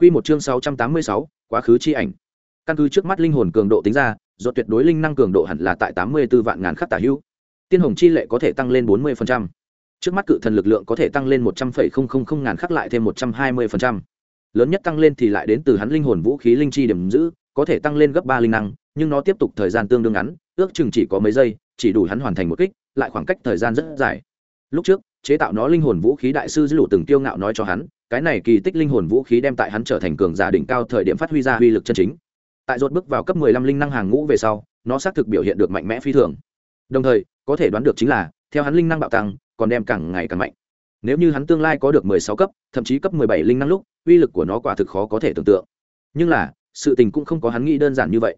Quy một chương 686, quá khứ chi ảnh. Căn cứ trước mắt linh hồn cường độ tính ra, do tuyệt đối linh năng cường độ hẳn là tại 84 vạn ngàn khắc tả hữu. Tiên hồng chi lệ có thể tăng lên 40%. Trước mắt cự thần lực lượng có thể tăng lên 100,000 ngàn khắc lại thêm 120%. Lớn nhất tăng lên thì lại đến từ hắn linh hồn vũ khí linh chi điểm giữ, có thể tăng lên gấp 3 linh năng, nhưng nó tiếp tục thời gian tương đương ngắn, ước chừng chỉ có mấy giây, chỉ đủ hắn hoàn thành một kích, lại khoảng cách thời gian rất dài. Lúc trước, chế tạo nó linh hồn vũ khí đại sư dữ lũ từng tiêu ngạo nói cho hắn, cái này kỳ tích linh hồn vũ khí đem tại hắn trở thành cường giả đỉnh cao thời điểm phát huy ra uy lực chân chính. Tại rốt bước vào cấp 15 linh năng hàng ngũ về sau, nó xác thực biểu hiện được mạnh mẽ phi thường. Đồng thời, có thể đoán được chính là, theo hắn linh năng bạo tăng, còn đem càng ngày càng mạnh. Nếu như hắn tương lai có được 16 cấp, thậm chí cấp 17 linh năng lúc, uy lực của nó quả thực khó có thể tưởng tượng. Nhưng là, sự tình cũng không có hắn nghĩ đơn giản như vậy.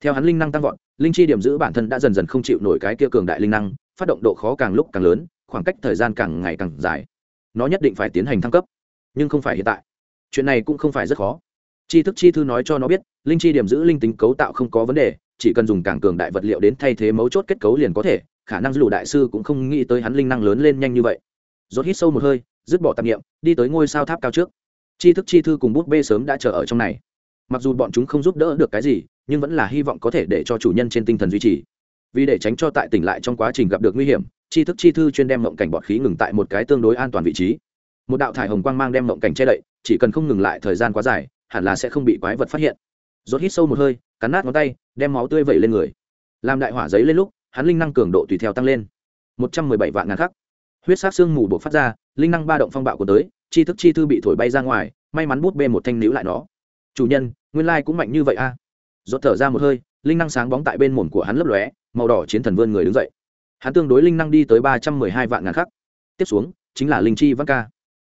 Theo hắn linh năng tăng vọt, linh chi điểm giữ bản thân đã dần dần không chịu nổi cái kia cường đại linh năng, phát động độ khó càng lúc càng lớn, khoảng cách thời gian càng ngày càng dài. Nó nhất định phải tiến hành thăng cấp nhưng không phải hiện tại. Chuyện này cũng không phải rất khó. Chi thức chi thư nói cho nó biết, linh chi điểm giữ linh tính cấu tạo không có vấn đề, chỉ cần dùng càng cường đại vật liệu đến thay thế mấu chốt kết cấu liền có thể, khả năng dù đại sư cũng không nghĩ tới hắn linh năng lớn lên nhanh như vậy. Rốt hít sâu một hơi, dứt bỏ tạp nghiệm đi tới ngôi sao tháp cao trước. Chi thức chi thư cùng bút bê sớm đã chờ ở trong này. Mặc dù bọn chúng không giúp đỡ được cái gì, nhưng vẫn là hy vọng có thể để cho chủ nhân trên tinh thần duy trì. Vì để tránh cho tại tỉnh lại trong quá trình gặp được nguy hiểm, chi thức chi thư chuyên đem mộng cảnh bọt khí ngừng tại một cái tương đối an toàn vị trí một đạo thải hồng quang mang đem mộng cảnh che đậy, chỉ cần không ngừng lại thời gian quá dài, hẳn là sẽ không bị quái vật phát hiện. Rốt hít sâu một hơi, cắn nát ngón tay, đem máu tươi vẩy lên người. Làm đại hỏa giấy lên lúc, hắn linh năng cường độ tùy theo tăng lên. Một trăm mười bảy vạn ngàn khắc. Huyết sát xương mù buộc phát ra, linh năng ba động phong bạo của tới, chi thức chi thư bị thổi bay ra ngoài, may mắn bút bê một thanh níu lại nó. Chủ nhân, nguyên lai cũng mạnh như vậy a. À. rốt thở ra một hơi, linh năng sáng bóng tại bên mồm của hắn lấp lóe, màu đỏ chiến thần vươn người đứng dậy. Hắn tương đối linh năng đi tới ba trăm mười hai vạn ngàn khắc. Tiếp xuống, chính là linh chi văn ca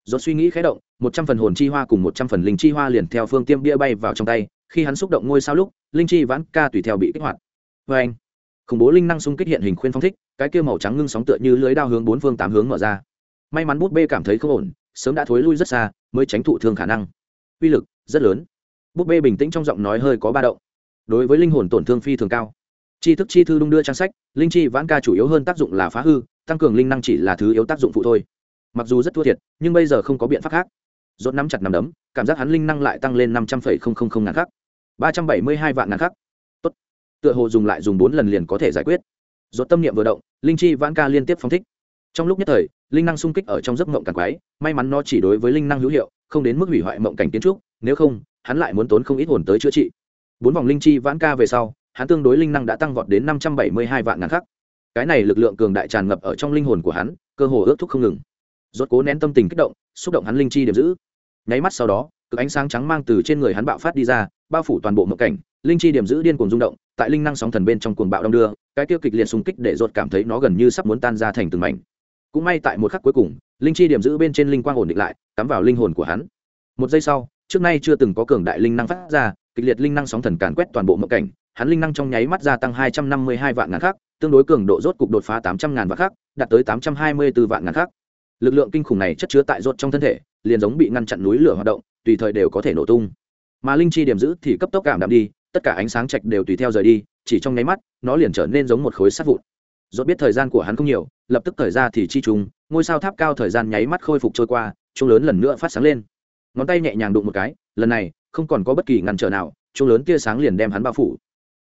do suy nghĩ khẽ động, một trăm phần hồn chi hoa cùng một trăm phần linh chi hoa liền theo phương tiêm bia bay vào trong tay, khi hắn xúc động ngôi sao lúc, linh chi vãn ca tùy theo bị kích hoạt. Vê anh, khủng bố linh năng xung kích hiện hình khuyên phong thích, cái kia màu trắng ngưng sóng tựa như lưới đao hướng bốn phương tám hướng mở ra. May mắn bút bê cảm thấy không ổn, sớm đã thối lui rất xa, mới tránh thụ thương khả năng. Uy lực rất lớn. Bút bê bình tĩnh trong giọng nói hơi có ba động. Đối với linh hồn tổn thương phi thường cao. Chi thức chi thư đung đưa trang sách, linh chi vãn ca chủ yếu hơn tác dụng là phá hư, tăng cường linh năng chỉ là thứ yếu tác dụng phụ thôi mặc dù rất thua thiệt, nhưng bây giờ không có biện pháp khác. Dốt nắm chặt nằm đấm, cảm giác hắn linh năng lại tăng lên năm trăm phẩy không không không ngàn khắc. ba trăm bảy mươi hai vạn ngàn khắc. Tốt. Tựa hồ dùng lại dùng bốn lần liền có thể giải quyết. Dốt tâm niệm vừa động, linh chi vãn ca liên tiếp phóng thích. Trong lúc nhất thời, linh năng sung kích ở trong giấc mộng càng quái, may mắn nó chỉ đối với linh năng hữu hiệu, không đến mức hủy hoại mộng cảnh kiến trúc, nếu không, hắn lại muốn tốn không ít hồn tới chữa trị. Bốn vòng linh chi vãn ca về sau, hắn tương đối linh năng đã tăng vọt đến năm trăm bảy mươi hai vạn ngàn khắc. Cái này lực lượng cường đại tràn ngập ở trong linh hồn của hắn, cơ hồ ước thúc không ngừng rốt cố nén tâm tình kích động, xúc động hắn linh chi điểm giữ. Nháy mắt sau đó, cực ánh sáng trắng mang từ trên người hắn bạo phát đi ra, bao phủ toàn bộ mộng cảnh, linh chi điểm giữ điên cuồng rung động, tại linh năng sóng thần bên trong cuồng bạo đông đưa, cái tiêu kịch liệt xung kích để rốt cảm thấy nó gần như sắp muốn tan ra thành từng mảnh. Cũng may tại một khắc cuối cùng, linh chi điểm giữ bên trên linh quang ổn định lại, cắm vào linh hồn của hắn. Một giây sau, trước nay chưa từng có cường đại linh năng phát ra, kịch liệt linh năng sóng thần càn quét toàn bộ mộng cảnh, hắn linh năng trong nháy mắt gia tăng hai trăm năm mươi hai vạn ngàn khắc, tương đối cường độ rốt cục đột phá tám trăm ngàn vạn khắc, đạt tới tám trăm hai mươi 824 vạn ngàn khắc lực lượng kinh khủng này chất chứa tại rốt trong thân thể, liền giống bị ngăn chặn núi lửa hoạt động, tùy thời đều có thể nổ tung. Mà linh chi điểm giữ thì cấp tốc cảm đạm đi, tất cả ánh sáng trạch đều tùy theo rời đi, chỉ trong nháy mắt, nó liền trở nên giống một khối sắt vụn. Rốt biết thời gian của hắn không nhiều, lập tức thời ra thì chi trùng, ngôi sao tháp cao thời gian nháy mắt khôi phục trôi qua, chuông lớn lần nữa phát sáng lên. Ngón tay nhẹ nhàng đụng một cái, lần này, không còn có bất kỳ ngăn trở nào, chuông lớn tia sáng liền đem hắn bao phủ.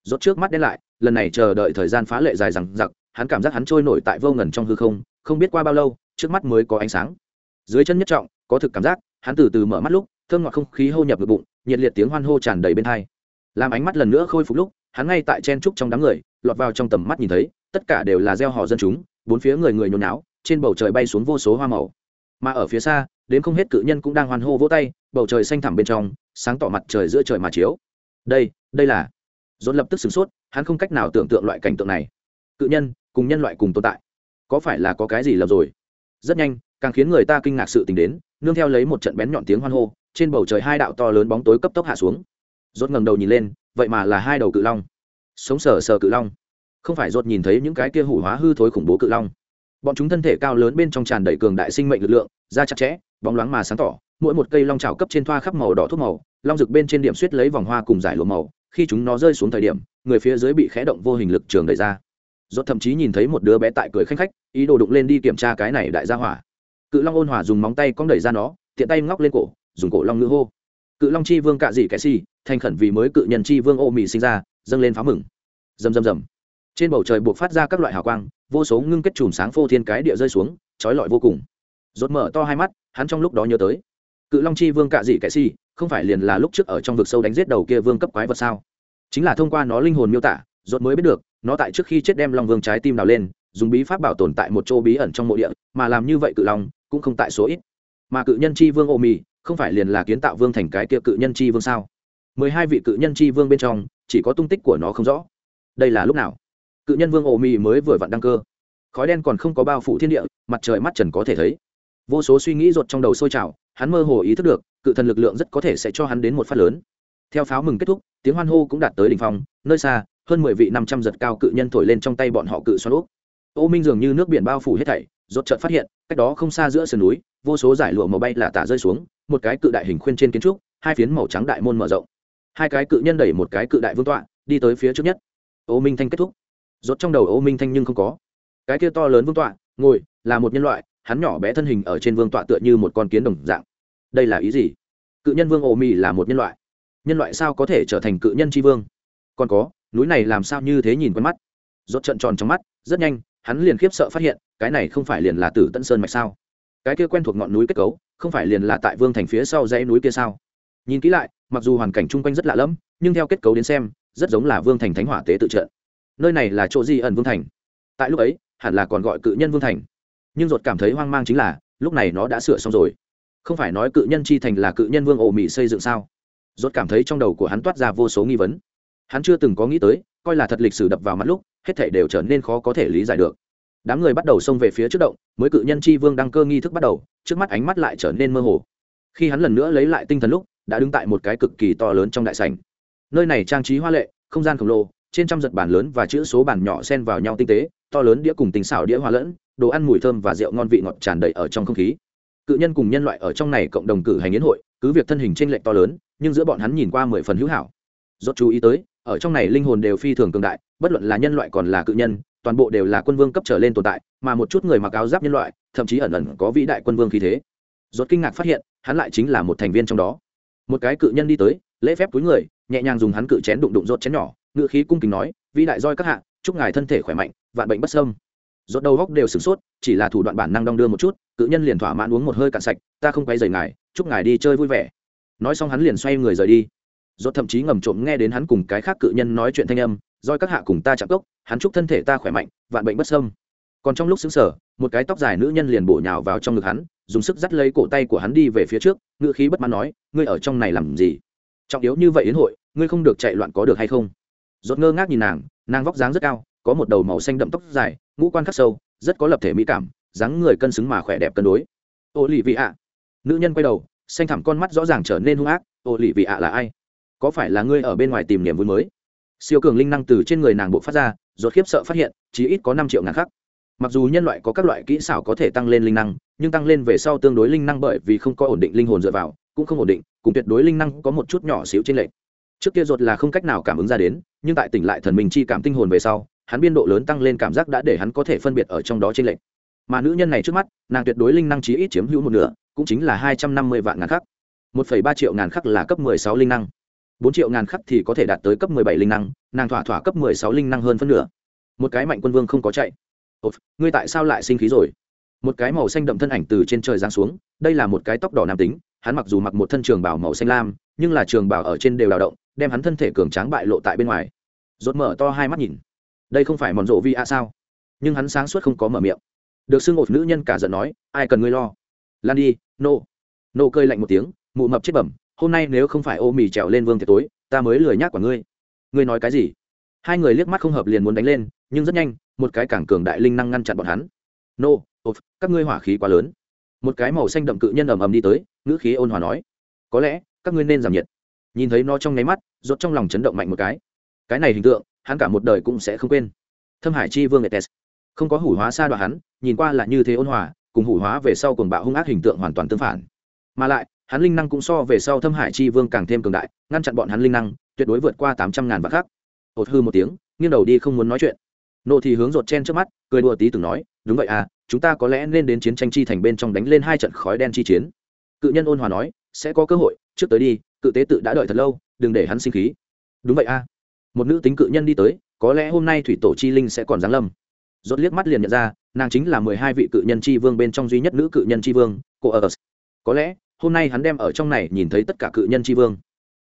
Rốt trước mắt đen lại, lần này chờ đợi thời gian phá lệ dài rằng giặc hắn cảm giác hắn trôi nổi tại vô ngần trong hư không không biết qua bao lâu trước mắt mới có ánh sáng. Dưới chân nhất trọng, có thực cảm giác, hắn từ từ mở mắt lúc, thơm ngọt không khí hô nhập ngực bụng, nhiệt liệt tiếng hoan hô tràn đầy bên thai làm ánh mắt lần nữa khôi phục lúc, hắn ngay tại chen trúc trong đám người, lọt vào trong tầm mắt nhìn thấy, tất cả đều là gieo họ dân chúng, bốn phía người người nhốn náo, trên bầu trời bay xuống vô số hoa màu. Mà ở phía xa, đến không hết cự nhân cũng đang hoan hô vỗ tay, bầu trời xanh thẳm bên trong, sáng tỏ mặt trời giữa trời mà chiếu. Đây đây là. Dồn lập tức sửng sốt, hắn không cách nào tưởng tượng loại cảnh tượng này. Cự nhân cùng nhân loại cùng tồn tại. Có phải là có cái gì lầm rồi? Rất nhanh, càng khiến người ta kinh ngạc sự tình đến, nương theo lấy một trận bén nhọn tiếng hoan hô, trên bầu trời hai đạo to lớn bóng tối cấp tốc hạ xuống. Rốt ngẩng đầu nhìn lên, vậy mà là hai đầu cự long. Sống sờ sờ cự long. Không phải rốt nhìn thấy những cái kia hủ hóa hư thối khủng bố cự long. Bọn chúng thân thể cao lớn bên trong tràn đầy cường đại sinh mệnh lực lượng, da chặt chẽ, bóng loáng mà sáng tỏ, mỗi một cây long trào cấp trên thoa khắp màu đỏ thuốc màu, long rực bên trên điểm suýt lấy vòng hoa cùng giải lụa màu, khi chúng nó rơi xuống thời điểm, người phía dưới bị khẽ động vô hình lực trường đẩy ra rốt thậm chí nhìn thấy một đứa bé tại cười khanh khách, ý đồ đụng lên đi kiểm tra cái này đại gia hỏa. Cự long ôn hòa dùng móng tay cong đẩy ra nó, tiện tay ngóc lên cổ, dùng cổ long ngữ hô. Cự long chi vương cạ dị kẻ si, thành khẩn vì mới cự nhân chi vương ô mị sinh ra, dâng lên pháo mừng. Rầm rầm rầm. Trên bầu trời buộc phát ra các loại hào quang, vô số ngưng kết chùm sáng phô thiên cái địa rơi xuống, trói lọi vô cùng. Rốt mở to hai mắt, hắn trong lúc đó nhớ tới. Cự long chi vương cạ dị kẻ si, không phải liền là lúc trước ở trong vực sâu đánh giết đầu kia vương cấp quái vật sao? Chính là thông qua nó linh hồn miêu tả, rốt mới biết được nó tại trước khi chết đem long vương trái tim đào lên, dùng bí pháp bảo tồn tại một chỗ bí ẩn trong mộ địa, mà làm như vậy cự long cũng không tại số ít. Mà cự nhân chi vương ô mì không phải liền là kiến tạo vương thành cái kia cự nhân chi vương sao? Mười hai vị cự nhân chi vương bên trong, chỉ có tung tích của nó không rõ. Đây là lúc nào? Cự nhân vương ô mì mới vừa vặn đăng cơ. Khói đen còn không có bao phủ thiên địa, mặt trời mắt trần có thể thấy. Vô số suy nghĩ ruột trong đầu sôi trào, hắn mơ hồ ý thức được, cự thần lực lượng rất có thể sẽ cho hắn đến một phát lớn. Theo pháo mừng kết thúc, tiếng hoan hô cũng đạt tới đỉnh phong, nơi xa hơn mười vị năm trăm giật cao cự nhân thổi lên trong tay bọn họ cự xoắn úp. Ô minh dường như nước biển bao phủ hết thảy, rốt chợt phát hiện, cách đó không xa giữa sườn núi, vô số giải lụa màu bay là tả rơi xuống, một cái cự đại hình khuyên trên kiến trúc, hai phiến màu trắng đại môn mở rộng. Hai cái cự nhân đẩy một cái cự đại vương tọa, đi tới phía trước nhất. Ô minh thanh kết thúc. Rốt trong đầu ô minh thanh nhưng không có. Cái kia to lớn vương tọa, ngồi, là một nhân loại, hắn nhỏ bé thân hình ở trên vương tọa tựa như một con kiến đồng dạng. Đây là ý gì? Cự nhân vương ô mi là một nhân loại. Nhân loại sao có thể trở thành cự nhân tri vương? Còn có núi này làm sao như thế nhìn quen mắt? Rốt trận tròn trong mắt, rất nhanh, hắn liền khiếp sợ phát hiện, cái này không phải liền là tử tận sơn mạch sao? Cái kia quen thuộc ngọn núi kết cấu, không phải liền là tại vương thành phía sau dãy núi kia sao? Nhìn kỹ lại, mặc dù hoàn cảnh chung quanh rất lạ lẫm, nhưng theo kết cấu đến xem, rất giống là vương thành thánh hỏa tế tự trận. Nơi này là chỗ di ẩn vương thành? Tại lúc ấy, hẳn là còn gọi cự nhân vương thành. Nhưng ruột cảm thấy hoang mang chính là, lúc này nó đã sửa xong rồi. Không phải nói cự nhân chi thành là cự nhân vương ổ mị xây dựng sao? Rốt cảm thấy trong đầu của hắn toát ra vô số nghi vấn hắn chưa từng có nghĩ tới, coi là thật lịch sử đập vào mắt lúc, hết thể đều trở nên khó có thể lý giải được. Đám người bắt đầu xông về phía trước động, mới cự nhân chi vương đăng cơ nghi thức bắt đầu, trước mắt ánh mắt lại trở nên mơ hồ. Khi hắn lần nữa lấy lại tinh thần lúc, đã đứng tại một cái cực kỳ to lớn trong đại sảnh. Nơi này trang trí hoa lệ, không gian khổng lồ, trên trăm giật bản lớn và chữ số bản nhỏ xen vào nhau tinh tế, to lớn đĩa cùng tình xảo đĩa hoa lẫn, đồ ăn mùi thơm và rượu ngon vị ngọt tràn đầy ở trong không khí. Cự nhân cùng nhân loại ở trong này cộng đồng cử hành yến hội, cứ việc thân hình t r ê n lệch to lớn, nhưng giữa bọn hắn nhìn qua mười phần hữu hảo. Rốt chú ý tới, ở trong này linh hồn đều phi thường cường đại, bất luận là nhân loại còn là cự nhân, toàn bộ đều là quân vương cấp trở lên tồn tại, mà một chút người mặc áo giáp nhân loại, thậm chí ẩn ẩn có vĩ đại quân vương khí thế. Rốt kinh ngạc phát hiện, hắn lại chính là một thành viên trong đó. Một cái cự nhân đi tới, lễ phép túi người, nhẹ nhàng dùng hắn cự chén đụng đụng rốt chén nhỏ ngựa khí cung kính nói, vĩ đại roi các hạ, chúc ngài thân thể khỏe mạnh, vạn bệnh bất sâm rốt đầu góc đều sửng sốt, chỉ là thủ đoạn bản năng đong đưa một chút, cự nhân liền thỏa mãn uống một hơi cạn sạch, ta không quay rời ngài, chúc ngài đi chơi vui vẻ. Nói xong hắn liền xoay người rời đi rốt thậm chí ngầm trộm nghe đến hắn cùng cái khác cự nhân nói chuyện thanh âm doi các hạ cùng ta chạm cốc, hắn chúc thân thể ta khỏe mạnh, vạn bệnh bất sâm còn trong lúc xứng sở một cái tóc dài nữ nhân liền bổ nhào vào trong ngực hắn, dùng sức dắt lấy cổ tay của hắn đi về phía trước ngựa khí bất mãn nói, ngươi ở trong này làm gì? Trọng yếu như vậy yến hội, ngươi không được chạy loạn có được hay không? Rốt ngơ ngác nhìn nàng nàng vóc dáng rất cao, có một đầu màu xanh đậm tóc dài, ngũ quan khắc sâu, rất có lập thể mỹ cảm, dáng người cân xứng mà khỏe đẹp cân đối. Ô lì vị ạ nữ nhân quay đầu, xanh thẳm con mắt rõ ràng trở nên hung ác ô lì vị ạ là ai? Có phải là ngươi ở bên ngoài tìm niềm vui mới? Siêu cường linh năng từ trên người nàng bộ phát ra, rốt khiếp sợ phát hiện, chỉ ít có năm triệu ngàn khắc. Mặc dù nhân loại có các loại kỹ xảo có thể tăng lên linh năng, nhưng tăng lên về sau tương đối linh năng bởi vì không có ổn định linh hồn dựa vào, cũng không ổn định, cùng tuyệt đối linh năng có một chút nhỏ xíu trên lệch. Trước kia ruột là không cách nào cảm ứng ra đến, nhưng tại tỉnh lại thần mình chi cảm tinh hồn về sau, hắn biên độ lớn tăng lên cảm giác đã để hắn có thể phân biệt ở trong đó trên lệch. Mà nữ nhân này trước mắt, nàng tuyệt đối linh năng chí ít chiếm hữu một nửa, cũng chính là hai trăm năm mươi vạn ngàn khắc. Một phẩy ba triệu ngàn khắc là cấp mười sáu linh năng bốn triệu ngàn khắc thì có thể đạt tới cấp mười bảy linh năng, nàng thỏa thỏa cấp mười sáu linh năng hơn phân nửa. Một cái mạnh quân vương không có chạy. Ồ, ngươi tại sao lại sinh khí rồi? Một cái màu xanh đậm thân ảnh từ trên trời giáng xuống, đây là một cái tóc đỏ nam tính, hắn mặc dù mặc một thân trường bảo màu xanh lam, nhưng là trường bảo ở trên đều đào động, đem hắn thân thể cường tráng bại lộ tại bên ngoài. Rốt mở to hai mắt nhìn. Đây không phải mòn rộ vi a sao? Nhưng hắn sáng suốt không có mở miệng. Được xưng một nữ nhân cả giận nói, ai cần ngươi lo? Lan đi, nô. Nô cơi lạnh một tiếng, mụ mập chết bẩm hôm nay nếu không phải ô mì trèo lên vương tiệc tối, ta mới lười nhác của ngươi. Ngươi nói cái gì? Hai người liếc mắt không hợp liền muốn đánh lên, nhưng rất nhanh, một cái cảng cường đại linh năng ngăn chặn bọn hắn. Nô ộp các ngươi hỏa khí quá lớn. Một cái màu xanh đậm cự nhân ầm ầm đi tới, ngữ khí ôn hòa nói. Có lẽ, các ngươi nên giảm nhiệt. Nhìn thấy nó trong nháy mắt, rốt trong lòng chấn động mạnh một cái. Cái này hình tượng, hắn cả một đời cũng sẽ không quên. Thâm hải chi vương etes. Không có hủ hóa xa đoạn hắn, nhìn qua là như thế ôn hòa, cùng hủ hóa về sau cùng bạo hung ác hình tượng hoàn toàn tương phản. Mà lại hắn linh năng cũng so về sau thâm hải chi vương càng thêm cường đại, ngăn chặn bọn hắn linh năng, tuyệt đối vượt qua tám trăm ngàn vạn khác hột hư một tiếng, nghiêng đầu đi không muốn nói chuyện. Nộ thì hướng rột chen trước mắt, cười đùa tí từng nói, đúng vậy à chúng ta có lẽ nên đến chiến tranh chi thành bên trong đánh lên hai trận khói đen chi chiến. Cự nhân ôn hòa nói, sẽ có cơ hội, trước tới đi, cự tế tự đã đợi thật lâu, đừng để hắn sinh khí. Đúng vậy à. một nữ tính cự nhân đi tới, có lẽ hôm nay thủy tổ chi linh sẽ còn giáng lâm. Rốt liếc mắt liền nhận ra, nàng chính là mười hai vị cự nhân chi vương bên trong duy nhất nữ cự nhân chi vương, cô ở có lẽ hôm nay hắn đem ở trong này nhìn thấy tất cả cự nhân tri vương.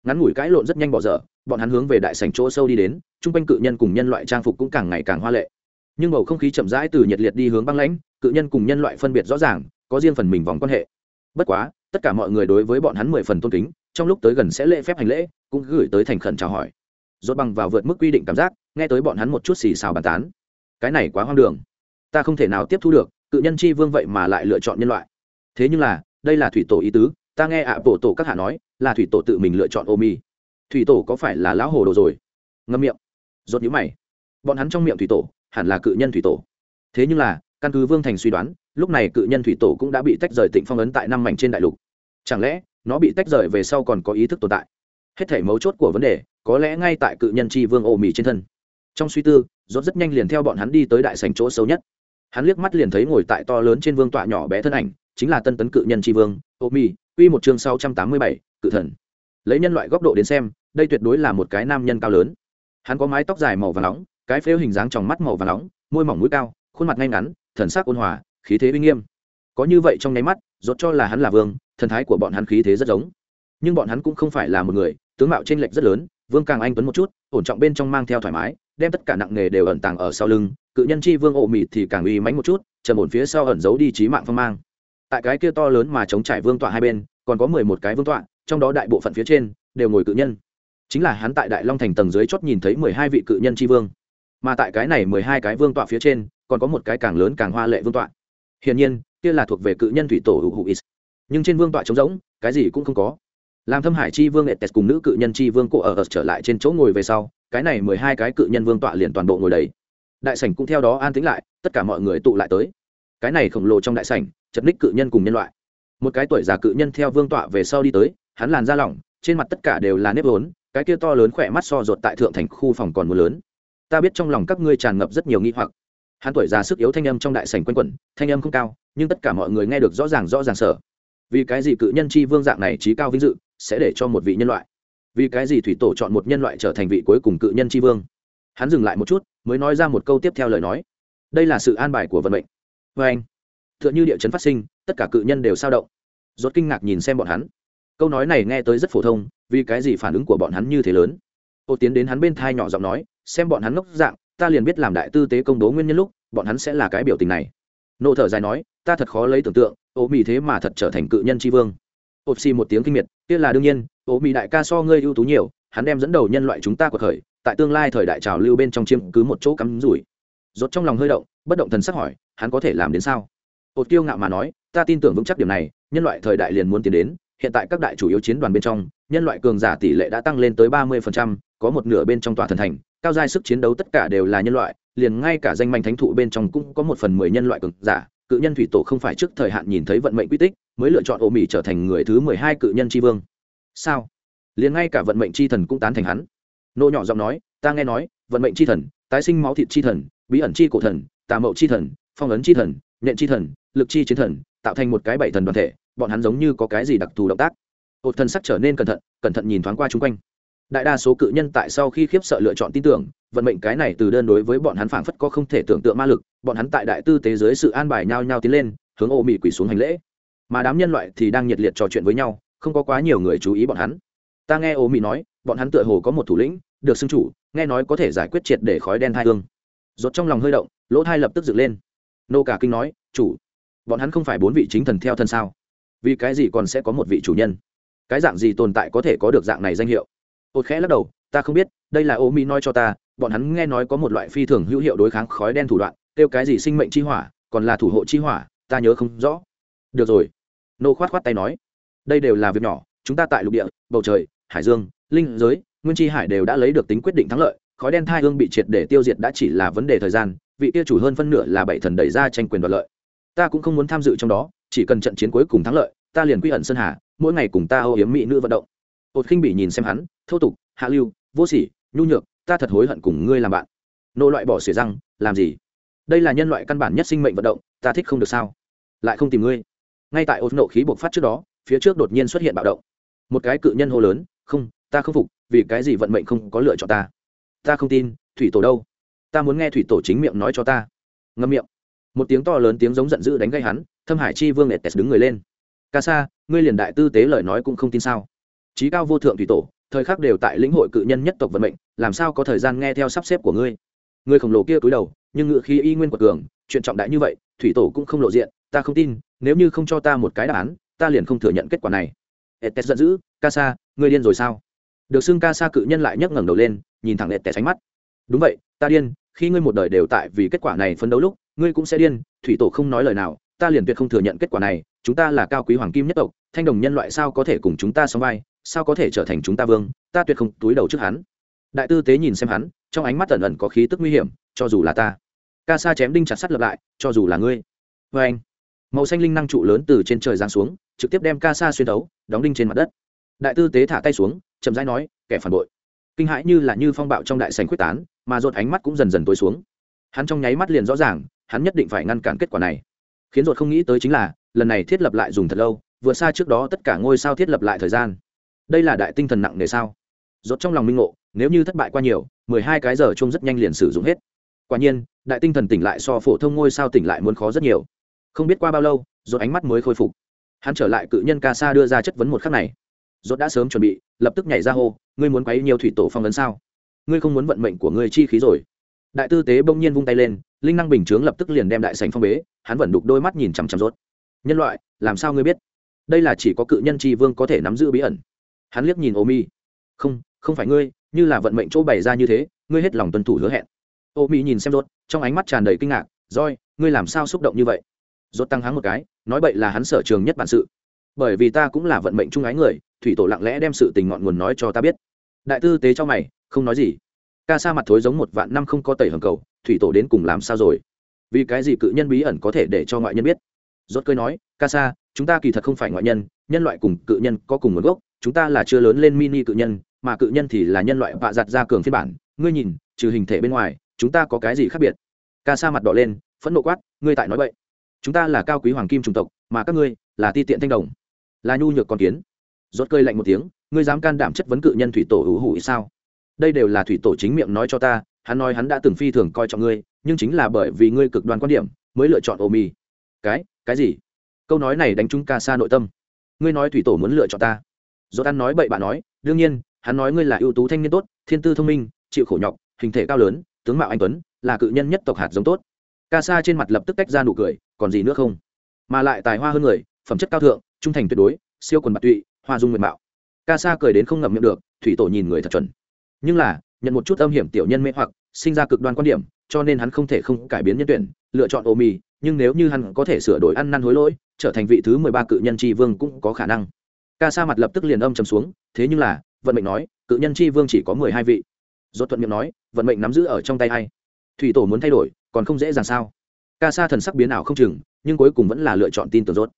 Ngắn ngủi cãi lộn rất nhanh bỏ dở, bọn hắn hướng về đại sảnh chỗ sâu đi đến, chung quanh cự nhân cùng nhân loại trang phục cũng càng ngày càng hoa lệ. Nhưng bầu không khí chậm rãi từ nhiệt liệt đi hướng băng lãnh, cự nhân cùng nhân loại phân biệt rõ ràng, có riêng phần mình vòng quan hệ. Bất quá, tất cả mọi người đối với bọn hắn mười phần tôn kính, trong lúc tới gần sẽ lễ phép hành lễ, cũng gửi tới thành khẩn chào hỏi. Rốt bằng vào vượt mức quy định cảm giác, nghe tới bọn hắn một chút xì xào bàn tán. Cái này quá hoang đường. Ta không thể nào tiếp thu được, cự nhân chi vương vậy mà lại lựa chọn nhân loại. Thế nhưng là đây là thủy tổ ý tứ, ta nghe ạ bộ tổ các hạ nói, là thủy tổ tự mình lựa chọn ô mi. Thủy tổ có phải là lão hồ đồ rồi? Ngâm miệng. Rốt nhữ mày. Bọn hắn trong miệng thủy tổ, hẳn là cự nhân thủy tổ. Thế nhưng là, căn cứ vương thành suy đoán, lúc này cự nhân thủy tổ cũng đã bị tách rời tịnh phong ấn tại năm mảnh trên đại lục. Chẳng lẽ, nó bị tách rời về sau còn có ý thức tồn tại? Hết thể mấu chốt của vấn đề, có lẽ ngay tại cự nhân tri vương ô mì trên thân. Trong suy tư, rốt rất nhanh liền theo bọn hắn đi tới đại sành chỗ sâu nhất. Hắn liếc mắt liền thấy ngồi tại to lớn trên vương tọa nhỏ bé thân ảnh chính là tân tấn cự nhân tri vương ô mi uy một chương sáu trăm tám mươi bảy, cự thần. Lấy nhân loại góc độ đến xem, đây tuyệt đối là một cái nam nhân cao lớn. Hắn có mái tóc dài màu và nóng, cái phêu hình dáng tròng mắt màu và nóng, môi mỏng mũi cao, khuôn mặt ngay ngắn, thần sắc ôn hòa, khí thế uy nghiêm. Có như vậy trong nháy mắt dốt cho là hắn là vương, thần thái của bọn hắn khí thế rất giống. Nhưng bọn hắn cũng không phải là một người, tướng mạo trên lệch rất lớn, vương càng anh tuấn một chút, ổn trọng bên trong mang theo thoải mái, đem tất cả nặng nghề đều ẩn tàng ở sau lưng, cự nhân chi vương ộ mịt thì càng uy mãnh một chút, trầm ổn phía sau ẩn giấu đi trí mạng phong mang tại cái kia to lớn mà chống trải vương tọa hai bên, còn có mười một cái vương tọa, trong đó đại bộ phận phía trên đều ngồi cự nhân. Chính là hắn tại đại long thành tầng dưới chót nhìn thấy mười hai vị cự nhân tri vương. Mà tại cái này mười hai cái vương tọa phía trên, còn có một cái càng lớn càng hoa lệ vương tọa. Hiển nhiên, kia là thuộc về cự nhân thủy tổ hữu hữu is nhưng trên vương tọa trống rỗng, cái gì cũng không có. Làm thâm hải chi vương nghệ tes cùng nữ cự nhân chi vương cổ ở trở lại trên chỗ ngồi về sau, cái này mười hai cái cự nhân vương tọa liền toàn bộ ngồi đầy. Đại sảnh cũng theo đó an tĩnh lại, tất cả mọi người tụ lại tới cái này khổng lồ trong đại sảnh, chật ních cự nhân cùng nhân loại. Một cái tuổi già cự nhân theo vương tọa về sau đi tới, hắn làn da lỏng, trên mặt tất cả đều là nếp vốn, cái kia to lớn khỏe mắt so ruột tại thượng thành khu phòng còn mưa lớn. Ta biết trong lòng các ngươi tràn ngập rất nhiều nghi hoặc. Hắn tuổi già sức yếu thanh âm trong đại sảnh quanh quẩn, thanh âm không cao, nhưng tất cả mọi người nghe được rõ ràng rõ ràng sở vì cái gì cự nhân chi vương dạng này trí cao vinh dự, sẽ để cho một vị nhân loại? Vì cái gì thủy tổ chọn một nhân loại trở thành vị cuối cùng cự nhân chi vương? Hắn dừng lại một chút, mới nói ra một câu tiếp theo lời nói. Đây là sự an bài của vận mệnh vê anh. T h ư ợ n h ư địa chấn phát sinh, tất cả cự nhân đều sao động. Rốt kinh ngạc nhìn xem bọn hắn. Câu nói này nghe tới rất phổ thông, vì cái gì phản ứng của bọn hắn như thế lớn? Ô tiến đến hắn bên thai nhỏ giọng nói, xem bọn hắn ngốc dạng, ta liền biết làm đại tư tế công đố nguyên nhân lúc, bọn hắn sẽ là cái biểu tình này. Nộ thở dài nói, ta thật khó lấy tưởng tượng, ô mỹ thế mà thật trở thành cự nhân tri vương. Ô xì một tiếng kinh miệt, kia là đương nhiên, ô mỹ đại ca so ngươi ưu tú nhiều, hắn đem dẫn đầu nhân loại chúng ta cuộc khởi, tại tương lai thời đại trào lưu bên trong chiêm cứ một chỗ cắm rủi. Rốt trong lòng hơi động, bất động thần sắc hỏi hắn có thể làm đến sao? Ột kiêu ngạo mà nói, ta tin tưởng vững chắc điểm này, nhân loại thời đại liền muốn tiến đến, hiện tại các đại chủ yếu chiến đoàn bên trong, nhân loại cường giả tỷ lệ đã tăng lên tới ba mươi có một nửa bên trong tòa thần thành, cao giai sức chiến đấu tất cả đều là nhân loại, liền ngay cả danh manh thánh thụ bên trong cũng có một phần mười nhân loại cường giả, cự nhân thủy tổ không phải trước thời hạn nhìn thấy vận mệnh quy tích, mới lựa chọn ô mỹ trở thành người thứ mười hai cự nhân tri vương. Sao? Liền ngay cả vận mệnh tri thần cũng tán thành hắn. Nô nhỏ giọng nói, ta nghe nói, vận mệnh tri thần, tái sinh máu thịt tri thần, bí ẩn tri cổ thần, tà mậu tri thần phong ấn chi thần, nhện chi thần, lực chi chiến thần, tạo thành một cái bảy thần đoàn thể, bọn hắn giống như có cái gì đặc thù động tác. Hột thần sắc trở nên cẩn thận cẩn thận nhìn thoáng qua chung quanh. Đại đa số cự nhân tại sau khi khiếp sợ lựa chọn tin tưởng, vận mệnh cái này từ đơn đối với bọn hắn phảng phất có không thể tưởng tượng ma lực, bọn hắn tại đại tư tế dưới sự an bài nhau nhau tiến lên, hướng ô mị quỷ xuống hành lễ. Mà đám nhân loại thì đang nhiệt liệt trò chuyện với nhau, không có quá nhiều người chú ý bọn hắn. Ta nghe ô mị nói, bọn hắn tựa hồ có một thủ lĩnh, được xưng chủ, nghe nói có thể giải quyết triệt để khói đen thai hương. Rốt trong lòng hơi động, lỗ thai lập tức dựng lên nô cả kinh nói, chủ, bọn hắn không phải bốn vị chính thần theo thân sao? Vì cái gì còn sẽ có một vị chủ nhân? Cái dạng gì tồn tại có thể có được dạng này danh hiệu? Ột khẽ lắc đầu, ta không biết, đây là ô mỹ nói cho ta, bọn hắn nghe nói có một loại phi thường hữu hiệu đối kháng khói đen thủ đoạn, kêu cái gì sinh mệnh chi hỏa, còn là thủ hộ chi hỏa, ta nhớ không rõ. Được rồi. Nô khoát khoát tay nói, đây đều là việc nhỏ, chúng ta tại lục địa, bầu trời, hải dương, linh giới, nguyên chi hải đều đã lấy được tính quyết định thắng lợi khói đen thai hương bị triệt để tiêu diệt đã chỉ là vấn đề thời gian, vị kia chủ hơn phân nửa là bảy thần đẩy ra tranh quyền đoạt lợi. Ta cũng không muốn tham dự trong đó, chỉ cần trận chiến cuối cùng thắng lợi, ta liền quy ẩn sơn hà, mỗi ngày cùng ta âu yếm mỹ nữ vận động. Ột khinh bị nhìn xem hắn, thô tục, hạ lưu, vô sỉ, nhu nhược, ta thật hối hận cùng ngươi làm bạn. Nô loại bỏ xỉa răng, làm gì? Đây là nhân loại căn bản nhất sinh mệnh vận động, ta thích không được sao? Lại không tìm ngươi. Ngay tại ột nộ khí bộc phát trước đó, phía trước đột nhiên xuất hiện bạo động. Một cái cự nhân hô lớn, không, ta không phục, vì cái gì vận mệnh không có lựa chọn ta? Ta không tin, thủy tổ đâu? Ta muốn nghe thủy tổ chính miệng nói cho ta. Ngâm miệng. Một tiếng to lớn tiếng giống giận dữ đánh gây hắn, thâm hải chi vương etes đứng người lên. Ca sa ngươi liền đại tư tế lời nói cũng không tin sao? Trí cao vô thượng thủy tổ, thời khắc đều tại lĩnh hội cự nhân nhất tộc vận mệnh, làm sao có thời gian nghe theo sắp xếp của ngươi? Người khổng lồ kia cúi đầu, nhưng ngự khí y nguyên quật cường, chuyện trọng đại như vậy, thủy tổ cũng không lộ diện, ta không tin, nếu như không cho ta một cái đáp án, ta liền không thừa nhận kết quả này. Etes giận dữ ca sa ngươi điên rồi sao? Được xưng ca sa cự nhân lại nhấc ngẩng đầu lên nhìn thẳng lệ tẻ tránh mắt. Đúng vậy, ta điên, khi ngươi một đời đều tại vì kết quả này phấn đấu lúc, ngươi cũng sẽ điên, thủy tổ không nói lời nào, ta liền tuyệt không thừa nhận kết quả này, chúng ta là cao quý hoàng kim nhất tộc, thanh đồng nhân loại sao có thể cùng chúng ta sống vai, sao có thể trở thành chúng ta vương, ta tuyệt không túi đầu trước hắn. Đại tư tế nhìn xem hắn, trong ánh mắt ẩn ẩn có khí tức nguy hiểm, cho dù là ta, ca sa chém đinh chặt sắt lập lại, cho dù là ngươi. Vê anh, màu xanh linh năng trụ lớn từ trên trời giáng xuống, trực tiếp đem ca sa xuyên tấu đóng đinh trên mặt đất. Đại tư tế thả tay xuống, chậm rãi nói, kẻ phản bội kinh hãi như là như phong bạo trong đại sành quyết tán, mà ruột ánh mắt cũng dần dần tối xuống. Hắn trong nháy mắt liền rõ ràng, hắn nhất định phải ngăn cản kết quả này. Khiến ruột không nghĩ tới chính là, lần này thiết lập lại dùng thật lâu, vượt xa trước đó tất cả ngôi sao thiết lập lại thời gian. Đây là đại tinh thần nặng nề sao? Rốt trong lòng minh ngộ, nếu như thất bại qua nhiều, mười hai cái giờ chung rất nhanh liền sử dụng hết. Quả nhiên, đại tinh thần tỉnh lại so phổ thông ngôi sao tỉnh lại muốn khó rất nhiều. Không biết qua bao lâu ruột ánh mắt mới khôi phục. Hắn trở lại cự nhân ca sa đưa ra chất vấn một khắc này rốt đã sớm chuẩn bị, lập tức nhảy ra hô, ngươi muốn quấy nhiều thủy tổ phong ấn sao? Ngươi không muốn vận mệnh của ngươi chi khí rồi? Đại tư tế bỗng nhiên vung tay lên, linh năng bình chướng lập tức liền đem đại sành phong bế, hắn vẫn đục đôi mắt nhìn chằm chằm rốt. Nhân loại, làm sao ngươi biết? Đây là chỉ có cự nhân tri vương có thể nắm giữ bí ẩn. Hắn liếc nhìn ô mi không không phải ngươi, như là vận mệnh chỗ bày ra như thế, ngươi hết lòng tuân thủ hứa hẹn. Ô mi nhìn xem rốt, trong ánh mắt tràn đầy kinh ngạc roi ngươi làm sao xúc động như vậy? Rốt tăng hắng một cái, nói bậy là hắn sở trường nhất bản sự bởi vì ta cũng là vận mệnh trung ái người, thủy tổ lặng lẽ đem sự tình ngọn nguồn nói cho ta biết. Đại tư tế cho mày, không nói gì. Ca sa mặt thối giống một vạn năm không có tẩy hầm cầu, thủy tổ đến cùng làm sao rồi? Vì cái gì cự nhân bí ẩn có thể để cho ngoại nhân biết? Rốt cơi nói, ca sa, chúng ta kỳ thật không phải ngoại nhân nhân loại cùng cự nhân có cùng nguồn gốc, chúng ta là chưa lớn lên mini cự nhân, mà cự nhân thì là nhân loại bạ giặt ra cường phiên bản. Ngươi nhìn, trừ hình thể bên ngoài, chúng ta có cái gì khác biệt? Ca sa mặt đỏ lên, phẫn nộ quát, ngươi tại nói vậy chúng ta là cao quý hoàng kim chủng tộc, mà các ngươi là ti tiện thanh đồng là nhu nhược con kiến. Rốt cơi lạnh một tiếng, ngươi dám can đảm chất vấn cự nhân thủy tổ hữu hữu sao? Đây đều là thủy tổ chính miệng nói cho ta, hắn nói hắn đã từng phi thường coi trọng ngươi, nhưng chính là bởi vì ngươi cực đoan quan điểm, mới lựa chọn ô mi cái cái gì? Câu nói này đánh trúng ca xa nội tâm. Ngươi nói thủy tổ muốn lựa chọn ta. Dốt ăn nói bậy bạ nói, đương nhiên, hắn nói ngươi là ưu tú thanh niên tốt, thiên tư thông minh, chịu khổ nhọc, hình thể cao lớn, tướng mạo anh tuấn, là cự nhân nhất tộc hạt giống tốt. Ca sa trên mặt lập tức tách ra nụ cười, còn gì nữa không? Mà lại tài hoa hơn người, phẩm chất cao thượng trung thành tuyệt đối, siêu quần bạc tụy, hoa dung nguyện mạo. Ca sa cười đến không ngậm miệng được, thủy tổ nhìn người thật chuẩn. Nhưng là, nhận một chút âm hiểm tiểu nhân mê hoặc, sinh ra cực đoan quan điểm, cho nên hắn không thể không cải biến nhân tuyển, lựa chọn ô mì, nhưng nếu như hắn có thể sửa đổi ăn năn hối lỗi, trở thành vị thứ mười ba cự nhân tri vương cũng có khả năng. Ca sa mặt lập tức liền âm trầm xuống, thế nhưng là, vận mệnh nói, cự nhân tri vương chỉ có mười hai vị. Dốt thuận miệng nói, vận mệnh nắm giữ ở trong tay hay thủy tổ muốn thay đổi, còn không dễ dàng sao? Ca sa thần sắc biến ảo không chừng, nhưng cuối cùng vẫn là lựa chọn tin tưởng rốt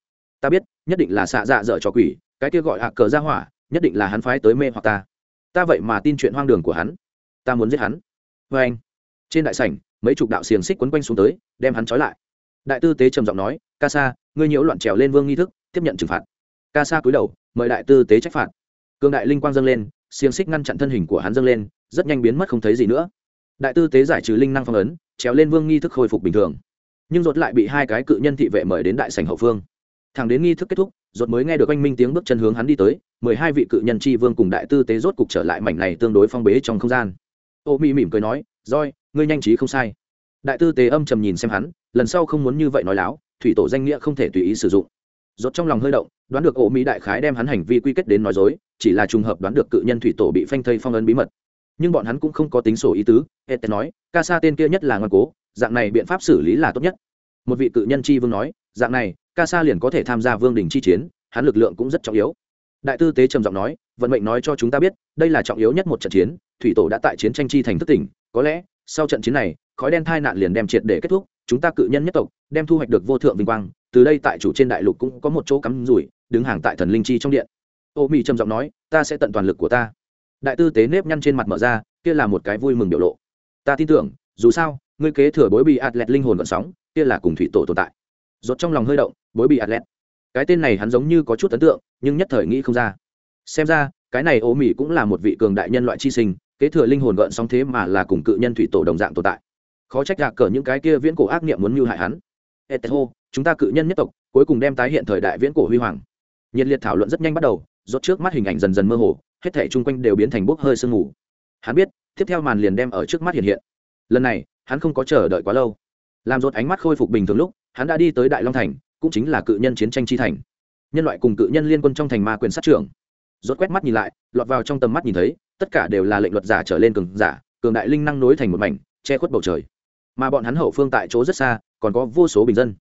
ta biết, nhất định là xạ dạ dở cho quỷ, cái kia gọi hạ cờ ra hỏa, nhất định là hắn phái tới mê hoặc ta. Ta vậy mà tin chuyện hoang đường của hắn. Ta muốn giết hắn. Vê anh, trên đại sảnh, mấy chục đạo xiềng xích quấn quanh xuống tới, đem hắn trói lại. Đại tư tế trầm giọng nói, ca sa, ngươi nhiễu loạn trèo lên vương nghi thức, tiếp nhận trừng phạt. Ca sa cúi đầu, mời đại tư tế trách phạt. Cương đại linh quang dâng lên, xiềng xích ngăn chặn thân hình của hắn dâng lên, rất nhanh biến mất không thấy gì nữa. Đại tư tế giải trừ linh năng phong ấn, trèo lên vương nghi thức khôi phục bình thường. Nhưng rốt lại bị hai cái cự nhân thị vệ mời đến đại sảnh hậu phương thằng đến nghi thức kết thúc, rốt mới nghe được anh minh tiếng bước chân hướng hắn đi tới, mười hai vị cự nhân tri vương cùng đại tư tế rốt cục trở lại mảnh này tương đối phong bế trong không gian. Ô mỹ mỉm cười nói roi ngươi nhanh trí không sai. Đại tư tế âm trầm nhìn xem hắn, lần sau không muốn như vậy nói láo, thủy tổ danh nghĩa không thể tùy ý sử dụng. Rốt trong lòng hơi động, đoán được ô mỹ đại khái đem hắn hành vi quy kết đến nói dối, chỉ là trùng hợp đoán được cự nhân thủy tổ bị phanh thây phong ấn bí mật. Nhưng bọn hắn cũng không có tính sổ ý tứ ete nói, ca sa tên kia nhất là ngoan cố, dạng này biện pháp xử lý là tốt nhất một vị cự nhân chi vương nói, dạng này, ca sa liền có thể tham gia vương đình chi chiến, hắn lực lượng cũng rất trọng yếu. Đại tư tế trầm giọng nói, vận mệnh nói cho chúng ta biết, đây là trọng yếu nhất một trận chiến, thủy tổ đã tại chiến tranh chi thành thất tỉnh, có lẽ, sau trận chiến này, khói đen thai nạn liền đem triệt để kết thúc, chúng ta cự nhân nhất tộc, đem thu hoạch được vô thượng vinh quang, từ đây tại chủ trên đại lục cũng có một chỗ cắm rủi, đứng hàng tại thần linh chi trong điện. Ô mỹ trầm giọng nói, ta sẽ tận toàn lực của ta. Đại tư tế nếp nhăn trên mặt mở ra, kia là một cái vui mừng biểu lộ. Ta tin tưởng, dù sao, ngươi kế thừa bối bị atlet linh hồn còn sóng kia là cùng thủy tổ tồn tại. Rốt trong lòng hơi động, bối bị atlet. Cái tên này hắn giống như có chút ấn tượng, nhưng nhất thời nghĩ không ra. Xem ra, cái này ô mỹ cũng là một vị cường đại nhân loại chi sinh, kế thừa linh hồn gợn sóng thế mà là cùng cự nhân thủy tổ đồng dạng tồn tại. Khó trách gạc cờ những cái kia viễn cổ ác niệm muốn mưu hại hắn. Eteho, chúng ta cự nhân nhất tộc, cuối cùng đem tái hiện thời đại viễn cổ huy hoàng. Nhiệt liệt thảo luận rất nhanh bắt đầu, rốt trước mắt hình ảnh dần dần mơ hồ, hết thảy chung quanh đều biến thành bốc hơi sương mù. Hắn biết, tiếp theo màn liền đem ở trước mắt hiện hiện. Lần này, hắn không có chờ đợi quá lâu làm rốt ánh mắt khôi phục bình thường lúc, hắn đã đi tới đại long thành, cũng chính là cự nhân chiến tranh chi thành. Nhân loại cùng cự nhân liên quân trong thành ma quyền sát trưởng. Rốt quét mắt nhìn lại, lọt vào trong tầm mắt nhìn thấy, tất cả đều là lệnh luật giả trở lên cường giả, cường đại linh năng nối thành một mảnh, che khuất bầu trời. Mà bọn hắn hậu phương tại chỗ rất xa, còn có vô số bình dân.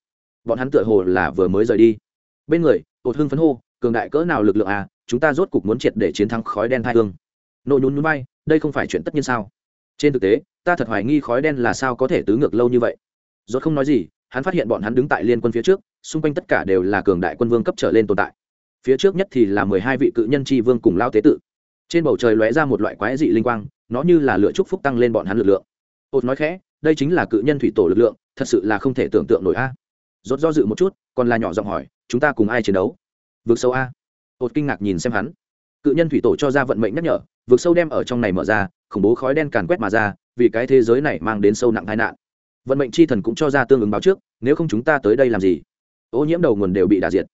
Bọn hắn tựa hồ là vừa mới rời đi. Bên người ột hưng phấn hô, cường đại cỡ nào lực lượng à chúng ta rốt cục muốn triệt để chiến thắng khói đen thai hương. Nội nhún nhún bay đây không phải chuyện tất nhiên sao? Trên thực tế, ta thật hoài nghi khói đen là sao có thể tứ ngược lâu như vậy rốt không nói gì, hắn phát hiện bọn hắn đứng tại liên quân phía trước, xung quanh tất cả đều là cường đại quân vương cấp trở lên tồn tại. Phía trước nhất thì là mười hai vị cự nhân tri vương cùng lao tế tự. Trên bầu trời lóe ra một loại quái dị linh quang, nó như là lựa chúc phúc tăng lên bọn hắn lực lượng. Ột nói khẽ, đây chính là cự nhân thủy tổ lực lượng, thật sự là không thể tưởng tượng nổi a. Rốt do dự một chút, còn là nhỏ giọng hỏi, chúng ta cùng ai chiến đấu? Vượt sâu a. Ột kinh ngạc nhìn xem hắn. Cự nhân thủy tổ cho ra vận mệnh nhắc nhở vượt sâu đem ở trong này mở ra, khủng bố khói đen càn quét mà ra, vì cái thế giới này mang đến sâu nặng tai nạn vận mệnh chi thần cũng cho ra tương ứng báo trước, nếu không chúng ta tới đây làm gì? Ô nhiễm đầu nguồn đều bị đả diệt.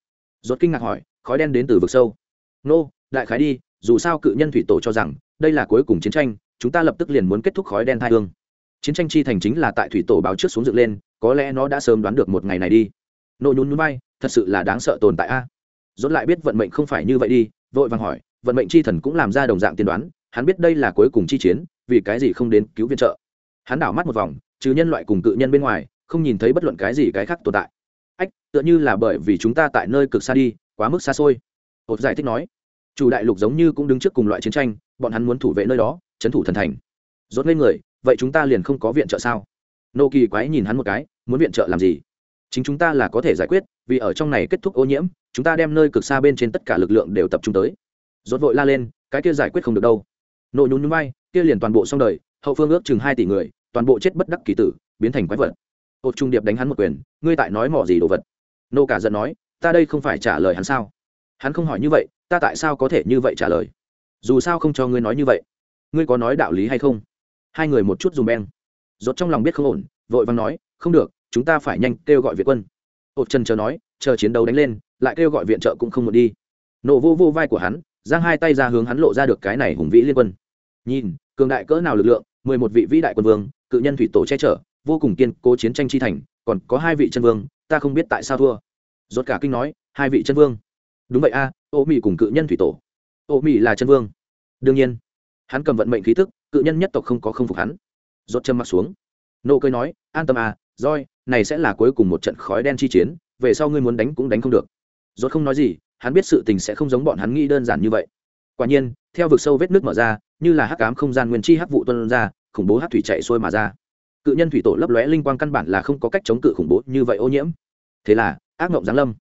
Rốt kinh ngạc hỏi, khói đen đến từ vực sâu. Nô, đại khái đi, dù sao cự nhân thủy tổ cho rằng, đây là cuối cùng chiến tranh, chúng ta lập tức liền muốn kết thúc khói đen thai hương. Chiến tranh chi thành chính là tại thủy tổ báo trước xuống dựng lên, có lẽ nó đã sớm đoán được một ngày này đi. Nô nhún nhún bay thật sự là đáng sợ tồn tại a. Dốt lại biết vận mệnh không phải như vậy đi, vội vàng hỏi, vận mệnh chi thần cũng làm ra đồng dạng tiên đoán, hắn biết đây là cuối cùng chi chiến, vì cái gì không đến cứu viện trợ. Hắn đảo mắt một vòng trừ nhân loại cùng cự nhân bên ngoài, không nhìn thấy bất luận cái gì cái khác tồn tại. Ách, tựa như là bởi vì chúng ta tại nơi cực xa đi, quá mức xa xôi. Hột giải thích nói, chủ đại lục giống như cũng đứng trước cùng loại chiến tranh, bọn hắn muốn thủ vệ nơi đó trấn thủ thần thành. Rốt lên người, vậy chúng ta liền không có viện trợ sao? Nô kỳ quái nhìn hắn một cái, muốn viện trợ làm gì? Chính chúng ta là có thể giải quyết, vì ở trong này kết thúc ô nhiễm, chúng ta đem nơi cực xa bên trên tất cả lực lượng đều tập trung tới. Rốt vội la lên, cái kia giải quyết không được đâu. Nô nhún nhún vai, kia liền toàn bộ xong đời, hậu phương ước chừng hai tỷ người toàn bộ chết bất đắc kỳ tử, biến thành quái vật. Ột trung điệp đánh hắn một quyền, ngươi tại nói mỏ gì đồ vật? Nô cả giận nói, ta đây không phải trả lời hắn sao? Hắn không hỏi như vậy, ta tại sao có thể như vậy trả lời? Dù sao không cho ngươi nói như vậy. Ngươi có nói đạo lý hay không? Hai người một chút dùm beng. Rốt trong lòng biết không ổn, vội vàng nói, không được, chúng ta phải nhanh kêu gọi viện quân. Ột trần chờ nói, chờ chiến đấu đánh lên, lại kêu gọi viện trợ cũng không một đi. Nổ vô vô vai của hắn, giang hai tay ra hướng hắn lộ ra được cái này hùng vĩ liên quân. Nhìn, cường đại cỡ nào lực lượng, mười một vị vĩ đại quân vương cự nhân thủy tổ che chở, vô cùng kiên cố chiến tranh chi thành, còn có hai vị chân vương, ta không biết tại sao thua. Rốt cả kinh nói, hai vị chân vương. Đúng vậy a, ô mỹ cùng cự nhân thủy tổ. Ô mỹ là chân vương. Đương nhiên, hắn cầm vận mệnh khí tức, cự nhân nhất tộc không có không phục hắn. Rốt châm mặt xuống. Nô cơi nói, an tâm à roi này sẽ là cuối cùng một trận khói đen chi chiến, về sau ngươi muốn đánh cũng đánh không được. Rốt không nói gì, hắn biết sự tình sẽ không giống bọn hắn nghĩ đơn giản như vậy. Quả nhiên, theo vực sâu vết nước mở ra, như là hắc ám không gian nguyên chi hắc vụ tuôn ra khủng bố hát thủy chạy xuôi mà ra. Cự nhân thủy tổ lấp lóe linh quang căn bản là không có cách chống cự khủng bố như vậy ô nhiễm. Thế là, ác mộng giáng lâm.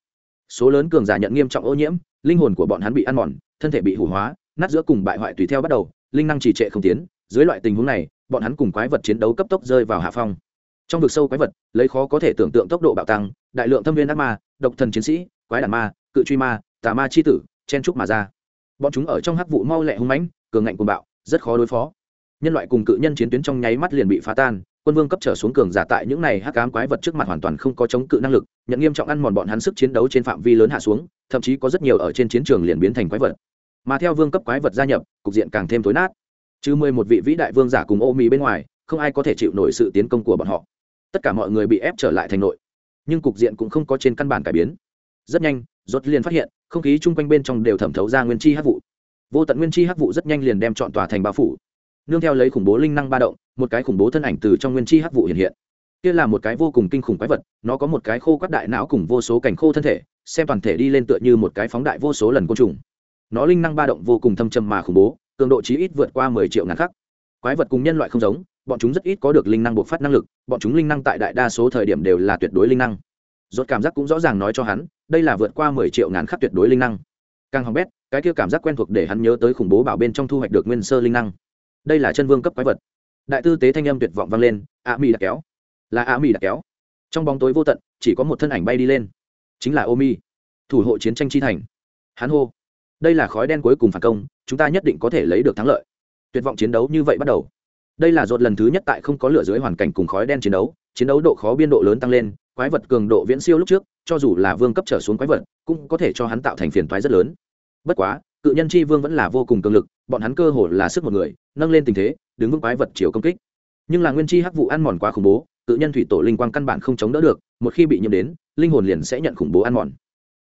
Số lớn cường giả nhận nghiêm trọng ô nhiễm, linh hồn của bọn hắn bị ăn mòn, thân thể bị hủ hóa, nát giữa cùng bại hoại tùy theo bắt đầu, linh năng trì trệ không tiến. Dưới loại tình huống này, bọn hắn cùng quái vật chiến đấu cấp tốc rơi vào hạ phong. Trong vực sâu quái vật, lấy khó có thể tưởng tượng tốc độ bạo tăng, đại lượng thâm viên ác ma, độc thần chiến sĩ, quái đàn ma, cự truy ma, tà ma chi tử, chen trúc mà ra. Bọn chúng ở trong hắc vụ mau lẹ hung mãnh, cường ngạnh cuồng bạo, rất khó đối phó nhân loại cùng cự nhân chiến tuyến trong nháy mắt liền bị phá tan, quân vương cấp trở xuống cường giả tại những này hắc ám quái vật trước mặt hoàn toàn không có chống cự năng lực, nhận nghiêm trọng ăn mòn bọn hắn sức chiến đấu trên phạm vi lớn hạ xuống, thậm chí có rất nhiều ở trên chiến trường liền biến thành quái vật. Mà theo vương cấp quái vật gia nhập, cục diện càng thêm tối nát. Chứ mười một vị vĩ đại vương giả cùng ô mì bên ngoài, không ai có thể chịu nổi sự tiến công của bọn họ. Tất cả mọi người bị ép trở lại thành nội. Nhưng cục diện cũng không có trên căn bản cải biến. Rất nhanh, rốt liền phát hiện, không khí chung quanh bên trong đều thẩm thấu ra nguyên chi hắc vụ. Vô tận nguyên chi hắc vụ rất nhanh liền đem chọn tòa thành bao phủ nương theo lấy khủng bố linh năng ba động, một cái khủng bố thân ảnh từ trong nguyên chi hắc vụ hiện hiện. Kia là một cái vô cùng kinh khủng quái vật, nó có một cái khô quắt đại não cùng vô số cảnh khô thân thể, xem toàn thể đi lên tựa như một cái phóng đại vô số lần côn trùng. Nó linh năng ba động vô cùng thâm trầm mà khủng bố, cường độ chí ít vượt qua mười triệu ngàn khắc. Quái vật cùng nhân loại không giống, bọn chúng rất ít có được linh năng bộc phát năng lực, bọn chúng linh năng tại đại đa số thời điểm đều là tuyệt đối linh năng. Rốt cảm giác cũng rõ ràng nói cho hắn, đây là vượt qua mười triệu ngàn khắc tuyệt đối linh năng. Càng hỏng bét, cái kia cảm giác quen thuộc để hắn nhớ tới khủng bố bảo bên trong thu hoạch được nguyên sơ linh năng đây là chân vương cấp quái vật. Đại tư tế thanh âm tuyệt vọng vang lên, a mi đã kéo. Là a mi đã kéo. Trong bóng tối vô tận, chỉ có một thân ảnh bay đi lên. Chính là ô mi thủ hộ chiến tranh chi thành. Hắn hô, đây là khói đen cuối cùng phản công, chúng ta nhất định có thể lấy được thắng lợi. Tuyệt vọng chiến đấu như vậy bắt đầu. Đây là dột lần thứ nhất tại không có lửa dưới hoàn cảnh cùng khói đen chiến đấu chiến đấu độ khó biên độ lớn tăng lên, quái vật cường độ viễn siêu lúc trước, cho dù là vương cấp trở xuống quái vật, cũng có thể cho hắn tạo thành phiền toái rất lớn. Bất quá cự nhân chi vương vẫn là vô cùng cường lực, bọn hắn cơ hồ là sức một người, nâng lên tình thế, đứng vững quái vật chiều công kích. Nhưng là nguyên chi hắc vụ ăn mòn quá khủng bố, cự nhân thủy tổ linh quang căn bản không chống đỡ được, một khi bị nhiễm đến, linh hồn liền sẽ nhận khủng bố ăn mòn.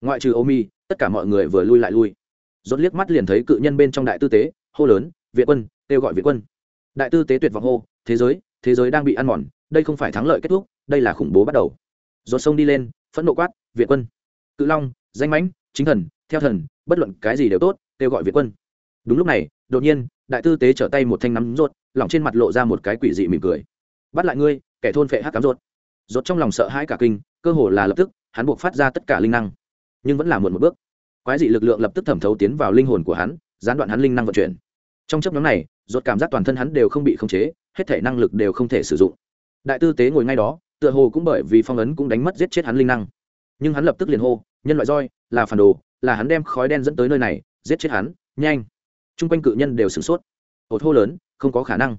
Ngoại trừ omi, tất cả mọi người vừa lui lại lui. Dốt liếc mắt liền thấy cự nhân bên trong đại tư tế, hô lớn, viện quân! kêu gọi viện quân. Đại tư tế tuyệt vọng hô, thế giới thế giới đang bị ăn mòn, đây không phải thắng lợi kết thúc, đây là khủng bố bắt đầu. Dốt sông đi lên, phẫn nộ quát, viện quân! Cự long, danh mãnh, chính thần, theo thần, bất luận cái gì đều tốt kêu gọi viện quân. Đúng lúc này, đột nhiên, đại tư tế trở tay một thanh nắm rốt lỏng trên mặt lộ ra một cái quỷ dị mỉm cười. Bắt lại ngươi, kẻ thôn phệ hắc cám rốt. Rốt trong lòng sợ hãi cả kinh, cơ hồ là lập tức, hắn buộc phát ra tất cả linh năng. Nhưng vẫn là muộn một bước. Quái dị lực lượng lập tức thẩm thấu tiến vào linh hồn của hắn, gián đoạn hắn linh năng vận chuyển. Trong chấp nhóm này, rốt cảm giác toàn thân hắn đều không bị khống chế, hết thể năng lực đều không thể sử dụng. Đại tư tế ngồi ngay đó, tựa hồ cũng bởi vì phong ấn cũng đánh mất giết chết hắn linh năng. Nhưng hắn lập tức liền hô, nhân loại roi, là phản đồ, là hắn đem khói đen dẫn tới nơi này giết chết hắn, nhanh. Chung quanh cự nhân đều sửng sốt. Ột hô lớn, không có khả năng.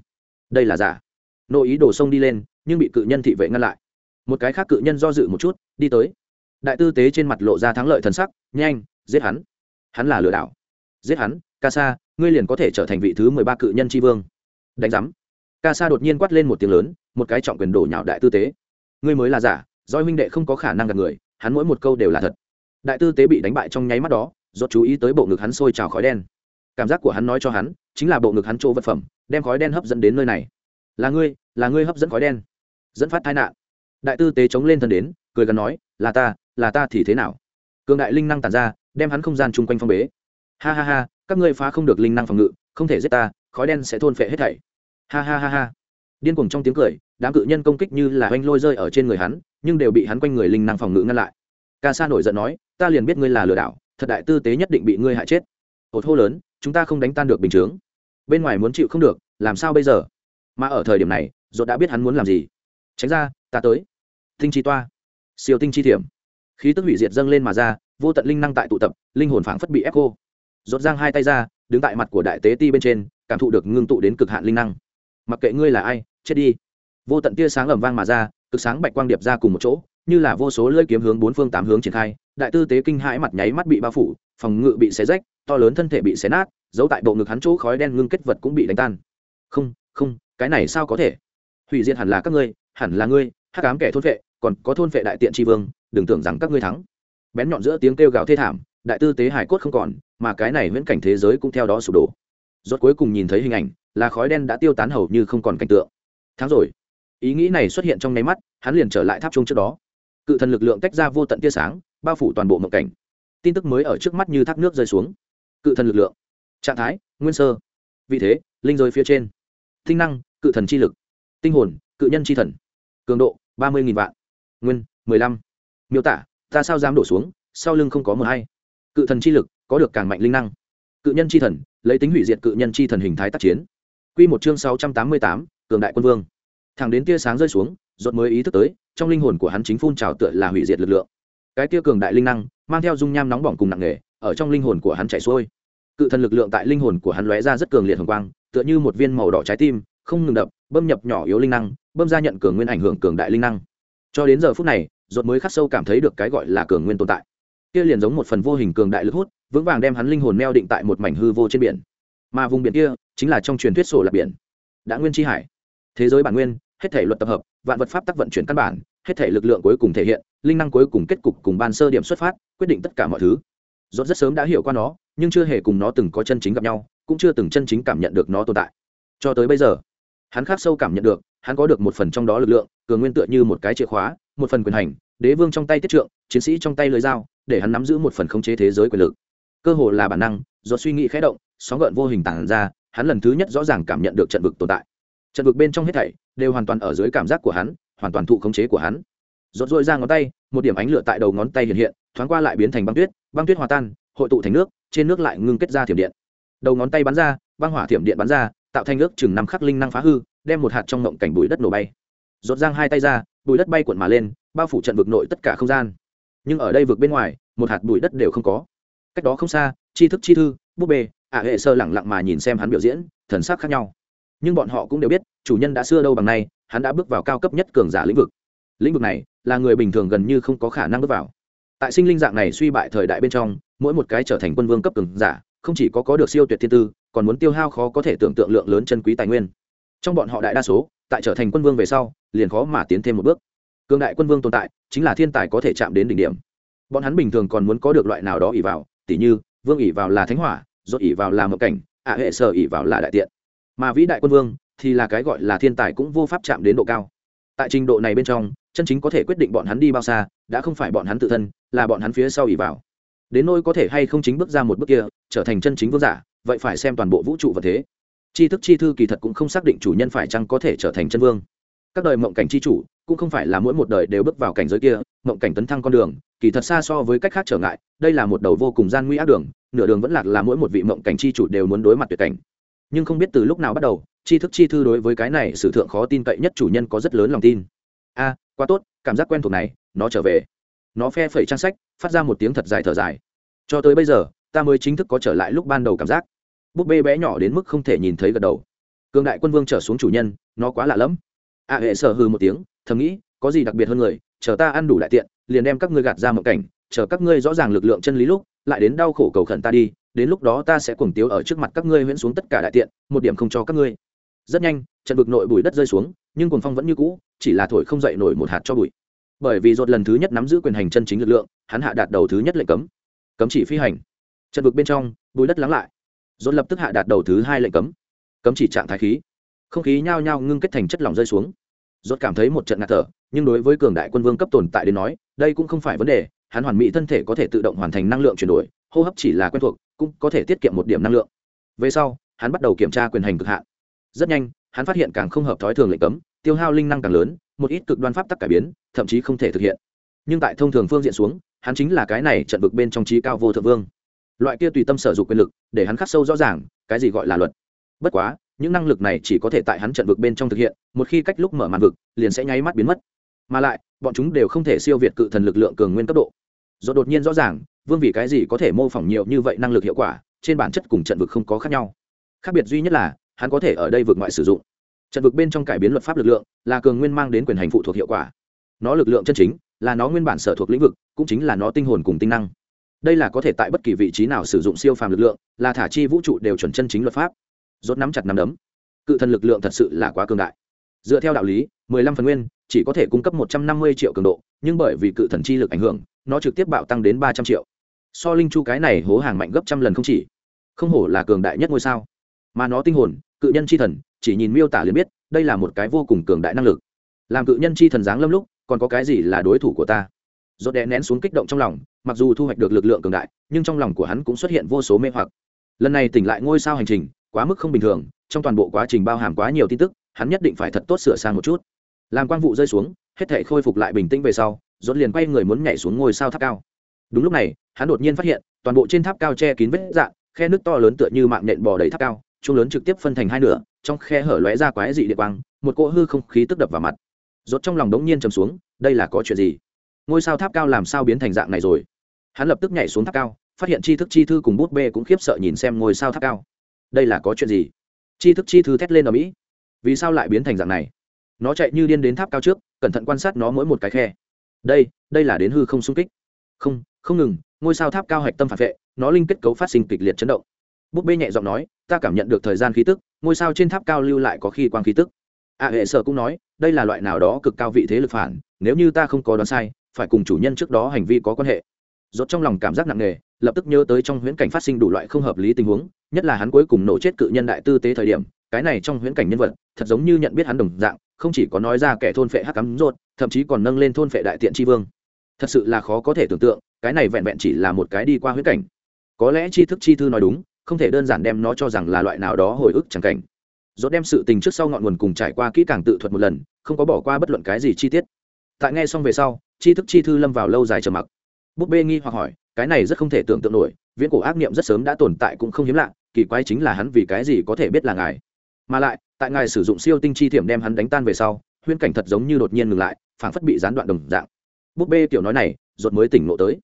Đây là giả. Nội ý đổ sông đi lên, nhưng bị cự nhân thị vệ ngăn lại. Một cái khác cự nhân do dự một chút, đi tới. Đại tư tế trên mặt lộ ra thắng lợi thần sắc, nhanh, giết hắn. Hắn là lừa đảo. Giết hắn ca sa ngươi liền có thể trở thành vị thứ mười ba cự nhân tri vương. Đánh giám. Ca sa đột nhiên quát lên một tiếng lớn, một cái trọng quyền đổ nhạo đại tư tế. Ngươi mới là giả doi huynh đệ không có khả năng gặp người, hắn mỗi một câu đều là thật. Đại tư tế bị đánh bại trong nháy mắt đó rốt chú ý tới bộ ngực hắn sôi trào khói đen. Cảm giác của hắn nói cho hắn, chính là bộ ngực hắn chỗ vật phẩm, đem khói đen hấp dẫn đến nơi này. Là ngươi là ngươi hấp dẫn khói đen. Dẫn phát tai nạn. Đại tư tế chống lên thân đến, cười gần nói, là ta là ta thì thế nào? Cường đại linh năng tàn ra, đem hắn không gian chung quanh phong bế. Ha ha ha, các ngươi phá không được linh năng phòng ngự, không thể giết ta, khói đen sẽ thôn phệ hết thảy. Ha ha ha ha. Điên cuồng trong tiếng cười, đám cự nhân công kích như là oanh lôi rơi ở trên người hắn, nhưng đều bị hắn quanh người linh năng phòng ngự ngăn lại. Ca sa nổi giận nói, ta liền biết ngươi là lừa đảo thật đại tư tế nhất định bị ngươi hại chết. Hột hô lớn, chúng ta không đánh tan được bình chướng. Bên ngoài muốn chịu không được, làm sao bây giờ? Mà ở thời điểm này dột đã biết hắn muốn làm gì. Tránh ra, ta tới. Tinh chi toa. Siêu tinh chi thiểm. Khí tức hủy diệt dâng lên mà ra, vô tận linh năng tại tụ tập, linh hồn phảng phất bị ép cô dột giang hai tay ra, đứng tại mặt của đại tế ti bên trên, cảm thụ được ngưng tụ đến cực hạn linh năng. Mặc kệ ngươi là ai, chết đi. Vô tận tia sáng ẩm vang mà ra, cực sáng bạch quang điệp ra cùng một chỗ như là vô số lưỡi kiếm hướng bốn phương tám hướng triển khai, đại tư tế kinh hãi mặt nháy mắt bị bao phủ, phòng ngự bị xé rách, to lớn thân thể bị xé nát, giấu tại bộ ngực hắn chỗ khói đen ngưng kết vật cũng bị đánh tan. Không không, cái này sao có thể? Hủy diệt hẳn là các ngươi, hẳn là ngươi, hắc cám kẻ thôn vệ, còn có thôn vệ đại tiện tri vương, đừng tưởng rằng các ngươi thắng. Bén nhọn giữa tiếng kêu gào thê thảm, đại tư tế hải cốt không còn, mà cái này viễn cảnh thế giới cũng theo đó sụp đổ. Rốt cuối cùng nhìn thấy hình ảnh, là khói đen đã tiêu tán hầu như không còn cảnh tượng. Thắng rồi. Ý nghĩ này xuất hiện trong nháy mắt, hắn liền trở lại tháp trung trước đó cự thần lực lượng tách ra vô tận tia sáng, bao phủ toàn bộ mộng cảnh. Tin tức mới ở trước mắt như thác nước rơi xuống. Cự thần lực lượng. Trạng thái, nguyên sơ. Vị thế, linh rơi phía trên. Tinh năng, cự thần chi lực. Tinh hồn, cự nhân chi thần. Cường độ, ba mươi vạn. Nguyên, mười lăm. Miêu tả, ta sao dám đổ xuống, sau lưng không có mờ hay. Cự thần chi lực, có được càng mạnh linh năng. Cự nhân chi thần, lấy tính hủy diệt cự nhân chi thần hình thái tác chiến. Q một chương sáu trăm tám mươi tám, cường đại quân vương. Thẳng đến tia sáng rơi xuống, rốt mới ý thức tới trong linh hồn của hắn chính phun trào tựa là hủy diệt lực lượng. Cái tia cường đại linh năng, mang theo dung nham nóng bỏng cùng nặng nề, ở trong linh hồn của hắn chảy xuôi. Cự thần lực lượng tại linh hồn của hắn lóe ra rất cường liệt hồng quang, tựa như một viên màu đỏ trái tim, không ngừng đập bơm nhập nhỏ yếu linh năng bơm ra nhận cường nguyên ảnh hưởng cường đại linh năng. Cho đến giờ phút này, ruột mới khắc sâu cảm thấy được cái gọi là cường nguyên tồn tại. Kia liền giống một phần vô hình cường đại lực hút, vững vàng đem hắn linh hồn neo định tại một mảnh hư vô trên biển. Mà vùng biển kia chính là trong truyền thuyết sổ là biển. Đã nguyên chi hải. Thế giới bản nguyên hết thể luật tập hợp, vạn vật pháp tắc vận chuyển căn bản, hết thể lực lượng cuối cùng thể hiện, linh năng cuối cùng kết cục cùng ban sơ điểm xuất phát, quyết định tất cả mọi thứ. Dốt rất sớm đã hiểu qua nó, nhưng chưa hề cùng nó từng có chân chính gặp nhau, cũng chưa từng chân chính cảm nhận được nó tồn tại. Cho tới bây giờ, hắn khắc sâu cảm nhận được, hắn có được một phần trong đó lực lượng, cường nguyên tựa như một cái chìa khóa, một phần quyền hành, đế vương trong tay tiết trượng, chiến sĩ trong tay lưới dao, để hắn nắm giữ một phần khống chế thế giới quyền lực. Cơ hồ là bản năng do suy nghĩ khẽ động, sóng gợn vô hình tản ra, hắn lần thứ nhất rõ ràng cảm nhận được trận vực tồn tại trận vực bên trong hết thảy đều hoàn toàn ở dưới cảm giác của hắn, hoàn toàn thụ khống chế của hắn. Rốt rôi ra ngón tay, một điểm ánh lửa tại đầu ngón tay hiện hiện, thoáng qua lại biến thành băng tuyết băng tuyết hòa tan, hội tụ thành nước, trên nước lại ngưng kết ra thiểm điện. Đầu ngón tay bắn ra, băng hỏa thiểm điện bắn ra, tạo thành nước chừng năm khắc linh năng phá hư, đem một hạt trong ngộng cảnh bụi đất nổ bay. Rốt giang hai tay ra, bụi đất bay cuộn mà lên, bao phủ trận vực nội tất cả không gian. Nhưng ở đây vực bên ngoài, một hạt bụi đất đều không có. Cách đó không xa tri thức chi thư, búp bê, ả hệ sơ lẳng lặng mà nhìn xem hắn biểu diễn, thần sắc khác nhau. Nhưng bọn họ cũng đều biết chủ nhân đã xưa đâu bằng nay, hắn đã bước vào cao cấp nhất cường giả lĩnh vực. Lĩnh vực này là người bình thường gần như không có khả năng bước vào. Tại sinh linh dạng này suy bại thời đại bên trong, mỗi một cái trở thành quân vương cấp cường giả, không chỉ có có được siêu tuyệt thiên tư, còn muốn tiêu hao khó có thể tưởng tượng lượng lớn chân quý tài nguyên. Trong bọn họ đại đa số, tại trở thành quân vương về sau, liền khó mà tiến thêm một bước. Cường đại quân vương tồn tại, chính là thiên tài có thể chạm đến đỉnh điểm. Bọn hắn bình thường còn muốn có được loại nào đó ỉ vào, tỉ như, vương ỉ vào là thánh hỏa dốt ỉ vào là mộng cảnh, ạ hệ sở ỉ vào là đại tiện. Mà vĩ đại quân vương thì là cái gọi là thiên tài cũng vô pháp chạm đến độ cao. Tại trình độ này bên trong, chân chính có thể quyết định bọn hắn đi bao xa, đã không phải bọn hắn tự thân, là bọn hắn phía sau ỉ vào. Đến nôi có thể hay không chính bước ra một bước kia, trở thành chân chính vương giả, vậy phải xem toàn bộ vũ trụ vật thế. Tri thức chi thư kỳ thật cũng không xác định chủ nhân phải chăng có thể trở thành chân vương. Các đời mộng cảnh chi chủ, cũng không phải là mỗi một đời đều bước vào cảnh giới kia, mộng cảnh tấn thăng con đường, kỳ thật xa so với cách khác trở ngại, đây là một đầu vô cùng gian nguy ác đường, nửa đường vẫn lạc là mỗi một vị mộng cảnh chi chủ đều muốn đối mặt tuyệt cảnh nhưng không biết từ lúc nào bắt đầu, tri thức chi thư đối với cái này sử thượng khó tin cậy nhất chủ nhân có rất lớn lòng tin. A, quá tốt, cảm giác quen thuộc này, nó trở về. Nó phe phẩy trang sách, phát ra một tiếng thật dài thở dài. Cho tới bây giờ, ta mới chính thức có trở lại lúc ban đầu cảm giác. Búp bê bé nhỏ đến mức không thể nhìn thấy gật đầu. Cương đại quân vương trở xuống chủ nhân, nó quá lạ lẫm. A hệ sở hư một tiếng, thầm nghĩ, có gì đặc biệt hơn người, chờ ta ăn đủ đại tiện, liền đem các ngươi gạt ra mộng cảnh, chờ các ngươi rõ ràng lực lượng chân lý lúc, lại đến đau khổ cầu khẩn ta đi đến lúc đó ta sẽ cuồng tiếu ở trước mặt các ngươi huyễn xuống tất cả đại tiện, một điểm không cho các ngươi. Rất nhanh, trận vực nội bụi đất rơi xuống, nhưng cuồng phong vẫn như cũ, chỉ là thổi không dậy nổi một hạt cho bụi. Bởi vì dột lần thứ nhất nắm giữ quyền hành chân chính lực lượng, hắn hạ đạt đầu thứ nhất lệnh cấm. Cấm chỉ phi hành. Trận vực bên trong bụi đất lắng lại. Dột lập tức hạ đạt đầu thứ hai lệnh cấm. Cấm chỉ trạng thái khí. Không khí nhao nhao ngưng kết thành chất lỏng rơi xuống. Dột cảm thấy một trận ngạt thở, nhưng đối với cường đại quân vương cấp tồn tại đến nói, đây cũng không phải vấn đề, hắn hoàn mỹ thân thể có thể tự động hoàn thành năng lượng chuyển đổi hô hấp chỉ là quen thuộc, cũng có thể tiết kiệm một điểm năng lượng. Về sau, hắn bắt đầu kiểm tra quyền hành cực hạn. Rất nhanh, hắn phát hiện càng không hợp thói thường lệnh cấm, tiêu hao linh năng càng lớn, một ít cực đoan pháp tắc cải biến, thậm chí không thể thực hiện. Nhưng tại thông thường phương diện xuống, hắn chính là cái này trận vực bên trong trí cao vô thượng vương. Loại kia tùy tâm sở dụng quyền lực, để hắn khắc sâu rõ ràng, cái gì gọi là luật. Bất quá, những năng lực này chỉ có thể tại hắn trận vực bên trong thực hiện, một khi cách lúc mở màn vực, liền sẽ nháy mắt biến mất. Mà lại, bọn chúng đều không thể siêu việt cự thần lực lượng cường nguyên cấp độ do đột nhiên rõ ràng, vương vì cái gì có thể mô phỏng nhiều như vậy năng lực hiệu quả, trên bản chất cùng trận vực không có khác nhau. Khác biệt duy nhất là, hắn có thể ở đây vượt ngoại sử dụng. Trận vực bên trong cải biến luật pháp lực lượng, là cường nguyên mang đến quyền hành phụ thuộc hiệu quả. Nó lực lượng chân chính, là nó nguyên bản sở thuộc lĩnh vực, cũng chính là nó tinh hồn cùng tinh năng. Đây là có thể tại bất kỳ vị trí nào sử dụng siêu phàm lực lượng, là thả chi vũ trụ đều chuẩn chân chính luật pháp. Rốt nắm chặt nắm đấm. Cự thần lực lượng thật sự là quá cường đại. Dựa theo đạo lý, mười lăm phần nguyên, chỉ có thể cung cấp một trăm năm mươi triệu cường độ, nhưng bởi vì cự thần chi lực ảnh hưởng nó trực tiếp bạo tăng đến ba trăm triệu. So linh chu cái này hố hàng mạnh gấp trăm lần không chỉ. Không hổ là cường đại nhất ngôi sao. Mà nó tinh hồn, cự nhân chi thần, chỉ nhìn miêu tả liền biết, đây là một cái vô cùng cường đại năng lực. Làm cự nhân chi thần giáng lâm lúc, còn có cái gì là đối thủ của ta? Dốt đè nén xuống kích động trong lòng, mặc dù thu hoạch được lực lượng cường đại, nhưng trong lòng của hắn cũng xuất hiện vô số mê hoặc. Lần này tỉnh lại ngôi sao hành trình, quá mức không bình thường, trong toàn bộ quá trình bao hàm quá nhiều tin tức, hắn nhất định phải thật tốt sửa sang một chút. Làm quang vụ rơi xuống, hết thể khôi phục lại bình tĩnh về sau Rốt liền quay người muốn nhảy xuống ngôi sao tháp cao. Đúng lúc này, hắn đột nhiên phát hiện, toàn bộ trên tháp cao che kín vết dạng, khe nước to lớn tựa như mạng nện bò đầy tháp cao chung lớn trực tiếp phân thành hai nửa, trong khe hở lóe ra quái dị địa quang, một cỗ hư không khí tức đập vào mặt. Rốt trong lòng đống nhiên trầm xuống, đây là có chuyện gì? Ngôi sao tháp cao làm sao biến thành dạng này rồi? Hắn lập tức nhảy xuống tháp cao, phát hiện chi thức chi thư cùng bút bê cũng khiếp sợ nhìn xem ngôi sao tháp cao. Đây là có chuyện gì? Chi thức chi thư thét lên ở mỹ. Vì sao lại biến thành dạng này? Nó chạy như điên đến tháp cao trước, cẩn thận quan sát nó mỗi một cái khe đây đây là đến hư không xung kích. Không không ngừng, ngôi sao tháp cao hạch tâm phản vệ, nó linh kết cấu phát sinh kịch liệt chấn động. Búp bê nhẹ giọng nói, ta cảm nhận được thời gian khí tức, ngôi sao trên tháp cao lưu lại có khi quang khí tức. A hệ sở cũng nói, đây là loại nào đó cực cao vị thế lực phản, nếu như ta không có đoán sai, phải cùng chủ nhân trước đó hành vi có quan hệ. Rốt trong lòng cảm giác nặng nề, lập tức nhớ tới trong huyễn cảnh phát sinh đủ loại không hợp lý tình huống, nhất là hắn cuối cùng nổ chết cự nhân đại tư tế thời điểm, cái này trong huyễn cảnh nhân vật, thật giống như nhận biết hắn đồng dạng, không chỉ có nói ra kẻ thôn phệ hắc cắm rốt thậm chí còn nâng lên thôn phệ đại tiện tri vương. Thật sự là khó có thể tưởng tượng, cái này vẹn vẹn chỉ là một cái đi qua huyễn cảnh. Có lẽ tri thức chi thư nói đúng, không thể đơn giản đem nó cho rằng là loại nào đó hồi ức chẳng cảnh. Dốt đem sự tình trước sau ngọn nguồn cùng trải qua kỹ càng tự thuật một lần, không có bỏ qua bất luận cái gì chi tiết. Tại nghe xong về sau, tri thức chi thư lâm vào lâu dài trầm mặc. Búp bê nghi hoặc hỏi, cái này rất không thể tưởng tượng nổi, viễn cổ ác niệm rất sớm đã tồn tại cũng không hiếm lạ, kỳ quái chính là hắn vì cái gì có thể biết là ngài. Mà lại, tại ngài sử dụng siêu tinh chi thiểm đem hắn đánh tan về sau, huyễn cảnh thật giống như đột nhiên ngừng lại phảng phất bị gián đoạn đồng dạng. Búp bê kiểu nói này ruột mới tỉnh ngộ tới.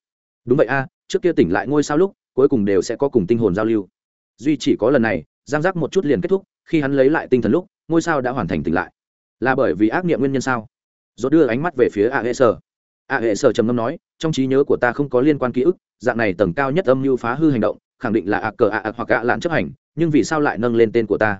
Đúng vậy a, trước kia tỉnh lại ngôi sao lúc, cuối cùng đều sẽ có cùng tinh hồn giao lưu. Duy chỉ có lần này, giang giác một chút liền kết thúc, khi hắn lấy lại tinh thần lúc, ngôi sao đã hoàn thành tỉnh lại. Là bởi vì ác nghiệm nguyên nhân sao? Rốt đưa ánh mắt về phía a hệ sở a hệ sở trầm ngâm nói, trong trí nhớ của ta không có liên quan ký ức, dạng này tầng cao nhất âm mưu phá hư hành động, khẳng định là a cờ a hoặc a lạn chấp hành, nhưng vì sao lại nâng lên tên của ta?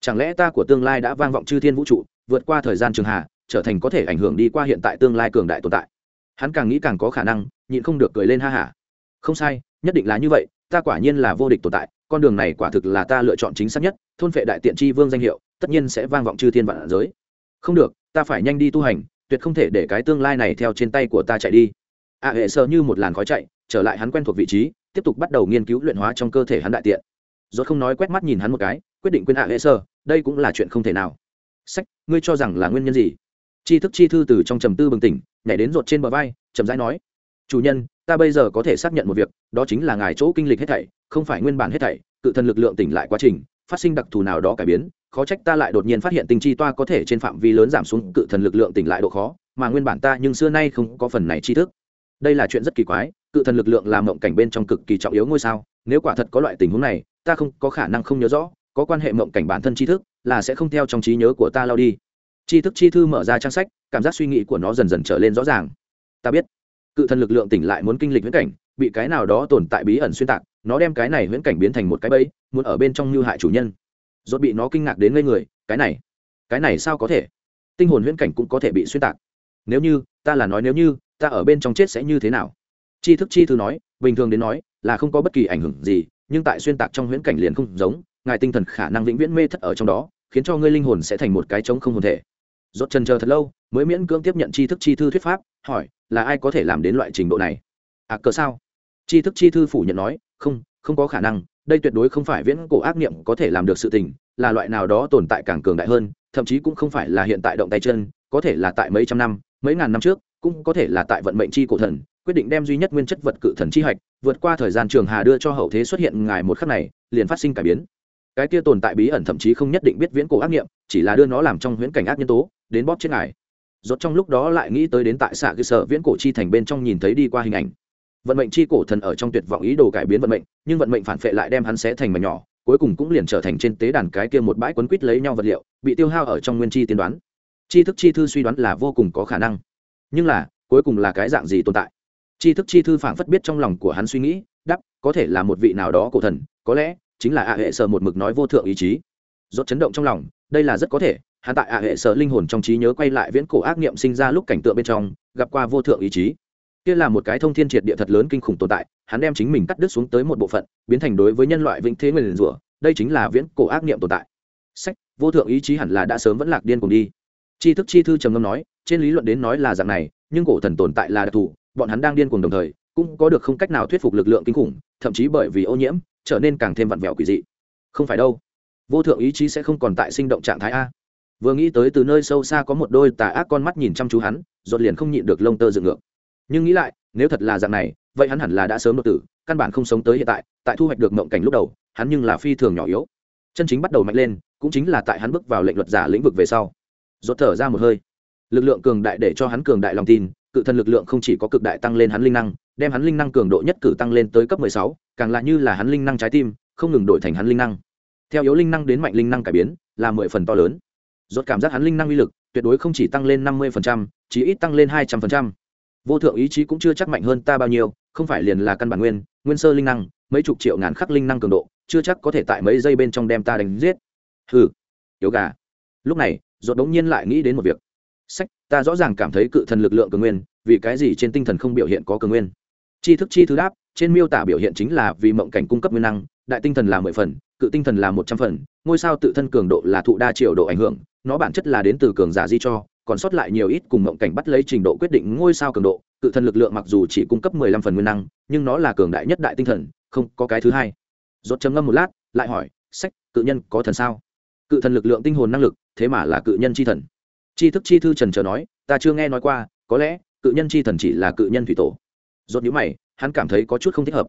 Chẳng lẽ ta của tương lai đã vang vọng chư thiên vũ trụ vượt qua thời gian trường hà trở thành có thể ảnh hưởng đi qua hiện tại tương lai cường đại tồn tại. Hắn càng nghĩ càng có khả năng nhịn không được cười lên ha hả. Không sai nhất định là như vậy ta quả nhiên là vô địch tồn tại con đường này quả thực là ta lựa chọn chính xác nhất thôn vệ đại tiện tri vương danh hiệu tất nhiên sẽ vang vọng chư thiên vạn giới. Không được ta phải nhanh đi tu hành tuyệt không thể để cái tương lai này theo trên tay của ta chạy đi. Ạ à, hệ sơ như một làn khói chạy trở lại hắn quen thuộc vị trí tiếp tục bắt đầu nghiên cứu luyện hóa trong cơ thể hắn đại tiện. Rốt không nói quét mắt nhìn hắn một cái quyết định quên ạ à hệ sơ đây cũng là chuyện không thể nào sách, ngươi cho rằng là nguyên nhân gì? Chi thức chi thư từ trong trầm tư bừng tỉnh, nhảy đến ruột trên bờ vai, chậm rãi nói, chủ nhân, ta bây giờ có thể xác nhận một việc, đó chính là ngài chỗ kinh lịch hết thảy, không phải nguyên bản hết thảy, cự thần lực lượng tỉnh lại quá trình, phát sinh đặc thù nào đó cải biến, khó trách ta lại đột nhiên phát hiện tinh chi toa có thể trên phạm vi lớn giảm xuống, cự thần lực lượng tỉnh lại độ khó, mà nguyên bản ta nhưng xưa nay không có phần này tri thức. Đây là chuyện rất kỳ quái, cự thần lực lượng làm mộng cảnh bên trong cực kỳ trọng yếu ngôi sao, nếu quả thật có loại tình huống này, ta không có khả năng không nhớ rõ, có quan hệ mộng cảnh bản thân tri thức là sẽ không theo trong trí nhớ của ta lao đi. Tri thức chi thư mở ra trang sách, cảm giác suy nghĩ của nó dần dần trở lên rõ ràng. Ta biết, cự thần lực lượng tỉnh lại muốn kinh lịch viễn cảnh, bị cái nào đó tồn tại bí ẩn xuyên tạc, nó đem cái này viễn cảnh biến thành một cái bẫy, muốn ở bên trong như hại chủ nhân. Rốt bị nó kinh ngạc đến ngây người, cái này cái này sao có thể? Tinh hồn viễn cảnh cũng có thể bị xuyên tạc. Nếu như, ta là nói nếu như, ta ở bên trong chết sẽ như thế nào? Tri thức chi thư nói, bình thường đến nói, là không có bất kỳ ảnh hưởng gì, nhưng tại xuyên tạc trong huyễn cảnh liền không giống ngài tinh thần khả năng vĩnh viễn mê thất ở trong đó, khiến cho ngươi linh hồn sẽ thành một cái trống không hồn thể. Rốt chân chờ thật lâu, mới miễn cưỡng tiếp nhận tri thức chi thư thuyết pháp, hỏi, là ai có thể làm đến loại trình độ này? À cờ sao? Tri thức chi thư phủ nhận nói, không không có khả năng, đây tuyệt đối không phải viễn cổ ác niệm có thể làm được sự tình, là loại nào đó tồn tại càng cường đại hơn, thậm chí cũng không phải là hiện tại động tay chân, có thể là tại mấy trăm năm, mấy ngàn năm trước, cũng có thể là tại vận mệnh chi cổ thần, quyết định đem duy nhất nguyên chất vật cự thần chi hạch, vượt qua thời gian trường hà đưa cho hậu thế xuất hiện ngài một khắc này, liền phát sinh cải biến cái kia tồn tại bí ẩn thậm chí không nhất định biết viễn cổ ác nghiệm, chỉ là đưa nó làm trong huyễn cảnh ác nhân tố, đến bóp chết ngài. Rốt trong lúc đó lại nghĩ tới đến tại xạ cơ sở viễn cổ chi thành bên trong nhìn thấy đi qua hình ảnh. Vận mệnh chi cổ thần ở trong tuyệt vọng ý đồ cải biến vận mệnh, nhưng vận mệnh phản phệ lại đem hắn xé thành mảnh nhỏ, cuối cùng cũng liền trở thành trên tế đàn cái kia một bãi quấn quít lấy nhau vật liệu, bị tiêu hao ở trong nguyên chi tiên đoán. Chi thức chi thư suy đoán là vô cùng có khả năng. Nhưng là, cuối cùng là cái dạng gì tồn tại? Chi thức chi thư phảng phất biết trong lòng của hắn suy nghĩ đắp có thể là một vị nào đó cổ thần, có lẽ chính là ạ hệ sở một mực nói vô thượng ý chí. Rốt chấn động trong lòng, đây là rất có thể, hắn tại ạ hệ sở linh hồn trong trí nhớ quay lại viễn cổ ác niệm sinh ra lúc cảnh tượng bên trong, gặp qua vô thượng ý chí. Kia là một cái thông thiên triệt địa thật lớn kinh khủng tồn tại, hắn đem chính mình cắt đứt xuống tới một bộ phận, biến thành đối với nhân loại vĩnh thế nguyền rủa, đây chính là viễn cổ ác niệm tồn tại. Sách, vô thượng ý chí hẳn là đã sớm vẫn lạc điên cùng đi. Tri thức chi thư trầm ngâm nói, trên lý luận đến nói là dạng này, nhưng cổ thần tồn tại là đặc thù, bọn hắn đang điên cuồng đồng thời, cũng có được không cách nào thuyết phục lực lượng kinh khủng, thậm chí bởi vì ô nhiễm trở nên càng thêm vặn vẹo quỷ dị. Không phải đâu. Vô thượng ý chí sẽ không còn tại sinh động trạng thái a. Vừa nghĩ tới từ nơi sâu xa có một đôi tà ác con mắt nhìn chăm chú hắn dột liền không nhịn được lông tơ dựng ngược. Nhưng nghĩ lại, nếu thật là dạng này, vậy hắn hẳn là đã sớm đột tử, căn bản không sống tới hiện tại tại thu hoạch được mộng cảnh lúc đầu, hắn nhưng là phi thường nhỏ yếu. Chân chính bắt đầu mạnh lên, cũng chính là tại hắn bước vào lệnh luật giả lĩnh vực về sau. Dột thở ra một hơi. Lực lượng cường đại để cho hắn cường đại lòng tin, cự thần lực lượng không chỉ có cực đại tăng lên hắn linh năng đem hắn linh năng cường độ nhất cử tăng lên tới cấp mười sáu càng là như là hắn linh năng trái tim không ngừng đổi thành hắn linh năng. Theo yếu linh năng đến mạnh linh năng cải biến là mười phần to lớn. Rốt cảm giác hắn linh năng uy lực tuyệt đối không chỉ tăng lên năm mươi phần trăm, chí ít tăng lên hai trăm phần trăm. vô thượng ý chí cũng chưa chắc mạnh hơn ta bao nhiêu không phải liền là căn bản nguyên nguyên sơ linh năng mấy chục triệu ngàn khắc linh năng cường độ chưa chắc có thể tại mấy giây bên trong đem ta đánh giết. Hừ yếu gà. Lúc này rốt đống nhiên lại nghĩ đến một việc. Sách ta rõ ràng cảm thấy cự thần lực lượng cường nguyên vì cái gì trên tinh thần không biểu hiện có cường nguyên? Chi thức chi thứ đáp, trên miêu tả biểu hiện chính là vì mộng cảnh cung cấp nguyên năng, đại tinh thần là mười phần, cự tinh thần là một trăm phần, ngôi sao tự thân cường độ là thụ đa triệu độ ảnh hưởng, nó bản chất là đến từ cường giả di cho, còn sót lại nhiều ít cùng mộng cảnh bắt lấy trình độ quyết định ngôi sao cường độ cự thần lực lượng mặc dù chỉ cung cấp mười lăm phần nguyên năng, nhưng nó là cường đại nhất đại tinh thần, không có cái thứ hai. Dốt chấm ngâm một lát, lại hỏi, sách, cự nhân có thần sao? Cự thần lực lượng tinh hồn năng lực, thế mà là cự nhân c h i thần. C h i thức chi thư trần trờ nói, ta chưa nghe nói qua, có lẽ cự nhân c h i thần chỉ là cự nhân thủy tổ rốt nhíu mày, hắn cảm thấy có chút không thích hợp.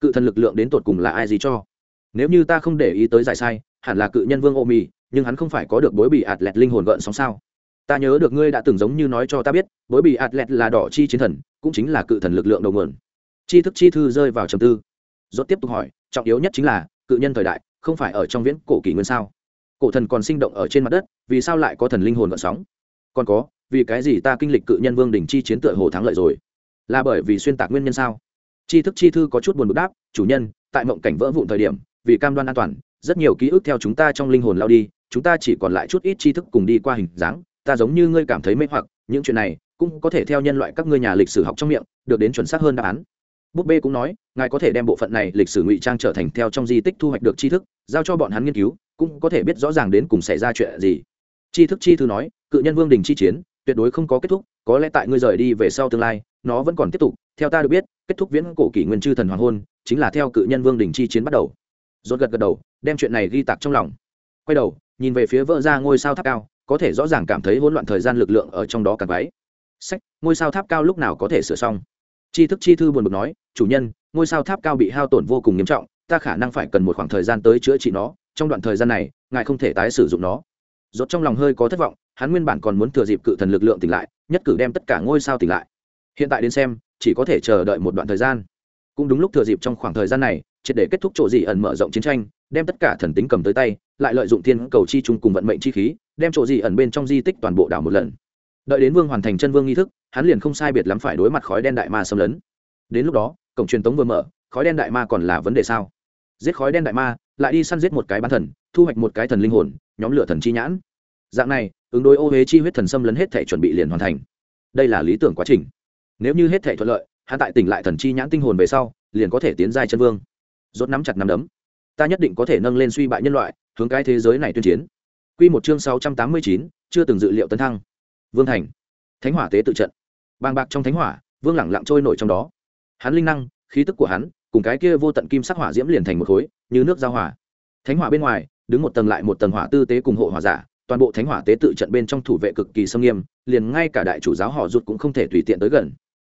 Cự thần lực lượng đến tột cùng là ai gì cho? Nếu như ta không để ý tới giải sai, hẳn là cự nhân vương ô mì nhưng hắn không phải có được bối bị ạt lẹt linh hồn gợn sóng sao? Ta nhớ được ngươi đã từng giống như nói cho ta biết, bối bị ạt lẹt là đỏ chi chiến thần, cũng chính là cự thần lực lượng đầu nguồn. Chi thức chi thư rơi vào trầm tư. Rốt tiếp tục hỏi, trọng yếu nhất chính là, cự nhân thời đại, không phải ở trong viễn cổ kỷ nguyên sao? Cổ thần còn sinh động ở trên mặt đất, vì sao lại có thần linh hồn gợn sóng? Còn có, vì cái gì ta kinh lịch cự nhân vương đỉnh chi chiến tựa hồ thắng lợi rồi? Là bởi vì xuyên tạc nguyên nhân sao? Tri thức chi thư có chút buồn bực đáp, chủ nhân, tại mộng cảnh vỡ vụn thời điểm, vì cam đoan an toàn, rất nhiều ký ức theo chúng ta trong linh hồn lao đi, chúng ta chỉ còn lại chút ít tri thức cùng đi qua hình dáng, ta giống như ngươi cảm thấy mê hoặc, những chuyện này cũng có thể theo nhân loại các ngươi nhà lịch sử học trong miệng, được đến chuẩn xác hơn đáp án. Búp bê cũng nói, ngài có thể đem bộ phận này lịch sử ngụy trang trở thành theo trong di tích thu hoạch được tri thức, giao cho bọn hắn nghiên cứu, cũng có thể biết rõ ràng đến cùng xảy ra chuyện gì. Tri thức chi thư nói, cự nhân vương đình chi chiến tuyệt đối không có kết thúc, có lẽ tại ngươi rời đi về sau tương lai, nó vẫn còn tiếp tục. Theo ta được biết, kết thúc viễn cổ kỷ nguyên chư thần hoàng hôn, chính là theo cự nhân vương đình chi chiến bắt đầu. Rốt gật gật đầu, đem chuyện này ghi tạc trong lòng. Quay đầu, nhìn về phía vỡ ra ngôi sao tháp cao, có thể rõ ràng cảm thấy hỗn loạn thời gian lực lượng ở trong đó càng váy sách, ngôi sao tháp cao lúc nào có thể sửa xong? Chi thức chi thư buồn bực nói, chủ nhân, ngôi sao tháp cao bị hao tổn vô cùng nghiêm trọng, ta khả năng phải cần một khoảng thời gian tới chữa trị nó. Trong đoạn thời gian này, ngài không thể tái sử dụng nó rốt trong lòng hơi có thất vọng, hắn nguyên bản còn muốn thừa dịp cự thần lực lượng tỉnh lại, nhất cử đem tất cả ngôi sao tỉnh lại. Hiện tại đến xem, chỉ có thể chờ đợi một đoạn thời gian. Cũng đúng lúc thừa dịp trong khoảng thời gian này, triệt để kết thúc chỗ dị ẩn mở rộng chiến tranh, đem tất cả thần tính cầm tới tay, lại lợi dụng thiên cầu chi chung cùng vận mệnh chi khí, đem chỗ dị ẩn bên trong di tích toàn bộ đảo một lần. Đợi đến vương hoàn thành chân vương nghi thức, hắn liền không sai biệt lắm phải đối mặt khói đen đại ma xâm lấn. Đến lúc đó, cổng truyền tống vừa mở, khói đen đại ma còn là vấn đề sao? Giết khói đen đại ma lại đi săn giết một cái bán thần, thu hoạch một cái thần linh hồn, nhóm lửa thần chi nhãn. Dạng này, ứng đối ô huế chi huyết thần xâm lấn hết thể chuẩn bị liền hoàn thành. Đây là lý tưởng quá trình. Nếu như hết thể thuận lợi, hắn tại tỉnh lại thần chi nhãn tinh hồn về sau, liền có thể tiến giai chân vương. Rốt nắm chặt nắm đấm. Ta nhất định có thể nâng lên suy bại nhân loại, hướng cái thế giới này tuyên chiến. Quy một chương sáu trăm tám mươi chín, chưa từng dự liệu tấn thăng. Vương thành. Thánh hỏa tế tự trận. Bàng bạc trong thánh hỏa, vương lẳng lặng trôi nổi trong đó. Hắn linh năng, khí tức của hắn cùng cái kia vô tận kim sắc hỏa diễm liền thành một khối, như nước giao hỏa thánh hỏa bên ngoài, đứng một tầng lại một tầng hỏa tư tế cùng hộ hỏa giả, toàn bộ thánh hỏa tế tự trận bên trong thủ vệ cực kỳ sâm nghiêm, liền ngay cả đại chủ giáo họ rụt cũng không thể tùy tiện tới gần.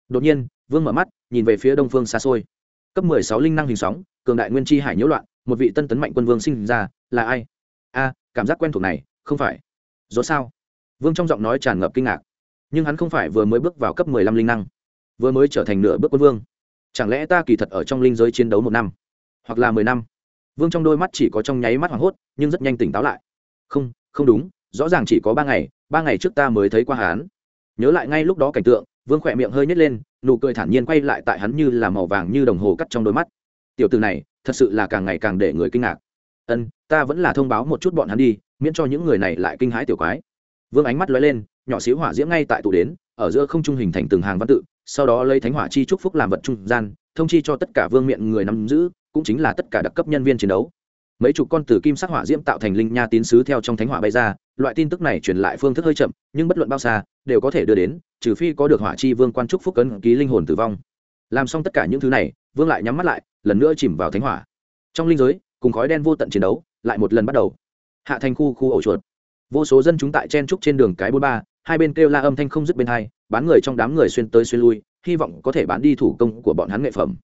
Đột nhiên, vương mở mắt, nhìn về phía đông phương xa xôi. Cấp mười sáu linh năng hình sóng, cường đại nguyên chi hải nhiễu loạn, một vị tân tấn mạnh quân vương sinh ra, là ai? A, cảm giác quen thuộc này, không phải. Dỗ sao? Vương trong giọng nói tràn ngập kinh ngạc. Nhưng hắn không phải vừa mới bước vào cấp mười lăm linh năng, vừa mới trở thành nửa bước quân vương chẳng lẽ ta kỳ thật ở trong linh giới chiến đấu một năm, hoặc là mười năm? Vương trong đôi mắt chỉ có trong nháy mắt hoảng hốt, nhưng rất nhanh tỉnh táo lại. Không không đúng, rõ ràng chỉ có ba ngày ba ngày trước ta mới thấy qua hắn. Nhớ lại ngay lúc đó cảnh tượng, vương khỏe miệng hơi nhét lên, nụ cười thản nhiên quay lại tại hắn như là màu vàng như đồng hồ cắt trong đôi mắt. Tiểu từ này, thật sự là càng ngày càng để người kinh ngạc. Ân, ta vẫn là thông báo một chút bọn hắn đi, miễn cho những người này lại kinh hãi tiểu quái. Vương ánh mắt lóe lên, nhỏ xíu hỏa diễm ngay tại tụ đến, ở giữa không trung hình thành từng hàng văn tự sau đó lấy thánh hỏa chi chúc phúc làm vật trung gian, thông chi cho tất cả vương miệng người nắm giữ, cũng chính là tất cả đặc cấp nhân viên chiến đấu. Mấy chục con tử kim sắc hỏa diễm tạo thành linh nha tín sứ theo trong thánh hỏa bay ra, loại tin tức này truyền lại phương thức hơi chậm, nhưng bất luận bao xa, đều có thể đưa đến, trừ phi có được hỏa chi vương quan trúc phúc cấn ký linh hồn tử vong. Làm xong tất cả những thứ này, vương lại nhắm mắt lại, lần nữa chìm vào thánh hỏa. Trong linh giới, cùng khói đen vô tận chiến đấu, lại một lần bắt đầu. Hạ thành khu khu ổ chuột. Vô số dân chúng tại chen trúc trên đường cái bốn ba, hai bên kêu la âm thanh không dứt bên hai bán người trong đám người xuyên tới xuyên lui, hy vọng có thể bán đi thủ công của bọn hắn nghệ phẩm.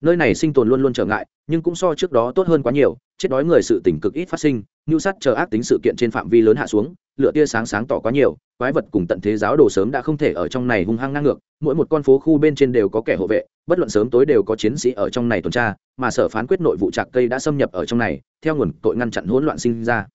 Nơi này sinh tồn luôn luôn trở ngại, nhưng cũng so trước đó tốt hơn quá nhiều, chết đói người sự tỉnh cực ít phát sinh nhu sắt chờ ác tính sự kiện trên phạm vi lớn hạ xuống lựa tia sáng sáng tỏ quá nhiều, quái vật cùng tận thế giáo đồ sớm đã không thể ở trong này hung hăng ngang ngược, mỗi một con phố khu bên trên đều có kẻ hộ vệ, bất luận sớm tối đều có chiến sĩ ở trong này tuần tra, mà sở phán quyết nội vụ trạc cây đã xâm nhập ở trong này, theo nguồn tội ngăn chặn hỗn loạn sinh ra.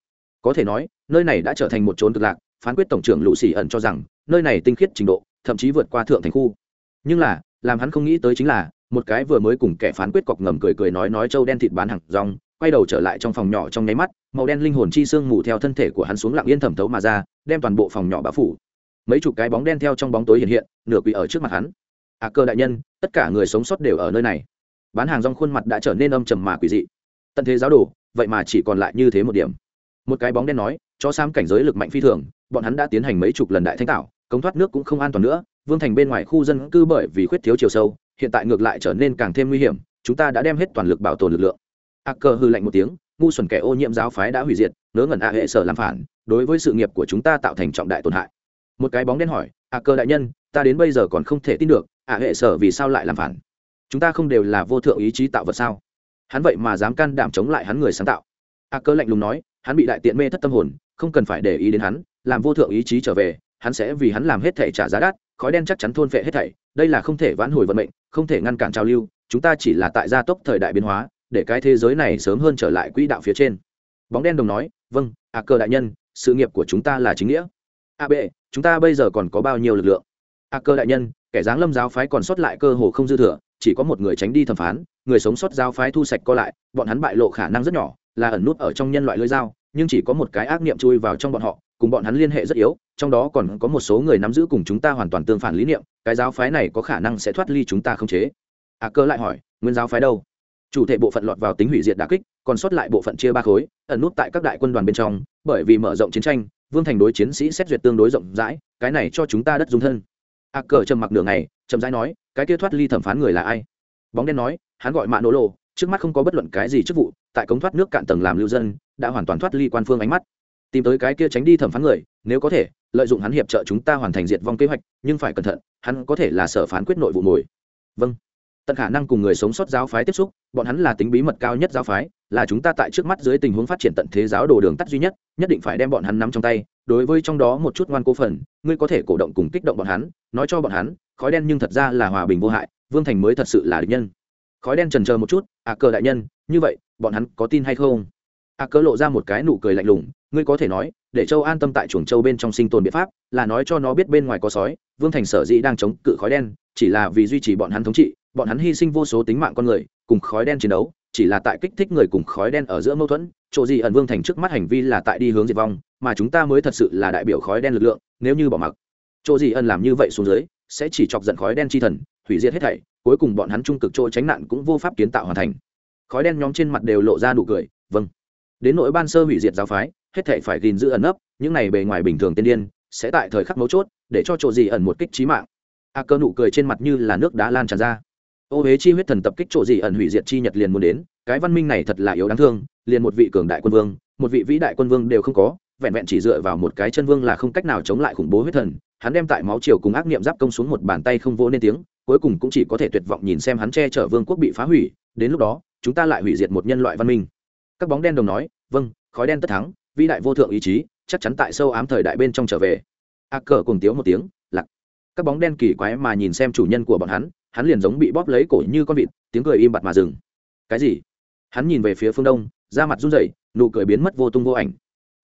Có thể nói, nơi này đã trở thành một trốn cực lạc, phán quyết tổng trưởng lũ xỉ ẩn cho rằng, nơi này tinh khiết trình độ thậm chí vượt qua thượng thành khu. Nhưng là, làm hắn không nghĩ tới chính là, một cái vừa mới cùng kẻ phán quyết cọc ngầm cười cười nói nói trâu đen thịt bán hàng rong, quay đầu trở lại trong phòng nhỏ trong nháy mắt, màu đen linh hồn chi xương mù theo thân thể của hắn xuống lặng yên thẩm thấu mà ra, đem toàn bộ phòng nhỏ bao phủ. Mấy chục cái bóng đen theo trong bóng tối hiện hiện, nửa quỷ ở trước mặt hắn. À cơ đại nhân, tất cả người sống sót đều ở nơi này. Bán hàng rong khuôn mặt đã trở nên âm trầm mà quỷ dị. Tận thế giáo đồ, vậy mà chỉ còn lại như thế một điểm. Một cái bóng đen nói cho sam cảnh giới lực mạnh phi thường, bọn hắn đã tiến hành mấy chục lần đại thanh tạo cống thoát nước cũng không an toàn nữa, vương thành bên ngoài khu dân cư bởi vì khuyết thiếu chiều sâu, hiện tại ngược lại trở nên càng thêm nguy hiểm, chúng ta đã đem hết toàn lực bảo tồn lực lượng. A cơ hư lạnh một tiếng, ngu xuẩn kẻ ô nhiễm giáo phái đã hủy diệt, ngớ ngẩn a hệ sở làm phản, đối với sự nghiệp của chúng ta tạo thành trọng đại tổn hại. Một cái bóng đen hỏi, a cơ đại nhân, ta đến bây giờ còn không thể tin được, a hệ sở vì sao lại làm phản? Chúng ta không đều là vô thượng ý chí tạo vật sao? Hắn vậy mà dám can đảm chống lại hắn người sáng tạo. A cơ lạnh lùng nói, hắn bị đại tiện mê thất tâm hồn, không cần phải để ý đến hắn, làm vô thượng ý chí trở về hắn sẽ vì hắn làm hết thể trả giá đắt khói đen chắc chắn thôn phệ hết thảy đây là không thể vãn hồi vận mệnh không thể ngăn cản trao lưu chúng ta chỉ là tại gia tốc thời đại biến hóa để cái thế giới này sớm hơn trở lại quỹ đạo phía trên. Bóng đen đồng nói vâng a cơ đại nhân sự nghiệp của chúng ta là chính nghĩa. A Bệ, chúng ta bây giờ còn có bao nhiêu lực lượng? A cơ đại nhân kẻ giáng lâm giáo phái còn sót lại cơ hồ không dư thừa chỉ có một người tránh đi thẩm phán người sống sót giáo phái thu sạch co lại bọn hắn bại lộ khả năng rất nhỏ là ẩn nút ở trong nhân loại lưỡi dao nhưng chỉ có một cái ác niệm chui vào trong bọn họ cùng bọn hắn liên hệ rất yếu trong đó còn có một số người nắm giữ cùng chúng ta hoàn toàn tương phản lý niệm cái giáo phái này có khả năng sẽ thoát ly chúng ta không chế. A cơ lại hỏi nguyên giáo phái đâu? Chủ thể bộ phận lọt vào tính hủy diệt đà kích còn sót lại bộ phận chia ba khối ẩn nút tại các đại quân đoàn bên trong bởi vì mở rộng chiến tranh vương thành đối chiến sĩ xét duyệt tương đối rộng rãi cái này cho chúng ta đất dung thân. A cờ trầm mặc nửa ngày, trầm rãi nói cái kia thoát ly thẩm phán người là ai? Bóng đen nói hắn gọi mạ nỗ lộ trước mắt không có bất luận cái gì chức vụ tại cống thoát nước cạn tầng làm lưu dân đã hoàn toàn thoát ly quan phương ánh mắt tìm tới cái kia tránh đi thẩm phán người, nếu có thể, lợi dụng hắn hiệp trợ chúng ta hoàn thành diệt vong kế hoạch, nhưng phải cẩn thận, hắn có thể là sở phán quyết nội vụ mồi vâng. Tận khả năng cùng người sống sót giáo phái tiếp xúc, bọn hắn là tính bí mật cao nhất giáo phái, là chúng ta tại trước mắt dưới tình huống phát triển tận thế giáo đồ đường tắt duy nhất nhất định phải đem bọn hắn nắm trong tay. Đối với trong đó một chút ngoan cố phần, ngươi có thể cổ động cùng kích động bọn hắn, nói cho bọn hắn, khói đen nhưng thật ra là hòa bình vô hại, vương thành mới thật sự là địch nhân. Khói đen trần chờ một chút à cờ đại nhân, như vậy, bọn hắn có tin hay không? À cờ lộ ra một cái nụ cười lạnh lùng ngươi có thể nói, để châu an tâm tại chuồng châu bên trong sinh tồn biện pháp, là nói cho nó biết bên ngoài có sói, vương thành sở dĩ đang chống cự khói đen, chỉ là vì duy trì bọn hắn thống trị, bọn hắn hy sinh vô số tính mạng con người, cùng khói đen chiến đấu, chỉ là tại kích thích người cùng khói đen ở giữa mâu thuẫn, chỗ gì ẩn vương thành trước mắt hành vi là tại đi hướng diệt vong, mà chúng ta mới thật sự là đại biểu khói đen lực lượng, nếu như bỏ mặc. Chỗ gì ẩn làm như vậy xuống dưới, sẽ chỉ chọc giận khói đen chi thần, hủy diệt hết thảy, cuối cùng bọn hắn trung cực chỗ tránh nạn cũng vô pháp kiến tạo hoàn thành. Khói đen nhóm trên mặt đều lộ ra nụ cười vâng. Đến nỗi ban sơ hủy diệt giáo phái hết thảy phải gìn giữ ẩn nấp, những này bề ngoài bình thường tiên điên, sẽ tại thời khắc mấu chốt, để cho chỗ gì ẩn một kích trí mạng. A cơ nụ cười trên mặt như là nước đá lan tràn ra. Ô huế chi huyết thần tập kích chỗ gì ẩn hủy diệt chi nhật liền muốn đến, cái văn minh này thật là yếu đáng thương, liền một vị cường đại quân vương, một vị vĩ đại quân vương đều không có, vẹn vẹn chỉ dựa vào một cái chân vương là không cách nào chống lại khủng bố huyết thần, hắn đem tại máu chiều cùng ác niệm giáp công xuống một bàn tay không vô nên tiếng, cuối cùng cũng chỉ có thể tuyệt vọng nhìn xem hắn che chở vương quốc bị phá hủy, đến lúc đó, chúng ta lại hủy diệt một nhân loại văn minh. Các bóng đen đồng nói vâng khói đen tất thắng vĩ đại vô thượng ý chí, chắc chắn tại sâu ám thời đại bên trong trở về. A cờ cùng tiếu một tiếng lặc các bóng đen kỳ quái mà nhìn xem chủ nhân của bọn hắn hắn liền giống bị bóp lấy cổ như con vịt, tiếng cười im bặt mà dừng. Cái gì? Hắn nhìn về phía phương đông, da mặt run rẩy, nụ cười biến mất vô tung vô ảnh.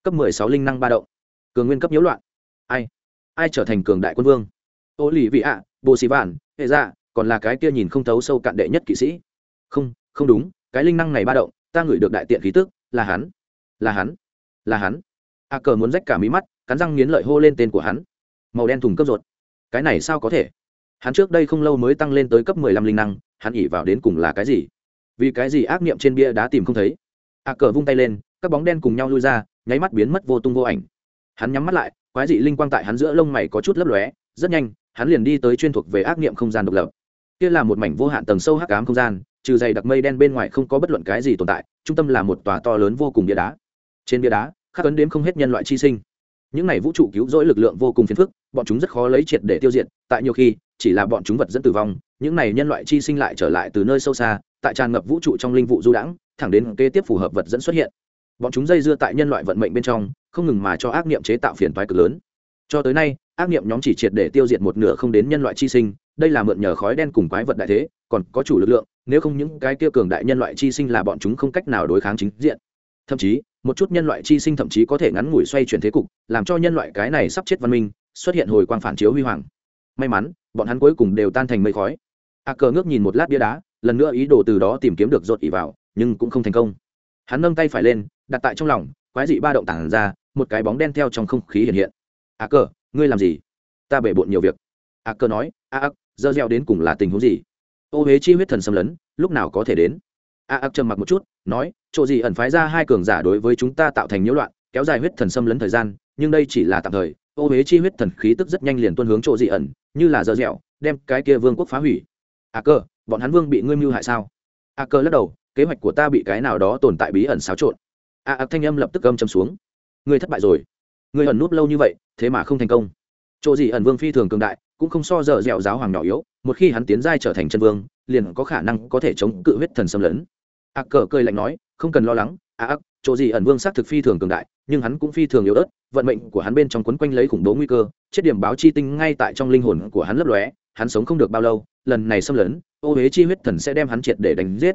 Cấp mười sáu linh năng ba động. Cường nguyên cấp nhiễu loạn. Ai? Ai trở thành cường đại quân vương? Ô lì vị ạ, bồ xì vạn, hệ ra còn là cái kia nhìn không thấu sâu cạn đệ nhất kỵ sĩ. Không không đúng, cái linh năng này ba động, ta ngửi được đại tiện khí tức, là hắn. Là hắn là hắn. A cờ muốn rách cả mí mắt, cắn răng nghiến lợi hô lên tên của hắn. Màu đen thùng cấp ruột. Cái này sao có thể? Hắn trước đây không lâu mới tăng lên tới cấp mười lăm linh năng, hắn ỉ vào đến cùng là cái gì? Vì cái gì ác niệm trên bia đá tìm không thấy? A cờ vung tay lên, các bóng đen cùng nhau lui ra, nháy mắt biến mất vô tung vô ảnh. Hắn nhắm mắt lại, quái dị linh quang tại hắn giữa lông mày có chút lấp lóe, rất nhanh, hắn liền đi tới chuyên thuộc về ác niệm không gian độc lập. Kia là một mảnh vô hạn tầng sâu hắc ám không gian, trừ dày đặc mây đen bên ngoài không có bất luận cái gì tồn tại, trung tâm là một tòa to lớn vô cùng bia đá trên bia đá, khắc ấn đếm không hết nhân loại chi sinh. Những này vũ trụ cứu rỗi lực lượng vô cùng phiền phức, bọn chúng rất khó lấy triệt để tiêu diệt, tại nhiều khi, chỉ là bọn chúng vật dẫn tử vong, những này nhân loại chi sinh lại trở lại từ nơi sâu xa, tại tràn ngập vũ trụ trong linh vụ du đãng, thẳng đến kế tiếp phù hợp vật dẫn xuất hiện. Bọn chúng dây dưa tại nhân loại vận mệnh bên trong, không ngừng mà cho ác niệm chế tạo phiền toái cực lớn. Cho tới nay, ác niệm nhóm chỉ triệt để tiêu diệt một nửa không đến nhân loại chi sinh, đây là mượn nhờ khói đen cùng quái vật đại thế, còn có chủ lực lượng, nếu không những cái kia cường đại nhân loại chi sinh là bọn chúng không cách nào đối kháng chính diện. Thậm chí một chút nhân loại chi sinh thậm chí có thể ngắn ngủi xoay chuyển thế cục, làm cho nhân loại cái này sắp chết văn minh, xuất hiện hồi quang phản chiếu huy hoàng. May mắn, bọn hắn cuối cùng đều tan thành mây khói. A cờ ngước nhìn một lát bia đá, lần nữa ý đồ từ đó tìm kiếm được rột ỉ vào, nhưng cũng không thành công. Hắn nâng tay phải lên, đặt tại trong lòng, quái dị ba động tản ra, một cái bóng đen theo trong không khí hiện hiện. A cờ, ngươi làm gì? Ta bể bộn nhiều việc. A cờ nói, a ác dơ gieo đến cùng là tình huống gì? Ô huế chi huyết thần xâm lấn, lúc nào có thể đến? A ác trầm mặc một chút, nói, chỗ gì ẩn phái ra hai cường giả đối với chúng ta tạo thành nhiễu loạn, kéo dài huyết thần xâm lấn thời gian, nhưng đây chỉ là tạm thời. Ô huế chi huyết thần khí tức rất nhanh liền tuân hướng chỗ dị ẩn, như là dở dẻo, đem cái kia vương quốc phá hủy. A cơ, bọn hắn vương bị ngươi mưu hại sao? A cơ lắc đầu, kế hoạch của ta bị cái nào đó tồn tại bí ẩn xáo trộn. A ạc thanh âm lập tức âm chầm xuống. Ngươi thất bại rồi. Ngươi ẩn núp lâu như vậy, thế mà không thành công. Chỗ gì ẩn vương phi thường cường đại, cũng không so dở dẻo giáo hoàng nhỏ yếu, một khi hắn tiến giai trở thành chân vương, liền có khả năng có thể chống cự huyết thần xâm lấn a cờ cười lạnh nói, không cần lo lắng a ác chỗ gì ẩn vương xác thực phi thường cường đại, nhưng hắn cũng phi thường yếu ớt, vận mệnh của hắn bên trong quấn quanh lấy khủng bố nguy cơ, chết điểm báo chi tinh ngay tại trong linh hồn của hắn lấp lóe, hắn sống không được bao lâu, lần này xâm lấn, ô huế chi huyết thần sẽ đem hắn triệt để đánh giết.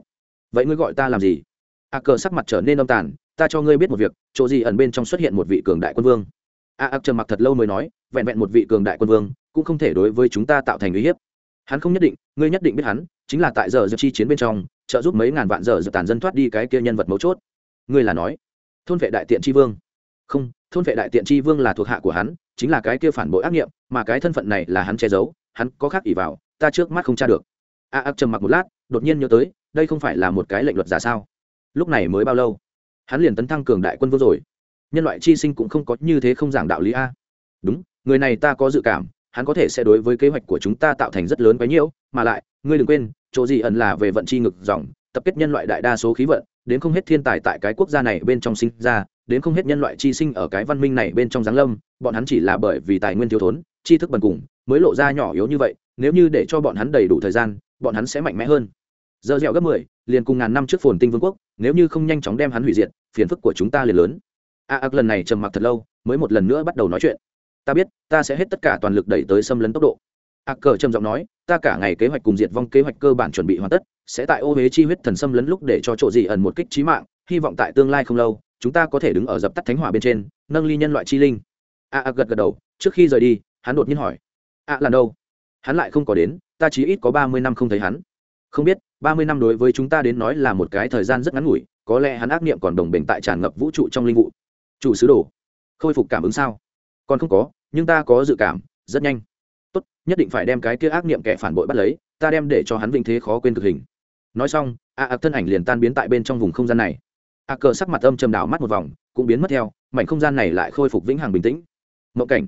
Vậy ngươi gọi ta làm gì? a cờ sắc mặt trở nên âm tàn, ta cho ngươi biết một việc, chỗ gì ẩn bên trong xuất hiện một vị cường đại quân vương. a ác trầm mặc thật lâu mới nói, vẹn vẹn một vị cường đại quân vương, cũng không thể đối với chúng ta tạo thành uy hiếp. Hắn không nhất định, ngươi nhất định biết hắn, chính là tại giờ giờ chi chiến bên trong trợ giúp mấy ngàn vạn giờ dự tàn dân thoát đi cái kia nhân vật mấu chốt. Ngươi là nói, thôn vệ đại tiện tri vương. Không, thôn vệ đại tiện tri vương là thuộc hạ của hắn, chính là cái kia phản bội ác nghiệm, mà cái thân phận này là hắn che giấu, hắn có khác ỷ vào, ta trước mắt không tra được. A à, ác trầm mặc một lát, đột nhiên nhớ tới, đây không phải là một cái lệnh luật giả sao? Lúc này mới bao lâu? Hắn liền tấn thăng cường đại quân vương rồi. Nhân loại chi sinh cũng không có như thế không giảng đạo lý a. Đúng, người này ta có dự cảm, hắn có thể sẽ đối với kế hoạch của chúng ta tạo thành rất lớn quái nhiễu, mà lại ngươi đừng quên, chỗ gì ẩn là về vận chi ngực dòng, tập kết nhân loại đại đa số khí vận, đến không hết thiên tài tại cái quốc gia này bên trong sinh ra, đến không hết nhân loại chi sinh ở cái văn minh này bên trong giáng lâm, bọn hắn chỉ là bởi vì tài nguyên thiếu thốn, tri thức bần cùng, mới lộ ra nhỏ yếu như vậy, nếu như để cho bọn hắn đầy đủ thời gian, bọn hắn sẽ mạnh mẽ hơn. Giờ dẻo gấp mười, liền cùng ngàn năm trước phồn tinh vương quốc, nếu như không nhanh chóng đem hắn hủy diệt, phiền phức của chúng ta liền lớn. A, ác lần này trầm mặc thật lâu, mới một lần nữa bắt đầu nói chuyện. Ta biết, ta sẽ hết tất cả toàn lực đẩy tới xâm lấn tốc độ. A, cờ trầm giọng nói ta cả ngày kế hoạch cùng diệt vong kế hoạch cơ bản chuẩn bị hoàn tất, sẽ tại ô huế chi huyết thần xâm lấn lúc để cho chỗ dị ẩn một kích trí mạng, hy vọng tại tương lai không lâu, chúng ta có thể đứng ở dập tắt thánh hỏa bên trên, nâng ly nhân loại chi linh. A a gật gật đầu, trước khi rời đi, hắn đột nhiên hỏi. A là đâu? Hắn lại không có đến, ta chỉ ít có ba mươi năm không thấy hắn. Không biết, ba mươi năm đối với chúng ta đến nói là một cái thời gian rất ngắn ngủi, có lẽ hắn ác niệm còn đồng bình tại tràn ngập vũ trụ trong linh vụ. Chủ sứ đồ, khôi phục cảm ứng sao? Còn không có, nhưng ta có dự cảm, rất nhanh tốt, nhất định phải đem cái kia ác niệm kẻ phản bội bắt lấy, ta đem để cho hắn vinh thế khó quên thực hình. Nói xong, a ạc thân ảnh liền tan biến tại bên trong vùng không gian này. A cờ sắc mặt âm trầm đảo mắt một vòng, cũng biến mất theo, mảnh không gian này lại khôi phục vĩnh hằng bình tĩnh. Mộng cảnh.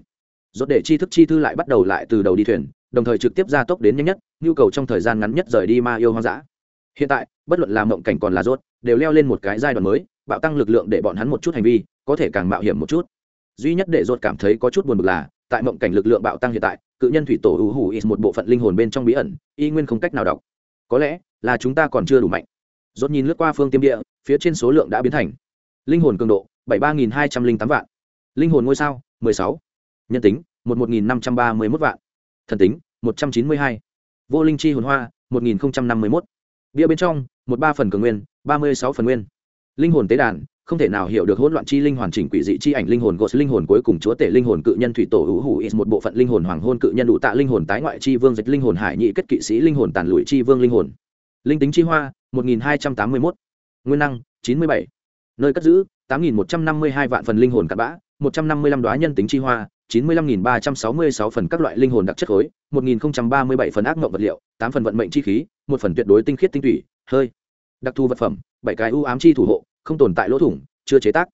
Rốt để chi thức chi thư lại bắt đầu lại từ đầu đi thuyền, đồng thời trực tiếp ra tốc đến nhanh nhất, nhu cầu trong thời gian ngắn nhất rời đi ma yêu hoang dã. Hiện tại, bất luận là mộng cảnh còn là rốt, đều leo lên một cái giai đoạn mới, bạo tăng lực lượng để bọn hắn một chút hành vi, có thể càng mạo hiểm một chút. Duy nhất để rốt cảm thấy có chút buồn bực là tại mộng cảnh lực lượng bạo tăng hiện tại, cự nhân thủy tổ ưu hủ ít một bộ phận linh hồn bên trong bí ẩn, y nguyên không cách nào đọc. Có lẽ là chúng ta còn chưa đủ mạnh. Dốt nhìn lướt qua phương tiêm địa, phía trên số lượng đã biến thành linh hồn cường độ bảy ba nghìn hai trăm linh tám vạn. Linh hồn ngôi sao mười sáu. Nhân tính một một nghìn năm trăm ba mươi mốt vạn. Thần tính một trăm chín mươi hai. Vô linh chi hồn hoa một nghìn năm mươi mốt. Bia bên trong, một ba phần cường nguyên, ba mươi sáu phần nguyên. Linh hồn tế đàn không thể nào hiểu được hỗn loạn chi linh hoàn chỉnh quỷ dị chi ảnh linh hồn ghost linh hồn cuối cùng chúa tể linh hồn cự nhân thủy tổ hữu hủ is một bộ phận linh hồn hoàng hôn cự nhân đủ tạ linh hồn tái ngoại chi vương dịch linh hồn hải nhị kết kỵ sĩ linh hồn tàn lụi chi vương linh hồn. Linh tính chi hoa, một nghìn hai trăm tám mươi mốt. Nguyên năng, chín mươi bảy. Nơi cất giữ, tám nghìn một trăm năm mươi hai vạn phần linh hồn cặn bã 155 đóa nhân tính chi hoa, chín mươi lăm nghìn ba trăm sáu mươi sáu phần các loại linh hồn đặc chất khối, một nghìn không trăm ba mươi bảy phần ác mộng vật liệu 8 phần vận mệnh chi khí, một phần tuyệt đối tinh khiết tinh thủy hơi. Đặc thù vật phẩm, bảy cái ưu ám chi thủ hộ không tồn tại lỗ thủng, chưa chế tác.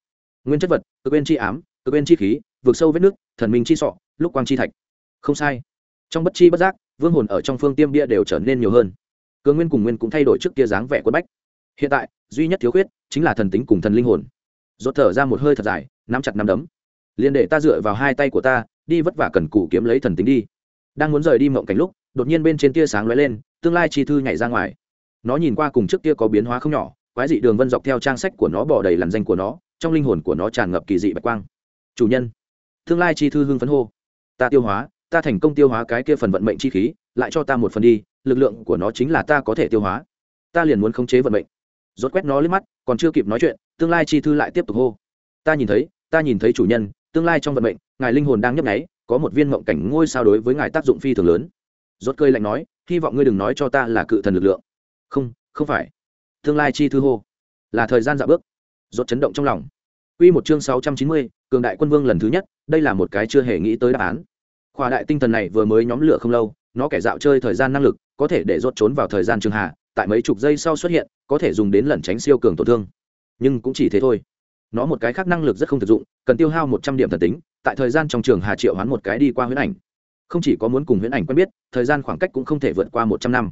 Nguyên chất vật cơ bên chi ám cơ bên chi khí, vượt sâu vết nước, thần minh chi sọ, lúc quang chi thạch. Không sai. Trong bất chi bất giác, vương hồn ở trong phương tiêm bia đều trở nên nhiều hơn. Cường nguyên cùng nguyên cũng thay đổi trước kia dáng vẻ quất bách. Hiện tại, duy nhất thiếu khuyết chính là thần tính cùng thần linh hồn. Rốt thở ra một hơi thật dài, nắm chặt nắm đấm. Liền để ta dựa vào hai tay của ta, đi vất vả cần cù kiếm lấy thần tính đi. Đang muốn rời đi mộng cảnh lúc, đột nhiên bên trên tia sáng lóe lên, tương lai chi thư nhảy ra ngoài. Nó nhìn qua cùng trước kia có biến hóa không nhỏ quái dị đường vân dọc theo trang sách của nó bỏ đầy làn danh của nó, trong linh hồn của nó tràn ngập kỳ dị bạch quang. Chủ nhân, tương lai chi thư hưng phấn hô. Ta tiêu hóa, ta thành công tiêu hóa cái kia phần vận mệnh chi khí, lại cho ta một phần đi, lực lượng của nó chính là ta có thể tiêu hóa. Ta liền muốn khống chế vận mệnh. Rốt quét nó lên mắt, còn chưa kịp nói chuyện, tương lai chi thư lại tiếp tục hô. Ta nhìn thấy, ta nhìn thấy chủ nhân, tương lai trong vận mệnh, ngài linh hồn đang nhấp nháy, có một viên mộng cảnh ngôi sao đối với ngài tác dụng phi thường lớn. Rốt cơi lạnh nói, hy vọng ngươi đừng nói cho ta là cự thần lực lượng. Không không phải tương lai chi thư hô là thời gian dạo bước rốt chấn động trong lòng Quy một chương 690, cường đại quân vương lần thứ nhất, đây là một cái chưa hề nghĩ tới đáp án. Khoa đại tinh thần này vừa mới nhóm lửa không lâu, nó kẻ dạo chơi thời gian năng lực, có thể để rốt trốn vào thời gian trường hạ, tại mấy chục giây sau xuất hiện, có thể dùng đến lẩn tránh siêu cường tổn thương. Nhưng cũng chỉ thế thôi. Nó một cái khác năng lực rất không thực dụng, cần tiêu hao 100 điểm thần tính, tại thời gian trong trường hà triệu hoán một cái đi qua huyễn ảnh. Không chỉ có muốn cùng huyễn ảnh quen biết, thời gian khoảng cách cũng không thể vượt qua 100 năm.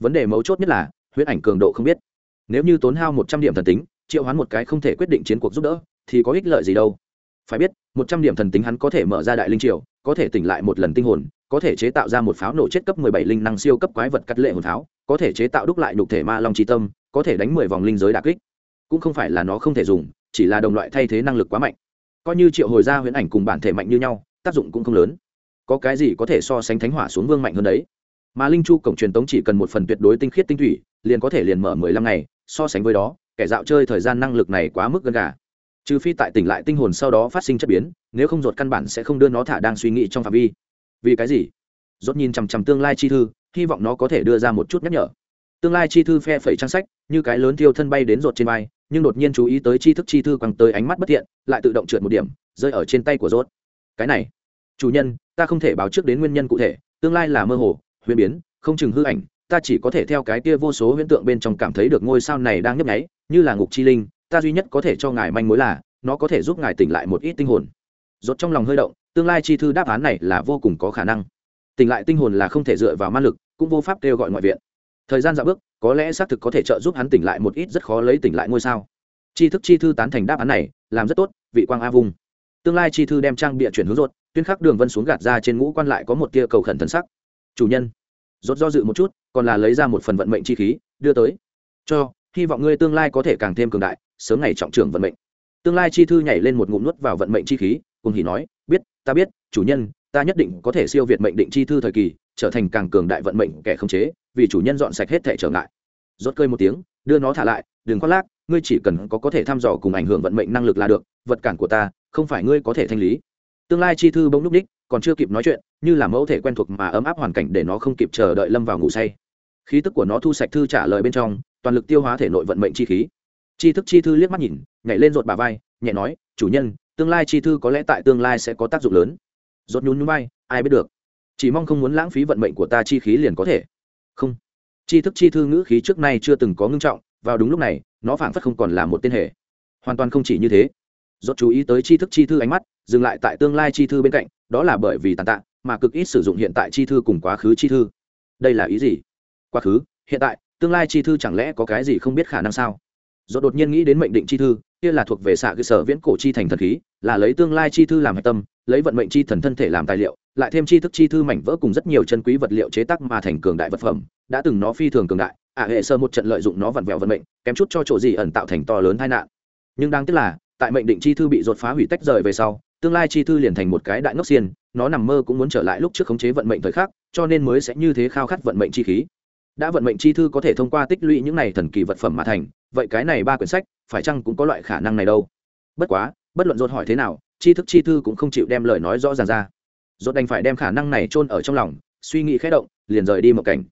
Vấn đề mấu chốt nhất là, huyễn ảnh cường độ không biết nếu như tốn hao một trăm điểm thần tính, triệu hoán một cái không thể quyết định chiến cuộc giúp đỡ, thì có ích lợi gì đâu. Phải biết, một trăm điểm thần tính hắn có thể mở ra đại linh triều, có thể tỉnh lại một lần tinh hồn, có thể chế tạo ra một pháo nổ chết cấp mười bảy linh năng siêu cấp quái vật cắt lệ hồn pháo, có thể chế tạo đúc lại nhục thể ma long tri tâm, có thể đánh mười vòng linh giới đà kích. Cũng không phải là nó không thể dùng, chỉ là đồng loại thay thế năng lực quá mạnh. Coi như triệu hồi ra huyễn ảnh cùng bản thể mạnh như nhau, tác dụng cũng không lớn. Có cái gì có thể so sánh thánh hỏa xuống vương mạnh hơn đấy? Mà linh chu cổng truyền tống chỉ cần một phần tuyệt đối tinh khiết tinh thủy, liền có thể liền mở mười lăm ngày so sánh với đó, kẻ dạo chơi thời gian năng lực này quá mức gần gà. Trừ phi tại tỉnh lại tinh hồn sau đó phát sinh chất biến, nếu không ruột căn bản sẽ không đưa nó thả đang suy nghĩ trong phạm vi. Vì cái gì? Rốt nhìn chằm chằm tương lai chi thư, hy vọng nó có thể đưa ra một chút nhắc nhở. Tương lai chi thư phe phẩy trang sách, như cái lớn thiêu thân bay đến rột trên vai, nhưng đột nhiên chú ý tới chi thức chi thư quăng tới ánh mắt bất thiện, lại tự động trượt một điểm, rơi ở trên tay của rốt. Cái này, chủ nhân, ta không thể báo trước đến nguyên nhân cụ thể, tương lai là mơ hồ, huyền biến, không chừng hư ảnh ta chỉ có thể theo cái kia vô số huyễn tượng bên trong cảm thấy được ngôi sao này đang nhấp nháy, như là ngục chi linh, ta duy nhất có thể cho ngài manh mối là, nó có thể giúp ngài tỉnh lại một ít tinh hồn. Rốt trong lòng hơi động, tương lai chi thư đáp án này là vô cùng có khả năng. Tỉnh lại tinh hồn là không thể dựa vào ma lực, cũng vô pháp kêu gọi ngoại viện. Thời gian dạo bước, có lẽ xác thực có thể trợ giúp hắn tỉnh lại một ít rất khó lấy tỉnh lại ngôi sao. Chi thức chi thư tán thành đáp án này, làm rất tốt, vị quang a vung. Tương lai chi thư đem trang bịa chuyển hướng rốt, tuyên khắc đường vân xuống gạt ra trên ngũ quan lại có một tia cầu khẩn thần sắc. Chủ nhân rốt do dự một chút, còn là lấy ra một phần vận mệnh chi khí, đưa tới. Cho, hy vọng ngươi tương lai có thể càng thêm cường đại, sớm ngày trọng trưởng vận mệnh. Tương lai chi thư nhảy lên một ngụm nuốt vào vận mệnh chi khí, cùng hỉ nói, biết, ta biết, chủ nhân, ta nhất định có thể siêu việt mệnh định chi thư thời kỳ, trở thành càng cường đại vận mệnh kẻ không chế, vì chủ nhân dọn sạch hết thể trở ngại. Rốt cơi một tiếng, đưa nó thả lại, đừng khoác lác, ngươi chỉ cần có có thể thăm dò cùng ảnh hưởng vận mệnh năng lực là được, vật cản của ta, không phải ngươi có thể thanh lý. Tương lai chi thư bỗng núp đích còn chưa kịp nói chuyện, như là mẫu thể quen thuộc mà ấm áp hoàn cảnh để nó không kịp chờ đợi lâm vào ngủ say. Khí tức của nó thu sạch thư trả lời bên trong, toàn lực tiêu hóa thể nội vận mệnh chi khí. Chi thức chi thư liếc mắt nhìn, nhảy lên rột bà vai, nhẹ nói, chủ nhân, tương lai chi thư có lẽ tại tương lai sẽ có tác dụng lớn. Rột nhún nhún vai, ai biết được. Chỉ mong không muốn lãng phí vận mệnh của ta chi khí liền có thể. Không. Chi thức chi thư ngữ khí trước nay chưa từng có ngưng trọng, vào đúng lúc này, nó phảng phất không còn là một tên hệ hoàn toàn không chỉ như thế. Rốt chú ý tới chi thức chi thư ánh mắt, dừng lại tại tương lai chi thư bên cạnh đó là bởi vì tàn tạ, mà cực ít sử dụng hiện tại chi thư cùng quá khứ chi thư. Đây là ý gì? Quá khứ, hiện tại, tương lai chi thư chẳng lẽ có cái gì không biết khả năng sao? Do đột nhiên nghĩ đến mệnh định chi thư, kia là thuộc về xạ cơ sở viễn cổ chi thành thần khí, là lấy tương lai chi thư làm hạch tâm, lấy vận mệnh chi thần thân thể làm tài liệu, lại thêm chi thức chi thư mảnh vỡ cùng rất nhiều chân quý vật liệu chế tác mà thành cường đại vật phẩm, đã từng nó phi thường cường đại ả hệ sơ một trận lợi dụng nó vặn vẹo vận mệnh, kém chút cho chỗ gì ẩn tạo thành to lớn tai nạn. Nhưng đáng tiếc là, tại mệnh định chi thư bị rột phá hủy tách rời về sau tương lai chi thư liền thành một cái đại ngốc xiên, nó nằm mơ cũng muốn trở lại lúc trước khống chế vận mệnh thời khắc, cho nên mới sẽ như thế khao khát vận mệnh chi khí. Đã vận mệnh chi thư có thể thông qua tích lũy những này thần kỳ vật phẩm mà thành, vậy cái này ba quyển sách, phải chăng cũng có loại khả năng này đâu? Bất quá, bất luận dốt hỏi thế nào chi thức chi thư cũng không chịu đem lời nói rõ ràng ra. Dốt đành phải đem khả năng này chôn ở trong lòng, suy nghĩ khẽ động, liền rời đi một cảnh.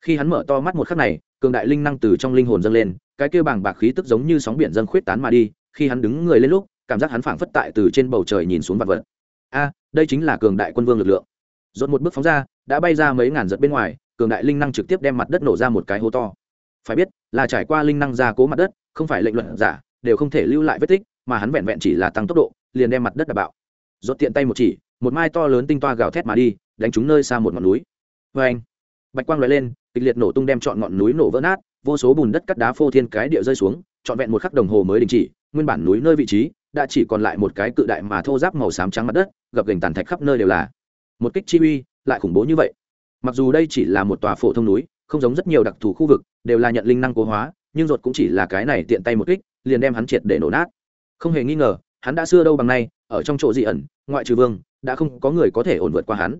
Khi hắn mở to mắt một khắc này, cường đại linh năng từ trong linh hồn dâng lên, cái kia bảng bạc khí tức giống như sóng biển dâng khuyết tán mà đi, khi hắn đứng người lên lúc cảm giác hắn phảng phất tại từ trên bầu trời nhìn xuống vật vật. A, đây chính là cường đại quân vương lực lượng. Dốt một bước phóng ra, đã bay ra mấy ngàn giật bên ngoài, cường đại linh năng trực tiếp đem mặt đất nổ ra một cái hố to. Phải biết, là trải qua linh năng ra cố mặt đất, không phải lệnh luận giả, đều không thể lưu lại vết tích, mà hắn vẹn vẹn chỉ là tăng tốc độ, liền đem mặt đất đập bạo. Rốt tiện tay một chỉ, một mai to lớn tinh toa gào thét mà đi, đánh trúng nơi xa một ngọn núi. Vê anh bạch quang lóe lên, kịch liệt nổ tung đem trọn ngọn núi nổ vỡ nát, vô số bùn đất cắt đá phô thiên cái địa rơi xuống, trọn vẹn một khắc đồng hồ mới đình chỉ, nguyên bản núi nơi vị trí đã chỉ còn lại một cái cự đại mà thô giáp màu xám trắng mặt đất, gập gành tàn thạch khắp nơi đều là. Một kích chi uy, lại khủng bố như vậy. Mặc dù đây chỉ là một tòa phổ thông núi, không giống rất nhiều đặc thù khu vực, đều là nhận linh năng cố hóa, nhưng ruột cũng chỉ là cái này tiện tay một kích, liền đem hắn triệt để nổ nát. Không hề nghi ngờ, hắn đã xưa đâu bằng nay, ở trong chỗ dị ẩn, ngoại trừ vương, đã không có người có thể ổn vượt qua hắn.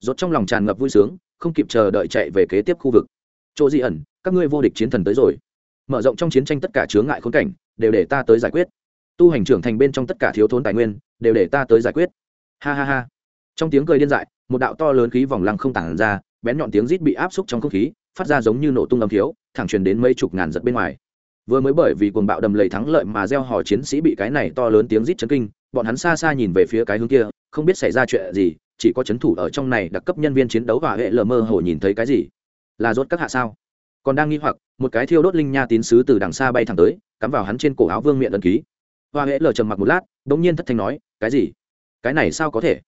Rốt trong lòng tràn ngập vui sướng, không kịp chờ đợi chạy về kế tiếp khu vực. Chỗ dị ẩn, các ngươi vô địch chiến thần tới rồi. Mở rộng trong chiến tranh tất cả chướng ngại khốn cảnh, đều để ta tới giải quyết tu hành trưởng thành bên trong tất cả thiếu thốn tài nguyên, đều để ta tới giải quyết. Ha ha ha. Trong tiếng cười điên dại, một đạo to lớn khí vòng lăng không tản ra, bén nhọn tiếng rít bị áp xúc trong không khí, phát ra giống như nổ tung âm thiếu, thẳng truyền đến mấy chục ngàn giật bên ngoài. Vừa mới bởi vì cuồng bạo đầm lầy thắng lợi mà gieo hò chiến sĩ bị cái này to lớn tiếng rít chấn kinh, bọn hắn xa xa nhìn về phía cái hướng kia, không biết xảy ra chuyện gì, chỉ có chấn thủ ở trong này đặc cấp nhân viên chiến đấu và hệ lờ mơ hồ nhìn thấy cái gì. Là rốt các hạ sao? Còn đang nghi hoặc, một cái thiêu đốt linh nha tín sứ từ đằng xa bay thẳng tới, cắm vào hắn trên cổ áo vương miệng đơn ký hoa hễ lờ trầm mặc một lát bỗng nhiên thất thanh nói, cái gì? Cái này sao có thể?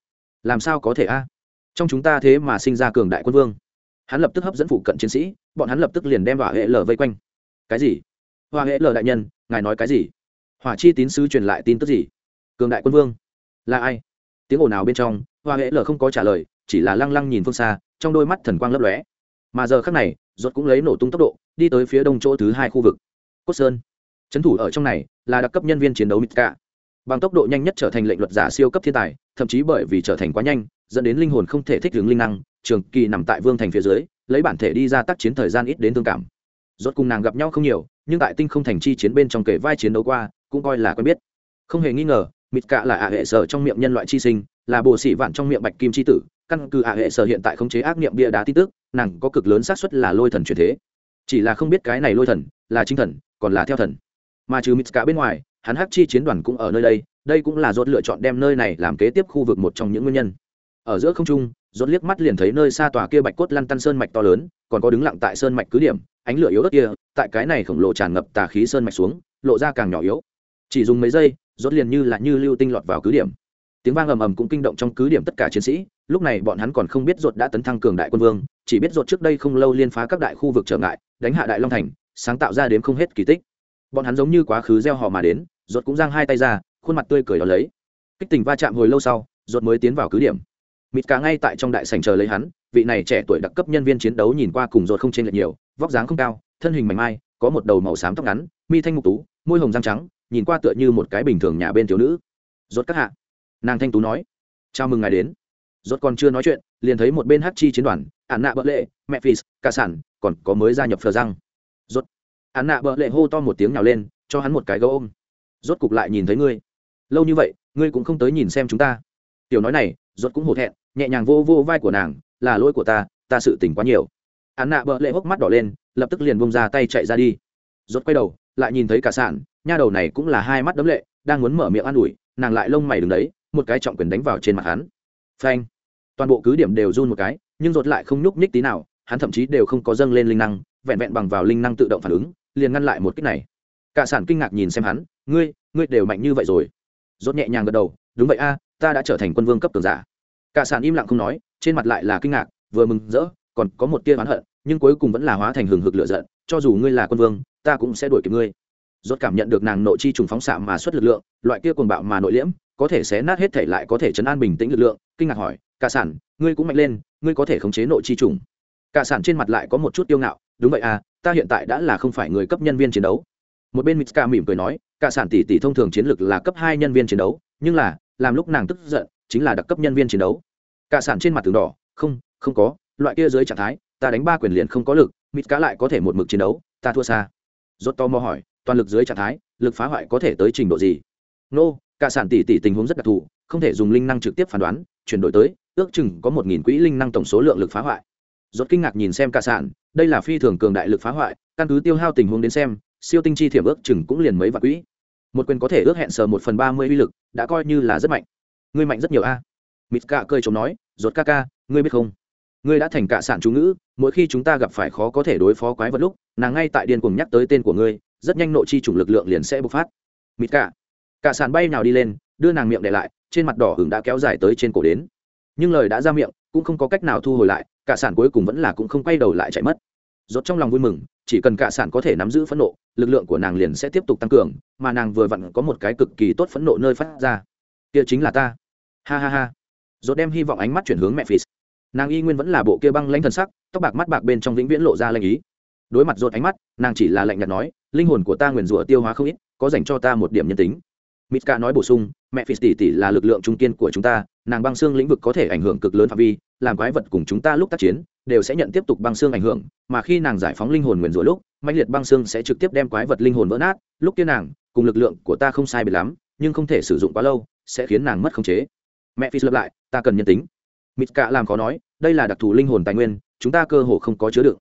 Làm sao có thể a? Trong chúng ta thế mà sinh ra cường đại quân vương. Hắn lập tức hấp dẫn phụ cận chiến sĩ, bọn hắn lập tức liền đem hỏa hễ lờ vây quanh. Cái gì? Hoa hễ lờ đại nhân, ngài nói cái gì? Hỏa chi tín sứ truyền lại tin tức gì? Cường đại quân vương là ai? Tiếng ồn nào bên trong, hoa hễ lờ không có trả lời, chỉ là lăng lăng nhìn phương xa, trong đôi mắt thần quang lấp lóe. Mà giờ khác này ruột cũng lấy nổ tung tốc độ, đi tới phía đông chỗ thứ hai khu vực. Cốt sơn. Trấn thủ ở trong này là đặc cấp nhân viên chiến đấu mít cả bằng tốc độ nhanh nhất trở thành lệnh luật giả siêu cấp thiên tài, thậm chí bởi vì trở thành quá nhanh, dẫn đến linh hồn không thể thích ứng linh năng, trường kỳ nằm tại vương thành phía dưới, lấy bản thể đi ra tác chiến thời gian ít đến thương cảm. Rốt cùng nàng gặp nhau không nhiều, nhưng tại tinh không thành chi chiến bên trong kể vai chiến đấu qua, cũng coi là quen biết. Không hề nghi ngờ mịt cạ là ả hệ sở trong miệng nhân loại chi sinh, là bồ sĩ vạn trong miệng bạch kim chi tử, căn cứ ả hệ sở hiện tại khống chế ác niệm bia đá tin tức, nàng có cực lớn xác suất là lôi thần truyền thế. Chỉ là không biết cái này lôi thần là chính thần, còn là theo thần mà trừ mít cả bên ngoài, hắn hắc chi chiến đoàn cũng ở nơi đây đây cũng là rốt lựa chọn đem nơi này làm kế tiếp khu vực một trong những nguyên nhân. Ở giữa không trung, rốt liếc mắt liền thấy nơi xa tòa kia bạch cốt lăn tăn sơn mạch to lớn, còn có đứng lặng tại sơn mạch cứ điểm, ánh lửa yếu ớt kia, tại cái này khổng lồ tràn ngập tà khí sơn mạch xuống, lộ ra càng nhỏ yếu. Chỉ dùng mấy giây, rốt liền như là như lưu tinh lọt vào cứ điểm. Tiếng vang ầm ầm cũng kinh động trong cứ điểm tất cả chiến sĩ, lúc này bọn hắn còn không biết rốt đã tấn thăng cường đại quân vương, chỉ biết rốt trước đây không lâu liên phá các đại khu vực trở ngại, đánh hạ đại long thành, sáng tạo ra đến không hết kỳ tích bọn hắn giống như quá khứ gieo họ mà đến ruột cũng giang hai tay ra, khuôn mặt tươi cười đó lấy. Kích tình va chạm hồi lâu sau ruột mới tiến vào cứ điểm. Mịt cả ngay tại trong đại sảnh chờ lấy hắn, vị này trẻ tuổi đặc cấp nhân viên chiến đấu nhìn qua cùng ruột không chênh lệch nhiều, vóc dáng không cao, thân hình mảnh mai, có một đầu màu xám tóc ngắn, mi thanh mục tú, môi hồng răng trắng, nhìn qua tựa như một cái bình thường nhà bên thiếu nữ. Ruột các hạ. Nàng thanh tú nói, chào mừng ngài đến. Ruột còn chưa nói chuyện, liền thấy một bên hát chi chiến đoàn ạn nạ bợ lệ mẹ phì cả sản còn có mới gia nhập phờ răng Ruột hắn nạ bợ lệ hô to một tiếng nào lên, cho hắn một cái gấu ôm. Rốt cục lại nhìn thấy ngươi. Lâu như vậy, ngươi cũng không tới nhìn xem chúng ta. Tiểu nói này, rốt cũng hổ thẹn, nhẹ nhàng vô vô vai của nàng, là lỗi của ta ta sự tỉnh quá nhiều. Hắn nạ bợ lệ hốc mắt đỏ lên, lập tức liền bông ra tay chạy ra đi. Rốt quay đầu, lại nhìn thấy cả sản nha đầu này cũng là hai mắt đấm lệ, đang muốn mở miệng an ủi, nàng lại lông mày đứng đấy, một cái trọng quyền đánh vào trên mặt hắn. Phanh. Toàn bộ cứ điểm đều run một cái, nhưng rốt lại không nhúc nhích tí nào, hắn thậm chí đều không có dâng lên linh năng, vẹn vẹn bằng vào linh năng tự động phản ứng liền ngăn lại một kích này. Cả sản kinh ngạc nhìn xem hắn, ngươi ngươi đều mạnh như vậy rồi. Rốt nhẹ nhàng gật đầu, đúng vậy a, ta đã trở thành quân vương cấp cường giả. Cả sản im lặng không nói, trên mặt lại là kinh ngạc, vừa mừng rỡ, còn có một tia oán hận, nhưng cuối cùng vẫn là hóa thành hừng hực lửa giận, cho dù ngươi là quân vương, ta cũng sẽ đuổi kịp ngươi. Rốt cảm nhận được nàng nội chi trùng phóng xạ mà xuất lực lượng, loại kia cuồng bạo mà nội liễm, có thể xé nát hết thể lại có thể chấn an bình tĩnh lực lượng, kinh ngạc hỏi, cả sản, ngươi cũng mạnh lên, ngươi có thể khống chế nội chi trùng. Cả sản trên mặt lại có một chút tiêu ngạo đúng vậy à ta hiện tại đã là không phải người cấp nhân viên chiến đấu. Một bên mitska mỉm cười nói, cả sản tỷ tỷ thông thường chiến lược là cấp hai nhân viên chiến đấu, nhưng là, làm lúc nàng tức giận, chính là đặc cấp nhân viên chiến đấu. Cả sản trên mặt tường đỏ, không không có, loại kia dưới trạng thái, ta đánh ba quyền liền không có lực mitska lại có thể một mực chiến đấu, ta thua xa. Rốt to mò hỏi, toàn lực dưới trạng thái, lực phá hoại có thể tới trình độ gì? Nô, cả sản tỷ tỷ tình huống rất đặc thù, không thể dùng linh năng trực tiếp phán đoán, chuyển đổi tới, ước chừng có một nghìn quỹ linh năng tổng số lượng lực phá hoại. Rốt kinh ngạc nhìn xem cả sản đây là phi thường cường đại lực phá hoại, căn cứ tiêu hao tình huống đến xem, siêu tinh chi thiểm ước chừng cũng liền mấy vạn quỹ. Một quyền có thể ước hẹn sờ một phần ba mươi uy lực, đã coi như là rất mạnh. Ngươi mạnh rất nhiều a. Mít cả cơi chống nói rột ca ca, ngươi biết không? Ngươi đã thành cả sản chú ngữ, mỗi khi chúng ta gặp phải khó có thể đối phó quái vật lúc, nàng ngay tại điên cuồng nhắc tới tên của ngươi, rất nhanh nội chi chủng lực lượng liền sẽ bộc phát. Mít cả cả sản bay nào đi lên, đưa nàng miệng để lại, trên mặt đỏ hừng đã kéo dài tới trên cổ đến. Nhưng lời đã ra miệng, cũng không có cách nào thu hồi lại, cả sản cuối cùng vẫn là cũng không quay đầu lại chạy mất rốt trong lòng vui mừng chỉ cần cả sản có thể nắm giữ phẫn nộ lực lượng của nàng liền sẽ tiếp tục tăng cường mà nàng vừa vặn có một cái cực kỳ tốt phẫn nộ nơi phát ra. Kia chính là ta. Ha ha ha. Rốt đem hy vọng ánh mắt chuyển hướng mẹ phì nàng y nguyên vẫn là bộ kia băng lãnh thần sắc tóc bạc mắt bạc bên trong vĩnh viễn lộ ra lanh ý. Đối mặt rốt ánh mắt nàng chỉ là lạnh nhạt nói linh hồn của ta nguyền rủa tiêu hóa không ít có dành cho ta một điểm nhân tính. Mitka nói bổ sung, mẹ Phỉ tỷ tỷ là lực lượng trung kiên của chúng ta, nàng băng xương lĩnh vực có thể ảnh hưởng cực lớn phạm vi, làm quái vật cùng chúng ta lúc tác chiến, đều sẽ nhận tiếp tục băng xương ảnh hưởng, mà khi nàng giải phóng linh hồn nguyên rủa lúc, mãnh liệt băng xương sẽ trực tiếp đem quái vật linh hồn vỡ nát, lúc kia nàng, cùng lực lượng của ta không sai biệt lắm, nhưng không thể sử dụng quá lâu, sẽ khiến nàng mất khống chế. Mẹ phi lặp lại, ta cần nhân tính. Mitka làm khó nói, đây là đặc thù linh hồn tài nguyên, chúng ta cơ hồ không có chứa đựng.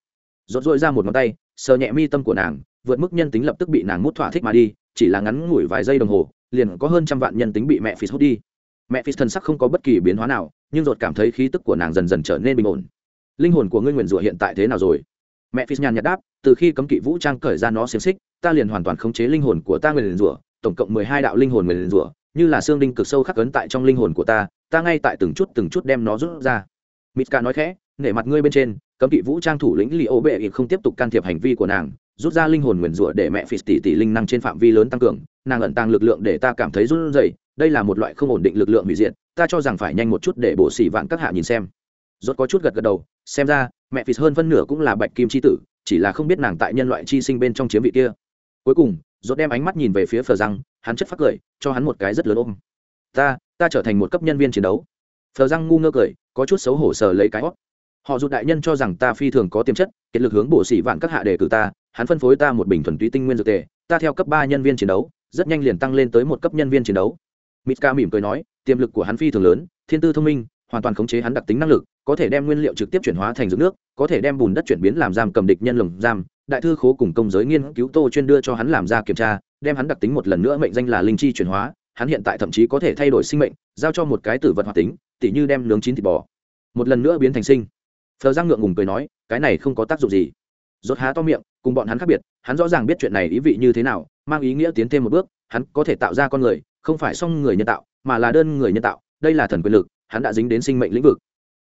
Rốt rỗi ra một ngón tay, sờ nhẹ mi tâm của nàng, vượt mức nhân tính lập tức bị nàng mút thỏa thích mà đi, chỉ là ngắn ngủi vài giây đồng hồ, liền có hơn trăm vạn nhân tính bị mẹ phì hút đi mẹ phì thần sắc không có bất kỳ biến hóa nào nhưng ruột cảm thấy khí tức của nàng dần dần trở nên bình ổn linh hồn của ngươi nguyền rủa hiện tại thế nào rồi? Mẹ phi nhàn nhạt đáp, từ khi cấm kỵ vũ trang cởi ra nó xiềng xích, ta liền hoàn toàn khống chế linh hồn của ta nguyền rủa, tổng cộng mười hai đạo linh hồn nguyền rủa, như là xương đinh cực sâu khắc ấn tại trong linh hồn của ta ta ngay tại từng chút từng chút đem nó rút ra. Mika nói khẽ, nể mặt ngươi bên trên, cấm kỵ vũ trang thủ lĩnh li ô bệ không tiếp tục can thiệp hành vi của nàng, rút ra linh hồn nguyền rủa để mẹ phi tỷ tỷ linh năng trên phạm vi lớn tăng cường, nàng ẩn tàng lực lượng để ta cảm thấy run rẩy, đây là một loại không ổn định lực lượng hủy diệt, ta cho rằng phải nhanh một chút để bổ xỉ vạn các hạ nhìn xem rốt có chút gật gật đầu, xem ra, mẹ phì hơn phân nửa cũng là bạch kim chi tử, chỉ là không biết nàng tại nhân loại chi sinh bên trong chiếm vị kia. Cuối cùng, rốt đem ánh mắt nhìn về phía phờ răng, hắn chất phát cười, cho hắn một cái rất lớn ôm. Ta ta trở thành một cấp nhân viên chiến đấu. Phờ răng ngu ngơ cười, có chút xấu hổ sờ lấy cái hót. Họ rụt đại nhân cho rằng ta phi thường có tiềm chất, kiệt lực hướng bổ sĩ vạn các hạ đề cử ta, hắn phân phối ta một bình thuần túy tinh nguyên dược tề, ta theo cấp ba nhân viên chiến đấu, rất nhanh liền tăng lên tới một cấp nhân viên chiến đấu. Mitka mỉm cười nói, tiềm lực của hắn phi thường lớn, thiên tư thông minh, hoàn toàn khống chế hắn đặc tính năng lực có thể đem nguyên liệu trực tiếp chuyển hóa thành dưỡng nước, có thể đem bùn đất chuyển biến làm giam cầm địch nhân lồng giam. Đại thư khố cùng công giới nghiên cứu tô chuyên đưa cho hắn làm ra kiểm tra, đem hắn đặc tính một lần nữa mệnh danh là linh chi chuyển hóa. Hắn hiện tại thậm chí có thể thay đổi sinh mệnh, giao cho một cái tử vật hoạt tính, tỉ như đem nướng chín thịt bò. Một lần nữa biến thành sinh. Thờ giang ngượng ngùng cười nói, cái này không có tác dụng gì. Rốt há to miệng, cùng bọn hắn khác biệt, hắn rõ ràng biết chuyện này ý vị như thế nào, mang ý nghĩa tiến thêm một bước, hắn có thể tạo ra con người, không phải song người nhân tạo, mà là đơn người nhân tạo. Đây là thần quyền lực, hắn đã dính đến sinh mệnh lĩnh vực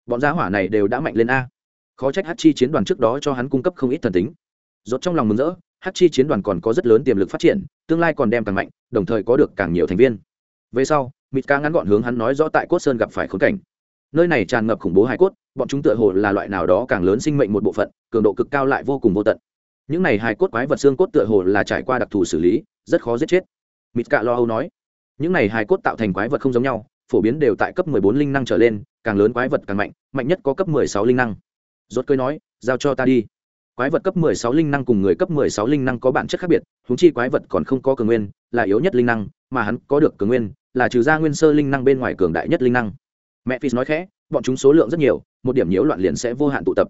bọn gia hỏa này đều đã mạnh lên a. Khó trách hát chi chiến đoàn trước đó cho hắn cung cấp không ít thần tính. Dốt trong lòng mừng rỡ hát chi chiến đoàn còn có rất lớn tiềm lực phát triển, tương lai còn đem càng mạnh, đồng thời có được càng nhiều thành viên. Về sau, mịt ca ngắn gọn hướng hắn nói rõ tại cốt sơn gặp phải khốn cảnh. Nơi này tràn ngập khủng bố hải cốt, bọn chúng tựa hồ là loại nào đó càng lớn sinh mệnh một bộ phận, cường độ cực cao lại vô cùng vô tận. Những này hài cốt quái vật xương cốt tựa hồ là trải qua đặc thù xử lý, rất khó giết chết. Mịt ca lo âu nói, những này hài cốt tạo thành quái vật không giống nhau phổ biến đều tại cấp 14 linh năng trở lên, càng lớn quái vật càng mạnh mạnh nhất có cấp 16 linh năng. Rốt cười nói, giao cho ta đi. Quái vật cấp 16 linh năng cùng người cấp 16 linh năng có bản chất khác biệt, huống chi quái vật còn không có cường nguyên, là yếu nhất linh năng, mà hắn có được cường nguyên, là trừ ra nguyên sơ linh năng bên ngoài cường đại nhất linh năng. Mẹ phi nói khẽ, bọn chúng số lượng rất nhiều, một điểm nhiễu loạn liền sẽ vô hạn tụ tập.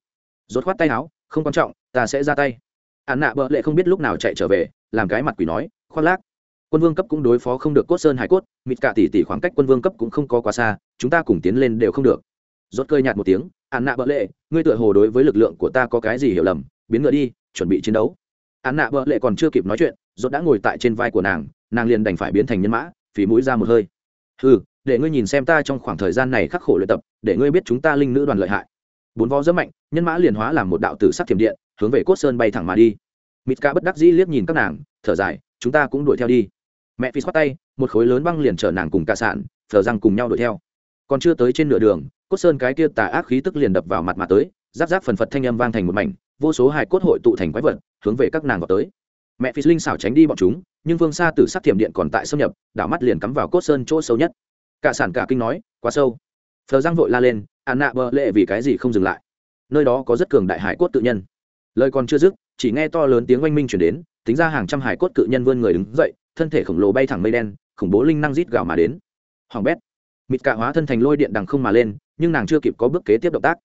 Rốt khoát tay áo không quan trọng, ta sẽ ra tay. Án nạ bợ lệ không biết lúc nào chạy trở về, làm cái mặt quỷ nói khoan lác quân vương cấp cũng đối phó không được cốt sơn hải cốt, mịt cả tỷ tỷ khoảng cách quân vương cấp cũng không có quá xa, chúng ta cùng tiến lên đều không được. Rốt cơi nhạt một tiếng ạn nạ bợ lệ, ngươi tựa hồ đối với lực lượng của ta có cái gì hiểu lầm, biến ngựa đi, chuẩn bị chiến đấu. Ạn nạ bợ lệ còn chưa kịp nói chuyện, rốt đã ngồi tại trên vai của nàng nàng liền đành phải biến thành nhân mã, phí mũi ra một hơi. Ừ để ngươi nhìn xem ta trong khoảng thời gian này khắc khổ luyện tập, để ngươi biết chúng ta linh nữ đoàn lợi hại. Bốn vó rất mạnh, nhân mã liền hóa làm một đạo tử sắc thiểm điện, hướng về cốt sơn bay thẳng mà đi. Mịt ca bất đắc dĩ liếc nhìn các nàng, thở dài, chúng ta cũng đuổi theo đi mẹ phi xoát tay, một khối lớn băng liền chở nàng cùng cả sản thờ răng cùng nhau đuổi theo. Còn chưa tới trên nửa đường, cốt sơn cái kia tà ác khí tức liền đập vào mặt mà tới, giáp giáp phần phật thanh âm vang thành một mảnh, vô số hài cốt hội tụ thành quái vật, hướng về các nàng vào tới. Mẹ phi linh xảo tránh đi bọn chúng, nhưng vương xa từ sắc thiểm điện còn tại xâm nhập, đảo mắt liền cắm vào cốt sơn chỗ sâu nhất. Cả sản cả kinh nói, quá sâu. Thờ răng vội la lên ạn nạ bờ lệ vì cái gì không dừng lại? Nơi đó có rất cường đại hải cốt tự nhân. Lời còn chưa dứt, chỉ nghe to lớn tiếng oanh minh chuyển đến, tính ra hàng trăm hải cốt cự nhân vươn người đứng dậy thân thể khổng lồ bay thẳng mây đen, khủng bố linh năng rít gào mà đến. Hoàng bét, mịt cạ hóa thân thành lôi điện đằng không mà lên, nhưng nàng chưa kịp có bước kế tiếp động tác.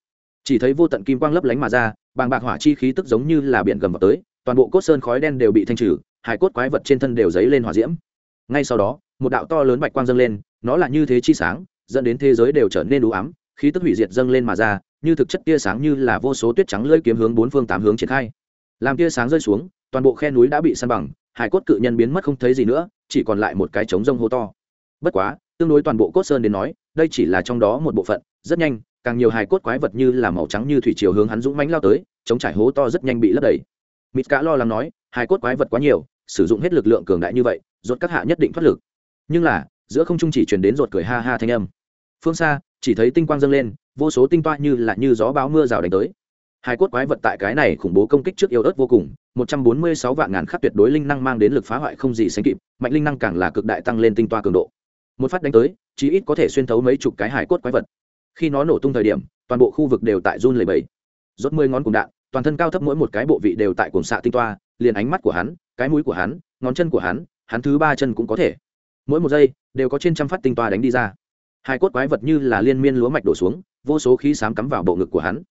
Chỉ thấy vô tận kim quang lấp lánh mà ra, bàng bạc hỏa chi khí tức giống như là biển gầm vào tới, toàn bộ cốt sơn khói đen đều bị thanh trừ, hải cốt quái vật trên thân đều dấy lên hỏa diễm. Ngay sau đó, một đạo to lớn bạch quang dâng lên, nó là như thế chi sáng, dẫn đến thế giới đều trở nên đủ ám, khí tức hủy diệt dâng lên mà ra, như thực chất tia sáng như là vô số tuyết trắng lơi kiếm hướng bốn phương tám hướng triển khai. Làm tia sáng rơi xuống toàn bộ khe núi đã bị săn bằng, hải cốt cự nhân biến mất không thấy gì nữa, chỉ còn lại một cái trống rông hô to. Bất quá, tương đối toàn bộ cốt sơn đến nói, đây chỉ là trong đó một bộ phận, rất nhanh, càng nhiều hải cốt quái vật như là màu trắng như thủy chiều hướng hắn dũng mánh lao tới, chống trải hố to rất nhanh bị lấp đầy. Mịt cá lo lắng nói, hải cốt quái vật quá nhiều, sử dụng hết lực lượng cường đại như vậy, rốt các hạ nhất định thoát lực. Nhưng là, giữa không trung chỉ truyền đến rột cười ha ha thanh âm. Phương xa, chỉ thấy tinh quang dâng lên, vô số tinh toa như là như gió báo mưa rào đánh tới hai cốt quái vật tại cái này khủng bố công kích trước yêu ớt vô cùng, một trăm bốn mươi sáu vạn ngàn khắc tuyệt đối linh năng mang đến lực phá hoại không gì sánh kịp, mạnh linh năng càng là cực đại tăng lên tinh toa cường độ. Một phát đánh tới, chí ít có thể xuyên thấu mấy chục cái hải cốt quái vật. Khi nó nổ tung thời điểm, toàn bộ khu vực đều tại run lầy bẫy rốt mười ngón cùng đạn, toàn thân cao thấp mỗi một cái bộ vị đều tại cuồng xạ tinh toa, liền ánh mắt của hắn, cái mũi của hắn, ngón chân của hắn hắn thứ ba chân cũng có thể. Mỗi một giây, đều có trên trăm phát tinh toa đánh đi ra. Hai cốt quái vật như là liên miên lúa mạch đổ xuống, vô số khí sám cắm vào bộ ngực của hắn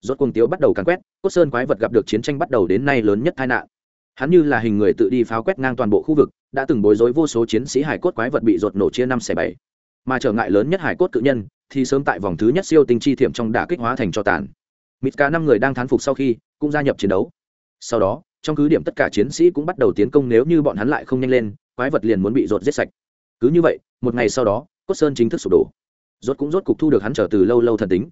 rốt cuồng tiếu bắt đầu càn quét, cốt sơn quái vật gặp được chiến tranh bắt đầu đến nay lớn nhất tai nạn. Hắn như là hình người tự đi pháo quét ngang toàn bộ khu vực, đã từng bối rối vô số chiến sĩ hải cốt quái vật bị rột nổ chia năm xẻ bảy. Mà trở ngại lớn nhất hải cốt cự nhân, thì sớm tại vòng thứ nhất siêu tinh chi thiểm trong đả kích hóa thành cho tàn. Mít cả năm người đang thán phục sau khi, cũng gia nhập chiến đấu. Sau đó, trong cứ điểm tất cả chiến sĩ cũng bắt đầu tiến công nếu như bọn hắn lại không nhanh lên, quái vật liền muốn bị rột giết sạch. Cứ như vậy, một ngày sau đó, cốt sơn chính thức sụp đổ. Rốt cũng rốt cục thu được hắn trở từ lâu lâu thần tính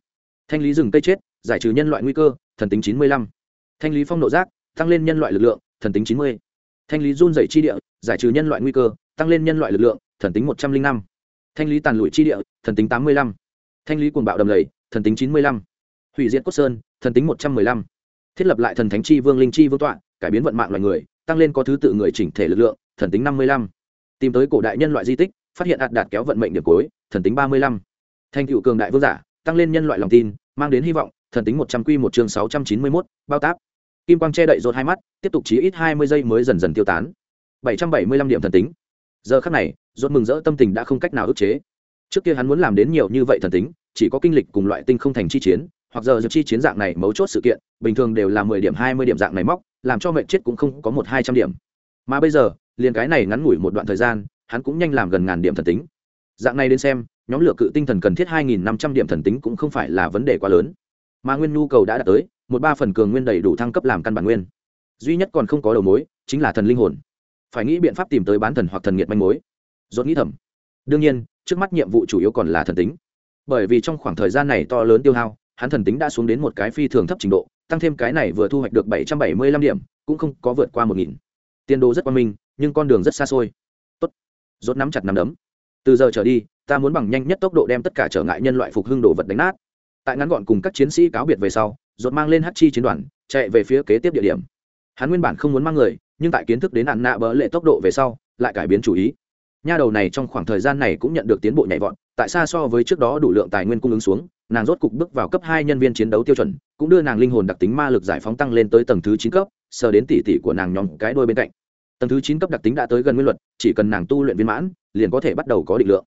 thanh lý rừng cây chết giải trừ nhân loại nguy cơ thần tính chín mươi lăm. Thanh lý phong độ giác tăng lên nhân loại lực lượng thần tính chín mươi. Thanh lý run dày chi địa giải trừ nhân loại nguy cơ tăng lên nhân loại lực lượng thần tính một trăm linh năm. Thanh lý tàn lụi chi địa thần tính tám mươi lăm. Thanh lý cuồng bạo đầm lầy thần tính chín mươi lăm. Hủy diệt cốt sơn thần tính một trăm mười lăm. Thiết lập lại thần thánh chi vương linh chi vương tọa cải biến vận mạng loài người tăng lên có thứ tự người chỉnh thể lực lượng thần tính năm mươi lăm. Tìm tới cổ đại nhân loại di tích phát hiện ạt đạt kéo vận mệnh điểm cối, thần tính ba mươi lăm. Thành cựu cường đại vương giả tăng lên nhân loại lòng tin, mang đến hy vọng, thần tính một trăm quy một chương sáu trăm chín mươi mốt, bao táp. Kim quang che đậy rột hai mắt, tiếp tục chí ít hai mươi giây mới dần dần tiêu tán. Bảy trăm bảy mươi lăm điểm thần tính. Giờ khắc này, rột mừng rỡ tâm tình đã không cách nào ức chế. Trước kia hắn muốn làm đến nhiều như vậy thần tính, chỉ có kinh lịch cùng loại tinh không thành chi chiến, hoặc giờ giờ chi chiến dạng này mấu chốt sự kiện, bình thường đều là mười điểm, hai mươi điểm dạng này móc, làm cho mệnh chết cũng không có một hai trăm điểm. Mà bây giờ, liền cái này ngắn ngủi một đoạn thời gian, hắn cũng nhanh làm gần ngàn điểm thần tính. Dạng này đến xem nhóm lửa cự tinh thần cần thiết hai nghìn năm trăm điểm thần tính cũng không phải là vấn đề quá lớn. Mà nguyên nhu cầu đã đạt tới, một ba phần cường nguyên đầy đủ thăng cấp làm căn bản nguyên. Duy nhất còn không có đầu mối, chính là thần linh hồn. Phải nghĩ biện pháp tìm tới bán thần hoặc thần nghiệt manh mối. Dốt nghĩ thầm. Đương nhiên, trước mắt nhiệm vụ chủ yếu còn là thần tính. Bởi vì trong khoảng thời gian này to lớn tiêu hao, hắn thần tính đã xuống đến một cái phi thường thấp trình độ, tăng thêm cái này vừa thu hoạch được bảy trăm bảy mươi lăm điểm, cũng không có vượt qua một nghìn. Tiền đồ rất quan minh, nhưng con đường rất xa xôi. Tốt. Rốt nắm chặt nắm đấm. Từ giờ trở đi ta muốn bằng nhanh nhất tốc độ đem tất cả trở ngại nhân loại phục hưng đồ vật đánh nát. Tại ngắn gọn cùng các chiến sĩ cáo biệt về sau dột mang lên hát chi chiến đoàn, chạy về phía kế tiếp địa điểm. Hắn nguyên bản không muốn mang người, nhưng tại kiến thức đến nạn nạ bỡ lệ tốc độ về sau, lại cải biến chủ ý. Nha đầu này trong khoảng thời gian này cũng nhận được tiến bộ nhảy vọt, tại sao so với trước đó đủ lượng tài nguyên cung ứng xuống, nàng rốt cục bước vào cấp hai nhân viên chiến đấu tiêu chuẩn, cũng đưa nàng linh hồn đặc tính ma lực giải phóng tăng lên tới tầng thứ chín cấp, sờ đến tỷ tỷ của nàng nhóm cái đôi bên cạnh. Tầng thứ chín cấp đặc tính đã tới gần nguyên luật, chỉ cần nàng tu luyện viên mãn, liền có thể bắt đầu có định lượng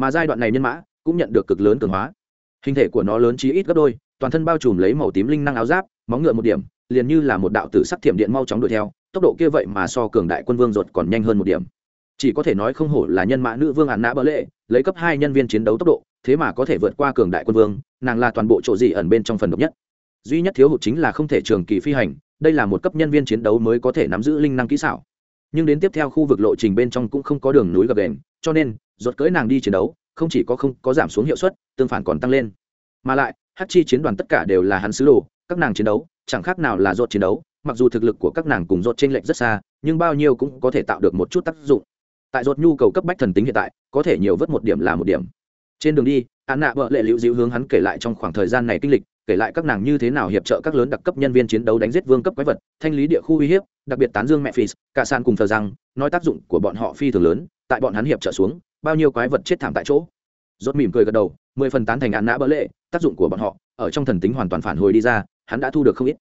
mà giai đoạn này nhân mã cũng nhận được cực lớn cường hóa. Hình thể của nó lớn chí ít gấp đôi, toàn thân bao trùm lấy màu tím linh năng áo giáp, móng ngựa một điểm, liền như là một đạo tử sắc thiểm điện mau chóng đuổi theo, tốc độ kia vậy mà so cường đại quân vương ruột còn nhanh hơn một điểm. Chỉ có thể nói không hổ là nhân mã nữ vương ạn nã bỡ lệ, lấy cấp hai nhân viên chiến đấu tốc độ, thế mà có thể vượt qua cường đại quân vương, nàng là toàn bộ chỗ gì ẩn bên trong phần độc nhất. Duy nhất thiếu hụt chính là không thể trường kỳ phi hành, đây là một cấp nhân viên chiến đấu mới có thể nắm giữ linh năng kỹ xảo. Nhưng đến tiếp theo khu vực lộ trình bên trong cũng không có đường núi gập đền, cho nên ruột cưỡi nàng đi chiến đấu, không chỉ có không có giảm xuống hiệu suất, tương phản còn tăng lên. Mà lại, hát chi chiến đoàn tất cả đều là hắn sứ đồ, các nàng chiến đấu, chẳng khác nào là ruột chiến đấu, mặc dù thực lực của các nàng cùng ruột t r ê n lệch rất xa, nhưng bao nhiêu cũng có thể tạo được một chút tác dụng. Tại ruột nhu cầu cấp bách thần tính hiện tại, có thể nhiều vớt một điểm là một điểm. Trên đường đi, an nạ vợ lệ liễu dịu hướng hắn kể lại trong khoảng thời gian này kinh lịch, kể lại các nàng như thế nào hiệp trợ các lớn đặc cấp nhân viên chiến đấu đánh giết vương cấp quái vật, thanh lý địa khu uy hiếp, đặc biệt tán dương mẹ phì, cả san cùng thờ rằng nói tác dụng của bọn họ phi thường lớn, tại bọn hắn hiệp trợ xuống bao nhiêu quái vật chết thảm tại chỗ. Rốt mỉm cười gật đầu, mười phần tán thành án nã bỡ lệ, tác dụng của bọn họ, ở trong thần tính hoàn toàn phản hồi đi ra, hắn đã thu được không ít.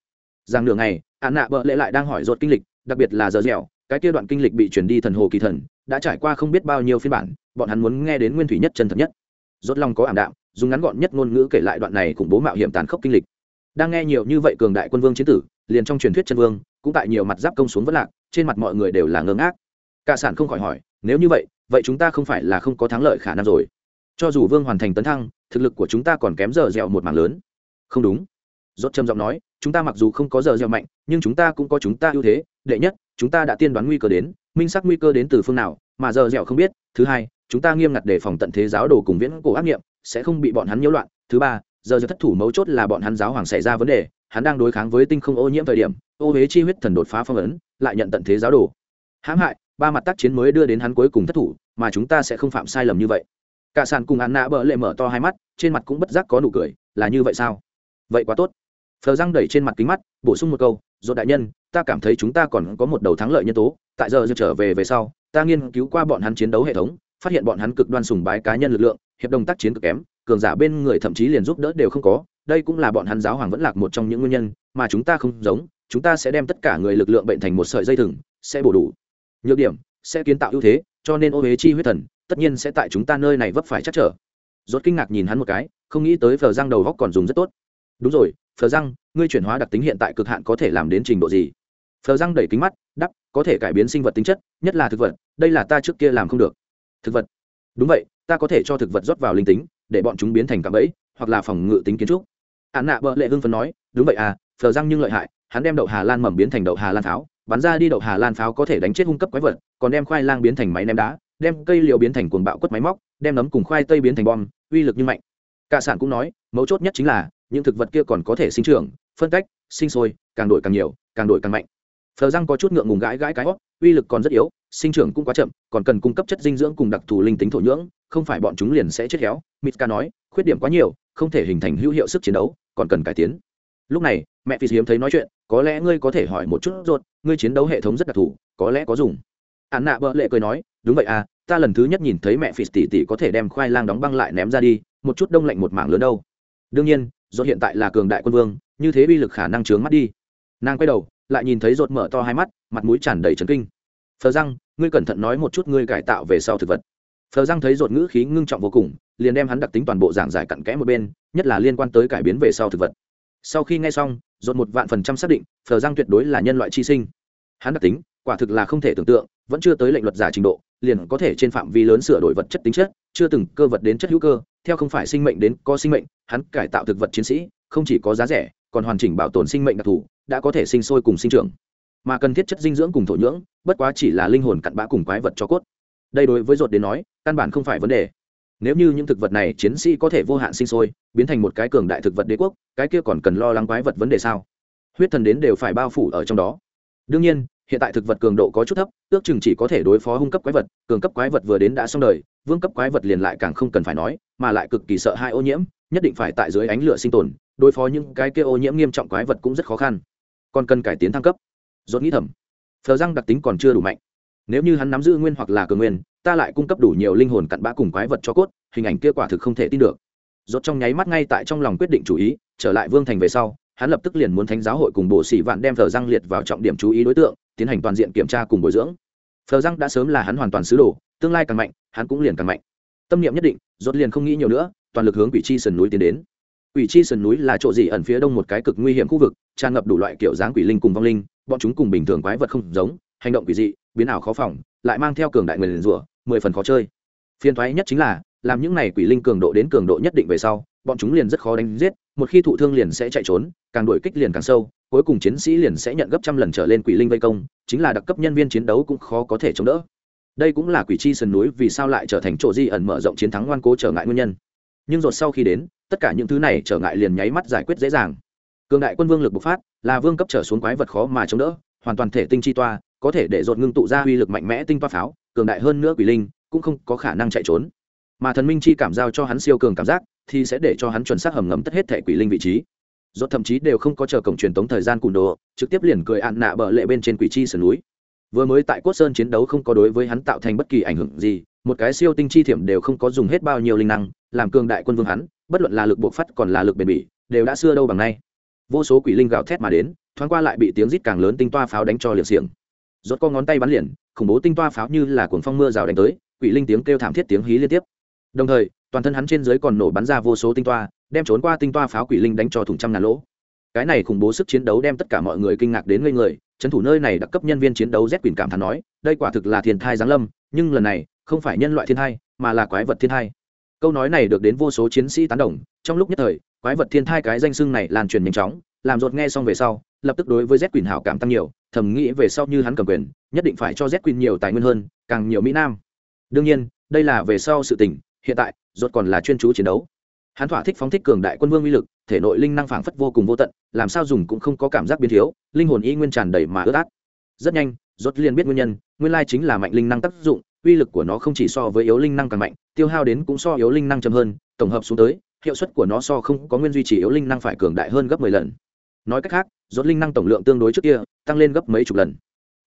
Rằng nửa ngày, án nã bỡ lệ lại đang hỏi rốt kinh lịch, đặc biệt là giờ dẻo, cái kia đoạn kinh lịch bị chuyển đi thần hồ kỳ thần, đã trải qua không biết bao nhiêu phiên bản, bọn hắn muốn nghe đến nguyên thủy nhất chân thật nhất. Rốt lòng có ảm đạm, dùng ngắn gọn nhất ngôn ngữ kể lại đoạn này khủng bố mạo hiểm tàn khốc kinh lịch. Đang nghe nhiều như vậy cường đại quân vương chiến tử, liền trong truyền thuyết chân vương, cũng tại nhiều mặt giáp công xuống vất lạc, trên mặt mọi người đều là ngơ ngác. Cả sản không khỏi hỏi, nếu như vậy vậy chúng ta không phải là không có thắng lợi khả năng rồi. Cho dù vương hoàn thành tấn thăng, thực lực của chúng ta còn kém giờ dẻo một mảng lớn. Không đúng. Dốt trầm giọng nói, chúng ta mặc dù không có giờ dẻo mạnh, nhưng chúng ta cũng có chúng ta ưu thế. Đệ nhất, chúng ta đã tiên đoán nguy cơ đến, minh xác nguy cơ đến từ phương nào, mà giờ dẻo không biết. Thứ hai, chúng ta nghiêm ngặt đề phòng tận thế giáo đồ cùng viễn cổ ác nghiệm, sẽ không bị bọn hắn nhiễu loạn. Thứ ba, giờ giờ thất thủ mấu chốt là bọn hắn giáo hoàng xảy ra vấn đề. Hắn đang đối kháng với tinh không ô nhiễm thời điểm, ô huế chi huyết thần đột phá phong ấn, lại nhận tận thế giáo đồ. Hãm hại ba mặt tác chiến mới đưa đến hắn cuối cùng thất thủ, mà chúng ta sẽ không phạm sai lầm như vậy. Cả sàn cùng hắn nạ bỡ lệ mở to hai mắt, trên mặt cũng bất giác có nụ cười, là như vậy sao? Vậy quá tốt. Phờ răng đẩy trên mặt kính mắt, bổ sung một câu dột đại nhân, ta cảm thấy chúng ta còn có một đầu thắng lợi nhân tố, tại giờ trở về về sau, ta nghiên cứu qua bọn hắn chiến đấu hệ thống, phát hiện bọn hắn cực đoan sùng bái cá nhân lực lượng, hiệp đồng tác chiến cực kém, cường giả bên người thậm chí liền giúp đỡ đều không có, đây cũng là bọn hắn giáo hoàng vẫn lạc một trong những nguyên nhân, mà chúng ta không giống, chúng ta sẽ đem tất cả người lực lượng bệnh thành một sợi dây thừng, sẽ bổ đủ nhược điểm sẽ kiến tạo ưu thế, cho nên ô huế chi huyết thần tất nhiên sẽ tại chúng ta nơi này vấp phải chắc trở. Rốt kinh ngạc nhìn hắn một cái, không nghĩ tới phờ răng đầu góc còn dùng rất tốt. Đúng rồi, phờ răng, ngươi chuyển hóa đặc tính hiện tại cực hạn có thể làm đến trình độ gì? Phờ răng đẩy kính mắt đắp có thể cải biến sinh vật tính chất, nhất là thực vật, đây là ta trước kia làm không được. Thực vật? Đúng vậy, ta có thể cho thực vật rót vào linh tính, để bọn chúng biến thành cạm bẫy, hoặc là phòng ngự tính kiến trúc. Ạn nạ bợ lệ hưng phấn nói, đúng vậy à phờ răng nhưng lợi hại, hắn đem đậu hà lan mầm biến thành đậu hà lan pháo, bắn ra đi đậu hà lan pháo có thể đánh chết hung cấp quái vật, còn đem khoai lang biến thành máy ném đá, đem cây liệu biến thành cuồng bạo quất máy móc, đem nấm cùng khoai tây biến thành bom, uy lực như mạnh. Cả sản cũng nói, mấu chốt nhất chính là, những thực vật kia còn có thể sinh trưởng, phân cách, sinh sôi, càng đổi càng nhiều, càng đổi càng mạnh. Phờ răng có chút ngượng ngùng gãi gãi cái hót uy lực còn rất yếu, sinh trưởng cũng quá chậm, còn cần cung cấp chất dinh dưỡng cùng đặc thù linh tính thổ nhưỡng, không phải bọn chúng liền sẽ chết héo. Mitka nói, khuyết điểm quá nhiều, không thể hình thành hữu hiệu sức chiến đấu, còn cần cải tiến lúc này, mẹ phi hiếm thấy nói chuyện, có lẽ ngươi có thể hỏi một chút ruột, ngươi chiến đấu hệ thống rất đặc thù, có lẽ có dùng. Ạn nạ bợ lệ cười nói, đúng vậy à ta lần thứ nhất nhìn thấy mẹ phi tỉ tỉ có thể đem khoai lang đóng băng lại ném ra đi, một chút đông lạnh một mảng lớn đâu. Đương nhiên do hiện tại là cường đại quân vương, như thế uy lực khả năng trướng mắt đi. Nàng quay đầu, lại nhìn thấy rột mở to hai mắt, mặt mũi tràn đầy trấn kinh. Phờ răng, ngươi cẩn thận nói một chút ngươi cải tạo về sau thực vật. Phờ răng thấy rột ngữ khí ngưng trọng vô cùng, liền đem hắn đặc tính toàn bộ giảng giải cặn kẽ một bên, nhất là liên quan tới cải biến về sau thực vật sau khi nghe xong dồn một vạn phần trăm xác định, phờ giang tuyệt đối là nhân loại chi sinh. Hắn đặc tính, quả thực là không thể tưởng tượng, vẫn chưa tới lệnh luật giả trình độ, liền có thể trên phạm vi lớn sửa đổi vật chất tính chất, chưa từng cơ vật đến chất hữu cơ, theo không phải sinh mệnh đến có sinh mệnh, hắn cải tạo thực vật chiến sĩ, không chỉ có giá rẻ, còn hoàn chỉnh bảo tồn sinh mệnh đặc thù, đã có thể sinh sôi cùng sinh trưởng. Mà cần thiết chất dinh dưỡng cùng thổ nhưỡng, bất quá chỉ là linh hồn cặn bã cùng quái vật cho cốt. Đây đối với ruột đến nói, căn bản không phải vấn đề nếu như những thực vật này chiến sĩ có thể vô hạn sinh sôi, biến thành một cái cường đại thực vật đế quốc, cái kia còn cần lo lắng quái vật vấn đề sao? Huyết thần đến đều phải bao phủ ở trong đó. Đương nhiên, hiện tại thực vật cường độ có chút thấp, ước chừng chỉ có thể đối phó hung cấp quái vật, cường cấp quái vật vừa đến đã xong đời, vương cấp quái vật liền lại càng không cần phải nói, mà lại cực kỳ sợ hai ô nhiễm, nhất định phải tại dưới ánh lửa sinh tồn, đối phó những cái kia ô nhiễm nghiêm trọng quái vật cũng rất khó khăn. Còn cần cải tiến thăng cấp. Dốt nghĩ thầm. Thờ răng đặc tính còn chưa đủ mạnh nếu như hắn nắm giữ nguyên hoặc là cường nguyên, ta lại cung cấp đủ nhiều linh hồn cặn bã cùng quái vật cho cốt, hình ảnh kia quả thực không thể tin được. Rốt trong nháy mắt ngay tại trong lòng quyết định chủ ý, trở lại vương thành về sau, hắn lập tức liền muốn thánh giáo hội cùng bộ sĩ vạn đem thờ răng liệt vào trọng điểm chú ý đối tượng, tiến hành toàn diện kiểm tra cùng bồi dưỡng. Thờ răng đã sớm là hắn hoàn toàn sứ đồ, tương lai càng mạnh, hắn cũng liền càng mạnh. Tâm niệm nhất định, rốt liền không nghĩ nhiều nữa, toàn lực hướng quỷ chi sườn núi tiến đến. Quỷ chi sườn núi là chỗ gì ẩn phía đông một cái cực nguy hiểm khu vực, tràn ngập đủ loại kiểu dáng quỷ linh cùng vong linh, bọn chúng cùng bình thường quái vật không giống hành động quỷ dị, biến ảo khó phòng, lại mang theo cường đại người liền rủa, mười phần khó chơi. Phiền thoái nhất chính là, làm những này quỷ linh cường độ đến cường độ nhất định về sau, bọn chúng liền rất khó đánh giết, một khi thụ thương liền sẽ chạy trốn, càng đuổi kích liền càng sâu, cuối cùng chiến sĩ liền sẽ nhận gấp trăm lần trở lên quỷ linh vây công, chính là đặc cấp nhân viên chiến đấu cũng khó có thể chống đỡ. Đây cũng là quỷ chi sườn núi vì sao lại trở thành chỗ di ẩn mở rộng chiến thắng ngoan cố trở ngại nguyên nhân. Nhưng rồi sau khi đến, tất cả những thứ này trở ngại liền nháy mắt giải quyết dễ dàng. Cường đại quân vương lực bộc phát, là vương cấp trở xuống quái vật khó mà chống đỡ, hoàn toàn thể tinh chi toa có thể để dột ngưng tụ ra uy lực mạnh mẽ tinh toa pháo, cường đại hơn nữa quỷ linh, cũng không có khả năng chạy trốn. Mà thần minh chi cảm giao cho hắn siêu cường cảm giác, thì sẽ để cho hắn chuẩn xác hầm ngấm tất hết thể quỷ linh vị trí. Dột thậm chí đều không có chờ cổng truyền tống thời gian cùn đồ, trực tiếp liền cười ạn nạ bờ lệ bên trên quỷ chi sườn núi. Vừa mới tại cốt sơn chiến đấu không có đối với hắn tạo thành bất kỳ ảnh hưởng gì, một cái siêu tinh chi thiểm đều không có dùng hết bao nhiêu linh năng, làm cường đại quân vương hắn, bất luận là lực buộc phát còn là lực bền bỉ, đều đã xưa đâu bằng nay. Vô số quỷ linh gào thét mà đến, thoáng qua lại bị tiếng rít càng lớn tinh toa pháo đánh cho liệt xiềng rốt co ngón tay bắn liền, khủng bố tinh toa pháo như là cuồng phong mưa rào đánh tới, quỷ linh tiếng kêu thảm thiết tiếng hí liên tiếp. Đồng thời, toàn thân hắn trên dưới còn nổ bắn ra vô số tinh toa, đem trốn qua tinh toa pháo quỷ linh đánh cho thủng trăm ngàn lỗ. Cái này khủng bố sức chiến đấu đem tất cả mọi người kinh ngạc đến ngây người, trấn thủ nơi này đặc cấp nhân viên chiến đấu z quyền cảm thán nói, đây quả thực là thiên thai giáng lâm, nhưng lần này, không phải nhân loại thiên thai, mà là quái vật thiên thai. Câu nói này được đến vô số chiến sĩ tán đồng, trong lúc nhất thời, quái vật thiên thai cái danh xưng này lan truyền nhanh chóng, làm rột nghe xong về sau lập tức đối với z quyền hảo cảm tăng nhiều, thầm nghĩ về sau như hắn cầm quyền, nhất định phải cho z quyền nhiều tài nguyên hơn, càng nhiều mỹ nam. Đương nhiên, đây là về sau sự tình, hiện tại, Rốt còn là chuyên chú chiến đấu. Hắn thỏa thích phóng thích cường đại quân vương uy lực, thể nội linh năng phảng phất vô cùng vô tận, làm sao dùng cũng không có cảm giác biến thiếu, linh hồn y nguyên tràn đầy mà ướt át. Rất nhanh, rốt liền biết nguyên nhân, nguyên lai chính là mạnh linh năng tác dụng, uy lực của nó không chỉ so với yếu linh năng càng mạnh, tiêu hao đến cũng so yếu linh năng chậm hơn, tổng hợp xuống tới, hiệu suất của nó so không có nguyên duy trì yếu linh năng phải cường đại hơn gấp mười lần nói cách khác dốt linh năng tổng lượng tương đối trước kia, tăng lên gấp mấy chục lần.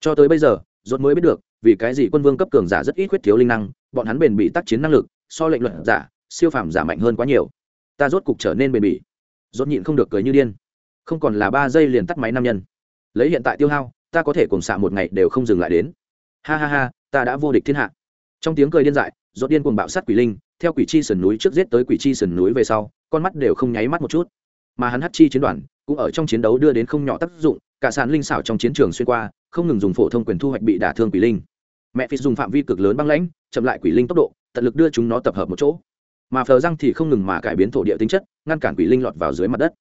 Cho tới bây giờ dốt mới biết được, vì cái gì quân vương cấp cường giả rất ít khuyết thiếu linh năng, bọn hắn bền bị tác chiến năng lực, so lệnh luận giả, siêu phàm giả mạnh hơn quá nhiều. Ta rốt cục trở nên bền bỉ. Rốt nhịn không được cười như điên. Không còn là ba giây liền tắt máy nam nhân. Lấy hiện tại tiêu hao, ta có thể cùng xạ một ngày đều không dừng lại đến. Ha ha ha, ta đã vô địch thiên hạ. Trong tiếng cười điên dại, rốt điên cuồng bạo sát quỷ linh, theo quỷ chi sườn núi trước giết tới quỷ chi sườn núi về sau, con mắt đều không nháy mắt một chút. Mà hắn hắt chi chiến đoàn cũng ở trong chiến đấu đưa đến không nhỏ tác dụng, cả sàn linh xảo trong chiến trường xuyên qua, không ngừng dùng phổ thông quyền thu hoạch bị đả thương quỷ linh. Mẹ phi dùng phạm vi cực lớn băng lãnh, chậm lại quỷ linh tốc độ, tận lực đưa chúng nó tập hợp một chỗ. Mà phờ răng thì không ngừng mà cải biến thổ địa tính chất, ngăn cản quỷ linh lọt vào dưới mặt đất.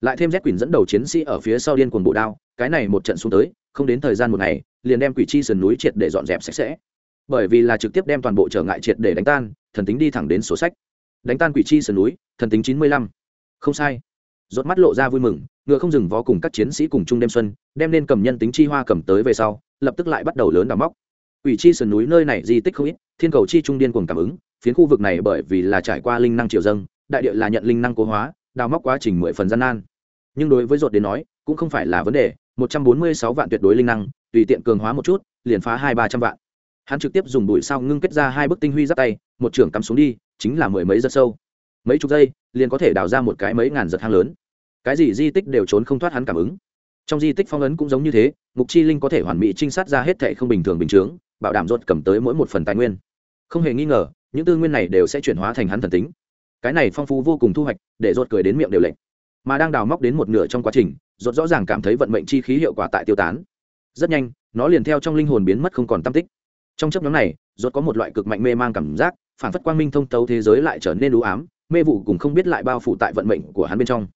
Lại thêm rét quỷ dẫn đầu chiến sĩ ở phía sau điên cuồng bộ đao, cái này một trận xuống tới, không đến thời gian một ngày, liền đem quỷ chi sườn núi triệt để dọn dẹp sạch sẽ. Bởi vì là trực tiếp đem toàn bộ trở ngại triệt để đánh tan, thần tính đi thẳng đến sổ sách. Đánh tan quỷ chi sườn núi, thần tính chín mươi lăm. Không sai rốt mắt lộ ra vui mừng, ngựa không dừng vó cùng các chiến sĩ cùng chung đêm xuân, đem nên cầm nhân tính chi hoa cầm tới về sau, lập tức lại bắt đầu lớn đào móc. Quỷ chi sườn núi nơi này di tích không ít, thiên cầu chi trung điên cuồng cảm ứng, phiến khu vực này bởi vì là trải qua linh năng triều dâng, đại địa là nhận linh năng cố hóa, đào móc quá trình mười phần gian nan. Nhưng đối với rột đến nói, cũng không phải là vấn đề, một trăm bốn mươi sáu vạn tuyệt đối linh năng, tùy tiện cường hóa một chút, liền phá hai ba trăm vạn. Hắn trực tiếp dùng bụi sao ngưng kết ra hai bức tinh huy giáp tay, một trưởng cắm xuống đi, chính là mười mấy giật sâu mấy chục giây, liền có thể đào ra một cái mấy ngàn giật hang lớn. Cái gì di tích đều trốn không thoát hắn cảm ứng. Trong di tích phong ấn cũng giống như thế ngục chi linh có thể hoàn mỹ trinh sát ra hết thệ không bình thường bình chướng, bảo đảm rốt cầm tới mỗi một phần tài nguyên. Không hề nghi ngờ, những tư nguyên này đều sẽ chuyển hóa thành hắn thần tính. Cái này phong phú vô cùng thu hoạch, để rốt cười đến miệng đều lệnh mà đang đào móc đến một nửa trong quá trình rốt rõ ràng cảm thấy vận mệnh chi khí hiệu quả tại tiêu tán. Rất nhanh, nó liền theo trong linh hồn biến mất không còn tâm tích. Trong chấp nhóm này rốt có một loại cực mạnh mê mang cảm giác, phản phất quang minh thông tấu thế giới lại trở nên u ám mê vụ cùng không biết lại bao phủ tại vận mệnh của hắn bên trong.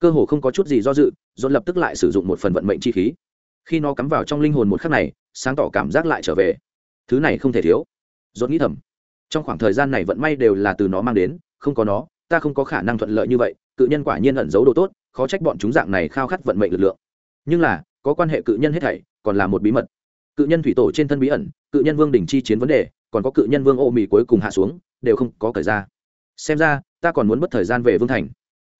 Cơ hồ không có chút gì do dự, dồn lập tức lại sử dụng một phần vận mệnh chi khí. Khi nó cắm vào trong linh hồn một khắc này, sáng tỏ cảm giác lại trở về. Thứ này không thể thiếu. Dồn nghĩ thầm, trong khoảng thời gian này vận may đều là từ nó mang đến, không có nó, ta không có khả năng thuận lợi như vậy, cự nhân quả nhiên ẩn giấu đồ tốt, khó trách bọn chúng dạng này khao khát vận mệnh lực lượng. Nhưng là, có quan hệ cự nhân hết thảy, còn là một bí mật. Cự nhân thủy tổ trên thân bí ẩn, cự nhân vương đỉnh chi chiến vấn đề, còn có cự nhân vương ô mì cuối cùng hạ xuống, đều không có thời ra. Xem ra ta còn muốn mất thời gian về vương thành.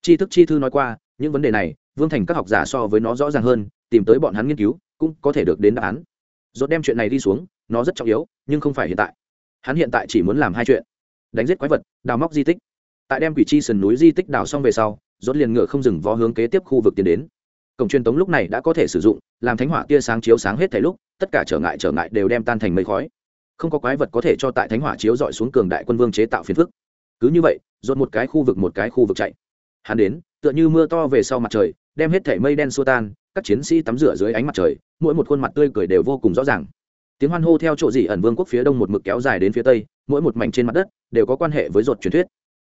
Tri thức chi thư nói qua, những vấn đề này, vương thành các học giả so với nó rõ ràng hơn, tìm tới bọn hắn nghiên cứu, cũng có thể được đến đáp án. Dốt đem chuyện này đi xuống, nó rất trọng yếu, nhưng không phải hiện tại. Hắn hiện tại chỉ muốn làm hai chuyện. Đánh giết quái vật, đào móc di tích. Tại đem quỷ chi sườn núi di tích đào xong về sau dốt liền ngựa không dừng vó hướng kế tiếp khu vực tiến đến. Cổng truyền tống lúc này đã có thể sử dụng, làm thánh hỏa tia sáng chiếu sáng hết thảy lúc, tất cả trở ngại trở ngại đều đem tan thành mây khói. Không có quái vật có thể cho tại thánh hỏa chiếu dọi xuống cường đại quân vương chế tạo phiền phức. Cứ như vậy dồn một cái khu vực một cái khu vực chạy. Hắn đến, tựa như mưa to về sau mặt trời, đem hết thảy mây đen xua tan, các chiến sĩ tắm rửa dưới ánh mặt trời, mỗi một khuôn mặt tươi cười đều vô cùng rõ ràng. Tiếng hoan hô theo chỗ dị ẩn vương quốc phía đông một mực kéo dài đến phía tây, mỗi một mảnh trên mặt đất đều có quan hệ với ruột truyền thuyết.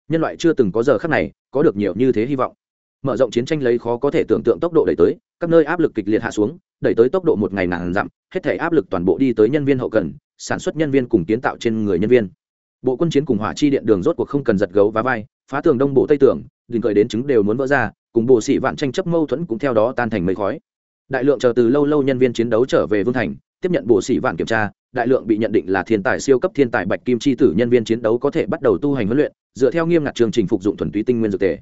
Nhân loại chưa từng có giờ khắc này có được nhiều như thế hy vọng. Mở rộng chiến tranh lấy khó có thể tưởng tượng tốc độ đẩy tới, các nơi áp lực kịch liệt hạ xuống, đẩy tới tốc độ một ngày ngàn dặm, hết thể áp lực toàn bộ đi tới nhân viên hậu cần, sản xuất nhân viên cùng kiến tạo trên người nhân viên bộ quân chiến cùng hỏa chi điện đường rốt cuộc không cần giật gấu và vai, phá tường đông bộ tây tường, đình cởi đến chứng đều muốn vỡ ra, cùng bộ sĩ vạn tranh chấp mâu thuẫn cũng theo đó tan thành mây khói. Đại lượng chờ từ lâu lâu nhân viên chiến đấu trở về vương thành, tiếp nhận bộ sĩ vạn kiểm tra, đại lượng bị nhận định là thiên tài siêu cấp thiên tài bạch kim chi tử nhân viên chiến đấu có thể bắt đầu tu hành huấn luyện, dựa theo nghiêm ngặt chương trình phục dụng thuần túy tinh nguyên dược tề.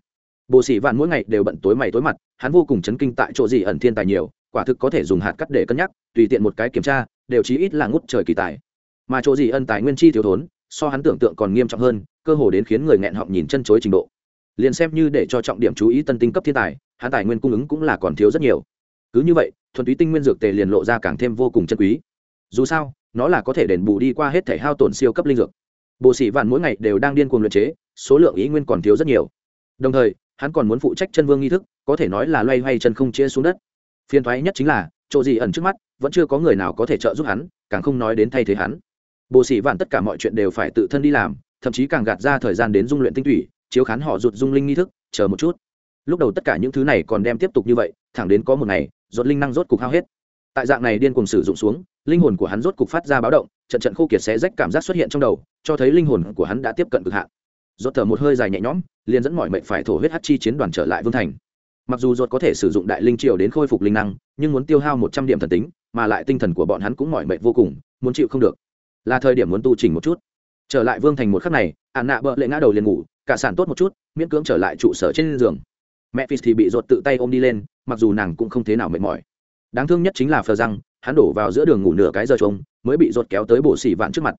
Bộ sĩ vạn mỗi ngày đều bận tối mày tối mặt, hắn vô cùng chấn kinh tại chỗ gì ẩn thiên tài nhiều, quả thực có thể dùng hạt cắt để cân nhắc, tùy tiện một cái kiểm tra, đều chí ít là ngút trời kỳ tài. Mà chỗ gì ân tài nguyên chi thiếu thốn so hắn tưởng tượng còn nghiêm trọng hơn, cơ hồ đến khiến người nghẹn họng nhìn chân chối trình độ. Liền xem như để cho trọng điểm chú ý tân tinh cấp thiên tài, hắn tài nguyên cung ứng cũng là còn thiếu rất nhiều. Cứ như vậy, thuần túy tinh nguyên dược tề liền lộ ra càng thêm vô cùng chân quý. Dù sao, nó là có thể đền bù đi qua hết thể hao tổn siêu cấp linh dược. Bộ sĩ vạn mỗi ngày đều đang điên cuồng luyện chế, số lượng ý nguyên còn thiếu rất nhiều. Đồng thời, hắn còn muốn phụ trách chân vương nghi thức, có thể nói là loay hoay chân không chia xuống đất. Phiền thoái nhất chính là, chỗ gì ẩn trước mắt, vẫn chưa có người nào có thể trợ giúp hắn, càng không nói đến thay thế hắn bộ sĩ vạn tất cả mọi chuyện đều phải tự thân đi làm, thậm chí càng gạt ra thời gian đến dung luyện tinh thủy chiếu khán họ rụt dung linh nghi thức, chờ một chút. Lúc đầu tất cả những thứ này còn đem tiếp tục như vậy, thẳng đến có một ngày, rốt linh năng rốt cục hao hết. Tại dạng này điên cuồng sử dụng xuống, linh hồn của hắn rốt cục phát ra báo động, trận trận khô kiệt xé rách cảm giác xuất hiện trong đầu, cho thấy linh hồn của hắn đã tiếp cận cực hạn. Rốt thở một hơi dài nhẹ nhõm, liền dẫn mọi mệnh phải thổ huyết hắc chi chiến đoàn trở lại vương thành. Mặc dù rốt có thể sử dụng đại linh triều đến khôi phục linh năng, nhưng muốn tiêu hao một trăm điểm thần tính, mà lại tinh thần của bọn hắn cũng mỏi mệt vô cùng, muốn chịu không được là thời điểm muốn tu chỉnh một chút. Trở lại vương thành một khắc này ạn nạ bợ lệ ngã đầu liền ngủ, cả sản tốt một chút, miễn cưỡng trở lại trụ sở trên giường. Mẹ phi thì bị rột tự tay ôm đi lên, mặc dù nàng cũng không thế nào mệt mỏi. Đáng thương nhất chính là phờ răng, hắn đổ vào giữa đường ngủ nửa cái giờ trông mới bị rột kéo tới bộ xỉ vạn trước mặt.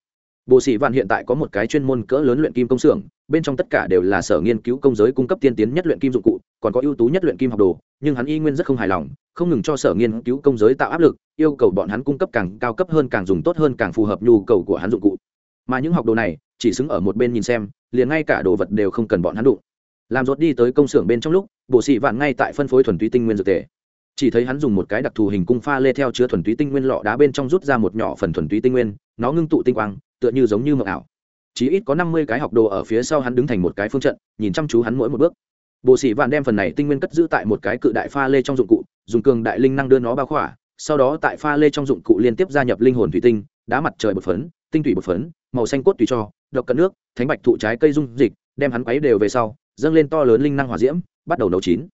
Bộ xỉ vạn hiện tại có một cái chuyên môn cỡ lớn luyện kim công xưởng, bên trong tất cả đều là sở nghiên cứu công giới cung cấp tiên tiến nhất luyện kim dụng cụ còn có ưu tú nhất luyện kim học đồ, nhưng hắn y nguyên rất không hài lòng, không ngừng cho sở nghiên cứu công giới tạo áp lực, yêu cầu bọn hắn cung cấp càng cao cấp hơn càng dùng tốt hơn càng phù hợp nhu cầu của hắn dụng cụ. Mà những học đồ này, chỉ xứng ở một bên nhìn xem, liền ngay cả đồ vật đều không cần bọn hắn đụng. Làm rốt đi tới công xưởng bên trong lúc bộ sĩ vạn ngay tại phân phối thuần túy tinh nguyên dược tề. Chỉ thấy hắn dùng một cái đặc thù hình cung pha lê theo chứa thuần túy tinh nguyên lọ đá bên trong rút ra một nhỏ phần thuần túy tinh nguyên, nó ngưng tụ tinh quang, tựa như giống như mờ ảo. Chỉ ít có năm mươi cái học đồ ở phía sau hắn đứng thành một cái phương trận, nhìn chăm chú hắn mỗi một bước bộ sĩ vạn đem phần này tinh nguyên cất giữ tại một cái cự đại pha lê trong dụng cụ, dùng cường đại linh năng đưa nó bao khỏa, sau đó tại pha lê trong dụng cụ liên tiếp gia nhập linh hồn thủy tinh, đá mặt trời bột phấn, tinh thủy bột phấn, màu xanh cốt tùy cho, độc cận nước, thánh bạch thụ trái cây dung dịch, đem hắn quấy đều về sau, dâng lên to lớn linh năng hỏa diễm, bắt đầu nấu chín.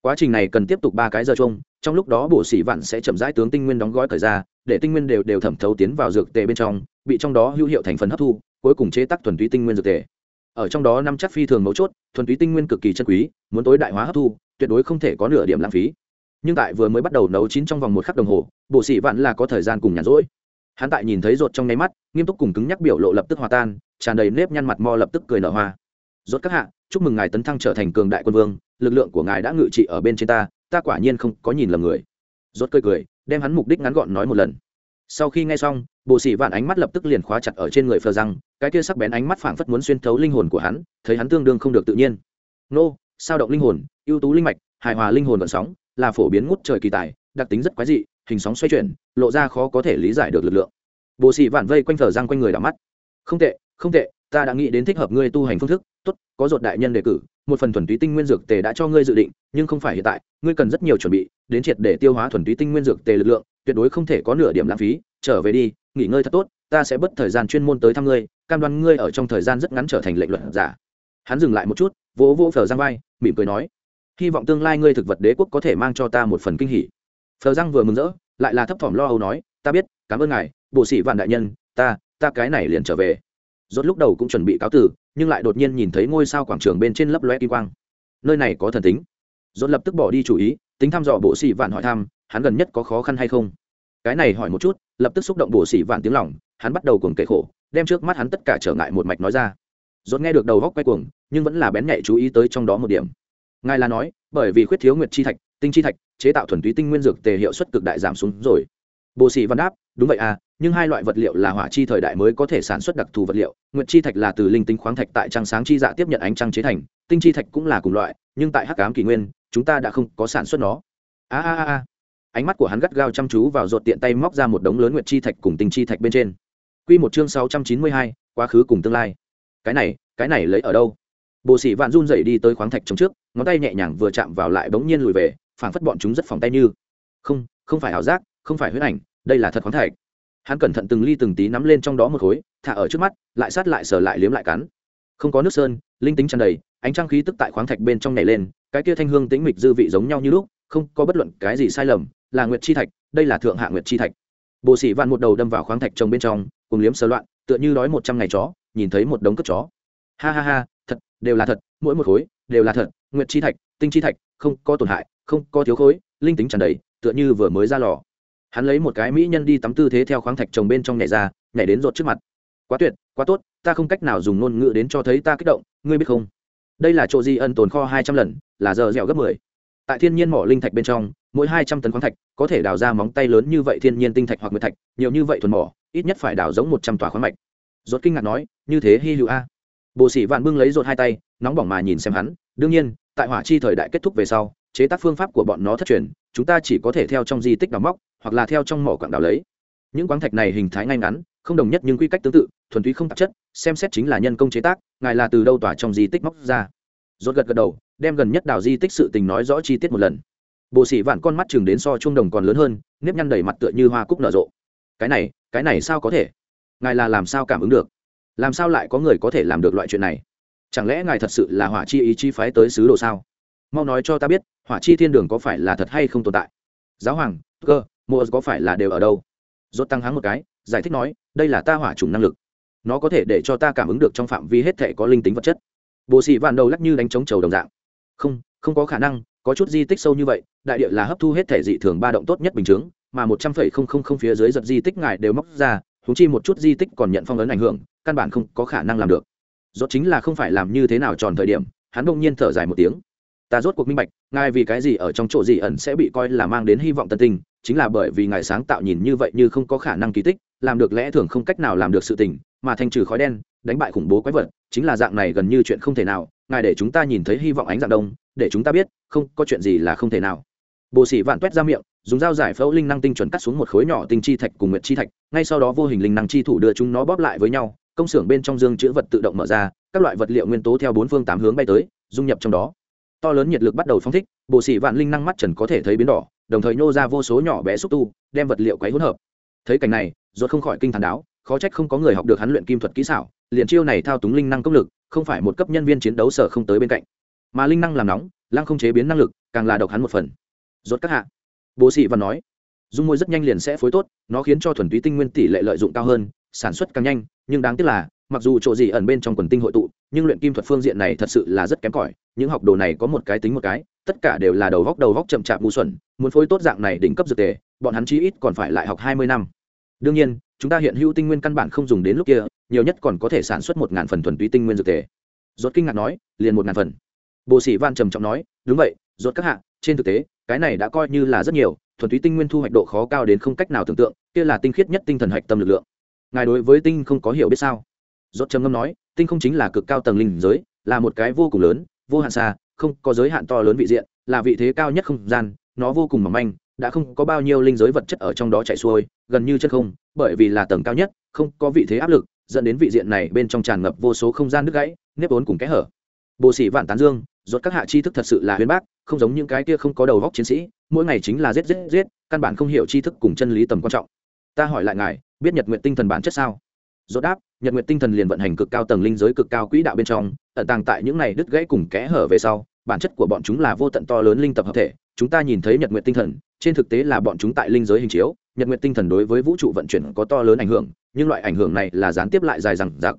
Quá trình này cần tiếp tục ba cái giờ chung, trong lúc đó bổ sĩ vạn sẽ chậm rãi tướng tinh nguyên đóng gói thời ra, để tinh nguyên đều đều thẩm thấu tiến vào dược tề bên trong, bị trong đó hữu hiệu thành phần hấp thu, cuối cùng chế tác thuần túy tinh nguyên dược tề ở trong đó năm chắc phi thường mấu chốt, thuần túy tinh nguyên cực kỳ chân quý, muốn tối đại hóa hấp thu, tuyệt đối không thể có nửa điểm lãng phí. Nhưng tại vừa mới bắt đầu nấu chín trong vòng một khắc đồng hồ bộ sĩ vạn là có thời gian cùng nhàn rỗi. Hắn tại nhìn thấy rột trong nháy mắt, nghiêm túc cùng cứng nhắc biểu lộ lập tức hòa tan, tràn đầy nếp nhăn mặt mo lập tức cười nở hoa. Rốt các hạ, chúc mừng ngài tấn thăng trở thành cường đại quân vương, lực lượng của ngài đã ngự trị ở bên trên ta ta quả nhiên không có nhìn lầm người. Rốt cười cười, đem hắn mục đích ngắn gọn nói một lần sau khi nghe xong bộ sĩ vạn ánh mắt lập tức liền khóa chặt ở trên người phờ răng, cái kia sắc bén ánh mắt phảng phất muốn xuyên thấu linh hồn của hắn, thấy hắn tương đương không được tự nhiên. Nô, sao động linh hồn, ưu tú linh mạch, hài hòa linh hồn vận sóng, là phổ biến ngút trời kỳ tài, đặc tính rất quái dị, hình sóng xoay chuyển, lộ ra khó có thể lý giải được lực lượng. Bộ sĩ vạn vây quanh phờ răng quanh người đảo mắt. Không tệ không tệ, ta đã nghĩ đến thích hợp ngươi tu hành phương thức tốt, có ruột đại nhân đề cử, một phần thuần túy tinh nguyên dược tề đã cho ngươi dự định, nhưng không phải hiện tại, ngươi cần rất nhiều chuẩn bị, đến triệt để tiêu hóa thuần túy tinh nguyên dược tề lực lượng, tuyệt đối không thể có nửa điểm lãng phí, trở về đi, nghỉ ngơi thật tốt, ta sẽ bất thời gian chuyên môn tới thăm ngươi, cam đoan ngươi ở trong thời gian rất ngắn trở thành lệnh luận giả. Hắn dừng lại một chút, vỗ vỗ phờ giang vai, mỉm cười nói, hy vọng tương lai ngươi thực vật đế quốc có thể mang cho ta một phần kinh hỉ. Phờ giang vừa mừng rỡ, lại là thấp thỏm lo âu nói, ta biết, cảm ơn ngài bộ sĩ vạn đại nhân, ta ta cái này liền trở về. Rốt lúc đầu cũng chuẩn bị cáo tử nhưng lại đột nhiên nhìn thấy ngôi sao quảng trường bên trên lấp loe kim quang. Nơi này có thần tính. Rốt lập tức bỏ đi chủ ý, tính thăm dò bộ sĩ vạn hỏi thăm, hắn gần nhất có khó khăn hay không? Cái này hỏi một chút, lập tức xúc động bộ sĩ vạn tiếng lòng, hắn bắt đầu cuồng kệ khổ, đem trước mắt hắn tất cả trở ngại một mạch nói ra. Rốt nghe được đầu góc quay cuồng, nhưng vẫn là bén nhạy chú ý tới trong đó một điểm. Ngài là nói, bởi vì khuyết thiếu nguyệt chi thạch, tinh chi thạch, chế tạo thuần túy tinh nguyên dược tề hiệu suất cực đại giảm xuống rồi bộ sĩ văn đáp đúng vậy à nhưng hai loại vật liệu là hỏa chi thời đại mới có thể sản xuất đặc thù vật liệu nguyệt chi thạch là từ linh tinh khoáng thạch tại trăng sáng chi dạ tiếp nhận ánh trăng chế thành tinh chi thạch cũng là cùng loại nhưng tại hắc cám kỷ nguyên chúng ta đã không có sản xuất nó a a a ánh mắt của hắn gắt gao chăm chú vào rột tiện tay móc ra một đống lớn nguyệt chi thạch cùng tinh chi thạch bên trên Quy một chương sáu trăm chín mươi hai, quá khứ cùng tương lai. Cái này, cái này lấy ở đâu? Bồ sĩ Vạn run rẩy đi tới khoáng thạch chống trước, ngón tay nhẹ nhàng vừa chạm vào lại bỗng nhiên lùi về, phảng phất bọn chúng rất phòng tay như. Không, không phải ảo giác, không phải huyễn ảnh, đây là thật khoáng thạch. Hắn cẩn thận từng ly từng tí nắm lên trong đó một khối thả ở trước mắt lại sát lại sờ lại liếm lại cắn. Không có nước sơn linh tính tràn đầy ánh trăng khí tức tại khoáng thạch bên trong nhảy lên cái kia thanh hương tĩnh mịch dư vị giống nhau như lúc không có bất luận cái gì sai lầm là nguyệt chi thạch đây là thượng hạ nguyệt chi thạch. Bộ sĩ vạn một đầu đâm vào khoáng thạch trồng bên trong cùng liếm sờ loạn tựa như đói một trăm ngày chó nhìn thấy một đống cất chó. Ha ha ha thật đều là thật mỗi một khối đều là thật nguyệt chi thạch tinh chi thạch không có tổn hại không có thiếu khối linh tính tràn đầy tựa như vừa mới ra lò hắn lấy một cái mỹ nhân đi tắm tư thế theo khoáng thạch trồng bên trong nhảy ra, nhảy đến rột trước mặt. Quá tuyệt, quá tốt, ta không cách nào dùng ngôn ngữ đến cho thấy ta kích động, ngươi biết không? Đây là chỗ di ân tồn kho hai trăm lần, là giờ dẻo gấp mười. Tại thiên nhiên mỏ linh thạch bên trong, mỗi hai trăm tấn khoáng thạch có thể đào ra móng tay lớn như vậy thiên nhiên tinh thạch hoặc nguyệt thạch, nhiều như vậy thuần mỏ, ít nhất phải đào giống một trăm tòa khoáng mạch. Rốt kinh ngạc nói, như thế hy hữu a. Bộ sĩ vạn bưng lấy rột hai tay, nóng bỏng mà nhìn xem hắn, đương nhiên, tại hỏa chi thời đại kết thúc về sau chế tác phương pháp của bọn nó thất truyền, chúng ta chỉ có thể theo trong di tích đào móc, hoặc là theo trong mỏ quảng đào lấy. Những quáng thạch này hình thái ngay ngắn, không đồng nhất nhưng quy cách tương tự, thuần túy không tạp chất, xem xét chính là nhân công chế tác, ngài là từ đâu tỏa trong di tích móc ra. Rốt gật gật đầu, đem gần nhất đào di tích sự tình nói rõ chi tiết một lần. Bộ sĩ vạn con mắt chừng đến so chuông đồng còn lớn hơn, nếp nhăn đầy mặt tựa như hoa cúc nở rộ. Cái này cái này sao có thể? Ngài là làm sao cảm ứng được? Làm sao lại có người có thể làm được loại chuyện này? Chẳng lẽ ngài thật sự là hỏa chi ý chi phái tới sứ đồ sao? Mau nói cho ta biết hỏa chi thiên đường có phải là thật hay không tồn tại? Giáo hoàng, cơ, mô có phải là đều ở đâu? Dốt tăng háng một cái, giải thích nói, đây là ta hỏa chủng năng lực. Nó có thể để cho ta cảm ứng được trong phạm vi hết thể có linh tính vật chất. Bộ sĩ vạn đầu lắc như đánh trống trầu đồng dạng. Không không có khả năng, có chút di tích sâu như vậy, đại địa là hấp thu hết thể dị thường ba động tốt nhất bình chướng mà một trăm phẩy không không không phía dưới giật di tích ngài đều móc ra húng chi một chút di tích còn nhận phong ấn ảnh hưởng, căn bản không có khả năng làm được. Dốt chính là không phải làm như thế nào tròn thời điểm, hắn bỗng nhiên thở dài một tiếng ta rốt cuộc minh bạch, ngài vì cái gì ở trong chỗ gì ẩn sẽ bị coi là mang đến hy vọng tân tình, chính là bởi vì ngài sáng tạo nhìn như vậy như không có khả năng kỳ tích, làm được lẽ thường không cách nào làm được sự tình, mà thanh trừ khói đen, đánh bại khủng bố quái vật, chính là dạng này gần như chuyện không thể nào, ngài để chúng ta nhìn thấy hy vọng ánh dạng đông, để chúng ta biết, không, có chuyện gì là không thể nào. Bồ sĩ vạn toét ra miệng, dùng dao giải phẫu linh năng tinh chuẩn cắt xuống một khối nhỏ tinh chi thạch cùng nguyệt chi thạch, ngay sau đó vô hình linh năng chi thủ đưa chúng nó bóp lại với nhau, công xưởng bên trong dương chữ vật tự động mở ra, các loại vật liệu nguyên tố theo bốn phương tám hướng bay tới, dung nhập trong đó to lớn nhiệt lực bắt đầu phóng thích, bộ sĩ vạn linh năng mắt trần có thể thấy biến đỏ, đồng thời nhô ra vô số nhỏ bé xúc tu, đem vật liệu quấy hỗn hợp. Thấy cảnh này ruột không khỏi kinh thần đáo, khó trách không có người học được hắn luyện kim thuật kỹ xảo, liền chiêu này thao túng linh năng công lực, không phải một cấp nhân viên chiến đấu sở không tới bên cạnh. Mà linh năng làm nóng, lăng không chế biến năng lực, càng là độc hắn một phần. Rốt các hạ, bộ sĩ vạn nói, dung môi rất nhanh liền sẽ phối tốt, nó khiến cho thuần túy tinh nguyên tỷ lệ lợi dụng cao hơn, sản xuất càng nhanh nhưng đáng tiếc là, mặc dù chỗ gì ẩn bên trong quần tinh hội tụ, nhưng luyện kim thuật phương diện này thật sự là rất kém cỏi. Những học đồ này có một cái tính một cái, tất cả đều là đầu góc đầu góc chậm chạp ngu xuẩn, muốn phối tốt dạng này đỉnh cấp dược tề, bọn hắn chí ít còn phải lại học hai mươi năm. Đương nhiên, chúng ta hiện hữu tinh nguyên căn bản không dùng đến lúc kia, nhiều nhất còn có thể sản xuất một ngàn phần thuần túy tinh nguyên dược tề. Rốt kinh ngạc nói, liền một ngàn phần. Bộ sĩ van trầm trọng nói, đúng vậy, rốt các hạ, trên thực tế, cái này đã coi như là rất nhiều, thuần túy tinh nguyên thu hoạch độ khó cao đến không cách nào tưởng tượng, kia là tinh khiết nhất tinh thần hạch tâm lực lượng ngài đối với tinh không có hiểu biết sao? Rốt trầm ngâm nói, tinh không chính là cực cao tầng linh giới, là một cái vô cùng lớn, vô hạn xa, không có giới hạn to lớn vị diện, là vị thế cao nhất không gian, nó vô cùng mỏng manh, đã không có bao nhiêu linh giới vật chất ở trong đó chạy xuôi, gần như chân không, bởi vì là tầng cao nhất, không có vị thế áp lực, dẫn đến vị diện này bên trong tràn ngập vô số không gian nước gãy, nếp ốn cùng kẽ hở. Bộ sĩ vạn tán dương, rốt các hạ tri thức thật sự là huyền bác, không giống những cái kia không có đầu góc chiến sĩ, mỗi ngày chính là giết giết giết, căn bản không hiểu tri thức cùng chân lý tầm quan trọng. Ta hỏi lại ngài biết nhật nguyện tinh thần bản chất sao? Rốt đáp, nhật nguyện tinh thần liền vận hành cực cao tầng linh giới cực cao quỹ đạo bên trong tận tàng tại những này đứt gãy cùng kẽ hở về sau, bản chất của bọn chúng là vô tận to lớn linh tập hợp thể. Chúng ta nhìn thấy nhật nguyện tinh thần, trên thực tế là bọn chúng tại linh giới hình chiếu, nhật nguyện tinh thần đối với vũ trụ vận chuyển có to lớn ảnh hưởng, nhưng loại ảnh hưởng này là gián tiếp lại dài dằng dặc.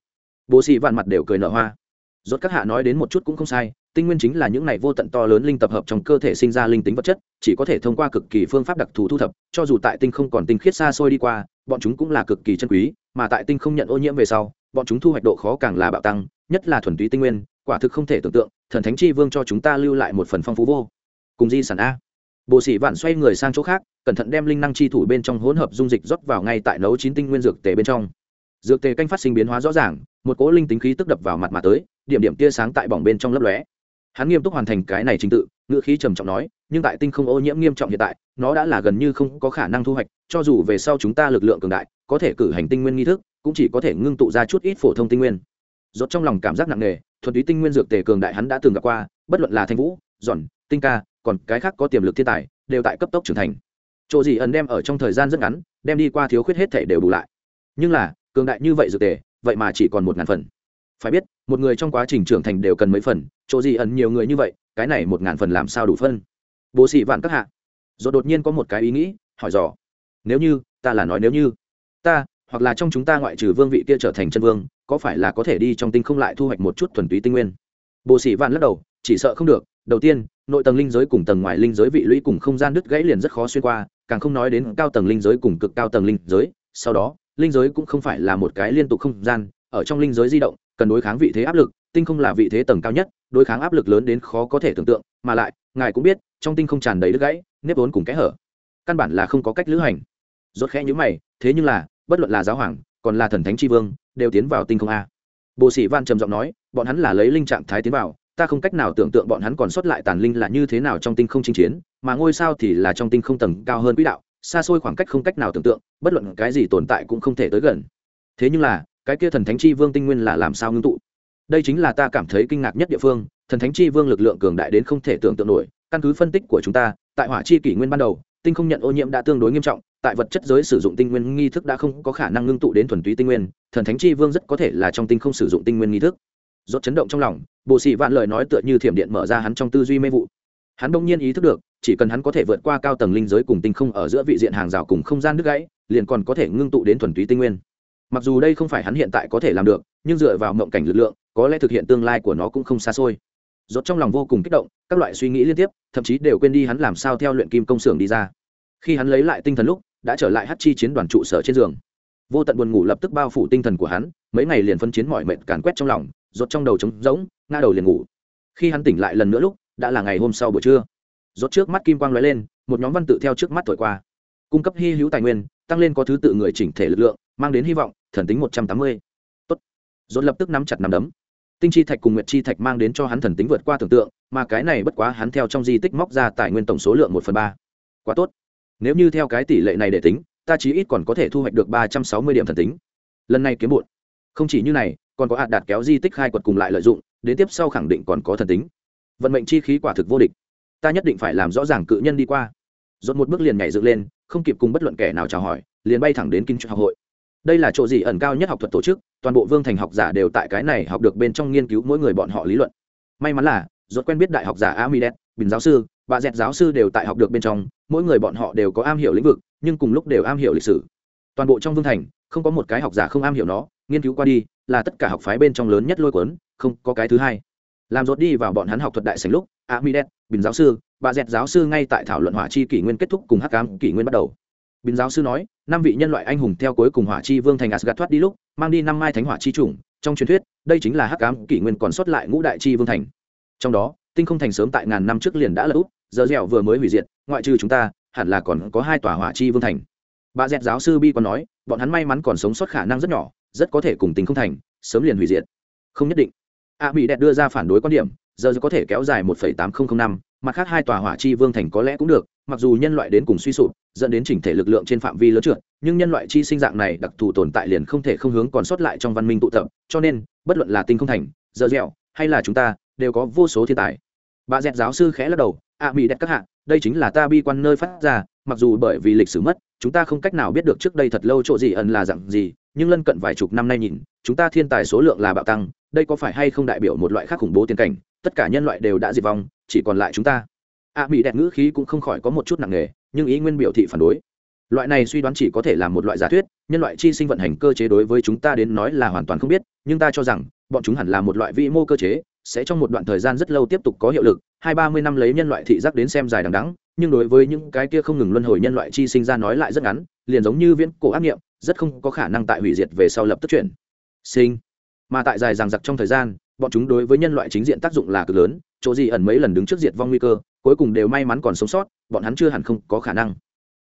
Bố sĩ vạn mặt đều cười nở hoa. Rốt các hạ nói đến một chút cũng không sai tinh nguyên chính là những này vô tận to lớn linh tập hợp trong cơ thể sinh ra linh tính vật chất, chỉ có thể thông qua cực kỳ phương pháp đặc thù thu thập, cho dù tại tinh không còn tinh khiết xa xôi đi qua, bọn chúng cũng là cực kỳ chân quý, mà tại tinh không nhận ô nhiễm về sau, bọn chúng thu hoạch độ khó càng là bạo tăng, nhất là thuần túy tinh nguyên, quả thực không thể tưởng tượng, thần thánh chi vương cho chúng ta lưu lại một phần phong phú vô. Cùng di sản a. Bộ sĩ vạn xoay người sang chỗ khác, cẩn thận đem linh năng chi thủ bên trong hỗn hợp dung dịch rót vào ngay tại nấu chín tinh nguyên dược tề bên trong. Dược tề canh phát sinh biến hóa rõ ràng, một cỗ linh tính khí tức đập vào mặt mà tới, điểm điểm tia sáng tại bỏng bên trong lấp lóe hắn nghiêm túc hoàn thành cái này trình tự ngựa khí trầm trọng nói, nhưng tại tinh không ô nhiễm nghiêm trọng hiện tại, nó đã là gần như không có khả năng thu hoạch, cho dù về sau chúng ta lực lượng cường đại, có thể cử hành tinh nguyên nghi thức, cũng chỉ có thể ngưng tụ ra chút ít phổ thông tinh nguyên. Rốt trong lòng cảm giác nặng nề, thuần túy tinh nguyên dược tề cường đại hắn đã từng gặp qua, bất luận là thanh vũ, giòn, tinh ca, còn cái khác có tiềm lực thiên tài, đều tại cấp tốc trưởng thành. Chỗ gì ẩn đem ở trong thời gian rất ngắn, đem đi qua thiếu khuyết hết thể đều bù lại. Nhưng là, cường đại như vậy dược tề, vậy mà chỉ còn một ngàn phần phải biết, một người trong quá trình trưởng thành đều cần mấy phần, chỗ gì ẩn nhiều người như vậy, cái này một ngàn phần làm sao đủ phân? Bố sĩ vạn các hạ. Rồi đột nhiên có một cái ý nghĩ, hỏi dò. Nếu như, ta là nói nếu như. Ta, hoặc là trong chúng ta ngoại trừ vương vị kia trở thành chân vương, có phải là có thể đi trong tinh không lại thu hoạch một chút thuần túy tinh nguyên? Bồ sĩ vạn lắc đầu, chỉ sợ không được. Đầu tiên, nội tầng linh giới cùng tầng ngoài linh giới vị lũy cùng không gian đứt gãy liền rất khó xuyên qua, càng không nói đến cao tầng linh giới cùng cực cao tầng linh giới. Sau đó, linh giới cũng không phải là một cái liên tục không gian, ở trong linh giới di động cần đối kháng vị thế áp lực, tinh không là vị thế tầng cao nhất, đối kháng áp lực lớn đến khó có thể tưởng tượng, mà lại, ngài cũng biết, trong tinh không tràn đầy đứt gãy, nếp vốn cùng kẽ hở. Căn bản là không có cách lữ hành. Rốt khẽ nhữ mày, thế nhưng là, bất luận là giáo hoàng, còn là thần thánh tri vương, đều tiến vào tinh không a. Bộ sĩ van trầm giọng nói, bọn hắn là lấy linh trạng thái tiến vào, ta không cách nào tưởng tượng bọn hắn còn sót lại tàn linh là như thế nào trong tinh không chinh chiến, mà ngôi sao thì là trong tinh không tầng cao hơn quỹ đạo, xa xôi khoảng cách không cách nào tưởng tượng, bất luận cái gì tồn tại cũng không thể tới gần. Thế nhưng là cái kia thần thánh chi vương tinh nguyên là làm sao ngưng tụ? Đây chính là ta cảm thấy kinh ngạc nhất địa phương, thần thánh chi vương lực lượng cường đại đến không thể tưởng tượng nổi. Căn cứ phân tích của chúng ta, tại hỏa chi kỷ nguyên ban đầu, tinh không nhận ô nhiễm đã tương đối nghiêm trọng, tại vật chất giới sử dụng tinh nguyên nghi thức đã không có khả năng ngưng tụ đến thuần túy tinh nguyên, thần thánh chi vương rất có thể là trong tinh không sử dụng tinh nguyên nghi thức. Rốt chấn động trong lòng bộ sĩ vạn lời nói tựa như thiểm điện mở ra hắn trong tư duy mê vụ. Hắn đông nhiên ý thức được, chỉ cần hắn có thể vượt qua cao tầng linh giới cùng tinh không ở giữa vị diện hàng rào cùng không gian nước gãy, liền còn có thể ngưng tụ đến thuần túy tinh nguyên mặc dù đây không phải hắn hiện tại có thể làm được, nhưng dựa vào mộng cảnh lực lượng, có lẽ thực hiện tương lai của nó cũng không xa xôi. Rốt trong lòng vô cùng kích động, các loại suy nghĩ liên tiếp, thậm chí đều quên đi hắn làm sao theo luyện kim công xưởng đi ra. Khi hắn lấy lại tinh thần lúc, đã trở lại hát chi chiến đoàn trụ sở trên giường. Vô tận buồn ngủ lập tức bao phủ tinh thần của hắn, mấy ngày liền phân chiến mọi mệt càn quét trong lòng, rốt trong đầu trống rỗng, ngã đầu liền ngủ. Khi hắn tỉnh lại lần nữa lúc, đã là ngày hôm sau buổi trưa. Rốt trước mắt kim quang lóe lên, một nhóm văn tự theo trước mắt thổi qua. Cung cấp hy hữu tài nguyên, tăng lên có thứ tự người chỉnh thể lực lượng mang đến hy vọng, thần tính một trăm tám mươi. Tốt. Rốt lập tức nắm chặt nắm đấm. Tinh chi thạch cùng nguyệt chi thạch mang đến cho hắn thần tính vượt qua tưởng tượng, mà cái này bất quá hắn theo trong di tích móc ra tài nguyên tổng số lượng một phần ba. Quá tốt. Nếu như theo cái tỷ lệ này để tính, ta chí ít còn có thể thu hoạch được ba trăm sáu mươi điểm thần tính. Lần này kiếm bụt không chỉ như này, còn có hạt đạt kéo di tích khai quật cùng lại lợi dụng, đến tiếp sau khẳng định còn có thần tính. Vận mệnh chi khí quả thực vô địch. Ta nhất định phải làm rõ ràng cự nhân đi qua. Dốt một bước liền nhảy dựng lên, không kịp cùng bất luận kẻ nào chào hỏi, liền bay thẳng đến kinh trục học hội đây là chỗ gì ẩn cao nhất học thuật tổ chức, toàn bộ vương thành học giả đều tại cái này học được bên trong nghiên cứu mỗi người bọn họ lý luận. May mắn là dốt quen biết đại học giả amidet, bình giáo sư, bà dẹt giáo sư đều tại học được bên trong, mỗi người bọn họ đều có am hiểu lĩnh vực, nhưng cùng lúc đều am hiểu lịch sử. Toàn bộ trong vương thành, không có một cái học giả không am hiểu nó, nghiên cứu qua đi, là tất cả học phái bên trong lớn nhất lôi cuốn, không có cái thứ hai. Làm rốt đi vào bọn hắn học thuật đại sảnh lúc, amidet, bình giáo sư, bà dẹt giáo sư ngay tại thảo luận hỏa chi kỷ nguyên kết thúc cùng hắc cam kỷ nguyên bắt đầu bình giáo sư nói, năm vị nhân loại anh hùng theo cuối cùng hỏa chi vương thành Asgard thoát đi lúc, mang đi năm mai thánh hỏa chi chủng, trong truyền thuyết, đây chính là hắc ám kỷ nguyên còn sót lại ngũ đại chi vương thành. Trong đó, tinh không thành sớm tại ngàn năm trước liền đã lỡ úp, giờ dẻo vừa mới hủy diệt, ngoại trừ chúng ta, hẳn là còn có hai tòa hỏa chi vương thành. Bà dẹt giáo sư bi còn nói, bọn hắn may mắn còn sống sót khả năng rất nhỏ, rất có thể cùng tinh không thành, sớm liền hủy diệt. Không nhất định. A mỹ Đẹt đưa ra phản đối quan điểm, giờ có thể kéo dài một tám nghìn năm, mặt khác hai tòa hỏa chi vương thành có lẽ cũng được mặc dù nhân loại đến cùng suy sụp, dẫn đến chỉnh thể lực lượng trên phạm vi lớn trượt, nhưng nhân loại chi sinh dạng này đặc thù tồn tại liền không thể không hướng còn sót lại trong văn minh tụ tập, cho nên, bất luận là tinh không thành giờ dẻo, hay là chúng ta, đều có vô số thiên tài. Bà dẹt giáo sư khẽ lắc đầu, a mỹ đẹp các hạ, đây chính là ta bi quan nơi phát ra, mặc dù bởi vì lịch sử mất, chúng ta không cách nào biết được trước đây thật lâu chỗ gì ẩn là dạng gì, nhưng lân cận vài chục năm nay nhìn, chúng ta thiên tài số lượng là bạo tăng, đây có phải hay không đại biểu một loại khác khủng bố tiên cảnh, tất cả nhân loại đều đã diệt vong, chỉ còn lại chúng ta a mỹ đẹp ngữ khí cũng không khỏi có một chút nặng nề, nhưng ý nguyên biểu thị phản đối. Loại này suy đoán chỉ có thể là một loại giả thuyết, nhân loại chi sinh vận hành cơ chế đối với chúng ta đến nói là hoàn toàn không biết, nhưng ta cho rằng, bọn chúng hẳn là một loại vĩ mô cơ chế, sẽ trong một đoạn thời gian rất lâu tiếp tục có hiệu lực, hai ba mươi năm lấy nhân loại thị giác đến xem dài đằng đắng nhưng đối với những cái kia không ngừng luân hồi nhân loại chi sinh ra nói lại rất ngắn, liền giống như viễn cổ ác nghiệm, rất không có khả năng tại hủy diệt về sau lập tức chuyển. Sinh. Mà tại dài dằng dặc trong thời gian, bọn chúng đối với nhân loại chính diện tác dụng là cực lớn chỗ gì ẩn mấy lần đứng trước diệt vong nguy cơ, cuối cùng đều may mắn còn sống sót, bọn hắn chưa hẳn không có khả năng.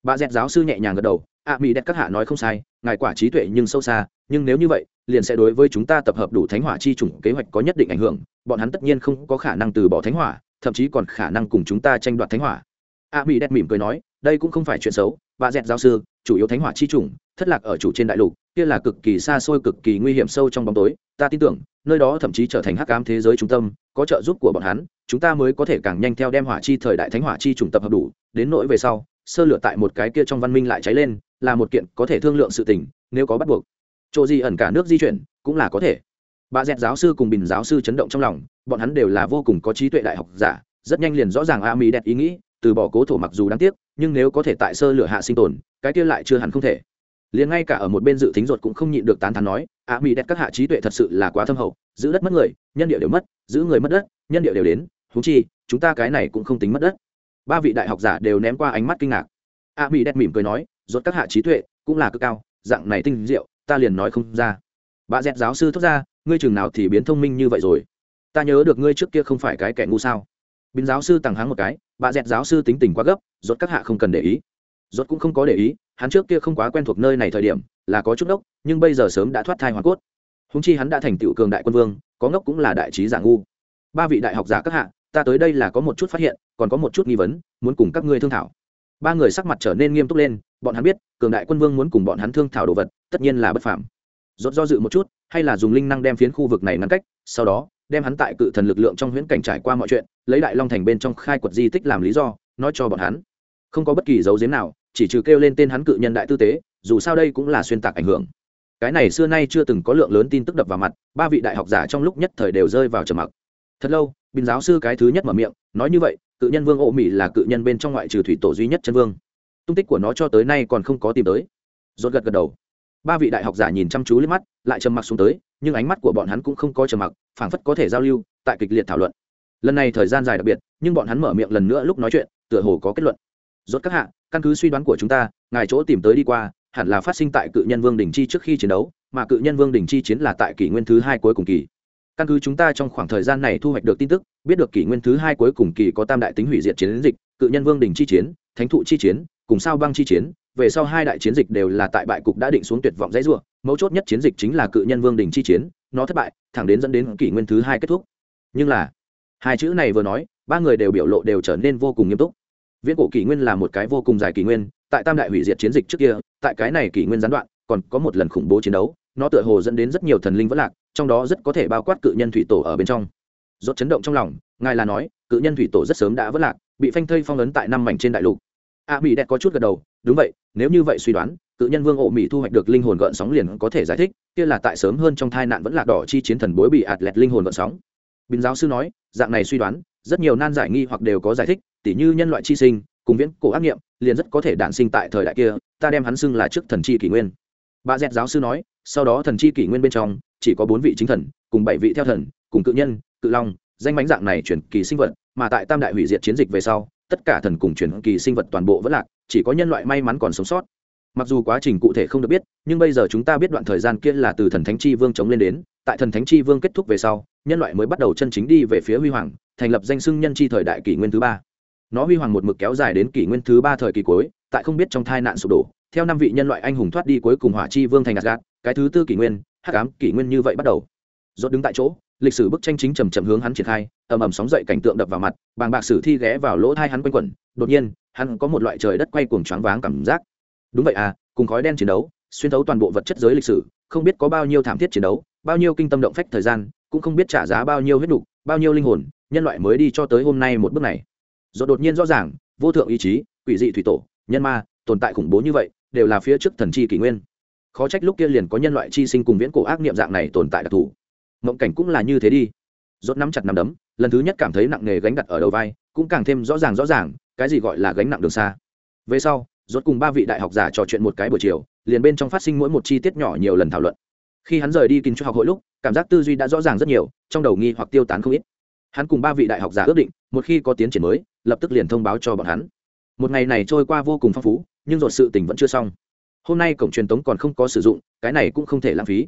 Bà dẹt giáo sư nhẹ nhàng gật đầu ạ mỹ đẹp các hạ nói không sai, ngài quả trí tuệ nhưng sâu xa, nhưng nếu như vậy, liền sẽ đối với chúng ta tập hợp đủ thánh hỏa chi chủng kế hoạch có nhất định ảnh hưởng, bọn hắn tất nhiên không có khả năng từ bỏ thánh hỏa, thậm chí còn khả năng cùng chúng ta tranh đoạt thánh hỏa. A mỹ đẹp mỉm cười nói, đây cũng không phải chuyện xấu, bà dẹt giáo sư, chủ yếu thánh hỏa chi chủng, thất lạc ở chủ trên đại lục, kia là cực kỳ xa xôi, cực kỳ nguy hiểm sâu trong bóng tối, ta tin tưởng nơi đó thậm chí trở thành hắc ám thế giới trung tâm, có trợ giúp của bọn hắn, chúng ta mới có thể càng nhanh theo đem hỏa chi thời đại thánh hỏa chi trùng tập hợp đủ, đến nỗi về sau, sơ lửa tại một cái kia trong văn minh lại cháy lên, là một kiện có thể thương lượng sự tình, nếu có bắt buộc. Chỗ gì ẩn cả nước di chuyển, cũng là có thể. Bà dẹt giáo sư cùng bình giáo sư chấn động trong lòng, bọn hắn đều là vô cùng có trí tuệ đại học giả, rất nhanh liền rõ ràng a mỹ đẹp ý nghĩ, từ bỏ cố thổ mặc dù đáng tiếc, nhưng nếu có thể tại sơ lửa hạ sinh tồn, cái kia lại chưa hẳn không thể liền ngay cả ở một bên dự tính ruột cũng không nhịn được tán thán nói a mỹ đẹp các hạ trí tuệ thật sự là quá thâm hậu, giữ đất mất người, nhân địa đều mất, giữ người mất đất, nhân địa đều đến húng chi, chúng ta cái này cũng không tính mất đất. Ba vị đại học giả đều ném qua ánh mắt kinh ngạc. A mỹ đẹp mỉm cười nói, ruột các hạ trí tuệ cũng là cực cao, dạng này tinh diệu, ta liền nói không ra. Bà dẹt giáo sư thốt ra, ngươi chừng nào thì biến thông minh như vậy rồi? Ta nhớ được ngươi trước kia không phải cái kẻ ngu sao? Bên giáo sư tằng háng một cái bà dẹt giáo sư tính tình quá gấp rốt các hạ không cần để ý. Rốt cũng không có để ý hắn trước kia không quá quen thuộc nơi này thời điểm, là có chút đốc, nhưng bây giờ sớm đã thoát thai hoàn cốt. Húng chi hắn đã thành tựu cường đại quân vương, có ngốc cũng là đại trí giả ngu. Ba vị đại học giả các hạ, ta tới đây là có một chút phát hiện, còn có một chút nghi vấn, muốn cùng các ngươi thương thảo. Ba người sắc mặt trở nên nghiêm túc lên, bọn hắn biết, cường đại quân vương muốn cùng bọn hắn thương thảo đồ vật, tất nhiên là bất phạm rốt do dự một chút, hay là dùng linh năng đem phiến khu vực này ngăn cách, sau đó, đem hắn tại cự thần lực lượng trong huyễn cảnh trải qua mọi chuyện, lấy đại long thành bên trong khai quật di tích làm lý do, nói cho bọn hắn. Không có bất kỳ dấu giếm nào chỉ trừ kêu lên tên hắn cự nhân đại tư tế, dù sao đây cũng là xuyên tạc ảnh hưởng. Cái này xưa nay chưa từng có lượng lớn tin tức đập vào mặt, ba vị đại học giả trong lúc nhất thời đều rơi vào trầm mặc. Thật lâu, bình giáo sư cái thứ nhất mở miệng, nói như vậy, cự nhân vương ô mỹ là cự nhân bên trong ngoại trừ thủy tổ duy nhất chân vương. Tung tích của nó cho tới nay còn không có tìm tới. Rốt gật gật đầu. Ba vị đại học giả nhìn chăm chú lên mắt, lại trầm mặc xuống tới, nhưng ánh mắt của bọn hắn cũng không có trầm mặc, phảng phất có thể giao lưu, tại kịch liệt thảo luận. Lần này thời gian dài đặc biệt, nhưng bọn hắn mở miệng lần nữa lúc nói chuyện, tựa hồ có kết luận. Rốt các hạ căn cứ suy đoán của chúng ta, ngài chỗ tìm tới đi qua, hẳn là phát sinh tại cự nhân vương đỉnh chi trước khi chiến đấu, mà cự nhân vương đỉnh chi chiến là tại kỷ nguyên thứ hai cuối cùng kỳ. Căn cứ chúng ta trong khoảng thời gian này thu hoạch được tin tức, biết được kỷ nguyên thứ hai cuối cùng kỳ có tam đại tính hủy diệt chiến dịch, cự nhân vương đỉnh chi chiến, thánh thụ chi chiến, cùng sao băng chi chiến, về sau hai đại chiến dịch đều là tại bại cục đã định xuống tuyệt vọng dãy rủa, mấu chốt nhất chiến dịch chính là cự nhân vương đỉnh chi chiến, nó thất bại, thẳng đến dẫn đến kỷ nguyên thứ hai kết thúc. Nhưng là, hai chữ này vừa nói, ba người đều biểu lộ đều trở nên vô cùng nghiêm túc viễn cổ kỷ nguyên là một cái vô cùng dài kỷ nguyên, tại tam đại hủy diệt chiến dịch trước kia, tại cái này kỷ nguyên gián đoạn, còn có một lần khủng bố chiến đấu, nó tựa hồ dẫn đến rất nhiều thần linh vất lạc, trong đó rất có thể bao quát cự nhân thủy tổ ở bên trong. Rốt chấn động trong lòng, ngài là nói, cự nhân thủy tổ rất sớm đã vất lạc, bị phanh thây phong ấn tại năm mảnh trên đại lục. A mỹ đẹp có chút gật đầu, đúng vậy, nếu như vậy suy đoán, cự nhân vương ộ mỹ thu hoạch được linh hồn gợn sóng liền có thể giải thích, kia là tại sớm hơn trong thai nạn vẫn lạc đỏ chi chiến thần bối bị ạt lẹt linh hồn gợn sóng. Bình giáo sư nói, dạng này suy đoán, rất nhiều nan giải nghi hoặc đều có giải thích tỉ như nhân loại chi sinh, cùng viễn cổ ác nghiệm, liền rất có thể đản sinh tại thời đại kia, ta đem hắn xưng là trước thần chi kỷ nguyên. Bà dẹt giáo sư nói, sau đó thần chi kỷ nguyên bên trong, chỉ có bốn vị chính thần, cùng bảy vị theo thần, cùng cự nhân, cự long, danh bánh dạng này chuyển kỳ sinh vật, mà tại tam đại hủy diệt chiến dịch về sau, tất cả thần cùng chuyển kỳ sinh vật toàn bộ vẫn lạc, chỉ có nhân loại may mắn còn sống sót. Mặc dù quá trình cụ thể không được biết, nhưng bây giờ chúng ta biết đoạn thời gian kia là từ thần thánh chi vương chống lên đến, tại thần thánh chi vương kết thúc về sau, nhân loại mới bắt đầu chân chính đi về phía huy hoàng, thành lập danh xưng nhân chi thời đại kỷ nguyên thứ ba nó huy hoàng một mực kéo dài đến kỷ nguyên thứ ba thời kỳ cuối tại không biết trong tai nạn sụp đổ. Theo năm vị nhân loại anh hùng thoát đi cuối cùng hỏa chi vương thành gạt cái thứ tư kỷ nguyên hắc ám kỷ nguyên như vậy bắt đầu. Rốt đứng tại chỗ lịch sử bức tranh chính chầm chậm hướng hắn triển khai ầm ầm sóng dậy cảnh tượng đập vào mặt bàng bạc sử thi ghé vào lỗ thai hắn quanh quẩn. Đột nhiên hắn có một loại trời đất quay cuồng choáng váng cảm giác. Đúng vậy à cùng khói đen chiến đấu xuyên thấu toàn bộ vật chất giới lịch sử không biết có bao nhiêu thảm thiết chiến đấu bao nhiêu kinh tâm động phách thời gian cũng không biết trả giá bao nhiêu huyết đủ, bao nhiêu linh hồn nhân loại mới đi cho tới hôm nay một bước này. Rốt đột nhiên rõ ràng, vô thượng ý chí, quỷ dị thủy tổ, nhân ma, tồn tại khủng bố như vậy, đều là phía trước thần chi kỷ nguyên. Khó trách lúc kia liền có nhân loại chi sinh cùng viễn cổ ác niệm dạng này tồn tại đặc thù. Mộng cảnh cũng là như thế đi. Rốt nắm chặt nắm đấm, lần thứ nhất cảm thấy nặng nề gánh đặt ở đầu vai, cũng càng thêm rõ ràng rõ ràng, cái gì gọi là gánh nặng đường xa. Về sau, rốt cùng ba vị đại học giả trò chuyện một cái buổi chiều, liền bên trong phát sinh mỗi một chi tiết nhỏ nhiều lần thảo luận. Khi hắn rời đi kinh cho học hội lúc, cảm giác tư duy đã rõ ràng rất nhiều, trong đầu nghi hoặc tiêu tán không ít. Hắn cùng ba vị đại học giả ước định, một khi có tiến triển mới lập tức liền thông báo cho bọn hắn. Một ngày này trôi qua vô cùng phong phú, nhưng dột sự tình vẫn chưa xong. Hôm nay cổng truyền tống còn không có sử dụng, cái này cũng không thể lãng phí.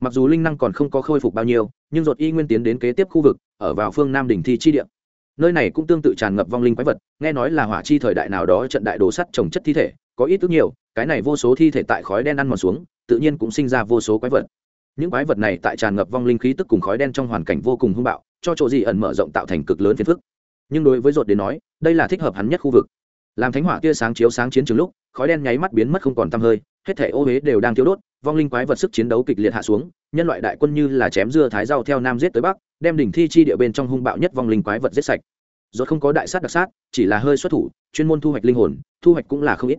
Mặc dù linh năng còn không có khôi phục bao nhiêu, nhưng dột y nguyên tiến đến kế tiếp khu vực, ở vào phương nam đỉnh thi chi địa. Nơi này cũng tương tự tràn ngập vong linh quái vật, nghe nói là hỏa chi thời đại nào đó trận đại đồ sắt trồng chất thi thể, có ít ước nhiều, cái này vô số thi thể tại khói đen ăn mòn xuống, tự nhiên cũng sinh ra vô số quái vật. Những quái vật này tại tràn ngập vong linh khí tức cùng khói đen trong hoàn cảnh vô cùng hung bạo, cho chỗ gì ẩn mở rộng tạo thành cực lớn phiền phức nhưng đối với ruột đến nói, đây là thích hợp hắn nhất khu vực. Làm thánh hỏa tia sáng chiếu sáng chiến trường lúc, khói đen nháy mắt biến mất không còn tăm hơi, hết thể ô huế đều đang thiếu đốt, vong linh quái vật sức chiến đấu kịch liệt hạ xuống, nhân loại đại quân như là chém dưa thái rau theo nam giết tới bắc, đem đỉnh thi chi địa bên trong hung bạo nhất vong linh quái vật giết sạch. Rốt không có đại sát đặc sát, chỉ là hơi xuất thủ, chuyên môn thu hoạch linh hồn, thu hoạch cũng là không ít.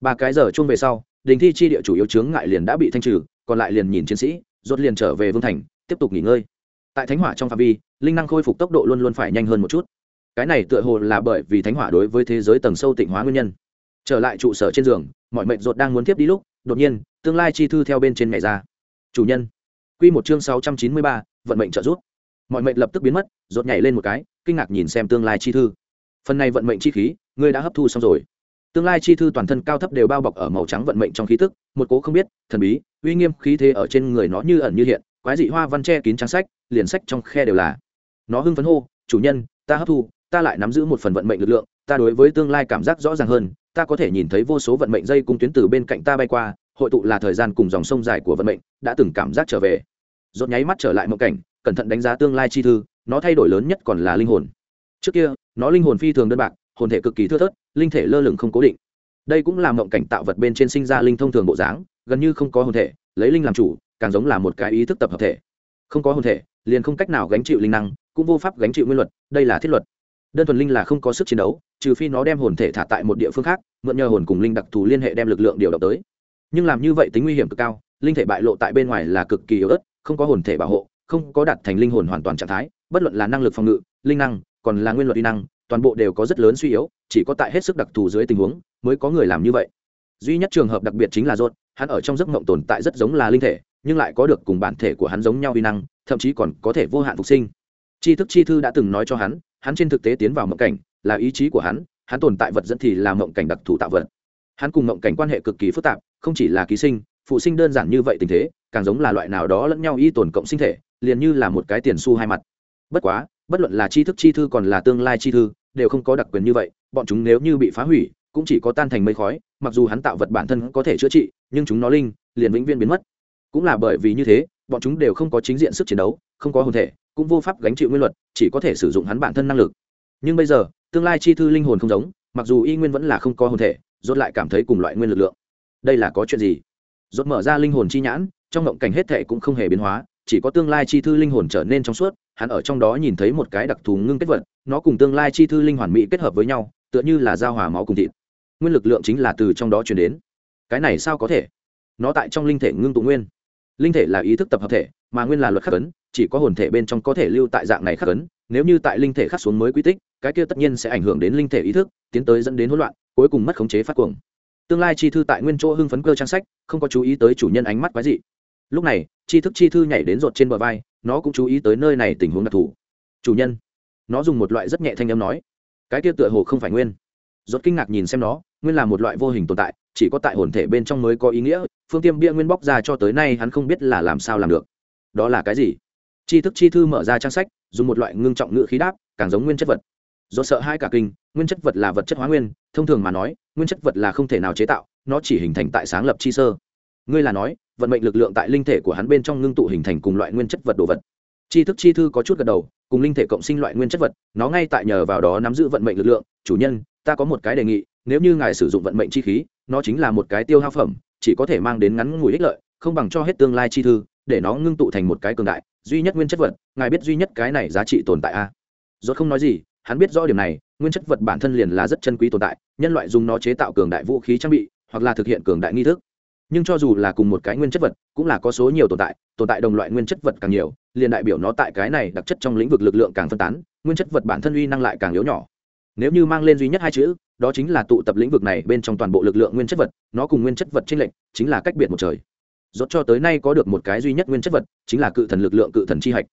Ba cái giờ chung về sau, đỉnh thi chi địa chủ yếu chướng ngại liền đã bị thanh trừ, còn lại liền nhìn chiến sĩ, ruột liền trở về vương thành, tiếp tục nghỉ ngơi. Tại thánh hỏa trong phạm vi, linh năng khôi phục tốc độ luôn luôn phải nhanh hơn một chút cái này tựa hồ là bởi vì thánh hỏa đối với thế giới tầng sâu tịnh hóa nguyên nhân. Trở lại trụ sở trên giường, mọi mệnh ruột đang muốn tiếp đi lúc, đột nhiên, tương lai chi thư theo bên trên mẹ ra. Chủ nhân. Q một chương sáu trăm chín mươi ba, vận mệnh trợ giúp. Mọi mệnh lập tức biến mất rột nhảy lên một cái, kinh ngạc nhìn xem tương lai chi thư. Phần này vận mệnh chi khí, ngươi đã hấp thu xong rồi. Tương lai chi thư toàn thân cao thấp đều bao bọc ở màu trắng vận mệnh trong khí tức, một cố không biết, thần bí, uy nghiêm khí thế ở trên người nó như ẩn như hiện, quái dị hoa văn che kín trang sách, liền sách trong khe đều là. Nó hưng phấn hô, chủ nhân, ta hấp thu ta lại nắm giữ một phần vận mệnh lực lượng, ta đối với tương lai cảm giác rõ ràng hơn, ta có thể nhìn thấy vô số vận mệnh dây cung tuyến từ bên cạnh ta bay qua, hội tụ là thời gian cùng dòng sông dài của vận mệnh, đã từng cảm giác trở về. Rốt nháy mắt trở lại mộng cảnh, cẩn thận đánh giá tương lai chi thư, nó thay đổi lớn nhất còn là linh hồn. Trước kia, nó linh hồn phi thường đơn bạc, hồn thể cực kỳ thưa thớt, linh thể lơ lửng không cố định. Đây cũng là mộng cảnh tạo vật bên trên sinh ra linh thông thường bộ dáng, gần như không có hồn thể, lấy linh làm chủ, càng giống là một cái ý thức tập hợp thể. Không có hồn thể, liền không cách nào gánh chịu linh năng, cũng vô pháp gánh chịu nguyên luật, đây là thiết luật đơn thuần linh là không có sức chiến đấu, trừ phi nó đem hồn thể thả tại một địa phương khác, mượn nhờ hồn cùng linh đặc thù liên hệ đem lực lượng điều động tới. Nhưng làm như vậy tính nguy hiểm cực cao, linh thể bại lộ tại bên ngoài là cực kỳ yếu ớt, không có hồn thể bảo hộ, không có đạt thành linh hồn hoàn toàn trạng thái, bất luận là năng lực phòng ngự, linh năng, còn là nguyên luật y năng, toàn bộ đều có rất lớn suy yếu, chỉ có tại hết sức đặc thù dưới tình huống mới có người làm như vậy. Duy nhất trường hợp đặc biệt chính là rốt, hắn ở trong giấc mộng tồn tại rất giống là linh thể, nhưng lại có được cùng bản thể của hắn giống nhau uy năng, thậm chí còn có thể vô hạn phục sinh. Tri thức chi thư đã từng nói cho hắn hắn trên thực tế tiến vào mộng cảnh, là ý chí của hắn hắn tồn tại vật dẫn thì là mộng cảnh đặc thù tạo vật. Hắn cùng mộng cảnh quan hệ cực kỳ phức tạp, không chỉ là ký sinh, phụ sinh đơn giản như vậy tình thế, càng giống là loại nào đó lẫn nhau y tồn cộng sinh thể, liền như là một cái tiền xu hai mặt. Bất quá, bất luận là tri thức chi thư còn là tương lai chi thư, đều không có đặc quyền như vậy, bọn chúng nếu như bị phá hủy, cũng chỉ có tan thành mây khói, mặc dù hắn tạo vật bản thân có thể chữa trị, nhưng chúng nó linh, liền vĩnh viễn biến mất. Cũng là bởi vì như thế, bọn chúng đều không có chính diện sức chiến đấu, không có hồn thể cũng vô pháp gánh chịu nguyên luật, chỉ có thể sử dụng hắn bản thân năng lực. Nhưng bây giờ, tương lai chi thư linh hồn không giống, mặc dù y nguyên vẫn là không có hồn thể, rốt lại cảm thấy cùng loại nguyên lực lượng. Đây là có chuyện gì? Rốt mở ra linh hồn chi nhãn, trong ngộng cảnh hết thể cũng không hề biến hóa, chỉ có tương lai chi thư linh hồn trở nên trong suốt, hắn ở trong đó nhìn thấy một cái đặc thù ngưng kết vật, nó cùng tương lai chi thư linh hoàn mỹ kết hợp với nhau, tựa như là giao hòa máu cùng thịt. Nguyên lực lượng chính là từ trong đó truyền đến. Cái này sao có thể? Nó tại trong linh thể ngưng tụ nguyên. Linh thể là ý thức tập hợp thể, mà nguyên là luật khắc ấn chỉ có hồn thể bên trong có thể lưu tại dạng này khắc ấn, nếu như tại linh thể khắc xuống mới quy tích, cái kia tất nhiên sẽ ảnh hưởng đến linh thể ý thức, tiến tới dẫn đến hỗn loạn, cuối cùng mất khống chế phát cuồng. Tương lai chi thư tại nguyên chỗ hưng phấn cơ trang sách, không có chú ý tới chủ nhân ánh mắt quái dị. Lúc này, chi thức chi thư nhảy đến rột trên bờ vai, nó cũng chú ý tới nơi này tình huống đặc thù. Chủ nhân. Nó dùng một loại rất nhẹ thanh âm nói. Cái kia tựa hồ không phải nguyên. Rột kinh ngạc nhìn xem nó, nguyên là một loại vô hình tồn tại, chỉ có tại hồn thể bên trong mới có ý nghĩa, phương tiêm bia nguyên bóc ra cho tới nay hắn không biết là làm sao làm được. Đó là cái gì? Tri thức chi thư mở ra trang sách, dùng một loại ngưng trọng ngữ khí đáp, càng giống nguyên chất vật. Do sợ hai cả kinh, nguyên chất vật là vật chất hóa nguyên, thông thường mà nói, nguyên chất vật là không thể nào chế tạo, nó chỉ hình thành tại sáng lập chi sơ. Ngươi là nói, vận mệnh lực lượng tại linh thể của hắn bên trong ngưng tụ hình thành cùng loại nguyên chất vật đồ vật. Tri thức chi thư có chút gật đầu, cùng linh thể cộng sinh loại nguyên chất vật, nó ngay tại nhờ vào đó nắm giữ vận mệnh lực lượng. Chủ nhân, ta có một cái đề nghị, nếu như ngài sử dụng vận mệnh chi khí, nó chính là một cái tiêu hao phẩm, chỉ có thể mang đến ngắn ngủi ích lợi, không bằng cho hết tương lai chi thư để nó ngưng tụ thành một cái cường đại, duy nhất nguyên chất vật, ngài biết duy nhất cái này giá trị tồn tại a à? rốt không nói gì, hắn biết rõ điểm này, nguyên chất vật bản thân liền là rất chân quý tồn tại, nhân loại dùng nó chế tạo cường đại vũ khí trang bị, hoặc là thực hiện cường đại nghi thức. Nhưng cho dù là cùng một cái nguyên chất vật, cũng là có số nhiều tồn tại tồn tại đồng loại nguyên chất vật càng nhiều, liền đại biểu nó tại cái này đặc chất trong lĩnh vực lực lượng càng phân tán, nguyên chất vật bản thân uy năng lại càng yếu nhỏ. Nếu như mang lên duy nhất hai chữ, đó chính là tụ tập lĩnh vực này bên trong toàn bộ lực lượng nguyên chất vật, nó cùng nguyên chất vật trên lệnh chính là cách biệt một trời rốt cho tới nay có được một cái duy nhất nguyên chất vật, chính là cự thần lực lượng, cự thần chi hạch.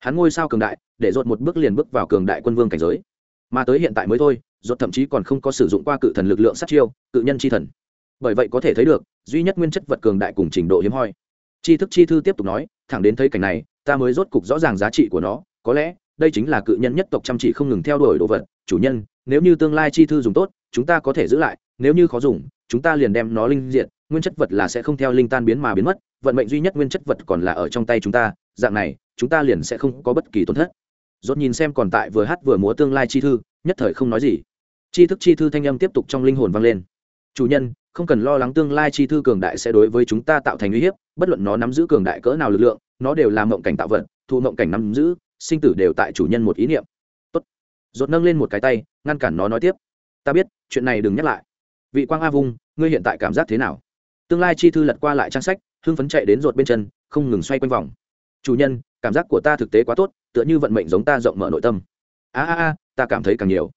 Hắn ngôi sao cường đại, để rốt một bước liền bước vào cường đại quân vương cảnh giới. Mà tới hiện tại mới thôi, rốt thậm chí còn không có sử dụng qua cự thần lực lượng sát chiêu, cự nhân chi thần. Bởi vậy có thể thấy được, duy nhất nguyên chất vật cường đại cùng trình độ hiếm hoi. Chi thức chi thư tiếp tục nói, thẳng đến thấy cảnh này, ta mới rốt cục rõ ràng giá trị của nó, có lẽ, đây chính là cự nhân nhất tộc chăm chỉ không ngừng theo đuổi đồ vật. Chủ nhân, nếu như tương lai chi thư dùng tốt, chúng ta có thể giữ lại, nếu như khó dùng, chúng ta liền đem nó linh diện nguyên chất vật là sẽ không theo linh tan biến mà biến mất, vận mệnh duy nhất nguyên chất vật còn là ở trong tay chúng ta, dạng này, chúng ta liền sẽ không có bất kỳ tổn thất. Dốt nhìn xem còn tại vừa hát vừa múa tương lai chi thư, nhất thời không nói gì. Chi thức chi thư thanh âm tiếp tục trong linh hồn vang lên. Chủ nhân, không cần lo lắng tương lai chi thư cường đại sẽ đối với chúng ta tạo thành uy hiếp, bất luận nó nắm giữ cường đại cỡ nào lực lượng, nó đều là mộng cảnh tạo vật, thu mộng cảnh nắm giữ, sinh tử đều tại chủ nhân một ý niệm. Tốt. Dốt nâng lên một cái tay, ngăn cản nó nói tiếp. Ta biết, chuyện này đừng nhắc lại. Vị quang a vung, ngươi hiện tại cảm giác thế nào? Tương lai chi thư lật qua lại trang sách, hưng phấn chạy đến ruột bên chân, không ngừng xoay quanh vòng. Chủ nhân, cảm giác của ta thực tế quá tốt, tựa như vận mệnh giống ta rộng mở nội tâm. A a a, ta cảm thấy càng nhiều.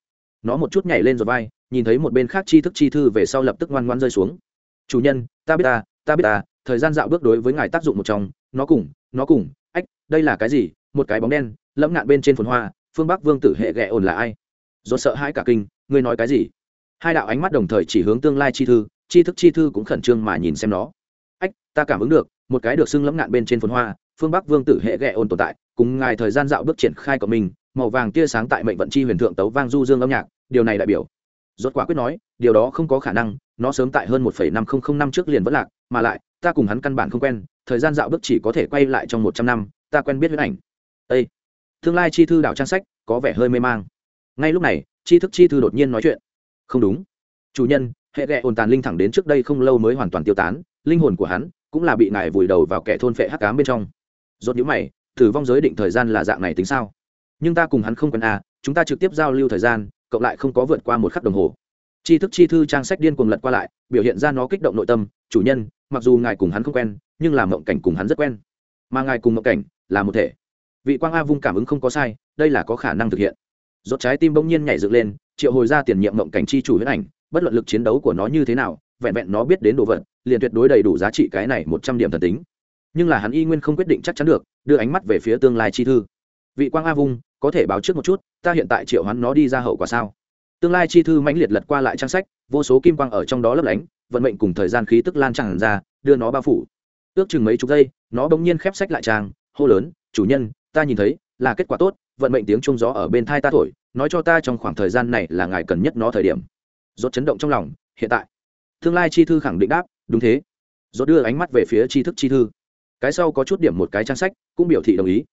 Nó một chút nhảy lên rồi vai, nhìn thấy một bên khác chi thức chi thư về sau lập tức ngoan ngoan rơi xuống. Chủ nhân, ta biết ta ta biết ta, thời gian dạo bước đối với ngài tác dụng một trong, nó cùng nó cùng, ách, đây là cái gì? Một cái bóng đen, lẫm ngạn bên trên phồn hoa, phương bắc vương tử hệ ghẹ ồn là ai? Do sợ hãi cả kinh, ngươi nói cái gì? Hai đạo ánh mắt đồng thời chỉ hướng tương lai chi thư chi thức chi thư cũng khẩn trương mà nhìn xem nó. Ách, ta cảm ứng được, một cái được xưng lẫm ngạn bên trên phồn hoa, phương bắc vương tử hệ ghẹ ôn tồn tại, cùng ngài thời gian dạo bước triển khai của mình, màu vàng tia sáng tại mệnh vận chi huyền thượng tấu vang du dương âm nhạc, điều này đại biểu. Rốt quả quyết nói, điều đó không có khả năng, nó sớm tại hơn một năm nghìn năm trước liền vẫn lạc, mà lại, ta cùng hắn căn bản không quen, thời gian dạo bước chỉ có thể quay lại trong một trăm năm, ta quen biết huyết ảnh. Â tương lai chi thư đảo trang sách, có vẻ hơi mê mang. Ngay lúc này chi thức chi thư đột nhiên nói chuyện. Không đúng. Chủ nhân hệ ghẹ ồn tàn linh thẳng đến trước đây không lâu mới hoàn toàn tiêu tán, linh hồn của hắn cũng là bị ngài vùi đầu vào kẻ thôn phệ hắc cám bên trong. Rốt nhíu mày thử vong giới định thời gian là dạng này tính sao? Nhưng ta cùng hắn không quen à chúng ta trực tiếp giao lưu thời gian cộng lại không có vượt qua một khắc đồng hồ. Tri thức chi thư trang sách điên cuồng lật qua lại, biểu hiện ra nó kích động nội tâm, chủ nhân, mặc dù ngài cùng hắn không quen, nhưng làm mộng cảnh cùng hắn rất quen. Mà ngài cùng mộng cảnh là một thể. Vị quang a vung cảm ứng không có sai, đây là có khả năng thực hiện. Rốt trái tim bỗng nhiên nhảy dựng lên, triệu hồi ra tiền nhiệm mộng cảnh chi chủ huyết ảnh bất luận lực chiến đấu của nó như thế nào, vẹn vẹn nó biết đến đồ vật, liền tuyệt đối đầy đủ giá trị cái này một trăm điểm thần tính. Nhưng là hắn y nguyên không quyết định chắc chắn được, đưa ánh mắt về phía tương lai chi thư. Vị quang a vung, có thể báo trước một chút, ta hiện tại triệu hắn nó đi ra hậu quả sao? Tương lai chi thư mãnh liệt lật qua lại trang sách, vô số kim quang ở trong đó lấp lánh, vận mệnh cùng thời gian khí tức lan tràn ra, đưa nó bao phủ. Ước chừng mấy chục giây, nó bỗng nhiên khép sách lại trang, hô lớn, chủ nhân, ta nhìn thấy, là kết quả tốt, vận mệnh tiếng trung gió ở bên thai ta thổi, nói cho ta trong khoảng thời gian này là ngài cần nhất nó thời điểm rốt chấn động trong lòng, hiện tại. Tương lai chi thư khẳng định đáp, đúng thế. Rốt đưa ánh mắt về phía tri thức chi thư. Cái sau có chút điểm một cái trang sách, cũng biểu thị đồng ý.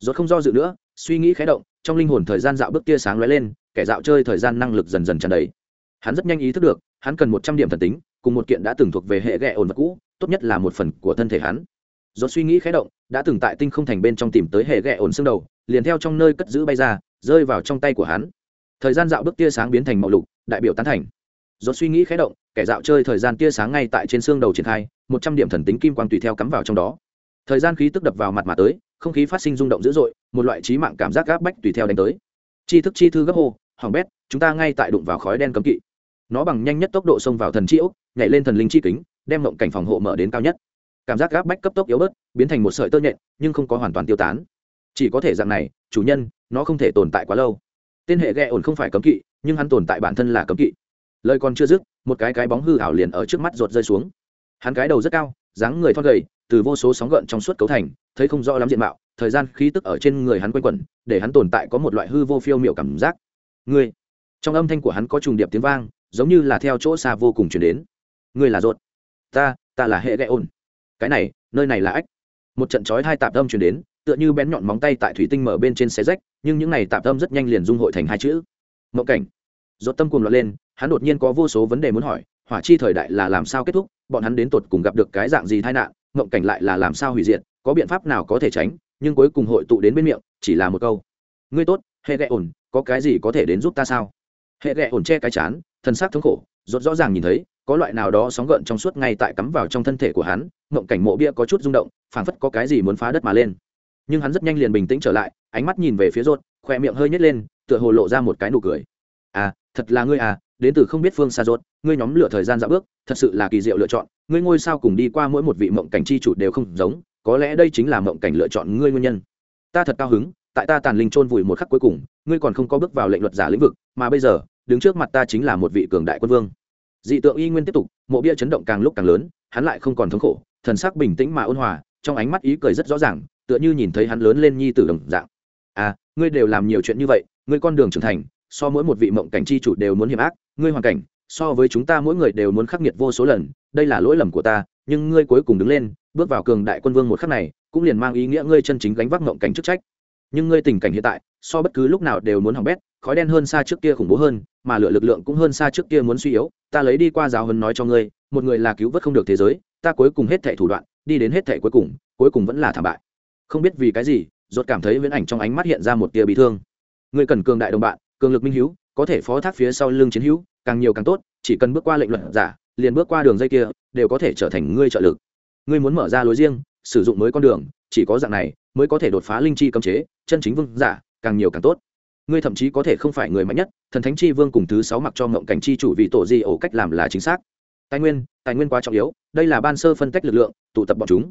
Rốt không do dự nữa, suy nghĩ khẽ động, trong linh hồn thời gian dạo bước tia sáng lóe lên, kẻ dạo chơi thời gian năng lực dần dần tràn đầy. Hắn rất nhanh ý thức được, hắn cần một trăm điểm thần tính, cùng một kiện đã từng thuộc về hệ ghẹ ổn vật cũ, tốt nhất là một phần của thân thể hắn. Do suy nghĩ khẽ động, đã từng tại tinh không thành bên trong tìm tới hệ ghẹ ổn xương đầu, liền theo trong nơi cất giữ bay ra, rơi vào trong tay của hắn. Thời gian dạo bước tia sáng biến thành màu lục đại biểu tán thành. Dốt suy nghĩ khé động, kẻ dạo chơi thời gian tia sáng ngay tại trên xương đầu triển khai, một trăm điểm thần tính kim quang tùy theo cắm vào trong đó. Thời gian khí tức đập vào mặt mà tới, không khí phát sinh rung động dữ dội, một loại trí mạng cảm giác gáp bách tùy theo đánh tới. Chi thức chi thư gấp hô, hoàng bét, chúng ta ngay tại đụng vào khói đen cấm kỵ. Nó bằng nhanh nhất tốc độ xông vào thần chi ốc, nhảy lên thần linh chi kính, đem mộng cảnh phòng hộ mở đến cao nhất. Cảm giác gáp bách cấp tốc yếu bớt, biến thành một sợi tơ nhện, nhưng không có hoàn toàn tiêu tán. Chỉ có thể dạng này, chủ nhân, nó không thể tồn tại quá lâu. Tên hệ ghe ổn không phải cấm kỵ nhưng hắn tồn tại bản thân là cấm kỵ. Lời còn chưa dứt, một cái cái bóng hư ảo liền ở trước mắt rột rơi xuống. Hắn cái đầu rất cao, dáng người thon gầy, từ vô số sóng gợn trong suốt cấu thành, thấy không rõ lắm diện mạo, thời gian khí tức ở trên người hắn quanh quẩn, để hắn tồn tại có một loại hư vô phiêu miệu cảm giác. Ngươi, trong âm thanh của hắn có trùng điệp tiếng vang, giống như là theo chỗ xa vô cùng chuyển đến. Ngươi là rột ta ta là hệ ghẹ ổn. cái này, nơi này là ách. Một trận chói hai tạp âm chuyển đến, tựa như bén nhọn móng tay tại thủy tinh mở bên trên xé rách, nhưng những này tạp âm rất nhanh liền dung hội thành hai chữ mộng cảnh. Dột tâm cuồng loạn lên, hắn đột nhiên có vô số vấn đề muốn hỏi, hỏa chi thời đại là làm sao kết thúc, bọn hắn đến tột cùng gặp được cái dạng gì tai nạn, mộng cảnh lại là làm sao hủy diệt, có biện pháp nào có thể tránh, nhưng cuối cùng hội tụ đến bên miệng, chỉ là một câu. Ngươi tốt, hệ ghẹ ổn, có cái gì có thể đến giúp ta sao? Hệ ghẹ ổn che cái chán thân xác thống khổ, rốt rõ ràng nhìn thấy, có loại nào đó sóng gợn trong suốt ngay tại cắm vào trong thân thể của hắn, mộng cảnh mộ bia có chút rung động, phảng phất có cái gì muốn phá đất mà lên. Nhưng hắn rất nhanh liền bình tĩnh trở lại, ánh mắt nhìn về phía rốt, khoe miệng hơi nhếch lên tựa hồ lộ ra một cái nụ cười. À thật là ngươi à đến từ không biết phương xa rốt, ngươi nhóm lửa thời gian dạo bước, thật sự là kỳ diệu lựa chọn, ngươi ngôi sao cùng đi qua mỗi một vị mộng cảnh chi chủ đều không giống, có lẽ đây chính là mộng cảnh lựa chọn ngươi nguyên nhân. Ta thật cao hứng, tại ta tàn linh chôn vùi một khắc cuối cùng, ngươi còn không có bước vào lệnh luật giả lĩnh vực, mà bây giờ, đứng trước mặt ta chính là một vị cường đại quân vương. Dị tượng y nguyên tiếp tục, mộ bia chấn động càng lúc càng lớn, hắn lại không còn thống khổ, thần sắc bình tĩnh mà ôn hòa, trong ánh mắt ý cười rất rõ ràng, tựa như nhìn thấy hắn lớn lên nhi tử đồng dạng. À ngươi đều làm nhiều chuyện như vậy ngươi con đường trưởng thành, so mỗi một vị mộng cảnh chi chủ đều muốn hiểm ác, ngươi hoàn cảnh, so với chúng ta mỗi người đều muốn khắc nghiệt vô số lần, đây là lỗi lầm của ta, nhưng ngươi cuối cùng đứng lên, bước vào cường đại quân vương một khắc này, cũng liền mang ý nghĩa ngươi chân chính gánh vác mộng cảnh chức trách. Nhưng ngươi tình cảnh hiện tại, so bất cứ lúc nào đều muốn hỏng bét, khói đen hơn xa trước kia khủng bố hơn, mà lựa lực lượng cũng hơn xa trước kia muốn suy yếu, ta lấy đi qua giáo hấn nói cho ngươi, một người là cứu vớt không được thế giới, ta cuối cùng hết thệ thủ đoạn, đi đến hết thệ cuối cùng cuối cùng vẫn là thảm bại. Không biết vì cái gì, rốt cảm thấy viễn ảnh trong ánh mắt hiện ra một tia bị thương ngươi cần cường đại đồng bạn, cường lực minh hiếu, có thể phó thác phía sau lưng chiến hữu, càng nhiều càng tốt, chỉ cần bước qua lệnh luật giả, liền bước qua đường dây kia, đều có thể trở thành ngươi trợ lực. Ngươi muốn mở ra lối riêng, sử dụng mới con đường, chỉ có dạng này, mới có thể đột phá linh chi cấm chế, chân chính vương giả, càng nhiều càng tốt. Ngươi thậm chí có thể không phải người mạnh nhất, thần thánh chi vương cùng thứ sáu mặc cho mộng cảnh chi chủ vì tổ di ổ cách làm là chính xác. Tài nguyên tài nguyên quá trọng yếu, đây là ban sơ phân tách lực lượng, tụ tập bọn chúng.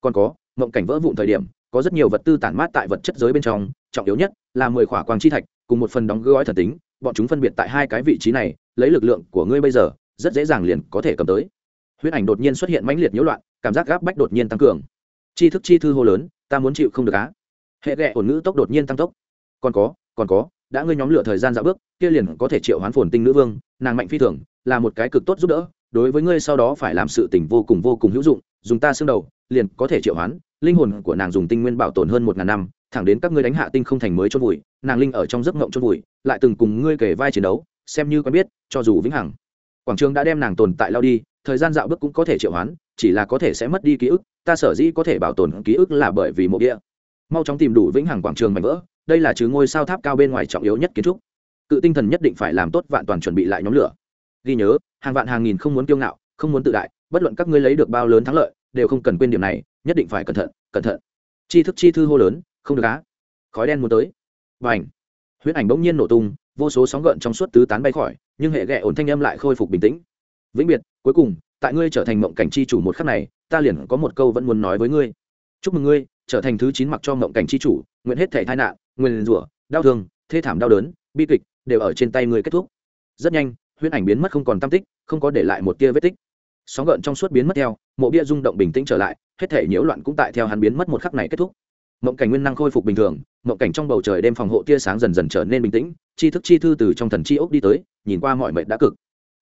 Còn có mộng cảnh vỡ vụn thời điểm, có rất nhiều vật tư tản mát tại vật chất giới bên trong, trọng yếu nhất là mười khỏa quang chi thạch, cùng một phần đóng gói thần tính, bọn chúng phân biệt tại hai cái vị trí này, lấy lực lượng của ngươi bây giờ, rất dễ dàng liền có thể cầm tới. Huyết ảnh đột nhiên xuất hiện mãnh liệt nhiễu loạn, cảm giác gáp bách đột nhiên tăng cường. Chi thức chi thư hô lớn, ta muốn chịu không được á. Hệ ghẹ ổn ngữ tốc đột nhiên tăng tốc. Còn có còn có, đã ngươi nhóm lửa thời gian dạo bước, kia liền có thể triệu hoán phồn tinh nữ vương, nàng mạnh phi thường, là một cái cực tốt giúp đỡ, đối với ngươi sau đó phải làm sự tình vô cùng vô cùng hữu dụng, dùng ta xương đầu, liền có thể triệu hoán, linh hồn của nàng dùng tinh nguyên bảo tồn hơn một ngàn năm thẳng đến các ngươi đánh hạ tinh không thành mới chôn vùi, nàng linh ở trong giấc ngộng chôn vùi, lại từng cùng ngươi kể vai chiến đấu, xem như quen biết, cho dù vĩnh hằng. Quảng trường đã đem nàng tồn tại lao đi, thời gian dạo bước cũng có thể triệu hoán, chỉ là có thể sẽ mất đi ký ức, ta sở dĩ có thể bảo tồn ký ức là bởi vì mộ địa mau chóng tìm đủ vĩnh hằng quảng trường mảnh vỡ, đây là chứ ngôi sao tháp cao bên ngoài trọng yếu nhất kiến trúc. Cự tinh thần nhất định phải làm tốt vạn toàn chuẩn bị lại nhóm lửa. Ghi nhớ, hàng vạn hàng nghìn không muốn kiêu ngạo, không muốn tự đại, bất luận các ngươi lấy được bao lớn thắng lợi, đều không cần quên điểm này, nhất định phải cẩn thận cẩn thận. Chi thức chi thư hô lớn không được á. Khói đen muốn tới. Và ảnh huyết ảnh bỗng nhiên nổ tung, vô số sóng gợn trong suốt tứ tán bay khỏi, nhưng hệ ghẹ ổn thanh âm lại khôi phục bình tĩnh. Vĩnh biệt, cuối cùng, tại ngươi trở thành mộng cảnh chi chủ một khắc này, ta liền có một câu vẫn muốn nói với ngươi. Chúc mừng ngươi, trở thành thứ chín mặc cho mộng cảnh chi chủ, nguyện hết thể tai nạn nguyên rủa, đau thương, thê thảm đau đớn, bi kịch, đều ở trên tay ngươi kết thúc. Rất nhanh huyễn ảnh biến mất không còn tam tích, không có để lại một tia vết tích. Sóng gợn trong suốt biến mất theo, mộ bia rung động bình tĩnh trở lại, hết thể nhiễu loạn cũng tại theo hắn biến mất một khắc này kết thúc mộng cảnh nguyên năng khôi phục bình thường, mộng cảnh trong bầu trời đêm phòng hộ tia sáng dần dần trở nên bình tĩnh chi thức chi thư từ trong thần chi ốc đi tới, nhìn qua mọi mệnh đã cực.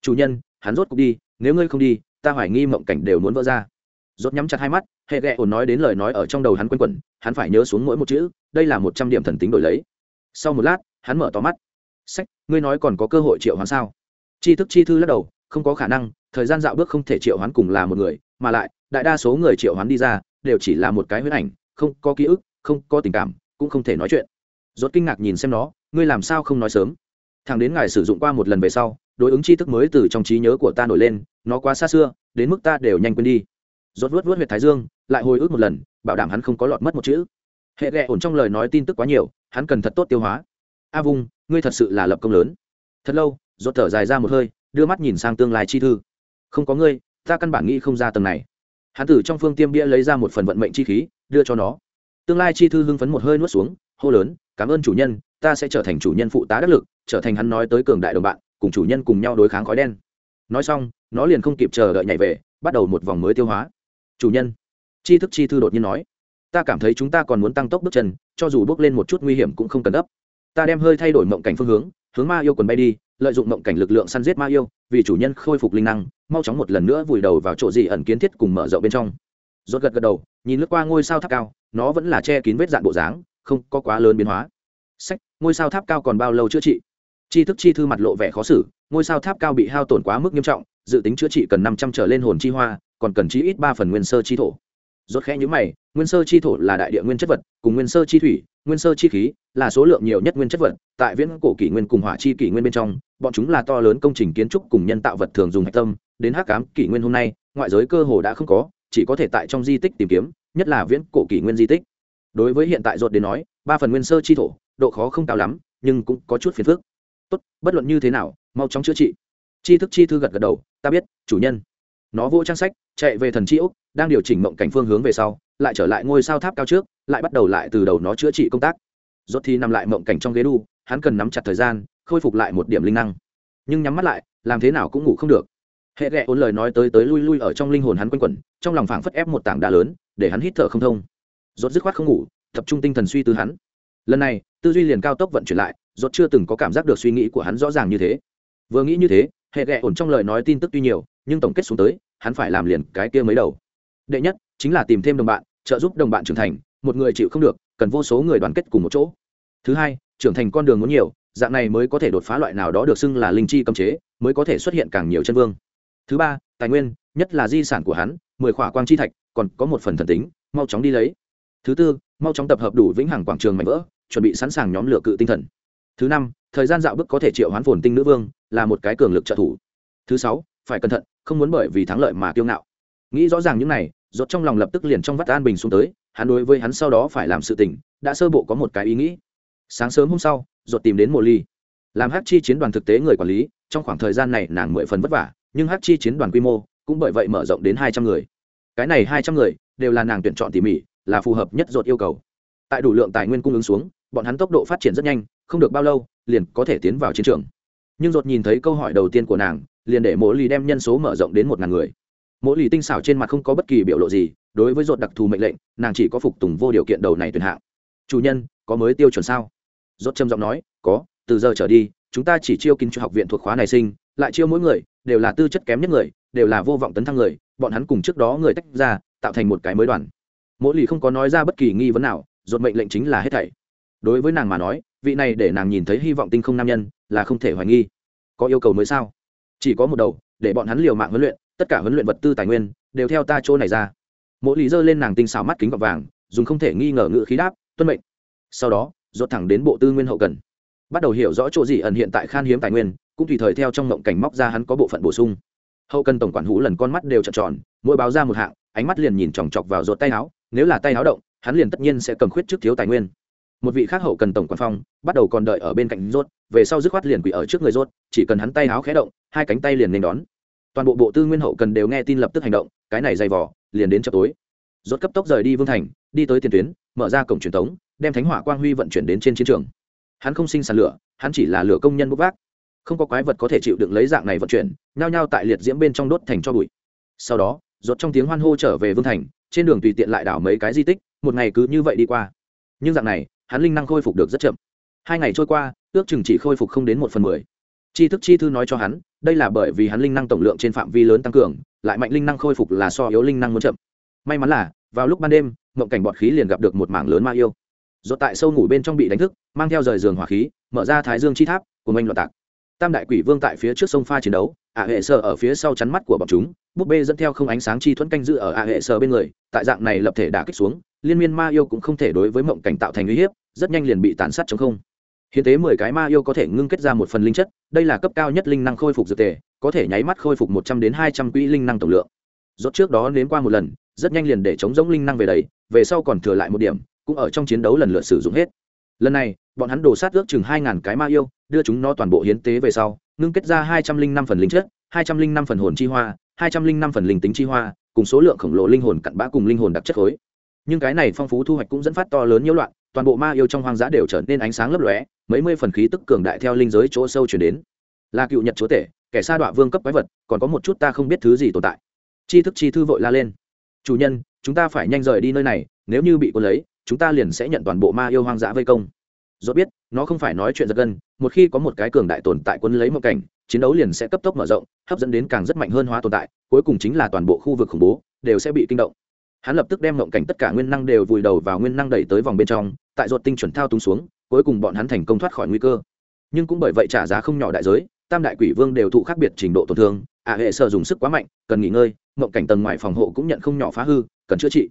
Chủ nhân, hắn rốt cục đi, nếu ngươi không đi, ta hoài nghi mộng cảnh đều muốn vỡ ra. Rốt nhắm chặt hai mắt, hệ ghẹ ổn nói đến lời nói ở trong đầu hắn quanh quẩn, hắn phải nhớ xuống mỗi một chữ, đây là một trăm điểm thần tính đổi lấy. Sau một lát, hắn mở to mắt. Sách, ngươi nói còn có cơ hội triệu hoán sao? Chi thức chi thư lắc đầu, không có khả năng, thời gian dạo bước không thể triệu hoán cùng là một người, mà lại, đại đa số người triệu hoán đi ra, đều chỉ là một cái huyết ảnh không có ký ức, không có tình cảm, cũng không thể nói chuyện. Rốt kinh ngạc nhìn xem nó, ngươi làm sao không nói sớm? Thằng đến ngài sử dụng qua một lần về sau, đối ứng chi thức mới từ trong trí nhớ của ta nổi lên, nó quá xa xưa, đến mức ta đều nhanh quên đi. Rốt vớt vớt huyệt thái dương, lại hồi ức một lần, bảo đảm hắn không có lọt mất một chữ. Hệ ghẹ ổn trong lời nói tin tức quá nhiều, hắn cần thật tốt tiêu hóa. A vung, ngươi thật sự là lập công lớn. Thật lâu, rốt thở dài ra một hơi, đưa mắt nhìn sang tương lai chi thư. Không có ngươi, ta căn bản nghĩ không ra tầng này. Hắn tử trong phương tiêm bia lấy ra một phần vận mệnh chi khí đưa cho nó. Tương lai chi thư hưng phấn một hơi nuốt xuống, hô lớn, cảm ơn chủ nhân, ta sẽ trở thành chủ nhân phụ tá đắc lực, trở thành hắn nói tới cường đại đồng bạn, cùng cùng chủ nhân cùng nhau đối kháng khói đen. Nói xong, nó liền không kịp chờ đợi nhảy về, bắt đầu một vòng mới tiêu hóa. Chủ nhân, chi thức chi thư đột nhiên nói, ta cảm thấy chúng ta còn muốn tăng tốc bước chân, cho dù bước lên một chút nguy hiểm cũng không cần đấp ta đem hơi thay đổi mộng cảnh phương hướng hướng ma yêu quần bay đi, lợi dụng mộng cảnh lực lượng săn giết ma yêu, vì chủ nhân khôi phục linh năng, mau chóng một lần nữa vùi đầu vào chỗ gì ẩn kiến thiết cùng mở rộng bên trong rốt gật gật đầu, nhìn lướt qua ngôi sao tháp cao, nó vẫn là che kín vết dạn bộ dáng, không có quá lớn biến hóa. Sách, ngôi sao tháp cao còn bao lâu chữa trị? Chi thức chi thư mặt lộ vẻ khó xử, ngôi sao tháp cao bị hao tổn quá mức nghiêm trọng, dự tính chữa trị cần năm trăm trở lên hồn chi hoa, còn cần chí ít ba phần nguyên sơ chi thổ. Rốt khẽ nhíu mày, nguyên sơ chi thổ là đại địa nguyên chất vật, cùng nguyên sơ chi thủy, nguyên sơ chi khí là số lượng nhiều nhất nguyên chất vật, tại viễn cổ kỷ nguyên cùng hỏa chi kỷ nguyên bên trong, bọn chúng là to lớn công trình kiến trúc cùng nhân tạo vật thường dùng hạch tâm, đến hắc ám kỷ nguyên hôm nay, ngoại giới cơ hồ đã không có chỉ có thể tại trong di tích tìm kiếm, nhất là viễn cổ kỷ nguyên di tích. Đối với hiện tại ruột đến nói, ba phần nguyên sơ chi thổ, độ khó không cao lắm, nhưng cũng có chút phiền phức. Tốt, bất luận như thế nào, mau chóng chữa trị. Chi thức chi thư gật gật đầu, ta biết, chủ nhân. Nó vô trang sách, chạy về thần chi úc đang điều chỉnh mộng cảnh phương hướng về sau, lại trở lại ngôi sao tháp cao trước, lại bắt đầu lại từ đầu nó chữa trị công tác. Rốt thì nằm lại mộng cảnh trong ghế đu, hắn cần nắm chặt thời gian, khôi phục lại một điểm linh năng. Nhưng nhắm mắt lại, làm thế nào cũng ngủ không được hệ ghẹ ôn lời nói tới tới lui lui ở trong linh hồn hắn quanh quẩn, trong lòng phảng phất ép một tảng đá lớn, để hắn hít thở không thông. Rốt dứt khoát không ngủ, tập trung tinh thần suy tư hắn. Lần này, tư duy liền cao tốc vận chuyển lại, rốt chưa từng có cảm giác được suy nghĩ của hắn rõ ràng như thế. Vừa nghĩ như thế, hệ ghẹ ổn trong lời nói tin tức tuy nhiều, nhưng tổng kết xuống tới, hắn phải làm liền cái kia mới đầu. Đệ nhất, chính là tìm thêm đồng bạn, trợ giúp đồng bạn trưởng thành, một người chịu không được, cần vô số người đoàn kết cùng một chỗ. Thứ hai, trưởng thành con đường muốn nhiều, dạng này mới có thể đột phá loại nào đó được xưng là linh chi cấm chế, mới có thể xuất hiện càng nhiều chân vương thứ ba, tài nguyên, nhất là di sản của hắn, mười khỏa quang chi thạch, còn có một phần thần tính, mau chóng đi lấy. Thứ tư, mau chóng tập hợp đủ vĩnh hằng quảng trường mạnh vỡ, chuẩn bị sẵn sàng nhóm lựa cự tinh thần. Thứ năm, thời gian dạo bước có thể triệu hoán phồn tinh nữ vương, là một cái cường lực trợ thủ. Thứ sáu, phải cẩn thận, không muốn bởi vì thắng lợi mà kiêu ngạo. Nghĩ rõ ràng những này, rốt trong lòng lập tức liền trong vắt an bình xuống tới, hắn đối với hắn sau đó phải làm sự tình, đã sơ bộ có một cái ý nghĩ. Sáng sớm hôm sau, rốt tìm đến mộ ly làm hát chi chiến đoàn thực tế người quản lý, trong khoảng thời gian này nàng mười phần vất vả nhưng hát chi chiến đoàn quy mô cũng bởi vậy mở rộng đến hai trăm người. Cái này hai trăm người đều là nàng tuyển chọn tỉ mỉ, là phù hợp nhất dột yêu cầu. Tại đủ lượng tài nguyên cung ứng xuống, bọn hắn tốc độ phát triển rất nhanh, không được bao lâu, liền có thể tiến vào chiến trường. Nhưng dột nhìn thấy câu hỏi đầu tiên của nàng, liền để mỗi lì đem nhân số mở rộng đến một ngàn người. Mỗi lì tinh xảo trên mặt không có bất kỳ biểu lộ gì, đối với dột đặc thù mệnh lệnh, nàng chỉ có phục tùng vô điều kiện đầu này tuyển hạng. Chủ nhân, có mới tiêu chuẩn sao? Rốt trầm giọng nói, có, từ giờ trở đi, chúng ta chỉ chiêu kinh cho học viện thuộc khóa này sinh lại chiêu mỗi người, đều là tư chất kém nhất người, đều là vô vọng tấn thăng người, bọn hắn cùng trước đó người tách ra, tạo thành một cái mới đoàn. Mỗi lì không có nói ra bất kỳ nghi vấn nào dột mệnh lệnh chính là hết thảy. Đối với nàng mà nói, vị này để nàng nhìn thấy hy vọng tinh không nam nhân, là không thể hoài nghi. Có yêu cầu mới sao? Chỉ có một đầu, để bọn hắn liều mạng huấn luyện, tất cả huấn luyện vật tư tài nguyên, đều theo ta chỗ này ra. Mỗi lý giơ lên nàng tinh xảo mắt kính gọt vàng, dùng không thể nghi ngờ ngự khí đáp, tuân mệnh. Sau đó dột thẳng đến bộ tư nguyên hậu cần. Bắt đầu hiểu rõ chỗ gì ẩn hiện tại khan hiếm tài nguyên cũng tùy thời theo trong ngộng cảnh móc ra hắn có bộ phận bổ sung. Hậu cần tổng quản hũ lần con mắt đều trợn tròn, mỗi báo ra một hạng, ánh mắt liền nhìn chòng chọc vào rột tay áo, nếu là tay áo động, hắn liền tất nhiên sẽ cầm khuyết trước thiếu tài nguyên. Một vị khác hậu cần tổng quản phong, bắt đầu còn đợi ở bên cạnh rốt về sau dứt khoát liền quỷ ở trước người rốt chỉ cần hắn tay áo khé động, hai cánh tay liền nên đón. Toàn bộ bộ tư nguyên hậu cần đều nghe tin lập tức hành động, cái này dày vỏ liền đến chợ tối. Rốt cấp tốc rời đi vương thành, đi tới tiền tuyến, mở ra cổng truyền thống, đem thánh hỏa quang huy vận chuyển đến trên chiến trường. Hắn không sinh sản lửa, hắn chỉ là lửa công nhân bốc vác không có quái vật có thể chịu đựng lấy dạng này vận chuyển, nhao nhao tại liệt diễm bên trong đốt thành cho bụi. Sau đó rột trong tiếng hoan hô trở về vương thành, trên đường tùy tiện lại đảo mấy cái di tích, một ngày cứ như vậy đi qua. Nhưng dạng này, hắn linh năng khôi phục được rất chậm. Hai ngày trôi qua, ước chừng chỉ khôi phục không đến một phần mười. Chi thức chi thư nói cho hắn, đây là bởi vì hắn linh năng tổng lượng trên phạm vi lớn tăng cường, lại mạnh linh năng khôi phục là so yếu linh năng muốn chậm. May mắn là, vào lúc ban đêm, mộng cảnh bọt khí liền gặp được một mảng lớn ma yêu. Do tại sâu ngủ bên trong bị đánh thức, mang theo rời giường hỏa khí, mở ra thái dương chi tháp của mình loạt tạc tam đại quỷ vương tại phía trước sông pha chiến đấu ả hệ sơ ở phía sau chắn mắt của bọn chúng, búp bê dẫn theo không ánh sáng chi thuẫn canh dự ở ả hệ sơ bên người, tại dạng này lập thể đả kích xuống, liên miên ma yêu cũng không thể đối với mộng cảnh tạo thành uy hiếp, rất nhanh liền bị tàn sát chống không. Hiến tế mười cái ma yêu có thể ngưng kết ra một phần linh chất, đây là cấp cao nhất linh năng khôi phục dược tề có thể nháy mắt khôi phục một trăm đến hai trăm quỹ linh năng tổng lượng. Rốt trước đó nếm qua một lần, rất nhanh liền để chống giống linh năng về đấy về sau còn thừa lại một điểm, cũng ở trong chiến đấu lần lượt sử dụng hết. Lần này, bọn hắn đổ sát ước chừng hai ngàn cái ma yêu đưa chúng nó toàn bộ hiến tế về sau, ngưng kết ra hai trăm linh năm phần linh chất, hai trăm linh năm phần hồn chi hoa, hai trăm linh năm phần linh tính chi hoa, cùng số lượng khổng lồ linh hồn cặn bã cùng linh hồn đặc chất khối. Nhưng cái này phong phú thu hoạch cũng dẫn phát to lớn nhiễu loạn, toàn bộ ma yêu trong hoang dã đều trở nên ánh sáng lấp lóe, mấy mươi phần khí tức cường đại theo linh giới chỗ sâu chuyển đến. Là cựu nhật chúa tể, kẻ sa đọa vương cấp quái vật, còn có một chút ta không biết thứ gì tồn tại. Chi thức chi thư vội la lên. Chủ nhân, chúng ta phải nhanh rời đi nơi này, nếu như bị quân lấy, chúng ta liền sẽ nhận toàn bộ ma yêu hoang dã vây công. Rốt biết, nó không phải nói chuyện giật gân, một khi có một cái cường đại tồn tại quân lấy một cảnh, chiến đấu liền sẽ cấp tốc mở rộng, hấp dẫn đến càng rất mạnh hơn hóa tồn tại, cuối cùng chính là toàn bộ khu vực khủng bố, đều sẽ bị kinh động. Hắn lập tức đem mộng cảnh tất cả nguyên năng đều vùi đầu vào nguyên năng đẩy tới vòng bên trong, tại ruột tinh chuẩn thao túng xuống, cuối cùng bọn hắn thành công thoát khỏi nguy cơ. Nhưng cũng bởi vậy trả giá không nhỏ đại giới, tam đại quỷ vương đều thụ khác biệt trình độ tổn thương ả hệ sợ dùng sức quá mạnh, cần nghỉ ngơi mộng cảnh tầng ngoài phòng hộ cũng nhận không nhỏ phá hư, cần chữa trị.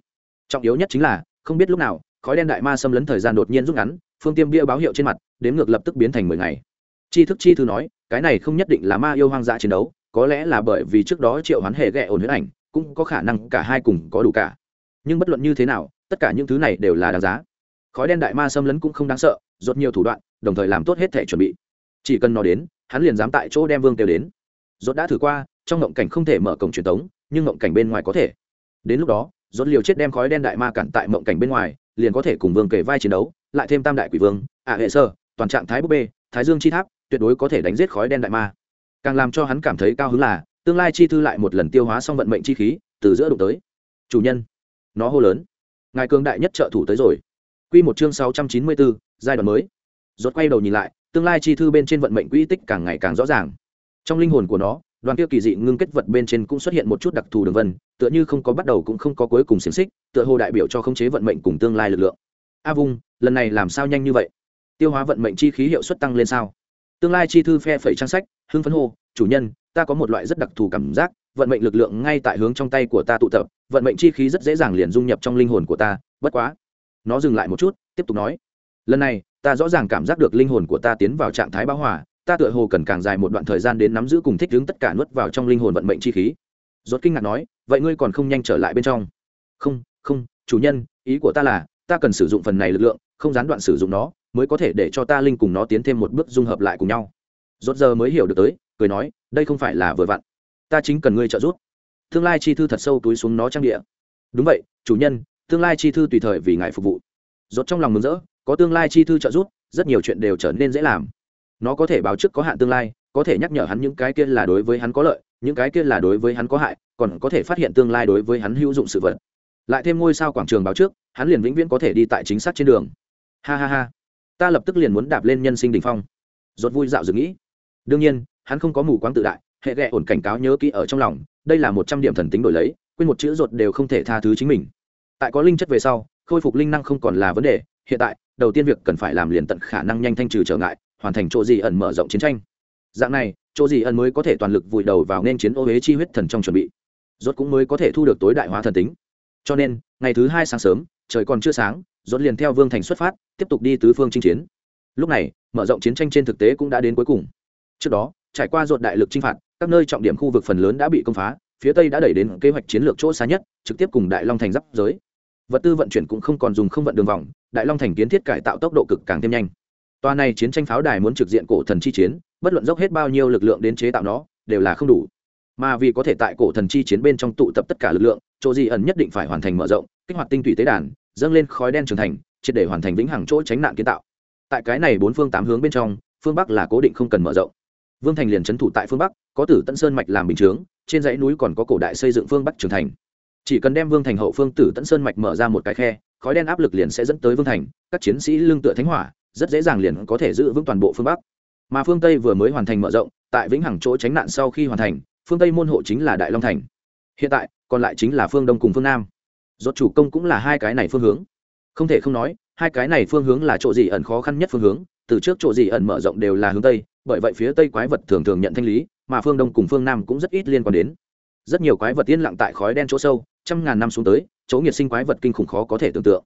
Trọng yếu nhất chính là, không biết lúc nào, khói đen đại ma xâm lấn thời gian đột nhiên rút ngắn phương tiêm bia báo hiệu trên mặt đếm ngược lập tức biến thành mười ngày. Chi thức chi thư nói, cái này không nhất định là ma yêu hoang dã chiến đấu, có lẽ là bởi vì trước đó triệu hoán hệ ghẹ ổn huyết ảnh, cũng có khả năng cả hai cùng có đủ cả. Nhưng bất luận như thế nào, tất cả những thứ này đều là đáng giá. Khói đen đại ma xâm lấn cũng không đáng sợ, rốt nhiều thủ đoạn, đồng thời làm tốt hết thể chuẩn bị. Chỉ cần nó đến, hắn liền dám tại chỗ đem vương kêu đến. Rốt đã thử qua, trong ngộng cảnh không thể mở cổng truyền tống, nhưng ngộng cảnh bên ngoài có thể. Đến lúc đó, rốt liều chết đem khói đen đại ma cản tại ngộng cảnh bên ngoài, liền có thể cùng vương kể vai chiến đấu lại thêm tam đại quỷ vương, ạ hệ sơ, toàn trạng thái búp bê, thái dương chi tháp, tuyệt đối có thể đánh giết khói đen đại ma. Càng làm cho hắn cảm thấy cao hứng là, tương lai chi thư lại một lần tiêu hóa xong vận mệnh chi khí, từ giữa đụng tới. Chủ nhân, nó hô lớn. Ngài cường đại nhất trợ thủ tới rồi. Quy một chương sáu trăm chín mươi bốn, giai đoạn mới. Rốt quay đầu nhìn lại, tương lai chi thư bên trên vận mệnh quỹ tích càng ngày càng rõ ràng. Trong linh hồn của nó, đoàn kia kỳ dị ngưng kết vật bên trên cũng xuất hiện một chút đặc thù đường vân, tựa như không có bắt đầu cũng không có cuối cùng xiềng xích, tựa hồ đại biểu cho khống chế vận mệnh cùng tương lai lực lượng a vung, lần này làm sao nhanh như vậy? Tiêu hóa vận mệnh chi khí hiệu suất tăng lên sao? Tương lai chi thư phe phẩy trang sách, hưng phấn hô, chủ nhân, ta có một loại rất đặc thù cảm giác, vận mệnh lực lượng ngay tại hướng trong tay của ta tụ tập, vận mệnh chi khí rất dễ dàng liền dung nhập trong linh hồn của ta, bất quá. Nó dừng lại một chút, tiếp tục nói, lần này, ta rõ ràng cảm giác được linh hồn của ta tiến vào trạng thái bão hòa, ta tựa hồ cần càng dài một đoạn thời gian đến nắm giữ cùng thích ứng tất cả nuốt vào trong linh hồn vận mệnh chi khí. Rốt kinh ngạc nói, vậy ngươi còn không nhanh trở lại bên trong? Không không, chủ nhân, ý của ta là ta cần sử dụng phần này lực lượng, không gián đoạn sử dụng nó, mới có thể để cho ta linh cùng nó tiến thêm một bước dung hợp lại cùng nhau. Rốt giờ mới hiểu được tới, cười nói, đây không phải là vừa vặn. Ta chính cần ngươi trợ giúp. Tương lai chi thư thật sâu túi xuống nó trang địa. Đúng vậy, chủ nhân, tương lai chi thư tùy thời vì ngài phục vụ. Rốt trong lòng mừng rỡ, có tương lai chi thư trợ giúp, rất nhiều chuyện đều trở nên dễ làm. Nó có thể báo trước có hạn tương lai, có thể nhắc nhở hắn những cái kia là đối với hắn có lợi, những cái kia là đối với hắn có hại, còn có thể phát hiện tương lai đối với hắn hữu dụng sự vật lại thêm ngôi sao quảng trường báo trước, hắn liền vĩnh viễn có thể đi tại chính xác trên đường. Ha ha ha. Ta lập tức liền muốn đạp lên nhân sinh đ ỉ n h phong. Rốt vui dạo dừng nghĩ. Đương nhiên, hắn không có mù quáng tự đại, hệ ghẹ ổn cảnh cáo nhớ kỹ ở trong lòng, đây là một trăm điểm thần tính đổi lấy, quên một chữ rột đều không thể tha thứ chính mình. Tại có linh chất về sau, khôi phục linh năng không còn là vấn đề, hiện tại, đầu tiên việc cần phải làm liền tận khả năng nhanh thanh trừ trở ngại, hoàn thành chỗ gì ẩn mở rộng chiến tranh. Dạng này, chỗ gì ẩn mới có thể toàn lực vùi đầu vào nên chiến ô huế chi huyết thần trong chuẩn bị. Rốt cũng mới có thể thu được tối đại hóa thần tính cho nên, ngày thứ hai sáng sớm, trời còn chưa sáng, rốt liền theo vương thành xuất phát, tiếp tục đi tứ phương chinh chiến. Lúc này, mở rộng chiến tranh trên thực tế cũng đã đến cuối cùng. Trước đó, trải qua dột đại lực chinh phạt, các nơi trọng điểm khu vực phần lớn đã bị công phá, phía tây đã đẩy đến kế hoạch chiến lược chỗ xa nhất, trực tiếp cùng đại long thành giáp giới. Vật tư vận chuyển cũng không còn dùng không vận đường vòng, đại long thành kiến thiết cải tạo tốc độ cực càng thêm nhanh. Toa này chiến tranh pháo đài muốn trực diện cổ thần chi chiến, bất luận dốc hết bao nhiêu lực lượng đến chế tạo nó, đều là không đủ. Mà vì có thể tại cổ thần chi chiến bên trong tụ tập tất cả lực lượng chỗ gì ẩn nhất định phải hoàn thành mở rộng, kích hoạt tinh thủy tế đàn, dâng lên khói đen trưởng thành, triệt để hoàn thành vĩnh hằng chỗ tránh nạn kiến tạo. Tại cái này bốn phương tám hướng bên trong, phương bắc là cố định không cần mở rộng. Vương thành liền trấn thủ tại phương bắc, có tử tân sơn mạch làm bình chướng, trên dãy núi còn có cổ đại xây dựng phương bắc trưởng thành. Chỉ cần đem vương thành hậu phương tử tân sơn mạch mở ra một cái khe, khói đen áp lực liền sẽ dẫn tới vương thành, các chiến sĩ lương tựa thánh hỏa, rất dễ dàng liền có thể giữ vững toàn bộ phương bắc. Mà phương tây vừa mới hoàn thành mở rộng, tại vĩnh hằng chỗ tránh nạn sau khi hoàn thành, phương tây môn hộ chính là đại long thành. Hiện tại còn lại chính là phương đông cùng phương nam. Rốt chủ công cũng là hai cái này phương hướng. Không thể không nói, hai cái này phương hướng là chỗ gì ẩn khó khăn nhất phương hướng, từ trước chỗ gì ẩn mở rộng đều là hướng tây, bởi vậy phía tây quái vật thường thường nhận thanh lý, mà phương đông cùng phương nam cũng rất ít liên quan đến. Rất nhiều quái vật yên lặng tại khói đen chỗ sâu, trăm ngàn năm xuống tới, chỗ nghiệt sinh quái vật kinh khủng khó có thể tưởng tượng.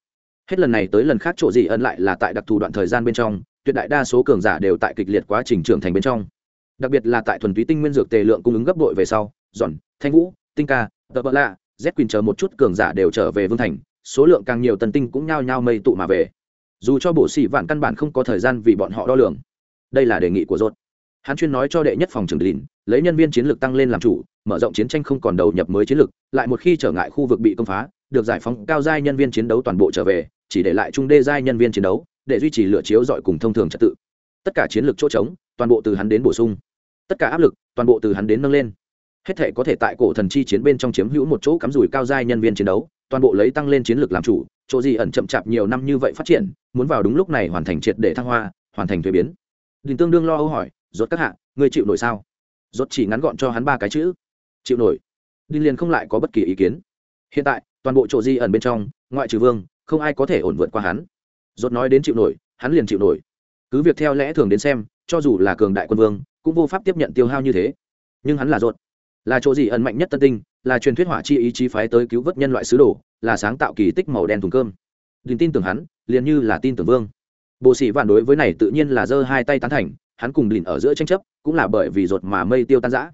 Hết lần này tới lần khác chỗ gì ẩn lại là tại đặc thù đoạn thời gian bên trong, tuyệt đại đa số cường giả đều tại kịch liệt quá trình trưởng thành bên trong. Đặc biệt là tại thuần túy tinh nguyên dược tề lượng cung ứng gấp đội về sau, giòn, thanh vũ, tinh ca tờ bợ lạ z quỳnh chờ một chút cường giả đều trở về vương thành, số lượng càng nhiều tần tinh cũng nhao nhao mây tụ mà về. Dù cho bộ xỉ vạn căn bản không có thời gian vì bọn họ đo lường. Đây là đề nghị của rốt hắn chuyên nói cho đệ nhất phòng trưởng đình lấy nhân viên chiến lược tăng lên làm chủ, mở rộng chiến tranh không còn đầu nhập mới chiến lược, lại một khi trở ngại khu vực bị công phá, được giải phóng cao giai nhân viên chiến đấu toàn bộ trở về, chỉ để lại trung đê giai nhân viên chiến đấu, để duy trì lựa chiếu dọi cùng thông thường trật tự. Tất cả chiến lược chỗ trống, toàn bộ từ hắn đến bổ sung. Tất cả áp lực, toàn bộ từ hắn đến nâng lên hết thể có thể tại cổ thần chi chiến bên trong chiếm hữu một chỗ cắm rủi cao giai nhân viên chiến đấu, toàn bộ lấy tăng lên chiến lược làm chủ, chỗ gì ẩn chậm chạp nhiều năm như vậy phát triển, muốn vào đúng lúc này hoàn thành triệt để thăng hoa, hoàn thành thuế biến. Đình tương đương lo âu hỏi, rốt các hạ, ngươi chịu nổi sao? Rốt chỉ ngắn gọn cho hắn ba cái chữ, chịu nổi. Đinh liền không lại có bất kỳ ý kiến. Hiện tại, toàn bộ chỗ di ẩn bên trong, ngoại trừ vương, không ai có thể ổn vượt qua hắn. Rốt nói đến chịu nổi, hắn liền chịu nổi. Cứ việc theo lẽ thường đến xem, cho dù là cường đại quân vương, cũng vô pháp tiếp nhận tiêu hao như thế. Nhưng hắn là rốt là chỗ gì ẩn mạnh nhất tân tinh, là truyền thuyết hỏa chi ý chí phái tới cứu vớt nhân loại sứ đồ, là sáng tạo kỳ tích màu đen thùng cơm. Đình tin tưởng hắn, liền như là tin tưởng vương. Bộ sĩ vạn đối với này tự nhiên là giơ hai tay tán thành, hắn cùng đình ở giữa tranh chấp, cũng là bởi vì ruột mà mây tiêu tan giã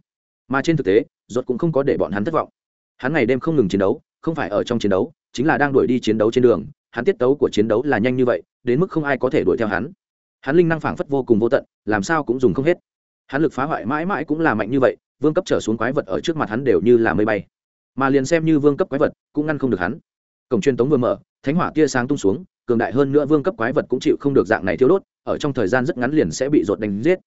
mà trên thực tế, ruột cũng không có để bọn hắn thất vọng. Hắn ngày đêm không ngừng chiến đấu, không phải ở trong chiến đấu, chính là đang đuổi đi chiến đấu trên đường. Hắn tiết tấu của chiến đấu là nhanh như vậy, đến mức không ai có thể đuổi theo hắn. Hắn linh năng phảng phất vô cùng vô tận, làm sao cũng dùng không hết. Hắn lực phá hoại mãi mãi cũng là mạnh như vậy vương cấp trở xuống quái vật ở trước mặt hắn đều như là mây bay. Mà liền xem như vương cấp quái vật, cũng ngăn không được hắn. Cổng truyền tống vừa mở, thánh hỏa tia sáng tung xuống, cường đại hơn nữa vương cấp quái vật cũng chịu không được dạng này thiếu đốt, ở trong thời gian rất ngắn liền sẽ bị rột đánh giết.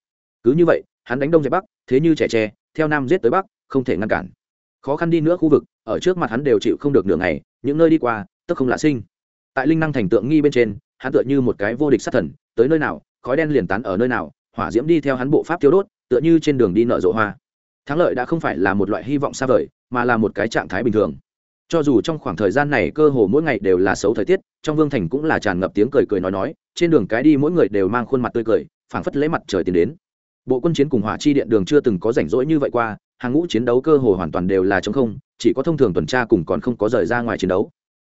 Cứ như vậy, hắn đánh đông dẹp bắc, thế như trẻ tre, theo nam giết tới bắc, không thể ngăn cản. Khó khăn đi nữa khu vực, ở trước mặt hắn đều chịu không được nửa ngày, những nơi đi qua, tức không lạ sinh. Tại linh năng thành tượng nghi bên trên, hắn tựa như một cái vô địch sát thần, tới nơi nào, khói đen liền tán ở nơi nào, hỏa diễm đi theo hắn bộ pháp thiếu đốt, tựa như trên đường đi nở rộ hoa thắng lợi đã không phải là một loại hy vọng xa vời, mà là một cái trạng thái bình thường. Cho dù trong khoảng thời gian này cơ hồ mỗi ngày đều là xấu thời tiết, trong vương thành cũng là tràn ngập tiếng cười cười nói nói, trên đường cái đi mỗi người đều mang khuôn mặt tươi cười, phảng phất lấy mặt trời tiến đến. Bộ quân chiến cùng hỏa chi điện đường chưa từng có rảnh rỗi như vậy qua, hàng ngũ chiến đấu cơ hồ hoàn toàn đều là chống không, chỉ có thông thường tuần tra cùng còn không có rời ra ngoài chiến đấu.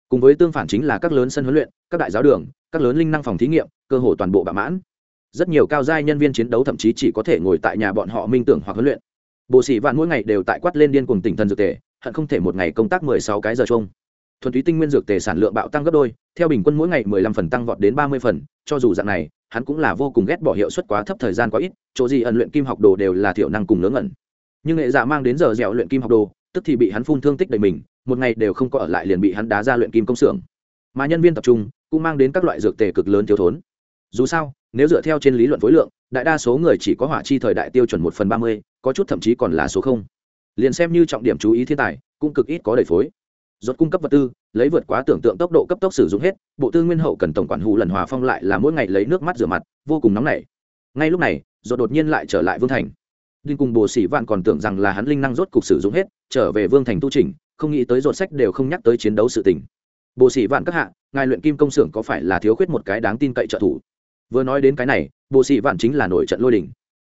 Cùng với tương phản chính là các lớn sân huấn luyện, các đại giáo đường, các lớn linh năng phòng thí nghiệm, cơ hồ toàn bộ bạ mãn. Rất nhiều cao giai nhân viên chiến đấu thậm chí chỉ có thể ngồi tại nhà bọn họ minh tưởng hoặc huấn luyện bộ sĩ vạn mỗi ngày đều tại quát lên điên cùng tỉnh thần dược tề, hận không thể một ngày công tác mười sáu cái giờ chung. Thuần túy tinh nguyên dược tề sản lượng bạo tăng gấp đôi, theo bình quân mỗi ngày mười lăm phần tăng vọt đến ba mươi phần, cho dù dạng này, hắn cũng là vô cùng ghét bỏ hiệu suất quá thấp thời gian quá ít, chỗ gì ẩn luyện kim học đồ đều là thiểu năng cùng lớn ẩn nhưng nghệ giả mang đến giờ dẻo luyện kim học đồ, tức thì bị hắn phun thương tích đầy mình, một ngày đều không có ở lại liền bị hắn đá ra luyện kim công xưởng. Mà nhân viên tập trung, cũng mang đến các loại dược tề cực lớn thiếu thốn. Dù sao, nếu dựa theo trên lý luận phối lượng đại đa số người chỉ có hỏa chi thời đại tiêu chuẩn một phần ba mươi, có chút thậm chí còn là số không. Liền xem như trọng điểm chú ý thiên tài, cũng cực ít có đầy phối. Rốt cung cấp vật tư, lấy vượt quá tưởng tượng tốc độ cấp tốc sử dụng hết, bộ tư nguyên hậu cần tổng quản hù lần hòa phong lại là mỗi ngày lấy nước mắt rửa mặt, vô cùng nóng nảy. Ngay lúc này, rốt đột nhiên lại trở lại vương thành. Đinh cùng bồ sĩ vạn còn tưởng rằng là hắn linh năng rốt cục sử dụng hết, trở về vương thành tu trình không nghĩ tới rốt sách đều không nhắc tới chiến đấu sự tình. Bồ sĩ vạn các hạ, ngài luyện kim công xưởng có phải là thiếu khuyết một cái đáng tin cậy trợ thủ? Vừa nói đến cái này, bồ sĩ vạn chính là nổi trận lôi đình.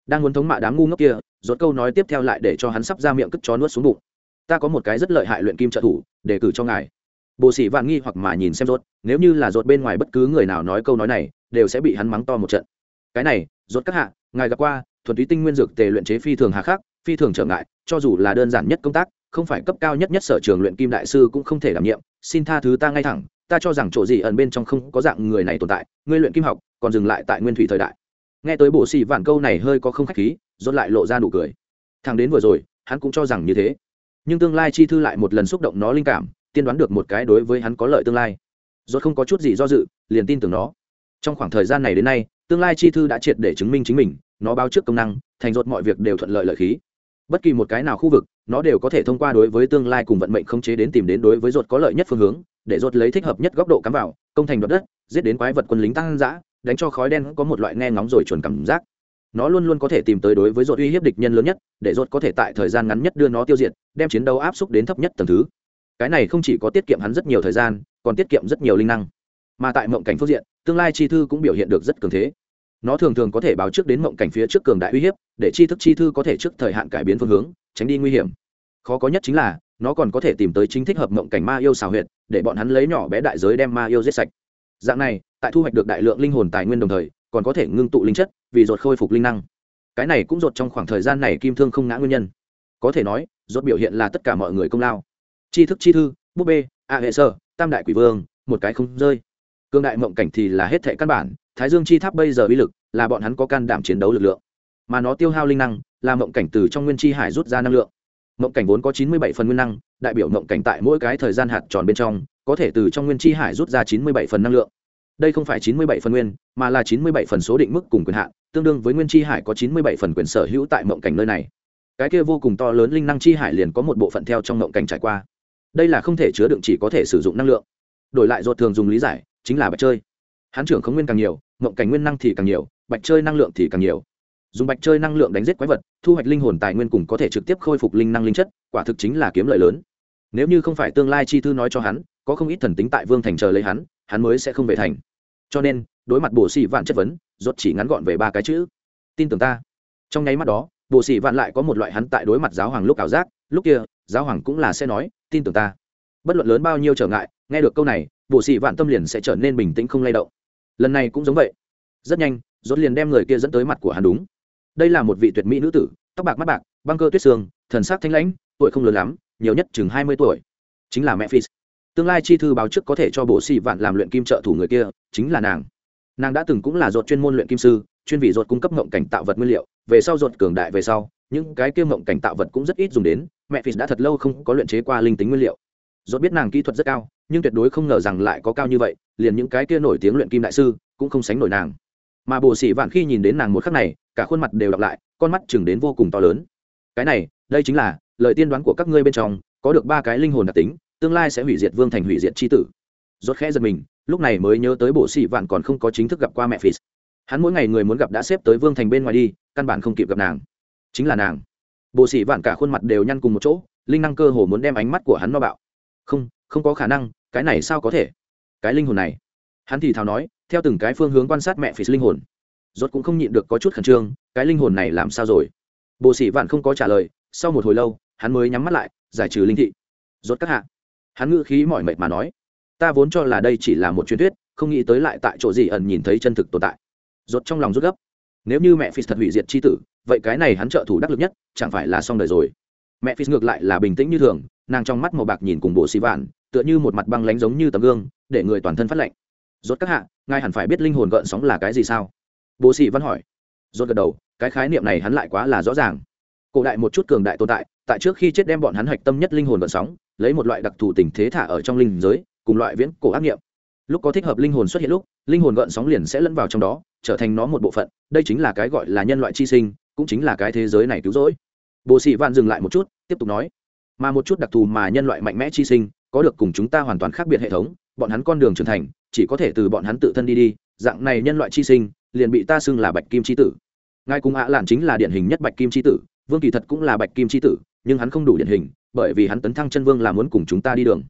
Đang muốn thống mạ đám ngu ngốc kia, rốt câu nói tiếp theo lại để cho hắn sắp ra miệng cất chó nuốt xuống bụng. Ta có một cái rất lợi hại luyện kim trợ thủ, để cử cho ngài. Bộ sĩ vạn nghi hoặc mà nhìn xem rốt, nếu như là rốt bên ngoài bất cứ người nào nói câu nói này, đều sẽ bị hắn mắng to một trận. Cái này, rốt các hạ, ngài gặp qua, thuần túy tinh nguyên dược tề luyện chế phi thường hà khắc, phi thường trở ngại, cho dù là đơn giản nhất công tác, không phải cấp cao nhất nhất sở trường luyện kim đại sư cũng không thể đảm nhiệm, xin tha thứ ta ngay thẳng ta cho rằng chỗ gì ẩn bên trong không có dạng người này tồn tại, ngươi luyện kim học, còn dừng lại tại nguyên thủy thời đại. Nghe tới bộ xì vạn câu này hơi có không khách khí, rốt lại lộ ra nụ cười. Thằng đến vừa rồi, hắn cũng cho rằng như thế. Nhưng tương lai chi thư lại một lần xúc động nó linh cảm, tiên đoán được một cái đối với hắn có lợi tương lai. Rốt không có chút gì do dự, liền tin tưởng nó. Trong khoảng thời gian này đến nay, tương lai chi thư đã triệt để chứng minh chính mình, nó báo trước công năng, thành rốt mọi việc đều thuận lợi lợi khí. Bất kỳ một cái nào khu vực, nó đều có thể thông qua đối với tương lai cùng vận mệnh không chế đến tìm đến đối với rốt có lợi nhất phương hướng để rốt lấy thích hợp nhất góc độ cắm vào, công thành đoạt đất, giết đến quái vật quân lính tăng dã, đánh cho khói đen có một loại nghe ngóng rồi chuẩn cảm giác. Nó luôn luôn có thể tìm tới đối với rốt uy hiếp địch nhân lớn nhất, để rốt có thể tại thời gian ngắn nhất đưa nó tiêu diệt, đem chiến đấu áp xúc đến thấp nhất tầng thứ. Cái này không chỉ có tiết kiệm hắn rất nhiều thời gian, còn tiết kiệm rất nhiều linh năng. Mà tại mộng cảnh phương diện, tương lai chi thư cũng biểu hiện được rất cường thế. Nó thường thường có thể báo trước đến mộng cảnh phía trước cường đại uy hiếp, để chi thức chi thư có thể trước thời hạn cải biến phương hướng, tránh đi nguy hiểm. Khó có nhất chính là, nó còn có thể tìm tới chính thích hợp mộng cảnh ma yêu xào huyệt để bọn hắn lấy nhỏ bé đại giới đem ma yêu giết sạch. Dạng này, tại thu hoạch được đại lượng linh hồn tài nguyên đồng thời, còn có thể ngưng tụ linh chất, vì ruột khôi phục linh năng. Cái này cũng ruột trong khoảng thời gian này kim thương không ngã nguyên nhân. Có thể nói, ruột biểu hiện là tất cả mọi người công lao. Tri thức chi thư, búp bê, a hệ sơ, tam đại quỷ vương, một cái không rơi. Cương đại mộng cảnh thì là hết thệ căn bản, thái dương chi tháp bây giờ uy lực là bọn hắn có can đảm chiến đấu lực lượng. Mà nó tiêu hao linh năng là mộng cảnh từ trong nguyên chi hải rút ra năng lượng. Mộng cảnh vốn có chín mươi bảy phần nguyên năng đại biểu mộng cảnh tại mỗi cái thời gian hạt tròn bên trong, có thể từ trong nguyên chi hải rút ra chín mươi bảy phần năng lượng. Đây không phải chín mươi bảy phần nguyên, mà là chín mươi bảy phần số định mức cùng quyền hạn, tương đương với nguyên chi hải có chín mươi bảy phần quyền sở hữu tại mộng cảnh nơi này. Cái kia vô cùng to lớn linh năng chi hải liền có một bộ phận theo trong mộng cảnh trải qua. Đây là không thể chứa đựng chỉ có thể sử dụng năng lượng. Đổi lại ruột thường dùng lý giải, chính là bạch chơi. Hán trưởng không nguyên càng nhiều, mộng cảnh nguyên năng thì càng nhiều, bạch chơi năng lượng thì càng nhiều. Dùng bạch chơi năng lượng đánh giết quái vật, thu hoạch linh hồn tài nguyên cùng có thể trực tiếp khôi phục linh năng linh chất, quả thực chính là kiếm lợi lớn nếu như không phải tương lai chi thư nói cho hắn, có không ít thần tính tại vương thành chờ lấy hắn hắn mới sẽ không về thành. Cho nên, đối mặt bổ sĩ vạn chất vấn, rốt chỉ ngắn gọn về ba cái chữ. Tin tưởng ta. Trong nháy mắt đó bổ sĩ vạn lại có một loại hắn tại đối mặt giáo hoàng lúc ảo giác, lúc kia, giáo hoàng cũng là sẽ nói, tin tưởng ta. Bất luận lớn bao nhiêu trở ngại, nghe được câu này bổ sĩ vạn tâm liền sẽ trở nên bình tĩnh không lay động. Lần này cũng giống vậy. Rất nhanh, rốt liền đem người kia dẫn tới mặt của hắn đúng. Đây là một vị tuyệt mỹ nữ tử, tóc bạc mắt bạc, băng cơ tuyết xương thần sắc thanh lãnh, tuổi không lớn lắm nhiều nhất chừng hai mươi tuổi. Chính là mẹ phi tương lai chi thư báo trước có thể cho bộ xì vạn làm luyện kim trợ thủ người kia, chính là nàng. Nàng đã từng cũng là ruột chuyên môn luyện kim sư, chuyên vị ruột cung cấp mộng cảnh tạo vật nguyên liệu. Về sau ruột cường đại về sau, những cái kia mộng cảnh tạo vật cũng rất ít dùng đến. Mẹ phi đã thật lâu không có luyện chế qua linh tính nguyên liệu. Ruột biết nàng kỹ thuật rất cao, nhưng tuyệt đối không ngờ rằng lại có cao như vậy, liền những cái kia nổi tiếng luyện kim đại sư cũng không sánh nổi nàng. Mà bộ sĩ vạn khi nhìn đến nàng một khắc này, cả khuôn mặt đều đọc lại, con mắt chừng đến vô cùng to lớn. Cái này, đây chính là lời tiên đoán của các ngươi bên trong, có được ba cái linh hồn đặc tính, tương lai sẽ hủy diệt vương thành hủy diệt c tử. Rốt khẽ giật mình, lúc này mới nhớ tới bộ sĩ vạn còn không có chính thức gặp qua mẹ phì hắn mỗi ngày người muốn gặp đã xếp tới vương thành bên ngoài đi, căn bản không kịp gặp nàng. Chính là nàng. Bộ sĩ vạn cả khuôn mặt đều nhăn cùng một chỗ, linh năng cơ hồ muốn đem ánh mắt của hắn no bạo. Không không có khả năng, cái này sao có thể? Cái linh hồn này. Hắn thì thào nói, theo từng cái phương hướng quan sát mẹ phì linh hồn. Rốt cũng không nhịn được có chút khẩn trương, cái linh hồn này làm sao rồi? Bộ sĩ vạn không có trả lời, sau một hồi lâu hắn mới nhắm mắt lại, giải trừ linh thị. Rốt các hạ, hắn ngữ khí mỏi mệt mà nói, ta vốn cho là đây chỉ là một truyền thuyết, không nghĩ tới lại tại chỗ gì ẩn nhìn thấy chân thực tồn tại. Rốt trong lòng rút gấp, nếu như mẹ phi thật hủy diệt chi tử, vậy cái này hắn trợ thủ đắc lực nhất, chẳng phải là xong đời rồi. Mẹ phi ngược lại là bình tĩnh như thường, nàng trong mắt màu bạc nhìn cùng bộ xì vạn, tựa như một mặt băng lánh giống như tấm gương, để người toàn thân phát lạnh. Rốt các hạ, ngài hẳn phải biết linh hồn gợn sóng là cái gì sao? Bố sĩ văn hỏi. Rốt gật đầu, cái khái niệm này hắn lại quá là rõ ràng cổ đại một chút cường đại tồn tại tại trước khi chết đem bọn hắn hạch tâm nhất linh hồn gợn sóng, lấy một loại đặc thù tình thế thả ở trong linh giới, cùng loại viễn cổ ác nghiệm. Lúc có thích hợp linh hồn xuất hiện lúc, linh hồn gợn sóng liền sẽ lẫn vào trong đó, trở thành nó một bộ phận, đây chính là cái gọi là nhân loại chi sinh, cũng chính là cái thế giới này cứu rỗi. Bồ sĩ vạn dừng lại một chút, tiếp tục nói, mà một chút đặc thù mà nhân loại mạnh mẽ chi sinh, có được cùng chúng ta hoàn toàn khác biệt hệ thống, bọn hắn con đường trưởng thành, chỉ có thể từ bọn hắn tự thân đi đi, dạng này nhân loại chi sinh, liền bị ta xưng là bạch kim chi tử. Ngài cùng ạ lạn chính là điển hình nhất bạch kim chi tử vương kỳ thật cũng là bạch kim chi tử, nhưng hắn không đủ điển hình, bởi vì hắn tấn thăng chân vương là muốn cùng chúng ta đi đường.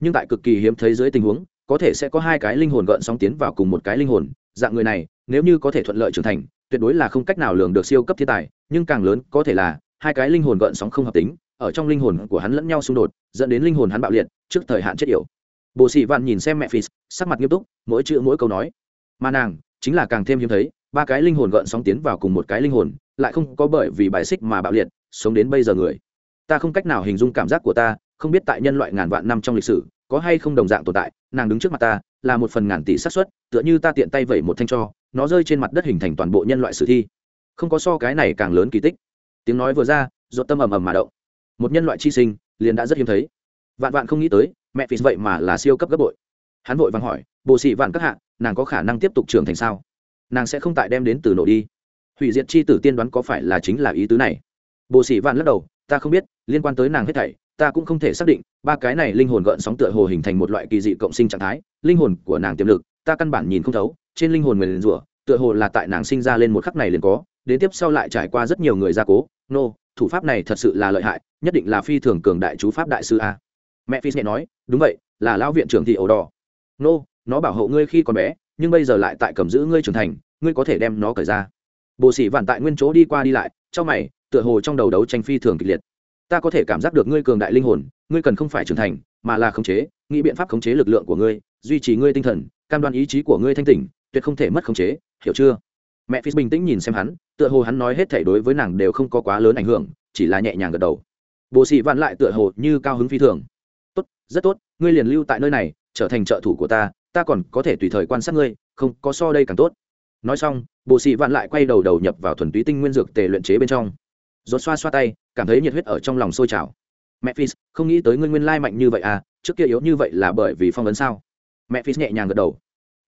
Nhưng tại cực kỳ hiếm thấy dưới tình huống, có thể sẽ có hai cái linh hồn gợn sóng tiến vào cùng một cái linh hồn, dạng người này, nếu như có thể thuận lợi trưởng thành, tuyệt đối là không cách nào lường được siêu cấp thiên tài, nhưng càng lớn có thể là, hai cái linh hồn gợn sóng không hợp tính, ở trong linh hồn của hắn lẫn nhau xung đột, dẫn đến linh hồn hắn bạo liệt, trước thời hạn chết yểu. Bồ sĩ vạn nhìn xem mẹ phi sắc mặt nghiêm túc, mỗi chữ mỗi câu nói. Mà nàng, chính là càng thêm hiếm thấy, ba cái linh hồn gợn sóng tiến vào cùng một cái linh hồn lại không có bởi vì bài xích mà bạo liệt, sống đến bây giờ người. Ta không cách nào hình dung cảm giác của ta, không biết tại nhân loại ngàn vạn năm trong lịch sử, có hay không đồng dạng tồn tại, nàng đứng trước mặt ta, là một phần ngàn tỷ xác suất, tựa như ta tiện tay vẩy một thanh cho, nó rơi trên mặt đất hình thành toàn bộ nhân loại sử thi. Không có so cái này càng lớn kỳ tích. Tiếng nói vừa ra, ruột tâm ầm ầm mà động. Một nhân loại chi sinh, liền đã rất hiếm thấy. Vạn vạn không nghĩ tới, mẹ vì vậy mà là siêu cấp gấp bội. Hắn vội vàng hỏi, bồ sĩ vạn các hạ, nàng có khả năng tiếp tục trưởng thành sao? Nàng sẽ không tại đem đến từ nổ đi hủy diệt chi tử tiên đoán có phải là chính là ý tứ này? Bồ sĩ vạn lắc đầu ta không biết liên quan tới nàng hết thảy ta cũng không thể xác định ba cái này linh hồn gợn sóng tựa hồ hình thành một loại kỳ dị cộng sinh trạng thái linh hồn của nàng tiềm lực ta căn bản nhìn không thấu trên linh hồn người liền rủa tựa hồ là tại nàng sinh ra lên một khắc này liền có đến tiếp sau lại trải qua rất nhiều người gia cố nô、no, thủ pháp này thật sự là lợi hại nhất định là phi thường cường đại chú pháp đại sư a. Mẹ phi nhẹ nói đúng vậy là lão viện trưởng thị ổ đỏ. Nô、no, nó bảo hộ ngươi khi còn bé nhưng bây giờ lại tại cầm giữ ngươi trưởng thành ngươi có thể đem nó cởi ra bồ sĩ vạn tại nguyên chỗ đi qua đi lại, trong mày, tựa hồ trong đầu đấu tranh phi thường kịch liệt. Ta có thể cảm giác được ngươi cường đại linh hồn, ngươi cần không phải trưởng thành, mà là khống chế, nghĩ biện pháp khống chế lực lượng của ngươi, duy trì ngươi tinh thần, cam đoan ý chí của ngươi thanh tỉnh, tuyệt không thể mất khống chế, hiểu chưa? Mẹ phi bình tĩnh nhìn xem hắn, tựa hồ hắn nói hết thể đối với nàng đều không có quá lớn ảnh hưởng, chỉ là nhẹ nhàng gật đầu. Bồ sĩ vạn lại tựa hồ như cao hứng phi thường. Tốt, rất tốt, ngươi liền lưu tại nơi này, trở thành trợ thủ của ta ta còn có thể tùy thời quan sát ngươi, không có so đây càng tốt nói xong, bồ sĩ vạn lại quay đầu đầu nhập vào thuần túy tinh nguyên dược tề luyện chế bên trong. Rốt xoa xoa tay, cảm thấy nhiệt huyết ở trong lòng sôi trào. Mẹ phi không nghĩ tới ngươi nguyên lai mạnh như vậy à trước kia yếu như vậy là bởi vì phong vấn sao? Mẹ phi nhẹ nhàng gật đầu.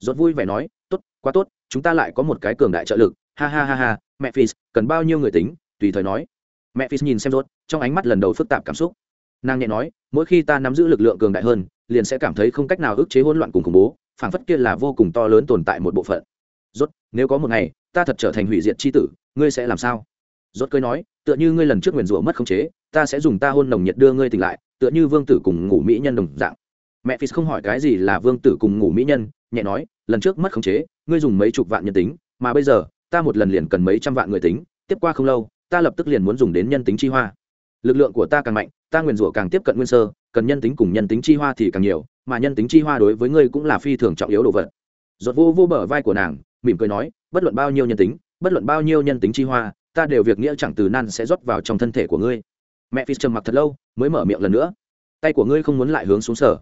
Rốt vui vẻ nói, tốt, quá tốt, chúng ta lại có một cái cường đại trợ lực. Ha ha ha ha, mẹ phis, cần bao nhiêu người tính? Tùy thời nói. Mẹ phis nhìn xem rốt, trong ánh mắt lần đầu phức tạp cảm xúc. Nàng nhẹ nói, mỗi khi ta nắm giữ lực lượng cường đại hơn, liền sẽ cảm thấy không cách nào ức chế hỗn loạn cùng khủng bố, phảng phất kia là vô cùng to lớn tồn tại một bộ phận rốt, nếu có một ngày, ta thật trở thành hủy diệt chi tử, ngươi sẽ làm sao? Rốt cười nói, tựa như ngươi lần trước nguyền rủa mất khống chế, ta sẽ dùng ta hôn nồng nhiệt đưa ngươi tỉnh lại, tựa như vương tử cùng ngủ mỹ nhân đồng dạng. Mẹ phi không hỏi cái gì là vương tử cùng ngủ mỹ nhân, nhẹ nói, lần trước mất khống chế, ngươi dùng mấy chục vạn nhân tính, mà bây giờ, ta một lần liền cần mấy trăm vạn người tính, tiếp qua không lâu, ta lập tức liền muốn dùng đến nhân tính chi hoa. Lực lượng của ta càng mạnh, ta nguyền rủa càng tiếp cận nguyên sơ, cần nhân tính cùng nhân tính chi hoa thì càng nhiều, mà nhân tính chi hoa đối với ngươi cũng là phi thường trọng yếu đồ vật. Giọt vô vô bờ vai của nàng mỉm cười nói, bất luận bao nhiêu nhân tính, bất luận bao nhiêu nhân tính chi hoa, ta đều việc nghĩa chẳng từ nan sẽ rót vào trong thân thể của ngươi. Mẹ phi trầm mặc thật lâu, mới mở miệng lần nữa. Tay của ngươi không muốn lại hướng xuống sở.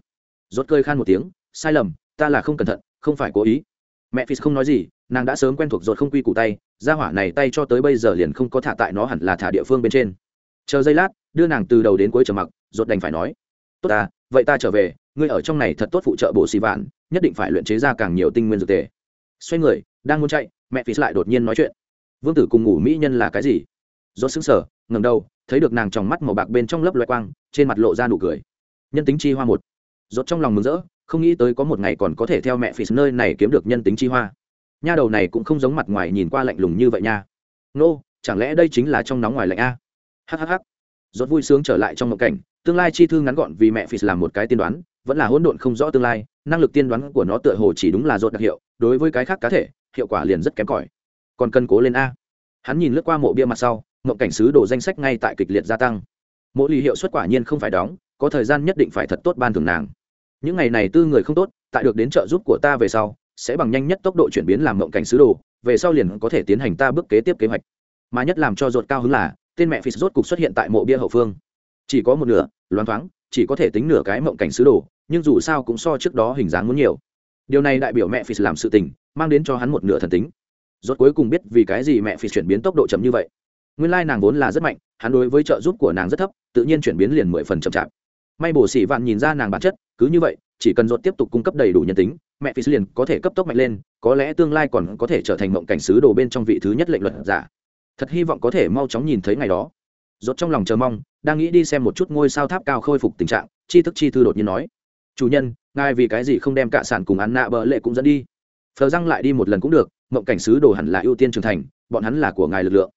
Rốt cơi khan một tiếng, sai lầm, ta là không cẩn thận, không phải cố ý. Mẹ phi không nói gì, nàng đã sớm quen thuộc rốt không quy củ tay ra hỏa này tay cho tới bây giờ liền không có thả tại nó hẳn là thả địa phương bên trên. Chờ giây lát, đưa nàng từ đầu đến cuối trầm mặc, rốt đành phải nói, tốt ta, vậy ta trở về, ngươi ở trong này thật tốt phụ trợ bộ xì vạn, nhất định phải luyện chế ra càng nhiều tinh nguyên dược tề xoay người, đang muốn chạy, mẹ phi lại đột nhiên nói chuyện. Vương tử cùng ngủ mỹ nhân là cái gì? Do xứng sở ngầm đầu, thấy được nàng trong mắt màu bạc bên trong lớp loại quang, trên mặt lộ ra nụ cười. Nhân tính chi hoa một. Rốt trong lòng mừng rỡ, không nghĩ tới có một ngày còn có thể theo mẹ phi nơi này kiếm được nhân tính chi hoa. Nha đầu này cũng không giống mặt ngoài nhìn qua lạnh lùng như vậy nha. Nô, chẳng lẽ đây chính là trong nóng ngoài lạnh a? Hhh rốt vui sướng trở lại trong một cảnh, tương lai chi thư ngắn gọn vì mẹ phi làm một cái tiên đoán, vẫn là hỗn độn không rõ tương lai năng lực tiên đoán của nó tựa hồ chỉ đúng là rốt đặc hiệu, đối với cái khác cá thể, hiệu quả liền rất kém cỏi. Còn cân cố lên a. Hắn nhìn lướt qua mộ bia mặt sau, mộng cảnh sứ đồ danh sách ngay tại kịch liệt gia tăng. Mỗi lì hiệu suất quả nhiên không phải đóng, có thời gian nhất định phải thật tốt ban thưởng nàng. Những ngày này tư người không tốt, tại được đến trợ giúp của ta về sau, sẽ bằng nhanh nhất tốc độ chuyển biến làm mộng cảnh sứ đồ, về sau liền có thể tiến hành ta bước kế tiếp kế hoạch. Mà nhất làm cho ruột cao hứng là, tên mẹ phi rốt cục xuất hiện tại mộ bia hậu phương. Chỉ có một nửa, loáng thoáng, chỉ có thể tính nửa cái mộng cảnh sứ đồ nhưng dù sao cũng so trước đó hình dáng muốn nhiều. Điều này đại biểu mẹ phi làm sự tình, mang đến cho hắn một nửa thần tính. Rốt cuối cùng biết vì cái gì mẹ phi chuyển biến tốc độ chậm như vậy. Nguyên lai nàng vốn là rất mạnh, hắn đối với trợ giúp của nàng rất thấp, tự nhiên chuyển biến liền mười phần chậm chạp. May bổ xỉ vạn nhìn ra nàng bản chất, cứ như vậy, chỉ cần rốt tiếp tục cung cấp đầy đủ nhân tính, mẹ phi liền có thể cấp tốc mạnh lên, có lẽ tương lai còn có thể trở thành mộng cảnh sứ đồ bên trong vị thứ nhất lệnh luật giả. Thật hy vọng có thể mau chóng nhìn thấy ngày đó. Rốt trong lòng chờ mong, đang nghĩ đi xem một chút ngôi sao tháp cao khôi phục tình trạng chi thức chi thư đột nhiên nói chủ nhân, ngài vì cái gì không đem cả sản cùng ăn nạ bờ lệ cũng dẫn đi? Phờ răng lại đi một lần cũng được, mộng cảnh sứ đồ hẳn là ưu tiên trưởng thành, bọn hắn là của ngài lực lượng.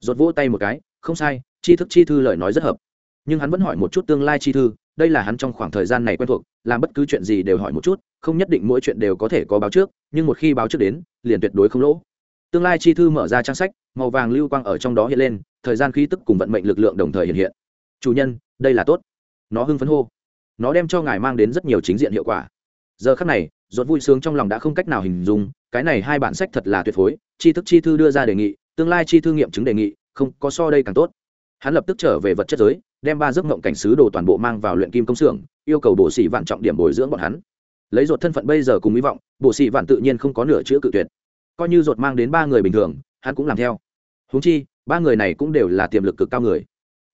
Rột vỗ tay một cái, không sai chi thức chi thư lời nói rất hợp. Nhưng hắn vẫn hỏi một chút tương lai chi thư, đây là hắn trong khoảng thời gian này quen thuộc, làm bất cứ chuyện gì đều hỏi một chút, không nhất định mỗi chuyện đều có thể có báo trước, nhưng một khi báo trước đến, liền tuyệt đối không lỗ. Tương lai chi thư mở ra trang sách, màu vàng lưu quang ở trong đó hiện lên, thời gian khí tức cùng vận mệnh lực lượng đồng thời hiện hiện. Chủ nhân, đây là tốt. Nó hưng phấn hô nó đem cho ngài mang đến rất nhiều chính diện hiệu quả. Giờ khắc này rốt vui sướng trong lòng đã không cách nào hình dung, cái này hai bản sách thật là tuyệt phối, tri thức chi thư đưa ra đề nghị, tương lai chi thư nghiệm chứng đề nghị, không có so đây càng tốt. Hắn lập tức trở về vật chất giới, đem ba giấc mộng cảnh sứ đồ toàn bộ mang vào luyện kim công xưởng, yêu cầu bổ sĩ vạn trọng điểm bồi dưỡng bọn hắn. Lấy ruột thân phận bây giờ cùng hy vọng, bổ sĩ vạn tự nhiên không có nửa chữ cự tuyệt. Coi như ruột mang đến ba người bình thường, hắn cũng làm theo. Húng chi, ba người này cũng đều là tiềm lực cực cao người.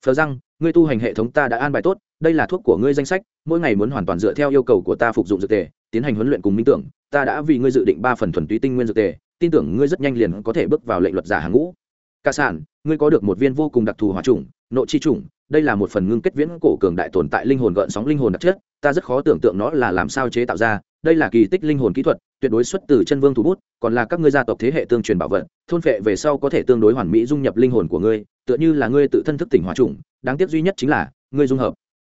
Phờ răng, ngươi tu hành hệ thống ta đã an bài tốt đây là thuốc của ngươi danh sách, mỗi ngày muốn hoàn toàn dựa theo yêu cầu của ta phục dụng dược tề, tiến hành huấn luyện cùng minh tưởng, ta đã vì ngươi dự định ba phần thuần túy tinh nguyên dược tề, tin tưởng ngươi rất nhanh liền có thể bước vào lệnh luật giả hàng ngũ. Ca sản, ngươi có được một viên vô cùng đặc thù hòa trùng nộ chi trùng đây là một phần ngưng kết viễn cổ cường đại tồn tại linh hồn gợn sóng linh hồn đặc chất, ta rất khó tưởng tượng nó là làm sao chế tạo ra, đây là kỳ tích linh hồn kỹ thuật, tuyệt đối xuất từ chân vương thủ bút, còn là các ngươi gia tộc thế hệ tương truyền bảo vật, thôn phệ về sau có thể tương đối hoàn mỹ dung nhập linh hồn của ngươi, tựa như là ngươi tự thân thức tỉnh hòa trùng đáng tiếc duy nhất chính là ngươi dung hợp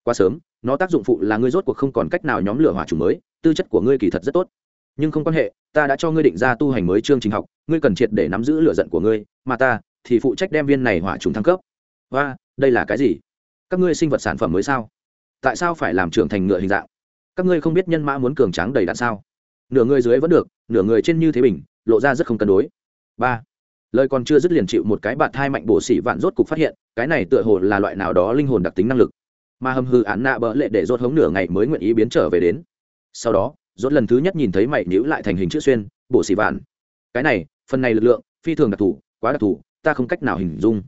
quá sớm, nó tác dụng phụ là ngươi rốt cuộc không còn cách nào nhóm lửa hỏa trùng mới, tư chất của ngươi kỳ thật rất tốt. Nhưng không quan hệ, ta đã cho ngươi định ra tu hành mới chương trình học, ngươi cần triệt để nắm giữ lửa giận của ngươi, mà ta thì phụ trách đem viên này hỏa trùng thăng cấp. Và đây là cái gì? Các ngươi sinh vật sản phẩm mới sao? Tại sao phải làm trưởng thành ngựa hình dạng? Các ngươi không biết nhân mã muốn cường tráng đầy đạn sao? Nửa người dưới vẫn được, nửa người trên như thế bình, lộ ra rất không cân đối. Ba, lời còn chưa dứt liền chịu một cái bạt thai mạnh bổ xỉ vạn rốt cục phát hiện, cái này tựa hồ là loại nào đó linh hồn đặc tính năng lực mà hầm hư án nạ bỡ lệ để rốt hống nửa ngày mới nguyện ý biến trở về đến. Sau đó, rốt lần thứ nhất nhìn thấy mày nhíu lại thành hình chữ xuyên bộ xì vạn. Cái này, phần này lực lượng, phi thường đặc thù, quá đặc thù, ta không cách nào hình dung.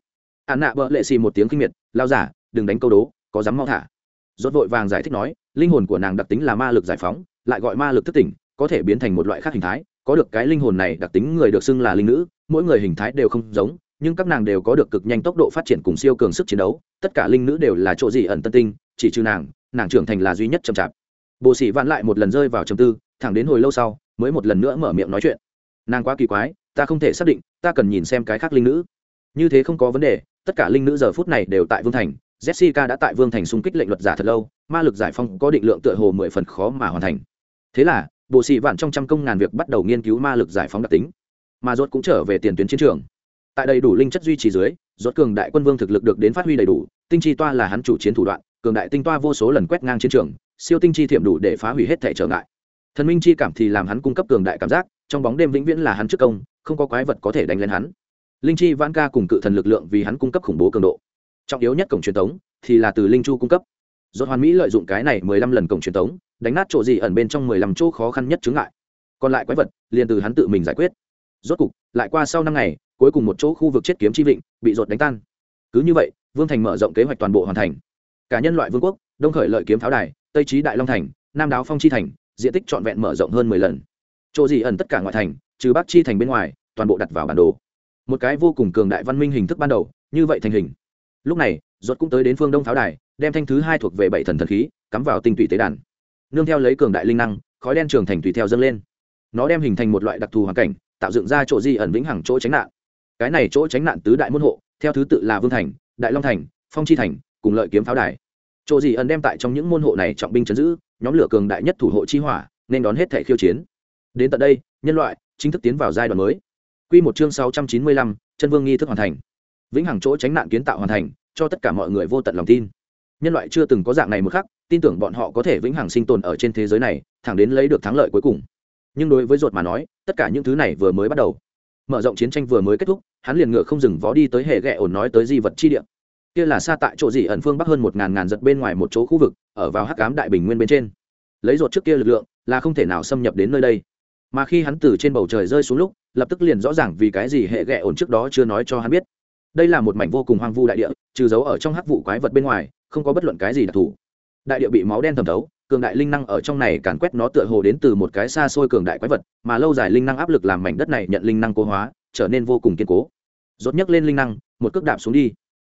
Án nạ bỡ lệ xì một tiếng kinh miệt lao giả, đừng đánh câu đố, có dám mau thả. Rốt vội vàng giải thích nói, linh hồn của nàng đặc tính là ma lực giải phóng, lại gọi ma lực thức tỉnh, có thể biến thành một loại khác hình thái, có được cái linh hồn này đặc tính người được xưng là linh nữ, mỗi người hình thái đều không giống nhưng các nàng đều có được cực nhanh tốc độ phát triển cùng siêu cường sức chiến đấu, tất cả linh nữ đều là chỗ gì ẩn tân tinh, chỉ trừ nàng nàng trưởng thành là duy nhất chậm chạp. Bộ sĩ vạn lại một lần rơi vào trầm tư, thẳng đến hồi lâu sau, mới một lần nữa mở miệng nói chuyện. Nàng quá kỳ quái, ta không thể xác định, ta cần nhìn xem cái khác linh nữ. Như thế không có vấn đề, tất cả linh nữ giờ phút này đều tại vương thành, jessica đã tại vương thành xung kích lệnh luật giả thật lâu, ma lực giải phong có định lượng tựa hồ mười phần khó mà hoàn thành. Thế là bộ sĩ vạn trong trăm công ngàn việc bắt đầu nghiên cứu ma lực giải phóng đặc tính, mà rốt cũng trở về tiền tuyến chiến trường tại đầy đủ linh chất duy trì dưới, rốt cường đại quân vương thực lực được đến phát huy đầy đủ, tinh chi toa là hắn chủ chiến thủ đoạn, cường đại tinh toa vô số lần quét ngang chiến trường, siêu tinh chi thiểm đủ để phá hủy hết thể trở ngại. Thần minh chi cảm thì làm hắn cung cấp cường đại cảm giác, trong bóng đêm vĩnh viễn là hắn trước công, không có quái vật có thể đánh lên hắn. Linh chi vãn ca cùng cự thần lực lượng vì hắn cung cấp khủng bố cường độ. Trọng yếu nhất cổng truyền thống thì là từ linh chu cung cấp. Dốt hoàn mỹ lợi dụng cái này mười lăm lần cổng truyền thống đánh nát chỗ gì ẩn bên trong mười lăm chỗ khó khăn nhất chứng ngại. Còn lại quái vật liền từ hắn tự mình giải quyết. Rốt cục, lại qua sau năm ngày cuối cùng một chỗ khu vực chết kiếm chi vịnh, bị rột đánh tan. Cứ như vậy, vương thành mở rộng kế hoạch toàn bộ hoàn thành. Cả nhân loại vương quốc, đông khởi lợi kiếm pháo đài, tây trí đại long thành, nam đáo phong chi thành, diện tích trọn vẹn mở rộng hơn mười lần. Chỗ gì ẩn tất cả ngoại thành, trừ bắc chi thành bên ngoài, toàn bộ đặt vào bản đồ. Một cái vô cùng cường đại văn minh hình thức ban đầu, như vậy thành hình. Lúc này rốt cũng tới đến phương đông pháo đài, đem thanh thứ hai thuộc về bảy thần thần khí, cắm vào tinh tụy tế đàn. Nương theo lấy cường đại linh năng, khói đen trường thành tùy theo dâng lên. Nó đem hình thành một loại đặc thù hoàn cảnh, tạo dựng ra chỗ di ẩn vĩnh hằng chỗ tránh nạn cái này chỗ tránh nạn tứ đại môn hộ theo thứ tự là vương thành đại long thành phong chi thành cùng lợi kiếm pháo đài chỗ gì ẩn đem tại trong những môn hộ này trọng binh chấn giữ nhóm lửa cường đại nhất thủ hộ chi hỏa nên đón hết thể khiêu chiến đến tận đây nhân loại chính thức tiến vào giai đoạn mới Quy một chương sáu trăm chín mươi lăm, chân vương nghi thức hoàn thành. Vĩnh hằng chỗ tránh nạn kiến tạo hoàn thành, cho tất cả mọi người vô tận lòng tin. Nhân loại chưa từng có dạng này một khắc, tin tưởng bọn họ có thể vĩnh hằng sinh tồn ở trên thế giới này, thẳng đến lấy được thắng lợi cuối cùng. Nhưng đối với ruột mà nói, tất cả những thứ này vừa mới bắt đầu. Mở rộng chiến tranh vừa mới kết thúc, hắn liền ngựa không dừng vó đi tới hệ ghẹ ổn nói tới di vật chi địa. Kia là xa tại chỗ gì ẩn phương bắc hơn một ngàn ngàn giật bên ngoài một chỗ khu vực, ở vào hắc cám đại bình nguyên bên trên. Lấy ruột trước kia lực lượng, là không thể nào xâm nhập đến nơi đây mà khi hắn từ trên bầu trời rơi xuống lúc lập tức liền rõ ràng vì cái gì hệ ghẹ ổn trước đó chưa nói cho hắn biết đây là một mảnh vô cùng hoang vu đại địa trừ giấu ở trong hắc vụ quái vật bên ngoài không có bất luận cái gì đặc thù đại địa bị máu đen thẩm thấu cường đại linh năng ở trong này càn quét nó tựa hồ đến từ một cái xa xôi cường đại quái vật, mà lâu dài linh năng áp lực làm mảnh đất này nhận linh năng cố hóa, trở nên vô cùng kiên cố. Rốt nhấc lên linh năng, một cước đạp xuống đi.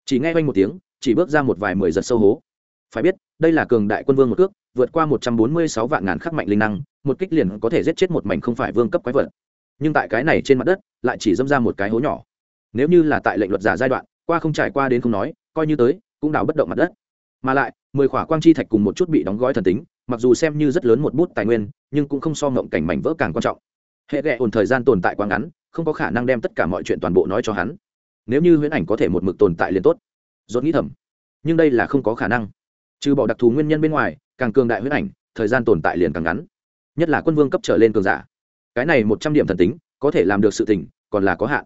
Chỉ nghe quanh một tiếng, chỉ bước ra một vài mười giật sâu hố. Phải biết, đây là cường đại quân vương một cước, vượt qua một trăm bốn mươi sáu vạn ngàn khắc mạnh linh năng, một kích liền có thể giết chết một mảnh không phải vương cấp quái vật. Nhưng tại cái này trên mặt đất, lại chỉ dâm ra một cái hố nhỏ. Nếu như là tại lệnh luật giả giai đoạn, qua không trải qua đến không nói, coi như tới, cũng đào bất động mặt đất mà lại, mười khỏa quang chi thạch cùng một chút bị đóng gói thần tính, mặc dù xem như rất lớn một bút tài nguyên, nhưng cũng không so ngộng cảnh mảnh vỡ càng quan trọng. Hệ ghẹ ổn thời gian tồn tại quá ngắn, không có khả năng đem tất cả mọi chuyện toàn bộ nói cho hắn. Nếu như huyễn ảnh có thể một mực tồn tại liền tốt. Dốt nghĩ thầm. Nhưng đây là không có khả năng. Trừ bỏ đặc thù nguyên nhân bên ngoài, càng cường đại huyễn ảnh, thời gian tồn tại liền càng ngắn. Nhất là quân vương cấp trở lên cường giả. Cái này một trăm điểm thần tính, có thể làm được sự tỉnh còn là có hạn.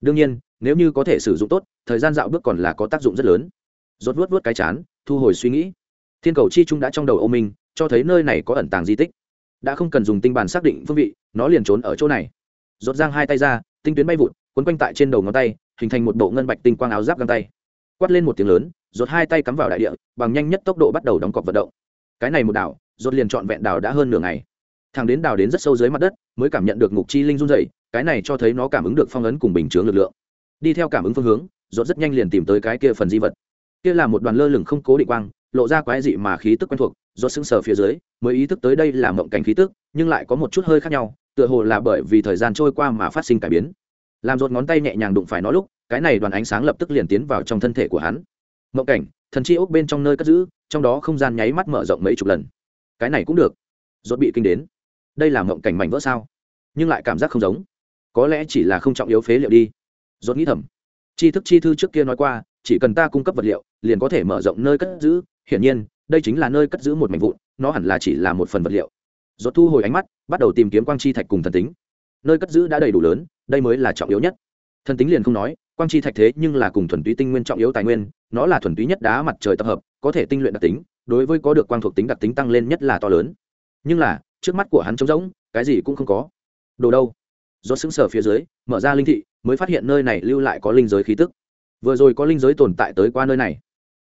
Đương nhiên, nếu như có thể sử dụng tốt, thời gian dạo bước còn là có tác dụng rất lớn rốt vuốt vuốt cái chán thu hồi suy nghĩ. Thiên cầu chi trung đã trong đầu ô minh cho thấy nơi này có ẩn tàng di tích. Đã không cần dùng tinh bàn xác định phương vị nó liền trốn ở chỗ này. Rốt giang hai tay ra tinh tuyến bay vụt quấn quanh tại trên đầu ngón tay hình thành một bộ ngân bạch tinh quang áo giáp găng tay. Quát lên một tiếng lớn rốt hai tay cắm vào đại địa bằng nhanh nhất tốc độ bắt đầu đóng cọc vận động. Cái này một đảo rốt liền trọn vẹn đảo đã hơn nửa ngày. Thằng đến đào đến rất sâu dưới mặt đất mới cảm nhận được ngục chi linh run rẩy, cái này cho thấy nó cảm ứng được phong ấn cùng bình chướng lực lượng. Đi theo cảm ứng phương hướng rốt rất nhanh liền tìm tới cái kia phần di vật kia là một đoàn lơ lửng không cố định quang, lộ ra quái dị mà khí tức quen thuộc rốt sững sờ phía dưới, mới ý thức tới đây là mộng cảnh khí tức, nhưng lại có một chút hơi khác nhau, tựa hồ là bởi vì thời gian trôi qua mà phát sinh cải biến. Làm rốt ngón tay nhẹ nhàng đụng phải nó lúc, cái này đoàn ánh sáng lập tức liền tiến vào trong thân thể của hắn. Mộng cảnh, thần chi ốc bên trong nơi cất giữ, trong đó không gian nháy mắt mở rộng mấy chục lần. Cái này cũng được. Rốt bị kinh đến. Đây là mộng cảnh mảnh vỡ sao? Nhưng lại cảm giác không giống. Có lẽ chỉ là không trọng yếu phế liệu đi. Rốt nghĩ thầm. Tri thức chi thư trước kia nói qua, chỉ cần ta cung cấp vật liệu liền có thể mở rộng nơi cất giữ. Hiển nhiên, đây chính là nơi cất giữ một mảnh vụn, nó hẳn là chỉ là một phần vật liệu. Rốt thu hồi ánh mắt, bắt đầu tìm kiếm quang chi thạch cùng thần tính. Nơi cất giữ đã đầy đủ lớn, đây mới là trọng yếu nhất. Thần tính liền không nói, quang chi thạch thế nhưng là cùng thuần túy tinh nguyên trọng yếu tài nguyên, nó là thuần túy nhất đá mặt trời tập hợp, có thể tinh luyện đặc tính, đối với có được quang thuộc tính đặc tính tăng lên nhất là to lớn. Nhưng là, trước mắt của hắn trống rỗng, cái gì cũng không có. Đồ đâu? Do xứng sở phía dưới, mở ra linh thị, mới phát hiện nơi này lưu lại có linh giới khí tức. Vừa rồi có linh giới tồn tại tới qua nơi này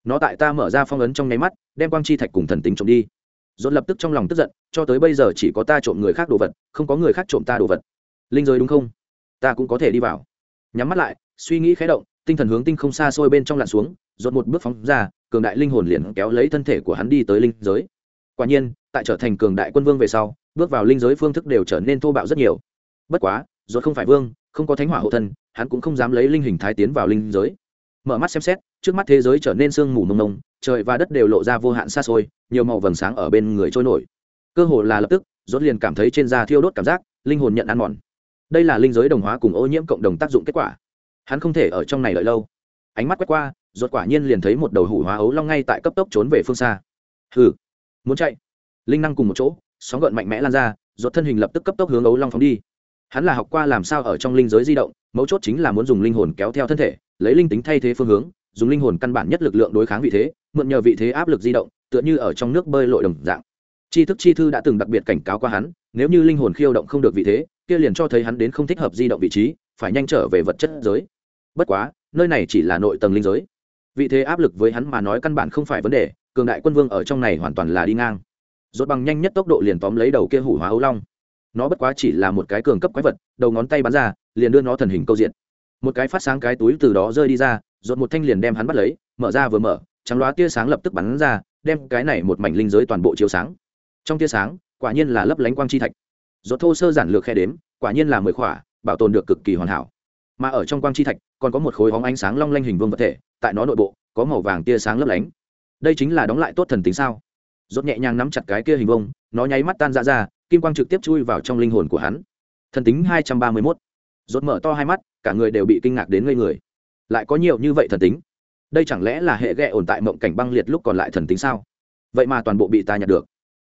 nó tại ta mở ra phong ấn trong nháy mắt, đem quang chi thạch cùng thần tính trộm đi. Dồn lập tức trong lòng tức giận, cho tới bây giờ chỉ có ta trộm người khác đồ vật, không có người khác trộm ta đồ vật. Linh giới đúng không? Ta cũng có thể đi vào. Nhắm mắt lại, suy nghĩ khé động, tinh thần hướng tinh không xa xôi bên trong lặn xuống dồn một bước phóng ra, cường đại linh hồn liền kéo lấy thân thể của hắn đi tới linh giới. Quả nhiên, tại trở thành cường đại quân vương về sau, bước vào linh giới phương thức đều trở nên thô bạo rất nhiều. Bất quá dồn không phải vương, không có thánh hỏa hộ thân, hắn cũng không dám lấy linh hình thái tiến vào linh giới mở mắt xem xét, trước mắt thế giới trở nên sương mù mông mông trời và đất đều lộ ra vô hạn xa xôi, nhiều màu vầng sáng ở bên người trôi nổi. Cơ hồ là lập tức, rốt liền cảm thấy trên da thiêu đốt cảm giác, linh hồn nhận ăn mòn. Đây là linh giới đồng hóa cùng ô nhiễm cộng đồng tác dụng kết quả. Hắn không thể ở trong này đợi lâu. Ánh mắt quét qua, rốt quả nhiên liền thấy một đầu hủ hóa ấu long ngay tại cấp tốc trốn về phương xa. Hừ, muốn chạy. Linh năng cùng một chỗ, sóng gợn mạnh mẽ lan ra, rốt thân hình lập tức cấp tốc hướng ấu long phóng đi hắn là học qua làm sao ở trong linh giới di động, mấu chốt chính là muốn dùng linh hồn kéo theo thân thể, lấy linh tính thay thế phương hướng, dùng linh hồn căn bản nhất lực lượng đối kháng vị thế, mượn nhờ vị thế áp lực di động, tựa như ở trong nước bơi lội đồng dạng. Tri thức chi thư đã từng đặc biệt cảnh cáo qua hắn, nếu như linh hồn khiêu động không được vị thế, kia liền cho thấy hắn đến không thích hợp di động vị trí, phải nhanh trở về vật chất giới. Bất quá, nơi này chỉ là nội tầng linh giới. Vị thế áp lực với hắn mà nói căn bản không phải vấn đề, cường đại quân vương ở trong này hoàn toàn là đi ngang. Rốt bằng nhanh nhất tốc độ liền tóm lấy đầu kia hủ hóa ấu long nó bất quá chỉ là một cái cường cấp quái vật, đầu ngón tay bắn ra, liền đưa nó thần hình câu diện. Một cái phát sáng cái túi từ đó rơi đi ra dột một thanh liền đem hắn bắt lấy, mở ra vừa mở, trắng loá tia sáng lập tức bắn ra, đem cái này một mảnh linh giới toàn bộ chiếu sáng. Trong tia sáng, quả nhiên là lấp lánh quang chi thạch. Dột thô sơ giản lược khe đếm, quả nhiên là mười khỏa, bảo tồn được cực kỳ hoàn hảo. Mà ở trong quang chi thạch, còn có một khối hóng ánh sáng long lanh hình vương vật thể, tại nó nội bộ, có màu vàng tia sáng lấp lánh. Đây chính là đóng lại tốt thần tính sao? Rốt nhẹ nhàng nắm chặt cái kia hình vông nó nháy mắt tan ra ra, kim quang trực tiếp chui vào trong linh hồn của hắn. Thần tính hai trăm ba mươi mốt. Rốt mở to hai mắt, cả người đều bị kinh ngạc đến ngây người. Lại có nhiều như vậy thần tính? Đây chẳng lẽ là hệ ghẹ ổn tại mộng cảnh băng liệt lúc còn lại thần tính sao? Vậy mà toàn bộ bị ta nhặt được.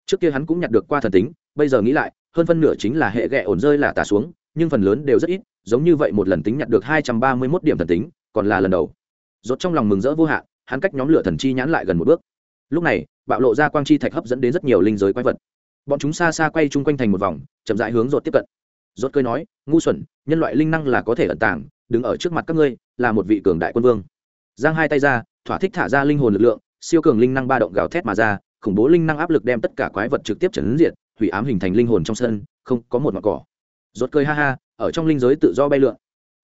Trước kia hắn cũng nhặt được qua thần tính, bây giờ nghĩ lại, hơn phân nửa chính là hệ ghẹ ổn rơi là tả xuống, nhưng phần lớn đều rất ít, giống như vậy một lần tính nhặt được hai trăm ba mươi mốt điểm thần tính, còn là lần đầu. Rốt trong lòng mừng rỡ vô hạn, hắn cách nhóm lửa thần chi nhãn lại gần một bước. Lúc này bạo lộ ra quang chi thạch hấp dẫn đến rất nhiều linh giới quái vật. Bọn chúng xa xa quay chung quanh thành một vòng, chậm rãi hướng rột tiếp cận. Rốt cười nói, ngu xuẩn, nhân loại linh năng là có thể ẩn tàng, đứng ở trước mặt các ngươi là một vị cường đại quân vương. Giang hai tay ra, thỏa thích thả ra linh hồn lực lượng, siêu cường linh năng ba động gào thét mà ra, khủng bố linh năng áp lực đem tất cả quái vật trực tiếp chấn diệt, hủy ám hình thành linh hồn trong sân, không có một ngọn cỏ. Rốt cười ha ha, ở trong linh giới tự do bay lượn.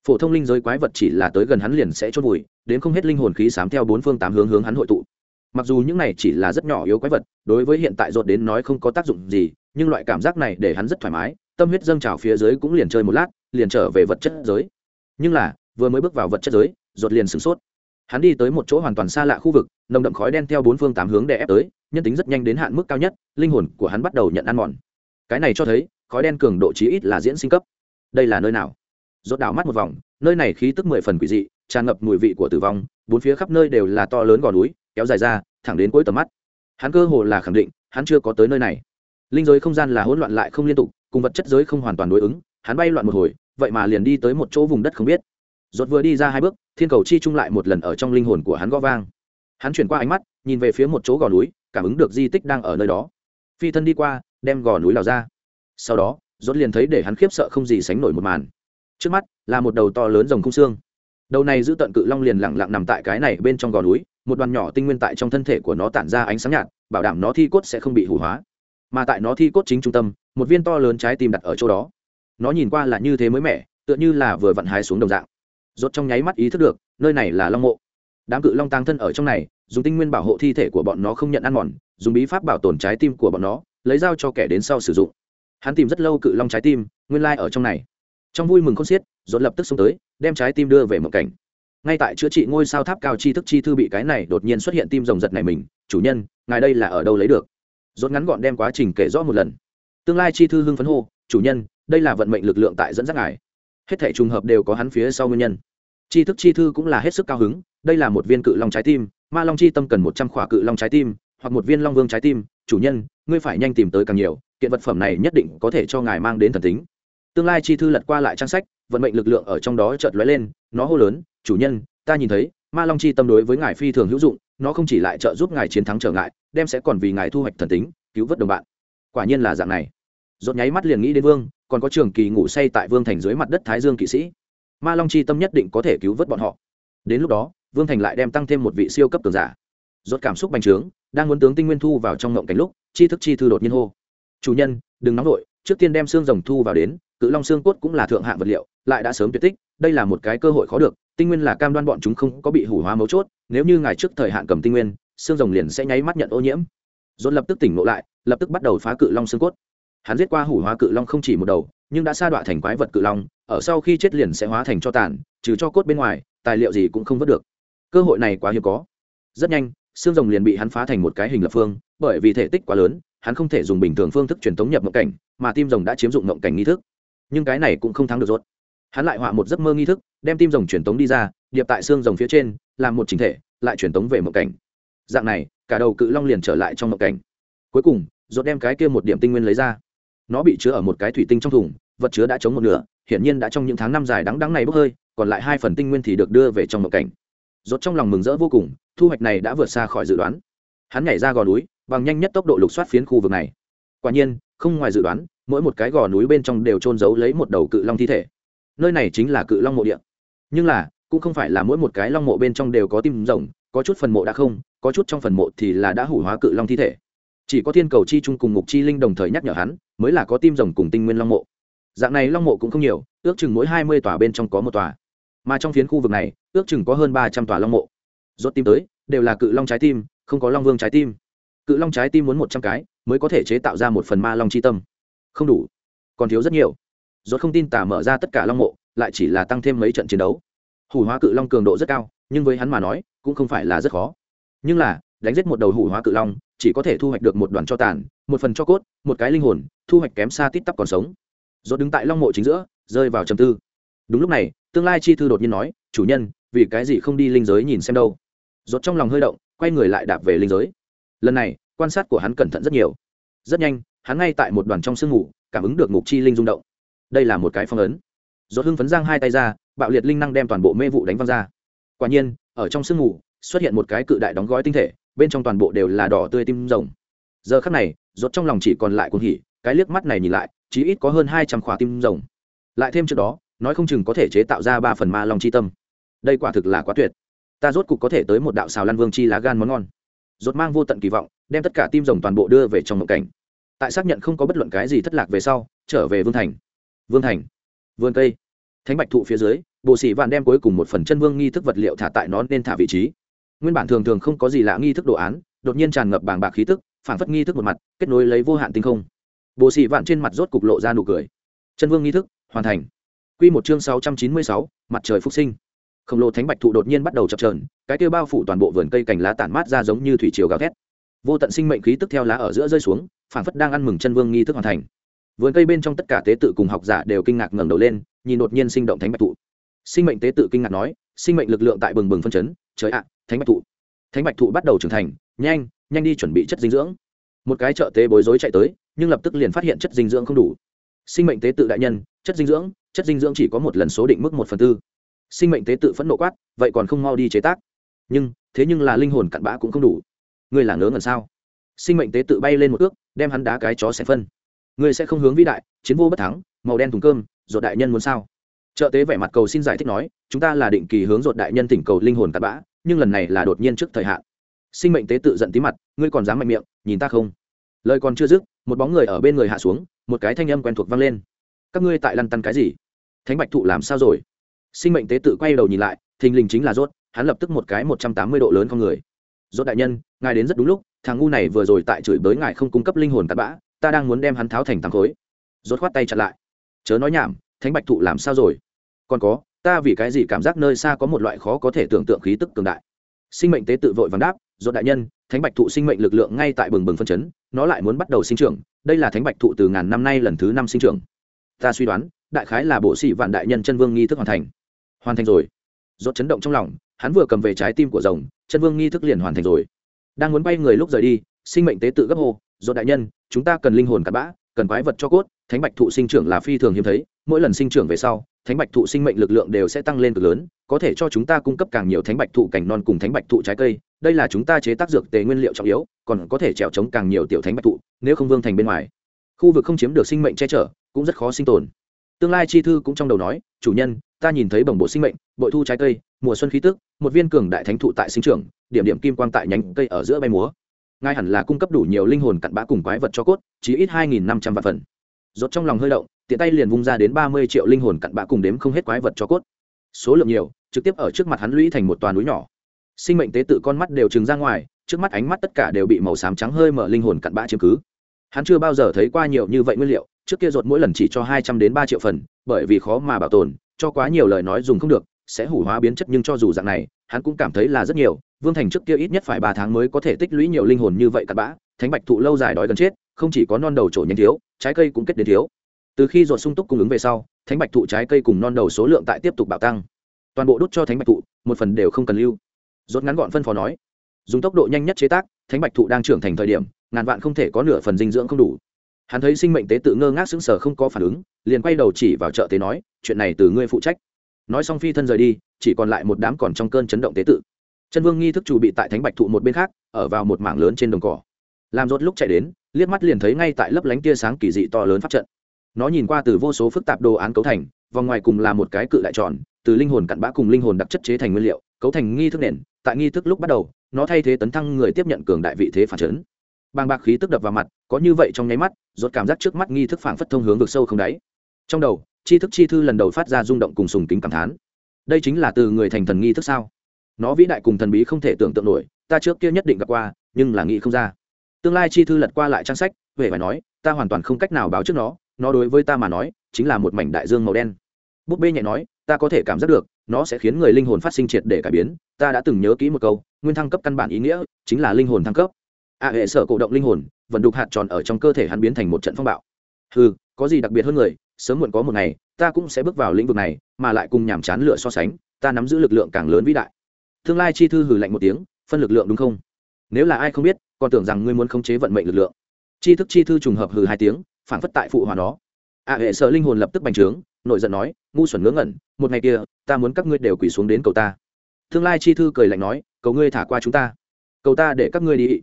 Phổ thông linh giới quái vật chỉ là tới gần hắn liền sẽ chôn vùi, đến không hết linh hồn khí sám theo bốn phương tám hướng hướng hắn hội tụ mặc dù những này chỉ là rất nhỏ yếu quái vật, đối với hiện tại dột đến nói không có tác dụng gì, nhưng loại cảm giác này để hắn rất thoải mái, tâm huyết dâng trào phía dưới cũng liền chơi một lát, liền trở về vật chất giới. Nhưng là, vừa mới bước vào vật chất giới dột liền sửng sốt. Hắn đi tới một chỗ hoàn toàn xa lạ khu vực, nồng đậm khói đen theo bốn phương tám hướng đè ép tới, nhân tính rất nhanh đến hạn mức cao nhất, linh hồn của hắn bắt đầu nhận ăn mòn. Cái này cho thấy, khói đen cường độ chí ít là diễn sinh cấp. Đây là nơi nào? Rốt đảo mắt một vòng, nơi này khí tức mười phần quỷ dị, tràn ngập mùi vị của tử vong bốn phía khắp nơi đều là to lớn gò núi, kéo dài ra, thẳng đến cuối tầm mắt. Hắn cơ hồ là khẳng định, hắn chưa có tới nơi này. Linh giới không gian là hỗn loạn lại không liên tục, cùng vật chất giới không hoàn toàn đối ứng, hắn bay loạn một hồi, vậy mà liền đi tới một chỗ vùng đất không biết. Rốt vừa đi ra hai bước, thiên cầu chi trung lại một lần ở trong linh hồn của hắn gõ vang. Hắn chuyển qua ánh mắt, nhìn về phía một chỗ gò núi, cảm ứng được di tích đang ở nơi đó. Phi thân đi qua, đem gò núi lào ra. Sau đó, rốt liền thấy để hắn khiếp sợ không gì sánh nổi một màn. Trước mắt, là một đầu to lớn rồng không xương đầu này giữ tận cự long liền lặng lặng nằm tại cái này bên trong gò núi, một đoàn nhỏ tinh nguyên tại trong thân thể của nó tản ra ánh sáng nhạt, bảo đảm nó thi cốt sẽ không bị hủ hóa. Mà tại nó thi cốt chính trung tâm, một viên to lớn trái tim đặt ở chỗ đó. Nó nhìn qua là như thế mới mẻ, tựa như là vừa vặn hái xuống đồng dạng. Rốt trong nháy mắt ý thức được, nơi này là long mộ. Đám cự long tăng thân ở trong này, dùng tinh nguyên bảo hộ thi thể của bọn nó không nhận ăn mòn, dùng bí pháp bảo tồn trái tim của bọn nó, lấy dao cho kẻ đến sau sử dụng. Hắn tìm rất lâu cự long trái tim, nguyên lai ở trong này. Trong vui mừng không xiết, rốt lập tức xông tới đem trái tim đưa về một cảnh. Ngay tại chữa trị ngôi sao tháp cao chi thức chi thư bị cái này đột nhiên xuất hiện tim rồng giật này mình, chủ nhân, ngài đây là ở đâu lấy được? Rốt ngắn gọn đem quá trình kể rõ một lần. Tương lai chi thư hưng phấn hô, chủ nhân, đây là vận mệnh lực lượng tại dẫn dắt ngài. Hết thể trùng hợp đều có hắn phía sau nguyên nhân. Chi thức chi thư cũng là hết sức cao hứng, đây là một viên cự long trái tim, ma long chi tâm cần một trăm khỏa cự long trái tim, hoặc một viên long vương trái tim, chủ nhân, ngươi phải nhanh tìm tới càng nhiều, kiện vật phẩm này nhất định có thể cho ngài mang đến thần tính tương lai chi thư lật qua lại trang sách, vận mệnh lực lượng ở trong đó chợt lóe lên, nó hô lớn, chủ nhân, ta nhìn thấy, ma long chi tâm đối với ngài phi thường hữu dụng, nó không chỉ lại trợ giúp ngài chiến thắng trở ngại, đem sẽ còn vì ngài thu hoạch thần tính, cứu vớt đồng bạn. Quả nhiên là dạng này. Rốt nháy mắt liền nghĩ đến vương, còn có trường kỳ ngủ say tại vương thành dưới mặt đất thái dương kỵ sĩ. Ma long chi tâm nhất định có thể cứu vớt bọn họ. Đến lúc đó, vương thành lại đem tăng thêm một vị siêu cấp cường giả. Rốt cảm xúc bành trướng, đang muốn tướng tinh nguyên thu vào trong ngộng cảnh lúc chi thức chi thư đột nhiên hô. Chủ nhân, đừng nóng vội, trước tiên đem xương rồng thu vào đến cự long xương cốt cũng là thượng hạng vật liệu, lại đã sớm tuyệt tích, đây là một cái cơ hội khó được, tinh nguyên là cam đoan bọn chúng không có bị hủ hóa mấu chốt, nếu như ngài trước thời hạn cầm tinh nguyên, xương rồng liền sẽ nháy mắt nhận ô nhiễm. Dồn lập tức tỉnh ngộ lại, lập tức bắt đầu phá cự long xương cốt. Hắn giết qua hủ hóa cự long không chỉ một đầu, nhưng đã sa đọa thành quái vật cự long, ở sau khi chết liền sẽ hóa thành cho tàn, trừ cho cốt bên ngoài, tài liệu gì cũng không vớt được. Cơ hội này quá hiếm có. Rất nhanh, xương rồng liền bị hắn phá thành một cái hình lập phương, bởi vì thể tích quá lớn, hắn không thể dùng bình thường phương thức truyền thống nhập mộng cảnh, mà tim rồng đã chiếm dụng mộng cảnh nghi thức nhưng cái này cũng không thắng được rốt. Hắn lại họa một giấc mơ nghi thức, đem tim rồng truyền tống đi ra, điệp tại xương rồng phía trên, làm một chính thể, lại truyền tống về một cảnh. Dạng này, cả đầu cự long liền trở lại trong một cảnh. Cuối cùng, rốt đem cái kia một điểm tinh nguyên lấy ra. Nó bị chứa ở một cái thủy tinh trong thùng, vật chứa đã chống một nửa, hiển nhiên đã trong những tháng năm dài đắng đắng này bốc hơi, còn lại hai phần tinh nguyên thì được đưa về trong một cảnh. Rốt trong lòng mừng rỡ vô cùng, thu hoạch này đã vượt xa khỏi dự đoán. Hắn nhảy ra gò núi, bằng nhanh nhất tốc độ lục soát phiến khu vực này. Quả nhiên, không ngoài dự đoán mỗi một cái gò núi bên trong đều trôn giấu lấy một đầu cự long thi thể. Nơi này chính là cự long mộ địa. Nhưng là, cũng không phải là mỗi một cái long mộ bên trong đều có tim rồng, có chút phần mộ đã không, có chút trong phần mộ thì là đã hủ hóa cự long thi thể. Chỉ có thiên cầu chi trung cùng ngục chi linh đồng thời nhắc nhở hắn, mới là có tim rồng cùng tinh nguyên long mộ. Dạng này long mộ cũng không nhiều, ước chừng mỗi hai mươi tòa bên trong có một tòa. Mà trong phiến khu vực này, ước chừng có hơn ba trăm tòa long mộ. Rốt tim tới, đều là cự long trái tim, không có long vương trái tim. Cự long trái tim muốn một trăm cái, mới có thể chế tạo ra một phần ma long chi tâm không đủ. Còn thiếu rất nhiều. Rốt không tin tả mở ra tất cả long mộ, lại chỉ là tăng thêm mấy trận chiến đấu. Hủ hóa cự long cường độ rất cao, nhưng với hắn mà nói, cũng không phải là rất khó. Nhưng là, đánh giết một đầu hủ hóa cự long, chỉ có thể thu hoạch được một đoàn cho tàn, một phần cho cốt, một cái linh hồn, thu hoạch kém xa tít tắp còn sống. Rốt đứng tại long mộ chính giữa, rơi vào trầm tư. Đúng lúc này, tương lai chi thư đột nhiên nói, chủ nhân, vì cái gì không đi linh giới nhìn xem đâu? Rốt trong lòng hơi động, quay người lại đạp về linh giới. Lần này, quan sát của hắn cẩn thận rất nhiều. Rất nhanh hắn ngay tại một đoàn trong sương ngủ, cảm ứng được ngục chi linh rung động. Đây là một cái phong ấn. Rốt hưng phấn giang hai tay ra, bạo liệt linh năng đem toàn bộ mê vụ đánh văng ra. Quả nhiên, ở trong sương ngủ, xuất hiện một cái cự đại đóng gói tinh thể, bên trong toàn bộ đều là đỏ tươi tim rồng. Giờ khắc này, rốt trong lòng chỉ còn lại cuồng hỉ, cái liếc mắt này nhìn lại, chí ít có hơn hai trăm khỏa tim rồng. Lại thêm trước đó, nói không chừng có thể chế tạo ra ba phần ma long chi tâm. Đây quả thực là quá tuyệt. Ta rốt cục có thể tới một đạo xào lan vương chi lá gan món ngon. Rốt mang vô tận kỳ vọng, đem tất cả tim rồng toàn bộ đưa về trong mộng cảnh tại xác nhận không có bất luận cái gì thất lạc về sau, trở về vương thành. Vương thành, vườn cây. Thánh bạch thụ phía dưới bộ sĩ vạn đem cuối cùng một phần chân vương nghi thức vật liệu thả tại nó nên thả vị trí. Nguyên bản thường thường không có gì lạ nghi thức đồ án, đột nhiên tràn ngập bàng bạc khí tức phản phất nghi thức một mặt, kết nối lấy vô hạn tinh không. Bộ sĩ vạn trên mặt rốt cục lộ ra nụ cười. Chân vương nghi thức, hoàn thành. Quy một chương sáu trăm chín mươi sáu, mặt trời phúc sinh. Khổng lồ thánh bạch thụ đột nhiên bắt đầu chập trờn cái tiêu bao phủ toàn bộ vườn cây cành lá tản mát ra giống như thủy chiều gào thét. Vô tận sinh mệnh khí tức theo lá ở giữa rơi xuống phản phất đang ăn mừng chân vương nghi thức hoàn thành. Vườn cây bên trong tất cả tế tự cùng học giả đều kinh ngạc ngẩng đầu lên, nhìn đột nhiên sinh động thánh bạch thụ. Sinh mệnh tế tự kinh ngạc nói, sinh mệnh lực lượng tại bừng bừng phân chấn, trời ạ, thánh bạch thụ. Thánh bạch thụ bắt đầu trưởng thành, nhanh nhanh đi chuẩn bị chất dinh dưỡng. Một cái chợ tế bối rối chạy tới, nhưng lập tức liền phát hiện chất dinh dưỡng không đủ. Sinh mệnh tế tự đại nhân, chất dinh dưỡng, chất dinh dưỡng chỉ có một lần số định mức một phần tư. Sinh mệnh tế tự phẫn nộ quát, vậy còn không mau đi chế tác. Nhưng, thế nhưng là linh hồn cặn bã cũng không đủ. Ngươi là ngớ ngẩn sao? Sinh mệnh tế tự bay lên một ước đem hắn đá cái chó sẽ phân. Ngươi sẽ không hướng vĩ đại, chiến vô bất thắng, màu đen thùng cơm dột đại nhân muốn sao? Trợ tế vẻ mặt cầu xin giải thích nói, chúng ta là định kỳ hướng dột đại nhân tỉnh cầu linh hồn cặn bã, nhưng lần này là đột nhiên trước thời hạn. Sinh mệnh tế tự giận tí mặt, ngươi còn dám mạnh miệng, nhìn ta không? Lời còn chưa dứt, một bóng người ở bên người hạ xuống, một cái thanh âm quen thuộc vang lên. Các ngươi tại lăn tăn cái gì? Thánh bạch thụ làm sao rồi? Sinh mệnh tế tự quay đầu nhìn lại, thình lình chính là rốt, hắn lập tức một cái một trăm tám mươi độ lớn con người. Rốt đại nhân, ngài đến rất đúng lúc thằng ngu này vừa rồi tại chửi bới ngài không cung cấp linh hồn cặn bã, ta đang muốn đem hắn tháo thành tám khối. Rốt khoát tay chặn lại. Chớ nói nhảm, thánh bạch thụ làm sao rồi? Còn có, ta vì cái gì cảm giác nơi xa có một loại khó có thể tưởng tượng khí tức cường đại? Sinh mệnh tế tự vội vàng đáp, rốt đại nhân, thánh bạch thụ sinh mệnh lực lượng ngay tại bừng bừng phân chấn, nó lại muốn bắt đầu sinh trưởng. Đây là thánh bạch thụ từ ngàn năm nay lần thứ năm sinh trưởng. Ta suy đoán, đại khái là bộ sĩ vạn đại nhân chân vương nghi thức hoàn thành. Hoàn thành rồi. Rốt chấn động trong lòng, hắn vừa cầm về trái tim của rồng, chân vương nghi thức liền hoàn thành rồi đang muốn bay người lúc rời đi, sinh mệnh tế tự gấp hô, rốt đại nhân, chúng ta cần linh hồn cặn bã, cần quái vật cho cốt, thánh bạch thụ sinh trưởng là phi thường hiếm thấy, mỗi lần sinh trưởng về sau, thánh bạch thụ sinh mệnh lực lượng đều sẽ tăng lên cực lớn, có thể cho chúng ta cung cấp càng nhiều thánh bạch thụ cảnh non cùng thánh bạch thụ trái cây, đây là chúng ta chế tác dược tề nguyên liệu trọng yếu, còn có thể trèo chống càng nhiều tiểu thánh bạch thụ, nếu không vương thành bên ngoài. Khu vực không chiếm được sinh mệnh che chở, cũng rất khó sinh tồn. Tương lai chi thư cũng trong đầu nói, chủ nhân, ta nhìn thấy bồng bộ sinh mệnh, bội thu trái cây mùa xuân khí tức, một viên cường đại thánh thụ tại sinh trưởng, điểm điểm kim quang tại nhánh cây ở giữa bay múa. Ngài hẳn là cung cấp đủ nhiều linh hồn cặn bã cùng quái vật cho cốt chỉ ít hai nghìn năm trăm vạn phần. Rốt trong lòng hơi động, tiện tay liền vung ra đến ba mươi triệu linh hồn cặn bã cùng đếm không hết quái vật cho cốt. Số lượng nhiều, trực tiếp ở trước mặt hắn lũy thành một toàn núi nhỏ. Sinh mệnh tế tự con mắt đều trừng ra ngoài, trước mắt ánh mắt tất cả đều bị màu xám trắng hơi mở linh hồn cặn bã chiếm cứ. Hắn chưa bao giờ thấy qua nhiều như vậy nguyên liệu, trước kia rột mỗi lần chỉ cho hai trăm đến ba triệu phần, bởi vì khó mà bảo tồn, cho quá nhiều lời nói dùng không được sẽ hủ hóa biến chất nhưng cho dù dạng này, hắn cũng cảm thấy là rất nhiều. Vương thành trước kia ít nhất phải ba tháng mới có thể tích lũy nhiều linh hồn như vậy cặn bã, thánh bạch thụ lâu dài đói gần chết, không chỉ có non đầu trổ nhanh thiếu, trái cây cũng kết đến thiếu. Từ khi ruột sung túc cung ứng về sau, thánh bạch thụ trái cây cùng non đầu số lượng tại tiếp tục bạo tăng. Toàn bộ đốt cho thánh bạch thụ, một phần đều không cần lưu. Rốt ngắn gọn phân phó nói, dùng tốc độ nhanh nhất chế tác, thánh bạch thụ đang trưởng thành thời điểm, ngàn vạn không thể có nửa phần dinh dưỡng không đủ. Hắn thấy sinh mệnh tế tự ngơ ngác sững sờ không có phản ứng, liền quay đầu chỉ vào chợ tế nói, chuyện này từ ngươi phụ trách nói xong phi thân rời đi, chỉ còn lại một đám còn trong cơn chấn động tế tự. Chân vương nghi thức chủ bị tại thánh bạch thụ một bên khác, ở vào một mảng lớn trên đồng cỏ. Làm rốt lúc chạy đến, liếc mắt liền thấy ngay tại lấp lánh tia sáng kỳ dị to lớn phát trận. Nó nhìn qua từ vô số phức tạp đồ án cấu thành, vòng ngoài cùng là một cái cự đại tròn, từ linh hồn cặn bã cùng linh hồn đặc chất chế thành nguyên liệu, cấu thành nghi thức nền. Tại nghi thức lúc bắt đầu, nó thay thế tấn thăng người tiếp nhận cường đại vị thế phản chấn. Bàng bạc khí tức đập vào mặt, có như vậy trong nháy mắt, rốt cảm giác trước mắt nghi thức phảng phất thông hướng vực sâu không đáy. Trong đầu chi thức chi thư lần đầu phát ra rung động cùng sùng kính cảm thán. Đây chính là từ người thành thần nghi thức sao? Nó vĩ đại cùng thần bí không thể tưởng tượng nổi, ta trước kia nhất định gặp qua, nhưng là nghĩ không ra. Tương lai chi thư lật qua lại trang sách về phải nói, ta hoàn toàn không cách nào báo trước nó nó đối với ta mà nói, chính là một mảnh đại dương màu đen. Búp bê nhẹ nói, ta có thể cảm giác được, nó sẽ khiến người linh hồn phát sinh triệt để cải biến, ta đã từng nhớ kỹ một câu, nguyên thăng cấp căn bản ý nghĩa, chính là linh hồn thăng cấp. A hệ sở cổ động linh hồn, vận đục hạt tròn ở trong cơ thể hắn biến thành một trận phong bạo. Ừ có gì đặc biệt hơn người sớm muộn có một ngày, ta cũng sẽ bước vào lĩnh vực này, mà lại cùng nhàm chán lựa so sánh, ta nắm giữ lực lượng càng lớn vĩ đại. Tương lai chi thư hừ lạnh một tiếng, phân lực lượng đúng không? Nếu là ai không biết, còn tưởng rằng ngươi muốn khống chế vận mệnh lực lượng. Chi thức chi thư trùng hợp hừ hai tiếng phản phất tại phụ hòa nó. A hệ sợ linh hồn lập tức bành trướng nội giận nói, ngu xuẩn ngớ ngẩn, một ngày kia, ta muốn các ngươi đều quỳ xuống đến cầu ta. Tương lai chi thư cười lạnh nói, cầu ngươi thả qua chúng ta. Cầu ta để các ngươi đi.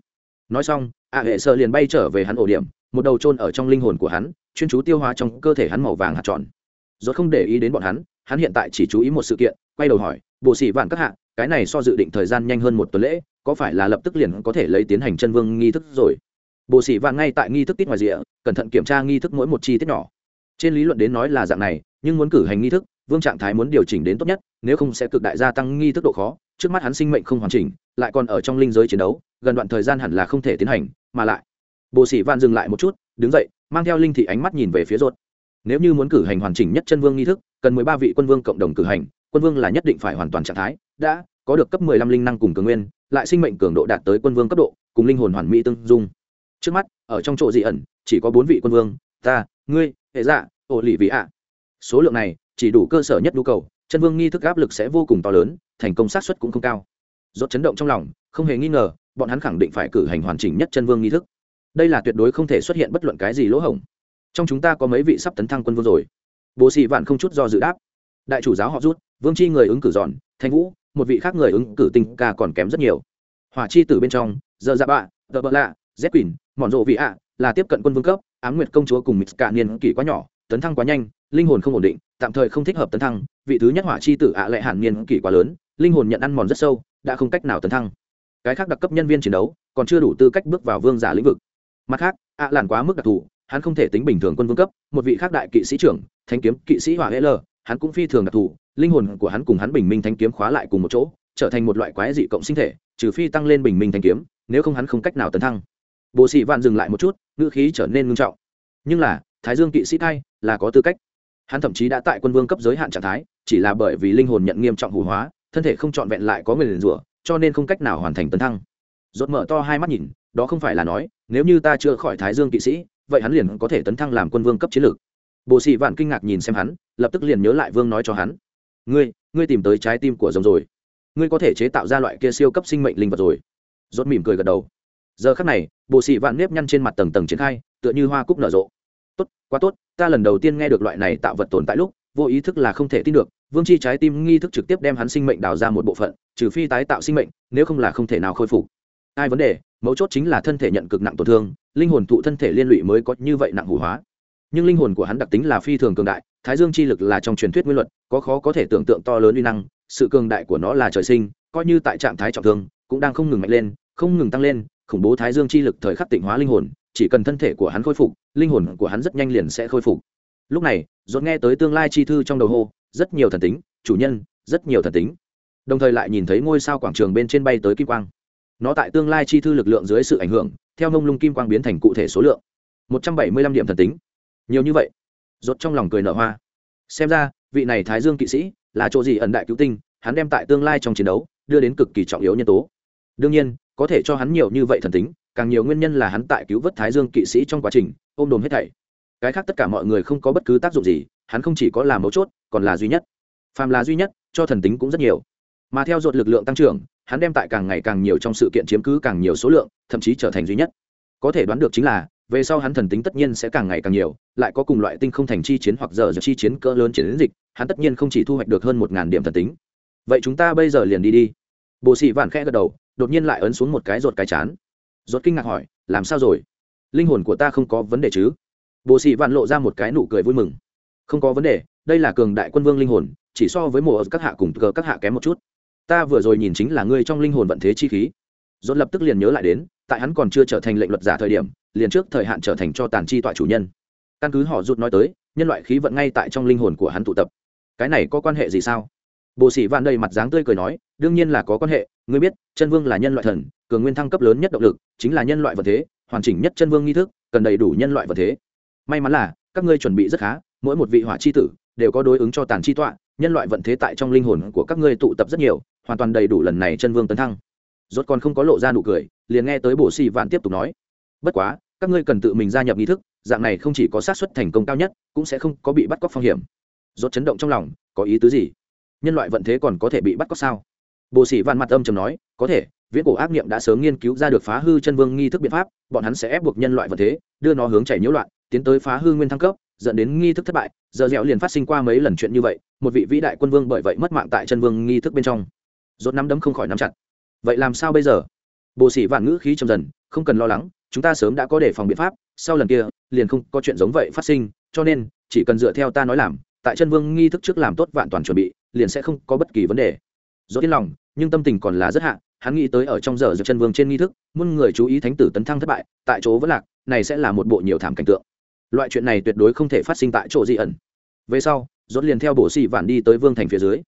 Nói xong, a hệ sợ liền bay trở về hắn ổ điểm, một đầu chôn ở trong linh hồn của hắn chuyên chú tiêu hóa trong cơ thể hắn màu vàng hạt tròn. Rốt không để ý đến bọn hắn hắn hiện tại chỉ chú ý một sự kiện, quay đầu hỏi bộ sĩ vạn các hạ, cái này so dự định thời gian nhanh hơn một tuần lễ, có phải là lập tức liền có thể lấy tiến hành chân vương nghi thức rồi? Bộ sĩ vạn ngay tại nghi thức tít ngoài rìa, cẩn thận kiểm tra nghi thức mỗi một chi tiết nhỏ. Trên lý luận đến nói là dạng này, nhưng muốn cử hành nghi thức, vương trạng thái muốn điều chỉnh đến tốt nhất, nếu không sẽ cực đại gia tăng nghi thức độ khó, trước mắt hắn sinh mệnh không hoàn chỉnh, lại còn ở trong linh giới chiến đấu, gần đoạn thời gian hẳn là không thể tiến hành, mà lại bộ sĩ vạn dừng lại một chút đứng dậy, mang theo linh thị ánh mắt nhìn về phía ruột. Nếu như muốn cử hành hoàn chỉnh nhất chân vương nghi thức, cần mười ba vị quân vương cộng đồng cử hành, quân vương là nhất định phải hoàn toàn trạng thái, đã có được cấp mười lăm linh năng cùng cường nguyên, lại sinh mệnh cường độ đạt tới quân vương cấp độ, cùng linh hồn hoàn mỹ tương dung. Trước mắt, ở trong chỗ dị ẩn, chỉ có bốn vị quân vương, ta, ngươi, hệ dạ ổ lì vị ạ. Số lượng này, chỉ đủ cơ sở nhất nhu cầu, chân vương nghi thức áp lực sẽ vô cùng to lớn, thành công xác suất cũng không cao. Rốt chấn động trong lòng, không hề nghi ngờ, bọn hắn khẳng định phải cử hành hoàn chỉnh nhất chân vương nghi thức đây là tuyệt đối không thể xuất hiện bất luận cái gì lỗ hổng. Trong chúng ta có mấy vị sắp tấn thăng quân vương rồi. Bố sĩ vạn không chút do dự đáp. Đại chủ giáo họ rút, vương chi người ứng cử giòn, thanh vũ, một vị khác người ứng cử tình ca còn kém rất nhiều. Hỏa chi từ bên trong giờ dạ bạ, tờ bợ lạ z quỳnh mòn rộ vị ạ, là tiếp cận quân vương cấp, ám nguyệt công chúa cùng mít cả niên kỷ quá nhỏ, tấn thăng quá nhanh, linh hồn không ổn định, tạm thời không thích hợp tấn thăng, vị thứ nhất hỏa chi tử ạ lại hẳn niên kỷ quá lớn, linh hồn nhận ăn mòn rất sâu, đã không cách nào tấn thăng. Cái khác đặc cấp nhân viên chiến đấu, còn chưa đủ tư cách bước vào vương giả lĩnh vực mặt khác ạ làn quá mức đặc thù, hắn không thể tính bình thường quân vương cấp, một vị khác đại kỵ sĩ trưởng thanh kiếm kỵ sĩ hỏa l hắn cũng phi thường đặc thù, linh hồn của hắn cùng hắn bình minh thanh kiếm khóa lại cùng một chỗ, trở thành một loại quái dị cộng sinh thể, trừ phi tăng lên bình minh thanh kiếm, nếu không hắn không cách nào tấn thăng. Bộ sĩ vạn dừng lại một chút, ngữ khí trở nên ngưng trọng. Nhưng là, thái dương kỵ sĩ thay là có tư cách. Hắn thậm chí đã tại quân vương cấp giới hạn trạng thái, chỉ là bởi vì linh hồn nhận nghiêm trọng hủ hóa, thân thể không trọn vẹn lại có người liền rủa, cho nên không cách nào hoàn thành tấn thăng. Rốt mở to hai mắt nhìn đó không phải là nói, nếu như ta chưa khỏi thái dương kỵ sĩ, vậy hắn liền có thể tấn thăng làm quân vương cấp chiến lược. Bộ sĩ vạn kinh ngạc nhìn xem hắn, lập tức liền nhớ lại vương nói cho hắn. Ngươi ngươi tìm tới trái tim của rồng rồi. Ngươi có thể chế tạo ra loại kia siêu cấp sinh mệnh linh vật rồi. Rốt mỉm cười gật đầu. Giờ khắc này bộ sĩ vạn nếp nhăn trên mặt tầng tầng triển khai, tựa như hoa cúc nở rộ. Tốt, quá tốt, ta lần đầu tiên nghe được loại này tạo vật tồn tại lúc, vô ý thức là không thể tin được, vương chi trái tim nghi thức trực tiếp đem hắn sinh mệnh đào ra một bộ phận, trừ phi tái tạo sinh mệnh, nếu không là không thể nào khôi phục. Ai vấn đề mấu chốt chính là thân thể nhận cực nặng tổn thương, linh hồn tụ thân thể liên lụy mới có như vậy nặng hủ hóa. Nhưng linh hồn của hắn đặc tính là phi thường cường đại, thái dương chi lực là trong truyền thuyết nguyên luật, có khó có thể tưởng tượng to lớn uy năng, sự cường đại của nó là trời sinh, coi như tại trạng thái trọng thương, cũng đang không ngừng mạnh lên, không ngừng tăng lên, khủng bố thái dương chi lực thời khắc tịnh hóa linh hồn, chỉ cần thân thể của hắn khôi phục, linh hồn của hắn rất nhanh liền sẽ khôi phục. Lúc này dồn nghe tới tương lai chi thư trong đầu hô, rất nhiều thần tính, chủ nhân, rất nhiều thần tính. Đồng thời lại nhìn thấy ngôi sao quảng trường bên trên bay tới kim quang nó tại tương lai chi thư lực lượng dưới sự ảnh hưởng, theo mông lung kim quang biến thành cụ thể số lượng. Một trăm bảy mươi lăm điểm thần tính. Nhiều như vậy. Rốt trong lòng cười nở hoa. Xem ra, vị này thái dương kỵ sĩ là chỗ gì ẩn đại cứu tinh, hắn đem tại tương lai trong chiến đấu, đưa đến cực kỳ trọng yếu nhân tố. Đương nhiên, có thể cho hắn nhiều như vậy thần tính, càng nhiều nguyên nhân là hắn tại cứu vớt thái dương kỵ sĩ trong quá trình, ôm đồm hết thảy. Cái khác tất cả mọi người không có bất cứ tác dụng gì, hắn không chỉ có là mấu chốt, còn là duy nhất. Phàm là duy nhất, cho thần tính cũng rất nhiều. Mà theo dột lực lượng tăng trưởng hắn đem tại càng ngày càng nhiều trong sự kiện chiếm cứ càng nhiều số lượng, thậm chí trở thành duy nhất. Có thể đoán được chính là, về sau hắn thần tính tất nhiên sẽ càng ngày càng nhiều, lại có cùng loại tinh không thành chi chiến hoặc giờ giờ chi chiến cỡ lớn chiến dịch, hắn tất nhiên không chỉ thu hoạch được hơn một ngàn điểm thần tính. Vậy chúng ta bây giờ liền đi đi. Bộ sĩ vạn khẽ gật đầu, đột nhiên lại ấn xuống một cái rột cái chán. Rột kinh ngạc hỏi, làm sao rồi? Linh hồn của ta không có vấn đề chứ? Bộ sĩ vạn lộ ra một cái nụ cười vui mừng. Không có vấn đề, đây là cường đại quân vương linh hồn, chỉ so với mùa các hạ cùng cờ các hạ kém một chút ta vừa rồi nhìn chính là ngươi trong linh hồn vận thế chi khí. Dồn lập tức liền nhớ lại đến, tại hắn còn chưa trở thành lệnh luật giả thời điểm, liền trước thời hạn trở thành cho tàn chi tọa chủ nhân. Căn cứ họ rút nói tới, nhân loại khí vận ngay tại trong linh hồn của hắn tụ tập. Cái này có quan hệ gì sao? Bộ sĩ vạn đầy mặt dáng tươi cười nói, đương nhiên là có quan hệ, ngươi biết, chân vương là nhân loại thần, cường nguyên thăng cấp lớn nhất động lực, chính là nhân loại vận thế, hoàn chỉnh nhất chân vương nghi thức, cần đầy đủ nhân loại vận thế. May mắn là, các ngươi chuẩn bị rất khá, mỗi một vị hỏa chi tử, đều có đối ứng cho tàn chi tọa nhân loại vận thế tại trong linh hồn của các ngươi tụ tập rất nhiều, hoàn toàn đầy đủ lần này chân vương tấn thăng. Rốt còn không có lộ ra nụ cười, liền nghe tới bổ xì vạn tiếp tục nói, bất quá, các ngươi cần tự mình gia nhập nghi thức, dạng này không chỉ có xác suất thành công cao nhất, cũng sẽ không có bị bắt cóc phong hiểm. Rốt chấn động trong lòng, có ý tứ gì? Nhân loại vận thế còn có thể bị bắt cóc sao? Bồ sĩ vạn mặt âm trầm nói, có thể, viễn cổ ác niệm đã sớm nghiên cứu ra được phá hư chân vương nghi thức biện pháp, bọn hắn sẽ ép buộc nhân loại vận thế, đưa nó hướng chảy nhiễu loạn, tiến tới phá hư nguyên thăng cấp dẫn đến nghi thức thất bại, giờ dẻo liền phát sinh qua mấy lần chuyện như vậy, một vị vĩ đại quân vương bởi vậy mất mạng tại chân vương nghi thức bên trong. Rốt nắm đấm không khỏi nắm chặt. Vậy làm sao bây giờ? Bồ sĩ vạn ngữ khí trầm dần, không cần lo lắng, chúng ta sớm đã có đề phòng biện pháp, sau lần kia, liền không có chuyện giống vậy phát sinh, cho nên, chỉ cần dựa theo ta nói làm, tại chân vương nghi thức trước làm tốt vạn toàn chuẩn bị, liền sẽ không có bất kỳ vấn đề. Dốt yên lòng, nhưng tâm tình còn là rất hạ, hắn nghĩ tới ở trong giờ giữa chân vương trên nghi thức, muôn người chú ý thánh tử tấn thăng thất bại, tại chỗ vẫn lạc, này sẽ là một bộ nhiều thảm cảnh tượng loại chuyện này tuyệt đối không thể phát sinh tại chỗ di ẩn. Về sau dốt liền theo bổ xì vạn đi tới vương thành phía dưới.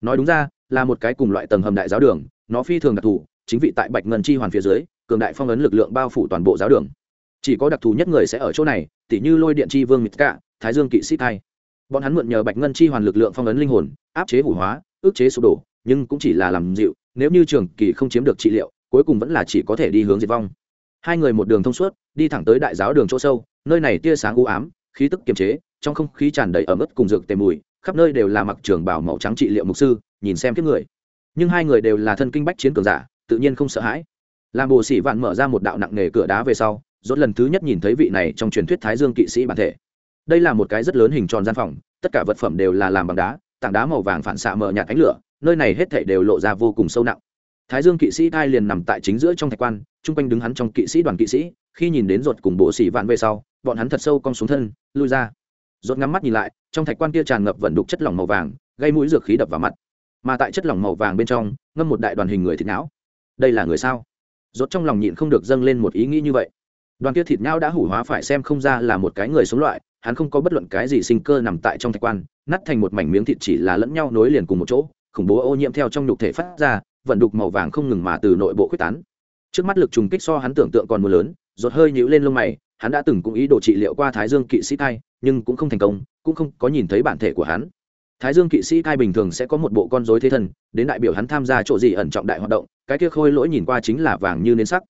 Nói đúng ra, là một cái cùng loại tầng hầm đại giáo đường, nó phi thường đặc thù, chính vị tại bạch ngân chi hoàn phía dưới, cường đại phong ấn lực lượng bao phủ toàn bộ giáo đường. Chỉ có đặc thù nhất người sẽ ở chỗ này, tỉ như lôi điện chi vương mít cả thái dương kỵ sĩ thai. Bọn hắn mượn nhờ bạch ngân chi hoàn lực lượng phong ấn linh hồn, áp chế hủ hóa, ức chế sụp đổ, nhưng cũng chỉ là làm dịu, nếu như trường kỳ không chiếm được trị liệu, cuối cùng vẫn là chỉ có thể đi hướng diệt vong. Hai người một đường thông suốt, đi thẳng tới đại giáo đường chỗ sâu nơi này tia sáng u ám, khí tức kiềm chế, trong không khí tràn đầy ẩm ướt cùng dược tề mùi, khắp nơi đều là mặc trường bảo màu trắng trị liệu mục sư, nhìn xem kiếp người. Nhưng hai người đều là thân kinh bách chiến cường giả, tự nhiên không sợ hãi. Làm bồ sĩ vạn mở ra một đạo nặng nề cửa đá về sau, rốt lần thứ nhất nhìn thấy vị này trong truyền thuyết thái dương kỵ sĩ bản thể. Đây là một cái rất lớn hình tròn gian phòng, tất cả vật phẩm đều là làm bằng đá, tảng đá màu vàng phản xạ mở nhạt ánh lửa, nơi này hết thảy đều lộ ra vô cùng sâu nặng. Thái dương kỵ sĩ thai liền nằm tại chính giữa trong thạch quan, chung quanh đứng hắn trong kỵ sĩ đoàn kỵ sĩ, khi nhìn đến ruột cùng bộ sĩ vạn về sau bọn hắn thật sâu cong xuống thân, lui ra. Rốt ngắm mắt nhìn lại, trong thạch quan kia tràn ngập vận đục chất lỏng màu vàng, gây mũi dược khí đập vào mặt. Mà tại chất lỏng màu vàng bên trong, ngâm một đại đoàn hình người thịt não. Đây là người sao? Rốt trong lòng nhịn không được dâng lên một ý nghĩ như vậy. Đoàn kia thịt não đã hủ hóa phải xem không ra là một cái người sống loại, hắn không có bất luận cái gì sinh cơ nằm tại trong thạch quan, nát thành một mảnh miếng thịt chỉ là lẫn nhau nối liền cùng một chỗ, khủng bố ô nhiễm theo trong nhục thể phát ra, vận đục màu vàng không ngừng mà từ nội bộ quyết tán. Trước mắt lực trùng kích so hắn tưởng tượng còn mưa lớn rột hơi nhíu lên lông mày hắn đã từng cũng ý đồ trị liệu qua thái dương kỵ sĩ thai nhưng cũng không thành công, cũng không có nhìn thấy bản thể của hắn. Thái dương kỵ sĩ thai bình thường sẽ có một bộ con rối thế thân đến đại biểu hắn tham gia chỗ gì ẩn trọng đại hoạt động, cái kia khôi lỗi nhìn qua chính là vàng như nến sắc.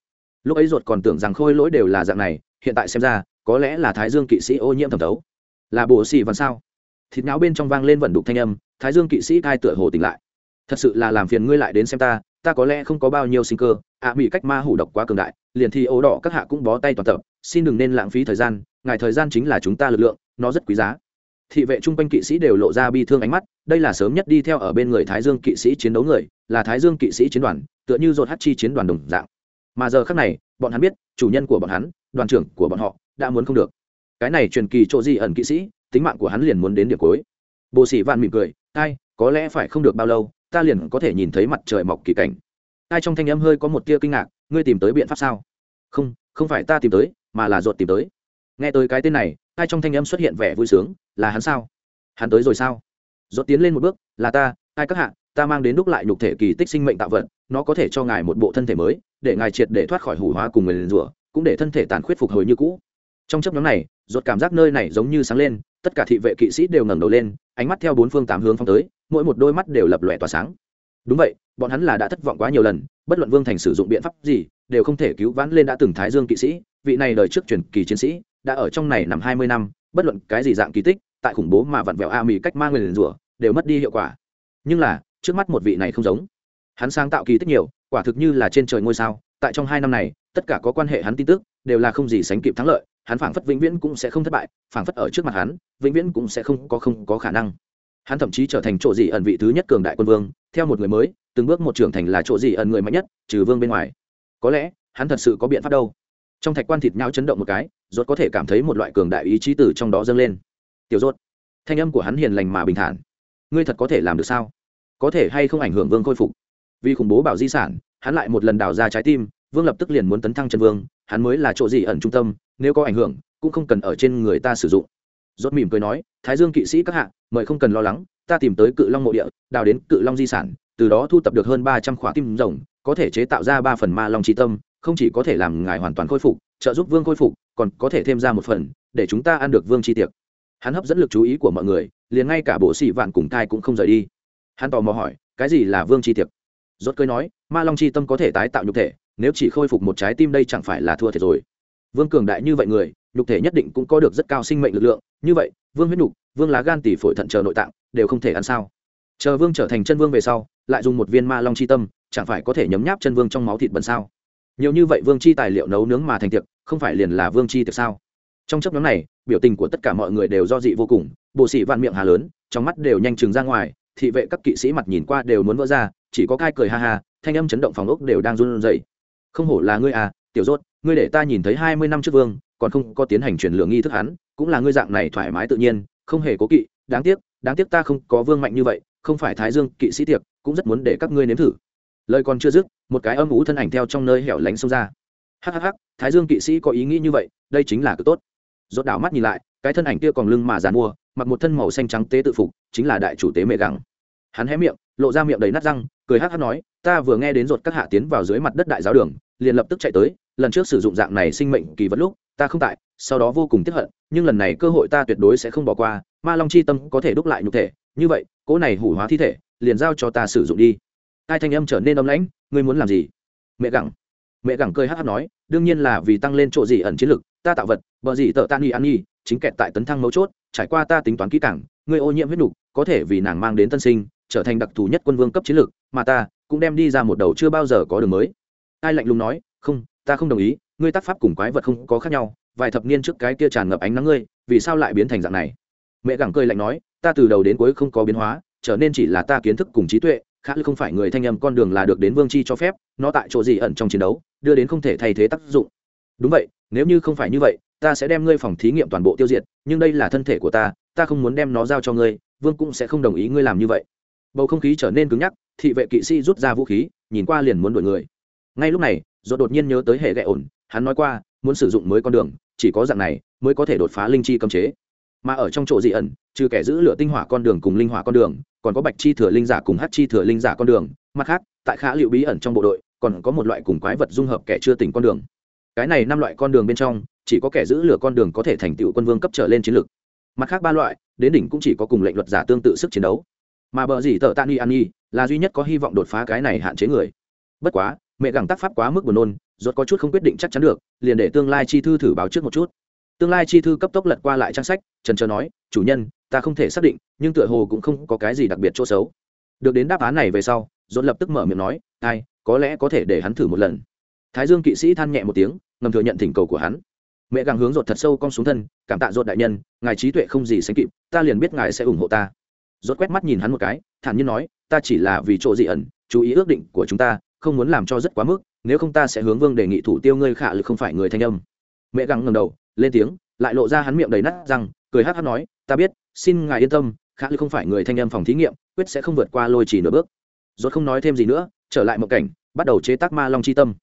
Lúc ấy ruột còn tưởng rằng khôi lỗi đều là dạng này, hiện tại xem ra, có lẽ là thái dương kỵ sĩ ô nhiễm thẩm thấu. Là bộ xì văn sao? Thịt não bên trong vang lên vận đục thanh âm, thái dương kỵ sĩ thai tựa hồ tỉnh lại. Thật sự là làm phiền ngươi lại đến xem ta ta có lẽ không có bao nhiêu sinh cơ ạ à, bị cách ma hủ độc quá cường đại liền thi ố đỏ các hạ cũng bó tay toàn tập xin đừng nên lãng phí thời gian ngài thời gian chính là chúng ta lực lượng nó rất quý giá. Thị vệ chung quanh kỵ sĩ đều lộ ra bi thương ánh mắt đây là sớm nhất đi theo ở bên người thái dương kỵ sĩ chiến đấu người là thái dương kỵ sĩ chiến đoàn tựa như dột hát chi chiến đoàn đồng dạng. Mà giờ khác này bọn hắn biết chủ nhân của bọn hắn đoàn trưởng của bọn họ đã muốn không được. Cái này truyền kỳ chỗ di ẩn kỵ sĩ tính mạng của hắn liền muốn đến điểm cuối. Bồ sĩ vạn mỉm cười ai có lẽ phải không được bao lâu ta liền có thể nhìn thấy mặt trời mọc kỳ cảnh. Ai trong thanh âm hơi có một tia kinh ngạc, ngươi tìm tới biện pháp sao? Không không phải ta tìm tới, mà là ruột tìm tới. Nghe tới cái tên này, ai trong thanh âm xuất hiện vẻ vui sướng, là hắn sao? Hắn tới rồi sao? Ruột tiến lên một bước, là ta, ai các hạ, ta mang đến đúc lại nhục thể kỳ tích sinh mệnh tạo vật, nó có thể cho ngài một bộ thân thể mới, để ngài triệt để thoát khỏi hủ hóa cùng người liền rủa, cũng để thân thể tàn khuyết phục hồi như cũ. Trong chấp nhóm này, ruột cảm giác nơi này giống như sáng lên, tất cả thị vệ kỵ sĩ đều ngẩng đầu lên, ánh mắt theo bốn phương tám hướng phong tới mỗi một đôi mắt đều lập lòe tỏa sáng. Đúng vậy, bọn hắn là đã thất vọng quá nhiều lần, bất luận vương thành sử dụng biện pháp gì, đều không thể cứu vãn lên đã từng thái dương kỵ sĩ, vị này đời trước truyền kỳ chiến sĩ, đã ở trong này nằm hai mươi năm, bất luận cái gì dạng kỳ tích, tại khủng bố mà vặn vẹo a mì cách mang người liền rủa, đều mất đi hiệu quả. Nhưng là, trước mắt một vị này không giống. Hắn sáng tạo kỳ tích nhiều, quả thực như là trên trời ngôi sao, tại trong hai năm này, tất cả có quan hệ hắn tin tức, đều là không gì sánh kịp thắng lợi, hắn phảng phất vĩnh viễn cũng sẽ không thất bại, phảng phất ở trước mặt hắn, vĩnh viễn cũng sẽ không có không có khả năng hắn thậm chí trở thành chỗ dị ẩn vị thứ nhất cường đại quân vương, theo một người mới, từng bước một trưởng thành là chỗ dị ẩn người mạnh nhất, trừ vương bên ngoài. Có lẽ, hắn thật sự có biện pháp đâu. Trong thạch quan thịt nhau chấn động một cái, rốt có thể cảm thấy một loại cường đại ý chí từ trong đó dâng lên. Tiểu rốt, thanh âm của hắn hiền lành mà bình thản. Ngươi thật có thể làm được sao? Có thể hay không ảnh hưởng vương khôi phục? Vì khủng bố bảo di sản, hắn lại một lần đào ra trái tim, vương lập tức liền muốn tấn thăng chân vương, hắn mới là chỗ dị ẩn trung tâm, nếu có ảnh hưởng, cũng không cần ở trên người ta sử dụng rốt mỉm cười nói, thái dương kỵ sĩ các hạ, mời không cần lo lắng, ta tìm tới cự long mộ địa, đào đến cự long di sản, từ đó thu tập được hơn ba trăm khỏa tim rồng, có thể chế tạo ra ba phần ma long trí tâm, không chỉ có thể làm ngài hoàn toàn khôi phục, trợ giúp vương khôi phục, còn có thể thêm ra một phần, để chúng ta ăn được vương chi tiệc. Hắn hấp dẫn lực chú ý của mọi người, liền ngay cả bộ sĩ vạn cùng thai cũng không rời đi. Hắn tò mò hỏi, cái gì là vương chi tiệc? Rốt cười nói, ma long chi tâm có thể tái tạo nhục thể, nếu chỉ khôi phục một trái tim đây chẳng phải là thua thiệt rồi. Vương cường đại như vậy người nhục thể nhất định cũng có được rất cao sinh mệnh lực lượng, như vậy, vương huyết nhục, vương lá gan tỷ phổi thận chờ nội tạng, đều không thể ăn sao. Chờ vương trở thành chân vương về sau, lại dùng một viên ma long chi tâm, chẳng phải có thể nhấm nháp chân vương trong máu thịt bẩn sao? Nhiều như vậy vương chi tài liệu nấu nướng mà thành tiệc, không phải liền là vương chi tiệc sao? Trong chấp nhóm này, biểu tình của tất cả mọi người đều do dị vô cùng bộ sĩ vạn miệng hà lớn, trong mắt đều nhanh chừng ra ngoài, thị vệ các kỵ sĩ mặt nhìn qua đều muốn vỡ ra, chỉ có cai cười ha ha, thanh âm chấn động phòng ốc đều đang run rẩy. Không hổ là ngươi à tiểu rốt, ngươi để ta nhìn thấy hai mươi năm trước vương còn không có tiến hành chuyển lượng nghi thức hắn, cũng là ngươi dạng này thoải mái tự nhiên, không hề cố kỵ, đáng tiếc đáng tiếc ta không có vương mạnh như vậy, không phải thái dương kỵ sĩ tiệc, cũng rất muốn để các ngươi nếm thử. Lời còn chưa dứt, một cái âm ú thân ảnh theo trong nơi hẻo lánh xông ra. Hhh thái dương kỵ sĩ có ý nghĩ như vậy, đây chính là cực tốt. Rốt đảo mắt nhìn lại, cái thân ảnh kia còn lưng mà dàn mua, mặc một thân màu xanh trắng tế tự phục, chính là đại chủ tế mẹ gẳng hắn hé miệng, lộ ra miệng đầy nát răng, cười hắc hắc nói, ta vừa nghe đến rột các hạ tiến vào dưới mặt đất đại giáo đường liền lập tức chạy tới, lần trước sử dụng dạng này sinh mệnh kỳ vật lúc, ta không tại, sau đó vô cùng tiếp hận, nhưng lần này cơ hội ta tuyệt đối sẽ không bỏ qua, ma long chi tâm có thể đúc lại nhục thể, như vậy, cỗ này hủ hóa thi thể, liền giao cho ta sử dụng đi. Hai thanh âm trở nên âm lãnh, ngươi muốn làm gì? Mẹ gặng mẹ gặng cười hát hát nói, đương nhiên là vì tăng lên chỗ gì ẩn chiến lực, ta tạo vật, bờ gì tợ tan nghi ăn nghi chính kẹt tại tấn thăng mấu chốt, trải qua ta tính toán kỹ càng, ngươi ô nhiễm huyết nục, có thể vì nàng mang đến tân sinh, trở thành đặc thù nhất quân vương cấp chiến lược mà ta cũng đem đi ra một đầu chưa bao giờ có đường mới ai lạnh lùng nói, không, ta không đồng ý, ngươi tác pháp cùng quái vật không có khác nhau, vài thập niên trước cái kia tràn ngập ánh nắng ngươi, vì sao lại biến thành dạng này? Mẹ gẳng cười lạnh nói, ta từ đầu đến cuối không có biến hóa, trở nên chỉ là ta kiến thức cùng trí tuệ, khá như không phải người thanh âm con đường là được đến vương chi cho phép, nó tại chỗ gì ẩn trong chiến đấu, đưa đến không thể thay thế tác dụng. Đúng vậy, nếu như không phải như vậy, ta sẽ đem ngươi phòng thí nghiệm toàn bộ tiêu diệt, nhưng đây là thân thể của ta ta không muốn đem nó giao cho ngươi, vương cũng sẽ không đồng ý ngươi làm như vậy. Bầu không khí trở nên cứng nhắc, thị vệ kỵ sĩ rút ra vũ khí, nhìn qua liền muốn đuổi người ngay lúc này do đột nhiên nhớ tới hệ gậy ổn, hắn nói qua, muốn sử dụng mới con đường, chỉ có dạng này mới có thể đột phá linh chi cấm chế. Mà ở trong chỗ dị ẩn, trừ kẻ giữ lửa tinh hỏa con đường cùng linh hỏa con đường, còn có bạch chi thừa linh giả cùng hát chi thừa linh giả con đường. Mặt khác, tại khá liệu bí ẩn trong bộ đội, còn có một loại cùng quái vật dung hợp kẻ chưa tỉnh con đường. Cái này năm loại con đường bên trong, chỉ có kẻ giữ lửa con đường có thể thành tựu quân vương cấp trở lên chiến lược. Mặt khác ba loại, đến đỉnh cũng chỉ có cùng lệnh luật giả tương tự sức chiến đấu. Mà bờ dì tờ tani ni an nhi là duy nhất có hy vọng đột phá cái này hạn chế người. Bất quá mẹ gẳng tác pháp quá mức buồn nôn, rốt có chút không quyết định chắc chắn được, liền để tương lai chi thư thử báo trước một chút. Tương lai chi thư cấp tốc lật qua lại trang sách, trần trờ nói, chủ nhân, ta không thể xác định, nhưng tựa hồ cũng không có cái gì đặc biệt chỗ xấu. Được đến đáp án này về sau dồn lập tức mở miệng nói, ai, có lẽ có thể để hắn thử một lần. Thái dương kỵ sĩ than nhẹ một tiếng, ngầm thừa nhận thỉnh cầu của hắn. Mẹ gàng hướng rột thật sâu cong xuống thân, cảm tạ rột đại nhân, ngài trí tuệ không gì sánh kịp, ta liền biết ngài sẽ ủng hộ ta. Rốt quét mắt nhìn hắn một cái, thản nhiên nói, ta chỉ là vì chỗ dị ẩn, chú ý ước định của chúng ta không muốn làm cho rất quá mức, nếu không ta sẽ hướng vương đề nghị thủ tiêu ngươi khả lực không phải người thanh âm. Mẹ gắng ngầm đầu, lên tiếng, lại lộ ra hắn miệng đầy nát răng, cười hát hát nói, ta biết, xin ngài yên tâm, khả lực không phải người thanh âm phòng thí nghiệm, quyết sẽ không vượt qua lôi chỉ nửa bước. Rốt không nói thêm gì nữa, trở lại một cảnh, bắt đầu chế tác ma long chi tâm.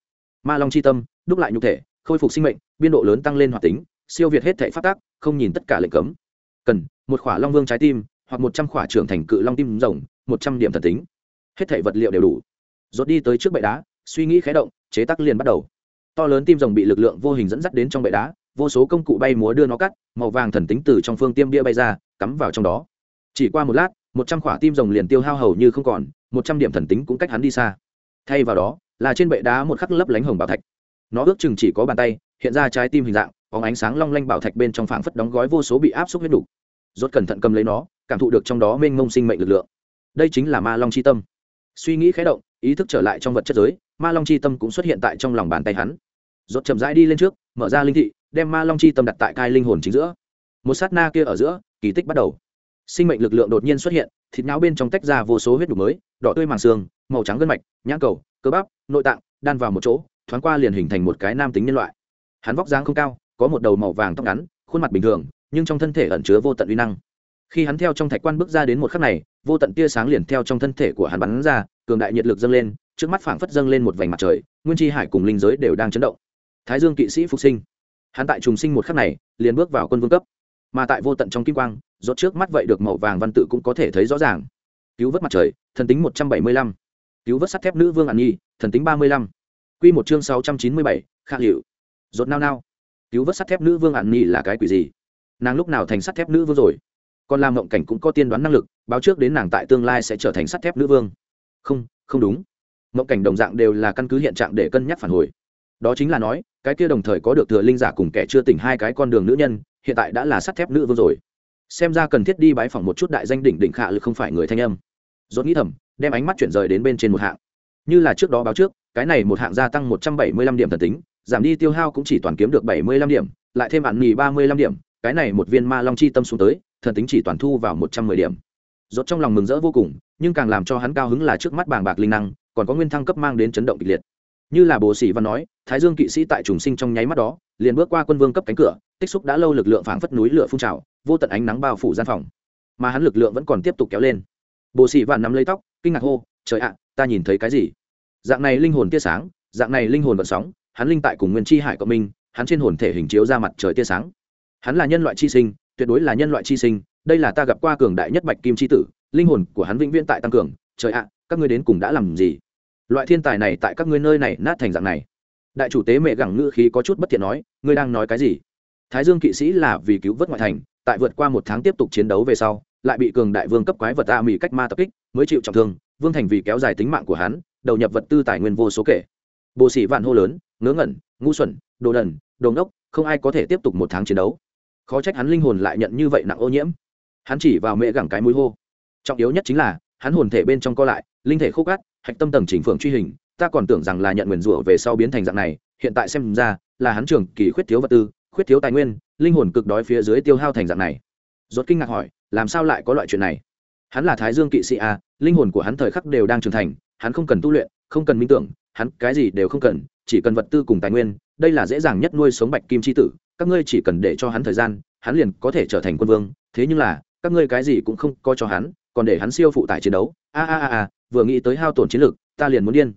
Ma long chi tâm, đúc lại nhục thể, khôi phục sinh mệnh, biên độ lớn tăng lên hoạt tính, siêu việt hết thể phát tác không nhìn tất cả lệnh cấm. Cần một khỏa long vương trái tim, hoặc một trăm khỏa trưởng thành cự long tim rồng, một trăm điểm thần tính. Hết thể vật liệu đều đủ rốt đi tới trước bệ đá, suy nghĩ khé động, chế tác liền bắt đầu. To lớn tim rồng bị lực lượng vô hình dẫn dắt đến trong bệ đá, vô số công cụ bay múa đưa nó cắt, màu vàng thần tính từ trong phương tiêm bia bay ra, cắm vào trong đó. Chỉ qua một lát, một trăm khỏa tim rồng liền tiêu hao hầu như không còn, một trăm điểm thần tính cũng cách hắn đi xa. Thay vào đó, là trên bệ đá một khắc lấp lánh hồng bảo thạch. Nó ước chừng chỉ có bàn tay, hiện ra trái tim hình dạng có ánh sáng long lanh bảo thạch bên trong phảng phất đóng gói vô số bị áp suất huyết đủ. Rốt cẩn thận cầm lấy nó, cảm thụ được trong đó mênh mông sinh mệnh lực lượng. Đây chính là ma long chi tâm. Suy nghĩ khẽ động ý thức trở lại trong vật chất giới, ma long chi tâm cũng xuất hiện tại trong lòng bàn tay hắn. Rốt chậm rãi đi lên trước, mở ra linh thị, đem ma long chi tâm đặt tại cai linh hồn chính giữa. Một sát na kia ở giữa, kỳ tích bắt đầu. Sinh mệnh lực lượng đột nhiên xuất hiện, thịt não bên trong tách ra vô số huyết đủ mới, đỏ tươi màng xương màu trắng gân mạch, nhãn cầu, cơ bắp, nội tạng, đan vào một chỗ, thoáng qua liền hình thành một cái nam tính nhân loại. Hắn vóc dáng không cao, có một đầu màu vàng tóc ngắn, khuôn mặt bình thường, nhưng trong thân thể ẩn chứa vô tận uy năng khi hắn theo trong thạch quan bước ra đến một khắc này, vô tận tia sáng liền theo trong thân thể của hắn bắn ra, cường đại nhiệt lực dâng lên, trước mắt phảng phất dâng lên một vành mặt trời, nguyên tri hải cùng linh giới đều đang chấn động. Thái dương kỵ sĩ phục sinh. Hắn tại trùng sinh một khắc này, liền bước vào quân vương cấp. Mà tại vô tận trong kim quang, rốt trước mắt vậy được màu vàng văn tự cũng có thể thấy rõ ràng. Cứu vớt mặt trời, thần tính một trăm bảy mươi lăm. Cứu vớt sắt thép nữ vương ạn nhi, thần tính ba mươi lăm. Quy một chương sáu trăm chín mươi bảy khạc hiệu rốt nao nao. Cứu vớt sắt thép nữ vương ạn nhi là cái quỷ gì? Nàng lúc nào thành sắt thép nữ vương rồi? Còn làm mộng cảnh cũng có tiên đoán năng lực, báo trước đến nàng tại tương lai sẽ trở thành sắt thép nữ vương. Không không đúng. Mộng cảnh đồng dạng đều là căn cứ hiện trạng để cân nhắc phản hồi. Đó chính là nói, cái kia đồng thời có được thừa linh giả cùng kẻ chưa tỉnh hai cái con đường nữ nhân, hiện tại đã là sắt thép nữ vương rồi. Xem ra cần thiết đi bái phỏng một chút đại danh đỉnh đỉnh khả lực không phải người thanh âm. Dốt nghĩ thầm, đem ánh mắt chuyển rời đến bên trên một hạng. Như là trước đó báo trước, cái này một hạng gia tăng một trăm bảy mươi lăm điểm thần tính, giảm đi tiêu hao cũng chỉ toàn kiếm được bảy mươi lăm điểm, lại thêm ạn mì ba mươi lăm điểm, cái này một viên ma long chi tâm xuống tới thần tính chỉ toàn thu vào một trăm mười điểm. Rốt trong lòng mừng rỡ vô cùng, nhưng càng làm cho hắn cao hứng là trước mắt bàng bạc linh năng, còn có nguyên thăng cấp mang đến chấn động kịch liệt. Như là bồ sĩ văn nói, thái dương kỵ sĩ tại trùng sinh trong nháy mắt đó, liền bước qua quân vương cấp cánh cửa, tích xúc đã lâu lực lượng phảng phất núi lửa phun trào, vô tận ánh nắng bao phủ gian phòng. Mà hắn lực lượng vẫn còn tiếp tục kéo lên. Bồ sĩ vạn nắm lấy tóc, kinh ngạc hô, trời ạ, ta nhìn thấy cái gì? Dạng này linh hồn tia sáng, dạng này linh hồn vận sóng, hắn linh tại cùng nguyên chi hải cộng minh, hắn trên hồn thể hình chiếu ra mặt trời tia sáng. Hắn là nhân loại chi sinh tuyệt đối là nhân loại chi sinh, đây là ta gặp qua cường đại nhất bạch kim chi tử, linh hồn của hắn vĩnh viễn tại tăng cường. Trời ạ, các ngươi đến cùng đã làm gì? Loại thiên tài này tại các ngươi nơi này nát thành dạng này. Đại chủ tế mẹ gẳng ngữ khí có chút bất thiện nói, ngươi đang nói cái gì? Thái dương kỵ sĩ là vì cứu vớt ngoại thành, tại vượt qua một tháng tiếp tục chiến đấu về sau, lại bị cường đại vương cấp quái vật a mỹ cách ma tập kích, mới chịu trọng thương, vương thành vì kéo dài tính mạng của hắn, đầu nhập vật tư tài nguyên vô số kể. Bồ sĩ vạn hô lớn, ngớ ngẩn, ngu xuẩn, đồ đần, đồ ngốc, không ai có thể tiếp tục một tháng chiến đấu khó trách hắn linh hồn lại nhận như vậy nặng ô nhiễm. Hắn chỉ vào mẹ gẳng cái mũi hô. Trọng yếu nhất chính là, hắn hồn thể bên trong co lại, linh thể khúc cát, hạch tâm tầng chỉnh phượng truy hình, ta còn tưởng rằng là nhận nguyền rủa về sau biến thành dạng này, hiện tại xem ra, là hắn trường kỳ khuyết thiếu vật tư, khuyết thiếu tài nguyên, linh hồn cực đói phía dưới tiêu hao thành dạng này. Rốt kinh ngạc hỏi, làm sao lại có loại chuyện này? Hắn là thái dương kỵ sĩ a, linh hồn của hắn thời khắc đều đang trưởng thành, hắn không cần tu luyện, không cần minh tưởng, hắn cái gì đều không cần, chỉ cần vật tư cùng tài nguyên đây là dễ dàng nhất nuôi sống bạch kim chi tử, các ngươi chỉ cần để cho hắn thời gian, hắn liền có thể trở thành quân vương. Thế nhưng là, các ngươi cái gì cũng không có cho hắn, còn để hắn siêu phụ tải chiến đấu. A a a a, vừa nghĩ tới hao tổn chiến lược ta liền muốn điên.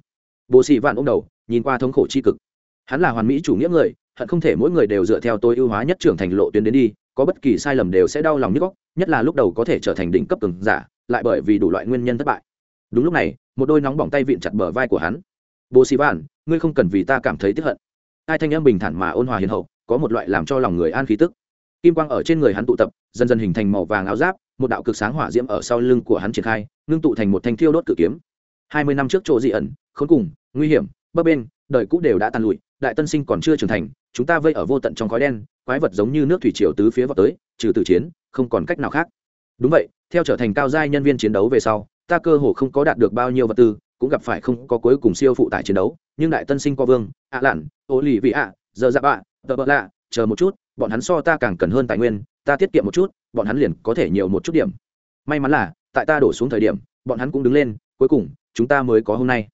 Bồ sĩ vạn ôm đầu, nhìn qua thống khổ c h i cực. Hắn là hoàn mỹ chủ nghĩa người, hận không thể mỗi người đều dựa theo tôi ưu hóa nhất trưởng thành lộ tuyến đến đi, có bất kỳ sai lầm đều sẽ đau lòng nhức góc nhất là lúc đầu có thể trở thành đỉnh cấp cường giả, lại bởi vì đủ loại nguyên nhân thất bại. Đúng lúc này, một đôi nóng bỏng tay vịn chặt bờ vai của hắn. Bồ sĩ vạn, ngươi không cần vì ta cảm thấy tiếp hận hai thanh âm bình thản mà ôn hòa hiền hậu, có một loại làm cho lòng người an khí tức. Kim quang ở trên người hắn tụ tập, dần dần hình thành màu vàng áo giáp, một đạo cực sáng hỏa diễm ở sau lưng của hắn triển khai, ngưng tụ thành một thanh thiêu đốt cự kiếm. Hai mươi năm trước chỗ dị ẩn, khốn cùng, nguy hiểm, bấp bên đời cũ đều đã tàn lụi, đại tân sinh còn chưa trưởng thành, chúng ta vây ở vô tận trong khói đen, quái vật giống như nước thủy triều tứ phía vào tới, trừ tử chiến, không còn cách nào khác. Đúng vậy, theo trở thành cao giai nhân viên chiến đấu về sau, ta cơ hồ không có đạt được bao nhiêu vật tư cũng gặp phải không có cuối cùng siêu phụ tải chiến đấu, nhưng đại tân sinh co vương, ạ lặn ô lì vị ạ giờ dạ bạ, tờ bợ lạ, chờ một chút, bọn hắn so ta càng cần hơn tài nguyên, ta tiết kiệm một chút, bọn hắn liền có thể nhiều một chút điểm. May mắn là, tại ta đổ xuống thời điểm, bọn hắn cũng đứng lên, cuối cùng, chúng ta mới có hôm nay.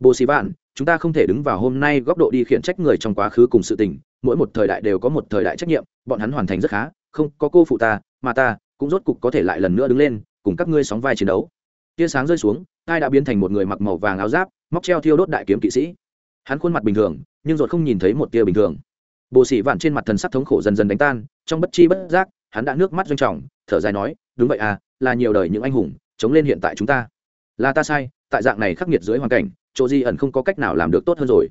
Bồ xì vạn, chúng ta không thể đứng vào hôm nay góc độ đi khiển trách người trong quá khứ cùng sự tình, mỗi một thời đại đều có một thời đại trách nhiệm, bọn hắn hoàn thành rất khá, không có cô phụ ta, mà ta cũng rốt cục có thể lại lần nữa đứng lên, cùng các ngươi sóng vai chiến đấu tia sáng rơi xuống ai đã biến thành một người mặc màu vàng áo giáp, móc treo thiêu đốt đại kiếm kỵ sĩ. Hắn khuôn mặt bình thường, nhưng ruột không nhìn thấy một tia bình thường. Bộ sĩ vạn trên mặt thần sắc thống khổ dần dần đánh tan, trong bất chi bất giác, hắn đã nước mắt doanh trọng, thở dài nói, đúng vậy à là nhiều đời những anh hùng, chống lên hiện tại chúng ta. Là ta sai, tại dạng này khắc nghiệt dưới hoàn cảnh, chỗ di ẩn không có cách nào làm được tốt hơn rồi.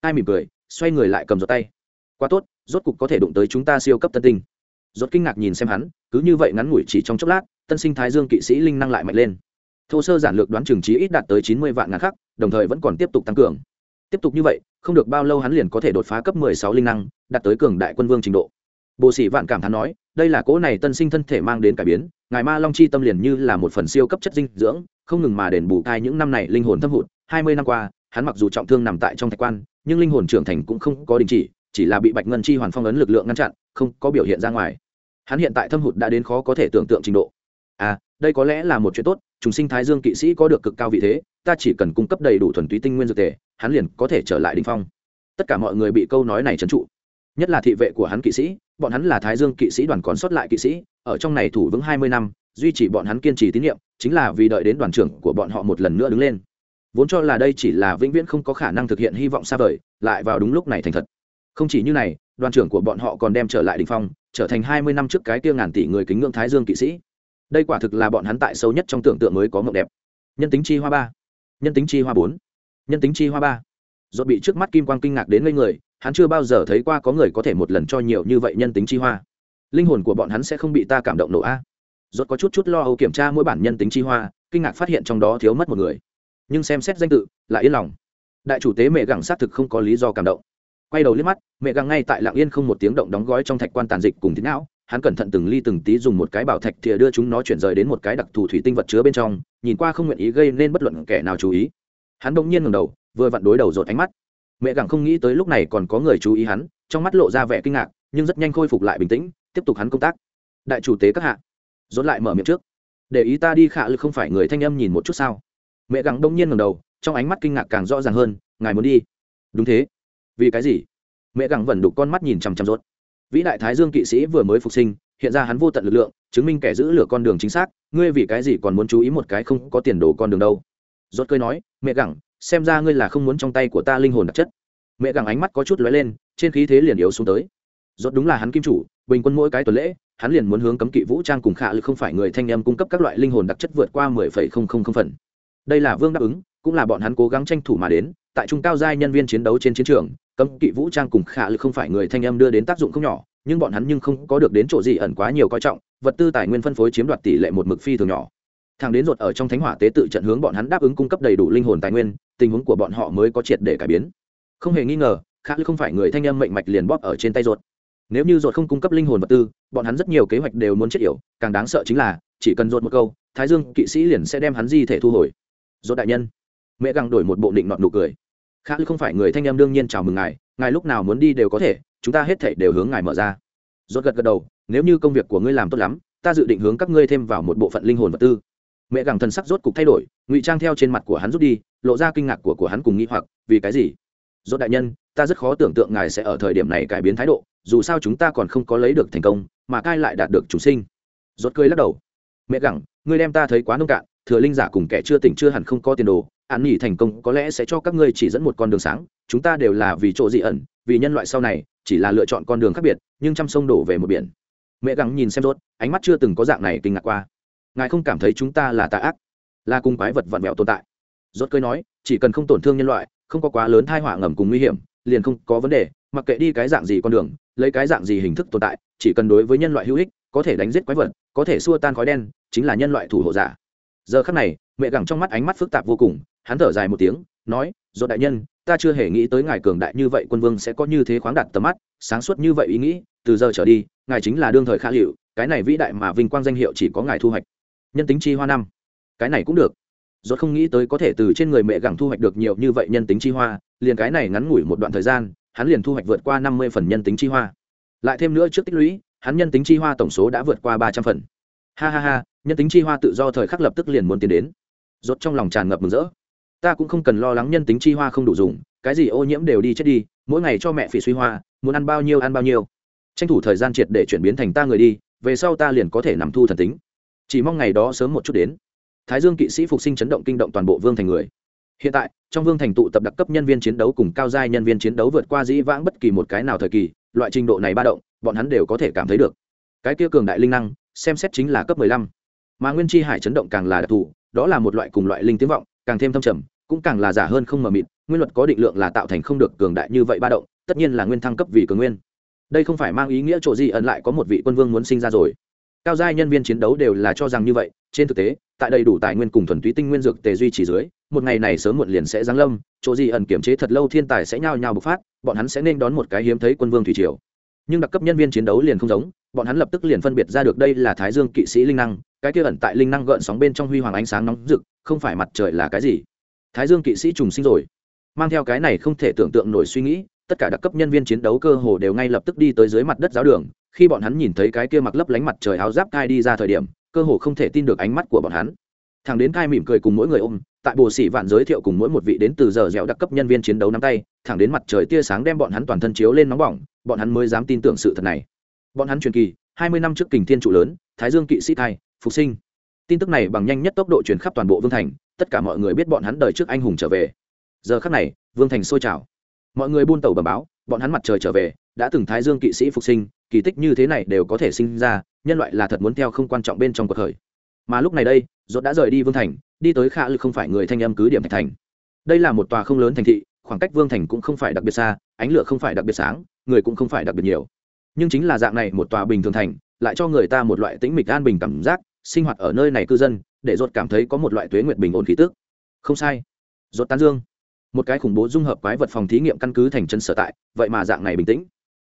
Ai mỉm cười, xoay người lại cầm giọt tay. Quá tốt, rốt cục có thể đụng tới chúng ta siêu cấp tân tinh. Rốt kinh ngạc nhìn xem hắn, cứ như vậy ngắn ngủi chỉ trong chốc lát, tân sinh thái dương kỵ sĩ linh năng lại mạnh lên thô sơ giản lược đoán chừng trí ít đạt tới chín mươi vạn ngàn khắc, đồng thời vẫn còn tiếp tục tăng cường. Tiếp tục như vậy, không được bao lâu hắn liền có thể đột phá cấp mười sáu linh năng, đạt tới cường đại quân vương trình độ. Bồ sĩ vạn cảm thán nói, đây là cỗ này tân sinh thân thể mang đến cải biến, ngài ma long chi tâm liền như là một phần siêu cấp chất dinh dưỡng, không ngừng mà đền bù cai những năm này linh hồn thâm hụt. Hai mươi năm qua, hắn mặc dù trọng thương nằm tại trong thạch quan, nhưng linh hồn trưởng thành cũng không có đình chỉ chỉ là bị bạch ngân chi hoàn phong ấn lực lượng ngăn chặn, không có biểu hiện ra ngoài. Hắn hiện tại thâm hụt đã đến khó có thể tưởng tượng trình độ à đây có lẽ là một chuyện tốt chúng sinh thái dương kỵ sĩ có được cực cao vị thế, ta chỉ cần cung cấp đầy đủ thuần túy tinh nguyên dược tề hắn liền có thể trở lại đình phong. Tất cả mọi người bị câu nói này trấn trụ. Nhất là thị vệ của hắn kỵ sĩ, bọn hắn là thái dương kỵ sĩ đoàn còn sót lại kỵ sĩ, ở trong này thủ vững hai mươi năm, duy trì bọn hắn kiên trì tín nhiệm, chính là vì đợi đến đoàn trưởng của bọn họ một lần nữa đứng lên. Vốn cho là đây chỉ là vĩnh viễn không có khả năng thực hiện hy vọng xa vời, lại vào đúng lúc này thành thật. Không chỉ như này, đoàn trưởng của bọn họ còn đem trở lại đình phong, trở thành hai mươi năm trước cái tiêu ngàn tỷ người kính ngưỡng thái dương kỵ sĩ đây quả thực là bọn hắn tại sâu nhất trong tưởng tượng mới có mộng đẹp. Nhân tính chi hoa ba. Nhân tính chi hoa bốn. Nhân tính chi hoa ba. Dột bị trước mắt kim quang kinh ngạc đến ngây người, hắn chưa bao giờ thấy qua có người có thể một lần cho nhiều như vậy nhân tính chi hoa. Linh hồn của bọn hắn sẽ không bị ta cảm động nổ a. Dột có chút chút lo âu kiểm tra mỗi bản nhân tính chi hoa, kinh ngạc phát hiện trong đó thiếu mất một người. Nhưng xem xét danh tự, lại yên lòng. Đại chủ tế mẹ gẳng xác thực không có lý do cảm động. Quay đầu liếc mắt, mẹ gẳng ngay tại lạng yên không một tiếng động đóng gói trong thạch quan tàn dịch cùng thính não hắn cẩn thận từng ly từng tí dùng một cái bảo thạch thìa đưa chúng nó chuyển rời đến một cái đặc thù thủy tinh vật chứa bên trong, nhìn qua không nguyện ý gây nên bất luận kẻ nào chú ý. Hắn bỗng nhiên ngẩng đầu, vừa vặn đối đầu rột ánh mắt. Mẹ gẳng không nghĩ tới lúc này còn có người chú ý hắn, trong mắt lộ ra vẻ kinh ngạc, nhưng rất nhanh khôi phục lại bình tĩnh, tiếp tục hắn công tác. Đại chủ tế các hạ dốt lại mở miệng trước. Để ý ta đi khả lực không phải người thanh âm nhìn một chút sao? Mẹ gẳng đông nhiên ngầm đầu, trong ánh mắt kinh ngạc càng rõ ràng hơn, ngài muốn đi. Đúng thế. Vì cái gì? Mẹ gẳng vẫn đục con mắt nhìn chằm chằm rốt vĩ đại thái dương kỵ sĩ vừa mới phục sinh, hiện ra hắn vô tận lực lượng, chứng minh kẻ giữ lửa con đường chính xác, ngươi vì cái gì còn muốn chú ý một cái không có tiền đồ con đường đâu. Rốt cười nói, mẹ gẳng, xem ra ngươi là không muốn trong tay của ta linh hồn đặc chất. Mẹ gẳng ánh mắt có chút lóe lên, trên khí thế liền yếu xuống tới. Rốt đúng là hắn kim chủ, bình quân mỗi cái tuần lễ, hắn liền muốn hướng cấm kỵ vũ trang cùng khả lực không phải người thanh em cung cấp các loại linh hồn đặc chất vượt qua mười phẩy không không không phần. Đây là vương đáp ứng, cũng là bọn hắn cố gắng tranh thủ mà đến, tại trung cao giai nhân viên chiến đấu trên chiến trường cấm kỵ vũ trang cùng khả lực không phải người thanh âm đưa đến tác dụng không nhỏ, nhưng bọn hắn nhưng không có được đến chỗ gì ẩn quá nhiều coi trọng, vật tư tài nguyên phân phối chiếm đoạt tỷ lệ một mực phi thường nhỏ. Thằng đến ruột ở trong thánh hỏa tế tự trận hướng bọn hắn đáp ứng cung cấp đầy đủ linh hồn tài nguyên, tình huống của bọn họ mới có triệt để cải biến. Không hề nghi ngờ, khả lực không phải người thanh âm mệnh mạch liền bóp ở trên tay ruột. Nếu như ruột không cung cấp linh hồn vật tư, bọn hắn rất nhiều kế hoạch đều muốn chết yểu, càng đáng sợ chính là, chỉ cần ruột một câu, thái dương kỵ sĩ liền sẽ đem hắn di thể thu hồi. Ruột đại nhân, mẹ găng đổi một bộ định nọt nụ cười khác không phải người thanh em đương nhiên chào mừng ngài ngài lúc nào muốn đi đều có thể, chúng ta hết thể đều hướng ngài mở ra. Rốt gật gật đầu, nếu như công việc của ngươi làm tốt lắm, ta dự định hướng các ngươi thêm vào một bộ phận linh hồn vật tư. Mẹ gẳng thần sắc rốt cục thay đổi, ngụy trang theo trên mặt của hắn rút đi, lộ ra kinh ngạc của của hắn cùng nghĩ hoặc, vì cái gì? Rốt đại nhân, ta rất khó tưởng tượng ngài sẽ ở thời điểm này cải biến thái độ, dù sao chúng ta còn không có lấy được thành công, mà cai lại đạt được chúng sinh. Rốt cười lắc đầu. Mẹ gẳng, ngươi đem ta thấy quá nông cạn, thừa linh giả cùng kẻ chưa tỉnh chưa hẳn không có tiền đồ an nghỉ thành công có lẽ sẽ cho các ngươi chỉ dẫn một con đường sáng, chúng ta đều là vì chỗ dị ẩn, vì nhân loại sau này, chỉ là lựa chọn con đường khác biệt, nhưng trăm sông đổ về một biển. Mẹ gắng nhìn xem rốt, ánh mắt chưa từng có dạng này kinh ngạc qua. Ngài không cảm thấy chúng ta là tà ác, là cùng quái vật vặn vẹo tồn tại. Rốt cơi nói, chỉ cần không tổn thương nhân loại, không có quá lớn thai họa ngầm cùng nguy hiểm, liền không có vấn đề, mặc kệ đi cái dạng gì con đường, lấy cái dạng gì hình thức tồn tại, chỉ cần đối với nhân loại hữu ích, có thể đánh giết quái vật, có thể xua tan khói đen, chính là nhân loại thủ hộ giả. Giờ khắc này, mẹ gẳng trong mắt ánh mắt phức tạp vô cùng hắn thở dài một tiếng, nói dỗ đại nhân, ta chưa hề nghĩ tới ngài cường đại như vậy, quân vương sẽ có như thế khoáng đạt tầm mắt, sáng suốt như vậy ý nghĩ, từ giờ trở đi, ngài chính là đương thời khả hiệu cái này vĩ đại mà vinh quang danh hiệu chỉ có ngài thu hoạch. Nhân tính chi hoa năm, cái này cũng được. Dốt không nghĩ tới có thể từ trên người mẹ gẳng thu hoạch được nhiều như vậy nhân tính chi hoa, liền cái này ngắn ngủi một đoạn thời gian, hắn liền thu hoạch vượt qua năm mươi phần nhân tính chi hoa. Lại thêm nữa trước tích lũy, hắn nhân tính chi hoa tổng số đã vượt qua ba trăm phần. Ha ha ha, nhân tính chi hoa tự do thời khắc lập tức liền muốn tiến đến. Rốt trong lòng tràn ngập mừng rỡ ta cũng không cần lo lắng nhân tính chi hoa không đủ dùng, cái gì ô nhiễm đều đi chết đi, mỗi ngày cho mẹ phỉ suy hoa, muốn ăn bao nhiêu ăn bao nhiêu. Tranh thủ thời gian triệt để chuyển biến thành ta người đi, về sau ta liền có thể nằm thu thần tính. Chỉ mong ngày đó sớm một chút đến. Thái dương kỵ sĩ phục sinh chấn động kinh động toàn bộ vương thành người. Hiện tại, trong vương thành tụ tập đặc cấp nhân viên chiến đấu cùng cao giai nhân viên chiến đấu vượt qua dĩ vãng bất kỳ một cái nào thời kỳ, loại trình độ này ba động, bọn hắn đều có thể cảm thấy được. Cái kia cường đại linh năng, xem xét chính là cấp mười lăm. Mà nguyên chi hải chấn động càng là đặc thù đó là một loại cùng loại linh tiếng vọng, càng thêm thâm trầm, cũng càng là giả hơn không mờ mịt, nguyên luật có định lượng là tạo thành không được cường đại như vậy ba động, tất nhiên là nguyên thăng cấp vì cường nguyên. Đây không phải mang ý nghĩa chỗ gì ẩn lại có một vị quân vương muốn sinh ra rồi. Cao giai nhân viên chiến đấu đều là cho rằng như vậy, trên thực tế, tại đầy đủ tài nguyên cùng thuần túy tinh nguyên dược tề duy trì dưới, một ngày này sớm muộn liền sẽ giáng lâm, chỗ gì ẩn kiểm chế thật lâu thiên tài sẽ nhao nhao bộc phát, bọn hắn sẽ nên đón một cái hiếm thấy quân vương thủy triều. Nhưng đặc cấp nhân viên chiến đấu liền không giống bọn hắn lập tức liền phân biệt ra được đây là thái dương kỵ sĩ linh năng, cái kia ẩn tại linh năng gợn sóng bên trong huy hoàng ánh sáng nóng rực, không phải mặt trời là cái gì. Thái dương kỵ sĩ trùng sinh rồi. Mang theo cái này không thể tưởng tượng nổi suy nghĩ, tất cả đặc cấp nhân viên chiến đấu cơ hồ đều ngay lập tức đi tới dưới mặt đất giáo đường. Khi bọn hắn nhìn thấy cái kia mặc lấp lánh mặt trời áo giáp cai đi ra thời điểm, cơ hồ không thể tin được ánh mắt của bọn hắn. Thằng đến cai mỉm cười cùng mỗi người ôm, tại bồ sĩ vạn giới thiệu cùng mỗi một vị đến từ giờ dẻo đặc cấp nhân viên chiến đấu nắm tay, thẳng đến mặt trời tia sáng đem bọn hắn toàn thân chiếu lên nóng bỏng, bọn hắn mới dám tin tưởng sự thật này bọn hắn truyền kỳ, hai mươi năm trước kình thiên trụ lớn, thái dương kỵ sĩ thai, phục sinh. Tin tức này bằng nhanh nhất tốc độ truyền khắp toàn bộ vương thành, tất cả mọi người biết bọn hắn đời trước anh hùng trở về. Giờ khắc này, vương thành sôi trào. Mọi người buôn tàu bờ báo, bọn hắn mặt trời trở về, đã từng thái dương kỵ sĩ phục sinh, kỳ tích như thế này đều có thể sinh ra, nhân loại là thật muốn theo không quan trọng bên trong cuộc khởi. Mà lúc này đây dốt đã rời đi vương thành, đi tới khả lực không phải người thanh âm cứ điểm thạch thành. Đây là một tòa không lớn thành thị, khoảng cách vương thành cũng không phải đặc biệt xa, ánh lửa không phải đặc biệt sáng, người cũng không phải đặc biệt nhiều nhưng chính là dạng này một tòa bình thường thành lại cho người ta một loại tĩnh mịch an bình cảm giác sinh hoạt ở nơi này cư dân để ruột cảm thấy có một loại tuế nguyệt bình ổn khí tức. Không sai. Ruột tán dương. Một cái khủng bố dung hợp quái vật phòng thí nghiệm căn cứ thành chân sở tại vậy mà dạng này bình tĩnh.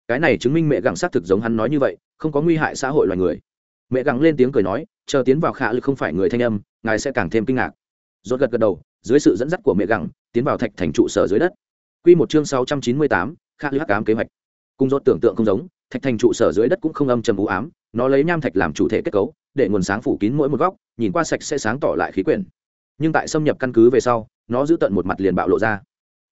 Cái này chứng minh mẹ gặng xác thực giống hắn nói như vậy không có nguy hại xã hội loài người. Mẹ gặng lên tiếng cười nói chờ tiến vào khả lực không phải người thanh âm ngài sẽ càng thêm kinh ngạc. Rốt gật gật đầu dưới sự dẫn dắt của mẹ gặng tiến vào thạch thành trụ sở dưới đất. Quy một chương sáu trăm chín mươi tám, khả lực hắc ám kế hoạch. Cùng rốt tưởng tượng không giống thạch thành trụ sở dưới đất cũng không âm trầm u ám, nó lấy nham thạch làm chủ thể kết cấu, để nguồn sáng phủ kín mỗi một góc, nhìn qua sạch sẽ sáng tỏ lại khí quyển. Nhưng tại xâm nhập căn cứ về sau, nó giữ tận một mặt liền bạo lộ ra.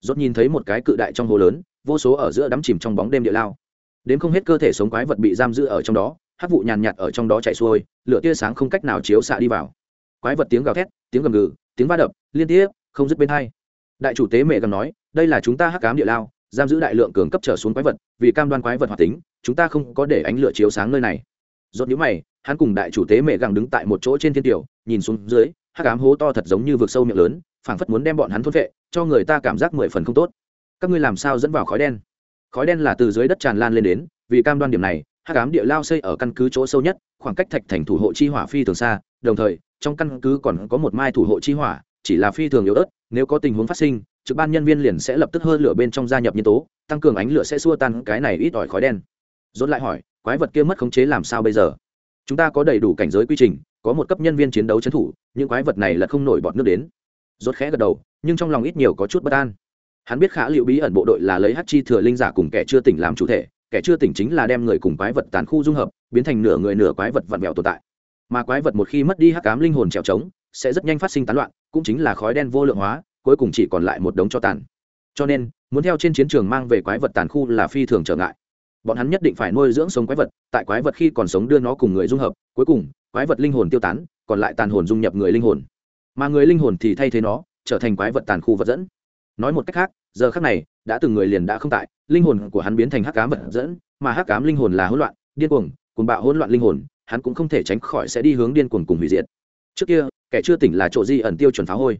Rốt nhìn thấy một cái cự đại trong hồ lớn, vô số ở giữa đắm chìm trong bóng đêm địa lao. Đến không hết cơ thể sống quái vật bị giam giữ ở trong đó hát vụ nhàn nhạt ở trong đó chạy xuôi, lửa tia sáng không cách nào chiếu xạ đi vào. Quái vật tiếng gào thét, tiếng gầm gừ, tiếng va đập, liên tiếp, không dứt bên hai. Đại chủ tế mẹ gầm nói, đây là chúng ta hắc cám địa lao, giam giữ đại lượng cường cấp trở xuống quái vật, vì cam đoan quái vật hoạt tính chúng ta không có để ánh lửa chiếu sáng nơi này. Rốt nhíu mày, hắn cùng đại chủ tế mẹ gặng đứng tại một chỗ trên thiên tiểu, nhìn xuống dưới, hắc ám hố to thật giống như vực sâu miệng lớn, phảng phất muốn đem bọn hắn thôn vệ, cho người ta cảm giác mười phần không tốt. Các ngươi làm sao dẫn vào khói đen? Khói đen là từ dưới đất tràn lan lên đến, vì cam đoan điểm này, hắc ám địa lao xây ở căn cứ chỗ sâu nhất, khoảng cách thạch thành thủ hộ chi hỏa phi thường xa, đồng thời, trong căn cứ còn có một mai thủ hộ chi hỏa, chỉ là phi thường yếu ớt, nếu có tình huống phát sinh, trực ban nhân viên liền sẽ lập tức hơn lửa bên trong gia nhập nhân tố, tăng cường ánh lửa sẽ xua tan cái này ít ỏi khói đen dốt lại hỏi, quái vật kia mất khống chế làm sao bây giờ? Chúng ta có đầy đủ cảnh giới quy trình, có một cấp nhân viên chiến đấu chiến thủ, những quái vật này là không nổi bọt nước đến. Rốt khẽ gật đầu, nhưng trong lòng ít nhiều có chút bất an. Hắn biết khả liệu bí ẩn bộ đội là lấy hát chi thừa linh giả cùng kẻ chưa tỉnh làm chủ thể, kẻ chưa tỉnh chính là đem người cùng quái vật tàn khu dung hợp, biến thành nửa người nửa quái vật vặn vẹo tồn tại. Mà quái vật một khi mất đi hắc cám linh hồn trèo trống, sẽ rất nhanh phát sinh tán loạn, cũng chính là khói đen vô lượng hóa, cuối cùng chỉ còn lại một đống cho tàn. Cho nên, muốn theo trên chiến trường mang về quái vật tàn khu là phi thường trở ngại bọn hắn nhất định phải nuôi dưỡng sống quái vật, tại quái vật khi còn sống đưa nó cùng người dung hợp, cuối cùng, quái vật linh hồn tiêu tán, còn lại tàn hồn dung nhập người linh hồn. Mà người linh hồn thì thay thế nó, trở thành quái vật tàn khu vật dẫn. Nói một cách khác, giờ khác này, đã từng người liền đã không tại, linh hồn của hắn biến thành hắc cám vật dẫn, mà hắc cám linh hồn là hỗn loạn, điên cuồng cuồng bạo hỗn loạn linh hồn, hắn cũng không thể tránh khỏi sẽ đi hướng điên cuồng cùng hủy diệt. Trước kia, kẻ chưa tỉnh là chỗ di ẩn tiêu chuẩn phá hôi.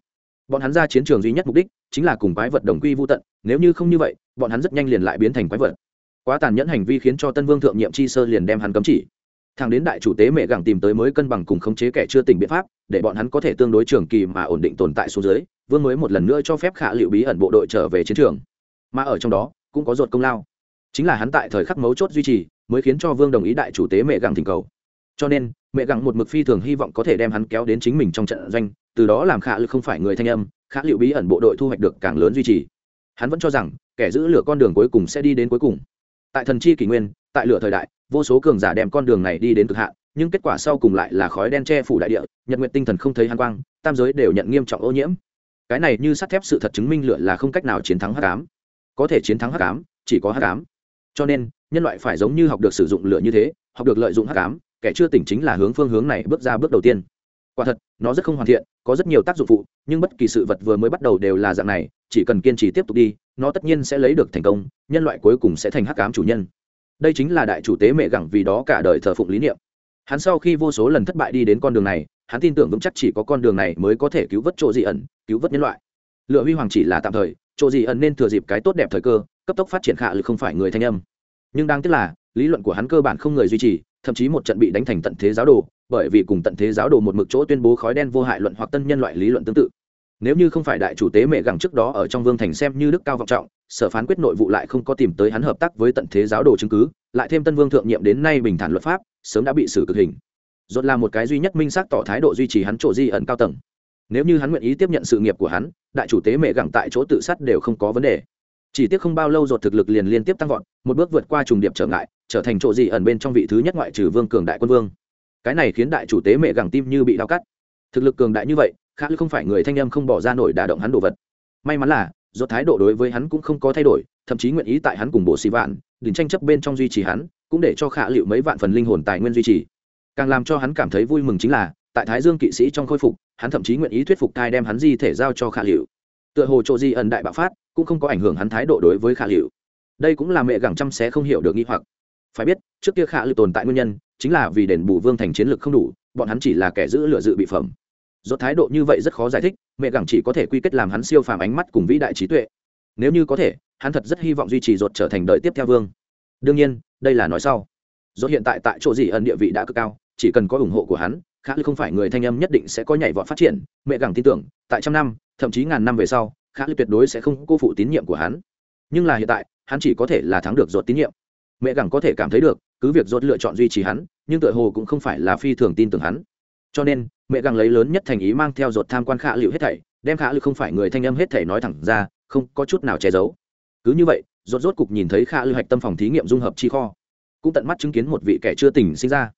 Bọn hắn ra chiến trường duy nhất mục đích chính là cùng quái vật đồng quy vô tận, nếu như không như vậy, bọn hắn rất nhanh liền lại biến thành quái vật quá tàn nhẫn hành vi khiến cho tân vương thượng nhiệm chi sơ liền đem hắn cấm chỉ. Thằng đến đại chủ tế mẹ gẳng tìm tới mới cân bằng cùng khống chế kẻ chưa tỉnh biện pháp, để bọn hắn có thể tương đối trường kỳ mà ổn định tồn tại xuống dưới vương mới một lần nữa cho phép khả liệu bí ẩn bộ đội trở về chiến trường. Mà ở trong đó, cũng có ruột công lao. Chính là hắn tại thời khắc mấu chốt duy trì, mới khiến cho vương đồng ý đại chủ tế mẹ gẳng thỉnh cầu. Cho nên, mẹ gẳng một mực phi thường hy vọng có thể đem hắn kéo đến chính mình trong trận doanh, từ đó làm khả lực không phải người thanh âm, khả liệu bí ẩn bộ đội thu hoạch được càng lớn duy trì. Hắn vẫn cho rằng, kẻ giữ lửa con đường cuối cùng sẽ đi đến cuối cùng tại thần chi kỷ nguyên, tại lửa thời đại, vô số cường giả đem con đường này đi đến cực hạn, nhưng kết quả sau cùng lại là khói đen che phủ đại địa, nhật nguyện tinh thần không thấy hàn quang, tam giới đều nhận nghiêm trọng ô nhiễm. Cái này như sắt thép sự thật chứng minh lửa là không cách nào chiến thắng hắc ám. Có thể chiến thắng hắc ám, chỉ có hắc ám. Cho nên, nhân loại phải giống như học được sử dụng lửa như thế, học được lợi dụng hắc ám, kẻ chưa tỉnh chính là hướng phương hướng này bước ra bước đầu tiên quả thật, nó rất không hoàn thiện, có rất nhiều tác dụng phụ, nhưng bất kỳ sự vật vừa mới bắt đầu đều là dạng này, chỉ cần kiên trì tiếp tục đi, nó tất nhiên sẽ lấy được thành công, nhân loại cuối cùng sẽ thành hắc ám chủ nhân. Đây chính là đại chủ tế mẹ gẳng vì đó cả đời thờ phụng lý niệm. Hắn sau khi vô số lần thất bại đi đến con đường này, hắn tin tưởng vững chắc chỉ có con đường này mới có thể cứu vớt chỗ dị ẩn, cứu vớt nhân loại. Lựa huy hoàng chỉ là tạm thời chỗ dị ẩn nên thừa dịp cái tốt đẹp thời cơ, cấp tốc phát triển khả lực không phải người thanh âm. Nhưng đáng tiếc là, lý luận của hắn cơ bản không người duy trì, thậm chí một trận bị đánh thành tận thế giáo đồ bởi vì cùng tận thế giáo đồ một mực chỗ tuyên bố khói đen vô hại luận hoặc tân nhân loại lý luận tương tự. Nếu như không phải đại chủ tế mẹ gẳng trước đó ở trong vương thành xem như đức cao vọng trọng, sở phán quyết nội vụ lại không có tìm tới hắn hợp tác với tận thế giáo đồ chứng cứ, lại thêm tân vương thượng nhiệm đến nay bình thản luật pháp, sớm đã bị xử cực hình. Dốt là một cái duy nhất minh xác tỏ thái độ duy trì hắn chỗ di ẩn cao tầng. Nếu như hắn nguyện ý tiếp nhận sự nghiệp của hắn, đại chủ tế mẹ gẳng tại chỗ tự sát đều không có vấn đề. Chỉ tiếc không bao lâu dột thực lực liền liên tiếp tăng vọt, một bước vượt qua trùng điệp trở ngại, trở thành chỗ di ẩn bên trong vị thứ nhất ngoại trừ vương cường đại quân vương cái này khiến đại chủ tế mẹ gẳng tim như bị đau cắt. Thực lực cường đại như vậy khá không phải người thanh em không bỏ ra nổi đả động hắn đồ vật. May mắn là, do thái độ đối với hắn cũng không có thay đổi, thậm chí nguyện ý tại hắn cùng bộ xì vạn đình tranh chấp bên trong duy trì hắn, cũng để cho khả liệu mấy vạn phần linh hồn tài nguyên duy trì. Càng làm cho hắn cảm thấy vui mừng chính là, tại thái dương kỵ sĩ trong khôi phục, hắn thậm chí nguyện ý thuyết phục thai đem hắn di thể giao cho khả liệu. Tựa hồ chỗ di ẩn đại bạo phát, cũng không có ảnh hưởng hắn thái độ đối với khả liệu. Đây cũng là mẹ gẳng trăm sẽ không hiểu được nghi hoặc phải biết, trước kia khả liệu tồn tại nguyên nhân, chính là vì đền bù vương thành chiến lược không đủ, bọn hắn chỉ là kẻ giữ lựa dự bị phẩm. Do thái độ như vậy rất khó giải thích, mẹ gẳng chỉ có thể quy kết làm hắn siêu phàm ánh mắt cùng vĩ đại trí tuệ. Nếu như có thể, hắn thật rất hy vọng duy trì rột trở thành đời tiếp theo vương. Đương nhiên, đây là nói sau. Do hiện tại tại chỗ gì ẩn địa vị đã cực cao, chỉ cần có ủng hộ của hắn, Khả khá không phải người thanh âm nhất định sẽ có nhảy vọt phát triển, mẹ gẳng tin tưởng, tại trăm năm, thậm chí ngàn năm về sau, Khả khá tuyệt đối sẽ không cô phụ tín nhiệm của hắn. Nhưng là hiện tại, hắn chỉ có thể là thắng được rột tín nhiệm mẹ gẳng có thể cảm thấy được, cứ việc Rốt lựa chọn duy trì hắn, nhưng tựa hồ cũng không phải là phi thường tin tưởng hắn. Cho nên, mẹ gẳng lấy lớn nhất thành ý mang theo rột tham quan khả liệu hết thảy, đem khả liệu không phải người thanh âm hết thảy nói thẳng ra, không có chút nào che giấu. Cứ như vậy, rốt rốt cục nhìn thấy khả lưu hạch tâm phòng thí nghiệm dung hợp chi kho, cũng tận mắt chứng kiến một vị kẻ chưa tỉnh sinh ra.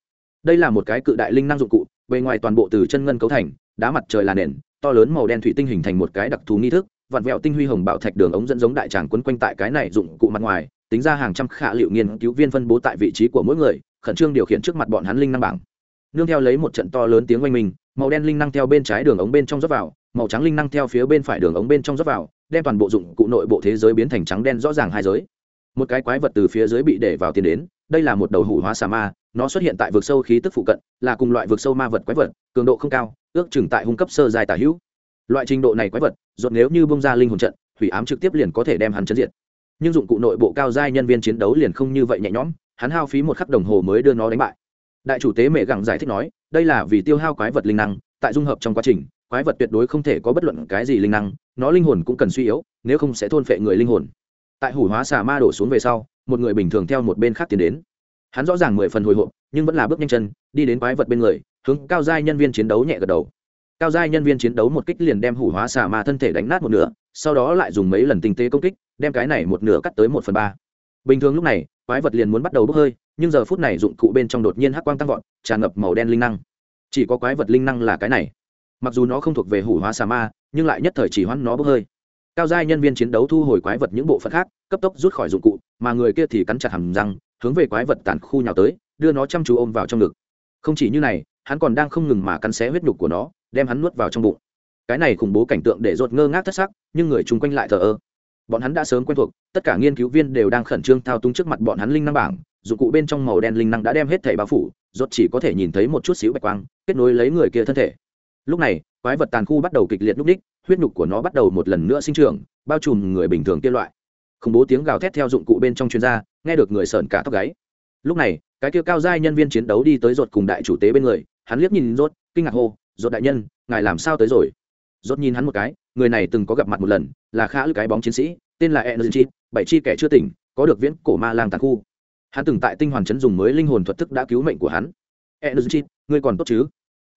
Đây là một cái cự đại linh năng dụng cụ, bề ngoài toàn bộ từ chân ngân cấu thành, đá mặt trời là nền, to lớn màu đen thủy tinh hình thành một cái đặc thù nghi thức, vặn vẹo tinh huy hồng bảo thạch đường ống dẫn giống đại tràng quấn quanh tại cái này dụng cụ mặt ngoài tính ra hàng trăm khả liệu nghiên cứu viên phân bố tại vị trí của mỗi người, khẩn trương điều khiển trước mặt bọn hắn linh năng bảng. Nương theo lấy một trận to lớn tiếng oanh mình màu đen linh năng theo bên trái đường ống bên trong rót vào, màu trắng linh năng theo phía bên phải đường ống bên trong rót vào, đem toàn bộ dụng cụ nội bộ thế giới biến thành trắng đen rõ ràng hai giới. Một cái quái vật từ phía dưới bị để vào tiền đến, đây là một đầu hủ hóa xà ma, nó xuất hiện tại vực sâu khí tức phụ cận, là cùng loại vực sâu ma vật quái vật, cường độ không cao, ước chừng tại hung cấp sơ dài tả hữu. Loại trình độ này quái vật ruột nếu như bông ra linh hồn trận, hủy ám trực tiếp liền có thể đem hắn chấn diệt nhưng dụng cụ nội bộ cao giai nhân viên chiến đấu liền không như vậy nhẹ nhõm, hắn hao phí một khắc đồng hồ mới đưa nó đánh bại. Đại chủ tế mẹ gẳng giải thích nói, đây là vì tiêu hao quái vật linh năng, tại dung hợp trong quá trình, quái vật tuyệt đối không thể có bất luận cái gì linh năng, nó linh hồn cũng cần suy yếu, nếu không sẽ thôn phệ người linh hồn. Tại hủ hóa xà ma đổ xuống về sau, một người bình thường theo một bên khác tiến đến. Hắn rõ ràng mười phần hồi hộp, nhưng vẫn là bước nhanh chân, đi đến quái vật bên người, hướng cao giai nhân viên chiến đấu nhẹ gật đầu. Cao giai nhân viên chiến đấu một kích liền đem hủ hóa xà ma thân thể đánh nát một nửa sau đó lại dùng mấy lần tinh tế công kích, đem cái này một nửa cắt tới một phần ba. Bình thường lúc này, quái vật liền muốn bắt đầu bốc hơi, nhưng giờ phút này dụng cụ bên trong đột nhiên hắc quang tăng vọt, tràn ngập màu đen linh năng. Chỉ có quái vật linh năng là cái này. Mặc dù nó không thuộc về hủ hóa xà ma, nhưng lại nhất thời chỉ hoãn nó bốc hơi. Cao giai nhân viên chiến đấu thu hồi quái vật những bộ phận khác, cấp tốc rút khỏi dụng cụ, mà người kia thì cắn chặt hầm răng, hướng về quái vật tàn khu nhào tới, đưa nó chăm chú ôm vào trong ngực. Không chỉ như này, hắn còn đang không ngừng mà cắn xé huyết nhục của nó, đem hắn nuốt vào trong bụng cái này khủng bố cảnh tượng để rột ngơ ngác thất sắc, nhưng người chung quanh lại thờ ơ. Bọn hắn đã sớm quen thuộc, tất cả nghiên cứu viên đều đang khẩn trương thao túng trước mặt bọn hắn linh năng bảng, dụng cụ bên trong màu đen linh năng đã đem hết thẻ bao phủ, rốt chỉ có thể nhìn thấy một chút xíu bạch quang, kết nối lấy người kia thân thể. Lúc này, quái vật tàn khu bắt đầu kịch liệt lúc đích huyết nhục của nó bắt đầu một lần nữa sinh trưởng, bao trùm người bình thường kia loại. Khủng bố tiếng gào thét theo dụng cụ bên trong chuyên gia nghe được người sợn cả tóc gáy. Lúc này, cái kia cao giai nhân viên chiến đấu đi tới rột cùng đại chủ tế bên người, hắn liếc nhìn rốt, kinh ngạc hô, rốt đại nhân, ngài làm sao tới rồi? Rốt nhìn hắn một cái, người này từng có gặp mặt một lần, là khá lư cái bóng chiến sĩ, tên là energy, bảy chi kẻ chưa tỉnh, có được viễn cổ ma lang tàn khu. Hắn từng tại tinh hoàn chấn dùng mới linh hồn thuật thức đã cứu mệnh của hắn. Energy, ngươi còn tốt chứ?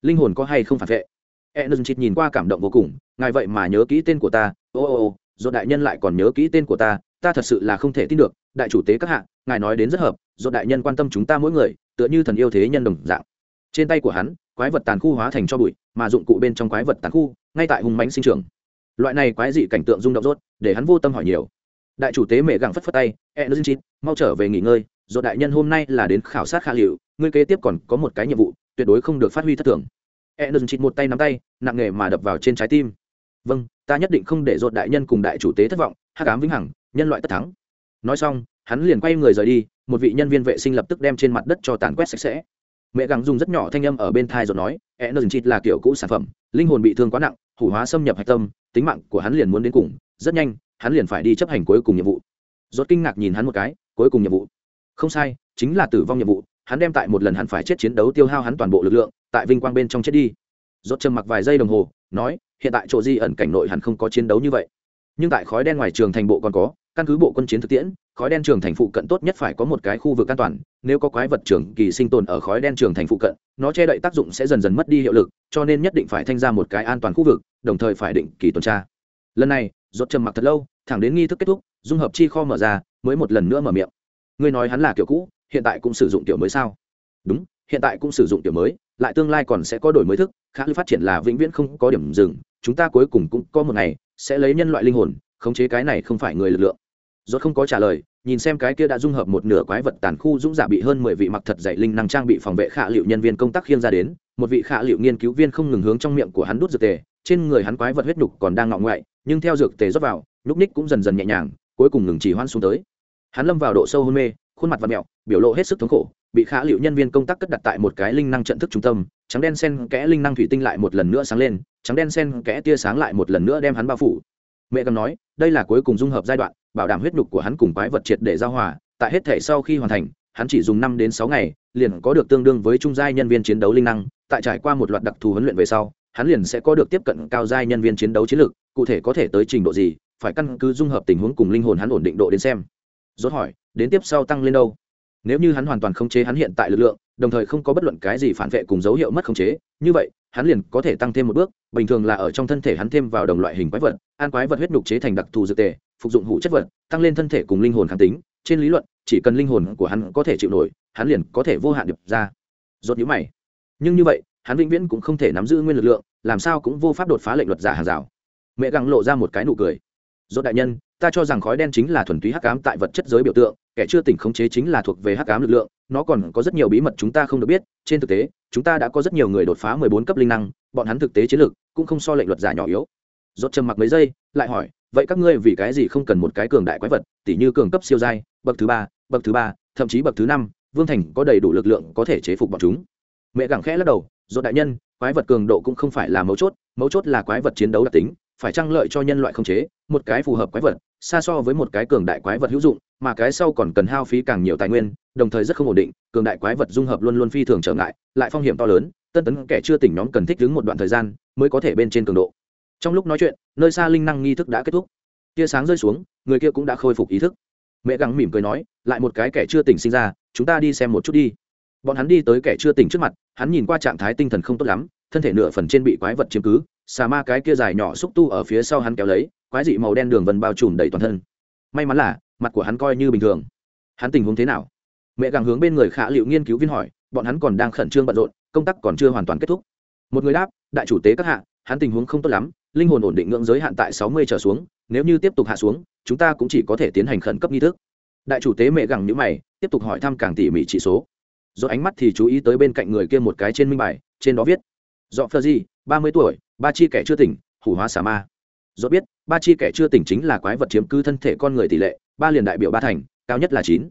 Linh hồn có hay không phản vệ? Energy nhìn qua cảm động vô cùng, ngài vậy mà nhớ kỹ tên của ta, ô ô ô, rốt đại nhân lại còn nhớ kỹ tên của ta ta thật sự là không thể tin được, đại chủ tế các hạ, ngài nói đến rất hợp, rốt đại nhân quan tâm chúng ta mỗi người, tựa như thần yêu thế nhân đồng dạng trên tay của hắn, quái vật tàn khu hóa thành cho bụi, mà dụng cụ bên trong quái vật tàn khu, ngay tại hùng mánh sinh trường loại này quái dị cảnh tượng rung động rốt, để hắn vô tâm hỏi nhiều. Đại chủ tế mẹ gặng phất phất tay energy mau trở về nghỉ ngơi do đại nhân hôm nay là đến khảo sát khả liệu, ngươi kế tiếp còn có một cái nhiệm vụ, tuyệt đối không được phát huy thất thường. Energy một tay nắm tay, nặng nghề mà đập vào trên trái tim. Vâng ta nhất định không để dột đại nhân cùng đại chủ tế thất vọng, hắc ám vĩnh hằng, nhân loại tất thắng. Nói xong, hắn liền quay người rời đi, một vị nhân viên vệ sinh lập tức đem trên mặt đất cho tàn quét sạch sẽ mẹ gắng dùng rất nhỏ thanh âm ở bên thai rồi nói e nờ chít là kiểu cũ sản phẩm, linh hồn bị thương quá nặng, hủ hóa xâm nhập hạch tâm, tính mạng của hắn liền muốn đến cùng, rất nhanh, hắn liền phải đi chấp hành cuối cùng nhiệm vụ. Rốt kinh ngạc nhìn hắn một cái, cuối cùng nhiệm vụ? Không sai, chính là tử vong nhiệm vụ, hắn đem tại một lần hắn phải chết chiến đấu tiêu hao hắn toàn bộ lực lượng, tại vinh quang bên trong chết đi. Rốt trầm mặc vài giây đồng hồ, nói, hiện tại chỗ di ẩn cảnh nội hẳn không có chiến đấu như vậy, nhưng tại khói đen ngoài trường thành bộ còn có căn cứ bộ quân chiến thực tiễn, khói đen trường thành phụ cận tốt nhất phải có một cái khu vực an toàn, nếu có quái vật trường kỳ sinh tồn ở khói đen trường thành phụ cận, nó che đậy tác dụng sẽ dần dần mất đi hiệu lực, cho nên nhất định phải thanh ra một cái an toàn khu vực, đồng thời phải định kỳ tuần tra. Lần này dốt trầm mặc thật lâu, thẳng đến nghi thức kết thúc, dung hợp chi kho mở ra, mới một lần nữa mở miệng. Ngươi nói hắn là kiểu cũ, hiện tại cũng sử dụng kiểu mới sao? Đúng, hiện tại cũng sử dụng kiểu mới, lại tương lai còn sẽ có đổi mới thức khả lưu phát triển là vĩnh viễn không có điểm dừng, chúng ta cuối cùng cũng có một ngày sẽ lấy nhân loại linh hồn, khống chế cái này không phải người lực lượng rốt không có trả lời, nhìn xem cái kia đã dung hợp một nửa quái vật tàn khu dũng giả bị hơn mười vị mặc thật dạy linh năng trang bị phòng vệ khả liệu nhân viên công tác khiêng ra đến, một vị khả liệu nghiên cứu viên không ngừng hướng trong miệng của hắn đút dược tề, trên người hắn quái vật huyết nhục còn đang ngọ ngoại, nhưng theo dược tề rót vào, nhúc ních cũng dần dần nhẹ nhàng, cuối cùng ngừng chỉ hoan xuống tới. Hắn lâm vào độ sâu hôn mê, khuôn mặt và mẹo, biểu lộ hết sức thống khổ, bị khả liệu nhân viên công tác cất đặt tại một cái linh năng trận thức trung tâm, trắng đen sen kẽ linh năng thủy tinh lại một lần nữa sáng lên, trắng đen sen kẽ tia sáng lại một lần nữa đem hắn bao phủ. Mẹ cầm nói, đây là cuối cùng dung hợp giai đoạn bảo đảm huyết nhục của hắn cùng quái vật triệt để giao hòa, tại hết thể sau khi hoàn thành, hắn chỉ dùng năm đến sáu ngày, liền có được tương đương với trung giai nhân viên chiến đấu linh năng, tại trải qua một loạt đặc thù huấn luyện về sau, hắn liền sẽ có được tiếp cận cao giai nhân viên chiến đấu chiến lược, cụ thể có thể tới trình độ gì, phải căn cứ dung hợp tình huống cùng linh hồn hắn ổn định độ đến xem. Rốt hỏi, đến tiếp sau tăng lên đâu? Nếu như hắn hoàn toàn không chế hắn hiện tại lực lượng, đồng thời không có bất luận cái gì phản vệ cùng dấu hiệu mất khống chế, như vậy, hắn liền có thể tăng thêm một bước, bình thường là ở trong thân thể hắn thêm vào đồng loại hình quái vật an quái vật huyết nhục chế thành đặc thù dược tề phục dụng hủ chất vật, tăng lên thân thể cùng linh hồn kháng tính. Trên lý luận, chỉ cần linh hồn của hắn có thể chịu nổi, hắn liền có thể vô hạn điệp ra. Rốt nhíu mày. Nhưng như vậy, hắn vĩnh viễn cũng không thể nắm giữ nguyên lực lượng, làm sao cũng vô pháp đột phá lệnh luật giả hàng rào. Mẹ gắng lộ ra một cái nụ cười. Rốt đại nhân, ta cho rằng khói đen chính là thuần túy hắc ám tại vật chất giới biểu tượng, kẻ chưa tỉnh khống chế chính là thuộc về hắc ám lực lượng, nó còn có rất nhiều bí mật chúng ta không được biết. Trên thực tế, chúng ta đã có rất nhiều người đột phá mười bốn cấp linh năng, bọn hắn thực tế chiến lược cũng không so lệnh luật giả nhỏ yếu. Rốt trầm mặc mấy giây, lại hỏi vậy các ngươi vì cái gì không cần một cái cường đại quái vật, tỉ như cường cấp siêu giai, bậc thứ ba, bậc thứ ba, thậm chí bậc thứ năm, vương thành có đầy đủ lực lượng có thể chế phục bọn chúng. Mẹ gẳng khẽ lắc đầu, rốt đại nhân, quái vật cường độ cũng không phải là mấu chốt mấu chốt là quái vật chiến đấu đặc tính, phải trang lợi cho nhân loại không chế, một cái phù hợp quái vật, xa so với một cái cường đại quái vật hữu dụng, mà cái sau còn cần hao phí càng nhiều tài nguyên, đồng thời rất không ổn định, cường đại quái vật dung hợp luôn luôn phi thường trở ngại, lại phong hiểm to lớn, tân tấn kẻ chưa tỉnh nhóm cần thích đứng một đoạn thời gian mới có thể bên trên cường độ. Trong lúc nói chuyện nơi xa linh năng nghi thức đã kết thúc. Tia sáng rơi xuống, người kia cũng đã khôi phục ý thức. Mẹ gắng mỉm cười nói, lại một cái kẻ chưa tỉnh sinh ra, chúng ta đi xem một chút đi. Bọn hắn đi tới kẻ chưa tỉnh trước mặt, hắn nhìn qua trạng thái tinh thần không tốt lắm, thân thể nửa phần trên bị quái vật chiếm cứ, xà ma cái kia dài nhỏ xúc tu ở phía sau hắn kéo lấy, quái dị màu đen đường vần bao trùm đầy toàn thân. May mắn là, mặt của hắn coi như bình thường. Hắn tình huống thế nào? Mẹ gàng hướng bên người khả liệu nghiên cứu viên hỏi, bọn hắn còn đang khẩn trương bận rộn, công tác còn chưa hoàn toàn kết thúc. Một người đáp, đại chủ tế các hạ, hắn tình huống không tốt lắm linh hồn ổn định ngưỡng giới hạn tại sáu mươi trở xuống, nếu như tiếp tục hạ xuống, chúng ta cũng chỉ có thể tiến hành khẩn cấp nghi thức. Đại chủ tế mẹ gẳng nhữ mày, tiếp tục hỏi thăm càng tỉ mỉ chỉ số. Do ánh mắt thì chú ý tới bên cạnh người kia một cái trên minh bài, trên đó viết. Dọ phơ di, ba mươi tuổi, ba chi kẻ chưa tỉnh, hủ hóa xà ma. Do biết, ba chi kẻ chưa tỉnh chính là quái vật chiếm cứ thân thể con người tỷ lệ, ba liền đại biểu ba thành, cao nhất là chín.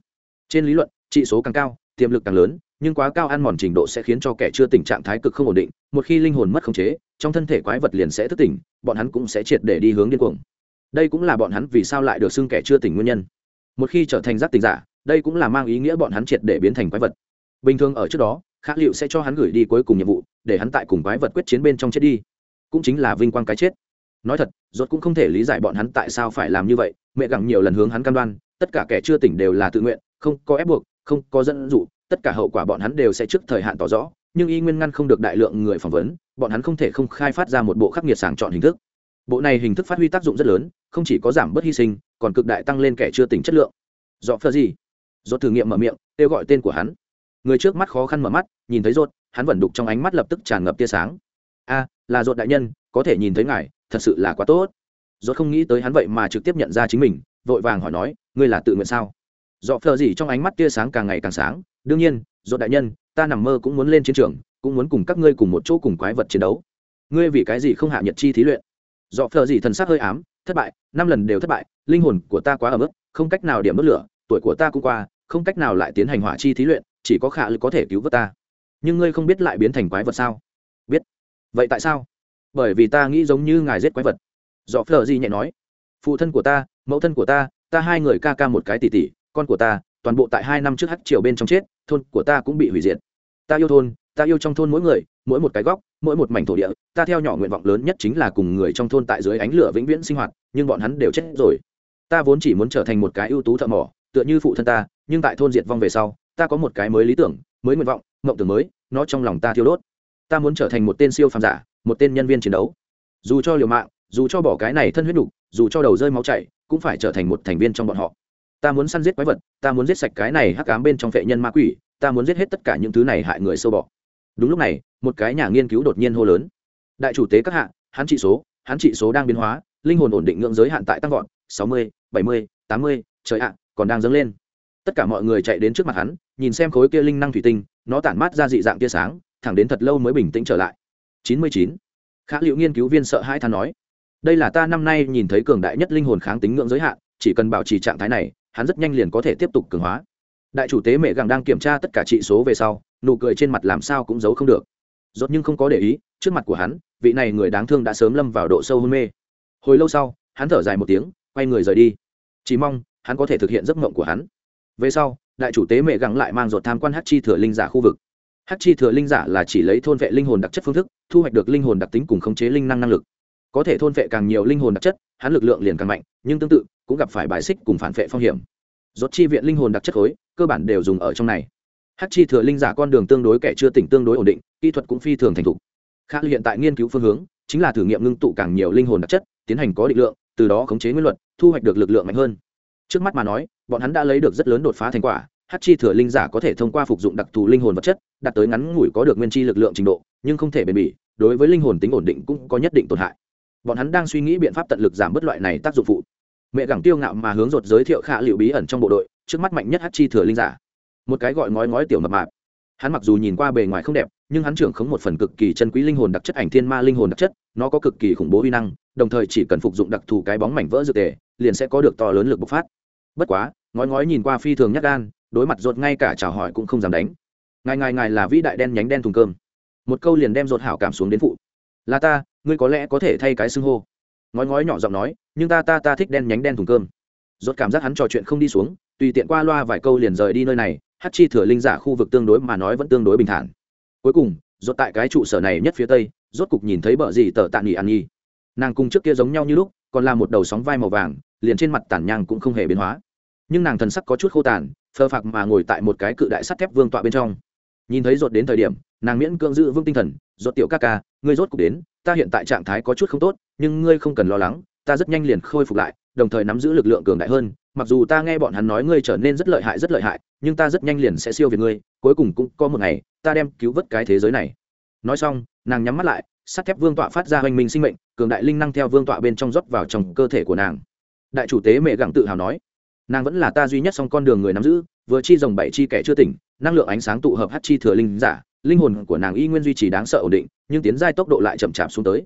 Trên lý luận trị số càng cao, tiềm lực càng lớn nhưng quá cao ăn mòn trình độ sẽ khiến cho kẻ chưa tỉnh trạng thái cực không ổn định, một khi linh hồn mất khống chế, trong thân thể quái vật liền sẽ thức tỉnh, bọn hắn cũng sẽ triệt để đi hướng điên cuồng. Đây cũng là bọn hắn vì sao lại được xưng kẻ chưa tỉnh nguyên nhân. Một khi trở thành giác tỉnh giả, đây cũng là mang ý nghĩa bọn hắn triệt để biến thành quái vật. Bình thường ở trước đó, khả liệu sẽ cho hắn gửi đi cuối cùng nhiệm vụ, để hắn tại cùng quái vật quyết chiến bên trong chết đi. Cũng chính là vinh quang cái chết. Nói thật, rốt cũng không thể lý giải bọn hắn tại sao phải làm như vậy, mẹ gặng nhiều lần hướng hắn cam đoan, tất cả kẻ chưa tỉnh đều là tự nguyện, không có ép buộc, không có dẫn dụ tất cả hậu quả bọn hắn đều sẽ trước thời hạn tỏ rõ, nhưng y nguyên ngăn không được đại lượng người phỏng vấn, bọn hắn không thể không khai phát ra một bộ khắc nghiệt sàng chọn hình thức. Bộ này hình thức phát huy tác dụng rất lớn, không chỉ có giảm bớt hy sinh, còn cực đại tăng lên kẻ chưa tỉnh chất lượng. Dọ phơ gì dốt thử nghiệm mở miệng, kêu gọi tên của hắn. Người trước mắt khó khăn mở mắt, nhìn thấy rốt, hắn vẫn đục trong ánh mắt lập tức tràn ngập tia sáng. A, là rốt đại nhân, có thể nhìn thấy ngài, thật sự là quá tốt. Rốt không nghĩ tới hắn vậy mà trực tiếp nhận ra chính mình, vội vàng hỏi nói, ngươi là tự nguyện sao? Dọ phờ gì trong ánh mắt tia sáng càng ngày càng sáng đương nhiên dột đại nhân, ta nằm mơ cũng muốn lên chiến trường, cũng muốn cùng các ngươi cùng một chỗ cùng quái vật chiến đấu. Ngươi vì cái gì không hạ nhật chi thí luyện? Dọ phờ gì thần sắc hơi ám, thất bại, năm lần đều thất bại, linh hồn của ta quá ở mức không cách nào điểm đốt lửa, tuổi của ta cũng qua, không cách nào lại tiến hành hỏa chi thí luyện, chỉ có khả lực có thể cứu vớt ta. Nhưng ngươi không biết lại biến thành quái vật sao? Biết. Vậy tại sao? Bởi vì ta nghĩ giống như ngài giết quái vật. Dọ phờ gì nhẹ nói. Phụ thân của ta, mẫu thân của ta ta hai người ca ca một cái tỷ tỷ, con của ta, toàn bộ tại hai năm trước hắt triều bên trong chết thôn của ta cũng bị hủy diệt. Ta yêu thôn ta yêu trong thôn mỗi người mỗi một cái góc mỗi một mảnh thổ địa. Ta theo nhỏ nguyện vọng lớn nhất chính là cùng người trong thôn tại dưới ánh lửa vĩnh viễn sinh hoạt nhưng bọn hắn đều chết rồi. Ta vốn chỉ muốn trở thành một cái ưu tú thợ mỏ tựa như phụ thân ta nhưng tại thôn diệt vong về sau ta có một cái mới lý tưởng mới nguyện vọng mộng tưởng mới nó trong lòng ta thiêu đốt. Ta muốn trở thành một tên siêu phàm giả một tên nhân viên chiến đấu. Dù cho liều mạng dù cho bỏ cái này thân huyết đủ, dù cho đầu rơi máu chảy cũng phải trở thành một thành viên trong bọn họ ta muốn săn giết quái vật, ta muốn giết sạch cái này hắc cám bên trong vệ nhân ma quỷ, ta muốn giết hết tất cả những thứ này hại người sâu bọ. Đúng lúc này, một cái nhà nghiên cứu đột nhiên hô lớn. Đại chủ tế các hạ, hắn trị số, hắn trị số đang biến hóa, linh hồn ổn định ngưỡng giới hạn tại tăng vọt, sáu mươi, bảy mươi, tám mươi, trời ạ, còn đang dâng lên. Tất cả mọi người chạy đến trước mặt hắn, nhìn xem khối kia linh năng thủy tinh, nó tản mát ra dị dạng tia sáng, thẳng đến thật lâu mới bình tĩnh trở lại. Chín mươi chín. Khá liệu nghiên cứu viên sợ hai than nói, đây là ta năm nay nhìn thấy cường đại nhất linh hồn kháng tính ngưỡng giới hạn, chỉ cần bảo trì trạng thái này hắn rất nhanh liền có thể tiếp tục cường hóa. Đại chủ tế mẹ gặng đang kiểm tra tất cả trị số về sau, nụ cười trên mặt làm sao cũng giấu không được. Rốt nhưng không có để ý, trước mặt của hắn, vị này người đáng thương đã sớm lâm vào độ sâu hôn mê. Hồi lâu sau, hắn thở dài một tiếng, quay người rời đi. Chỉ mong, hắn có thể thực hiện giấc mộng của hắn. Về sau, đại chủ tế mẹ gặng lại mang ruột tham quan hát chi thừa linh giả khu vực. Hát chi thừa linh giả là chỉ lấy thôn vệ linh hồn đặc chất phương thức, thu hoạch được linh hồn đặc tính cùng khống chế linh năng năng lực có thể thôn phệ càng nhiều linh hồn đặc chất, hắn lực lượng liền càng mạnh, nhưng tương tự, cũng gặp phải bài xích cùng phản phệ phong hiểm. Rốt chi viện linh hồn đặc chất khối, cơ bản đều dùng ở trong này. Hát chi thừa linh giả con đường tương đối kẻ chưa tỉnh tương đối ổn định, kỹ thuật cũng phi thường thành thục. Khác hiện tại nghiên cứu phương hướng, chính là thử nghiệm ngưng tụ càng nhiều linh hồn đặc chất, tiến hành có định lượng, từ đó khống chế nguyên luật, thu hoạch được lực lượng mạnh hơn. Trước mắt mà nói, bọn hắn đã lấy được rất lớn đột phá thành quả hát chi thừa linh giả có thể thông qua phục dụng đặc thù linh hồn vật chất, đạt tới ngắn ngủi có được nguyên chi lực lượng trình độ, nhưng không thể bền bỉ, đối với linh hồn tính ổn định cũng có nhất định tổn hại bọn hắn đang suy nghĩ biện pháp tận lực giảm bớt loại này tác dụng phụ. Mẹ gẳng tiêu ngạo mà hướng rột giới thiệu khả liệu bí ẩn trong bộ đội, trước mắt mạnh nhất hát chi thừa linh giả. Một cái gọi ngói ngói tiểu mập mạp. Hắn mặc dù nhìn qua bề ngoài không đẹp, nhưng hắn trưởng khống một phần cực kỳ chân quý linh hồn đặc chất ảnh thiên ma linh hồn đặc chất, nó có cực kỳ khủng bố uy năng, đồng thời chỉ cần phục dụng đặc thù cái bóng mảnh vỡ dược tề, liền sẽ có được to lớn lực bộc phát. Bất quá, ngói ngói nhìn qua phi thường nhắc gan, đối mặt rột ngay cả chào hỏi cũng không dám đánh. Ngài ngài ngài là vĩ đại đen nhánh đen thùng cơm. Một câu liền đem rột hảo cảm xuống đến phụ. Là ta ngươi có lẽ có thể thay cái xưng hô. Ngói ngói nhỏ giọng nói, nhưng ta ta ta thích đen nhánh đen thùng cơm. Rốt cảm giác hắn trò chuyện không đi xuống, tùy tiện qua loa vài câu liền rời đi nơi này, hát chi thừa linh giả khu vực tương đối mà nói vẫn tương đối bình thản. Cuối cùng, rốt tại cái trụ sở này nhất phía tây, rốt cục nhìn thấy bờ gì tờ tạ nghỉ ăn nhi nàng cùng trước kia giống nhau như lúc, còn là một đầu sóng vai màu vàng, liền trên mặt tản nhang cũng không hề biến hóa. Nhưng nàng thần sắc có chút khô tàn phơ phạc mà ngồi tại một cái cự đại sắt thép vương tọa bên trong nhìn thấy rốt đến thời điểm, nàng miễn cưỡng giữ vững tinh thần rốt tiểu ca ca, ngươi rốt cục đến, ta hiện tại trạng thái có chút không tốt, nhưng ngươi không cần lo lắng, ta rất nhanh liền khôi phục lại, đồng thời nắm giữ lực lượng cường đại hơn. Mặc dù ta nghe bọn hắn nói ngươi trở nên rất lợi hại, rất lợi hại, nhưng ta rất nhanh liền sẽ siêu việt ngươi, cuối cùng cũng có một ngày, ta đem cứu vớt cái thế giới này. Nói xong, nàng nhắm mắt lại, sắt thép vương tọa phát ra hoành minh sinh mệnh, cường đại linh năng theo vương tọa bên trong rót vào trong cơ thể của nàng. Đại chủ tế mẹ gặng tự hào nói, nàng vẫn là ta duy nhất song con đường người nắm giữ, vừa chi rồng bảy chi kẻ chưa tỉnh năng lượng ánh sáng tụ hợp hát chi thừa linh giả, linh hồn của nàng y nguyên duy trì đáng sợ ổn định, nhưng tiến giai tốc độ lại chậm chạp xuống tới.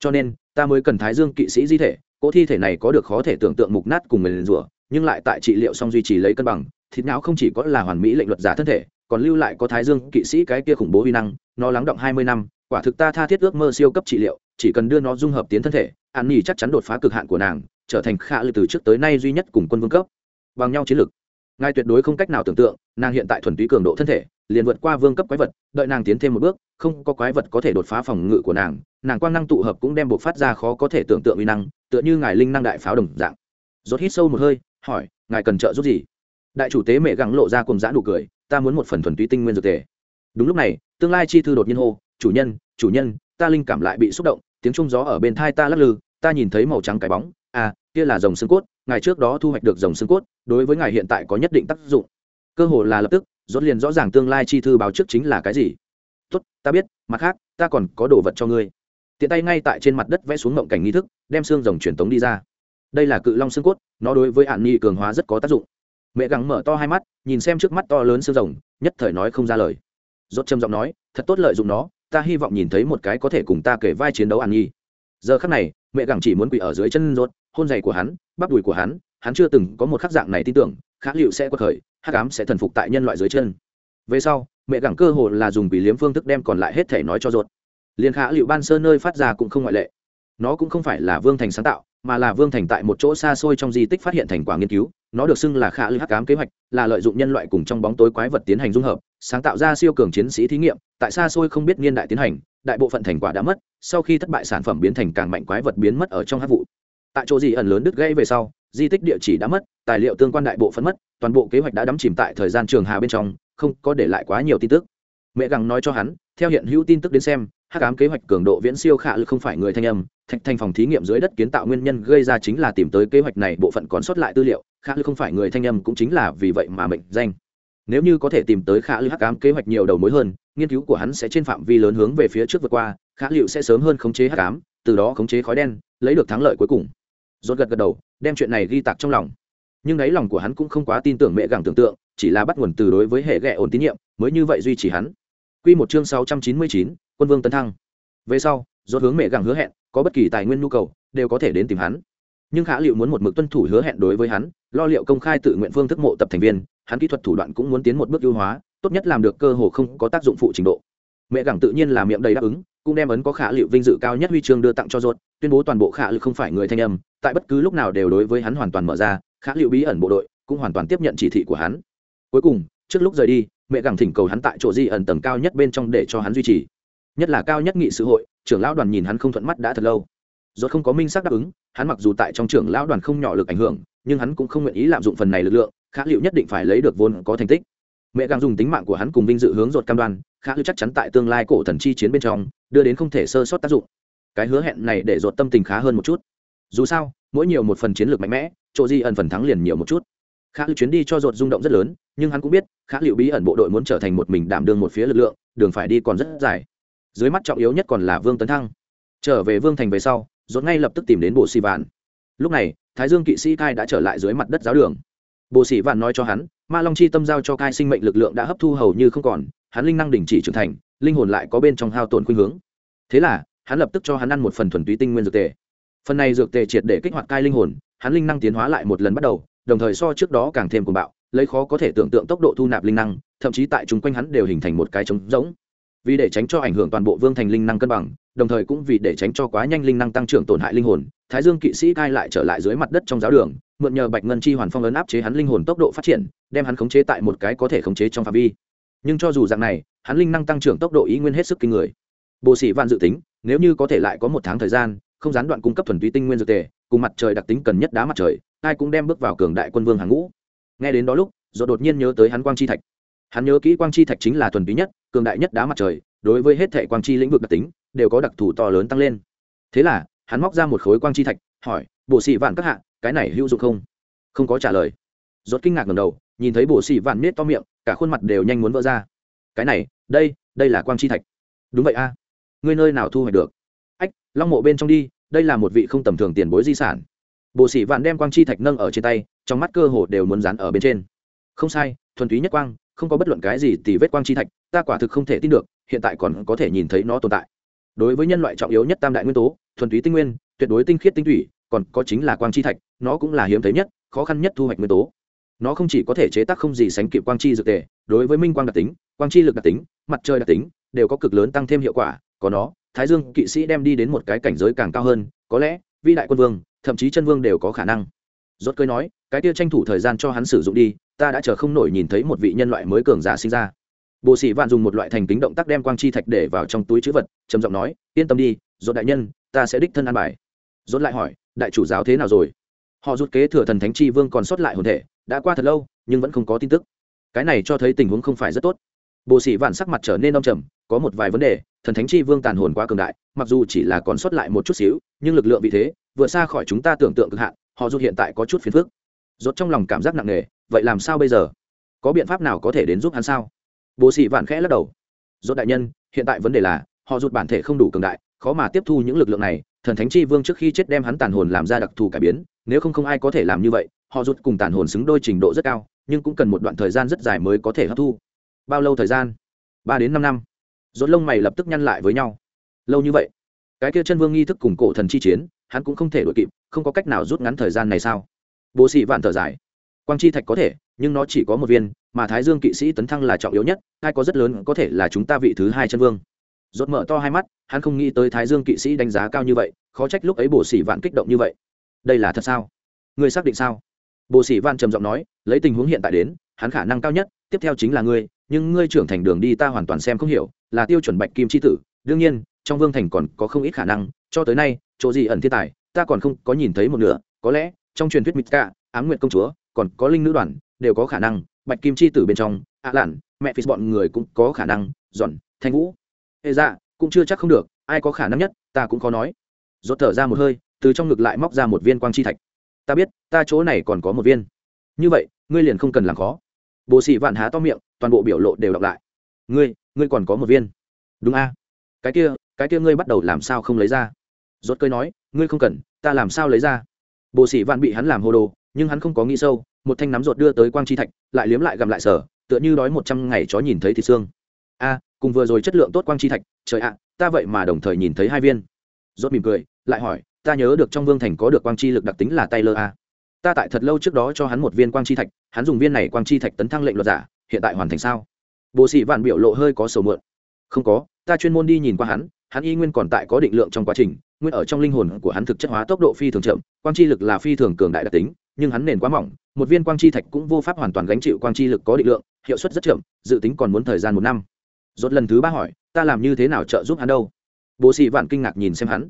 Cho nên, ta mới cần thái dương kỵ sĩ di thể, cỗ thi thể này có được khó thể tưởng tượng mục nát cùng mình rủa nhưng lại tại trị liệu xong duy trì lấy cân bằng, thịt não không chỉ có là hoàn mỹ lệnh luật giả thân thể, còn lưu lại có thái dương kỵ sĩ cái kia khủng bố huy năng, nó lắng động hai mươi năm, quả thực ta tha thiết ước mơ siêu cấp trị liệu, chỉ cần đưa nó dung hợp tiến thân thể, an nhi chắc chắn đột phá cực hạn của nàng, trở thành khả lực từ trước tới nay duy nhất cùng quân vương cấp. Bằng nhau chiến lược ngài tuyệt đối không cách nào tưởng tượng, nàng hiện tại thuần túy cường độ thân thể, liền vượt qua vương cấp quái vật, đợi nàng tiến thêm một bước, không có quái vật có thể đột phá phòng ngự của nàng nàng quang năng tụ hợp cũng đem buộc phát ra khó có thể tưởng tượng uy năng, tựa như ngài linh năng đại pháo đồng dạng. Rốt hít sâu một hơi, hỏi, ngài cần trợ giúp gì? Đại chủ tế mẹ gắng lộ ra cùng giã nụ cười, ta muốn một phần thuần túy tinh nguyên dược tề. Đúng lúc này, tương lai chi thư đột nhiên hô, chủ nhân chủ nhân, ta linh cảm lại bị xúc động, tiếng trung gió ở bên thai ta lắc lư, ta nhìn thấy màu trắng cái bóng à kia là dòng xương cốt, ngài trước đó thu hoạch được dòng xương cốt, đối với ngài hiện tại có nhất định tác dụng. Cơ hồ là lập tức, rốt liền rõ ràng tương lai chi thư báo trước chính là cái gì. Tốt, ta biết, mặt khác, ta còn có đồ vật cho ngươi. Tiện tay ngay tại trên mặt đất vẽ xuống ngộng cảnh nghi thức, đem xương rồng truyền tống đi ra. Đây là cự long xương cốt, nó đối với hạn nhi cường hóa rất có tác dụng. Mẹ gắng mở to hai mắt, nhìn xem trước mắt to lớn xương rồng, nhất thời nói không ra lời. Rốt trầm giọng nói, thật tốt lợi dụng nó, ta hy vọng nhìn thấy một cái có thể cùng ta kể vai chiến đấu hạn nhi giờ khắc này, mẹ gắng chỉ muốn quỳ ở dưới chân rốt hôn giày của hắn, bắp đùi của hắn hắn chưa từng có một khắc dạng này tin tưởng khả liệu sẽ quật khởi, hắc ám sẽ thần phục tại nhân loại dưới chân. Về sau, mẹ gẳng cơ hồ là dùng bị liếm phương thức đem còn lại hết thể nói cho ruột. Liền khả liệu ban sơ nơi phát ra cũng không ngoại lệ. Nó cũng không phải là vương thành sáng tạo, mà là vương thành tại một chỗ xa xôi trong di tích phát hiện thành quả nghiên cứu. Nó được xưng là khả lưu hắc cám kế hoạch, là lợi dụng nhân loại cùng trong bóng tối quái vật tiến hành dung hợp, sáng tạo ra siêu cường chiến sĩ thí nghiệm, tại xa xôi không biết niên đại tiến hành, đại bộ phận thành quả đã mất, sau khi thất bại sản phẩm biến thành càng mạnh quái vật biến mất ở trong hát vụ tại chỗ gì ẩn lớn đứt gãy về sau, di tích địa chỉ đã mất, tài liệu tương quan đại bộ phân mất, toàn bộ kế hoạch đã đắm chìm tại thời gian trường hà bên trong, không có để lại quá nhiều tin tức. Mẹ gắng nói cho hắn, theo hiện hữu tin tức đến xem, hắc ám kế hoạch cường độ viễn siêu khả lực không phải người thanh âm, thạch thành phòng thí nghiệm dưới đất kiến tạo nguyên nhân gây ra chính là tìm tới kế hoạch này, bộ phận còn sót lại tư liệu, khả lực không phải người thanh âm cũng chính là vì vậy mà mệnh danh. Nếu như có thể tìm tới khả lực hắc ám kế hoạch nhiều đầu mối hơn, nghiên cứu của hắn sẽ trên phạm vi lớn hướng về phía trước vượt qua, khả liệu sẽ sớm hơn khống chế hắc ám, từ đó khống chế khói đen, lấy được thắng lợi cuối cùng rốt gật gật đầu đem chuyện này ghi tạc trong lòng nhưng đáy lòng của hắn cũng không quá tin tưởng mẹ gẳng tưởng tượng chỉ là bắt nguồn từ đối với hệ ghẹ ổn tín nhiệm mới như vậy duy trì hắn Quy một chương 699, quân vương tấn thăng. Về sau, rốt hướng mẹ gẳng hứa hẹn, có bất kỳ tài nguyên nhu cầu, đều có thể đến tìm hắn. Nhưng Khả Liệu muốn một mực tuân thủ hứa hẹn đối với hắn, lo liệu công khai tự nguyện phương thức mộ tập thành viên, hắn kỹ thuật thủ đoạn cũng muốn tiến một bước ưu hóa, tốt nhất làm được cơ hồ không có tác dụng phụ trình độ. Mẹ gẳng tự nhiên là miệng đầy đáp ứng, cũng đem ấn có Khả Liệu vinh dự cao nhất huy chương đưa tặng cho rốt, tuyên bố toàn bộ Khả Liệu không phải người thanh âm, tại bất cứ lúc nào đều đối với hắn hoàn toàn mở ra, Khả Liệu bí ẩn bộ đội cũng hoàn toàn tiếp nhận chỉ thị của hắn. Cuối cùng, trước lúc rời đi, mẹ gẳng thỉnh cầu hắn tại chỗ di ẩn tầng cao nhất bên trong để cho hắn duy trì. Nhất là cao nhất nghị sự hội trưởng lão đoàn nhìn hắn không thuận mắt đã thật lâu. Ruột không có minh xác đáp ứng hắn mặc dù tại trong trưởng lão đoàn không nhỏ lực ảnh hưởng nhưng hắn cũng không nguyện ý lạm dụng phần này lực lượng khả liệu nhất định phải lấy được vốn có thành tích. Mẹ gàng dùng tính mạng của hắn cùng vinh dự hướng ruột cam đoan khá liệu chắc chắn tại tương lai cổ thần chi chiến bên trong, đưa đến không thể sơ sót tác dụng. Cái hứa hẹn này để ruột tâm tình khá hơn một chút. Dù sao, mỗi nhiều một phần chiến lược mạnh mẽ, chỗ di ẩn phần thắng liền nhiều một chút. Khá liệu chuyến đi cho ruột rung động rất lớn, nhưng hắn cũng biết, khá liệu bí ẩn bộ đội muốn trở thành một mình đảm đương một phía lực lượng, đường phải đi còn rất dài. Dưới mắt trọng yếu nhất còn là vương tấn thăng. Trở về vương thành về sau dốt ngay lập tức tìm đến bộ xì vạn. Lúc này, thái dương kỵ sĩ cai đã trở lại dưới mặt đất giáo đường. Bộ sĩ vạn nói cho hắn, ma long chi tâm giao cho cai sinh mệnh lực lượng đã hấp thu hầu như không còn hắn linh năng đình chỉ trưởng thành, linh hồn lại có bên trong hao tổn khuynh hướng. Thế là, hắn lập tức cho hắn ăn một phần thuần túy tinh nguyên dược tề. Phần này dược tề triệt để kích hoạt cai linh hồn, hắn linh năng tiến hóa lại một lần bắt đầu, đồng thời so trước đó càng thêm cuồng bạo, lấy khó có thể tưởng tượng tốc độ thu nạp linh năng, thậm chí tại chung quanh hắn đều hình thành một cái trống rỗng. Vì để tránh cho ảnh hưởng toàn bộ vương thành linh năng cân bằng, đồng thời cũng vì để tránh cho quá nhanh linh năng tăng trưởng tổn hại linh hồn, thái dương kỵ sĩ cai lại trở lại dưới mặt đất trong giáo đường, mượn nhờ bạch ngân chi hoàn phong ấn áp chế hắn linh hồn tốc độ phát triển, đem hắn khống chế tại một cái có thể khống chế trong phạm vi nhưng cho dù dạng này, hắn linh năng tăng trưởng tốc độ ý nguyên hết sức kinh người. Bộ sĩ vạn dự tính, nếu như có thể lại có một tháng thời gian, không gián đoạn cung cấp thuần túy tinh nguyên dược tề, cùng mặt trời đặc tính cần nhất đá mặt trời, ai cũng đem bước vào cường đại quân vương hàng ngũ. Nghe đến đó lúc rồi đột nhiên nhớ tới hắn quang chi thạch. Hắn nhớ kỹ quang chi thạch chính là thuần túy nhất, cường đại nhất đá mặt trời, đối với hết thệ quang chi lĩnh vực đặc tính, đều có đặc thù to lớn tăng lên. Thế là, hắn móc ra một khối quang chi thạch, hỏi bộ sĩ vạn các hạ, cái này hữu dụng không? Không có trả lời. Rốt kinh ngạc ngầm đầu, nhìn thấy bộ sĩ vạn nết to miệng cả khuôn mặt đều nhanh muốn vỡ ra. Cái này, đây đây là quang chi thạch. Đúng vậy a. Ngươi nơi nào thu hoạch được? Ách, long mộ bên trong đi, đây là một vị không tầm thường tiền bối di sản. Bộ sĩ vạn đem quang chi thạch nâng ở trên tay, trong mắt cơ hồ đều muốn dán ở bên trên. Không sai, thuần túy nhất quang, không có bất luận cái gì thì vết quang chi thạch, ta quả thực không thể tin được, hiện tại còn có thể nhìn thấy nó tồn tại. Đối với nhân loại trọng yếu nhất tam đại nguyên tố, thuần túy tinh nguyên, tuyệt đối tinh khiết tinh thủy, còn có chính là quang chi thạch, nó cũng là hiếm thấy nhất, khó khăn nhất thu hoạch nguyên tố nó không chỉ có thể chế tác không gì sánh kịp quang chi dược tề, đối với minh quang đặc tính, quang chi lực đặc tính, mặt trời đặc tính, đều có cực lớn tăng thêm hiệu quả. Có nó, thái dương kỵ sĩ đem đi đến một cái cảnh giới càng cao hơn, có lẽ vi đại quân vương, thậm chí chân vương đều có khả năng. Rốt cười nói, cái kia tranh thủ thời gian cho hắn sử dụng đi, ta đã chờ không nổi nhìn thấy một vị nhân loại mới cường giả sinh ra. Bộ sĩ vạn dùng một loại thành kính động tác đem quang chi thạch để vào trong túi chữ vật, trầm giọng nói, yên tâm đi, rốt đại nhân, ta sẽ đích thân an bài. Rốt lại hỏi, đại chủ giáo thế nào rồi? Họ rút kế thừa thần thánh chi vương còn sót lại hồn thể đã qua thật lâu, nhưng vẫn không có tin tức. Cái này cho thấy tình huống không phải rất tốt. Bộ sĩ vạn sắc mặt trở nên đông trầm, có một vài vấn đề, thần thánh chi vương tàn hồn quá cường đại, mặc dù chỉ là còn sót lại một chút xíu, nhưng lực lượng vì thế, vượt xa khỏi chúng ta tưởng tượng cực hạn, họ dù hiện tại có chút phiền phức. Rốt trong lòng cảm giác nặng nề, vậy làm sao bây giờ? Có biện pháp nào có thể đến giúp hắn sao? Bố sĩ vạn khẽ lắc đầu. Rốt đại nhân, hiện tại vấn đề là, họ rụt bản thể không đủ cường đại, khó mà tiếp thu những lực lượng này, thần thánh chi vương trước khi chết đem hắn tàn hồn làm ra đặc thù cải biến nếu không không ai có thể làm như vậy, họ rút cùng tàn hồn xứng đôi trình độ rất cao, nhưng cũng cần một đoạn thời gian rất dài mới có thể hấp thu. Bao lâu thời gian? Ba đến năm năm. Rốt lông mày lập tức nhăn lại với nhau. Lâu như vậy? Cái kia chân vương nghi thức cùng cổ thần chi chiến, hắn cũng không thể đuổi kịp, không có cách nào rút ngắn thời gian này sao? Bố sĩ vạn thở dài. Quang chi thạch có thể, nhưng nó chỉ có một viên, mà thái dương kỵ sĩ tấn thăng là trọng yếu nhất hai có rất lớn có thể là chúng ta vị thứ hai chân vương. Rốt mở to hai mắt, hắn không nghĩ tới thái dương kỵ sĩ đánh giá cao như vậy, khó trách lúc ấy bổ sĩ vạn kích động như vậy đây là thật sao? Ngươi xác định sao? Bồ sĩ văn trầm giọng nói, lấy tình huống hiện tại đến, hắn khả năng cao nhất, tiếp theo chính là ngươi, nhưng ngươi trưởng thành đường đi ta hoàn toàn xem không hiểu, là tiêu chuẩn bạch kim c h i tử. Đương nhiên, trong vương thành còn có không ít khả năng, cho tới nay, chỗ gì ẩn thiên tài, ta còn không có nhìn thấy một nửa. Có lẽ, trong truyền thuyết mít ca m nguyện công chúa, còn có linh nữ đoàn, đều có khả năng, bạch kim c h i tử bên trong ạ lản mẹ phí bọn người cũng có khả năng dọn thanh vũ. Hệ dạ cũng chưa chắc không được, ai có khả năng nhất, ta cũng khó nói. Rốt thở ra một hơi từ trong ngực lại móc ra một viên quang chi thạch. Ta biết, ta chỗ này còn có một viên. Như vậy, ngươi liền không cần làm khó. Bồ sĩ vạn há to miệng, toàn bộ biểu lộ đều đọc lại. Ngươi ngươi còn có một viên. Đúng a. Cái kia cái kia ngươi bắt đầu làm sao không lấy ra? Rốt cơi nói, ngươi không cần, ta làm sao lấy ra? Bồ sĩ vạn bị hắn làm hồ đồ, nhưng hắn không có nghĩ sâu, một thanh nắm rột đưa tới quang chi thạch, lại liếm lại gặm lại sở, tựa như đói một trăm ngày chó nhìn thấy thịt xương. A, cùng vừa rồi chất lượng tốt quang chi thạch, trời ạ, ta vậy mà đồng thời nhìn thấy hai viên. Rốt mỉm cười, lại hỏi ta nhớ được trong vương thành có được quang chi lực đặc tính là taylor a. Ta tại thật lâu trước đó cho hắn một viên quang chi thạch, hắn dùng viên này quang chi thạch tấn thăng lệnh luật giả, hiện tại hoàn thành sao? Bộ sĩ vạn biểu lộ hơi có sầu mượn không có, ta chuyên môn đi nhìn qua hắn hắn y nguyên còn tại có định lượng trong quá trình, nguyên ở trong linh hồn của hắn thực chất hóa tốc độ phi thường chậm, quang chi lực là phi thường cường đại đặc tính, nhưng hắn nền quá mỏng, một viên quang chi thạch cũng vô pháp hoàn toàn gánh chịu quang chi lực có định lượng, hiệu suất rất chậm, dự tính còn muốn thời gian một năm. Rốt lần thứ ba hỏi, ta làm như thế nào trợ giúp hắn đâu? Bố sĩ vạn kinh ngạc nhìn xem hắn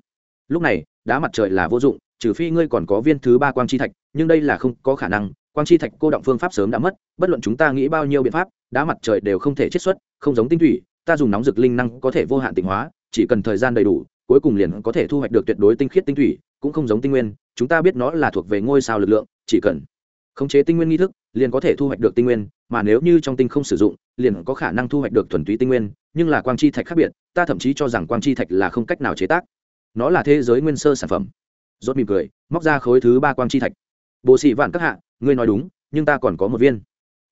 lúc này, đá mặt trời là vô dụng, trừ phi ngươi còn có viên thứ ba quang chi thạch, nhưng đây là không có khả năng, quang chi thạch cô động phương pháp sớm đã mất, bất luận chúng ta nghĩ bao nhiêu biện pháp, đá mặt trời đều không thể chiết xuất, không giống tinh thủy, ta dùng nóng dược linh năng có thể vô hạn tịnh hóa, chỉ cần thời gian đầy đủ, cuối cùng liền có thể thu hoạch được tuyệt đối tinh khiết tinh thủy, cũng không giống tinh nguyên, chúng ta biết nó là thuộc về ngôi sao lực lượng, chỉ cần khống chế tinh nguyên nghi thức, liền có thể thu hoạch được tinh nguyên, mà nếu như trong tinh không sử dụng, liền có khả năng thu hoạch được thuần túy tinh nguyên, nhưng là quang chi thạch khác biệt, ta thậm chí cho rằng quang chi thạch là không cách nào chế tác nó là thế giới nguyên sơ sản phẩm. Rốt mỉm cười, móc ra khối thứ ba quang chi thạch. Bộ sĩ vạn các hạ, ngươi nói đúng, nhưng ta còn có một viên.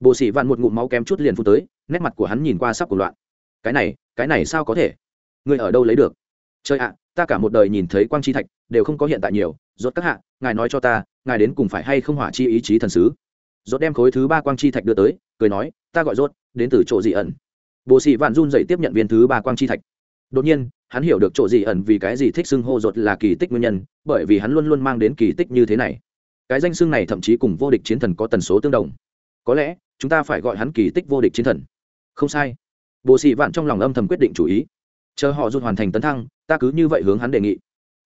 Bộ sĩ vạn một ngụm máu kém chút liền phun tới, nét mặt của hắn nhìn qua sắp của loạn. Cái này cái này sao có thể? Ngươi ở đâu lấy được? Chơi ạ, ta cả một đời nhìn thấy quang chi thạch, đều không có hiện tại nhiều. Rốt các hạ, ngài nói cho ta, ngài đến cùng phải hay không hỏa chi ý chí thần sứ? Rốt đem khối thứ ba quang chi thạch đưa tới, cười nói, ta gọi rốt, đến từ chỗ dị ẩn? Bộ sĩ vạn run dậy tiếp nhận viên thứ ba quang chi thạch đột nhiên, hắn hiểu được chỗ gì ẩn vì cái gì thích xưng hô rột là kỳ tích nguyên nhân, bởi vì hắn luôn luôn mang đến kỳ tích như thế này. Cái danh xưng này thậm chí cùng vô địch chiến thần có tần số tương đồng. Có lẽ, chúng ta phải gọi hắn kỳ tích vô địch chiến thần. Không sai. Bộ sĩ vạn trong lòng âm thầm quyết định chủ ý. Chờ họ rút hoàn thành tấn thăng, ta cứ như vậy hướng hắn đề nghị.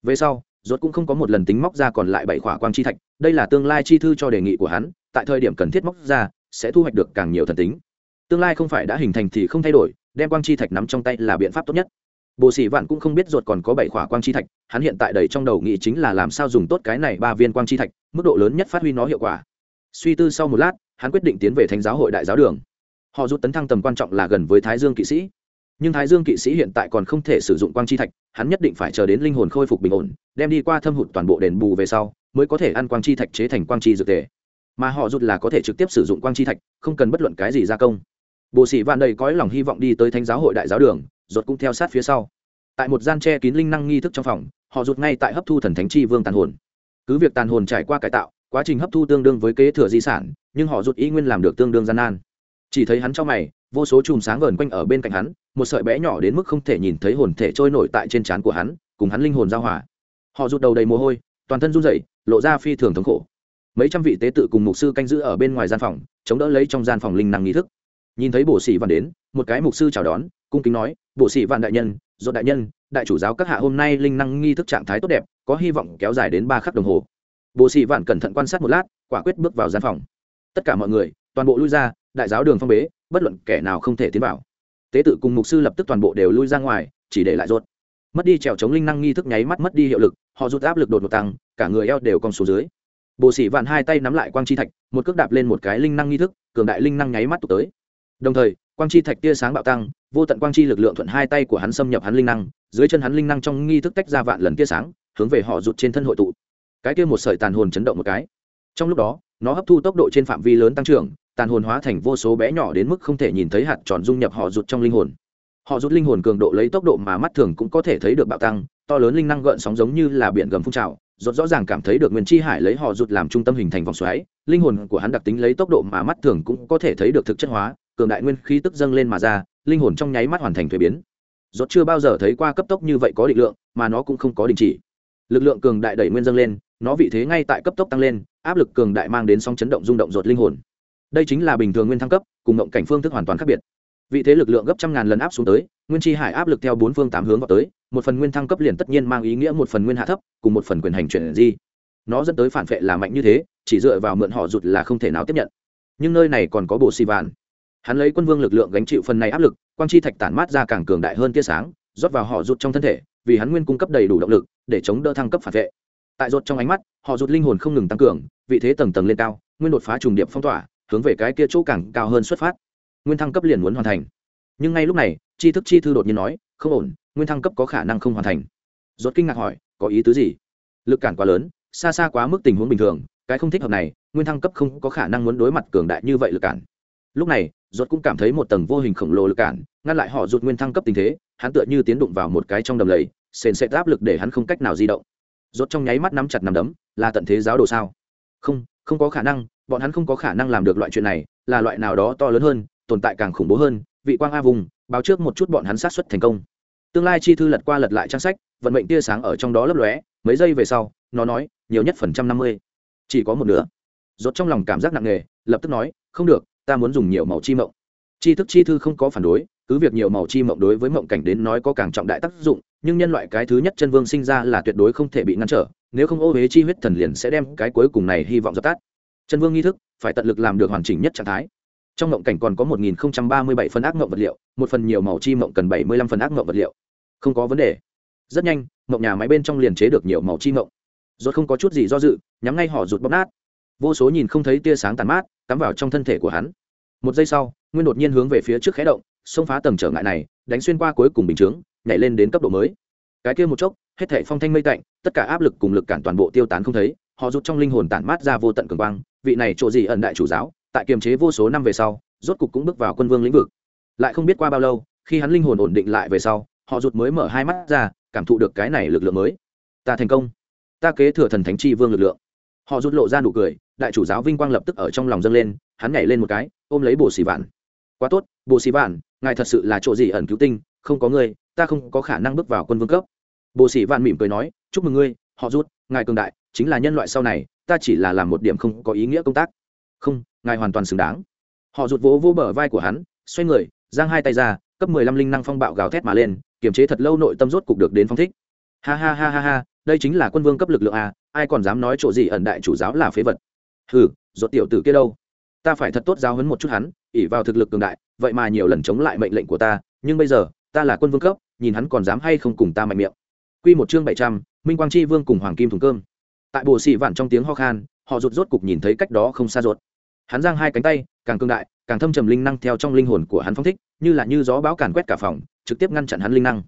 Về sau rốt cũng không có một lần tính móc ra còn lại bảy khỏa quang chi thạch, đây là tương lai chi thư cho đề nghị của hắn, tại thời điểm cần thiết móc ra, sẽ thu hoạch được càng nhiều thần tính. Tương lai không phải đã hình thành thì không thay đổi, đem quang chi thạch nắm trong tay là biện pháp tốt nhất bồ sĩ vạn cũng không biết ruột còn có bảy khỏa quang chi thạch, hắn hiện tại đầy trong đầu nghĩ chính là làm sao dùng tốt cái này ba viên quang chi thạch, mức độ lớn nhất phát huy nó hiệu quả. Suy tư sau một lát, hắn quyết định tiến về thánh giáo hội đại giáo đường. Họ rút tấn thăng tầm quan trọng là gần với thái dương kỵ sĩ. Nhưng thái dương kỵ sĩ hiện tại còn không thể sử dụng quang chi thạch, hắn nhất định phải chờ đến linh hồn khôi phục bình ổn, đem đi qua thâm hụt toàn bộ đền bù về sau, mới có thể ăn quang chi thạch chế thành quang chi dược tề. Mà họ rút là có thể trực tiếp sử dụng quang chi thạch, không cần bất luận cái gì gia công bộ sĩ vạn đầy cõi lòng hy vọng đi tới thánh giáo hội đại giáo đường rột cũng theo sát phía sau. Tại một gian tre kín linh năng nghi thức trong phòng, họ rụt ngay tại hấp thu thần thánh chi vương tàn hồn. Cứ việc tàn hồn trải qua cải tạo, quá trình hấp thu tương đương với kế thừa di sản, nhưng họ rụt ý nguyên làm được tương đương gian nan. Chỉ thấy hắn trong mày, vô số chùm sáng vờn quanh ở bên cạnh hắn, một sợi bé nhỏ đến mức không thể nhìn thấy hồn thể trôi nổi tại trên trán của hắn, cùng hắn linh hồn giao hòa. Họ rụt đầu đầy mồ hôi, toàn thân run rẩy, lộ ra phi thường thống khổ. Mấy trăm vị tế tự cùng mục sư canh giữ ở bên ngoài gian phòng, chống đỡ lấy trong gian phòng linh năng nghi thức nhìn thấy bổ sĩ văn đến, một cái mục sư chào đón, cung kính nói, bổ sĩ văn đại nhân do đại nhân, đại chủ giáo các hạ hôm nay linh năng nghi thức trạng thái tốt đẹp, có hy vọng kéo dài đến ba khắc đồng hồ. Bồ sĩ vạn cẩn thận quan sát một lát, quả quyết bước vào gian phòng. Tất cả mọi người, toàn bộ lui ra, đại giáo đường phong bế, bất luận kẻ nào không thể tiến vào. Tế tự cùng mục sư lập tức toàn bộ đều lui ra ngoài, chỉ để lại rốt mất đi trèo chống linh năng nghi thức nháy mắt mất đi hiệu lực, họ rút áp lực đột ngột tăng, cả người eo đều cong xuống dưới. Bồ sĩ vạn hai tay nắm lại quang chi thạch, một cước đạp lên một cái linh năng nghi thức, cường đại linh năng nháy mắt tụ tới đồng thời, quang chi thạch tia sáng bạo tăng, vô tận quang chi lực lượng thuận hai tay của hắn xâm nhập hắn linh năng, dưới chân hắn linh năng trong nghi thức tách ra vạn lần tia sáng, hướng về họ rụt trên thân hội tụ. Cái kia một sợi tàn hồn chấn động một cái. Trong lúc đó, nó hấp thu tốc độ trên phạm vi lớn tăng trưởng, tàn hồn hóa thành vô số bé nhỏ đến mức không thể nhìn thấy hạt tròn dung nhập họ rụt trong linh hồn. Họ rút linh hồn cường độ lấy tốc độ mà mắt thường cũng có thể thấy được bạo tăng, to lớn linh năng gợn sóng giống như là biển gầm phun trào, rốt rõ ràng cảm thấy được nguyên chi hải lấy họ rụt làm trung tâm hình thành vòng xoáy, linh hồn của hắn đặc tính lấy tốc độ mà mắt thường cũng có thể thấy được thực chất hóa cường đại nguyên khí tức dâng lên mà ra, linh hồn trong nháy mắt hoàn thành thuế biến. Rốt chưa bao giờ thấy qua cấp tốc như vậy có định lượng, mà nó cũng không có đình chỉ. Lực lượng cường đại đẩy nguyên dâng lên, nó vị thế ngay tại cấp tốc tăng lên, áp lực cường đại mang đến sóng chấn động rung động rột linh hồn. Đây chính là bình thường nguyên thăng cấp, cùng động cảnh phương thức hoàn toàn khác biệt. Vị thế lực lượng gấp trăm ngàn lần áp xuống tới, nguyên chi hải áp lực theo bốn phương tám hướng vào tới, một phần nguyên thăng cấp liền tất nhiên mang ý nghĩa một phần nguyên hạ thấp, cùng một phần quyền hành chuyển di. Nó dẫn tới phản vệ là mạnh như thế, chỉ dựa vào mượn họ rụt là không thể nào tiếp nhận. Nhưng nơi này còn có bộ xì vạn hắn lấy quân vương lực lượng gánh chịu phần này áp lực, quang chi thạch tản mát ra càng cường đại hơn tia sáng, rót vào họ rụt trong thân thể, vì hắn nguyên cung cấp đầy đủ động lực, để chống đỡ thăng cấp phản vệ. Tại rụt trong ánh mắt, họ rụt linh hồn không ngừng tăng cường, vị thế tầng tầng lên cao, nguyên đột phá trùng điệp phong tỏa, hướng về cái kia chỗ càng cao hơn xuất phát. Nguyên thăng cấp liền muốn hoàn thành. Nhưng ngay lúc này tri thức chi thư đột nhiên nói, không ổn, nguyên thăng cấp có khả năng không hoàn thành. Rốt kinh ngạc hỏi, có ý tứ gì? Lực cản quá lớn, xa xa quá mức tình huống bình thường, cái không thích hợp này, nguyên thăng cấp không có khả năng muốn đối mặt cường đại như vậy lực cản lúc này, ruột cũng cảm thấy một tầng vô hình khổng lồ lực cản, ngăn lại họ rụt nguyên thăng cấp tình thế, hắn tựa như tiến đụng vào một cái trong đầm lầy, sền sệt áp lực để hắn không cách nào di động. Rốt trong nháy mắt nắm chặt nắm đấm, là tận thế giáo đồ sao? Không không có khả năng, bọn hắn không có khả năng làm được loại chuyện này, là loại nào đó to lớn hơn, tồn tại càng khủng bố hơn, vị quang a vùng, báo trước một chút bọn hắn sát xuất thành công. Tương lai chi thư lật qua lật lại trang sách, vận mệnh tia sáng ở trong đó lấp lóe, mấy giây về sau, nó nói, nhiều nhất phần trăm năm mươi, chỉ có một nửa. Rốt trong lòng cảm giác nặng nề, lập tức nói, không được ta muốn dùng nhiều màu chi mộng. Chi thức chi thư không có phản đối, cứ việc nhiều màu chi mộng đối với mộng cảnh đến nói có càng trọng đại tác dụng, nhưng nhân loại cái thứ nhất chân vương sinh ra là tuyệt đối không thể bị ngăn trở, nếu không ô huế chi huyết thần liền sẽ đem cái cuối cùng này hy vọng dập tắt. Chân vương nghi thức, phải tận lực làm được hoàn chỉnh nhất trạng thái. Trong mộng cảnh còn có một nghìn ba mươi bảy phần ác mộng vật liệu, một phần nhiều màu chi mộng cần bảy mươi lăm phần ác mộng vật liệu. Không có vấn đề. Rất nhanh, mộng nhà máy bên trong liền chế được nhiều màu chi mộng. Rốt không có chút gì do dự, nhắm ngay họ rụt bóp nát. Vô số nhìn không thấy tia sáng tàn mát, cắm vào trong thân thể của hắn một giây sau, nguyên đột nhiên hướng về phía trước khé động, xông phá tầng trở ngại này, đánh xuyên qua cuối cùng bình chướng, nhảy lên đến cấp độ mới. Cái kia một chốc, hết thảy phong thanh mây tạnh, tất cả áp lực cùng lực cản toàn bộ tiêu tán không thấy, họ rút trong linh hồn tản mát ra vô tận cường quang, vị này chỗ gì ẩn đại chủ giáo, tại kiềm chế vô số năm về sau, rốt cục cũng bước vào quân vương lĩnh vực. Lại không biết qua bao lâu, khi hắn linh hồn ổn định lại về sau, họ rụt mới mở hai mắt ra, cảm thụ được cái này lực lượng mới. Ta thành công. Ta kế thừa thần thánh chi vương lực lượng. Họ rút lộ ra nụ cười đại chủ giáo vinh quang lập tức ở trong lòng dâng lên, hắn nhảy lên một cái, ôm lấy bồ xì vạn. Quá tốt, bồ xì vạn, ngài thật sự là chỗ gì ẩn cứu tinh, không có ngươi, ta không có khả năng bước vào quân vương cấp. Bồ xì vạn mỉm cười nói, chúc mừng ngươi, họ rút, ngài cường đại, chính là nhân loại sau này, ta chỉ là làm một điểm không có ý nghĩa công tác. Không, ngài hoàn toàn xứng đáng. Họ rụt vỗ vỗ bờ vai của hắn, xoay người, giang hai tay ra, cấp mười lăm linh năng phong bạo gào thét mà lên, kiềm chế thật lâu nội tâm rốt cục được đến phong thích. Ha ha ha ha ha, đây chính là quân vương cấp lực lượng à ai còn dám nói chỗ gì ẩn đại chủ giáo là phế vật hừ rốt tiểu tử kia đâu? Ta phải thật tốt giáo huấn một chút hắn ỉ vào thực lực cường đại, vậy mà nhiều lần chống lại mệnh lệnh của ta, nhưng bây giờ, ta là quân vương cấp, nhìn hắn còn dám hay không cùng ta mạnh miệng. Quy một chương bảy trăm, minh quang chi vương cùng hoàng kim thùng cơm. Tại bồ xị vạn trong tiếng ho khan, họ rụt rốt cục nhìn thấy cách đó không xa ruột. Hắn giang hai cánh tay, càng cương đại, càng thâm trầm linh năng theo trong linh hồn của hắn phong thích, như là như gió bão càn quét cả phòng, trực tiếp ngăn chặn hắn linh năng.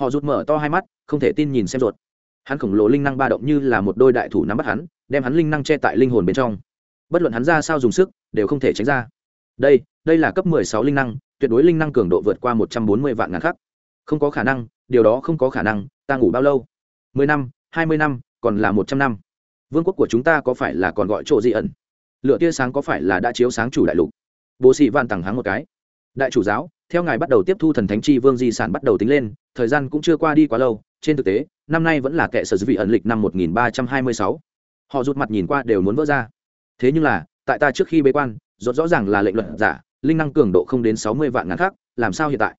Họ rụt mở to hai mắt, không thể tin nhìn xem ruột. Hắn khổng lồ linh năng ba động như là một đôi đại thủ nắm bắt hắn đem hắn linh năng che tại linh hồn bên trong. Bất luận hắn ra sao dùng sức, đều không thể tránh ra. Đây đây là cấp mười sáu linh năng, tuyệt đối linh năng cường độ vượt qua một trăm bốn mươi vạn ngàn khắc. Không có khả năng, điều đó không có khả năng, ta ngủ bao lâu? Mười năm, hai mươi năm, còn là một trăm năm. Vương quốc của chúng ta có phải là còn gọi chỗ dị ẩn? Lựa tia sáng có phải là đã chiếu sáng chủ đại lục? Bố sĩ van tằng hắn một cái. Đại chủ giáo, theo ngài bắt đầu tiếp thu thần thánh chi vương di sản bắt đầu tính lên, thời gian cũng chưa qua đi quá lâu, trên thực tế, năm nay vẫn là kệ sở dư vị ẩn lịch năm 1326 họ rụt mặt nhìn qua đều muốn vỡ ra. Thế nhưng là, tại ta trước khi bế quan, rốt rõ ràng là lệnh luận giả, linh năng cường độ không đến sáu mươi vạn ngàn khác làm sao hiện tại?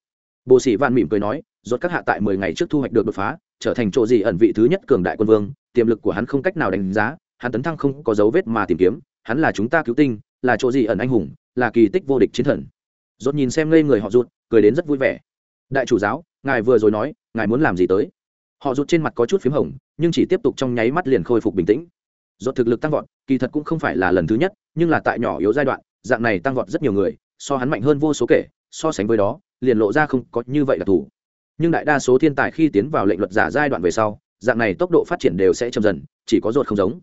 Bồ sĩ vạn mỉm cười nói, rốt các hạ tại mười ngày trước thu hoạch được đột phá, trở thành chỗ gì ẩn vị thứ nhất cường đại quân vương, tiềm lực của hắn không cách nào đánh giá, hắn tấn thăng không có dấu vết mà tìm kiếm, hắn là chúng ta cứu tinh, là chỗ gì ẩn anh hùng, là kỳ tích vô địch chiến thần. Rốt nhìn xem ngây người họ rụt, cười đến rất vui vẻ. Đại chủ giáo, ngài vừa rồi nói, ngài muốn làm gì tới? Họ rụt trên mặt có chút p h í m hồng, nhưng chỉ tiếp tục trong nháy mắt liền khôi phục bình tĩnh rốt thực lực tăng vọt, kỳ thật cũng không phải là lần thứ nhất, nhưng là tại nhỏ yếu giai đoạn, dạng này tăng vọt rất nhiều người, so hắn mạnh hơn vô số kể, so sánh với đó, liền lộ ra không có như vậy là thủ. Nhưng đại đa số thiên tài khi tiến vào lệnh luật giả giai đoạn về sau, dạng này tốc độ phát triển đều sẽ chậm dần, chỉ có rốt không giống.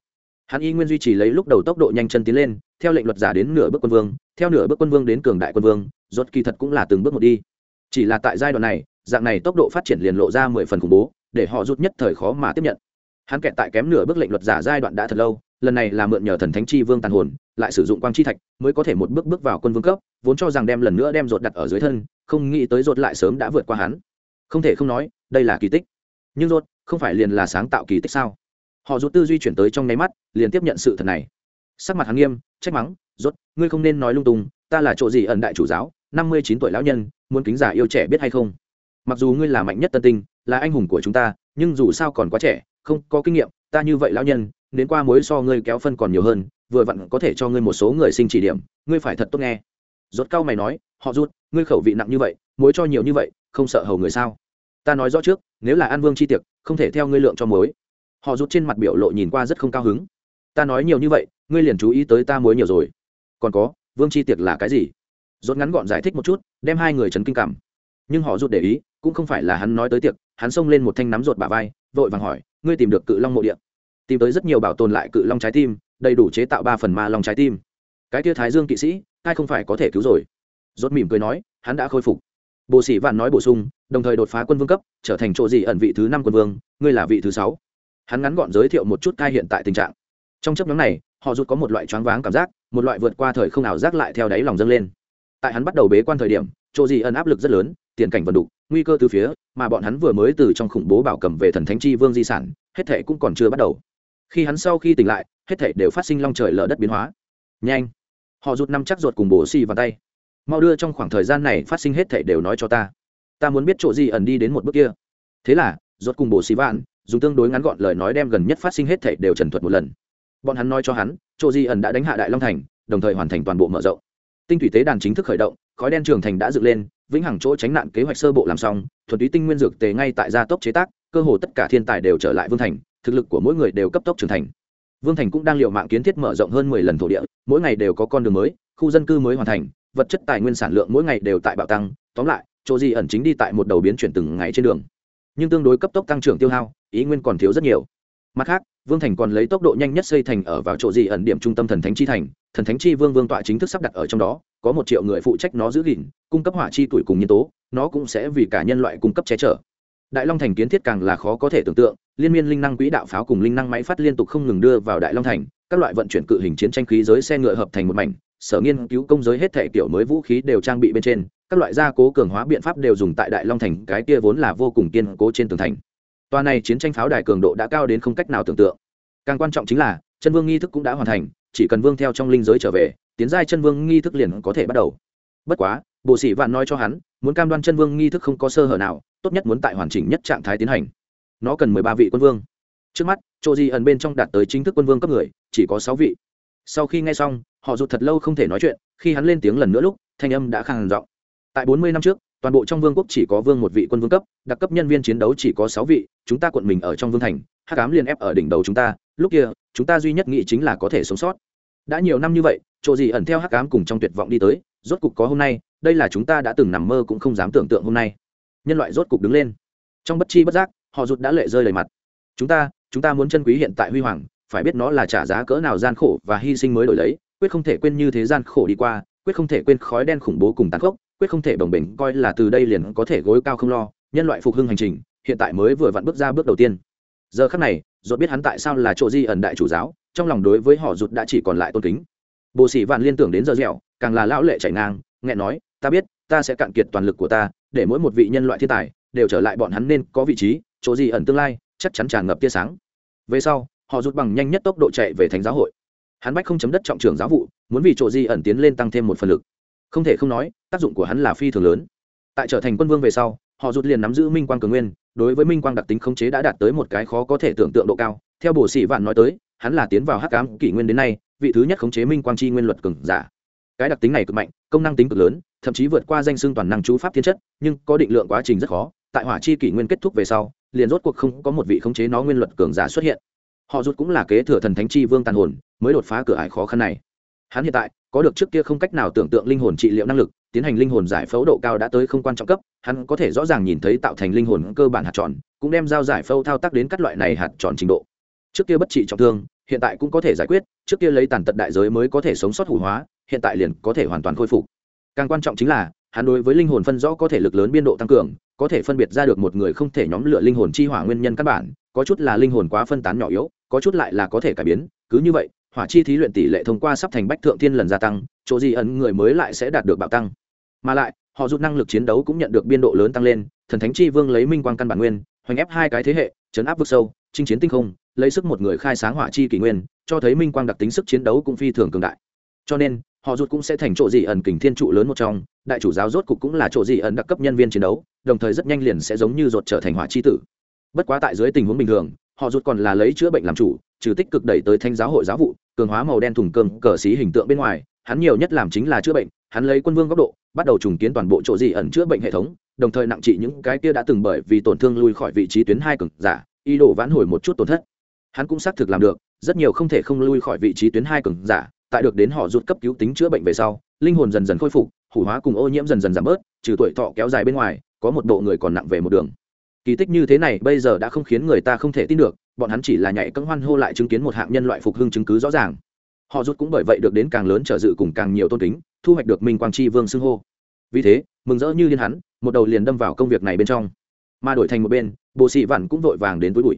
Hắn y nguyên duy trì lấy lúc đầu tốc độ nhanh chân tiến lên, theo lệnh luật giả đến nửa bước quân vương, theo nửa bước quân vương đến cường đại quân vương, rốt kỳ thật cũng là từng bước một đi. Chỉ là tại giai đoạn này, dạng này tốc độ phát triển liền lộ ra mười phần khủng bố, để họ rút nhất thời khó mà tiếp nhận hắn kẹt tại kém nửa bước lệnh luật giả giai đoạn đã thật lâu, lần này là mượn nhờ thần thánh chi vương tàn hồn, lại sử dụng quang chi thạch, mới có thể một bước bước vào quân vương cấp, vốn cho rằng đem lần nữa đem rột đặt ở dưới thân, không nghĩ tới rột lại sớm đã vượt qua hắn. Không thể không nói, đây là kỳ tích. Nhưng rột không phải liền là sáng tạo kỳ tích sao? Họ rút tư duy chuyển tới trong nháy mắt, liền tiếp nhận sự thật này. Sắc mặt hắn nghiêm, trách mắng rốt ngươi không nên nói lung tung, ta là chỗ gì ẩn đại chủ giáo, năm mươi chín tuổi lão nhân, muốn kính giả yêu trẻ biết hay không? Mặc dù ngươi là mạnh nhất tân tinh, là anh hùng của chúng ta, nhưng dù sao còn quá trẻ không có kinh nghiệm, ta như vậy lão nhân, đến qua mối so ngươi kéo phân còn nhiều hơn, vừa vặn có thể cho ngươi một số người sinh chỉ điểm, ngươi phải thật tốt nghe. Rốt cao mày nói, họ rút, ngươi khẩu vị nặng như vậy, mối cho nhiều như vậy, không sợ hầu người sao? Ta nói rõ trước, nếu là an vương chi tiệc, không thể theo ngươi lượng cho mối. Họ rút trên mặt biểu lộ nhìn qua rất không cao hứng. Ta nói nhiều như vậy, ngươi liền chú ý tới ta mối nhiều rồi. Còn có, vương chi tiệc là cái gì? Rốt ngắn gọn giải thích một chút, đem hai người chấn kinh cảm. Nhưng họ rút để ý, cũng không phải là hắn nói tới tiệc, hắn xông lên một thanh nắm rột bả vai, vội vàng hỏi ngươi tìm được cự long mộ điện tìm tới rất nhiều bảo tồn lại cự long trái tim, đầy đủ chế tạo ba phần ma long trái tim. Cái tia thái dương kỵ sĩ, ai không phải có thể cứu rồi? Rốt mỉm cười nói, hắn đã khôi phục. Bồ sĩ vạn nói bổ sung, đồng thời đột phá quân vương cấp, trở thành chỗ gì ẩn vị thứ năm quân vương, ngươi là vị thứ sáu. Hắn ngắn gọn giới thiệu một chút cai hiện tại tình trạng. Trong chấp nhóm này, họ rút có một loại choáng váng cảm giác, một loại vượt qua thời không ảo giác lại theo đáy lòng dâng lên. Tại hắn bắt đầu bế quan thời điểm, chỗ gì ẩn áp lực rất lớn tiền cảnh vận đục, nguy cơ từ phía, mà bọn hắn vừa mới từ trong khủng bố bảo cầm về thần thánh chi vương di sản, hết thể cũng còn chưa bắt đầu. Khi hắn sau khi tỉnh lại, hết thảy đều phát sinh long trời lở đất biến hóa. Nhanh! Họ rút năm chắc ruột cùng bổ xì vào tay. Mau đưa trong khoảng thời gian này phát sinh hết thảy đều nói cho ta. Ta muốn biết chỗ gì ẩn đi đến một bước kia. Thế là ruột cùng bổ xì vạn, dùng tương đối ngắn gọn lời nói đem gần nhất phát sinh hết thảy đều trần thuật một lần. Bọn hắn nói cho hắn, chỗ gì ẩn đã đánh hạ đại long thành, đồng thời hoàn thành toàn bộ mở rộng. Tinh thủy tế đàn chính thức khởi động, khói đen trường thành đã dựng lên vĩnh hằng chỗ tránh nạn kế hoạch sơ bộ làm xong, thuần túy tinh nguyên dược tề ngay tại gia tốc chế tác, cơ hồ tất cả thiên tài đều trở lại vương thành, thực lực của mỗi người đều cấp tốc trưởng thành. Vương thành cũng đang l i ề u mạng kiến thiết mở rộng hơn mười lần thổ địa, mỗi ngày đều có con đường mới, khu dân cư mới hoàn thành, vật chất tài nguyên sản lượng mỗi ngày đều tại bạo tăng, tóm lại, chỗ gì ẩn chính đi tại một đầu biến chuyển từng ngày trên đường. Nhưng tương đối cấp tốc tăng trưởng tiêu hao, ý nguyên còn thiếu rất nhiều. Mặt khác vương thành còn lấy tốc độ nhanh nhất xây thành ở vào chỗ gì ẩn điểm trung tâm thần thánh chi thành, thần thánh chi vương vương tọa chính thức sắp đặt ở trong đó, có một triệu người phụ trách nó giữ gìn, cung cấp hỏa chi tuổi cùng nhân tố, nó cũng sẽ vì cả nhân loại cung cấp che chở. Đại long thành kiến thiết càng là khó có thể tưởng tượng, liên miên linh năng quỹ đạo pháo cùng linh năng máy phát liên tục không ngừng đưa vào đại long thành, các loại vận chuyển cự hình chiến tranh khí giới xe ngựa hợp thành một mảnh, sở nghiên cứu công giới hết thể kiểu mới vũ khí đều trang bị bên trên, các loại gia cố cường hóa biện pháp đều dùng tại đại long thành, cái kia vốn là vô cùng kiên cố trên tường thành toa này chiến tranh pháo đài cường độ đã cao đến không cách nào tưởng tượng. Càng quan trọng chính là, chân vương nghi thức cũng đã hoàn thành, chỉ cần vương theo trong linh giới trở về, tiến giai chân vương nghi thức liền có thể bắt đầu. Bất quá bộ sĩ vạn nói cho hắn, muốn cam đoan chân vương nghi thức không có sơ hở nào, tốt nhất muốn tại hoàn chỉnh nhất trạng thái tiến hành. Nó cần mười ba vị quân vương. Trước mắt chỗ gì ẩn bên trong đạt tới chính thức quân vương cấp người, chỉ có sáu vị. Sau khi nghe xong, họ rụt thật lâu không thể nói chuyện, khi hắn lên tiếng lần nữa lúc, thanh âm đã khàn giọng. Tại bốn mươi năm trước toàn bộ trong vương quốc chỉ có vương một vị quân vương cấp, đặc cấp nhân viên chiến đấu chỉ có sáu vị, chúng ta quận mình ở trong vương thành hát cám liên ép ở đỉnh đầu chúng ta, lúc kia, chúng ta duy nhất nghĩ chính là có thể sống sót. Đã nhiều năm như vậy, chỗ gì ẩn theo hắc cám cùng trong tuyệt vọng đi tới, rốt cục có hôm nay, đây là chúng ta đã từng nằm mơ cũng không dám tưởng tượng hôm nay. Nhân loại rốt cục đứng lên. Trong bất chi bất giác, họ rụt đã lệ rơi đầy mặt. Chúng ta chúng ta muốn chân quý hiện tại huy hoàng, phải biết nó là trả giá cỡ nào gian khổ và hy sinh mới đổi lấy, quyết không thể quên như thế gian khổ đi qua quyết không thể quên khói đen khủng bố cùng tàn khốc, quyết không thể bồng bềnh, coi là từ đây liền có thể gối cao không lo, nhân loại phục hưng hành trình, hiện tại mới vừa vặn bước ra bước đầu tiên. Giờ khắc này, rốt biết hắn tại sao là chỗ di ẩn đại chủ giáo, trong lòng đối với họ rụt đã chỉ còn lại tôn kính. Bộ sĩ vạn liên tưởng đến giờ dẻo, càng là lão lệ chảy ngang nghe nói, ta biết, ta sẽ cạn kiệt toàn lực của ta, để mỗi một vị nhân loại thiên tài đều trở lại bọn hắn nên có vị trí, chỗ gì ẩn tương lai, chắc chắn tràn ngập tia sáng. Về sau, họ rút bằng nhanh nhất tốc độ chạy về thánh giáo hội hắn bách không chấm đất trọng trưởng giáo vụ, muốn vì chỗ di ẩn tiến lên tăng thêm một phần lực. Không thể không nói, tác dụng của hắn là phi thường lớn. Tại trở thành quân vương về sau, họ rút liền nắm giữ minh quang cường nguyên, đối với minh quang đặc tính khống chế đã đạt tới một cái khó có thể tưởng tượng độ cao. Theo bổ sĩ vạn nói tới, hắn là tiến vào hắc ám kỷ nguyên đến nay, vị thứ nhất khống chế minh quang chi nguyên luật cường giả. Cái đặc tính này cực mạnh, công năng tính cực lớn, thậm chí vượt qua danh xưng toàn năng chú pháp thiên chất, nhưng có định lượng quá trình rất khó. Tại hỏa chi kỷ nguyên kết thúc về sau, liền rốt cuộc không có một vị khống chế nó nguyên luật cường giả xuất hiện họ rút cũng là kế thừa thần thánh chi vương tàn hồn, mới đột phá cửa ải khó khăn này. Hắn hiện tại, có được trước kia không cách nào tưởng tượng linh hồn trị liệu năng lực, tiến hành linh hồn giải phẫu độ cao đã tới không quan trọng cấp, hắn có thể rõ ràng nhìn thấy tạo thành linh hồn cơ bản hạt tròn, cũng đem giao giải phẫu thao tác đến các loại này hạt tròn trình độ. Trước kia bất trị trọng thương, hiện tại cũng có thể giải quyết, trước kia lấy tàn tật đại giới mới có thể sống sót hủ hóa, hiện tại liền có thể hoàn toàn khôi phục. Càng quan trọng chính là, hắn đối với linh hồn phân rõ có thể lực lớn biên độ tăng cường, có thể phân biệt ra được một người không thể nhóm lựa linh hồn chi hỏa nguyên nhân căn bản, có chút là linh hồn quá phân tán nhỏ yếu có chút lại là có thể cải biến, cứ như vậy, hỏa chi thí luyện tỷ lệ thông qua sắp thành bách thượng thiên lần gia tăng, chỗ gì ẩn người mới lại sẽ đạt được bạo tăng. Mà lại, họ rút năng lực chiến đấu cũng nhận được biên độ lớn tăng lên, thần thánh chi vương lấy minh quang căn bản nguyên, hoành ép hai cái thế hệ, chấn áp vực sâu, chinh chiến tinh không, lấy sức một người khai sáng hỏa chi kỷ nguyên, cho thấy minh quang đặc tính sức chiến đấu cũng phi thường cường đại. Cho nên, họ rút cũng sẽ thành chỗ gì ẩn kình thiên trụ lớn một trong, đại chủ giáo rốt cục cũng là chỗ gì ẩn đặc cấp nhân viên chiến đấu, đồng thời rất nhanh liền sẽ giống như rột trở thành hỏa chi tử. Bất quá tại dưới tình huống bình thường họ rụt còn là lấy chữa bệnh làm chủ, trừ tích cực đẩy tới thanh giáo hội giáo vụ, cường hóa màu đen thùng cơm, cờ xí hình tượng bên ngoài, hắn nhiều nhất làm chính là chữa bệnh, hắn lấy quân vương góc độ, bắt đầu trùng kiến toàn bộ chỗ gì ẩn chữa bệnh hệ thống, đồng thời nặng trị những cái kia đã từng bởi vì tổn thương lui khỏi vị trí tuyến hai cực giả, ý đồ vãn hồi một chút tổn thất. Hắn cũng xác thực làm được, rất nhiều không thể không lui khỏi vị trí tuyến hai cực giả, tại được đến họ rút cấp cứu tính chữa bệnh về sau, linh hồn dần dần khôi phục, hủ hóa cùng ô nhiễm dần dần giảm bớt, trừ tuổi thọ kéo dài bên ngoài, có một bộ người còn nặng về một đường kỳ tích như thế này bây giờ đã không khiến người ta không thể tin được, bọn hắn chỉ là nhảy cẫng hoan hô lại chứng kiến một hạng nhân loại phục hưng chứng cứ rõ ràng. Họ rút cũng bởi vậy được đến càng lớn trở dự cùng càng nhiều tôn kính, thu hoạch được minh quang chi vương xưng hô. Vì thế, mừng rỡ như liên hắn, một đầu liền đâm vào công việc này bên trong. Mà đổi thành một bên bộ sĩ vạn cũng vội vàng đến túi bụi.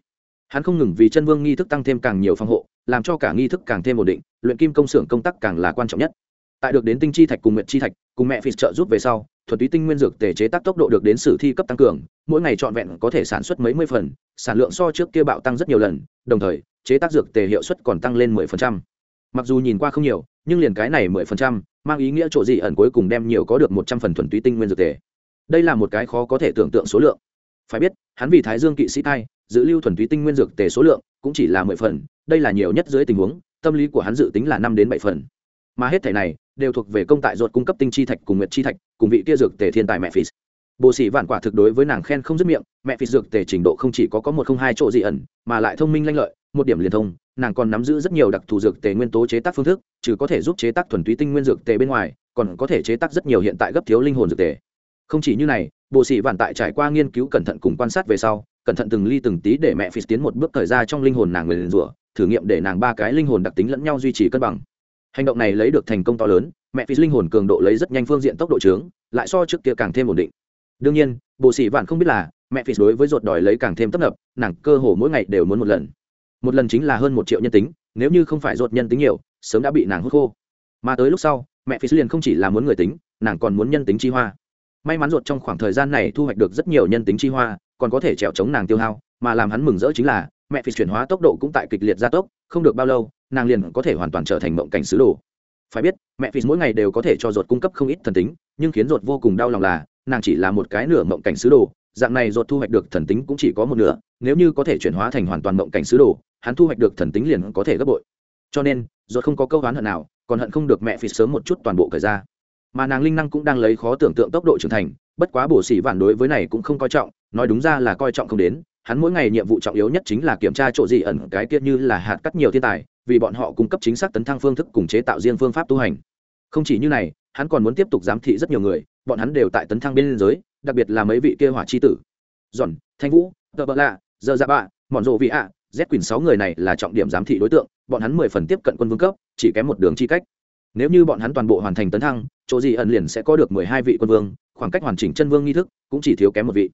Hắn không ngừng vì chân vương nghi thức tăng thêm càng nhiều phòng hộ, làm cho cả nghi thức càng thêm ổn định, luyện kim công xưởng công tác càng là quan trọng nhất. Tại được đến tinh chi thạch cùng nguyệt chi thạch, cùng mẹ phi trợ giúp về sau thuật túy tinh nguyên dược tề chế tác tốc độ được đến sử thi cấp tăng cường, mỗi ngày trọn vẹn có thể sản xuất mấy mươi phần, sản lượng so trước kia bạo tăng rất nhiều lần, đồng thời, chế tác dược tề hiệu suất còn tăng lên mười phần trăm. Mặc dù nhìn qua không nhiều, nhưng liền cái này mười phần trăm mang ý nghĩa chỗ gì ẩn cuối cùng đem nhiều có được một trăm phần thuần túy tinh nguyên dược tề. Đây là một cái khó có thể tưởng tượng số lượng. Phải biết, hắn vì thái dương kỵ sĩ thai, giữ lưu thuần túy tinh nguyên dược tề số lượng cũng chỉ là mười phần, đây là nhiều nhất dưới tình huống, tâm lý của hắn dự tính là năm đến bảy phần. Mà hết thẻ này đều thuộc về công tại ruột cung cấp tinh chi thạch cùng nguyệt chi thạch, cùng vị kia dược tề thiên tài mẹ phì bộ sĩ vạn quả thực đối với nàng khen không dứt miệng, mẹ phì dược tề trình độ không chỉ có có một không hai chỗ dị ẩn, mà lại thông minh lanh lợi, một điểm liền thông, nàng còn nắm giữ rất nhiều đặc thù dược tề nguyên tố chế tác phương thức, trừ có thể giúp chế tác thuần túy tinh nguyên dược tề bên ngoài, còn có thể chế tác rất nhiều hiện tại gấp thiếu linh hồn dược tề. Không chỉ như này bộ sĩ vạn tại trải qua nghiên cứu cẩn thận cùng quan sát về sau, cẩn thận từng ly từng tí để mẹ phi tiến một bước thời ra trong linh hồn nàng người liền rủa, thử nghiệm để nàng ba cái linh hồn đặc tính lẫn nhau duy trì cân bằng hành động này lấy được thành công to lớn, mẹ phi linh hồn cường độ lấy rất nhanh phương diện tốc độ trướng, lại so trước kia càng thêm ổn định. Đương nhiên bộ sĩ vạn không biết là, mẹ phi đối với ruột đòi lấy càng thêm tấp nập, nàng cơ hồ mỗi ngày đều muốn một lần. Một lần chính là hơn một triệu nhân tính, nếu như không phải ruột nhân tính nhiều, sớm đã bị nàng hút khô. Mà tới lúc sau, mẹ phi liền không chỉ là muốn người tính, nàng còn muốn nhân tính chi hoa. May mắn ruột trong khoảng thời gian này thu hoạch được rất nhiều nhân tính chi hoa, còn có thể trèo chống nàng tiêu hao, mà làm hắn mừng rỡ chính là, mẹ phi chuyển hóa tốc độ cũng tại kịch liệt gia tốc, không được bao lâu nàng liền có thể hoàn toàn trở thành mộng cảnh sứ đồ. Phải biết, mẹ phí mỗi ngày đều có thể cho ruột cung cấp không ít thần tính, nhưng khiến ruột vô cùng đau lòng là, nàng chỉ là một cái nửa mộng cảnh sứ đồ, dạng này ruột thu hoạch được thần tính cũng chỉ có một nửa, nếu như có thể chuyển hóa thành hoàn toàn mộng cảnh sứ đồ, hắn thu hoạch được thần tính liền có thể gấp bội. Cho nên, ruột không có câu oán hận nào, còn hận không được mẹ phí sớm một chút toàn bộ thời ra. Mà nàng linh năng cũng đang lấy khó tưởng tượng tốc độ trưởng thành, bất quá bổ sĩ vạn đối với này cũng không coi trọng, nói đúng ra là coi trọng không đến, hắn mỗi ngày nhiệm vụ trọng yếu nhất chính là kiểm tra chỗ gì ẩn, cái kia như là hạt cắt nhiều thiên tài vì bọn họ cung cấp chính xác tấn thăng phương thức cùng chế tạo riêng phương pháp tu hành. Không chỉ như này, hắn còn muốn tiếp tục giám thị rất nhiều người, bọn hắn đều tại tấn thăng bên giới, đặc biệt là mấy vị kia hỏa chi tử. Giòn, thanh vũ, tờ bờ lạ, giờ dạ bạ, mọn rộ vị ạ, z quỳnh sáu người này là trọng điểm giám thị đối tượng, bọn hắn mười phần tiếp cận quân vương cấp, chỉ kém một đường chi cách. Nếu như bọn hắn toàn bộ hoàn thành tấn thăng, chỗ gì ẩn liền sẽ có được mười hai vị quân vương, khoảng cách hoàn chỉnh chân vương nghi thức cũng chỉ thiếu kém một vị.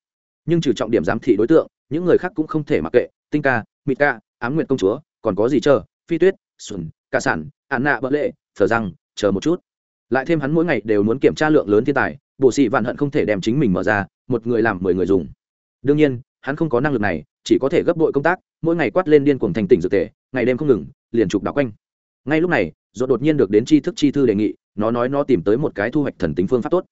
Nhưng trừ trọng điểm giám thị đối tượng, những người khác cũng không thể mặc kệ, tinh ca, mịt ca, ám nguyện công chúa, còn có gì chờ? Phi tuyết, xuân ca sản ạn nạ bỡ lệ thờ răng, chờ một chút. Lại thêm hắn mỗi ngày đều muốn kiểm tra lượng lớn thiên tài bộ sĩ vạn hận không thể đem chính mình mở ra, một người làm mười người dùng. Đương nhiên, hắn không có năng lực này, chỉ có thể gấp đội công tác, mỗi ngày quát lên điên cuồng thành tỉnh dược tề, ngày đêm không ngừng, liền trục đảo quanh. Ngay lúc này do đột nhiên được đến tri thức chi thư đề nghị, nó nói nó tìm tới một cái thu hoạch thần tính phương pháp tốt.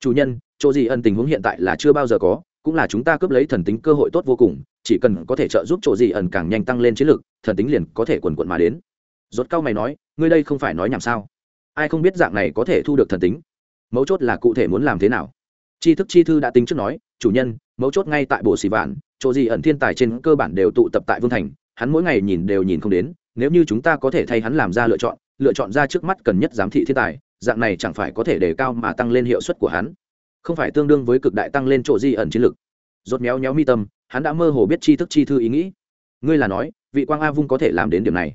Chủ nhân, chỗ gì ân tình huống hiện tại là chưa bao giờ có, cũng là chúng ta cướp lấy thần tính cơ hội tốt vô cùng chỉ cần có thể trợ giúp chỗ gì ẩn càng nhanh tăng lên chiến lực, thần tính liền có thể quần quận mà đến. Rốt cao mày nói, ngươi đây không phải nói nhảm sao? Ai không biết dạng này có thể thu được thần tính? Mấu chốt là cụ thể muốn làm thế nào? Tri thức chi thư đã tính trước nói, chủ nhân, mấu chốt ngay tại bộ xì vạn, chỗ gì ẩn thiên tài trên cơ bản đều tụ tập tại vương thành, hắn mỗi ngày nhìn đều nhìn không đến, nếu như chúng ta có thể thay hắn làm ra lựa chọn lựa chọn ra trước mắt cần nhất giám thị thiên tài, dạng này chẳng phải có thể đề cao mà tăng lên hiệu suất của hắn? Không phải tương đương với cực đại tăng lên chỗ di ẩn chiến lực. Rốt méo méo mi tâm hắn đã mơ hồ biết tri thức chi thư ý nghĩ. Ngươi là nói, vị quang a vung có thể làm đến điểm này.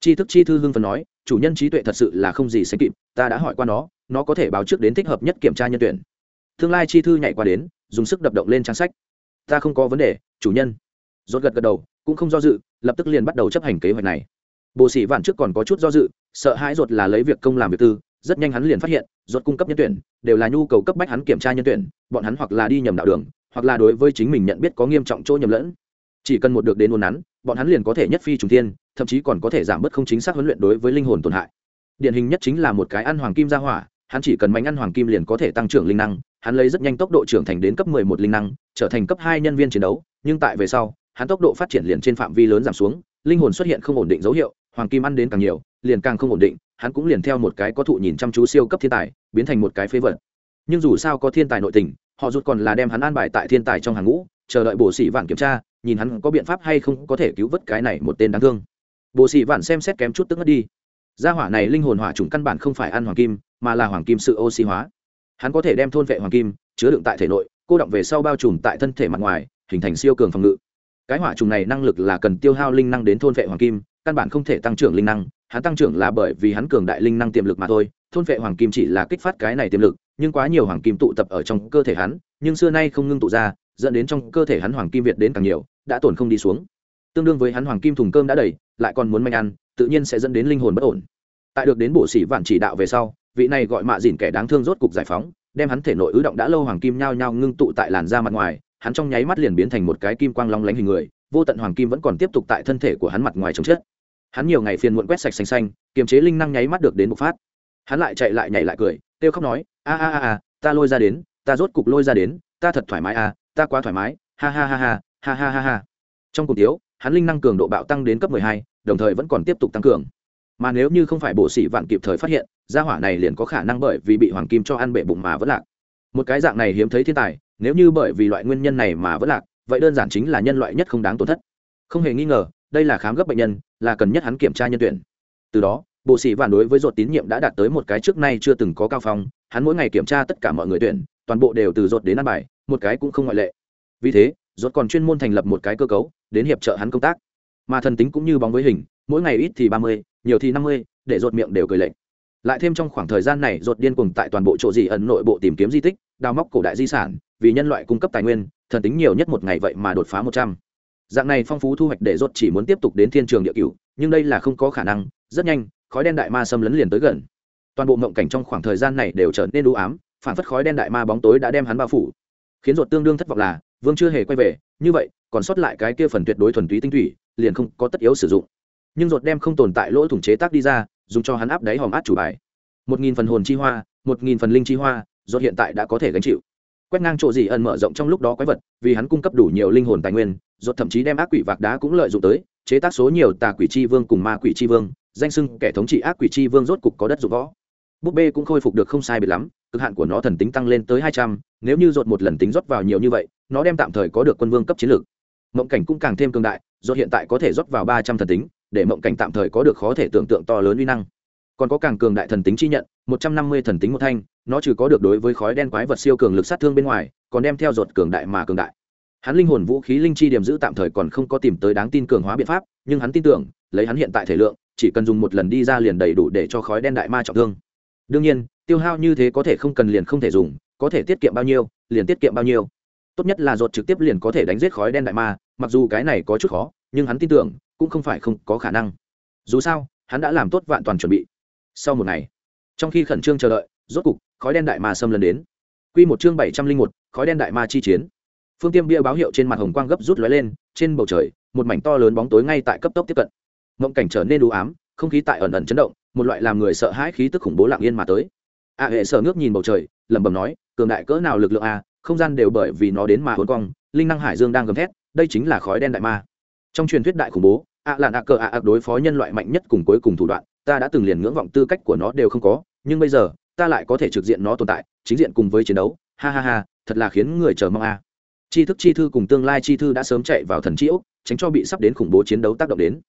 Tri thức chi thư hưng phần nói, chủ nhân trí tuệ thật sự là không gì sánh kịp, ta đã hỏi qua nó nó có thể báo trước đến thích hợp nhất kiểm tra nhân tuyển. Tương lai chi thư nhảy qua đến, dùng sức đập động lên trang sách. Ta không có vấn đề, chủ nhân. Rốt gật gật đầu, cũng không do dự, lập tức liền bắt đầu chấp hành kế hoạch này. Bộ sĩ vạn trước còn có chút do dự, sợ hãi ruột là lấy việc công làm việc tư, rất nhanh hắn liền phát hiện ruột cung cấp nhân tuyển, đều là nhu cầu cấp bách hắn kiểm tra nhân tuyển, bọn hắn hoặc là đi nhầm đạo đường hoặc là đối với chính mình nhận biết có nghiêm trọng chỗ nhầm lẫn. Chỉ cần một được đến uốn nắn, bọn hắn liền có thể nhất phi trùng tiên thậm chí còn có thể giảm bớt không chính xác huấn luyện đối với linh hồn tổn hại. Điển hình nhất chính là một cái ăn hoàng kim ra hỏa, hắn chỉ cần bánh ăn hoàng kim liền có thể tăng trưởng linh năng, hắn lấy rất nhanh tốc độ trưởng thành đến cấp 11 linh năng, trở thành cấp hai nhân viên chiến đấu, nhưng tại về sau, hắn tốc độ phát triển liền trên phạm vi lớn giảm xuống, linh hồn xuất hiện không ổn định dấu hiệu, hoàng kim ăn đến càng nhiều, liền càng không ổn định, hắn cũng liền theo một cái có thụ nhìn chăm chú siêu cấp thiên tài, biến thành một cái phế vật. Nhưng dù sao có thiên tài nội tình họ rút còn là đem hắn an bài tại thiên tài trong hàng ngũ, chờ đợi bồ sĩ vạn kiểm tra, nhìn hắn có biện pháp hay không có thể cứu vớt cái này một tên đáng thương. Bồ sĩ vạn xem xét kém chút tức ngất đi. Gia hỏa này linh hồn hỏa trùng căn bản không phải ăn hoàng kim, mà là hoàng kim sự oxy hóa. Hắn có thể đem thôn vệ hoàng kim, chứa đựng tại thể nội, cô động về sau bao trùm tại thân thể mặt ngoài, hình thành siêu cường phòng ngự. Cái hỏa trùng này năng lực là cần tiêu hao linh năng đến thôn vệ hoàng kim, căn bản không thể tăng trưởng linh năng, hắn tăng trưởng là bởi vì hắn cường đại linh năng tiềm lực mà thôi thôn vệ hoàng kim chỉ là kích phát cái này tiềm lực, nhưng quá nhiều hoàng kim tụ tập ở trong cơ thể hắn, nhưng xưa nay không ngưng tụ ra, dẫn đến trong cơ thể hắn hoàng kim việt đến càng nhiều, đã tổn không đi xuống. Tương đương với hắn hoàng kim thùng cơm đã đầy, lại còn muốn manh ăn, tự nhiên sẽ dẫn đến linh hồn bất ổn. Tại được đến bổ sĩ vạn chỉ đạo về sau, vị này gọi mạ dìn kẻ đáng thương rốt cục giải phóng, đem hắn thể nội ứ động đã lâu hoàng kim nhao nhao ngưng tụ tại làn da mặt ngoài, hắn trong nháy mắt liền biến thành một cái kim quang long lánh hình người, vô tận hoàng kim vẫn còn tiếp tục tại thân thể của hắn mặt ngoài chống chết hắn nhiều ngày phiền muộn quét sạch xanh xanh, kiềm chế linh năng nháy mắt được đến bộc phát hắn lại chạy lại nhảy lại cười kêu khóc nói a a a a ta lôi ra đến ta rốt cục lôi ra đến ta thật thoải mái à ta quá thoải mái ha ha ha ha ha ha ha ha. Trong cuộc tiếu hắn linh năng cường độ bạo tăng đến cấp mười hai, đồng thời vẫn còn tiếp tục tăng cường. Mà nếu như không phải bộ sĩ vạn kịp thời phát hiện gia hỏa này liền có khả năng bởi vì bị hoàng kim cho ăn bể bụng mà vẫn lạc. Một cái dạng này hiếm thấy thiên tài nếu như bởi vì loại nguyên nhân này mà vẫn lạc vậy đơn giản chính là nhân loại nhất không đáng tổn thất. Không hề nghi ngờ đây là khám gấp bệnh nhân là cần nhất hắn kiểm tra nhân tuyển. Từ đó bộ sĩ vạn đối với ruột tín nhiệm đã đạt tới một cái trước nay chưa từng có cao phong, hắn mỗi ngày kiểm tra tất cả mọi người tuyển, toàn bộ đều từ ruột đến ăn bài, một cái cũng không ngoại lệ. Vì thế, ruột còn chuyên môn thành lập một cái cơ cấu, đến hiệp trợ hắn công tác. Mà thần tính cũng như bóng với hình, mỗi ngày ít thì ba mươi, nhiều thì năm mươi, để ruột miệng đều cười lệnh lại thêm trong khoảng thời gian này, ruột điên cuồng tại toàn bộ chỗ gì ẩn nội bộ tìm kiếm di tích, đào móc cổ đại di sản, vì nhân loại cung cấp tài nguyên, thần tính nhiều nhất một ngày vậy mà đột phá một trăm. Dạng này phong phú thu hoạch để ruột chỉ muốn tiếp tục đến thiên trường địa cửu, nhưng đây là không có khả năng, rất nhanh khói đen đại ma xâm lấn liền tới gần. Toàn bộ mộng cảnh trong khoảng thời gian này đều trở nên đũ ám, phản phất khói đen đại ma bóng tối đã đem hắn bao phủ. Khiến ruột tương đương thất vọng là, vương chưa hề quay về, như vậy, còn sót lại cái kia phần tuyệt đối thuần túy tinh thủy, liền không có tất yếu sử dụng. Nhưng ruột đem không tồn tại lỗ thủng chế tác đi ra, dùng cho hắn áp đáy hòm át chủ bài. Một nghìn phần hồn chi hoa, một nghìn phần linh chi hoa, ruột hiện tại đã có thể gánh chịu quét ngang chỗ gì ẩn mở rộng trong lúc đó quái vật, vì hắn cung cấp đủ nhiều linh hồn tài nguyên rốt thậm chí đem ác quỷ vạc đá cũng lợi dụng tới, chế tác số nhiều tà quỷ chi vương cùng ma quỷ chi vương, danh sưng kẻ thống trị ác quỷ chi vương rốt cục có đất dụng võ. Búp bê cũng khôi phục được không sai biệt lắm, cực hạn của nó thần tính tăng lên tới hai trăm, nếu như dột một lần tính rót vào nhiều như vậy, nó đem tạm thời có được quân vương cấp chiến lược. Mộng cảnh cũng càng thêm cường đại do hiện tại có thể rót vào ba trăm thần tính, để mộng cảnh tạm thời có được khó thể tưởng tượng to lớn uy năng. Còn có càng cường đại thần tính chi nhận, một trăm năm mươi thần tính một thanh nó trừ có được đối với khói đen quái vật siêu cường lực sát thương bên ngoài, còn đem theo ruột cường đại mà cường đại. Hắn linh hồn vũ khí linh chi điểm giữ tạm thời còn không có tìm tới đáng tin cường hóa biện pháp, nhưng hắn tin tưởng, lấy hắn hiện tại thể lượng, chỉ cần dùng một lần đi ra liền đầy đủ để cho khói đen đại ma trọng thương. Đương nhiên, tiêu hao như thế có thể không cần liền không thể dùng, có thể tiết kiệm bao nhiêu, liền tiết kiệm bao nhiêu. Tốt nhất là ruột trực tiếp liền có thể đánh giết khói đen đại ma, mặc dù cái này có chút khó, nhưng hắn tin tưởng, cũng không phải không có khả năng. Dù sao, hắn đã làm tốt vạn toàn chuẩn bị. Sau một ngày, trong khi khẩn trương chờ đợi rốt cục, khói đen đại ma xâm lần đến. Quy một chương bảy trăm linh một, khói đen đại ma chi chiến. Phương tiêm bia báo hiệu trên mặt hồng quang gấp rút lóe lên, trên bầu trời, một mảnh to lớn bóng tối ngay tại cấp tốc tiếp cận. Mộng cảnh trở nên đủ ám, không khí tại ẩn ẩn chấn động, một loại làm người sợ hãi khí tức khủng bố lặng yên mà tới. A hệ sở nước nhìn bầu trời, lẩm bẩm nói, cường đại cỡ nào lực lượng a, không gian đều bởi vì nó đến mà hốn cong, linh năng hải dương đang gầm thét, đây chính là khói đen đại ma. Trong truyền thuyết đại khủng bố, a là a cờ a đối phó nhân loại mạnh nhất cùng cuối cùng thủ đoạn, ta đã từng liền ngưỡng vọng tư cách của nó đều không có, nhưng bây giờ ta lại có thể trực diện nó tồn tại, chính diện cùng với chiến đấu. Ha ha ha, thật là khiến người chờ mong a. Tri thức chi thư cùng tương lai chi thư đã sớm chạy vào thần chi tránh cho bị sắp đến khủng bố chiến đấu tác động đến.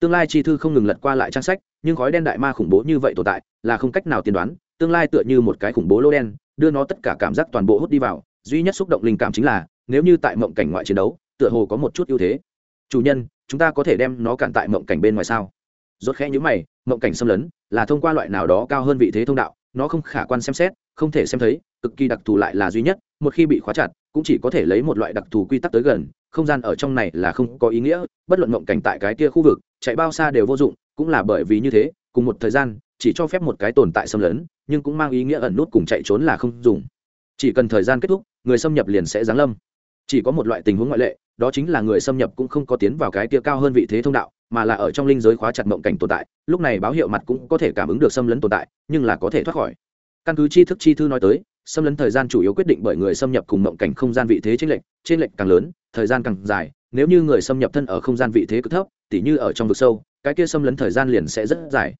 Tương lai chi thư không ngừng lật qua lại trang sách, nhưng khói đen đại ma khủng bố như vậy tồn tại, là không cách nào tiên đoán, tương lai tựa như một cái khủng bố lô đen, đưa nó tất cả cảm giác toàn bộ hút đi vào. Duy nhất xúc động linh cảm chính là, nếu như tại mộng cảnh ngoại chiến đấu, tựa hồ có một chút ưu thế. Chủ nhân, chúng ta có thể đem nó cản tại mộng cảnh bên ngoài sao? Rốt khẽ nhíu mày, mộng cảnh xâm lấn, là thông qua loại nào đó cao hơn vị thế thông đạo nó không khả quan xem xét, không thể xem thấy, cực kỳ đặc thù lại là duy nhất, một khi bị khóa chặt, cũng chỉ có thể lấy một loại đặc thù quy tắc tới gần, không gian ở trong này là không có ý nghĩa, bất luận mộng cảnh tại cái kia khu vực, chạy bao xa đều vô dụng, cũng là bởi vì như thế, cùng một thời gian, chỉ cho phép một cái tồn tại xâm lấn, nhưng cũng mang ý nghĩa ẩn nút cùng chạy trốn là không dùng. Chỉ cần thời gian kết thúc, người xâm nhập liền sẽ giáng lâm. Chỉ có một loại tình huống ngoại lệ, đó chính là người xâm nhập cũng không có tiến vào cái kia cao hơn vị thế thông đạo mà là ở trong linh giới khóa chặt mộng cảnh tồn tại, lúc này báo hiệu mặt cũng có thể cảm ứng được xâm lấn tồn tại, nhưng là có thể thoát khỏi. Căn cứ chi thức chi thư nói tới, xâm lấn thời gian chủ yếu quyết định bởi người xâm nhập cùng mộng cảnh không gian vị thế trên lệnh trên lệnh càng lớn, thời gian càng dài, nếu như người xâm nhập thân ở không gian vị thế cực thấp, tỉ như ở trong vực sâu, cái kia xâm lấn thời gian liền sẽ rất dài.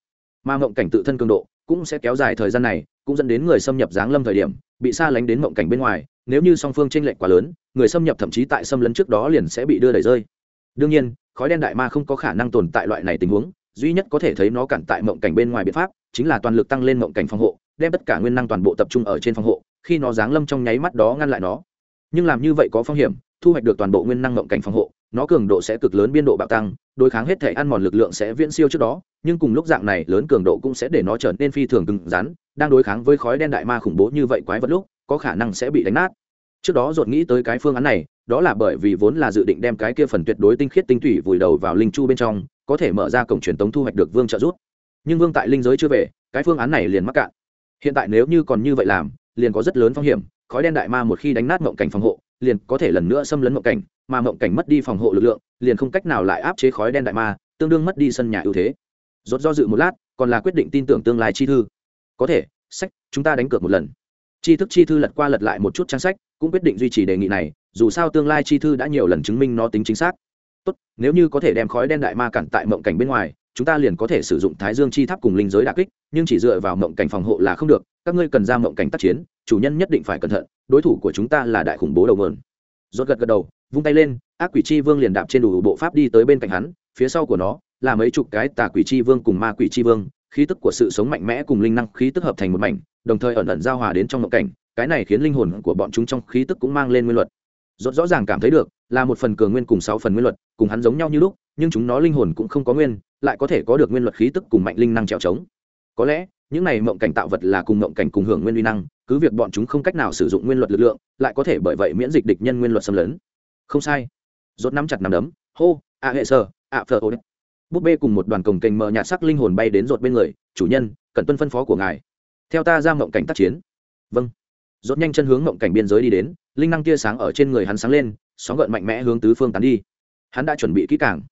Mà mộng cảnh tự thân cường độ cũng sẽ kéo dài thời gian này, cũng dẫn đến người xâm nhập giáng lâm thời điểm, bị xa lánh đến mộng cảnh bên ngoài, nếu như song phương tranh lệch quá lớn, người xâm nhập thậm chí tại xâm lấn trước đó liền sẽ bị đưa đẩy rơi. Đương nhiên khói đen đại ma không có khả năng tồn tại loại này tình huống, duy nhất có thể thấy nó cản tại mộng cảnh bên ngoài biện pháp, chính là toàn lực tăng lên mộng cảnh phòng hộ, đem tất cả nguyên năng toàn bộ tập trung ở trên phòng hộ, khi nó giáng lâm trong nháy mắt đó ngăn lại nó. Nhưng làm như vậy có phong hiểm, thu hoạch được toàn bộ nguyên năng mộng cảnh phòng hộ, nó cường độ sẽ cực lớn biên độ bạo tăng, đối kháng hết thể ăn mòn lực lượng sẽ viễn siêu trước đó, nhưng cùng lúc dạng này lớn cường độ cũng sẽ để nó trở nên phi thường cứng rắn, đang đối kháng với khói đen đại ma khủng bố như vậy quái vật lúc, có khả năng sẽ bị đánh nát. Trước đó dột nghĩ tới cái phương án này đó là bởi vì vốn là dự định đem cái kia phần tuyệt đối tinh khiết tinh thủy vùi đầu vào linh chu bên trong, có thể mở ra cổng truyền tống thu hoạch được vương trợ giúp. Nhưng vương tại linh giới chưa về, cái phương án này liền mắc cạn. Hiện tại nếu như còn như vậy làm, liền có rất lớn phong hiểm, khói đen đại ma một khi đánh nát mộng cảnh phòng hộ, liền có thể lần nữa xâm lấn mộng cảnh, mà mộng cảnh mất đi phòng hộ lực lượng, liền không cách nào lại áp chế khói đen đại ma, tương đương mất đi sân nhà ưu thế. Rốt do dự một lát, còn là quyết định tin tưởng tương lai chi thư. Có thể, sách, chúng ta đánh cược một lần. Chi thức chi thư lật qua lật lại một chút trang sách, cũng quyết định duy trì đề nghị này dù sao tương lai chi thư đã nhiều lần chứng minh nó tính chính xác. Tốt, nếu như có thể đem khói đen đại ma cản tại mộng cảnh bên ngoài, chúng ta liền có thể sử dụng thái dương chi tháp cùng linh giới đà kích, nhưng chỉ dựa vào mộng cảnh phòng hộ là không được, các ngươi cần ra mộng cảnh tác chiến, chủ nhân nhất định phải cẩn thận, đối thủ của chúng ta là đại khủng bố đầu mượn rốt gật gật đầu, vung tay lên, ác quỷ chi vương liền đạp trên đủ bộ pháp đi tới bên cạnh hắn, phía sau của nó là mấy chục cái tà quỷ chi vương cùng ma quỷ chi vương, khí tức của sự sống mạnh mẽ cùng linh năng khí tức hợp thành một mảnh, đồng thời ẩn ẩn giao hòa đến trong mộng cảnh, cái này khiến linh hồn của bọn chúng trong khí tức cũng mang lên nguyên luật rốt rõ ràng cảm thấy được, là một phần cường nguyên cùng sáu phần nguyên luật, cùng hắn giống nhau như lúc, nhưng chúng nó linh hồn cũng không có nguyên, lại có thể có được nguyên luật khí tức cùng mạnh linh năng trèo trống. Có lẽ, những này mộng cảnh tạo vật là cùng mộng cảnh cùng hưởng nguyên uy năng, cứ việc bọn chúng không cách nào sử dụng nguyên luật lực lượng, lại có thể bởi vậy miễn dịch địch nhân nguyên luật xâm lấn. Không sai. Rốt nắm chặt nắm đấm, hô, a hệ sơ, a phờ ô búp bê cùng một đoàn cồng kềnh mờ nhạt sắc linh hồn bay đến rột bên người, chủ nhân, cần tuân phân phó của ngài. Theo ta ra mộng cảnh tác chiến. Vâng. Rốt nhanh chân hướng mộng cảnh biên giới đi đến linh năng tia sáng ở trên người hắn sáng lên, sóng gợn mạnh mẽ hướng tứ phương tán đi. Hắn đã chuẩn bị kỹ càng.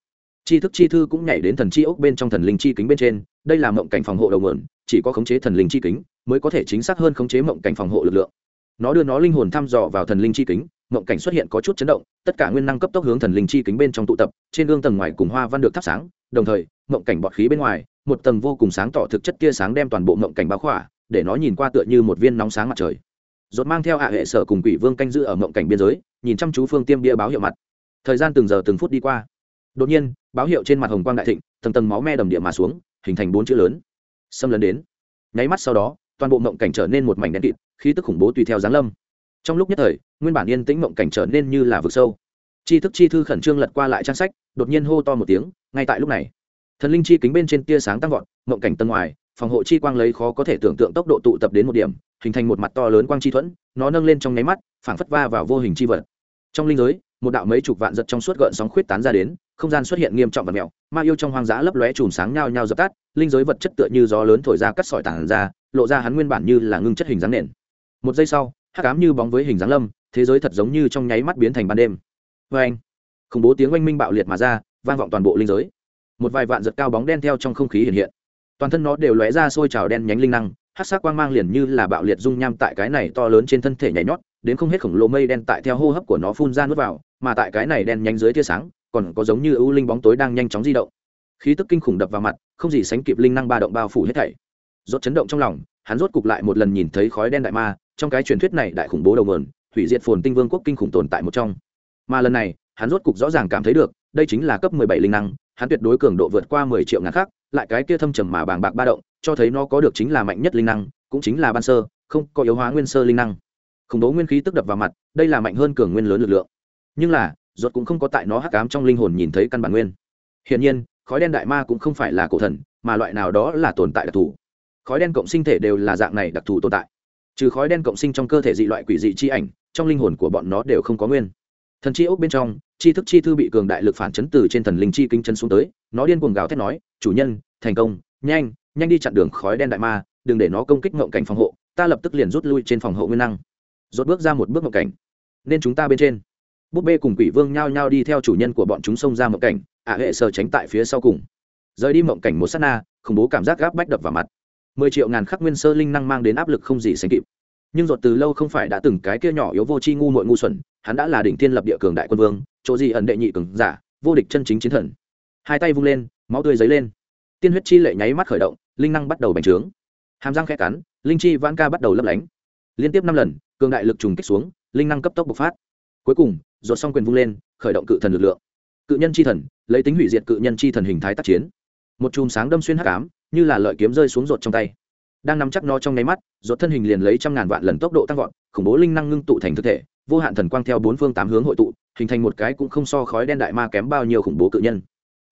Chi thức chi thư cũng nhảy đến thần chi ốc bên trong thần linh chi kính bên trên, đây là mộng cảnh phòng hộ đầu nguồn, chỉ có khống chế thần linh chi kính mới có thể chính xác hơn khống chế mộng cảnh phòng hộ lực lượng. Nó đưa nó linh hồn thăm dò vào thần linh chi kính, mộng cảnh xuất hiện có chút chấn động, tất cả nguyên năng cấp tốc hướng thần linh chi kính bên trong tụ tập, trên gương tầng ngoài cùng hoa văn được thắp sáng, đồng thời, mộng cảnh bọt khí bên ngoài, một tầng vô cùng sáng tỏ thực chất tia sáng đem toàn bộ mộng cảnh bao khỏa, để nó nhìn qua tựa như một viên nóng sáng mặt trời. Rốt mang theo hạ hệ sở cùng quỷ vương canh giữ ở mộng cảnh biên giới, nhìn chăm chú phương tiêm bia báo hiệu mặt. Thời gian từng giờ từng phút đi qua. Đột nhiên, báo hiệu trên mặt hồng quang đại thịnh, tầng tầng máu me đầm địa mà xuống, hình thành bốn chữ lớn. Xâm lấn đến. Nháy mắt sau đó, toàn bộ mộng cảnh trở nên một mảnh đen kịt, khí tức khủng bố tùy theo giáng lâm. Trong lúc nhất thời, nguyên bản yên tĩnh mộng cảnh trở nên như là vực sâu. Chi thức chi thư khẩn trương lật qua lại trang sách, đột nhiên hô to một tiếng, ngay tại lúc này. Thần linh chi kính bên trên tia sáng tăng vọt, mộng cảnh tân ngoài phòng hộ chi quang lấy khó có thể tưởng tượng tốc độ tụ tập đến một điểm, hình thành một mặt to lớn quang chi thuẫn, nó nâng lên trong nháy mắt, phảng phất va vào vô hình chi vật. Trong linh giới, một đạo mấy chục vạn giật trong suốt gợn sóng khuyết tán ra đến, không gian xuất hiện nghiêm trọng và mèo, ma yêu trong hoang dã lấp lóe chùm sáng nhao nhao dập tắt, linh giới vật chất tựa như gió lớn thổi ra cắt sỏi tản ra, lộ ra hắn nguyên bản như là ngưng chất hình dáng nền. Một giây sau, hắc ám như bóng với hình dáng lâm, thế giới thật giống như trong nháy mắt biến thành ban đêm. Vê anh, khủng bố tiếng oanh minh bạo liệt mà ra, vang vọng toàn bộ linh giới. Một vài vạn giật cao bóng đen theo trong không khí hiện hiện toàn thân nó đều lóe ra sôi trào đen nhánh linh năng hát sắc quang mang liền như là bạo liệt dung nham tại cái này to lớn trên thân thể nhảy nhót, đến không hết khổng lồ mây đen tại theo hô hấp của nó phun ra nuốt vào, mà tại cái này đen nhánh dưới tia sáng, còn có giống như ưu linh bóng tối đang nhanh chóng di động. Khí tức kinh khủng đập vào mặt, không gì sánh kịp linh năng ba động bao phủ hết thảy. Rốt chấn động trong lòng, hắn rốt cục lại một lần nhìn thấy khói đen đại ma, trong cái truyền thuyết này đại khủng bố đầu nguồn, hủy diệt phồn tinh vương quốc kinh khủng tồn tại một trong. Mà lần này, hắn rốt cục rõ ràng cảm thấy được, đây chính là cấp 17 linh năng, hắn tuyệt đối cường độ vượt qua 10 triệu ngàn khác lại cái kia thâm trầm mà bàng bạc ba động, cho thấy nó có được chính là mạnh nhất linh năng, cũng chính là ban sơ, không có yếu hóa nguyên sơ linh năng. Khủng bố nguyên khí tức đập vào mặt, đây là mạnh hơn cường nguyên lớn lực lượng. Nhưng là ruột cũng không có tại nó hắc ám trong linh hồn nhìn thấy căn bản nguyên. Hiển nhiên, khói đen đại ma cũng không phải là cổ thần, mà loại nào đó là tồn tại đặc thù. Khói đen cộng sinh thể đều là dạng này đặc thù tồn tại. Trừ khói đen cộng sinh trong cơ thể dị loại quỷ dị chi ảnh, trong linh hồn của bọn nó đều không có nguyên. Thần chi ốc bên trong, chi thức chi thư bị cường đại lực phản chấn từ trên thần linh chi kinh chân xuống tới, nó điên cuồng gào thét nói chủ nhân, thành công, nhanh nhanh đi chặn đường khói đen đại ma, đừng để nó công kích ngộng cảnh phòng hộ, ta lập tức liền rút lui trên phòng hộ nguyên năng. Rốt bước ra một bước ngộng cảnh. Nên chúng ta bên trên. Búp bê cùng quỷ vương nhao nhao đi theo chủ nhân của bọn chúng xông ra ngộng cảnh ả hệ sờ tránh tại phía sau cùng. Rời đi ngộng cảnh một sát na, khủng bố cảm giác gáp bách đập vào mặt. Mười triệu ngàn khắc nguyên sơ linh năng mang đến áp lực không gì sánh kịp. Nhưng ruột từ lâu không phải đã từng cái kia nhỏ yếu vô tri ngu muội ngu xuẩn, hắn đã là đỉnh thiên lập địa cường đại quân vương, chỗ gì ẩn đệ nhị cường giả, vô địch chân chính chiến thần. Hai tay vung lên máu tươi dấy lên. Tiên huyết chi lệ nháy mắt khởi động, linh năng bắt đầu bành trướng. Hàm răng khẽ cắn, linh chi vãn ca bắt đầu lấp lánh. Liên tiếp năm lần, cường đại lực trùng kích xuống, linh năng cấp tốc bộc phát. Cuối cùng dột xong quyền vung lên, khởi động cự thần lực lượng. Cự nhân chi thần, lấy tính hủy diệt cự nhân chi thần hình thái tác chiến. Một chùm sáng đâm xuyên hắc ám, như là lợi kiếm rơi xuống rột trong tay. Đang nắm chắc nó trong nháy mắt rột thân hình liền lấy trăm ngàn vạn lần tốc độ tăng vọt, khủng bố linh năng ngưng tụ thành thực thể, vô hạn thần quang theo bốn phương tám hướng hội tụ, hình thành một cái cũng không so khói đen đại ma kém bao nhiêu khủng bố cự nhân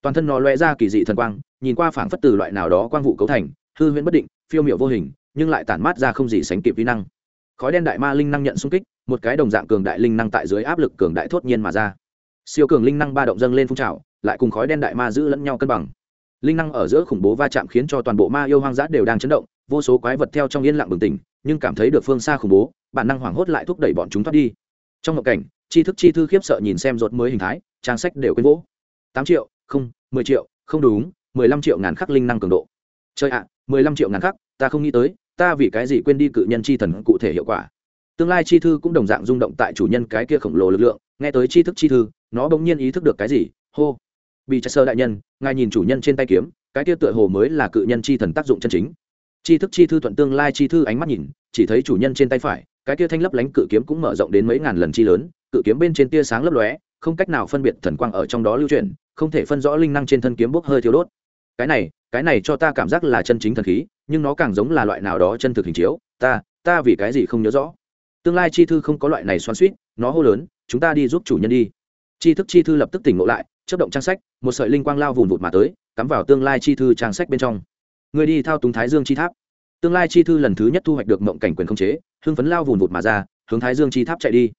toàn thân nó loe ra kỳ dị thần quang, nhìn qua phảng phất từ loại nào đó quang vụ cấu thành, hư huyễn bất định, phiêu miệu vô hình, nhưng lại tản mát ra không gì sánh kịp vi năng. Khói đen đại ma linh năng nhận xung kích, một cái đồng dạng cường đại linh năng tại dưới áp lực cường đại thốt nhiên mà ra. Siêu cường linh năng ba động dâng lên phun trào, lại cùng khói đen đại ma giữ lẫn nhau cân bằng. Linh năng ở giữa khủng bố va chạm khiến cho toàn bộ ma yêu hoang dã đều đang chấn động, vô số quái vật theo trong yên lặng bừng tỉnh, nhưng cảm thấy được phương xa khủng bố, bản năng hoảng hốt lại thúc đẩy bọn chúng thoát đi. Trong một cảnh, tri thức chi thư khiếp sợ nhìn xem ruột mới hình thái, trang sách đều quên vỗ. Tám triệu không, mười triệu, không đúng, mười lăm triệu ngàn khắc linh năng cường độ. Chơi ạ, mười lăm triệu ngàn khắc, ta không nghĩ tới, ta vì cái gì quên đi cự nhân chi thần cụ thể hiệu quả. Tương lai chi thư cũng đồng dạng rung động tại chủ nhân cái kia khổng lồ lực lượng, nghe tới chi thức chi thư, nó bỗng nhiên ý thức được cái gì, hô. Bị chạy sơ đại nhân, ngài nhìn chủ nhân trên tay kiếm, cái kia tựa hồ mới là cự nhân chi thần tác dụng chân chính. Chi thức chi thư thuận tương lai chi thư ánh mắt nhìn, chỉ thấy chủ nhân trên tay phải, cái kia thanh lấp lánh cự kiếm cũng mở rộng đến mấy ngàn lần chi lớn, cự kiếm bên trên tia sáng lấp lóe, không cách nào phân biệt thần quang ở trong đó lưu chuyển không thể phân rõ linh năng trên thân kiếm bốc hơi thiếu đốt. Cái này cái này cho ta cảm giác là chân chính thần khí, nhưng nó càng giống là loại nào đó chân thực hình chiếu. Ta ta vì cái gì không nhớ rõ? Tương lai chi thư không có loại này xoắn suýt nó hô lớn, chúng ta đi giúp chủ nhân đi. Chi thức chi thư lập tức tỉnh ngộ lại chất động trang sách, một sợi linh quang lao vùn vụt mà tới, cắm vào tương lai chi thư trang sách bên trong. Người đi thao túng thái dương chi tháp. Tương lai chi thư lần thứ nhất thu hoạch được mộng cảnh quyền không chế, hưng phấn lao vùn vụt mà ra, hướng thái dương chi tháp chạy đi.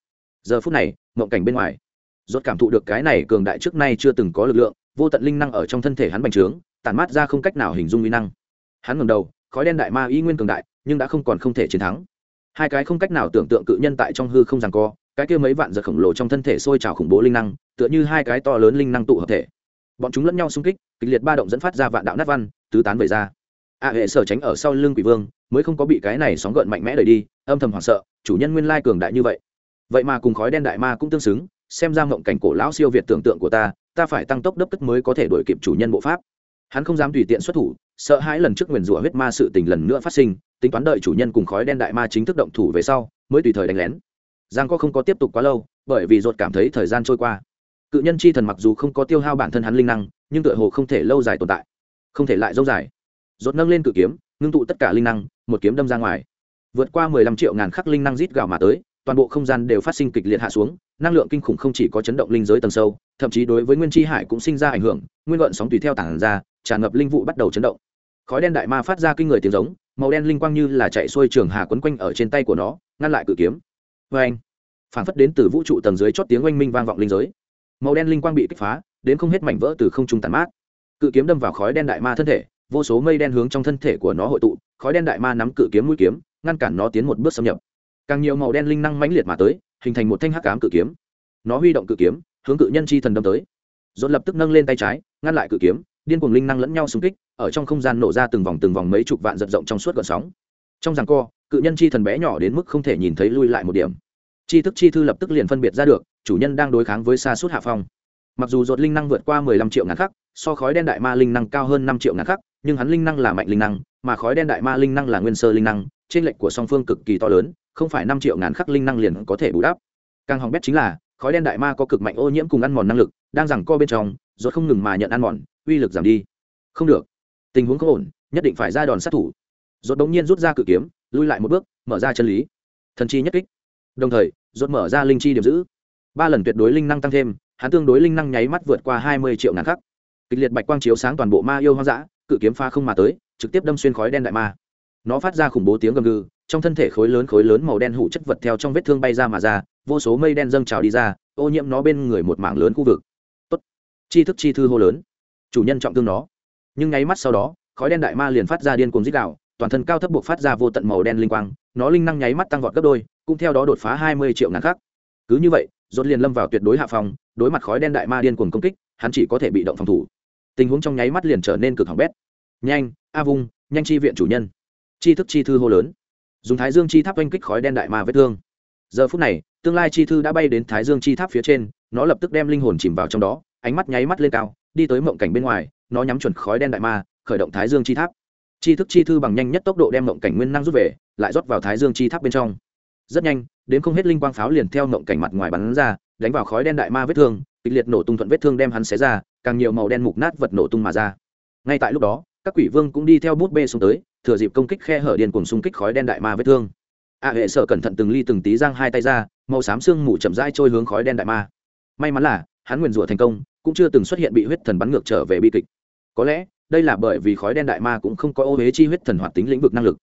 Giờ phút này, mộng cảnh bên ngoài rốt cảm thụ được cái này cường đại trước nay chưa từng có lực lượng, vô tận linh năng ở trong thân thể hắn bành trướng, tản mát ra không cách nào hình dung uy năng. Hắn ngẩng đầu, khói đen đại ma y nguyên cường đại, nhưng đã không còn không thể chiến thắng. Hai cái không cách nào tưởng tượng cự nhân tại trong hư không giằng co, cái kia mấy vạn giật khổng lồ trong thân thể sôi trào khủng bố linh năng, tựa như hai cái to lớn linh năng tụ hợp thể. Bọn chúng lẫn nhau xung kích, kịch liệt ba động dẫn phát ra vạn đạo nát văn, tứ tán về ra. A hệ sở tránh ở sau lưng quỷ vương, mới không có bị cái này sóng gợn mạnh mẽ đẩy đi, âm thầm hoảng sợ, chủ nhân nguyên lai cường đại như vậy. Vậy mà cùng khói đen đại ma cũng tương xứng xem ra mộng cảnh cổ lão siêu việt tưởng tượng của ta ta phải tăng tốc đấp tức mới có thể đổi kịp chủ nhân bộ pháp. Hắn không dám tùy tiện xuất thủ, sợ hãi lần trước nguyền rủa huyết ma sự tình lần nữa phát sinh, tính toán đợi chủ nhân cùng khói đen đại ma chính thức động thủ về sau, mới tùy thời đánh lén. Giang có không có tiếp tục quá lâu, bởi vì ruột cảm thấy thời gian trôi qua. Cự nhân chi thần mặc dù không có tiêu hao bản thân hắn linh năng, nhưng tựa hồ không thể lâu dài tồn tại. Không thể lại lâu dài. Ruột nâng lên cự kiếm, ngưng tụ tất cả linh năng, một kiếm đâm ra ngoài. Vượt qua mười lăm triệu ngàn khắc linh năng rít gạo mà tới toàn bộ không gian đều phát sinh kịch liệt hạ xuống, năng lượng kinh khủng không chỉ có chấn động linh giới tầng sâu, thậm chí đối với nguyên Tri hải cũng sinh ra ảnh hưởng, nguyên gợn sóng tùy theo tảng ra, tràn ngập linh vụ bắt đầu chấn động. Khói đen đại ma phát ra kinh người tiếng giống, màu đen linh quang như là chạy xuôi trường hà quấn quanh ở trên tay của nó, ngăn lại cự kiếm. Vê anh, phản phất đến từ vũ trụ tầng dưới chót tiếng oanh minh vang vọng linh giới. Màu đen linh quang bị kích phá, đến không hết mảnh vỡ từ không trung tàn mát. Cự kiếm đâm vào khói đen đại ma thân thể, vô số mây đen hướng trong thân thể của nó hội tụ, khói đen đại ma nắm cự kiếm mũi kiếm, ngăn cản nó tiến một bước xâm nhập càng nhiều màu đen linh năng mãnh liệt mà tới, hình thành một thanh hắc ám cự kiếm. Nó huy động cự kiếm, hướng cự nhân chi thần đâm tới. Dồn lập tức nâng lên tay trái, ngăn lại cự kiếm, điên cuồng linh năng lẫn nhau xung kích, ở trong không gian nổ ra từng vòng từng vòng mấy chục vạn giật rộng trong suốt gợn sóng. Trong giằng co, cự nhân chi thần bé nhỏ đến mức không thể nhìn thấy lui lại một điểm. Chi thức chi thư lập tức liền phân biệt ra được, chủ nhân đang đối kháng với xa suốt hạ phong. Mặc dù dột linh năng vượt qua mười lăm triệu ngàn khắc, so khói đen đại ma linh năng cao hơn năm triệu ngàn khắc, nhưng hắn linh năng là mạnh linh năng, mà khói đen đại ma linh năng là nguyên sơ linh năng trên lệnh của song phương cực kỳ to lớn không phải năm triệu ngàn khắc linh năng liền có thể bù đắp. Càng hỏng bét chính là, khói đen đại ma có cực mạnh ô nhiễm cùng ăn mòn năng lực, đang rằng co bên trong, rốt không ngừng mà nhận ăn mòn, uy lực giảm đi. Không được. Tình huống không ổn, nhất định phải ra đòn sát thủ. Rốt đống nhiên rút ra cự kiếm, lui lại một bước, mở ra chân lý. Thần chi nhất kích. Đồng thời, rốt mở ra linh chi điểm giữ. Ba lần tuyệt đối linh năng tăng thêm, hắn tương đối linh năng nháy mắt vượt qua hai mươi triệu ngàn khắc. Kịch liệt bạch quang chiếu sáng toàn bộ ma yêu hoang dã, cự kiếm pha không mà tới, trực tiếp đâm xuyên khói đen đại ma. Nó phát ra khủng bố tiếng gầm gừ trong thân thể khối lớn khối lớn màu đen hủ chất vật theo trong vết thương bay ra mà ra, vô số mây đen dâng trào đi ra, ô nhiễm nó bên người một mảng lớn khu vực. Tốt. Chi thức chi thư hô lớn. Chủ nhân trọng thương nó. Nhưng nháy mắt sau đó, khói đen đại ma liền phát ra điên cuồng dích đạo toàn thân cao thấp buộc phát ra vô tận màu đen linh quang, nó linh năng nháy mắt tăng vọt gấp đôi, cũng theo đó đột phá hai mươi triệu ngàn khác cứ như vậy dốt liền lâm vào tuyệt đối hạ phòng đối mặt khói đen đại ma điên cuồng công kích, hắn chỉ có thể bị động phòng thủ. Tình huống trong nháy mắt liền trở nên cực hỏng bét. Nhanh, a vung, nhanh chi viện chủ nhân. Chi thức chi thư hô lớn dùng thái dương chi tháp oanh kích khói đen đại ma vết thương. Giờ phút này, tương lai chi thư đã bay đến thái dương chi tháp phía trên, nó lập tức đem linh hồn chìm vào trong đó, ánh mắt nháy mắt lên cao, đi tới mộng cảnh bên ngoài, nó nhắm chuẩn khói đen đại ma, khởi động thái dương chi tháp. Chi thức chi thư bằng nhanh nhất tốc độ đem mộng cảnh nguyên năng rút về, lại rót vào thái dương chi tháp bên trong. Rất nhanh, đến không hết linh quang pháo liền theo mộng cảnh mặt ngoài bắn ra, đánh vào khói đen đại ma vết thương, kịch liệt nổ tung thuận vết thương đem hắn xé ra, càng nhiều màu đen mục nát vật nổ tung mà ra. Ngay tại lúc đó, các quỷ vương cũng đi theo bút bê xuống tới thừa dịp công kích khe hở điên cuồng xung kích khói đen đại ma vết thương. A hệ sở cẩn thận từng ly từng tí giang hai tay ra, màu xám xương mù chậm rãi trôi hướng khói đen đại ma. May mắn là, hắn nguyền rủa thành công, cũng chưa từng xuất hiện bị huyết thần bắn ngược trở về bi kịch. Có lẽ, đây là bởi vì khói đen đại ma cũng không có ô huế chi huyết thần hoạt tính lĩnh vực năng lực.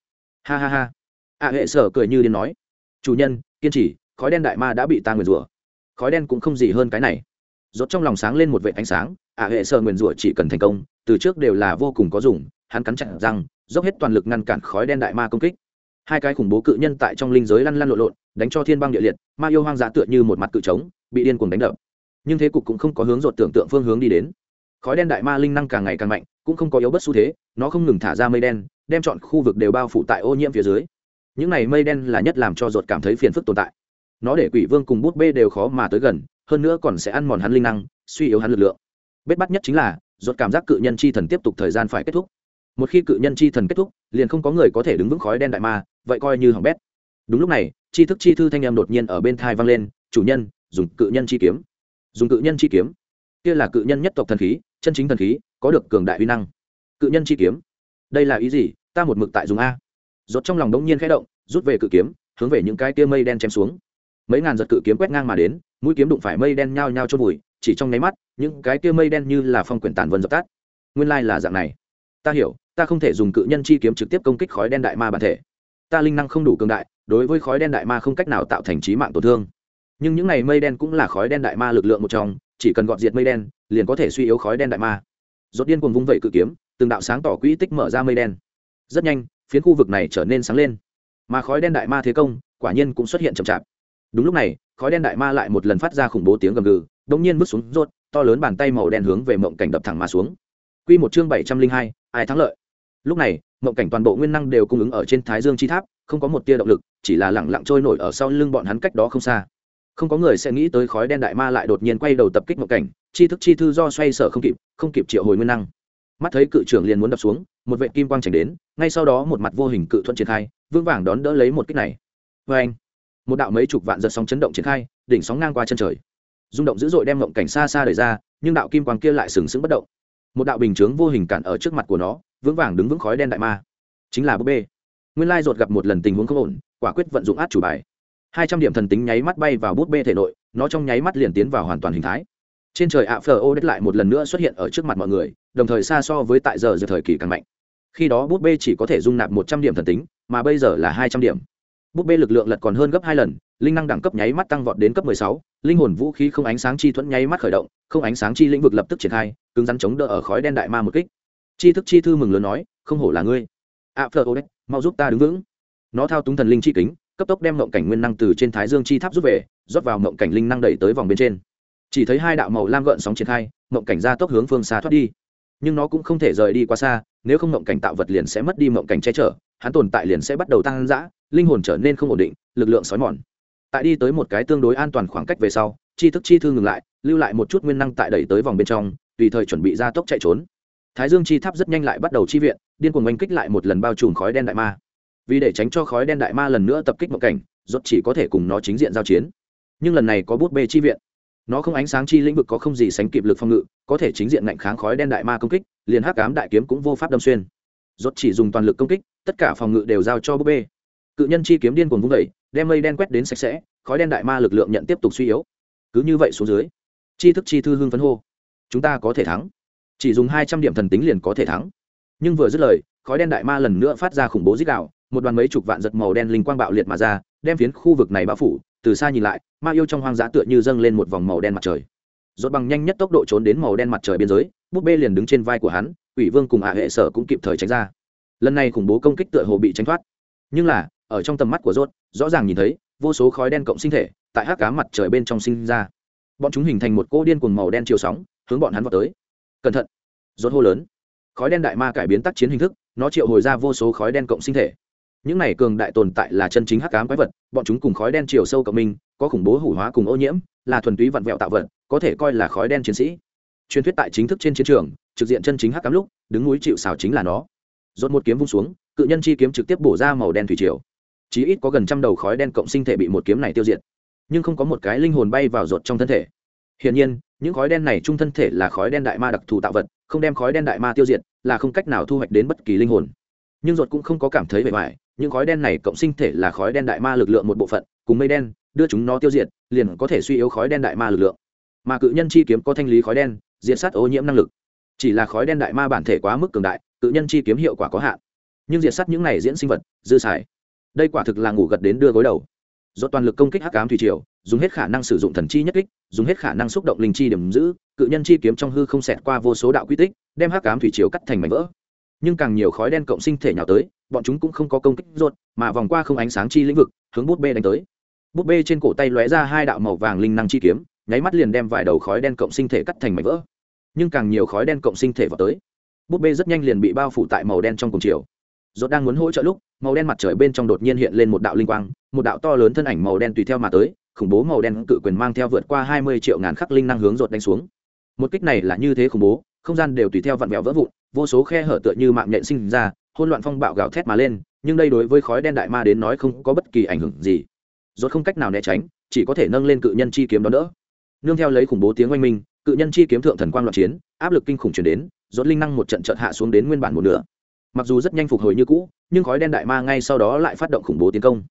Ha ha ha. A hệ sở cười như điên nói. Chủ nhân, kiên trì, khói đen đại ma đã bị ta nguyền rủa. Khói đen cũng không gì hơn cái này. Rốt trong lòng sáng lên một vệt ánh sáng, a hệ sở nguyền rủa chỉ cần thành công, từ trước đều là vô cùng có dùng, hắn cắn chặt răng dốc hết toàn lực ngăn cản khói đen đại ma công kích. Hai cái khủng bố cự nhân tại trong linh giới lăn lăn lộn lộn, đánh cho thiên băng địa liệt, ma yêu hoang dã tựa như một mặt cự trống, bị điên cuồng đánh đập. Nhưng thế cục cũng không có hướng rột tưởng tượng phương hướng đi đến. Khói đen đại ma linh năng càng ngày càng mạnh, cũng không có yếu bất xu thế, nó không ngừng thả ra mây đen, đem chọn khu vực đều bao phủ tại ô nhiễm phía dưới. Những này mây đen là nhất làm cho rột cảm thấy phiền phức tồn tại. Nó để quỷ vương cùng bút bê đều khó mà tới gần, hơn nữa còn sẽ ăn mòn hắn linh năng, suy yếu hắn lực lượng. Bết bắt nhất chính là rột cảm giác cự nhân chi thần tiếp tục thời gian phải kết thúc một khi cự nhân chi thần kết thúc, liền không có người có thể đứng vững khói đen đại ma, vậy coi như hỏng bét. Đúng lúc này, chi thức chi thư thanh em đột nhiên ở bên thai vang lên, chủ nhân, dùng cự nhân chi kiếm. Dùng cự nhân chi kiếm. Kia là cự nhân nhất tộc thần khí, chân chính thần khí, có được cường đại uy năng. Cự nhân chi kiếm. Đây là ý gì? Ta một mực tại dùng a. Rốt trong lòng đống nhiên khẽ động, rút về cự kiếm, hướng về những cái kia mây đen chém xuống. Mấy ngàn giật cự kiếm quét ngang mà đến, mũi kiếm đụng phải mây đen nhao nhao trôn bụi chỉ trong nháy mắt, những cái kia mây đen như là phong quyển tàn vân dập tắt. Nguyên lai là dạng này ta hiểu ta không thể dùng cự nhân chi kiếm trực tiếp công kích khói đen đại ma bản thể. Ta linh năng không đủ cường đại đối với khói đen đại ma không cách nào tạo thành trí mạng tổn thương. Nhưng những này mây đen cũng là khói đen đại ma lực lượng một trong chỉ cần gọt diệt mây đen liền có thể suy yếu khói đen đại ma. Rốt điên cuồng vung vẩy cự kiếm từng đạo sáng tỏ quỹ tích mở ra mây đen. Rất nhanh phiến khu vực này trở nên sáng lên. Mà khói đen đại ma thế công quả nhiên cũng xuất hiện chậm chạp. Đúng lúc này khói đen đại ma lại một lần phát ra khủng bố tiếng gầm gừ đống nhiên bước xuống rốt to lớn bàn tay màu đen hướng về mộng cảnh đập thẳng mà xuống. Quy một chương bảy trăm linh hai, ai thắng lợi. Lúc này, mộng cảnh toàn bộ nguyên năng đều cung ứng ở trên thái dương chi tháp, không có một tia động lực, chỉ là lẳng lặng trôi nổi ở sau lưng bọn hắn cách đó không xa. Không có người sẽ nghĩ tới khói đen đại ma lại đột nhiên quay đầu tập kích mộng cảnh, chi thức chi thư do xoay sở không kịp không kịp triệu hồi nguyên năng. Mắt thấy cự trưởng liền muốn đập xuống, một vệ kim quang chảy đến, ngay sau đó một mặt vô hình cự thuận triển khai, vững vàng đón đỡ lấy một kích này. Vê anh, một đạo mấy chục vạn giật sóng chấn động triển khai, đỉnh sóng ngang qua chân trời. Rung động dữ dội đem mộng cảnh xa xa đẩy ra, nhưng đạo kim quang kia lại sừng sững bất động một đạo bình chướng vô hình cản ở trước mặt của nó, vững vàng đứng vững khói đen đại ma. Chính là búp bê. Nguyên lai ruột gặp một lần tình huống không ổn, quả quyết vận dụng át chủ bài. Hai trăm điểm thần tính nháy mắt bay vào bút bê thể nội, nó trong nháy mắt liền tiến vào hoàn toàn hình thái. Trên trời ạ phờ ô đất lại một lần nữa xuất hiện ở trước mặt mọi người, đồng thời xa so với tại giờ giờ thời kỳ càng mạnh. Khi đó bút bê chỉ có thể dung nạp một trăm điểm thần tính, mà bây giờ là hai trăm điểm. Bút bê lực lượng lật còn hơn gấp hai lần, linh năng đẳng cấp nháy mắt tăng vọt đến cấp sáu, linh hồn vũ khí không ánh sáng chi thuẫn nháy mắt khởi động không ánh sáng chi lĩnh vực lập tức triển khai, cứng rắn chống đỡ ở khói đen đại ma một kích. Chi thức chi thư mừng lớn nói, không hổ là ngươi. Ạ phờ ô đất mau giúp ta đứng vững. Nó thao túng thần linh chi kính, cấp tốc đem mộng cảnh nguyên năng từ trên thái dương chi tháp rút về, rót vào mộng cảnh linh năng đẩy tới vòng bên trên. Chỉ thấy hai đạo màu lam gợn sóng triển khai, mộng cảnh ra tốc hướng phương xa thoát đi. Nhưng nó cũng không thể rời đi quá xa, nếu không mộng cảnh tạo vật liền sẽ mất đi mộng cảnh che chở, hắn tồn tại liền sẽ bắt đầu tăng giã linh hồn trở nên không ổn định, lực lượng xói mòn. Tại đi tới một cái tương đối an toàn khoảng cách về sau chi thức chi thư ngừng lại, lưu lại một chút nguyên năng tại đẩy tới vòng bên trong, tùy thời chuẩn bị ra tốc chạy trốn. Thái dương chi tháp rất nhanh lại bắt đầu chi viện, điên cuồng oanh kích lại một lần bao trùm khói đen đại ma. Vì để tránh cho khói đen đại ma lần nữa tập kích mộng cảnh, rốt chỉ có thể cùng nó chính diện giao chiến. Nhưng lần này có bút bê chi viện. Nó không ánh sáng chi lĩnh vực có không gì sánh kịp lực phòng ngự, có thể chính diện ngạnh kháng khói đen đại ma công kích, liền hắc ám đại kiếm cũng vô pháp đâm xuyên. Rốt chỉ dùng toàn lực công kích, tất cả phòng ngự đều giao cho bút bê. Cự nhân chi kiếm điên cuồng vung đẩy đem mây đen quét đến sạch sẽ, khói đen đại ma lực lượng nhận tiếp tục suy yếu cứ như vậy xuống dưới. Chi thức chi thư hương phấn hô. Chúng ta có thể thắng. Chỉ dùng hai trăm điểm thần tính liền có thể thắng. Nhưng vừa dứt lời, khói đen đại ma lần nữa phát ra khủng bố dích đạo một đoàn mấy chục vạn giật màu đen linh quang bạo liệt mà ra, đem phiến khu vực này bao phủ, từ xa nhìn lại, ma yêu trong hoang dã tựa như dâng lên một vòng màu đen mặt trời. Rốt bằng nhanh nhất tốc độ trốn đến màu đen mặt trời biên giới, búp bê liền đứng trên vai của hắn ủy vương cùng hạ hệ sở cũng kịp thời tránh ra. Lần này khủng bố công kích tựa hồ bị tránh thoát. Nhưng là, ở trong tầm mắt của rốt, rõ ràng nhìn thấy, vô số khói đen cộng sinh thể tại hắc cá mặt trời bên trong sinh ra. Bọn chúng hình thành một cô điên cuồng màu đen chiều sóng, hướng bọn hắn vào tới. Cẩn thận! Rốt hô lớn. Khói đen đại ma cải biến tác chiến hình thức, nó triệu hồi ra vô số khói đen cộng sinh thể. Những này cường đại tồn tại là chân chính hắc ám quái vật, bọn chúng cùng khói đen chiều sâu cộng minh, có khủng bố hủ hóa cùng ô nhiễm, là thuần túy vặn vẹo tạo vật, có thể coi là khói đen chiến sĩ. Truyền thuyết tại chính thức trên chiến trường, trực diện chân chính hắc ám lúc, đứng núi chịu xào chính là nó. Rốt một kiếm vung xuống, cự nhân chi kiếm trực tiếp bổ ra màu đen thủy triều. Chí ít có gần trăm đầu khói đen cộng sinh thể bị một kiếm này tiêu diệt nhưng không có một cái linh hồn bay vào ruột trong thân thể. Hiển nhiên, những khói đen này trung thân thể là khói đen đại ma đặc thù tạo vật, không đem khói đen đại ma tiêu diệt, là không cách nào thu hoạch đến bất kỳ linh hồn. Nhưng ruột cũng không có cảm thấy bề ngoài, những khói đen này cộng sinh thể là khói đen đại ma lực lượng một bộ phận, cùng mây đen, đưa chúng nó tiêu diệt, liền có thể suy yếu khói đen đại ma lực lượng. Mà cự nhân chi kiếm có thanh lý khói đen, diệt sát ô nhiễm năng lực. Chỉ là khói đen đại ma bản thể quá mức cường đại, cự nhân chi kiếm hiệu quả có hạn. Nhưng diệt sát những này diễn sinh vật, dư xài. Đây quả thực là ngủ gật đến đưa gối đầu do toàn lực công kích hắc ám thủy triều, dùng hết khả năng sử dụng thần chi nhất kích, dùng hết khả năng xúc động linh chi điểm giữ, cự nhân chi kiếm trong hư không xẹt qua vô số đạo quy tích, đem hắc ám thủy triều cắt thành mảnh vỡ. Nhưng càng nhiều khói đen cộng sinh thể nhào tới, bọn chúng cũng không có công kích ruột mà vòng qua không ánh sáng chi lĩnh vực, hướng bút bê đánh tới. Bút bê trên cổ tay lóe ra hai đạo màu vàng linh năng chi kiếm, nháy mắt liền đem vài đầu khói đen cộng sinh thể cắt thành mảnh vỡ. Nhưng càng nhiều khói đen cộng sinh thể vào tới, bút bê rất nhanh liền bị bao phủ tại màu đen trong cùng chiều rốt đang muốn hỗ trợ lúc, màu đen mặt trời bên trong đột nhiên hiện lên một đạo linh quang, một đạo to lớn thân ảnh màu đen tùy theo mà tới, khủng bố màu đen cự quyền mang theo vượt qua hai mươi triệu ngàn khắc linh năng hướng rột đánh xuống. Một kích này là như thế khủng bố, không gian đều tùy theo vặn vẹo vỡ vụn, vô số khe hở tựa như mạng nhện sinh ra, hỗn loạn phong bạo gào thét mà lên, nhưng đây đối với khói đen đại ma đến nói không có bất kỳ ảnh hưởng gì. Rốt không cách nào né tránh, chỉ có thể nâng lên cự nhân chi kiếm đó đỡ nương theo lấy khủng bố tiếng oanh minh, cự nhân chi kiếm thượng thần quang loạn chiến, áp lực kinh khủng truyền đến, rốt linh năng một trận trận hạ xuống đến nguyên bản một nửa mặc dù rất nhanh phục hồi như cũ, nhưng khói đen đại ma ngay sau đó lại phát động khủng bố tiến công.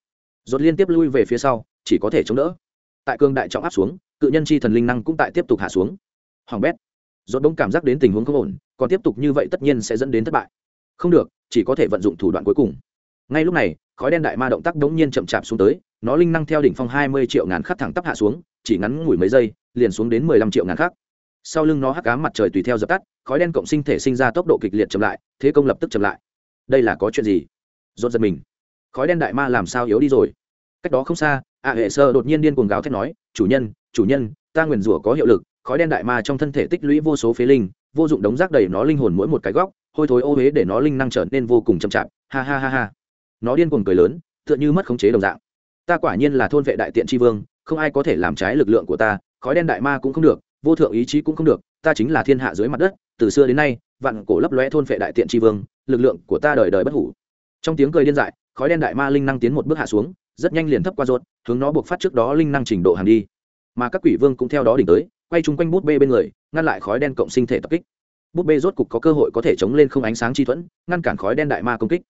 Dột liên tiếp lui về phía sau, chỉ có thể chống đỡ. Tại cương đại trọng áp xuống, cự nhân chi thần linh năng cũng tại tiếp tục hạ xuống. Hoàng bét dột bỗng cảm giác đến tình huống không ổn, còn tiếp tục như vậy tất nhiên sẽ dẫn đến thất bại. Không được, chỉ có thể vận dụng thủ đoạn cuối cùng. Ngay lúc này, khói đen đại ma động tác đống nhiên chậm chạp xuống tới, nó linh năng theo đỉnh phong hai mươi triệu ngàn khắc thẳng tắp hạ xuống, chỉ ngắn ngủi mấy giây, liền xuống đến mười lăm triệu ngàn khắc sau lưng nó hắc ám mặt trời tùy theo dập tắt, khói đen cộng sinh thể sinh ra tốc độ kịch liệt chậm lại, thế công lập tức chậm lại. Đây là có chuyện gì? Rốt giật mình. Khói đen đại ma làm sao yếu đi rồi? Cách đó không xa ạ hệ sơ đột nhiên điên cuồng gào thét nói, chủ nhân chủ nhân, ta nguyền rủa có hiệu lực. Khói đen đại ma trong thân thể tích lũy vô số phế linh, vô dụng đống rác đầy nó linh hồn mỗi một cái góc, hôi thối ô huế để nó linh năng trở nên vô cùng chậm chạp. Ha ha ha ha. Nó điên cuồng cười lớn, tựa như mất khống chế đồng dạng. Ta quả nhiên là thôn vệ đại tiện tri vương, không ai có thể làm trái lực lượng của ta, khói đen đại ma cũng không được vô thượng ý chí cũng không được, ta chính là thiên hạ dưới mặt đất, từ xưa đến nay, vạn cổ lấp lóe thôn vệ đại tiện tri vương, lực lượng của ta đời đời bất hủ. Trong tiếng cười điên dại, khói đen đại ma linh năng tiến một bước hạ xuống, rất nhanh liền thấp qua rốt hướng nó buộc phát trước đó linh năng trình độ hàng đi. Mà các quỷ vương cũng theo đó đỉnh tới, quay chung quanh bút bê bên người, ngăn lại khói đen cộng sinh thể tập kích. Bút bê rốt cục có cơ hội có thể chống lên không ánh sáng chi thuẫn, ngăn cản khói đen đại ma công kích.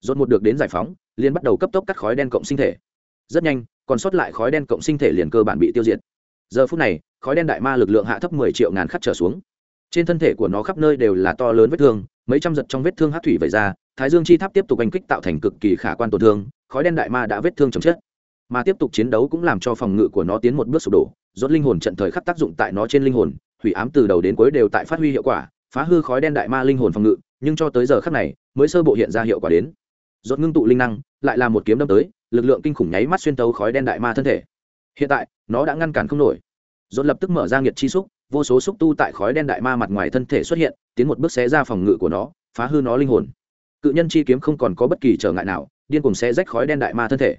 Rốt một được đến giải phóng, liền bắt đầu cấp tốc cắt khói đen cộng sinh thể. Rất nhanh, còn sót lại khói đen cộng sinh thể liền cơ bản bị tiêu diệt giờ phút này, khói đen đại ma lực lượng hạ thấp 10 triệu ngàn khắc trở xuống. Trên thân thể của nó khắp nơi đều là to lớn vết thương, mấy trăm giật trong vết thương hát thủy vẩy ra, thái dương chi tháp tiếp tục oanh kích tạo thành cực kỳ khả quan tổn thương, khói đen đại ma đã vết thương chồng chết. Mà tiếp tục chiến đấu cũng làm cho phòng ngự của nó tiến một bước sụp đổ, rốt linh hồn trận thời khắc tác dụng tại nó trên linh hồn hủy ám từ đầu đến cuối đều tại phát huy hiệu quả, phá hư khói đen đại ma linh hồn phòng ngự, nhưng cho tới giờ khắc này, mới sơ bộ hiện ra hiệu quả đến. Rốt ngưng tụ linh năng, lại là một kiếm đâm tới, lực lượng kinh khủng nháy mắt xuyên tấu khói đen đại ma thân thể hiện tại, nó đã ngăn cản không nổi. Dồn lập tức mở ra nghiệt chi xúc, vô số xúc tu tại khói đen đại ma mặt ngoài thân thể xuất hiện, tiến một bước xé ra phòng ngự của nó, phá hư nó linh hồn. Cự nhân chi kiếm không còn có bất kỳ trở ngại nào, điên cùng xé rách khói đen đại ma thân thể.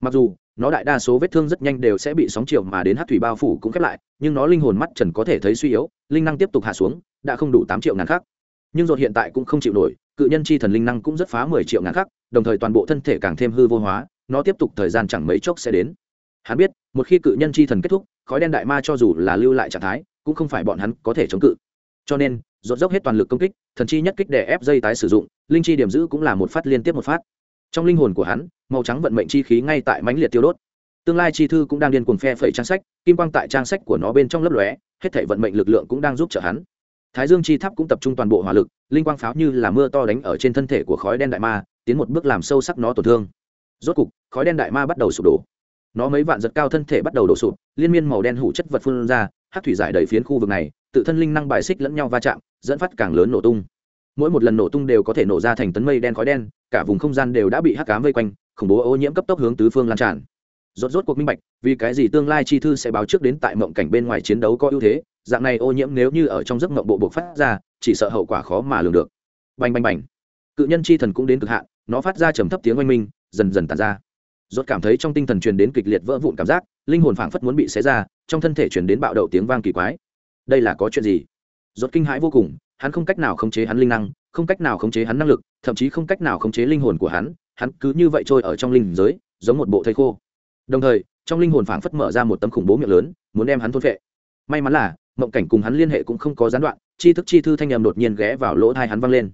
Mặc dù, nó đại đa số vết thương rất nhanh đều sẽ bị sóng chiều mà đến hát thủy bao phủ cũng khép lại, nhưng nó linh hồn mắt trần có thể thấy suy yếu, linh năng tiếp tục hạ xuống, đã không đủ tám triệu ngàn khắc. Nhưng rồi hiện tại cũng không chịu nổi, cự nhân chi thần linh năng cũng rất phá mười triệu ngàn khắc, đồng thời toàn bộ thân thể càng thêm hư vô hóa, nó tiếp tục thời gian chẳng mấy chốc sẽ đến hắn biết, một khi cự nhân chi thần kết thúc, khói đen đại ma cho dù là lưu lại trạng thái, cũng không phải bọn hắn có thể chống cự. Cho nên dồn dốc hết toàn lực công kích, thần chi nhất kích để ép dây tái sử dụng, linh chi điểm giữ cũng là một phát liên tiếp một phát. Trong linh hồn của hắn, màu trắng vận mệnh chi khí ngay tại mãnh liệt tiêu đốt. Tương lai chi thư cũng đang điên cuồng phe phẩy trang sách, kim quang tại trang sách của nó bên trong lấp lóe, hết thảy vận mệnh lực lượng cũng đang giúp trợ hắn. Thái dương chi tháp cũng tập trung toàn bộ hỏa lực, linh quang pháo như là mưa to đánh ở trên thân thể của khói đen đại ma, tiến một bước làm sâu sắc nó tổn thương. Rốt cục, khói đen đại ma bắt đầu sụp đổ nó mấy vạn giật cao thân thể bắt đầu đổ sụp, liên miên màu đen hủ chất vật phun ra hát thủy giải đầy phiến khu vực này, tự thân linh năng bài xích lẫn nhau va chạm, dẫn phát càng lớn nổ tung. Mỗi một lần nổ tung đều có thể nổ ra thành tấn mây đen khói đen, cả vùng không gian đều đã bị hắc cám vây quanh, khủng bố ô nhiễm cấp tốc hướng tứ phương lan tràn. Rốt rốt cuộc minh bạch, vì cái gì tương lai chi thư sẽ báo trước đến tại mộng cảnh bên ngoài chiến đấu có ưu thế, dạng này ô nhiễm nếu như ở trong giấc mộng bộ buộc phát ra, chỉ sợ hậu quả khó mà lường được. Bành bành bành. Cự nhân chi thần cũng đến cực hạn, nó phát ra trầm thấp tiếng oanh minh, dần dần tàn ra rốt cảm thấy trong tinh thần truyền đến kịch liệt vỡ vụn cảm giác, linh hồn phảng phất muốn bị xé ra, trong thân thể truyền đến bạo động tiếng vang kỳ quái. Đây là có chuyện gì? Rốt kinh hãi vô cùng, hắn không cách nào khống chế hắn linh năng, không cách nào khống chế hắn năng lực, thậm chí không cách nào khống chế linh hồn của hắn hắn cứ như vậy trôi ở trong linh giới, giống một bộ thây khô. Đồng thời, trong linh hồn phảng phất mở ra một tấm khủng bố miệng lớn, muốn đem hắn thôn phệ. May mắn là, mộng cảnh cùng hắn liên hệ cũng không có gián đoạn, chi thức chi thư thanh nhầm đột nhiên ghé vào lỗ thai hắn vang lên.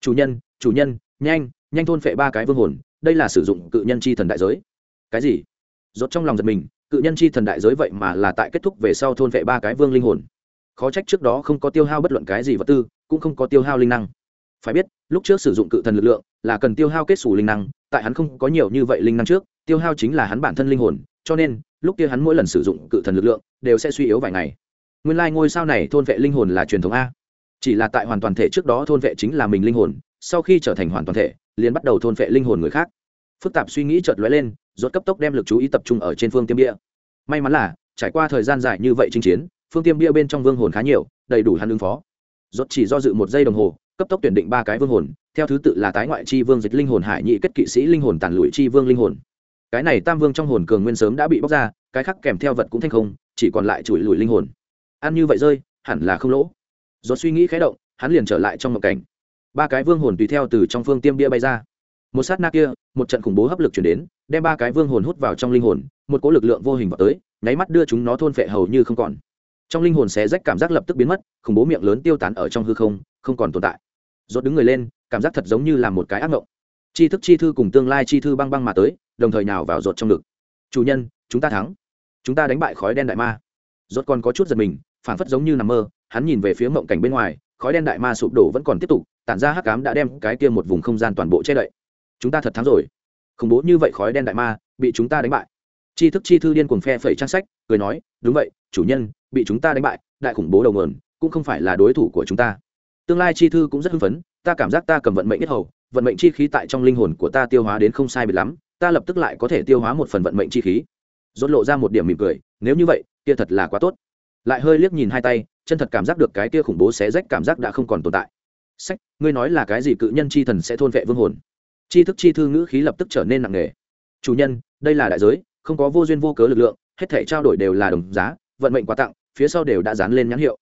Chủ nhân chủ nhân, nhanh nhanh thôn phệ ba cái vương hồn đây là sử dụng cự nhân chi thần đại giới. Cái gì? Rốt trong lòng giật mình, cự nhân chi thần đại giới vậy mà là tại kết thúc về sau thôn vệ ba cái vương linh hồn. Khó trách trước đó không có tiêu hao bất luận cái gì vật tư, cũng không có tiêu hao linh năng. Phải biết, lúc trước sử dụng cự thần lực lượng, là cần tiêu hao kết xù linh năng, tại hắn không có nhiều như vậy linh năng trước, tiêu hao chính là hắn bản thân linh hồn, cho nên, lúc kia hắn mỗi lần sử dụng cự thần lực lượng, đều sẽ suy yếu vài ngày. Nguyên lai、like、ngôi sao này thôn vệ linh hồn là truyền thống a. Chỉ là tại hoàn toàn thể trước đó thôn vệ chính là mình linh hồn, sau khi trở thành hoàn toàn thể liền bắt đầu thôn phệ linh hồn người khác. Phức tạp suy nghĩ chợt lóe lên, rốt cấp tốc đem lực chú ý tập trung ở trên phương tiêm bia. May mắn là, trải qua thời gian dài như vậy chinh chiến, phương tiêm bia bên trong vương hồn khá nhiều, đầy đủ hắn ứng phó. Rốt chỉ do dự một giây đồng hồ, cấp tốc tuyển định ba cái vương hồn, theo thứ tự là tái ngoại chi vương dịch linh hồn, hải nhị kết kỵ sĩ linh hồn tàn lụi chi vương linh hồn. Cái này tam vương trong hồn cường nguyên sớm đã bị bóc ra, cái khác kèm theo vật cũng thanh không, chỉ còn lại chùi lùi linh hồn. Ăn như vậy rơi, hẳn là không lỗ. Rốt suy nghĩ khẽ động, hắn liền trở lại trong một cảnh ba cái vương hồn tùy theo từ trong phương tiêm bia bay ra. Một sát na kia, một trận khủng bố hấp lực chuyển đến, đem ba cái vương hồn hút vào trong linh hồn, một cỗ lực lượng vô hình vào tới, nháy mắt đưa chúng nó thôn phệ hầu như không còn. Trong linh hồn xé rách cảm giác lập tức biến mất, khủng bố miệng lớn tiêu tán ở trong hư không không còn tồn tại. Rốt đứng người lên, cảm giác thật giống như là một cái ác mộng. Chi thức chi thư cùng tương lai chi thư băng băng mà tới, đồng thời nào vào rột trong ngực. Chủ nhân, chúng ta thắng. Chúng ta đánh bại khói đen đại ma. Rốt còn có chút giật mình phản phất giống như nằm mơ, hắn nhìn về phía mộng cảnh bên ngoài, khói đen đại ma sụp đổ vẫn còn tiếp tục tản ra hắc ám đã đem cái kia một vùng không gian toàn bộ che đậy. Chúng ta thật thắng rồi. Khủng bố như vậy khói đen đại ma, bị chúng ta đánh bại. Chi thức chi thư điên cuồng phe phẩy trang sách, cười nói, đúng vậy, chủ nhân, bị chúng ta đánh bại, đại khủng bố đầu nguồn, cũng không phải là đối thủ của chúng ta. Tương lai chi thư cũng rất hưng phấn, ta cảm giác ta cầm vận mệnh nhất hầu, vận mệnh chi khí tại trong linh hồn của ta tiêu hóa đến không sai biệt lắm, ta lập tức lại có thể tiêu hóa một phần vận mệnh chi khí. Rốt lộ ra một điểm mỉm cười, nếu như vậy, kia thật là quá tốt. Lại hơi liếc nhìn hai tay, chân thật cảm giác được cái kia khủng bố xé rách cảm giác đã không còn tồn tại sách, ngươi nói là cái gì cự nhân chi thần sẽ thôn vệ vương hồn? Chi thức chi thư ngữ khí lập tức trở nên nặng nề. Chủ nhân, đây là đại giới, không có vô duyên vô cớ lực lượng, hết thể trao đổi đều là đồng giá, vận mệnh quà tặng, phía sau đều đã dán lên nhãn hiệu.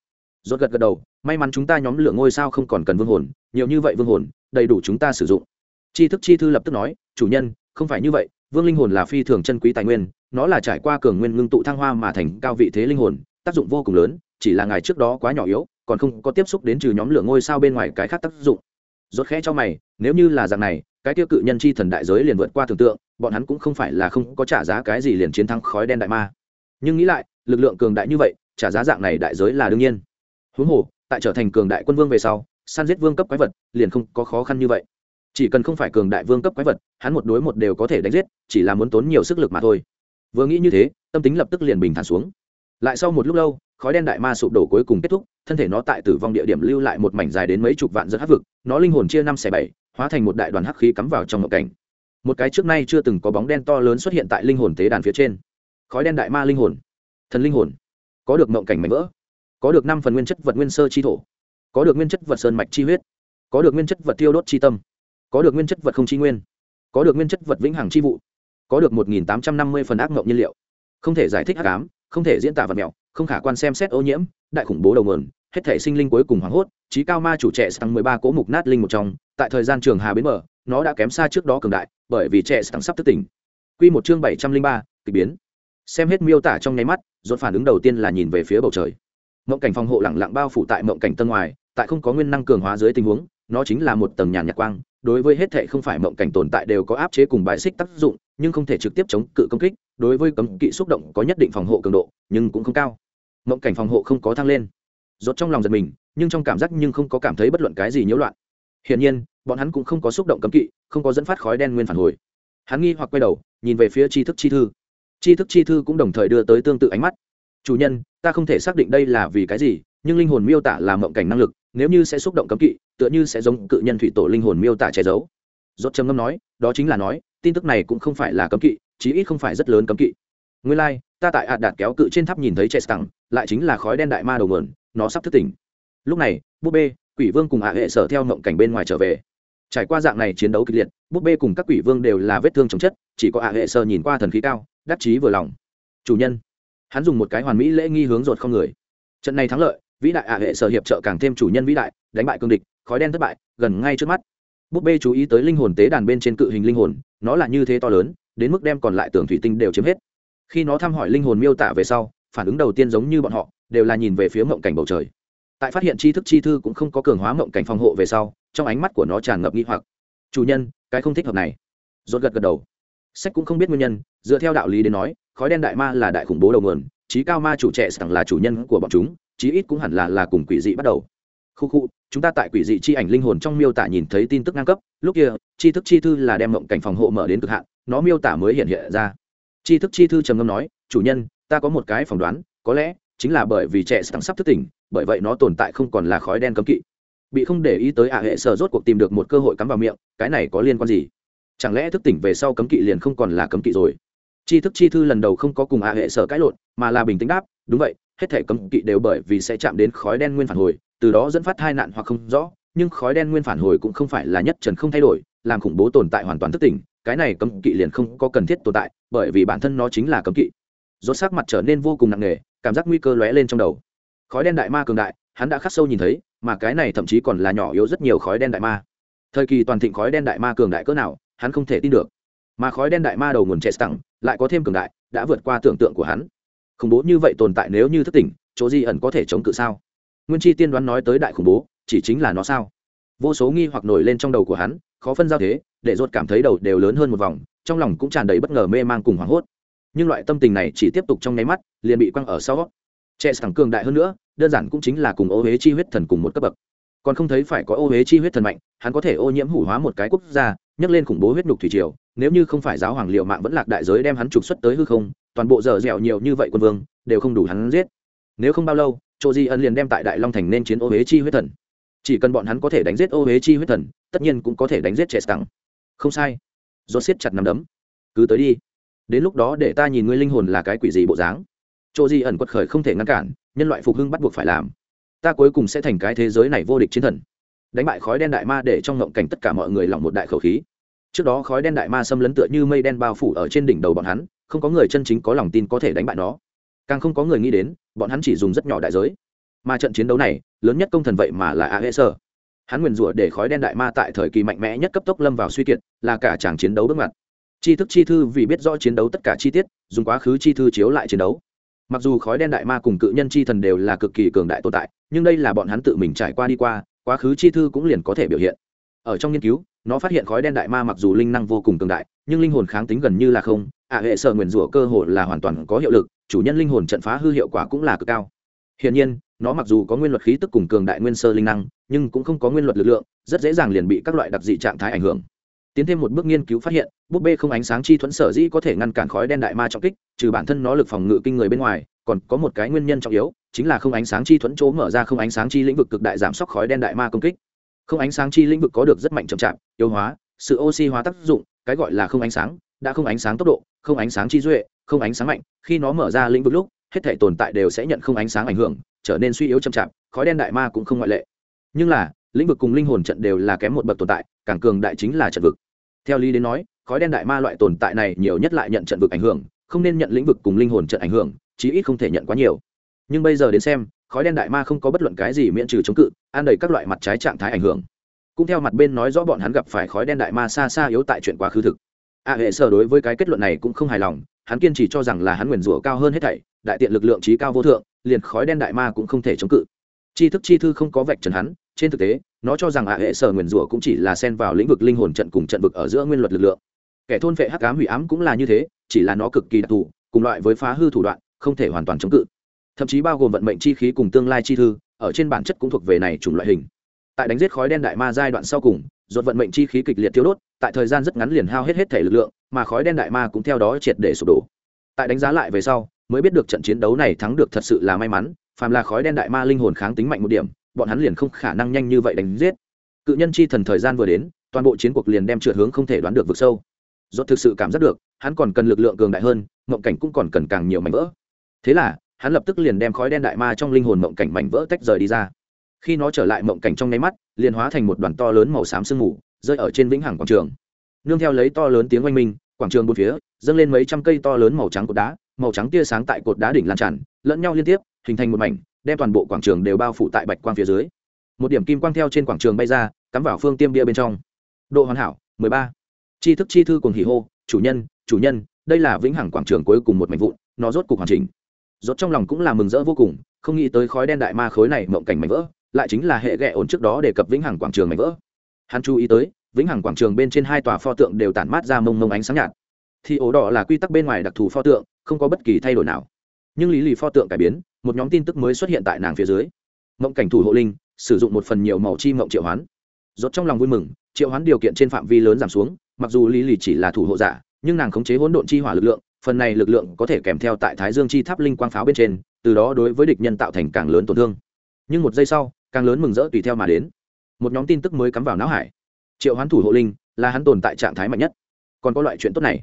Rốt gật gật đầu, may mắn chúng ta nhóm lửa ngôi sao không còn cần vương hồn, nhiều như vậy vương hồn, đầy đủ chúng ta sử dụng. Chi thức chi thư lập tức nói, chủ nhân, không phải như vậy, vương linh hồn là phi thường chân quý tài nguyên, nó là trải qua cường nguyên ngưng tụ thăng hoa mà thành cao vị thế linh hồn, tác dụng vô cùng lớn, chỉ là ngày trước đó quá nhỏ yếu còn không có tiếp xúc đến trừ nhóm lửa ngôi sao bên ngoài cái khác tác dụng. Rốt khẽ cho mày, nếu như là dạng này, cái tiêu cự nhân chi thần đại giới liền vượt qua tưởng tượng, bọn hắn cũng không phải là không có trả giá cái gì liền chiến thắng khói đen đại ma. Nhưng nghĩ lại, lực lượng cường đại như vậy, trả giá dạng này đại giới là đương nhiên. Huống hồ, tại trở thành cường đại quân vương về sau, săn giết vương cấp quái vật liền không có khó khăn như vậy. Chỉ cần không phải cường đại vương cấp quái vật, hắn một đối một đều có thể đánh giết, chỉ là muốn tốn nhiều sức lực mà thôi. Vừa nghĩ như thế, tâm tính lập tức liền bình thản xuống. Lại sau một lúc lâu khói đen đại ma sụp đổ cuối cùng kết thúc, thân thể nó tại tử vong địa điểm lưu lại một mảnh dài đến mấy chục vạn dân hắc vực, nó linh hồn chia năm xẻ bảy, hóa thành một đại đoàn hắc khí cắm vào trong ngộ cảnh. Một cái trước nay chưa từng có bóng đen to lớn xuất hiện tại linh hồn tế đàn phía trên. Khói đen đại ma linh hồn. Thần linh hồn. Có được mộng cảnh mảnh vỡ. Có được năm phần nguyên chất vật nguyên sơ chi thổ. Có được nguyên chất vật sơn mạch chi huyết. Có được nguyên chất vật tiêu đốt chi tâm. Có được nguyên chất vật không chi nguyên. Có được nguyên chất vật vĩnh hằng chi vụ. Có được một nghìn tám trăm năm mươi phần ác mộng nhiên liệu. Không thể giải thích ác ám không thể diễn tả vật mẹo, không khả quan xem xét ô nhiễm, đại khủng bố đầu nguồn, hết thể sinh linh cuối cùng hoảng hốt, trí cao ma chủ trẻ tăng mười ba cỗ mục nát linh một trong, tại thời gian trường hà bến mở nó đã kém xa trước đó cường đại, bởi vì trẻ tăng sắp thức tỉnh. Q một chương bảy trăm linh ba, kịch biến. Xem hết miêu tả trong nháy mắt dốt phản ứng đầu tiên là nhìn về phía bầu trời. Mộng cảnh phòng hộ lẳng lặng bao phủ tại mộng cảnh tân ngoài, tại không có nguyên năng cường hóa dưới tình huống, nó chính là một tầng nhàn nhạc quang, đối với hết thệ không phải mộng cảnh tồn tại đều có áp chế cùng bài xích tác dụng nhưng không thể trực tiếp chống cự công kích, đối với cấm kỵ xúc động có nhất định phòng hộ cường độ, nhưng cũng không cao. Mộng cảnh phòng hộ không có thăng lên. Rốt trong lòng giật mình, nhưng trong cảm giác nhưng không có cảm thấy bất luận cái gì nhiễu loạn. Hiển nhiên, bọn hắn cũng không có xúc động cấm kỵ, không có dẫn phát khói đen nguyên phản hồi. Hắn nghi hoặc quay đầu, nhìn về phía tri thức chi thư. Tri thức chi thư cũng đồng thời đưa tới tương tự ánh mắt. Chủ nhân, ta không thể xác định đây là vì cái gì, nhưng linh hồn miêu tả là mộng cảnh năng lực, nếu như sẽ xúc động cấm kỵ, tựa như sẽ giống cự nhân thủy tổ linh hồn miêu tả che giấu. Dốt trầm ngâm nói, đó chính là nói tin tức này cũng không phải là cấm kỵ chí ít không phải rất lớn cấm kỵ. Nguyên lai、like, ta tại hạt đạt kéo cự trên tháp nhìn thấy chạy tặng lại chính là khói đen đại ma đầu mườn nó sắp thức tỉnh. Lúc này búp bê quỷ vương cùng ạ hệ sở theo mộng cảnh bên ngoài trở về. Trải qua dạng này chiến đấu kịch liệt búp bê cùng các quỷ vương đều là vết thương chồng chất chỉ có ạ hệ sở nhìn qua thần khí cao đắc chí vừa lòng. Chủ nhân hắn dùng một cái hoàn mỹ lễ nghi hướng ruột không người. Trận này thắng lợi vĩ đại ạ hệ sở hiệp trợ càng thêm chủ nhân vĩ đại đánh bại cương địch khói đen thất bại gần ngay trước mắt búp bê chú ý tới linh hồn tế đàn bên trên cự hình linh hồn, nó là như thế to lớn, đến mức đem còn lại tường thủy tinh đều chiếm hết. Khi nó thăm hỏi linh hồn miêu tả về sau, phản ứng đầu tiên giống như bọn họ, đều là nhìn về phía mộng cảnh bầu trời. Tại phát hiện tri thức chi thư cũng không có cường hóa mộng cảnh phòng hộ về sau, trong ánh mắt của nó tràn ngập nghi hoặc. Chủ nhân, cái không thích hợp này. Rốt gật gật đầu. Sách cũng không biết nguyên nhân, dựa theo đạo lý đến nói, khói đen đại ma là đại khủng bố đầu nguồn trí cao ma chủ trẻ sẵn là chủ nhân của bọn chúng, chí ít cũng hẳn là là cùng quỷ dị bắt đầu khu khu, chúng ta tại quỷ dị chi ảnh linh hồn trong miêu tả nhìn thấy tin tức ngang cấp, lúc kia tri thức chi thư là đem mộng cảnh phòng hộ mở đến cực hạn, nó miêu tả mới hiện hiện ra. Tri thức chi thư trầm ngâm nói, chủ nhân, ta có một cái phỏng đoán, có lẽ chính là bởi vì trẻ sẵn sắp thức tỉnh, bởi vậy nó tồn tại không còn là khói đen cấm kỵ. Bị không để ý tới ả hệ sở rốt cuộc tìm được một cơ hội cắm vào miệng, cái này có liên quan gì? Chẳng lẽ thức tỉnh về sau cấm kỵ liền không còn là cấm kỵ rồi? Tri thức chi thư lần đầu không có cùng ả hệ sở cãi lộn, mà là bình tĩnh đáp, đúng vậy, hết thể cấm kỵ đều bởi vì sẽ chạm đến khói đen nguyên phản hồi từ đó dẫn phát hai nạn hoặc không rõ, nhưng khói đen nguyên phản hồi cũng không phải là nhất trần không thay đổi, làm khủng bố tồn tại hoàn toàn thức tỉnh, cái này cấm kỵ liền không có cần thiết tồn tại, bởi vì bản thân nó chính là cấm kỵ. Rốt sắc mặt trở nên vô cùng nặng nề, cảm giác nguy cơ lóe lên trong đầu. Khói đen đại ma cường đại, hắn đã khắc sâu nhìn thấy, mà cái này thậm chí còn là nhỏ yếu rất nhiều khói đen đại ma. Thời kỳ toàn thịnh khói đen đại ma cường đại cỡ nào, hắn không thể tin được. Mà khói đen đại ma đầu nguồn trẻ tặng lại có thêm cường đại, đã vượt qua tưởng tượng của hắn. Khủng bố như vậy tồn tại nếu như thức tỉnh, chỗ di ẩn có thể chống cự sao? Nguyên chi tiên đoán nói tới đại khủng bố, chỉ chính là nó sao? Vô số nghi hoặc nổi lên trong đầu của hắn, khó phân giao thế, để rốt cảm thấy đầu đều lớn hơn một vòng, trong lòng cũng tràn đầy bất ngờ mê mang cùng hoảng hốt. Nhưng loại tâm tình này chỉ tiếp tục trong nháy mắt, liền bị quăng ở sau. Trẻ sẵn cường đại hơn nữa, đơn giản cũng chính là cùng ô huế chi huyết thần cùng một cấp bậc. Còn không thấy phải có ô huế chi huyết thần mạnh, hắn có thể ô nhiễm hủ hóa một cái quốc gia, nhấc lên khủng bố huyết nhục thủy triều, nếu như không phải giáo hoàng liệu mạng vẫn lạc đại giới đem hắn trục xuất tới hư không, toàn bộ dở dẻo nhiều như vậy quân vương, đều không đủ hắn giết. Nếu không bao lâu chỗ di ân liền đem tại đại long thành nên chiến ô huế chi huyết thần. Chỉ cần bọn hắn có thể đánh giết ô huế chi huyết thần, tất nhiên cũng có thể đánh giết trẻ tăng không sai. Do siết chặt nằm đấm. Cứ tới đi. Đến lúc đó để ta nhìn ngươi linh hồn là cái quỷ gì bộ dáng. Chỗ di ẩn quật khởi không thể ngăn cản, nhân loại phục hưng bắt buộc phải làm. Ta cuối cùng sẽ thành cái thế giới này vô địch chiến thần. Đánh bại khói đen đại ma để trong ngộng cảnh tất cả mọi người lỏng một đại khẩu khí. Trước đó khói đen đại ma xâm lấn tựa như mây đen bao phủ ở trên đỉnh đầu bọn hắn, không có người chân chính có lòng tin có thể đánh bại nó càng không có người nghĩ đến, bọn hắn chỉ dùng rất nhỏ đại giới. Mà trận chiến đấu này, lớn nhất công thần vậy mà là a hệ sơ hắn nguyền rủa để khói đen đại ma tại thời kỳ mạnh mẽ nhất cấp tốc lâm vào suy kiệt, là cả chàng chiến đấu bước ngoặt. Chi thức chi thư vì biết rõ chiến đấu tất cả chi tiết, dùng quá khứ chi thư chiếu lại chiến đấu. Mặc dù khói đen đại ma cùng cự nhân chi thần đều là cực kỳ cường đại tồn tại, nhưng đây là bọn hắn tự mình trải qua đi qua, quá khứ chi thư cũng liền có thể biểu hiện. Ở trong nghiên cứu, nó phát hiện khói đen đại ma mặc dù linh năng vô cùng cường đại, nhưng linh hồn kháng tính gần như là không ạ hệ sợ nguyền rủa cơ hội là hoàn toàn có hiệu lực chủ nhân linh hồn trận phá hư hiệu quả cũng là cực cao. Hiển nhiên, nó mặc dù có nguyên luật khí tức cùng cường đại nguyên sơ linh năng, nhưng cũng không có nguyên luật lực lượng, rất dễ dàng liền bị các loại đặc dị trạng thái ảnh hưởng. Tiến thêm một bước nghiên cứu phát hiện, búp bê không ánh sáng chi thuẫn sở dĩ có thể ngăn cản khói đen đại ma trọng kích, trừ bản thân nó lực phòng ngự kinh người bên ngoài, còn có một cái nguyên nhân trọng yếu, chính là không ánh sáng chi thuẫn chỗ mở ra không ánh sáng chi lĩnh vực cực đại giảm sốc khói đen đại ma công kích. Không ánh sáng chi lĩnh vực có được rất mạnh chậm chạp, yếu hóa, sự oxy hóa tác dụng, cái gọi là không ánh sáng, đã không ánh sáng tốc độ, không ánh sáng chi duệ không ánh sáng mạnh, khi nó mở ra lĩnh vực lúc, hết thể tồn tại đều sẽ nhận không ánh sáng ảnh hưởng, trở nên suy yếu chậm chạp, khói đen đại ma cũng không ngoại lệ. Nhưng là, lĩnh vực cùng linh hồn trận đều là kém một bậc tồn tại, càng cường đại chính là trận vực. Theo lý đến nói, khói đen đại ma loại tồn tại này nhiều nhất lại nhận trận vực ảnh hưởng, không nên nhận lĩnh vực cùng linh hồn trận ảnh hưởng, chí ít không thể nhận quá nhiều. Nhưng bây giờ đến xem, khói đen đại ma không có bất luận cái gì miễn trừ chống cự, an đầy các loại mặt trái trạng thái ảnh hưởng. Cũng theo mặt bên nói rõ bọn hắn gặp phải khói đen đại ma xa xa yếu tại chuyện quá khứ thực. A hệ sở đối với cái kết luận này cũng không hài lòng hắn kiên trì cho rằng là hắn nguyền rủa cao hơn hết thảy, đại tiện lực lượng trí cao vô thượng, liền khói đen đại ma cũng không thể chống cự. Tri thức chi thư không có vạch trần hắn, trên thực tế, nó cho rằng a hệ sở nguyền rủa cũng chỉ là xen vào lĩnh vực linh hồn trận cùng trận vực ở giữa nguyên luật lực lượng. Kẻ thôn vệ hắc ám hủy ám cũng là như thế, chỉ là nó cực kỳ đặc thù, cùng loại với phá hư thủ đoạn, không thể hoàn toàn chống cự. Thậm chí bao gồm vận mệnh chi khí cùng tương lai chi thư, ở trên bản chất cũng thuộc về này chủng loại hình. Tại đánh giết khói đen đại ma giai đoạn sau cùng dột vận mệnh chi khí kịch liệt thiếu đốt, tại thời gian rất ngắn liền hao hết hết thể lực lượng, mà khói đen đại ma cũng theo đó triệt để sụp đổ. Tại đánh giá lại về sau, mới biết được trận chiến đấu này thắng được thật sự là may mắn, phàm là khói đen đại ma linh hồn kháng tính mạnh một điểm, bọn hắn liền không khả năng nhanh như vậy đánh giết. Cự nhân chi thần thời gian vừa đến, toàn bộ chiến cuộc liền đem trượt hướng không thể đoán được vực sâu. Rốt thực sự cảm giác được, hắn còn cần lực lượng cường đại hơn, mộng cảnh cũng còn cần càng nhiều mảnh vỡ. Thế là, hắn lập tức liền đem khói đen đại ma trong linh hồn mộng cảnh mảnh vỡ tách rời đi ra khi nó trở lại mộng cảnh trong nháy mắt, liền hóa thành một đoàn to lớn màu xám sương mù, rơi ở trên vĩnh hằng quảng trường. Nương theo lấy to lớn tiếng oanh minh, quảng trường bốn phía, dâng lên mấy trăm cây to lớn màu trắng cột đá, màu trắng tia sáng tại cột đá đỉnh lan tràn, lẫn nhau liên tiếp, hình thành một mảnh, đem toàn bộ quảng trường đều bao phủ tại bạch quang phía dưới. Một điểm kim quang theo trên quảng trường bay ra, cắm vào phương tiêm bia bên trong. Độ hoàn hảo, mười ba. Tri thức chi thư cùng hỉ hô, chủ nhân chủ nhân, đây là vĩnh hằng quảng trường cuối cùng một mảnh vụn, nó rốt cục hoàn chỉnh. Rốt trong lòng cũng là mừng rỡ vô cùng, không nghĩ tới khói đen đại ma khối này mộng cảnh mảnh vỡ lại chính là hệ ghẹ ổn trước đó đề cập vĩnh hằng quảng trường mảnh vỡ. Hắn chú ý tới, vĩnh hằng quảng trường bên trên hai tòa pho tượng đều tản mát ra mông mông ánh sáng nhạt. Thì ổ đỏ là quy tắc bên ngoài đặc thù pho tượng, không có bất kỳ thay đổi nào. Nhưng lý lì pho tượng cải biến, một nhóm tin tức mới xuất hiện tại nàng phía dưới. Mộng cảnh thủ hộ linh, sử dụng một phần nhiều màu chi mộng triệu hoán. Rốt trong lòng vui mừng, triệu hoán điều kiện trên phạm vi lớn giảm xuống, mặc dù lý lì chỉ là thủ hộ giả, nhưng nàng khống chế hỗn độn chi hỏa lực lượng, phần này lực lượng có thể kèm theo tại thái dương chi tháp linh quang pháo bên trên, từ đó đối với địch nhân tạo thành càng lớn tổn thương. Nhưng một giây sau càng lớn mừng rỡ tùy theo mà đến. Một nhóm tin tức mới cắm vào não hải. Triệu hoán thủ hộ linh là hắn tồn tại trạng thái mạnh nhất. Còn có loại chuyện tốt này.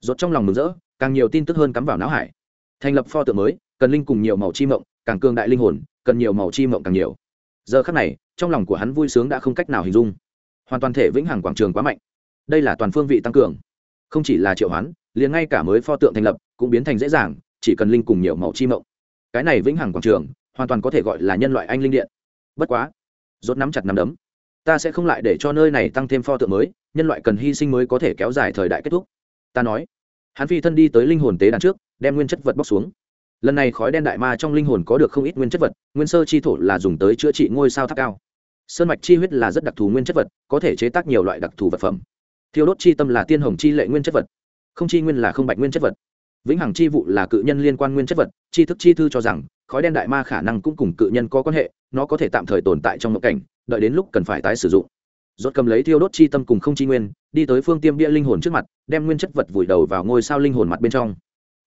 Rốt trong lòng mừng rỡ, càng nhiều tin tức hơn cắm vào não hải. Thành lập pho tượng mới, cần linh cùng nhiều màu chi mộng, càng cường đại linh hồn, cần nhiều màu chi mộng càng nhiều. Giờ khắc này, trong lòng của hắn vui sướng đã không cách nào hình dung. Hoàn toàn thể vĩnh hằng quảng trường quá mạnh. Đây là toàn phương vị tăng cường. Không chỉ là triệu hoán, liền ngay cả mới pho tượng thành lập cũng biến thành dễ dàng, chỉ cần linh cùng nhiều màu chi mộng. Cái này vĩnh hằng quảng trường, hoàn toàn có thể gọi là nhân loại anh linh điện bất quá, rốt nắm chặt nắm đấm. Ta sẽ không lại để cho nơi này tăng thêm pho tượng mới, nhân loại cần hy sinh mới có thể kéo dài thời đại kết thúc. Ta nói, hắn phi thân đi tới linh hồn tế đàn trước, đem nguyên chất vật bóc xuống. Lần này khói đen đại ma trong linh hồn có được không ít nguyên chất vật, nguyên sơ chi thổ là dùng tới chữa trị ngôi sao tháp cao. Sơn mạch chi huyết là rất đặc thù nguyên chất vật, có thể chế tác nhiều loại đặc thù vật phẩm. Thiêu đốt chi tâm là tiên hồng chi lệ nguyên chất vật, không chi nguyên là không bạch nguyên chất vật. Vĩnh hằng chi vụ là cự nhân liên quan nguyên chất vật chi thức chi thư cho rằng khói đen đại ma khả năng cũng cùng cự nhân có quan hệ, nó có thể tạm thời tồn tại trong mộng cảnh, đợi đến lúc cần phải tái sử dụng. Rốt cầm lấy thiêu đốt chi tâm cùng không chi nguyên, đi tới phương tiêm bia linh hồn trước mặt, đem nguyên chất vật vùi đầu vào ngôi sao linh hồn mặt bên trong.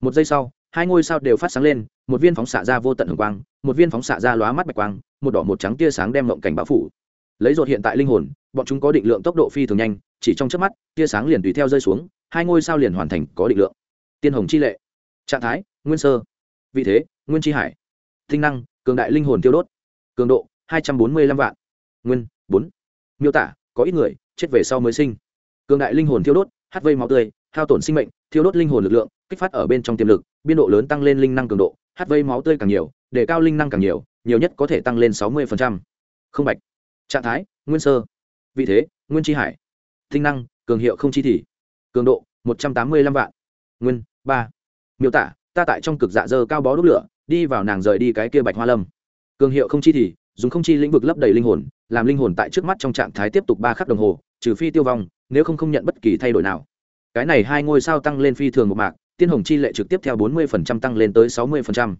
Một giây sau, hai ngôi sao đều phát sáng lên, một viên phóng xạ ra vô tận hồng quang, một viên phóng xạ ra lóa mắt bạch quang, một đỏ một trắng tia sáng đem mộng cảnh bao phủ. Lấy rột hiện tại linh hồn, bọn chúng có định lượng tốc độ phi thường nhanh, chỉ trong chớp mắt, tia sáng liền tùy theo rơi xuống, hai ngôi sao liền hoàn thành có định lượng. Tiên hồng chi lệ. Trạng thái, nguyên sơ. Vị thế, nguyên chi hải tinh năng, cường đại linh hồn tiêu đốt. Cường độ, hai trăm bốn mươi lăm vạn. Nguyên, bốn. Miêu tả, có ít người, chết về sau mới sinh. Cường đại linh hồn thiêu đốt, hát vây máu tươi, hao tổn sinh mệnh, thiêu đốt linh hồn lực lượng, kích phát ở bên trong tiềm lực, biên độ lớn tăng lên linh năng cường độ, hát vây máu tươi càng nhiều, để cao linh năng càng nhiều nhiều nhất có thể tăng lên sáu mươi không bạch. Trạng thái, nguyên sơ. Vị thế, nguyên tri hải. Tinh năng, cường hiệu không chi thị cường độ, một trăm tám mươi lăm vạn. Nguyên, ba. Miêu tả, ta tại trong cực dạ dơ cao bó đốt lửa đi vào nàng rời đi cái kia bạch hoa lâm. Cường hiệu không chi thì, dùng không chi lĩnh vực lấp đầy linh hồn, làm linh hồn tại trước mắt trong trạng thái tiếp tục ba khắc đồng hồ, trừ phi tiêu vong, nếu không không nhận bất kỳ thay đổi nào. Cái này hai ngôi sao tăng lên phi thường một mạc, tiên hồng chi lệ trực tiếp theo bốn mươi phần trăm tăng lên tới sáu mươi phần trăm.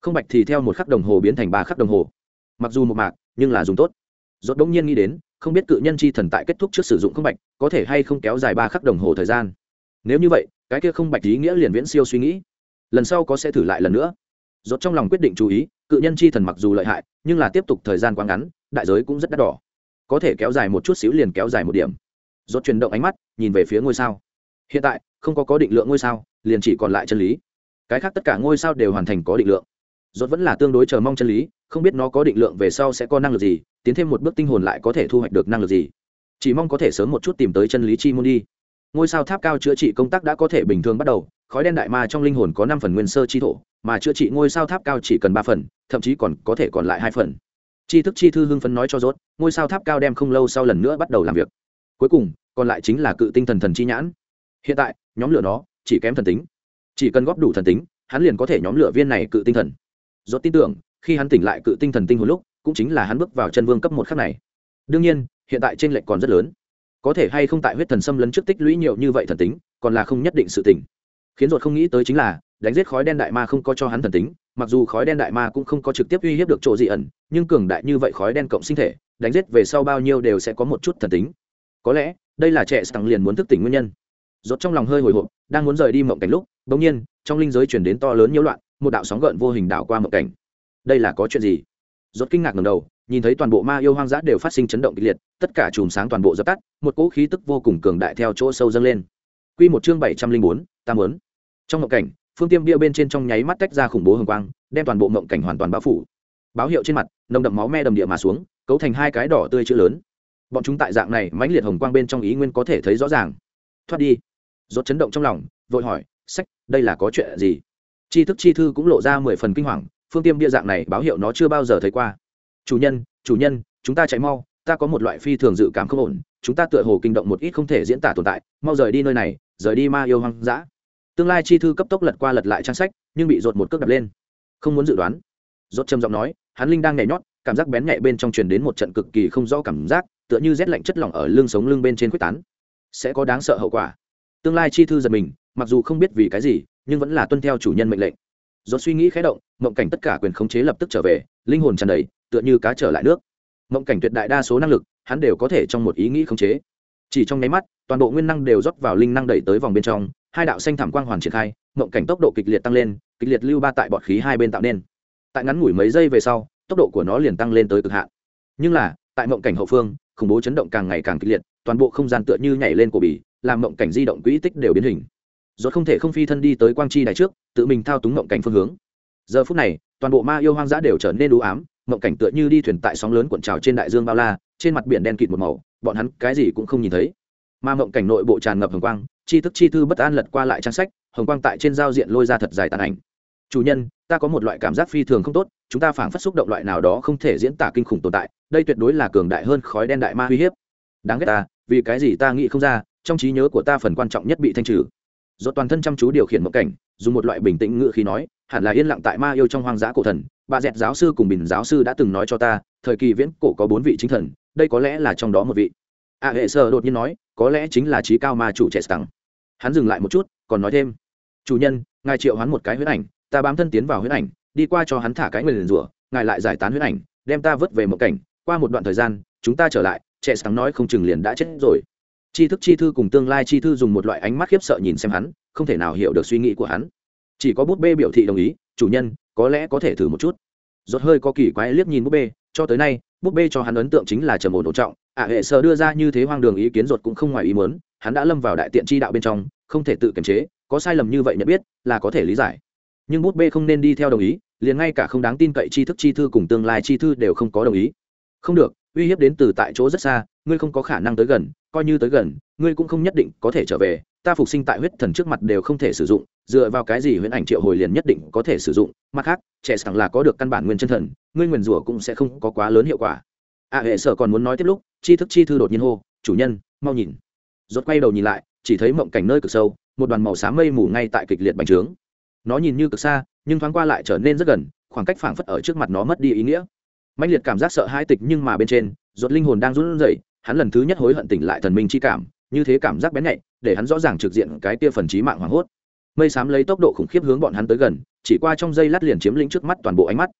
Không bạch thì theo một khắc đồng hồ biến thành ba khắc đồng hồ. Mặc dù một mạc, nhưng là dùng tốt. Dốt đống nhiên nghĩ đến, không biết cự nhân chi thần tại kết thúc trước sử dụng không bạch, có thể hay không kéo dài ba khắc đồng hồ thời gian. Nếu như vậy, cái kia không bạch ý nghĩa liền viễn siêu suy nghĩ. Lần sau có sẽ thử lại lần nữa. Rốt trong lòng quyết định chú ý, cự nhân chi thần mặc dù lợi hại, nhưng là tiếp tục thời gian quá ngắn, đại giới cũng rất đắt đỏ. Có thể kéo dài một chút xíu liền kéo dài một điểm. Rốt chuyển động ánh mắt, nhìn về phía ngôi sao. Hiện tại, không có có định lượng ngôi sao, liền chỉ còn lại chân lý. Cái khác tất cả ngôi sao đều hoàn thành có định lượng. Rốt vẫn là tương đối chờ mong chân lý, không biết nó có định lượng về sau sẽ có năng lực gì, tiến thêm một bước tinh hồn lại có thể thu hoạch được năng lực gì. Chỉ mong có thể sớm một chút tìm tới chân lý chi môn đi. Ngôi sao tháp cao chữa trị công tác đã có thể bình thường bắt đầu, khói đen đại ma trong linh hồn có năm phần nguyên sơ chi thổ mà chữa trị ngôi sao tháp cao chỉ cần ba phần, thậm chí còn có thể còn lại hai phần. Chi thức chi thư hưng phấn nói cho rốt, ngôi sao tháp cao đem không lâu sau lần nữa bắt đầu làm việc. Cuối cùng, còn lại chính là cự tinh thần thần chi nhãn. Hiện tại, nhóm lửa nó chỉ kém thần tính. Chỉ cần góp đủ thần tính, hắn liền có thể nhóm lửa viên này cự tinh thần. Rốt tin tưởng, khi hắn tỉnh lại cự tinh thần tinh hồi lúc, cũng chính là hắn bước vào chân vương cấp một khắc này. Đương nhiên, hiện tại trên lệnh còn rất lớn. Có thể hay không tại huyết thần xâm lấn trước tích lũy nhiều như vậy thần tính, còn là không nhất định sự tỉnh khiến ruột không nghĩ tới chính là đánh giết khói đen đại ma không có cho hắn thần tính, mặc dù khói đen đại ma cũng không có trực tiếp uy hiếp được chỗ dị ẩn, nhưng cường đại như vậy khói đen cộng sinh thể, đánh giết về sau bao nhiêu đều sẽ có một chút thần tính. Có lẽ, đây là trẻ tăng liền muốn thức tỉnh nguyên nhân. Rốt trong lòng hơi hồi hộp, đang muốn rời đi mộng cảnh lúc bỗng nhiên, trong linh giới chuyển đến to lớn nhiễu loạn, một đạo sóng gợn vô hình đảo qua mộng cảnh. Đây là có chuyện gì? Rốt kinh ngạc ngầm đầu, nhìn thấy toàn bộ ma yêu hoang dã đều phát sinh chấn động kịch liệt, tất cả chùm sáng toàn bộ dập tắt, một cỗ khí tức vô cùng cường đại theo chỗ sâu dâng lên. Quy một chương bảy trăm linh bốn tam muốn. Trong mộng cảnh phương tiêm bia bên trên trong nháy mắt tách ra khủng bố hồng quang, đem toàn bộ mộng cảnh hoàn toàn bao phủ. Báo hiệu trên mặt, nồng đậm máu me đầm địa mà xuống, cấu thành hai cái đỏ tươi chữ lớn. Bọn chúng tại dạng này mãnh liệt hồng quang bên trong ý nguyên có thể thấy rõ ràng. Thoát đi. Rốt chấn động trong lòng, vội hỏi, sách, đây là có chuyện gì? Chi thức chi thư cũng lộ ra mười phần kinh hoàng, phương tiêm bia dạng này báo hiệu nó chưa bao giờ thấy qua. Chủ nhân chủ nhân, chúng ta chạy mau, ta có một loại phi thường dự cảm không ổn, chúng ta tựa hồ kinh động một ít không thể diễn tả tồn tại, mau rời đi nơi này, rời đi ma yêu hoang dã tương lai chi thư cấp tốc lật qua lật lại trang sách, nhưng bị rột một cước đập lên. Không muốn dự đoán. Rột trầm giọng nói, hắn linh đang nhảy nhót, cảm giác bén nhạy bên trong truyền đến một trận cực kỳ không rõ cảm giác, tựa như rét lạnh chất lỏng ở lưng sống lưng bên trên quyết tán. Sẽ có đáng sợ hậu quả. Tương lai chi thư giật mình, mặc dù không biết vì cái gì, nhưng vẫn là tuân theo chủ nhân mệnh lệnh. Do suy nghĩ khé động, mộng cảnh tất cả quyền khống chế lập tức trở về, linh hồn tràn đầy, tựa như cá trở lại nước. Mộng cảnh tuyệt đại đa số năng lực, hắn đều có thể trong một ý nghĩ khống chế. Chỉ trong nháy mắt, toàn bộ nguyên năng đều rót vào linh năng đẩy tới vòng bên trong hai đạo xanh thảm quang hoàn triển khai, mộng cảnh tốc độ kịch liệt tăng lên, kịch liệt lưu ba tại bọt khí hai bên tạo nên. Tại ngắn ngủi mấy giây về sau, tốc độ của nó liền tăng lên tới cực hạn. Nhưng là, tại mộng cảnh hậu phương, khủng bố chấn động càng ngày càng kịch liệt, toàn bộ không gian tựa như nhảy lên của bì, làm mộng cảnh di động quỹ tích đều biến hình. Rốt không thể không phi thân đi tới quang chi đài trước, tự mình thao túng mộng cảnh phương hướng. Giờ phút này, toàn bộ ma yêu hoang dã đều trở nên đủ ám, mộng cảnh tựa như đi thuyền tại sóng lớn cuộn trào trên đại dương bao la, trên mặt biển đen kịt một màu, bọn hắn cái gì cũng không nhìn thấy. Ma mộng cảnh nội bộ tràn ngập hồng quang chi thức chi thư bất an lật qua lại trang sách, hồng quang tại trên giao diện lôi ra thật dài tàn ảnh. Chủ nhân, ta có một loại cảm giác phi thường không tốt, chúng ta phảng phất xúc động loại nào đó không thể diễn tả kinh khủng tồn tại, đây tuyệt đối là cường đại hơn khói đen đại ma uy hiếp. Đáng ghét ta, vì cái gì ta nghĩ không ra, trong trí nhớ của ta phần quan trọng nhất bị thanh trừ. Do toàn thân chăm chú điều khiển mộng cảnh, dùng một loại bình tĩnh ngự khí nói, hẳn là yên lặng tại ma yêu trong hoang dã cổ thần, bà dẹt giáo sư cùng bình giáo sư đã từng nói cho ta, thời kỳ viễn cổ có bốn vị chính thần, đây có lẽ là trong đó một vị. A hệ sơ đột nhiên nói có lẽ chính là trí cao ma chủ trẻ tăng hắn dừng lại một chút, còn nói thêm. Chủ nhân, ngài triệu hắn một cái huyết ảnh, ta bám thân tiến vào huyết ảnh, đi qua cho hắn thả cái người liền rủa, ngài lại giải tán huyết ảnh, đem ta vớt về một cảnh. Qua một đoạn thời gian, chúng ta trở lại, trẻ sáng nói không chừng liền đã chết rồi. Tri thức chi thư cùng tương lai chi thư dùng một loại ánh mắt khiếp sợ nhìn xem hắn, không thể nào hiểu được suy nghĩ của hắn. Chỉ có bút bê biểu thị đồng ý, chủ nhân, có lẽ có thể thử một chút. Giọt hơi có kỳ quái liếc nhìn bút bê, cho tới nay bút bê cho hắn ấn tượng chính là trầm ổn ổn trọng ả hệ sơ đưa ra như thế hoang đường ý kiến ruột cũng không ngoài ý muốn, hắn đã lâm vào đại tiện chi đạo bên trong, không thể tự kiềm chế, có sai lầm như vậy nhận biết là có thể lý giải. Nhưng bút bê không nên đi theo đồng ý, liền ngay cả không đáng tin cậy tri thức chi thư cùng tương lai chi thư đều không có đồng ý. Không được, uy hiếp đến từ tại chỗ rất xa, ngươi không có khả năng tới gần, coi như tới gần, ngươi cũng không nhất định có thể trở về, ta phục sinh tại huyết thần trước mặt đều không thể sử dụng, dựa vào cái gì huyễn ảnh triệu hồi liền nhất định có thể sử dụng, mặt khác, trẻ sẵn là có được căn bản nguyên chân thần ngươi nguyền rủa cũng sẽ không có quá lớn hiệu quả. A hệ sở còn muốn nói tiếp lúc chi thức chi thư đột nhiên hô, chủ nhân, mau nhìn. Rốt quay đầu nhìn lại, chỉ thấy mộng cảnh nơi cực sâu, một đoàn màu xám mây mù ngay tại kịch liệt bành trướng. Nó nhìn như cực xa, nhưng thoáng qua lại trở nên rất gần, khoảng cách phảng phất ở trước mặt nó mất đi ý nghĩa. Mạnh liệt cảm giác sợ hãi tịch nhưng mà bên trên, rốt linh hồn đang run rẩy, hắn lần thứ nhất hối hận tỉnh lại thần minh chi cảm, như thế cảm giác bén nhạy, để hắn rõ ràng trực diện cái kia phần trí mạng hoảng hốt. Mây xám lấy tốc độ khủng khiếp hướng bọn hắn tới gần, chỉ qua trong giây lát liền chiếm lĩnh trước mắt toàn bộ ánh mắt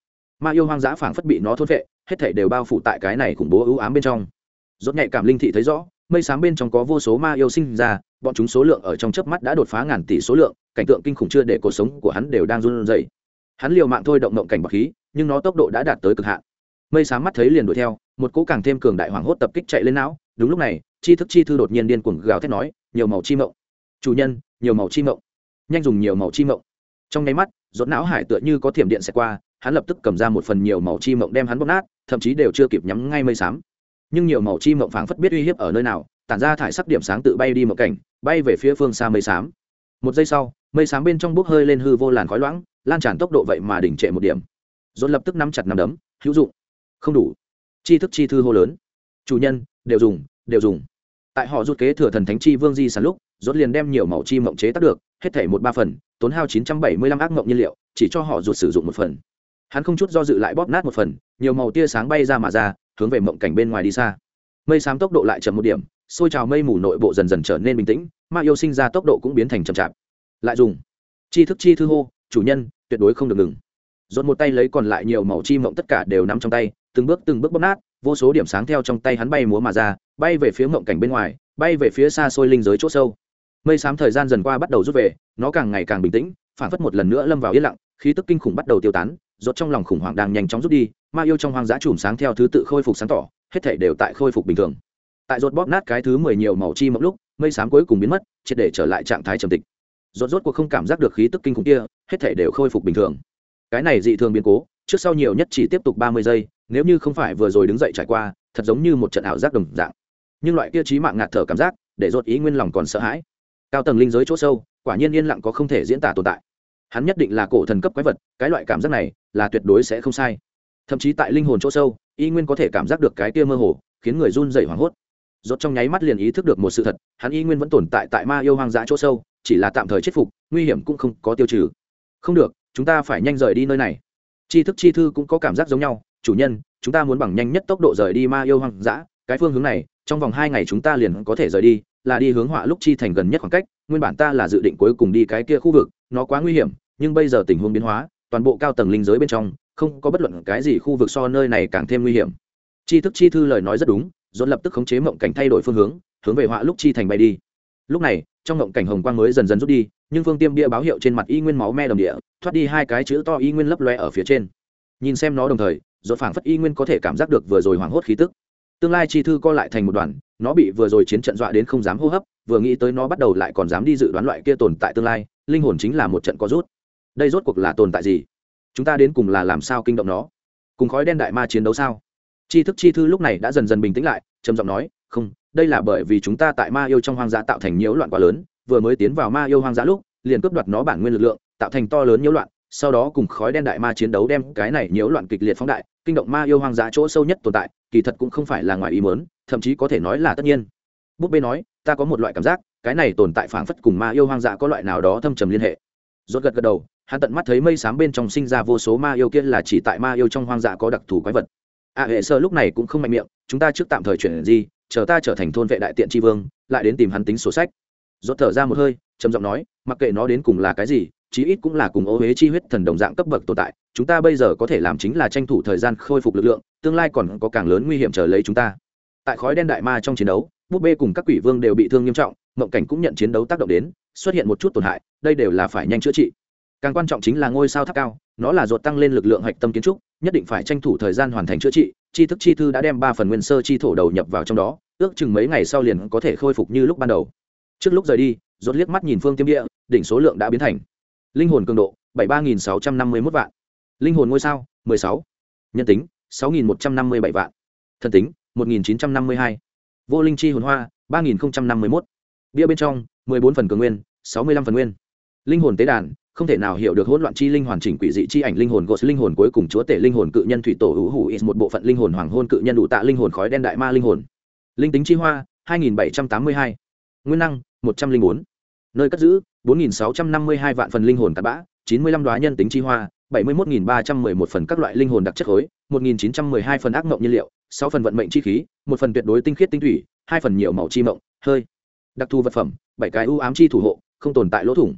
ma yêu hoang dã phảng phất bị nó thôn vệ, hết thảy đều bao phủ tại cái này khủng bố ưu ám bên trong. Rốt nhạy cảm linh thị thấy rõ, mây sáng bên trong có vô số ma yêu sinh ra, bọn chúng số lượng ở trong chớp mắt đã đột phá ngàn tỷ số lượng, cảnh tượng kinh khủng chưa để cuộc sống của hắn đều đang run rẩy. Hắn liều mạng thôi động động cảnh bạc khí, nhưng nó tốc độ đã đạt tới cực hạn. Mây sáng mắt thấy liền đuổi theo, một cỗ càng thêm cường đại hoàng hốt tập kích chạy lên não. Đúng lúc này, chi thức chi thư đột nhiên điên cuồng gào thét nói, nhiều màu chi mộng. Chủ nhân, nhiều màu chi mộng. Nhanh dùng nhiều màu chi mộng. Trong nháy mắt, rốt não hải tựa như có thiểm điện sẽ qua hắn lập tức cầm ra một phần nhiều màu chi mộng đem hắn bóp nát, thậm chí đều chưa kịp nhắm ngay mây xám. Nhưng nhiều màu chi mộng phảng phất biết uy hiếp ở nơi nào, tản ra thải sắc điểm sáng tự bay đi một cảnh, bay về phía phương xa mây xám. Một giây sau, mây xám bên trong bốc hơi lên hư vô làn khói loãng, lan tràn tốc độ vậy mà đỉnh trệ một điểm. Dồn lập tức nắm chặt nắm đấm, hữu dụng. Không đủ. Chi thức chi thư hô lớn. Chủ nhân, đều dùng đều dùng. Tại họ rút kế thừa thần thánh chi vương di sản lúc, rốt liền đem nhiều màu chi mộng chế tác được, hết thể một ba phần, tốn hao chín trăm bảy mươi lăm ác mộng nhiên liệu, chỉ cho họ rút sử dụng một phần hắn không chút do dự lại bóp nát một phần, nhiều màu tia sáng bay ra mà ra, hướng về mộng cảnh bên ngoài đi xa. Mây sáng tốc độ lại chậm một điểm, xôi trào mây mù nội bộ dần dần trở nên bình tĩnh, ma yêu sinh ra tốc độ cũng biến thành chậm chạp. Lại dùng. Chi thức chi thư hô, chủ nhân, tuyệt đối không được ngừng. Dồn một tay lấy còn lại nhiều màu chi mộng tất cả đều nắm trong tay, từng bước từng bước bóp nát, vô số điểm sáng theo trong tay hắn bay múa mà ra, bay về phía mộng cảnh bên ngoài, bay về phía xa xôi linh giới c h ỗ sâu. Mây xám thời gian dần qua bắt đầu rút về, nó càng ngày càng bình tĩnh phản phất một lần nữa lâm vào yên lặng, khí tức kinh khủng bắt đầu tiêu tán rốt trong lòng khủng hoảng đang nhanh chóng rút đi, ma yêu trong hoang dã chùm sáng theo thứ tự khôi phục sáng tỏ, hết thể đều tại khôi phục bình thường. Tại rốt bóp nát cái thứ mười nhiều màu chi mộng lúc, mây sáng cuối cùng biến mất, triệt để trở lại trạng thái trầm tịch. Rốt rốt cuộc không cảm giác được khí tức kinh khủng kia, hết thể đều khôi phục bình thường. Cái này dị thường biến cố, trước sau nhiều nhất chỉ tiếp tục ba mươi giây, nếu như không phải vừa rồi đứng dậy trải qua, thật giống như một trận ảo giác đồng dạng. Nhưng loại kia trí mạng ngạt thở cảm giác, để rốt ý nguyên lòng còn sợ hãi. Cao tầng linh giới chỗ sâu, quả nhiên yên lặng có không thể diễn tả tồn tại hắn nhất định là cổ thần cấp quái vật, cái loại cảm giác này là tuyệt đối sẽ không sai. Thậm chí tại linh hồn chỗ sâu, y nguyên có thể cảm giác được cái kia mơ hồ, khiến người run dày hoảng hốt. Rốt trong nháy mắt liền ý thức được một sự thật, hắn y nguyên vẫn tồn tại tại ma yêu hoang dã chỗ sâu, chỉ là tạm thời chết phục, nguy hiểm cũng không có tiêu trừ. Không được, chúng ta phải nhanh rời đi nơi này. Tri thức chi thư cũng có cảm giác giống nhau, chủ nhân, chúng ta muốn bằng nhanh nhất tốc độ rời đi ma yêu hoang dã, cái phương hướng này, trong vòng hai ngày chúng ta liền có thể rời đi, là đi hướng họa lúc chi thành gần nhất khoảng cách, nguyên bản ta là dự định cuối cùng đi cái kia khu vực, nó quá nguy hiểm nhưng bây giờ tình huống biến hóa, toàn bộ cao tầng linh giới bên trong, không có bất luận cái gì khu vực so nơi này càng thêm nguy hiểm. Chi thức chi thư lời nói rất đúng dồn lập tức khống chế mộng cảnh thay đổi phương hướng hướng về họa lúc chi thành bay đi. Lúc này, trong mộng cảnh hồng quang mới dần dần rút đi, nhưng phương tiêm bia báo hiệu trên mặt y nguyên máu me đồng địa, thoát đi hai cái chữ to y nguyên lấp loe ở phía trên. Nhìn xem nó đồng thời dồn phảng phất y nguyên có thể cảm giác được vừa rồi hoảng hốt khí tức. Tương lai chi thư co lại thành một đoàn, nó bị vừa rồi chiến trận dọa đến không dám hô hấp, vừa nghĩ tới nó bắt đầu lại còn dám đi dự đoán loại kia tồn tại tương lai, linh hồn chính là một trận có rút đây rốt cuộc là tồn tại gì? Chúng ta đến cùng là làm sao kinh động nó? Cùng khói đen đại ma chiến đấu sao? Chi thức chi thư lúc này đã dần dần bình tĩnh lại, trầm giọng nói, không, đây là bởi vì chúng ta tại ma yêu trong hoang dã tạo thành nhiễu loạn quá lớn, vừa mới tiến vào ma yêu hoang dã lúc, liền cướp đoạt nó bản nguyên lực lượng, tạo thành to lớn nhiễu loạn, sau đó cùng khói đen đại ma chiến đấu đem cái này nhiễu loạn kịch liệt phóng đại, kinh động ma yêu hoang dã chỗ sâu nhất tồn tại, kỳ thật cũng không phải là ngoài ý mớn thậm chí có thể nói là tất nhiên. Búp bê nói, ta có một loại cảm giác, cái này tồn tại phảng phất cùng ma yêu hoang dã có loại nào đó thâm trầm liên hệ. Rốt gật gật đầu hắn tận mắt thấy mây xám bên trong sinh ra vô số ma yêu kia là chỉ tại ma yêu trong hoang dã có đặc thù quái vật. A hệ sơ lúc này cũng không mạnh miệng, chúng ta trước tạm thời chuyển gì chờ ta trở thành thôn vệ đại tiện tri vương, lại đến tìm hắn tính sổ sách. Rốt thở ra một hơi, trầm giọng nói, mặc kệ nó đến cùng là cái gì, chí ít cũng là cùng ô huế chi huyết thần đồng dạng cấp bậc tồn tại, chúng ta bây giờ có thể làm chính là tranh thủ thời gian khôi phục lực lượng, tương lai còn có càng lớn nguy hiểm chờ lấy chúng ta. Tại khói đen đại ma trong chiến đấu, búp bê cùng các quỷ vương đều bị thương nghiêm trọng, mộng cảnh cũng nhận chiến đấu tác động đến, xuất hiện một chút tổn hại, đây đều là phải nhanh chữa trị càng quan trọng chính là ngôi sao tháp cao, nó là ruột tăng lên lực lượng hạch tâm kiến trúc, nhất định phải tranh thủ thời gian hoàn thành chữa trị chi thức chi thư đã đem ba phần nguyên sơ chi thổ đầu nhập vào trong đó, ước chừng mấy ngày sau liền có thể khôi phục như lúc ban đầu. Trước lúc rời đi rốt liếc mắt nhìn phương tiêm địa, đỉnh số lượng đã biến thành linh hồn cường độ bảy ba nghìn sáu trăm năm mươi mốt vạn. Linh hồn ngôi sao mười sáu. Nhân tính sáu nghìn một trăm năm mươi bảy vạn. Thần tính một nghìn chín trăm năm mươi hai. Vô linh chi hồn hoa ba nghìn năm mươi mốt. Bia bên trong mười bốn phần cường nguyên, sáu mươi lăm phần nguyên. Linh hồn tế đàn không thể nào hiểu được hỗn loạn chi linh hoàn chỉnh quỷ dị chi ảnh linh hồn gos linh hồn cuối cùng chúa tể linh hồn cự nhân thủy tổ hữu hủ is một bộ phận linh hồn hoàng hôn cự nhân đủ tạ linh hồn khói đen đại ma linh hồn. Linh tính chi hoa, hai nghìn bảy trăm tám mươi hai. Nguyên năng, một trăm linh bốn. Nơi cất giữ, bốn nghìn sáu trăm năm mươi hai vạn phần linh hồn tạt bã, chín mươi lăm đoá nhân tính chi hoa, bảy mươi một nghìn ba trăm mười một phần các loại linh hồn đặc chất khối, một nghìn chín trăm mười hai phần ác mộng nhiên liệu 6 phần vận mệnh chi khí, một phần tuyệt đối tinh khiết tinh thủy, hai phần nhiều màu chi mộng, hơi. Đặc thù vật phẩm, bảy cái ưu ám chi thủ hộ, không tồn tại lỗ thủng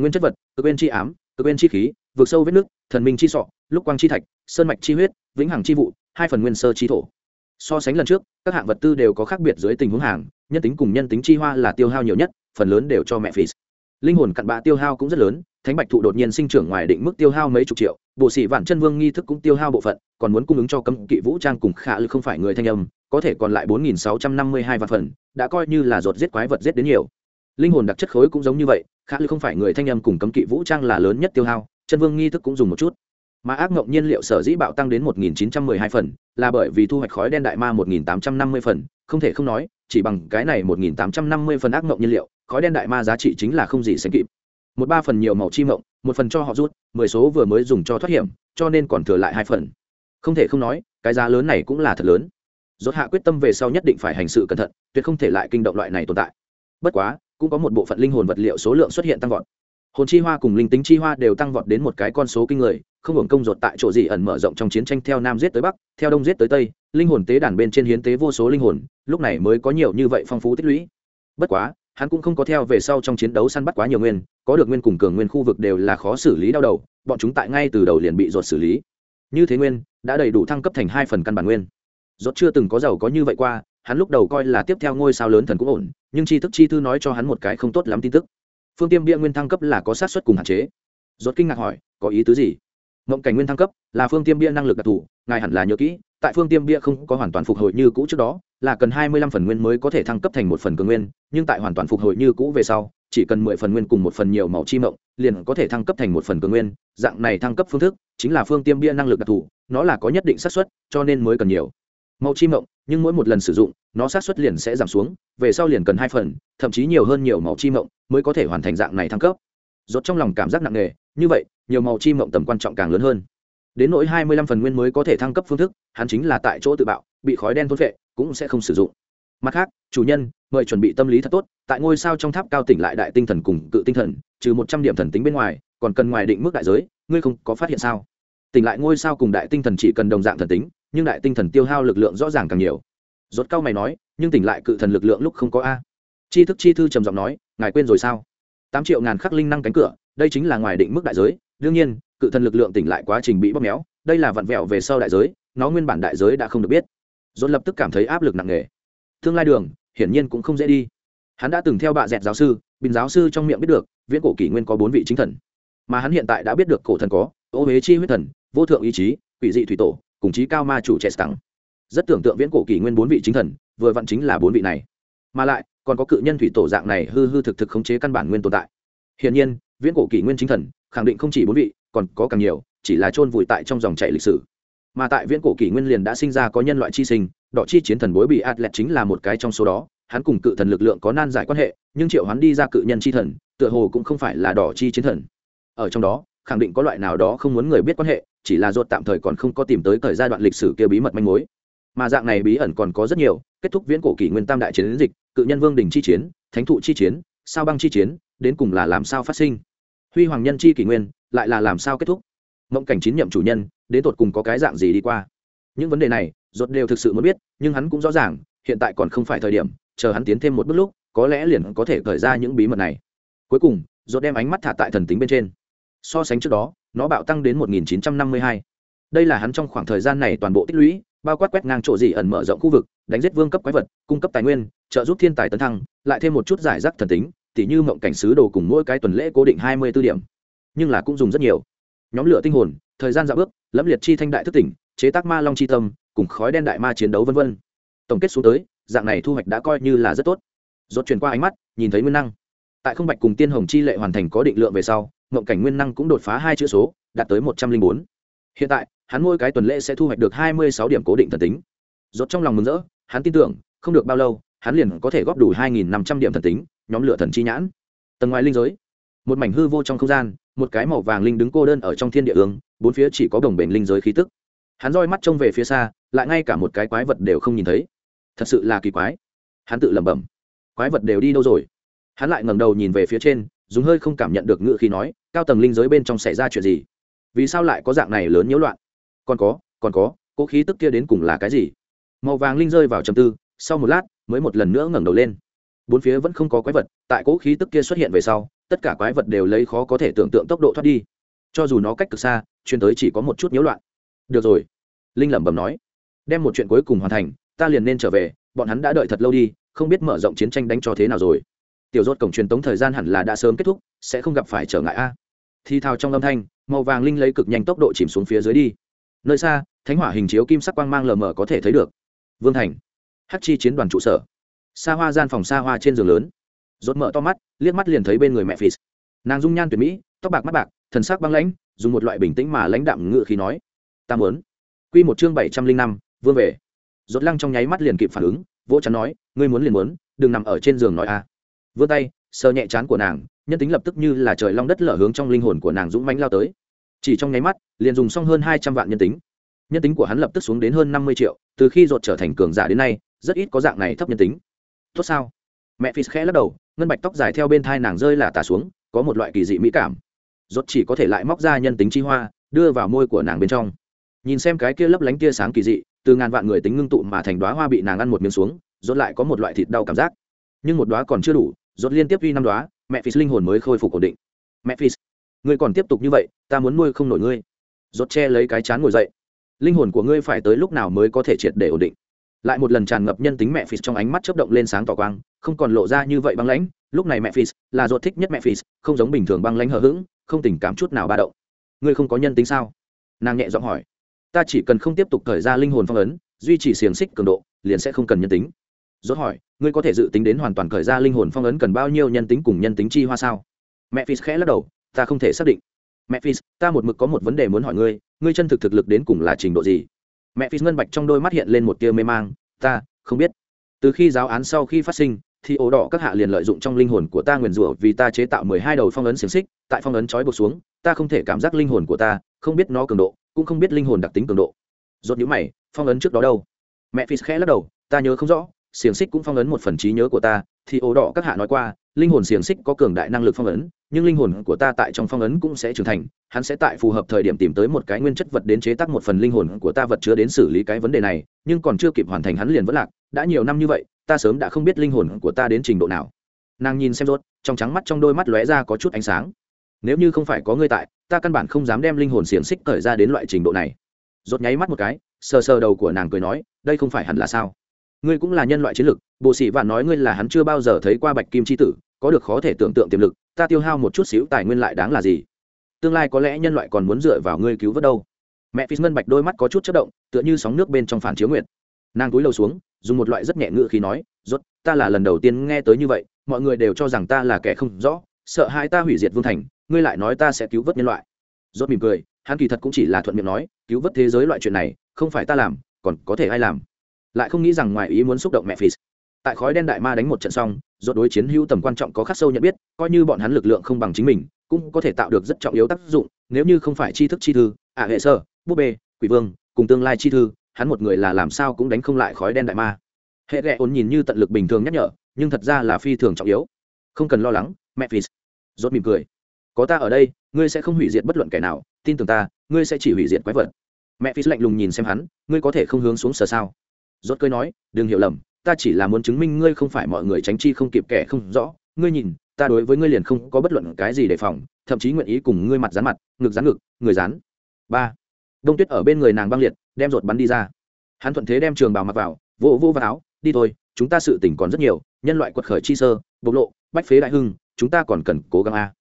nguyên chất vật, cực bên chi ám, cực bên chi khí vượt sâu vết nước, thần minh chi sọ, lúc quang chi thạch, sơn mạch chi huyết, vĩnh hằng chi vụ, hai phần nguyên sơ chi thổ. So sánh lần trước, các hạng vật tư đều có khác biệt dưới tình huống hàng, nhân tính cùng nhân tính chi hoa là tiêu hao nhiều nhất, phần lớn đều cho mẹ phì linh hồn cặn bạ tiêu hao cũng rất lớn, thánh bạch thụ đột nhiên sinh trưởng ngoài định mức tiêu hao mấy chục triệu bộ sĩ vạn chân vương nghi thức cũng tiêu hao bộ phận, còn muốn cung ứng cho cấm kỵ vũ trang cùng khả lực không phải người thanh âm, có thể còn lại bốn nghìn sáu trăm năm mươi hai vạn phần, đã coi như là ruột giết quái vật giết đến nhiều. Linh hồn đặc chất khối cũng giống như vậy khả lư không phải người thanh âm cùng cấm kỵ vũ trang là lớn nhất tiêu hao, chân vương nghi thức cũng dùng một chút. Mà ác mộng nhiên liệu sở dĩ bạo tăng đến một nghìn chín trăm mười hai phần, là bởi vì thu hoạch khói đen đại ma một nghìn tám trăm năm mươi phần, không thể không nói, chỉ bằng cái này một nghìn tám trăm năm mươi phần ác mộng nhiên liệu, khói đen đại ma giá trị chính là không gì sánh kịp. Một ba phần nhiều màu chi mộng một phần cho họ rút, mười số vừa mới dùng cho thoát hiểm, cho nên còn thừa lại hai phần. Không thể không nói, cái giá lớn này cũng là thật lớn. Rốt hạ quyết tâm về sau nhất định phải hành sự cẩn thận, tuyệt không thể lại kinh động loại này tồn tại. Bất quá cũng có một bộ phận linh hồn vật liệu số lượng xuất hiện tăng vọt. Hồn chi hoa cùng linh tính chi hoa đều tăng vọt đến một cái con số kinh người, không hưởng công ruột tại chỗ gì ẩn mở rộng trong chiến tranh theo nam giết tới bắc, theo đông giết tới tây, linh hồn tế đàn bên trên hiến tế vô số linh hồn, lúc này mới có nhiều như vậy phong phú tích lũy. Bất quá, hắn cũng không có theo về sau trong chiến đấu săn bắt quá nhiều nguyên, có được nguyên cùng cường nguyên khu vực đều là khó xử lý đau đầu, bọn chúng tại ngay từ đầu liền bị ruột xử lý. Như thế nguyên, đã đầy đủ thăng cấp thành hai phần căn bản nguyên. Ruột chưa từng có giàu có như vậy qua hắn lúc đầu coi là tiếp theo ngôi sao lớn thần cũng ổn, nhưng tri thức chi thư nói cho hắn một cái không tốt lắm tin tức. Phương tiêm bia nguyên thăng cấp là có sát xuất cùng hạn chế. Rốt kinh ngạc hỏi, có ý tứ gì? Mộng cảnh nguyên thăng cấp là phương tiêm bia năng lực đặc thù, ngài hẳn là nhớ kỹ, tại phương tiêm bia không có hoàn toàn phục hồi như cũ trước đó, là cần hai mươi lăm phần nguyên mới có thể thăng cấp thành một phần cường nguyên, nhưng tại hoàn toàn phục hồi như cũ về sau, chỉ cần mười phần nguyên cùng một phần nhiều màu chi mộng, liền có thể thăng cấp thành một phần cường nguyên. Dạng này thăng cấp phương thức chính là phương tiêm bia năng lực đặc thù, nó là có nhất định xác suất, cho nên mới cần nhiều. Màu chi mộng nhưng mỗi một lần sử dụng, nó sát suất liền sẽ giảm xuống, về sau liền cần hai phần, thậm chí nhiều hơn nhiều màu chi mộng mới có thể hoàn thành dạng này thăng cấp. Rốt trong lòng cảm giác nặng nề, như vậy, nhiều màu chi mộng tầm quan trọng càng lớn hơn. Đến nỗi hai mươi lăm phần nguyên mới có thể thăng cấp phương thức, hắn chính là tại chỗ tự bạo, bị khói đen thôn vệ cũng sẽ không sử dụng. Mặt khác, chủ nhân, mời chuẩn bị tâm lý thật tốt, tại ngôi sao trong tháp cao tỉnh lại đại tinh thần cùng cự tinh thần, trừ một trăm điểm thần tính bên ngoài, còn cần ngoài định mức đại giới, ngươi không có phát hiện sao? Tỉnh lại ngôi sao cùng đại tinh thần chỉ cần đồng dạng thần tính nhưng đại tinh thần tiêu hao lực lượng rõ ràng càng nhiều. Rốt cao mày nói, nhưng tỉnh lại cự thần lực lượng lúc không có a. Chi thức chi thư trầm giọng nói, ngài quên rồi sao? Tám triệu ngàn khắc linh năng cánh cửa, đây chính là ngoài định mức đại giới, đương nhiên, cự thần lực lượng tỉnh lại quá trình bị bóp méo, đây là vặn vẹo về sau đại giới, nó nguyên bản đại giới đã không được biết. Dồn lập tức cảm thấy áp lực nặng nề. Tương lai đường, hiển nhiên cũng không dễ đi. Hắn đã từng theo bạ dẹt giáo sư, bình giáo sư trong miệng biết được, viễn cổ kỷ nguyên có bốn vị chính thần. Mà hắn hiện tại đã biết được cổ thần có, ô huế chi huyết thần, vô thượng ý chí, quỷ dị thủy tổ cùng chí cao ma chủ trẻ tặng. Rất tưởng tượng viễn cổ kỷ nguyên bốn vị chính thần, vừa vặn chính là bốn vị này. Mà lại, còn có cự nhân thủy tổ dạng này hư hư thực thực khống chế căn bản nguyên tồn tại. Hiển nhiên, viễn cổ kỷ nguyên chính thần, khẳng định không chỉ bốn vị, còn có càng nhiều, chỉ là chôn vùi tại trong dòng chảy lịch sử. Mà tại viễn cổ kỷ nguyên liền đã sinh ra có nhân loại chi sinh, đỏ chi chiến thần bối bị atlet chính là một cái trong số đó, hắn cùng cự thần lực lượng có nan giải quan hệ, nhưng triệu hắn đi ra cự nhân chi thần, tựa hồ cũng không phải là đỏ chi chiến thần. Ở trong đó, khẳng định có loại nào đó không muốn người biết quan hệ chỉ là ruột tạm thời còn không có tìm tới thời giai đoạn lịch sử kia bí mật manh mối. Mà dạng này bí ẩn còn có rất nhiều, kết thúc viễn cổ kỷ nguyên tam đại chiến dịch, cự nhân vương đình chi chiến, thánh thụ chi chiến, sao băng chi chiến, đến cùng là làm sao phát sinh? Huy hoàng nhân chi kỷ nguyên, lại là làm sao kết thúc? Mộng cảnh chín nhậm chủ nhân, đến tột cùng có cái dạng gì đi qua? Những vấn đề này, ruột đều thực sự muốn biết, nhưng hắn cũng rõ ràng, hiện tại còn không phải thời điểm, chờ hắn tiến thêm một bước lúc, có lẽ liền có thể khởi ra những bí mật này. Cuối cùng, ruột đem ánh mắt thả tại thần tính bên trên so sánh trước đó, nó bạo tăng đến 1952. đây là hắn trong khoảng thời gian này toàn bộ tích lũy, bao quát quét ngang chỗ gì ẩn mở rộng khu vực, đánh giết vương cấp quái vật, cung cấp tài nguyên, trợ giúp thiên tài tấn thăng, lại thêm một chút giải rác thần tính, tỉ như mộng cảnh sứ đồ cùng mỗi cái tuần lễ cố định 24 điểm. Nhưng là cũng dùng rất nhiều. Nhóm lửa tinh hồn, thời gian dạo bước, lẫm liệt chi thanh đại thức tỉnh, chế tác ma long chi tâm, cùng khói đen đại ma chiến đấu vân vân. Tổng kết xuống tới, dạng này thu hoạch đã coi như là rất tốt. Rốt chuyển qua ánh mắt, nhìn thấy nguyên năng. Tại không bạch cùng tiên hồng chi lệ hoàn thành có định lượng về sau mộng cảnh nguyên năng cũng đột phá hai chữ số, đạt tới một trăm linh bốn. Hiện tại, hắn mỗi cái tuần lễ sẽ thu hoạch được hai mươi sáu điểm cố định thần tính. Rốt trong lòng mừng rỡ, hắn tin tưởng, không được bao lâu, hắn liền có thể góp đủ hai nghìn năm trăm điểm thần tính, nhóm lửa thần chi nhãn. Tầng ngoài linh giới, một mảnh hư vô trong không gian, một cái màu vàng linh đứng cô đơn ở trong thiên địa ương, bốn phía chỉ có đồng bền linh giới khí tức. Hắn roi mắt trông về phía xa, lại ngay cả một cái quái vật đều không nhìn thấy. Thật sự là kỳ quái. Hắn tự lẩm bẩm, quái vật đều đi đâu rồi? Hắn lại ngẩng đầu nhìn về phía trên dùng hơi không cảm nhận được ngựa khi nói, cao tầng linh giới bên trong xảy ra chuyện gì? Vì sao lại có dạng này lớn nhiễu loạn? Còn có còn có, cỗ khí tức kia đến cùng là cái gì? Màu vàng linh rơi vào trầm tư, sau một lát, mới một lần nữa ngẩng đầu lên. Bốn phía vẫn không có quái vật, tại cỗ khí tức kia xuất hiện về sau, tất cả quái vật đều lấy khó có thể tưởng tượng tốc độ thoát đi. Cho dù nó cách cực xa chuyên tới chỉ có một chút nhiễu loạn. Được rồi, linh lẩm bẩm nói. Đem một chuyện cuối cùng hoàn thành, ta liền nên trở về, bọn hắn đã đợi thật lâu đi, không biết mở rộng chiến tranh đánh cho thế nào rồi tiểu rốt cổng truyền tống thời gian hẳn là đã sớm kết thúc, sẽ không gặp phải trở ngại a. Thi thao trong âm thanh, màu vàng linh lấy cực nhanh tốc độ chìm xuống phía dưới đi. Nơi xa, thánh hỏa hình chiếu kim sắc quang mang lờ mờ có thể thấy được. Vương thành, hắc chi chiến đoàn trụ sở. Xa hoa gian phòng xa hoa trên giường lớn. Rốt mở to mắt, liếc mắt liền thấy bên người mẹ phì. Nàng dung nhan tuyệt mỹ, tóc bạc mắt bạc, thần sắc băng lãnh, dùng một loại bình tĩnh mà lãnh đạm ngự khí nói, ta muốn. Quy một chương bảy trăm linh năm, vương về. Rốt lăng trong nháy mắt liền kịp phản ứng, vỗ chắn nói, ngươi muốn liền muốn, đừng nằm ở trên giường nói a. à vươn tay, sờ nhẹ chán của nàng, nhân tính lập tức như là trời long đất lở hướng trong linh hồn của nàng dũng mánh lao tới. Chỉ trong nháy mắt, liền dùng xong hơn hai trăm vạn nhân tính. Nhân tính của hắn lập tức xuống đến hơn năm mươi triệu, từ khi rột trở thành cường giả đến nay, rất ít có dạng này thấp nhân tính. Tốt sao? Mẹ phi khẽ lắc đầu, ngân bạch tóc dài theo bên thai nàng rơi là tả xuống, có một loại kỳ dị mỹ cảm. Rốt chỉ có thể lại móc ra nhân tính chi hoa, đưa vào môi của nàng bên trong. Nhìn xem cái kia lấp lánh tia sáng kỳ dị, từ ngàn vạn người tính ngưng tụ mà thành đóa hoa bị nàng ăn một miếng xuống rốt lại có một loại thịt đau cảm giác. Nhưng một đóa còn chưa đủ rốt liên tiếp vi năm đóa mẹ phi linh hồn mới khôi phục ổn định. Mẹ phi ngươi còn tiếp tục như vậy, ta muốn nuôi không nổi ngươi. Rốt che lấy cái chán ngồi dậy. Linh hồn của ngươi phải tới lúc nào mới có thể triệt để ổn định? Lại một lần tràn ngập nhân tính mẹ phi trong ánh mắt chớp động lên sáng tỏ quang, không còn lộ ra như vậy băng lãnh. Lúc này mẹ phi là rốt thích nhất mẹ phi không giống bình thường băng lãnh hờ hững, không tình cảm chút nào ba động. Ngươi không có nhân tính sao? Nàng nhẹ giọng hỏi. Ta chỉ cần không tiếp tục thời ra linh hồn phong ấn, duy trì xiềng xích cường độ, liền sẽ không cần nhân tính rốt hỏi, ngươi có thể dự tính đến hoàn toàn khởi ra linh hồn phong ấn cần bao nhiêu nhân tính cùng nhân tính chi hoa sao? Mẹ phi khẽ lắc đầu, ta không thể xác định. Mẹ phi ta một mực có một vấn đề muốn hỏi ngươi ngươi chân thực thực lực đến cùng là trình độ gì? Mẹ phi ngân bạch trong đôi mắt hiện lên một tia mê mang, ta không biết. Từ khi giáo án sau khi phát sinh, thì ổ đỏ các hạ liền lợi dụng trong linh hồn của ta nguyền rủa vì ta chế tạo mười hai đầu phong ấn xiềng xích, tại phong ấn trói buộc xuống, ta không thể cảm giác linh hồn của ta, không biết nó cường độ, cũng không biết linh hồn đặc tính cường độ. Rốt nhíu mày, phong ấn trước đó đâu? Mẹ phi khẽ lắc đầu, ta nhớ không rõ xiềng xích cũng phong ấn một phần trí nhớ của ta, thì ổ đỏ các hạ nói qua, linh hồn xiềng xích có cường đại năng lực phong ấn, nhưng linh hồn của ta tại trong phong ấn cũng sẽ trưởng thành, hắn sẽ tại phù hợp thời điểm tìm tới một cái nguyên chất vật đến chế tác một phần linh hồn của ta vật chứa đến xử lý cái vấn đề này, nhưng còn chưa kịp hoàn thành hắn liền vẫn lạc, đã nhiều năm như vậy, ta sớm đã không biết linh hồn của ta đến trình độ nào. Nàng nhìn xem rốt, trong trắng mắt trong đôi mắt lóe ra có chút ánh sáng. Nếu như không phải có ngươi tại, ta căn bản không dám đem linh hồn xiềng xích cởi ra đến loại trình độ này. Rốt nháy mắt một cái, sờ sờ đầu của nàng cười nói, đây không phải hẳn là sao? Ngươi cũng là nhân loại chiến lực bộ sĩ vạn nói ngươi là hắn chưa bao giờ thấy qua bạch kim chi tử, có được khó thể tưởng tượng tiềm lực, ta tiêu hao một chút xíu tài nguyên lại đáng là gì? Tương lai có lẽ nhân loại còn muốn dựa vào ngươi cứu vớt đâu. Mẹ phi ngân bạch đôi mắt có chút chất động, tựa như sóng nước bên trong phản chiếu nguyện nàng cúi đầu xuống, dùng một loại rất nhẹ ngự khi nói, rốt, ta là lần đầu tiên nghe tới như vậy, mọi người đều cho rằng ta là kẻ không rõ, sợ hại ta hủy diệt vương thành, ngươi lại nói ta sẽ cứu vớt nhân loại. Rốt mỉm cười, hắn kỳ thật cũng chỉ là thuận miệng nói, cứu vớt thế giới loại chuyện này, không phải ta làm, còn có thể ai làm? Lại không nghĩ rằng ngoài ý muốn xúc động mẹ phi tại khói đen đại ma đánh một trận xong, rốt đối chiến hữu tầm quan trọng có khắc sâu nhận biết, coi như bọn hắn lực lượng không bằng chính mình, cũng có thể tạo được rất trọng yếu tác dụng, nếu như không phải tri thức chi thư ả hệ sơ, búp bê, quỷ vương, cùng tương lai chi thư, hắn một người là làm sao cũng đánh không lại khói đen đại ma. Hệ ghẹ ốn nhìn như tận lực bình thường nhắc nhở, nhưng thật ra là phi thường trọng yếu. Không cần lo lắng, mẹ phi rốt mỉm cười. Có ta ở đây, ngươi sẽ không hủy diệt bất luận kẻ nào, tin tưởng ta, ngươi sẽ chỉ hủy diệt quái vật. Mẹ phi lạnh lùng nhìn xem hắn, ngươi có thể không hướng xuống sở sao? Rốt cười nói, đừng hiểu lầm, ta chỉ là muốn chứng minh ngươi không phải mọi người tránh chi không kịp kẻ không rõ. Ngươi nhìn, ta đối với ngươi liền không có bất luận cái gì đề phòng, thậm chí nguyện ý cùng ngươi mặt dán mặt, ngực dán ngực, người dán. Ba. Đông tuyết ở bên người nàng băng liệt, đem ruột bắn đi ra. Hắn thuận thế đem trường bào mặc vào, vỗ vỗ vào áo, đi thôi, chúng ta sự tỉnh còn rất nhiều, nhân loại quật khởi chi sơ, bộc lộ, bách phế đại hưng, chúng ta còn cần cố gắng a.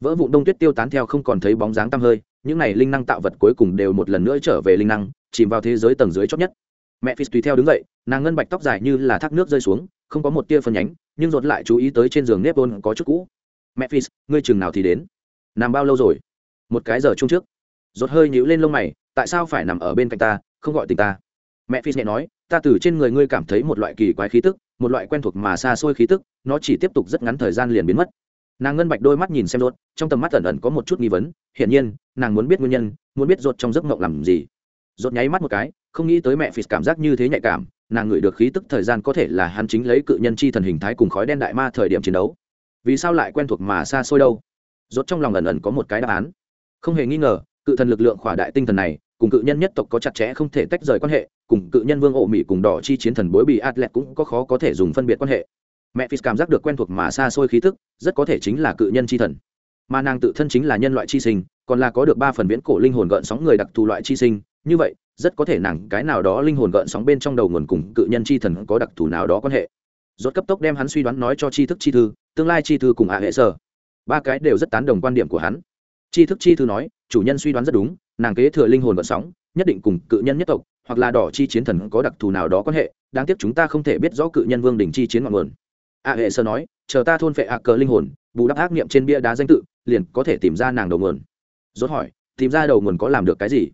Vỡ vụn đông tuyết tiêu tán theo không còn thấy bóng dáng tăm hơi, những này linh năng tạo vật cuối cùng đều một lần nữa trở về linh năng, chìm vào thế giới tầng dưới chót nhất mẹ phi tùy theo đứng dậy, nàng ngân bạch tóc dài như là thác nước rơi xuống, không có một tia phân nhánh, nhưng rột lại chú ý tới trên giường nếp ôn có chút cũ. Mẹ phi ngươi chừng nào thì đến? Nằm bao lâu rồi? Một cái giờ chung trước. Rột hơi nhíu lên lông mày, tại sao phải nằm ở bên cạnh ta, không gọi tình ta? Mẹ phi nhẹ nói, ta từ trên người ngươi cảm thấy một loại kỳ quái khí tức, một loại quen thuộc mà xa xôi khí tức, nó chỉ tiếp tục rất ngắn thời gian liền biến mất. Nàng ngân bạch đôi mắt nhìn xem rột trong tầm mắt ẩn ẩn có một chút nghi vấn, hiển nhiên, nàng muốn biết nguyên nhân, muốn biết rột trong giấc mộng làm gì. Rốt nháy mắt một cái, không nghĩ tới mẹ phi cảm giác như thế nhạy cảm, nàng ngửi được khí tức thời gian có thể là hắn chính lấy cự nhân chi thần hình thái cùng khói đen đại ma thời điểm chiến đấu. Vì sao lại quen thuộc mà xa xôi đâu? Rốt trong lòng ẩn ẩn có một cái đáp án. Không hề nghi ngờ, cự thần lực lượng khỏa đại tinh thần này, cùng cự nhân nhất tộc có chặt chẽ không thể tách rời quan hệ, cùng cự nhân vương ổ mỹ cùng đỏ chi chiến thần bối bị atlet cũng có khó có thể dùng phân biệt quan hệ. Mẹ phi cảm giác được quen thuộc mà xa xôi khí tức, rất có thể chính là cự nhân chi thần. Mà nàng tự thân chính là nhân loại chi sinh, còn là có được ba phần viễn cổ linh hồn gợn sóng người đặc thù loại chi sinh như vậy, rất có thể nàng cái nào đó linh hồn gợn sóng bên trong đầu nguồn cùng cự nhân chi thần có đặc thù nào đó quan hệ. Rốt cấp tốc đem hắn suy đoán nói cho tri thức chi thư, tương lai chi thư cùng hạ hệ sở. Ba cái đều rất tán đồng quan điểm của hắn. Tri thức chi thư nói, chủ nhân suy đoán rất đúng, nàng kế thừa linh hồn gợn sóng, nhất định cùng cự nhân nhất tộc, hoặc là đỏ chi chiến thần có đặc thù nào đó quan hệ, đáng tiếc chúng ta không thể biết rõ cự nhân vương đỉnh chi chiến ngọn nguồn. A hệ sơ nói, chờ ta thôn phệ ạ cờ linh hồn, bù đắp ác niệm trên bia đá danh tự, liền có thể tìm ra nàng đầu nguồn. Rốt hỏi, tìm ra đầu nguồn có làm được cái gì?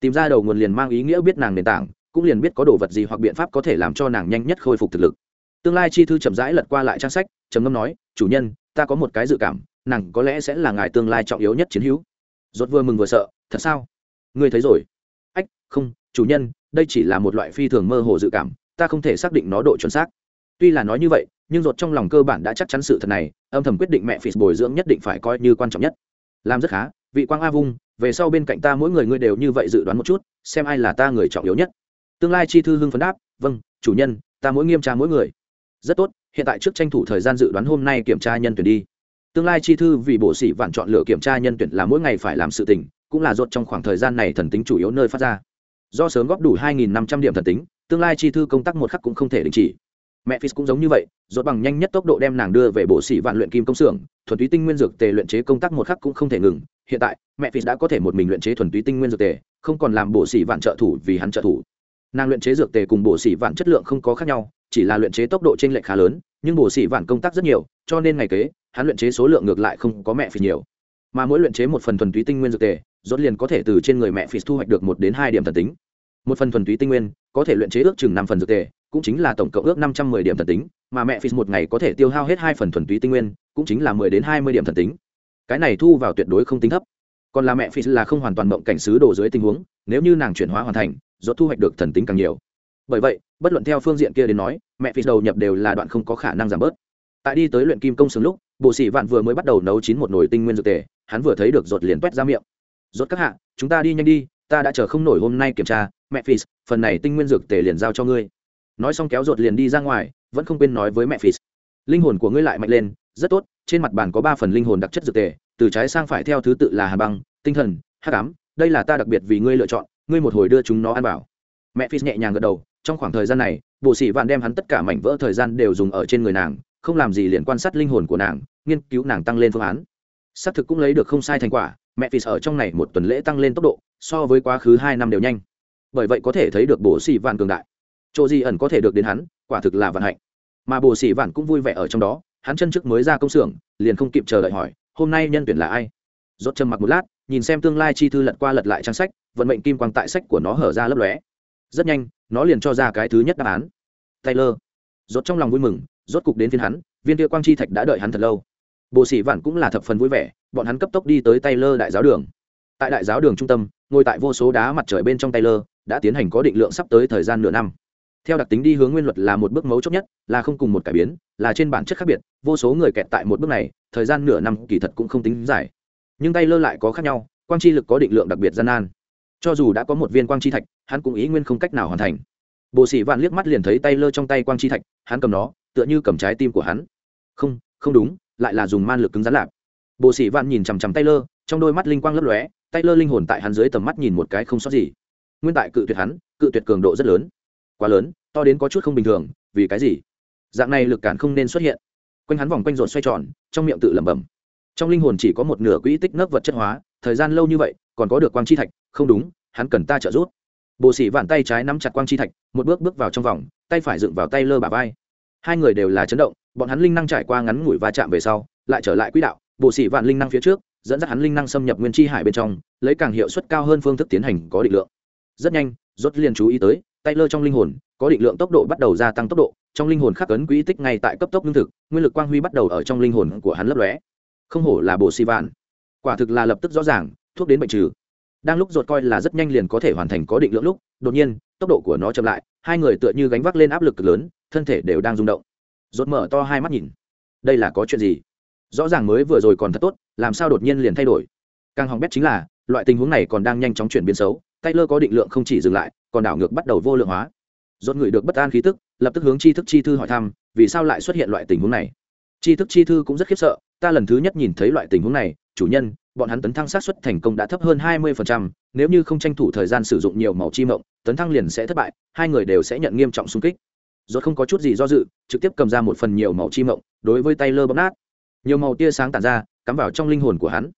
Tìm ra đầu nguồn liền mang ý nghĩa biết nàng nền tảng, cũng liền biết có đồ vật gì hoặc biện pháp có thể làm cho nàng nhanh nhất khôi phục thực lực. Tương lai chi thư chậm rãi lật qua lại trang sách, trầm ngâm nói, chủ nhân, ta có một cái dự cảm, nàng có lẽ sẽ là ngài tương lai trọng yếu nhất chiến hữu. Rốt vừa mừng vừa sợ, thật sao? Ngươi thấy rồi. Ách, không, chủ nhân, đây chỉ là một loại phi thường mơ hồ dự cảm, ta không thể xác định nó độ chuẩn xác. Tuy là nói như vậy, nhưng rốt trong lòng cơ bản đã chắc chắn sự thật này, âm thầm quyết định mẹ phì bồi dưỡng nhất định phải coi như quan trọng nhất. Làm rất khá vị quang a vung, về sau bên cạnh ta mỗi người ngươi đều như vậy dự đoán một chút, xem ai là ta người trọng yếu nhất. Tương lai chi thư hưng phấn đáp vâng chủ nhân, ta mỗi nghiêm tra mỗi người. Rất tốt, hiện tại trước tranh thủ thời gian dự đoán hôm nay kiểm tra nhân tuyển đi. Tương lai chi thư vì bổ sĩ vạn chọn lựa kiểm tra nhân tuyển là mỗi ngày phải làm sự tình, cũng là rốt trong khoảng thời gian này thần tính chủ yếu nơi phát ra. Do sớm góp đủ 2.500 điểm thần tính, tương lai chi thư công tác một khắc cũng không thể đình chỉ mẹ phis cũng giống như vậy dốt bằng nhanh nhất tốc độ đem nàng đưa về bộ xỉ vạn luyện kim công xưởng, thuần túy tinh nguyên dược tề luyện chế công tác một khắc cũng không thể ngừng. Hiện tại, mẹ phis đã có thể một mình luyện chế thuần túy tinh nguyên dược tề, không còn làm bộ xỉ vạn trợ thủ vì hắn trợ thủ. Nàng luyện chế dược tề cùng bộ xỉ vạn chất lượng không có khác nhau, chỉ là luyện chế tốc độ t r ê n lệch khá lớn, nhưng bộ xỉ vạn công tác rất nhiều, cho nên ngày kế, hắn luyện chế số lượng ngược lại không có mẹ phì nhiều. Mà mỗi luyện chế một phần thuần túy tinh nguyên dược tề, rốt liền có thể từ trên người mẹ phì thu hoạch được một đến hai điểm thần tính. Một phần thuần túy tinh nguyên, có thể luyện chế ước chừng năm phần dược tề cũng chính là tổng cộng ước năm trăm mười điểm thần tính, mà mẹ phì một ngày có thể tiêu hao hết hai phần thuần túy tinh nguyên, cũng chính là mười đến hai mươi điểm thần tính. Cái này thu vào tuyệt đối không tính thấp. Còn là mẹ phi là không hoàn toàn mộng cảnh sứ đổ dưới tình huống, nếu như nàng chuyển hóa hoàn thành, rốt thu hoạch được thần tính càng nhiều. Bởi vậy, bất luận theo phương diện kia đến nói, mẹ phi đầu nhập đều là đoạn không có khả năng giảm bớt. Tại đi tới luyện kim công sướng lúc bộ sĩ vạn vừa mới bắt đầu nấu chín một nồi tinh nguyên dược tề, hắn vừa thấy được rột liền quét ra miệng. Rốt các hạ, chúng ta đi nhanh đi, ta đã chờ không nổi hôm nay kiểm tra, mẹ phi phần này tinh nguyên dược tề liền giao cho ngươi nói xong kéo rột liền đi ra ngoài, vẫn không quên nói với mẹ phì linh hồn của ngươi lại mạnh lên, rất tốt, trên mặt bàn có ba phần linh hồn đặc chất dược tề, từ trái sang phải theo thứ tự là hà băng, tinh thần, hắc ám, đây là ta đặc biệt vì ngươi lựa chọn, ngươi một hồi đưa chúng nó ăn vào. Mẹ phì nhẹ nhàng gật đầu, trong khoảng thời gian này, bộ sĩ vạn đem hắn tất cả mảnh vỡ thời gian đều dùng ở trên người nàng, không làm gì liền quan sát linh hồn của nàng, nghiên cứu nàng tăng lên phương án. Xác thực cũng lấy được không sai thành quả, mẹ phì ở trong này một tuần lễ tăng lên tốc độ, so với quá khứ hai năm đều nhanh. Bởi vậy có thể thấy được bộ sĩ vạn cường đại chỗ gì ẩn có thể được đến hắn, quả thực là vận hạnh. Mà bồ sĩ vạn cũng vui vẻ ở trong đó, hắn chân trước mới ra công xưởng, liền không kịp chờ đợi hỏi, hôm nay nhân tuyển là ai? Rốt trầm mặc một lát, nhìn xem tương lai chi thư lật qua lật lại trang sách, vận mệnh kim quang tại sách của nó hở ra lấp lóe. Rất nhanh, nó liền cho ra cái thứ nhất đáp án. Taylor. Rốt trong lòng vui mừng, rốt cục đến phiên hắn, viên kia quang chi thạch đã đợi hắn thật lâu. Bồ sĩ vạn cũng là thập phần vui vẻ, bọn hắn cấp tốc đi tới taylor đại giáo đường. Tại đại giáo đường trung tâm, ngồi tại vô số đá mặt trời bên trong taylor, đã tiến hành có định lượng sắp tới thời gian nửa năm theo đặc tính đi hướng nguyên luật là một bước mấu chốt nhất, là không cùng một cải biến, là trên bản chất khác biệt, vô số người kẹt tại một bước này, thời gian nửa năm kỳ thật cũng không tính dài. Nhưng tay lơ lại có khác nhau, quang chi lực có định lượng đặc biệt gian nan. Cho dù đã có một viên quang chi thạch, hắn cũng ý nguyên không cách nào hoàn thành. Bộ sĩ vạn liếc mắt liền thấy tay lơ trong tay quang chi thạch, hắn cầm nó, tựa như cầm trái tim của hắn. Không không đúng, lại là dùng man lực cứng rắn lạp. Bộ sĩ vạn nhìn chằm chằm tay lơ, trong đôi mắt linh quang lấp lóe, tay lơ linh hồn tại hắn dưới tầm mắt nhìn một cái không sót gì. Nguyên tại cự tuyệt hắn, cự tuyệt cường độ rất lớn. Quá lớn to đến có chút không bình thường, vì cái gì? Dạng này lực cản không nên xuất hiện. Quanh hắn vòng quanh rộn xoay tròn, trong miệng tự lẩm bẩm. Trong linh hồn chỉ có một nửa quỹ tích nấc vật chất hóa, thời gian lâu như vậy, còn có được quang chi thạch, không đúng, hắn cần ta trợ giúp. Bộ sĩ vạn tay trái nắm chặt quang chi thạch, một bước bước vào trong vòng, tay phải dựng vào tay lơ bà vai. Hai người đều là chấn động, bọn hắn linh năng trải qua ngắn ngủi va chạm về sau, lại trở lại quỹ đạo. Bộ sĩ vạn linh năng phía trước, dẫn dắt hắn linh năng xâm nhập nguyên chi hải bên trong, lấy càng hiệu suất cao hơn phương thức tiến hành có định lượng. Rất nhanh, rốt liền chú ý tới, tay lơ trong linh hồn có định lượng tốc độ bắt đầu gia tăng tốc độ, trong linh hồn khắc ấn quỹ tích ngay tại cấp tốc lương thực, nguyên lực quang huy bắt đầu ở trong linh hồn của hắn lấp lóe. Không hổ là bộ si vạn. Quả thực là lập tức rõ ràng, thuốc đến bệnh trừ. Đang lúc ruột coi là rất nhanh liền có thể hoàn thành có định lượng lúc, đột nhiên, tốc độ của nó chậm lại, hai người tựa như gánh vác lên áp lực cực lớn, thân thể đều đang rung động. Ruột mở to hai mắt nhìn. Đây là có chuyện gì? Rõ ràng mới vừa rồi còn thật tốt, làm sao đột nhiên liền thay đổi? Càng hỏng bét chính là, loại tình huống này còn đang nhanh chóng chuyển biến xấu tay lơ có định lượng không chỉ dừng lại, còn đảo ngược bắt đầu vô lượng hóa dốt người được bất an khí tức, lập tức hướng chi thức chi thư hỏi thăm, vì sao lại xuất hiện loại tình huống này? Chi thức chi thư cũng rất khiếp sợ, ta lần thứ nhất nhìn thấy loại tình huống này, chủ nhân, bọn hắn tấn thăng sát xuất thành công đã thấp hơn hai mươi nếu như không tranh thủ thời gian sử dụng nhiều màu chi mộng, tấn thăng liền sẽ thất bại, hai người đều sẽ nhận nghiêm trọng xung kích. Dốt không có chút gì do dự, trực tiếp cầm ra một phần nhiều màu chi mộng, đối với tay lơ bóp nát. Nhiều màu tia sáng tản ra, cắm vào trong linh hồn của hắn.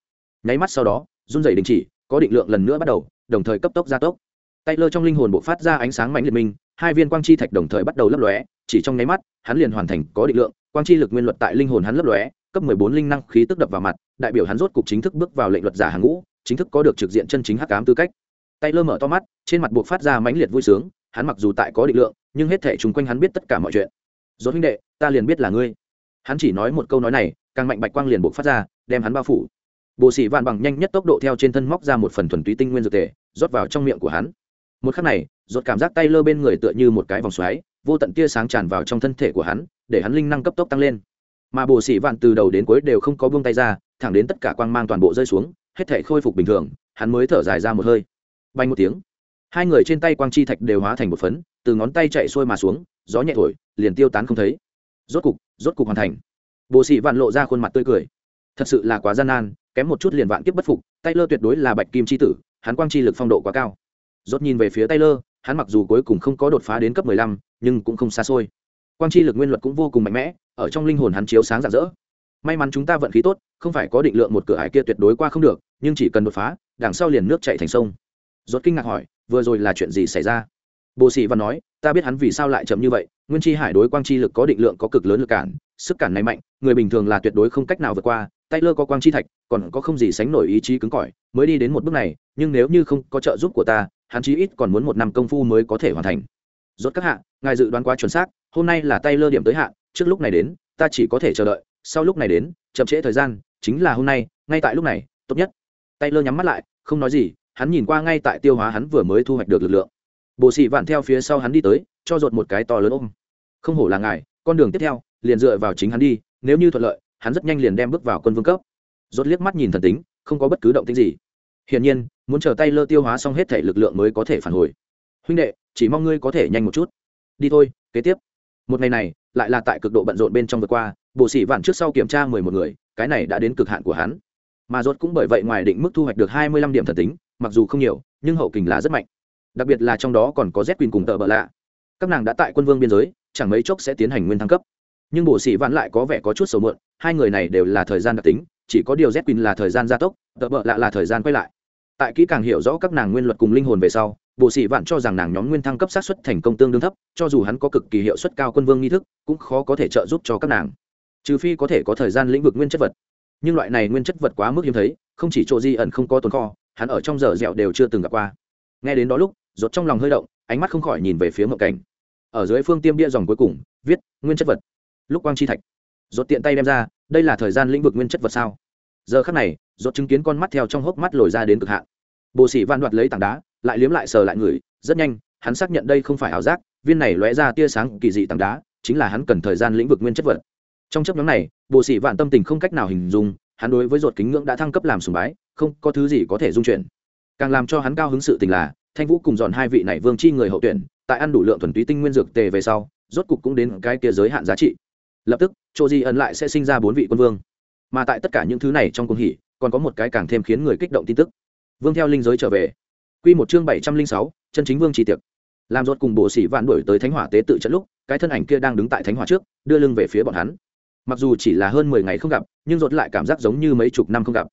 Nháy mắt sau đó, run rẩy đình chỉ, có định lượng lần nữa bắt đầu, đồng thời cấp tốc gia tốc. Tay lơ trong linh hồn bộ phát ra ánh sáng mạnh liệt minh hai viên quang chi thạch đồng thời bắt đầu lấp lóe chỉ trong nháy mắt hắn liền hoàn thành có định lượng quang chi lực nguyên luật tại linh hồn hắn lấp lóe cấp mười bốn linh năng khí tức đập vào mặt đại biểu hắn rốt cục chính thức bước vào lệnh luật giả hàng ngũ chính thức có được trực diện chân chính hắc ám tư cách. Tay lơ mở to mắt trên mặt buộc phát ra mãnh liệt vui sướng hắn mặc dù tại có định lượng nhưng hết thể chung quanh hắn biết tất cả mọi chuyện. Dốt huynh đệ ta liền biết là ngươi. Hắn chỉ nói một câu nói này càng mạnh bạch quang liền buộc phát ra đem hắn bao phủ. Bộ sĩ vạn bằng nhanh nhất tốc độ theo trên thân móc ra một phần thuần túy tinh nguyên dược thể, rót vào trong miệng của hắn. Một khắc này rốt cảm giác tay lơ bên người tựa như một cái vòng xoáy vô tận tia sáng tràn vào trong thân thể của hắn để hắn linh năng cấp tốc tăng lên. Mà bồ sĩ vạn từ đầu đến cuối đều không có buông tay ra thẳng đến tất cả quang mang toàn bộ rơi xuống hết thể khôi phục bình thường hắn mới thở dài ra một hơi. Bay một tiếng hai người trên tay quang chi thạch đều hóa thành một phấn từ ngón tay chạy xuôi mà xuống gió nhẹ thổi liền tiêu tán không thấy. Rốt cục rốt cục hoàn thành. Bồ sĩ vạn lộ ra khuôn mặt tươi cười. Thật sự là quá gian nan kém một chút liền vạn kiếp bất phục tay lơ tuyệt đối là bạch kim chi tử hắn quang chi lực phong độ quá cao. Rốt nhìn về phía Taylor, hắn mặc dù cuối cùng không có đột phá đến cấp 15, nhưng cũng không xa xôi. quang chi lực nguyên luật cũng vô cùng mạnh mẽ ở trong linh hồn hắn chiếu sáng rạng rỡ. May mắn chúng ta vận khí tốt không phải có định lượng một cửa hải kia tuyệt đối qua không được nhưng chỉ cần đột phá đằng sau liền nước chảy thành sông. Rốt kinh ngạc hỏi vừa rồi là chuyện gì xảy ra? Bồ sĩ văn nói ta biết hắn vì sao lại chậm như vậy nguyên chi hải đối quang chi lực có định lượng có cực lớn lực cản sức cản này mạnh người bình thường là tuyệt đối không cách nào vượt qua Taylor lơ có quang chi thạch còn có không gì sánh nổi ý chí cứng cỏi mới đi đến một bước này nhưng nếu như không có trợ giúp của ta hắn chí ít còn muốn một năm công phu mới có thể hoàn thành. Rốt các hạ, ngài dự đoán quá chuẩn xác, hôm nay là tay lơ điểm tới hạn trước lúc này đến, ta chỉ có thể chờ đợi, sau lúc này đến, chậm trễ thời gian, chính là hôm nay, ngay tại lúc này, tốt nhất. Tay lơ nhắm mắt lại, không nói gì, hắn nhìn qua ngay tại tiêu hóa hắn vừa mới thu hoạch được lực lượng. Bồ sĩ vạn theo phía sau hắn đi tới, cho dột một cái to lớn ôm. Không hổ là ngài, con đường tiếp theo, liền dựa vào chính hắn đi, nếu như thuận lợi, hắn rất nhanh liền đem bước vào quân vương cấp. Rốt liếc mắt nhìn thần tính, không có bất cứ động tĩnh gì. Hiển nhiên muốn chờ tay lơ tiêu hóa xong hết thể lực lượng mới có thể phản hồi. Huynh đệ, chỉ mong ngươi có thể nhanh một chút. Đi thôi, kế tiếp. Một ngày này, lại là tại cực độ bận rộn bên trong vừa qua bộ sĩ vạn trước sau kiểm tra mười một người, cái này đã đến cực hạn của hắn. Mà rốt cũng bởi vậy ngoài định mức thu hoạch được hai mươi lăm điểm thần tính, mặc dù không nhiều, nhưng hậu kình là rất mạnh. Đặc biệt là trong đó còn có z quyền cùng tờ bợ lạ. Các nàng đã tại quân vương biên giới, chẳng mấy chốc sẽ tiến hành nguyên thăng cấp. Nhưng bộ sĩ vạn lại có vẻ có chút sầu mượn hai người này đều là thời gian đặc tính, chỉ có điều z quyền là thời gian gia tốc tờ bợ lạ là thời gian quay lại tại kỹ càng hiểu rõ các nàng nguyên luật cùng linh hồn về sau bộ sĩ vạn cho rằng nàng nhóm nguyên thăng cấp sát xuất thành công tương đương thấp, cho dù hắn có cực kỳ hiệu suất cao quân vương nghi thức, cũng khó có thể trợ giúp cho các nàng. Trừ phi có thể có thời gian lĩnh vực nguyên chất vật. Nhưng loại này nguyên chất vật quá mức hiếm thấy, không chỉ chỗ di ẩn không có tồn kho, hắn ở trong giờ dẻo đều chưa từng gặp qua. Nghe đến đó lúc rột trong lòng hơi động, ánh mắt không khỏi nhìn về phía mộng cảnh. Ở dưới phương tiêm bia dòng cuối cùng, viết, nguyên chất vật. Lúc quang chi thạch. Rột tiện tay đem ra, đây là thời gian lĩnh vực nguyên chất vật sao? Giờ khắc này, rốt chứng kiến con mắt theo trong hốc mắt lồi ra đến cực hạn. Bồ sĩ van đoạt lấy tảng đá, lại liếm lại sờ lại người, rất nhanh, hắn xác nhận đây không phải ảo giác, viên này lóe ra tia sáng kỳ dị tảng đá, chính là hắn cần thời gian lĩnh vực nguyên chất vật. Trong chấp nhóm này, bồ sĩ vạn tâm tình không cách nào hình dung, hắn đối với ruột kính ngưỡng đã thăng cấp làm sùng bái, không có thứ gì có thể dung chuyển. Càng làm cho hắn cao hứng sự tình là, thanh vũ cùng dọn hai vị này vương chi người hậu tuyển, tại ăn đủ lượng thuần túy tinh nguyên dược tề về sau, rốt cục cũng đến cái kia giới hạn giá trị. Lập tức chỗ di ẩn lại sẽ sinh ra bốn vị quân vương mà tại tất cả những thứ này trong cung hỉ, còn có một cái càng thêm khiến người kích động tin tức. Vương theo linh giới trở về. Quy một chương bảy trăm linh sáu, chân chính vương chỉ tiệc. Làm ruột cùng bộ sĩ vạn đuổi tới thánh hỏa tế tự trận lúc, cái thân ảnh kia đang đứng tại thánh hỏa trước, đưa lưng về phía bọn hắn. Mặc dù chỉ là hơn mười ngày không gặp, nhưng ruột lại cảm giác giống như mấy chục năm không gặp.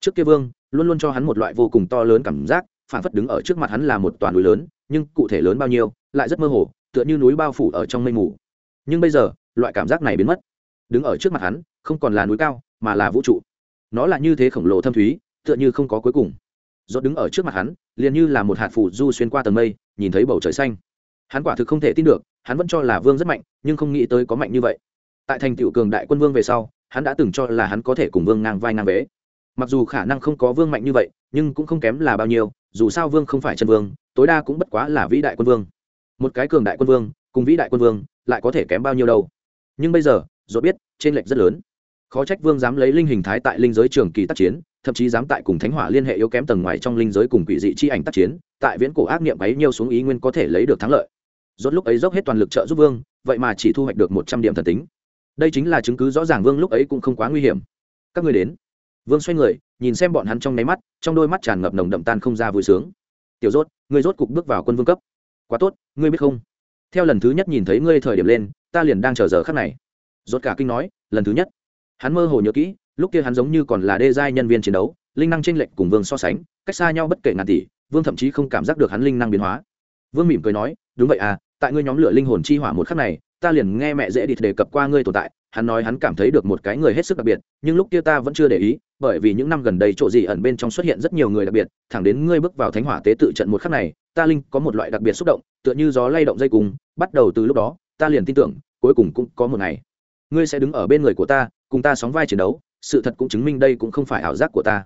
Trước kia vương, luôn luôn cho hắn một loại vô cùng to lớn cảm giác, phản phất đứng ở trước mặt hắn là một toàn núi lớn, nhưng cụ thể lớn bao nhiêu, lại rất mơ hồ, tựa như núi bao phủ ở trong mây mù. Nhưng bây giờ, loại cảm giác này biến mất. Đứng ở trước mặt hắn, không còn là núi cao mà là vũ trụ. Nó là như thế khổng lồ thâm thúy, tựa như không có cuối cùng. Rốt đứng ở trước mặt hắn, liền như là một hạt phủ du xuyên qua tầng mây, nhìn thấy bầu trời xanh. Hắn quả thực không thể tin được, hắn vẫn cho là vương rất mạnh, nhưng không nghĩ tới có mạnh như vậy. Tại thành tựu cường đại quân vương về sau, hắn đã từng cho là hắn có thể cùng vương ngang vai ngang vế. Mặc dù khả năng không có vương mạnh như vậy, nhưng cũng không kém là bao nhiêu, dù sao vương không phải chân vương, tối đa cũng bất quá là vĩ đại quân vương. Một cái cường đại quân vương, cùng vĩ đại quân vương, lại có thể kém bao nhiêu đâu. Nhưng bây giờ dốt biết, trên lệch rất lớn khó trách vương dám lấy linh hình thái tại linh giới trường kỳ tác chiến, thậm chí dám tại cùng thánh hỏa liên hệ yếu kém tầng ngoài trong linh giới cùng quỷ dị chi ảnh tác chiến, tại viễn cổ ác niệm ấy nhiều xuống ý nguyên có thể lấy được thắng lợi. Rốt lúc ấy dốc hết toàn lực trợ giúp vương, vậy mà chỉ thu hoạch được một trăm điểm thần tính. Đây chính là chứng cứ rõ ràng vương lúc ấy cũng không quá nguy hiểm. Các người đến. Vương xoay người, nhìn xem bọn hắn trong nháy mắt, trong đôi mắt tràn ngập nồng đậm tan không ra vui sướng. Tiểu rốt người rốt cục bước vào quân vương cấp. Quá tốt, ngươi biết không? Theo lần thứ nhất nhìn thấy ngươi thời điểm lên, ta liền đang chờ giờ khắc này. Rốt cả kinh nói, lần thứ nhất hắn mơ hồ nhớ kỹ, lúc kia hắn giống như còn là đê giai nhân viên chiến đấu, linh năng tranh lệch cùng vương so sánh, cách xa nhau bất kể ngàn tỷ, vương thậm chí không cảm giác được hắn linh năng biến hóa. Vương mỉm cười nói, đúng vậy à tại ngươi nhóm lửa linh hồn chi hỏa một khắc này, ta liền nghe mẹ dễ đi đề cập qua ngươi tồn tại. Hắn nói hắn cảm thấy được một cái người hết sức đặc biệt, nhưng lúc kia ta vẫn chưa để ý, bởi vì những năm gần đây chỗ gì ẩn bên trong xuất hiện rất nhiều người đặc biệt, thẳng đến ngươi bước vào thánh hỏa tế tự trận một khắc này, ta linh có một loại đặc biệt xúc động, tựa như gió lay động dây cùng, bắt đầu từ lúc đó, ta liền tin tưởng, cuối cùng cũng có một ngày, ngươi sẽ đứng ở bên người của ta cùng ta sóng vai chiến đấu, sự thật cũng chứng minh đây cũng không phải ảo giác của ta.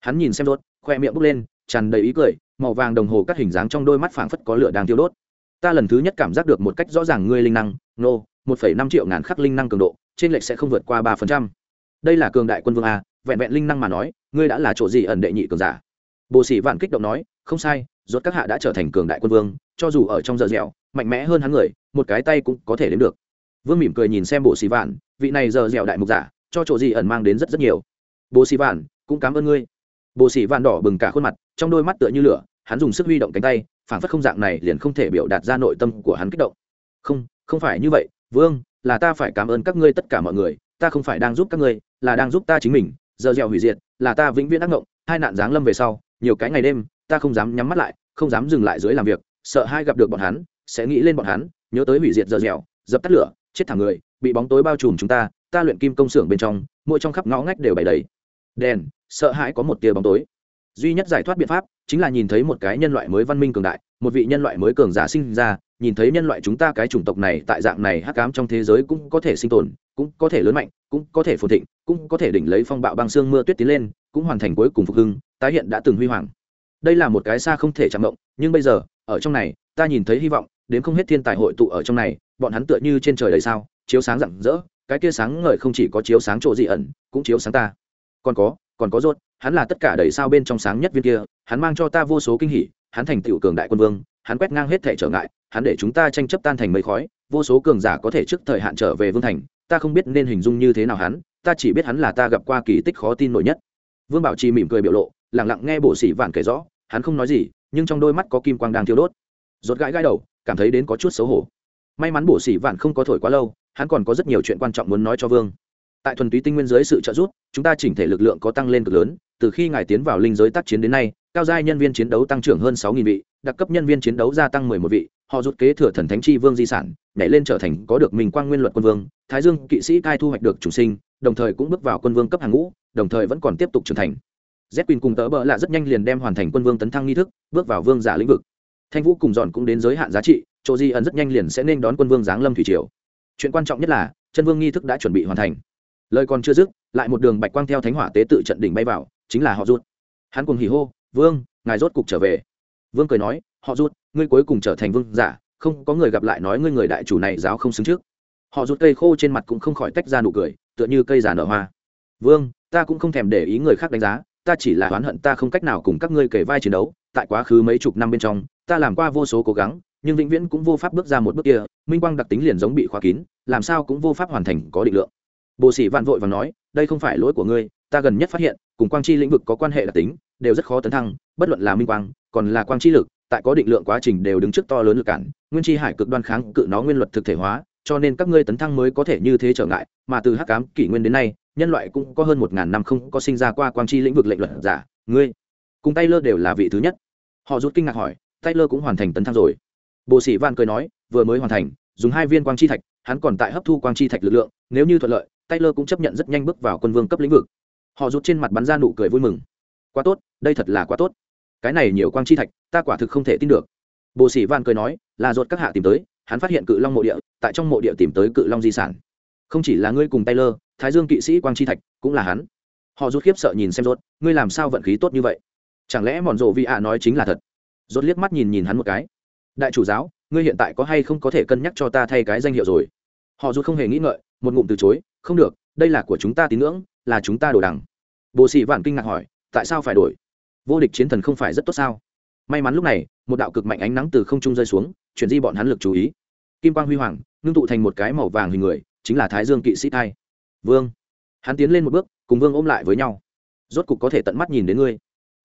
Hắn nhìn xem rốt, khoe miệng bốc lên, tràn đầy ý cười, màu vàng đồng hồ cắt hình dáng trong đôi mắt phảng phất có lửa đang tiêu đốt. Ta lần thứ nhất cảm giác được một cách rõ ràng ngươi linh năng, nô, một phẩy năm triệu ngàn khắc linh năng cường độ, trên lệch sẽ không vượt qua ba phần trăm. Đây là cường đại quân vương a, vẹn vẹn linh năng mà nói, ngươi đã là chỗ gì ẩn đệ nhị cường giả? Bồ sĩ vạn kích động nói, không sai, rốt các hạ đã trở thành cường đại quân vương, cho dù ở trong giờ dẻo, mạnh mẽ hơn hắn người, một cái tay cũng có thể đến được vương mỉm cười nhìn xem bộ sĩ vạn, vị này giờ dẻo đại mục giả, cho chỗ gì ẩn mang đến rất rất nhiều. Bộ sĩ vạn, cũng cảm ơn ngươi. Bộ sĩ vạn đỏ bừng cả khuôn mặt, trong đôi mắt tựa như lửa, hắn dùng sức huy động cánh tay phản phất không dạng này liền không thể biểu đạt ra nội tâm của hắn kích động. Không không phải như vậy, vương, là ta phải cảm ơn các ngươi tất cả mọi người, ta không phải đang giúp các ngươi, là đang giúp ta chính mình. Giờ dẻo hủy diệt, là ta vĩnh viễn ác ngộng, hai nạn giáng lâm về sau, nhiều cái ngày đêm, ta không dám nhắm mắt lại, không dám dừng lại dưới làm việc, sợ hai gặp được bọn hắn, sẽ nghĩ lên bọn hắn, nhớ tới hủy diệt giờ dẻo, dập tắt lửa chết thẳng người, bị bóng tối bao trùm chúng ta ta luyện kim công xưởng bên trong, mỗi trong khắp ngõ ngách đều bày đầy. Đèn, sợ hãi có một tia bóng tối. Duy nhất giải thoát biện pháp chính là nhìn thấy một cái nhân loại mới văn minh cường đại, một vị nhân loại mới cường giả sinh ra, nhìn thấy nhân loại chúng ta cái chủng tộc này tại dạng này hắc ám trong thế giới cũng có thể sinh tồn, cũng có thể lớn mạnh, cũng có thể phồn thịnh, cũng có thể đỉnh lấy phong bạo băng xương mưa tuyết tiến lên, cũng hoàn thành cuối cùng phục hưng, tái hiện đã từng huy hoàng. Đây là một cái xa không thể chạm động, nhưng bây giờ, ở trong này, ta nhìn thấy hy vọng, đến không hết thiên tài hội tụ ở trong này bọn hắn tựa như trên trời đầy sao, chiếu sáng rạng rỡ, cái kia sáng ngời không chỉ có chiếu sáng chỗ dị ẩn, cũng chiếu sáng ta. Còn có còn có rốt, hắn là tất cả đầy sao bên trong sáng nhất viên kia, hắn mang cho ta vô số kinh hỉ, hắn thành tựu cường đại quân vương, hắn quét ngang hết thể trở ngại, hắn để chúng ta tranh chấp tan thành mây khói, vô số cường giả có thể trước thời hạn trở về vương thành, ta không biết nên hình dung như thế nào hắn, ta chỉ biết hắn là ta gặp qua kỳ tích khó tin nổi nhất. Vương bảo trì mỉm cười biểu lộ lẳng lặng nghe bộ sĩ vạn kể rõ, hắn không nói gì, nhưng trong đôi mắt có kim quang đang thiêu đốt. Rốt gãi gãi đầu, cảm thấy đến có chút xấu hổ may mắn bổ sĩ vạn không có thổi quá lâu, hắn còn có rất nhiều chuyện quan trọng muốn nói cho vương. Tại thuần túy tinh nguyên dưới sự trợ giúp, chúng ta chỉnh thể lực lượng có tăng lên cực lớn, từ khi ngài tiến vào linh giới tác chiến đến nay, cao giai nhân viên chiến đấu tăng trưởng hơn sáu vị, đặc cấp nhân viên chiến đấu gia tăng mười một vị, họ rút kế thừa thần thánh chi vương di sản, nhảy lên trở thành có được mình quang nguyên luật quân vương, thái dương kỵ sĩ cai thu hoạch được chủ sinh, đồng thời cũng bước vào quân vương cấp hàng ngũ, đồng thời vẫn còn tiếp tục trưởng thành. Z quỳnh cùng tớ bỡ lạ rất nhanh liền đem hoàn thành quân vương tấn thăng nghi thức, bước vào vương giả lĩnh vực thanh vũ cùng dọn cũng đến giới hạn giá trị, chỗ di ẩn rất nhanh liền sẽ nên đón quân vương giáng lâm thủy triều. Chuyện quan trọng nhất là, chân vương nghi thức đã chuẩn bị hoàn thành. Lời còn chưa dứt, lại một đường bạch quang theo thánh hỏa tế tự trận đỉnh bay vào, chính là họ rút hắn cùng hỉ hô, vương, ngài rốt cục trở về. Vương cười nói, họ rút ngươi cuối cùng trở thành vương giả, không có người gặp lại nói ngươi người đại chủ này giáo không xứng trước. Họ rút cây khô trên mặt cũng không khỏi tách ra nụ cười, tựa như cây giả nở hoa. Vương, ta cũng không thèm để ý người khác đánh giá, ta chỉ là oán hận ta không cách nào cùng các ngươi kể vai chiến đấu tại quá khứ mấy chục năm bên trong, ta làm qua vô số cố gắng, nhưng vĩnh viễn cũng vô pháp bước ra một bước kia, minh quang đặc tính liền giống bị khóa kín, làm sao cũng vô pháp hoàn thành có định lượng. Bồ sĩ vạn vội và nói, đây không phải lỗi của ngươi, ta gần nhất phát hiện, cùng quang chi lĩnh vực có quan hệ đặc tính, đều rất khó tấn thăng, bất luận là minh quang, còn là quang chi lực, tại có định lượng quá trình đều đứng trước to lớn lực cản, nguyên chi hải cực đoan kháng cự nó nguyên luật thực thể hóa, cho nên các ngươi tấn thăng mới có thể như thế trở ngại, mà từ hắc cám kỷ nguyên đến nay, nhân loại cũng có hơn một ngàn năm không có sinh ra qua quang chi lĩnh vực lệnh luật giả, ngươi cùng taylor đều là vị thứ nhất. Họ rút kinh ngạc hỏi, taylor cũng hoàn thành tấn thăng rồi. Bộ sĩ van cười nói, vừa mới hoàn thành, dùng hai viên quang chi thạch, hắn còn tại hấp thu quang chi thạch lực lượng, nếu như thuận lợi, taylor cũng chấp nhận rất nhanh bước vào quân vương cấp lĩnh vực. Họ rút trên mặt bắn ra nụ cười vui mừng. Quá tốt, đây thật là quá tốt. Cái này nhiều quang chi thạch, ta quả thực không thể tin được. Bộ sĩ van cười nói, là ruột các hạ tìm tới, hắn phát hiện cự long mộ địa, tại trong mộ địa tìm tới cự long di sản. Không chỉ là ngươi cùng taylor, thái dương kỵ sĩ quang chi thạch, cũng là hắn. Họ rút khiếp sợ nhìn xem rốt ngươi làm sao vận khí tốt như vậy? Chẳng lẽ mòn rộ vị ạ nói chính là thật? Rốt liếc mắt nhìn nhìn hắn một cái. Đại chủ giáo, ngươi hiện tại có hay không có thể cân nhắc cho ta thay cái danh hiệu rồi? Họ rút không hề nghĩ ngợi, một ngụm từ chối, không được, đây là của chúng ta tín ngưỡng, là chúng ta đồ đằng. Bồ sĩ vạn kinh ngạc hỏi, tại sao phải đổi? Vô địch chiến thần không phải rất tốt sao? May mắn lúc này, một đạo cực mạnh ánh nắng từ không trung rơi xuống, chuyển di bọn hắn lực chú ý. Kim quang huy hoàng, ngưng tụ thành một cái màu vàng hình người, chính là thái dương kỵ sĩ thai. Vương. Hắn tiến lên một bước, cùng vương ôm lại với nhau. Rốt cục có thể tận mắt nhìn đến ngươi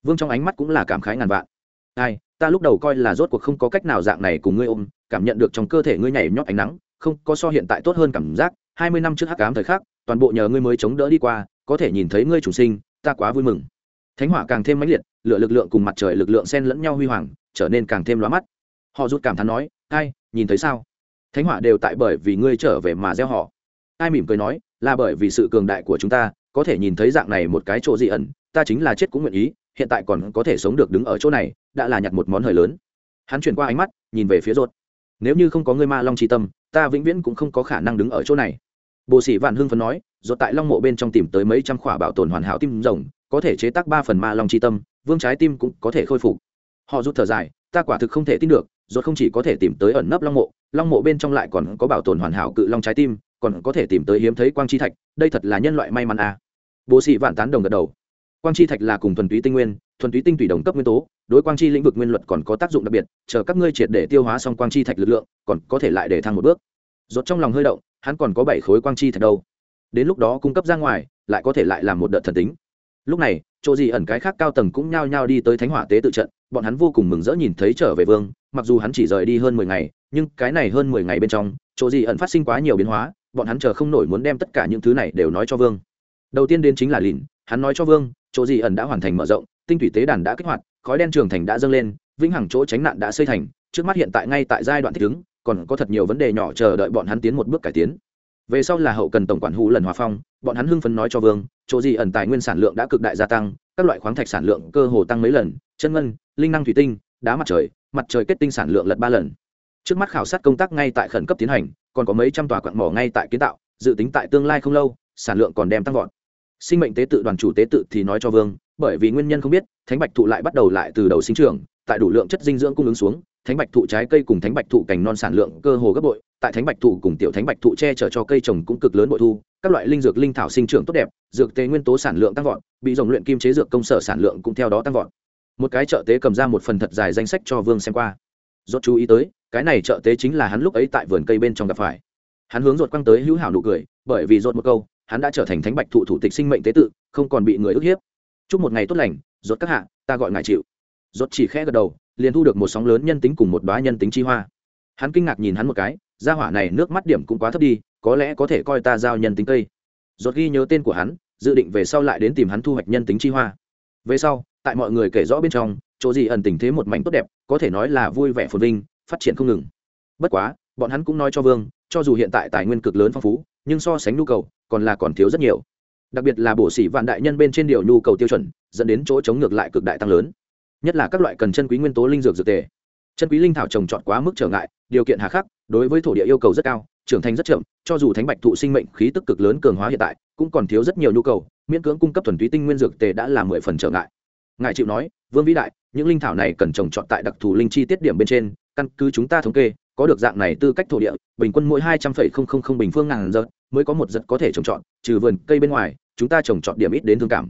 vương trong ánh mắt cũng là cảm khái ngàn vạn. Ai, ta lúc đầu coi là rốt cuộc không có cách nào dạng này cùng ngươi ôm, cảm nhận được trong cơ thể ngươi nhảy nhót ánh nắng, không có so hiện tại tốt hơn cảm giác. Hai mươi năm trước hắc ám thời khắc, toàn bộ nhờ ngươi mới chống đỡ đi qua, có thể nhìn thấy ngươi chủ sinh, ta quá vui mừng. Thánh hỏa càng thêm mãnh liệt lựa lực lượng cùng mặt trời lực lượng xen lẫn nhau huy hoàng, trở nên càng thêm lóa mắt. Họ rút cảm thán nói, ai, nhìn thấy sao? Thánh hỏa đều tại bởi vì ngươi trở về mà gieo họ. Ai mỉm cười nói, là bởi vì sự cường đại của chúng ta, có thể nhìn thấy dạng này một cái chỗ dị ẩn, ta chính là chết cũng nguyện ý hiện tại còn có thể sống được đứng ở chỗ này, đã là nhặt một món hời lớn. Hắn chuyển qua ánh mắt, nhìn về phía rột nếu như không có ngươi ma long tri tâm, ta vĩnh viễn cũng không có khả năng đứng ở chỗ này. Bộ sĩ vạn hưng phấn nói rột tại long mộ bên trong tìm tới mấy trăm khỏa bảo tồn hoàn hảo tim rồng, có thể chế tác ba phần ma long tri tâm, vương trái tim cũng có thể khôi phục. Họ rút thở dài, ta quả thực không thể tin được rột không chỉ có thể tìm tới ẩn nấp long mộ long mộ bên trong lại còn có bảo tồn hoàn hảo cự long trái tim, còn có thể tìm tới hiếm thấy quang chi thạch, đây thật là nhân loại may mắn à. bộ sĩ vạn tán đồng gật đầu quang chi thạch là cùng thuần túy tinh nguyên, thuần túy tinh tùy đồng cấp nguyên tố, đối quang chi lĩnh vực nguyên luật còn có tác dụng đặc biệt, chờ các ngươi triệt để tiêu hóa xong quang chi thạch lực lượng, còn có thể lại để thăng một bước. Rốt trong lòng hơi động, hắn còn có bảy khối quang chi thạch đâu. Đến lúc đó cung cấp ra ngoài, lại có thể lại làm một đợt thần tính. Lúc này, chỗ gì ẩn cái khác cao tầng cũng nhao nhao đi tới thánh hỏa tế tự trận, bọn hắn vô cùng mừng rỡ nhìn thấy trở về vương, mặc dù hắn chỉ rời đi hơn mười ngày, nhưng cái này hơn mười ngày bên trong, chỗ gì ẩn phát sinh quá nhiều biến hóa, bọn hắn chờ không nổi muốn đem tất cả những thứ này đều nói cho vương. Đầu tiên đến chính là lìn hắn nói cho vương, chỗ gì ẩn đã hoàn thành mở rộng, tinh thủy tế đàn đã kích hoạt, khói đen trường thành đã dâng lên, vĩnh hằng chỗ tránh nạn đã xây thành, trước mắt hiện tại ngay tại giai đoạn thích ứng, còn có thật nhiều vấn đề nhỏ chờ đợi bọn hắn tiến một bước cải tiến. Về sau là hậu cần tổng quản hữu lần hòa phong, bọn hắn hưng phấn nói cho vương, chỗ gì ẩn tài nguyên sản lượng đã cực đại gia tăng, các loại khoáng thạch sản lượng cơ hồ tăng mấy lần, chân ngân, linh năng thủy tinh, đá mặt trời mặt trời kết tinh sản lượng lật ba lần. Trước mắt khảo sát công tác ngay tại khẩn cấp tiến hành, còn có mấy trăm tòa quặng mỏ ngay tại kiến tạo, dự tính tại tương lai không lâu, sản lượng còn đem tăng vọt sinh mệnh tế tự đoàn chủ tế tự thì nói cho vương, bởi vì nguyên nhân không biết, thánh bạch thụ lại bắt đầu lại từ đầu sinh trưởng, tại đủ lượng chất dinh dưỡng cung ứng xuống, thánh bạch thụ trái cây cùng thánh bạch thụ cành non sản lượng cơ hồ gấp bội, tại thánh bạch thụ cùng tiểu thánh bạch thụ che chở cho cây trồng cũng cực lớn bội thu, các loại linh dược linh thảo sinh trưởng tốt đẹp, dược tế nguyên tố sản lượng tăng vọt, bị dòng luyện kim chế dược công sở sản lượng cũng theo đó tăng vọt. Một cái trợ tế cầm ra một phần thật dài danh sách cho vương xem qua. Rốt chú ý tới, cái này trợ tế chính là hắn lúc ấy tại vườn cây bên trong gặp phải. Hắn hướng rột quăng tới hữu hảo nụ cười, bởi vì rột một câu hắn đã trở thành thánh bạch thụ thủ tịch sinh mệnh tế tự, không còn bị người ức hiếp. Chúc một ngày tốt lành, rốt các hạ, ta gọi ngài chịu. Rốt chỉ khẽ gật đầu, liền thu được một sóng lớn nhân tính cùng một đóa nhân tính chi hoa. Hắn kinh ngạc nhìn hắn một cái, gia hỏa này nước mắt điểm cũng quá thấp đi, có lẽ có thể coi ta giao nhân tính cây. Rốt ghi nhớ tên của hắn, dự định về sau lại đến tìm hắn thu hoạch nhân tính chi hoa. Về sau, tại mọi người kể rõ bên trong, chỗ gì ẩn tình thế một mảnh tốt đẹp, có thể nói là vui vẻ phồn vinh, phát triển không ngừng. Bất quá, bọn hắn cũng nói cho vương, cho dù hiện tại tài nguyên cực lớn phong phú nhưng so sánh nhu cầu, còn là còn thiếu rất nhiều. Đặc biệt là bổ sỉ vạn đại nhân bên trên điều nhu cầu tiêu chuẩn, dẫn đến chỗ chống ngược lại cực đại tăng lớn. Nhất là các loại cần chân quý nguyên tố linh dược dược tề. Chân quý linh thảo trồng trọt quá mức trở ngại, điều kiện hà khắc, đối với thổ địa yêu cầu rất cao, trưởng thành rất chậm, cho dù thánh bạch thụ sinh mệnh khí tức cực lớn cường hóa hiện tại, cũng còn thiếu rất nhiều nhu cầu, miễn cưỡng cung cấp thuần túy tinh nguyên dược tề đã là mười phần trở ngại. Ngài chịu nói, vương vĩ đại, những linh thảo này cần trồng trọt tại đặc thù linh chi tiết điểm bên trên, căn cứ chúng ta thống kê, có được dạng này tư cách thổ địa, bình quân mỗi hai trăm phẩy không không không bình phương ngàn giật mới có một giật có thể trồng trọt, trừ vườn cây bên ngoài, chúng ta trồng trọt điểm ít đến thương cảm.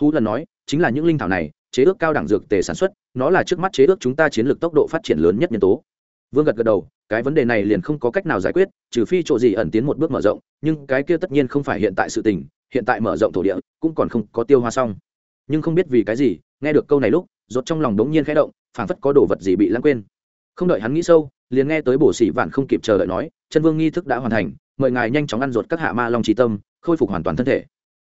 Hú lần nói, chính là những linh thảo này, chế ước cao đẳng dược tề sản xuất, nó là trước mắt chế ước chúng ta chiến lược tốc độ phát triển lớn nhất nhân tố. Vương gật gật đầu, cái vấn đề này liền không có cách nào giải quyết, trừ phi chỗ gì ẩn tiến một bước mở rộng, nhưng cái kia tất nhiên không phải hiện tại sự tình, hiện tại mở rộng thổ địa, cũng còn không có tiêu hoa xong. Nhưng không biết vì cái gì, nghe được câu này lúc, rốt trong lòng đống nhiên khẽ động, phảng phất có đồ vật gì bị lãng quên. Không đợi hắn nghĩ sâu, liền nghe tới bổ sĩ vạn không kịp chờ đợi nói, chân vương nghi thức đã hoàn thành mời ngài nhanh chóng ăn ruột các hạ ma long trí tâm, khôi phục hoàn toàn thân thể.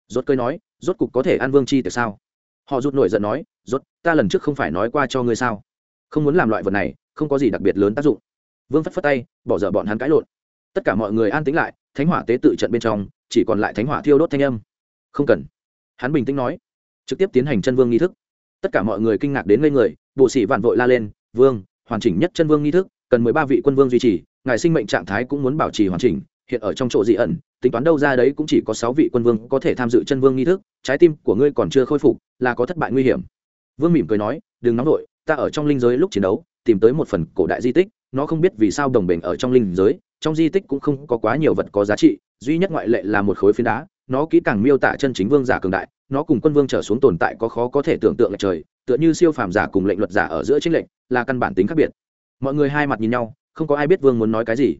Rốt cơi nói, rốt cục có thể ăn vương chi tại sao? Họ rút nổi giận nói, rốt, ta lần trước không phải nói qua cho ngươi sao? Không muốn làm loại vật này, không có gì đặc biệt lớn tác dụng. Vương phất phất tay, bỏ dở bọn hắn cãi lộn. Tất cả mọi người an tĩnh lại, thánh hỏa tế tự trận bên trong, chỉ còn lại thánh hỏa thiêu đốt thanh âm. Không cần. Hắn bình tĩnh nói, trực tiếp tiến hành chân vương nghi thức. Tất cả mọi người kinh ngạc đến ngây người, bộ sĩ vạn vội la lên, vương, hoàn chỉnh nhất chân vương nghi thức, cần mười ba vị quân vương duy trì, ngài sinh mệnh trạng thái cũng muốn bảo trì hoàn chỉnh hiện ở trong chỗ dị ẩn, tính toán đâu ra đấy cũng chỉ có sáu vị quân vương có thể tham dự chân vương nghi thức, trái tim của ngươi còn chưa khôi phục, là có thất bại nguy hiểm. Vương mỉm cười nói, đừng nóng vội, ta ở trong linh giới lúc chiến đấu, tìm tới một phần cổ đại di tích, nó không biết vì sao đồng bình ở trong linh giới, trong di tích cũng không có quá nhiều vật có giá trị, duy nhất ngoại lệ là một khối phiến đá, nó kỹ càng miêu tả chân chính vương giả cường đại, nó cùng quân vương trở xuống tồn tại có khó có thể tưởng tượng lại trời, tựa như siêu phàm giả cùng lệnh luật giả ở giữa chính lệnh là căn bản tính khác biệt. Mọi người hai mặt nhìn nhau, không có ai biết vương muốn nói cái gì.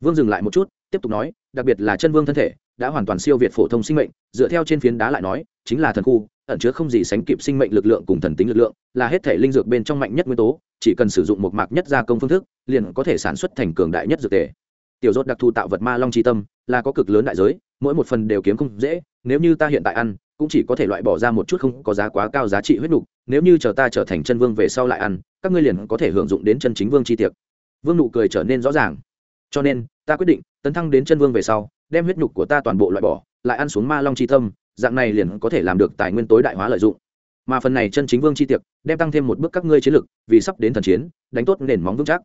Vương dừng lại một chút tiếp tục nói, đặc biệt là chân vương thân thể, đã hoàn toàn siêu việt phổ thông sinh mệnh, dựa theo trên phiến đá lại nói, chính là thần khu, ẩn chứa không gì sánh kịp sinh mệnh lực lượng cùng thần tính lực lượng, là hết thể linh dược bên trong mạnh nhất nguyên tố, chỉ cần sử dụng một mạc nhất gia công phương thức, liền có thể sản xuất thành cường đại nhất dược tề tiểu rốt đặc thù tạo vật ma long chi tâm, là có cực lớn đại giới, mỗi một phần đều kiếm không dễ, nếu như ta hiện tại ăn, cũng chỉ có thể loại bỏ ra một chút không có giá quá cao giá trị huyết nục, nếu như chờ ta trở thành chân vương về sau lại ăn, các ngươi liền có thể hưởng dụng đến chân chính vương chi tiệc. Vương nụ cười trở nên rõ ràng. Cho nên, ta quyết định tấn thăng đến chân vương về sau, đem huyết nhục của ta toàn bộ loại bỏ, lại ăn xuống ma long chi tâm, dạng này liền có thể làm được tài nguyên tối đại hóa lợi dụng. Mà phần này chân chính vương chi tiệc, đem tăng thêm một bước các ngươi chiến lực, vì sắp đến thần chiến, đánh tốt nền móng vững chắc.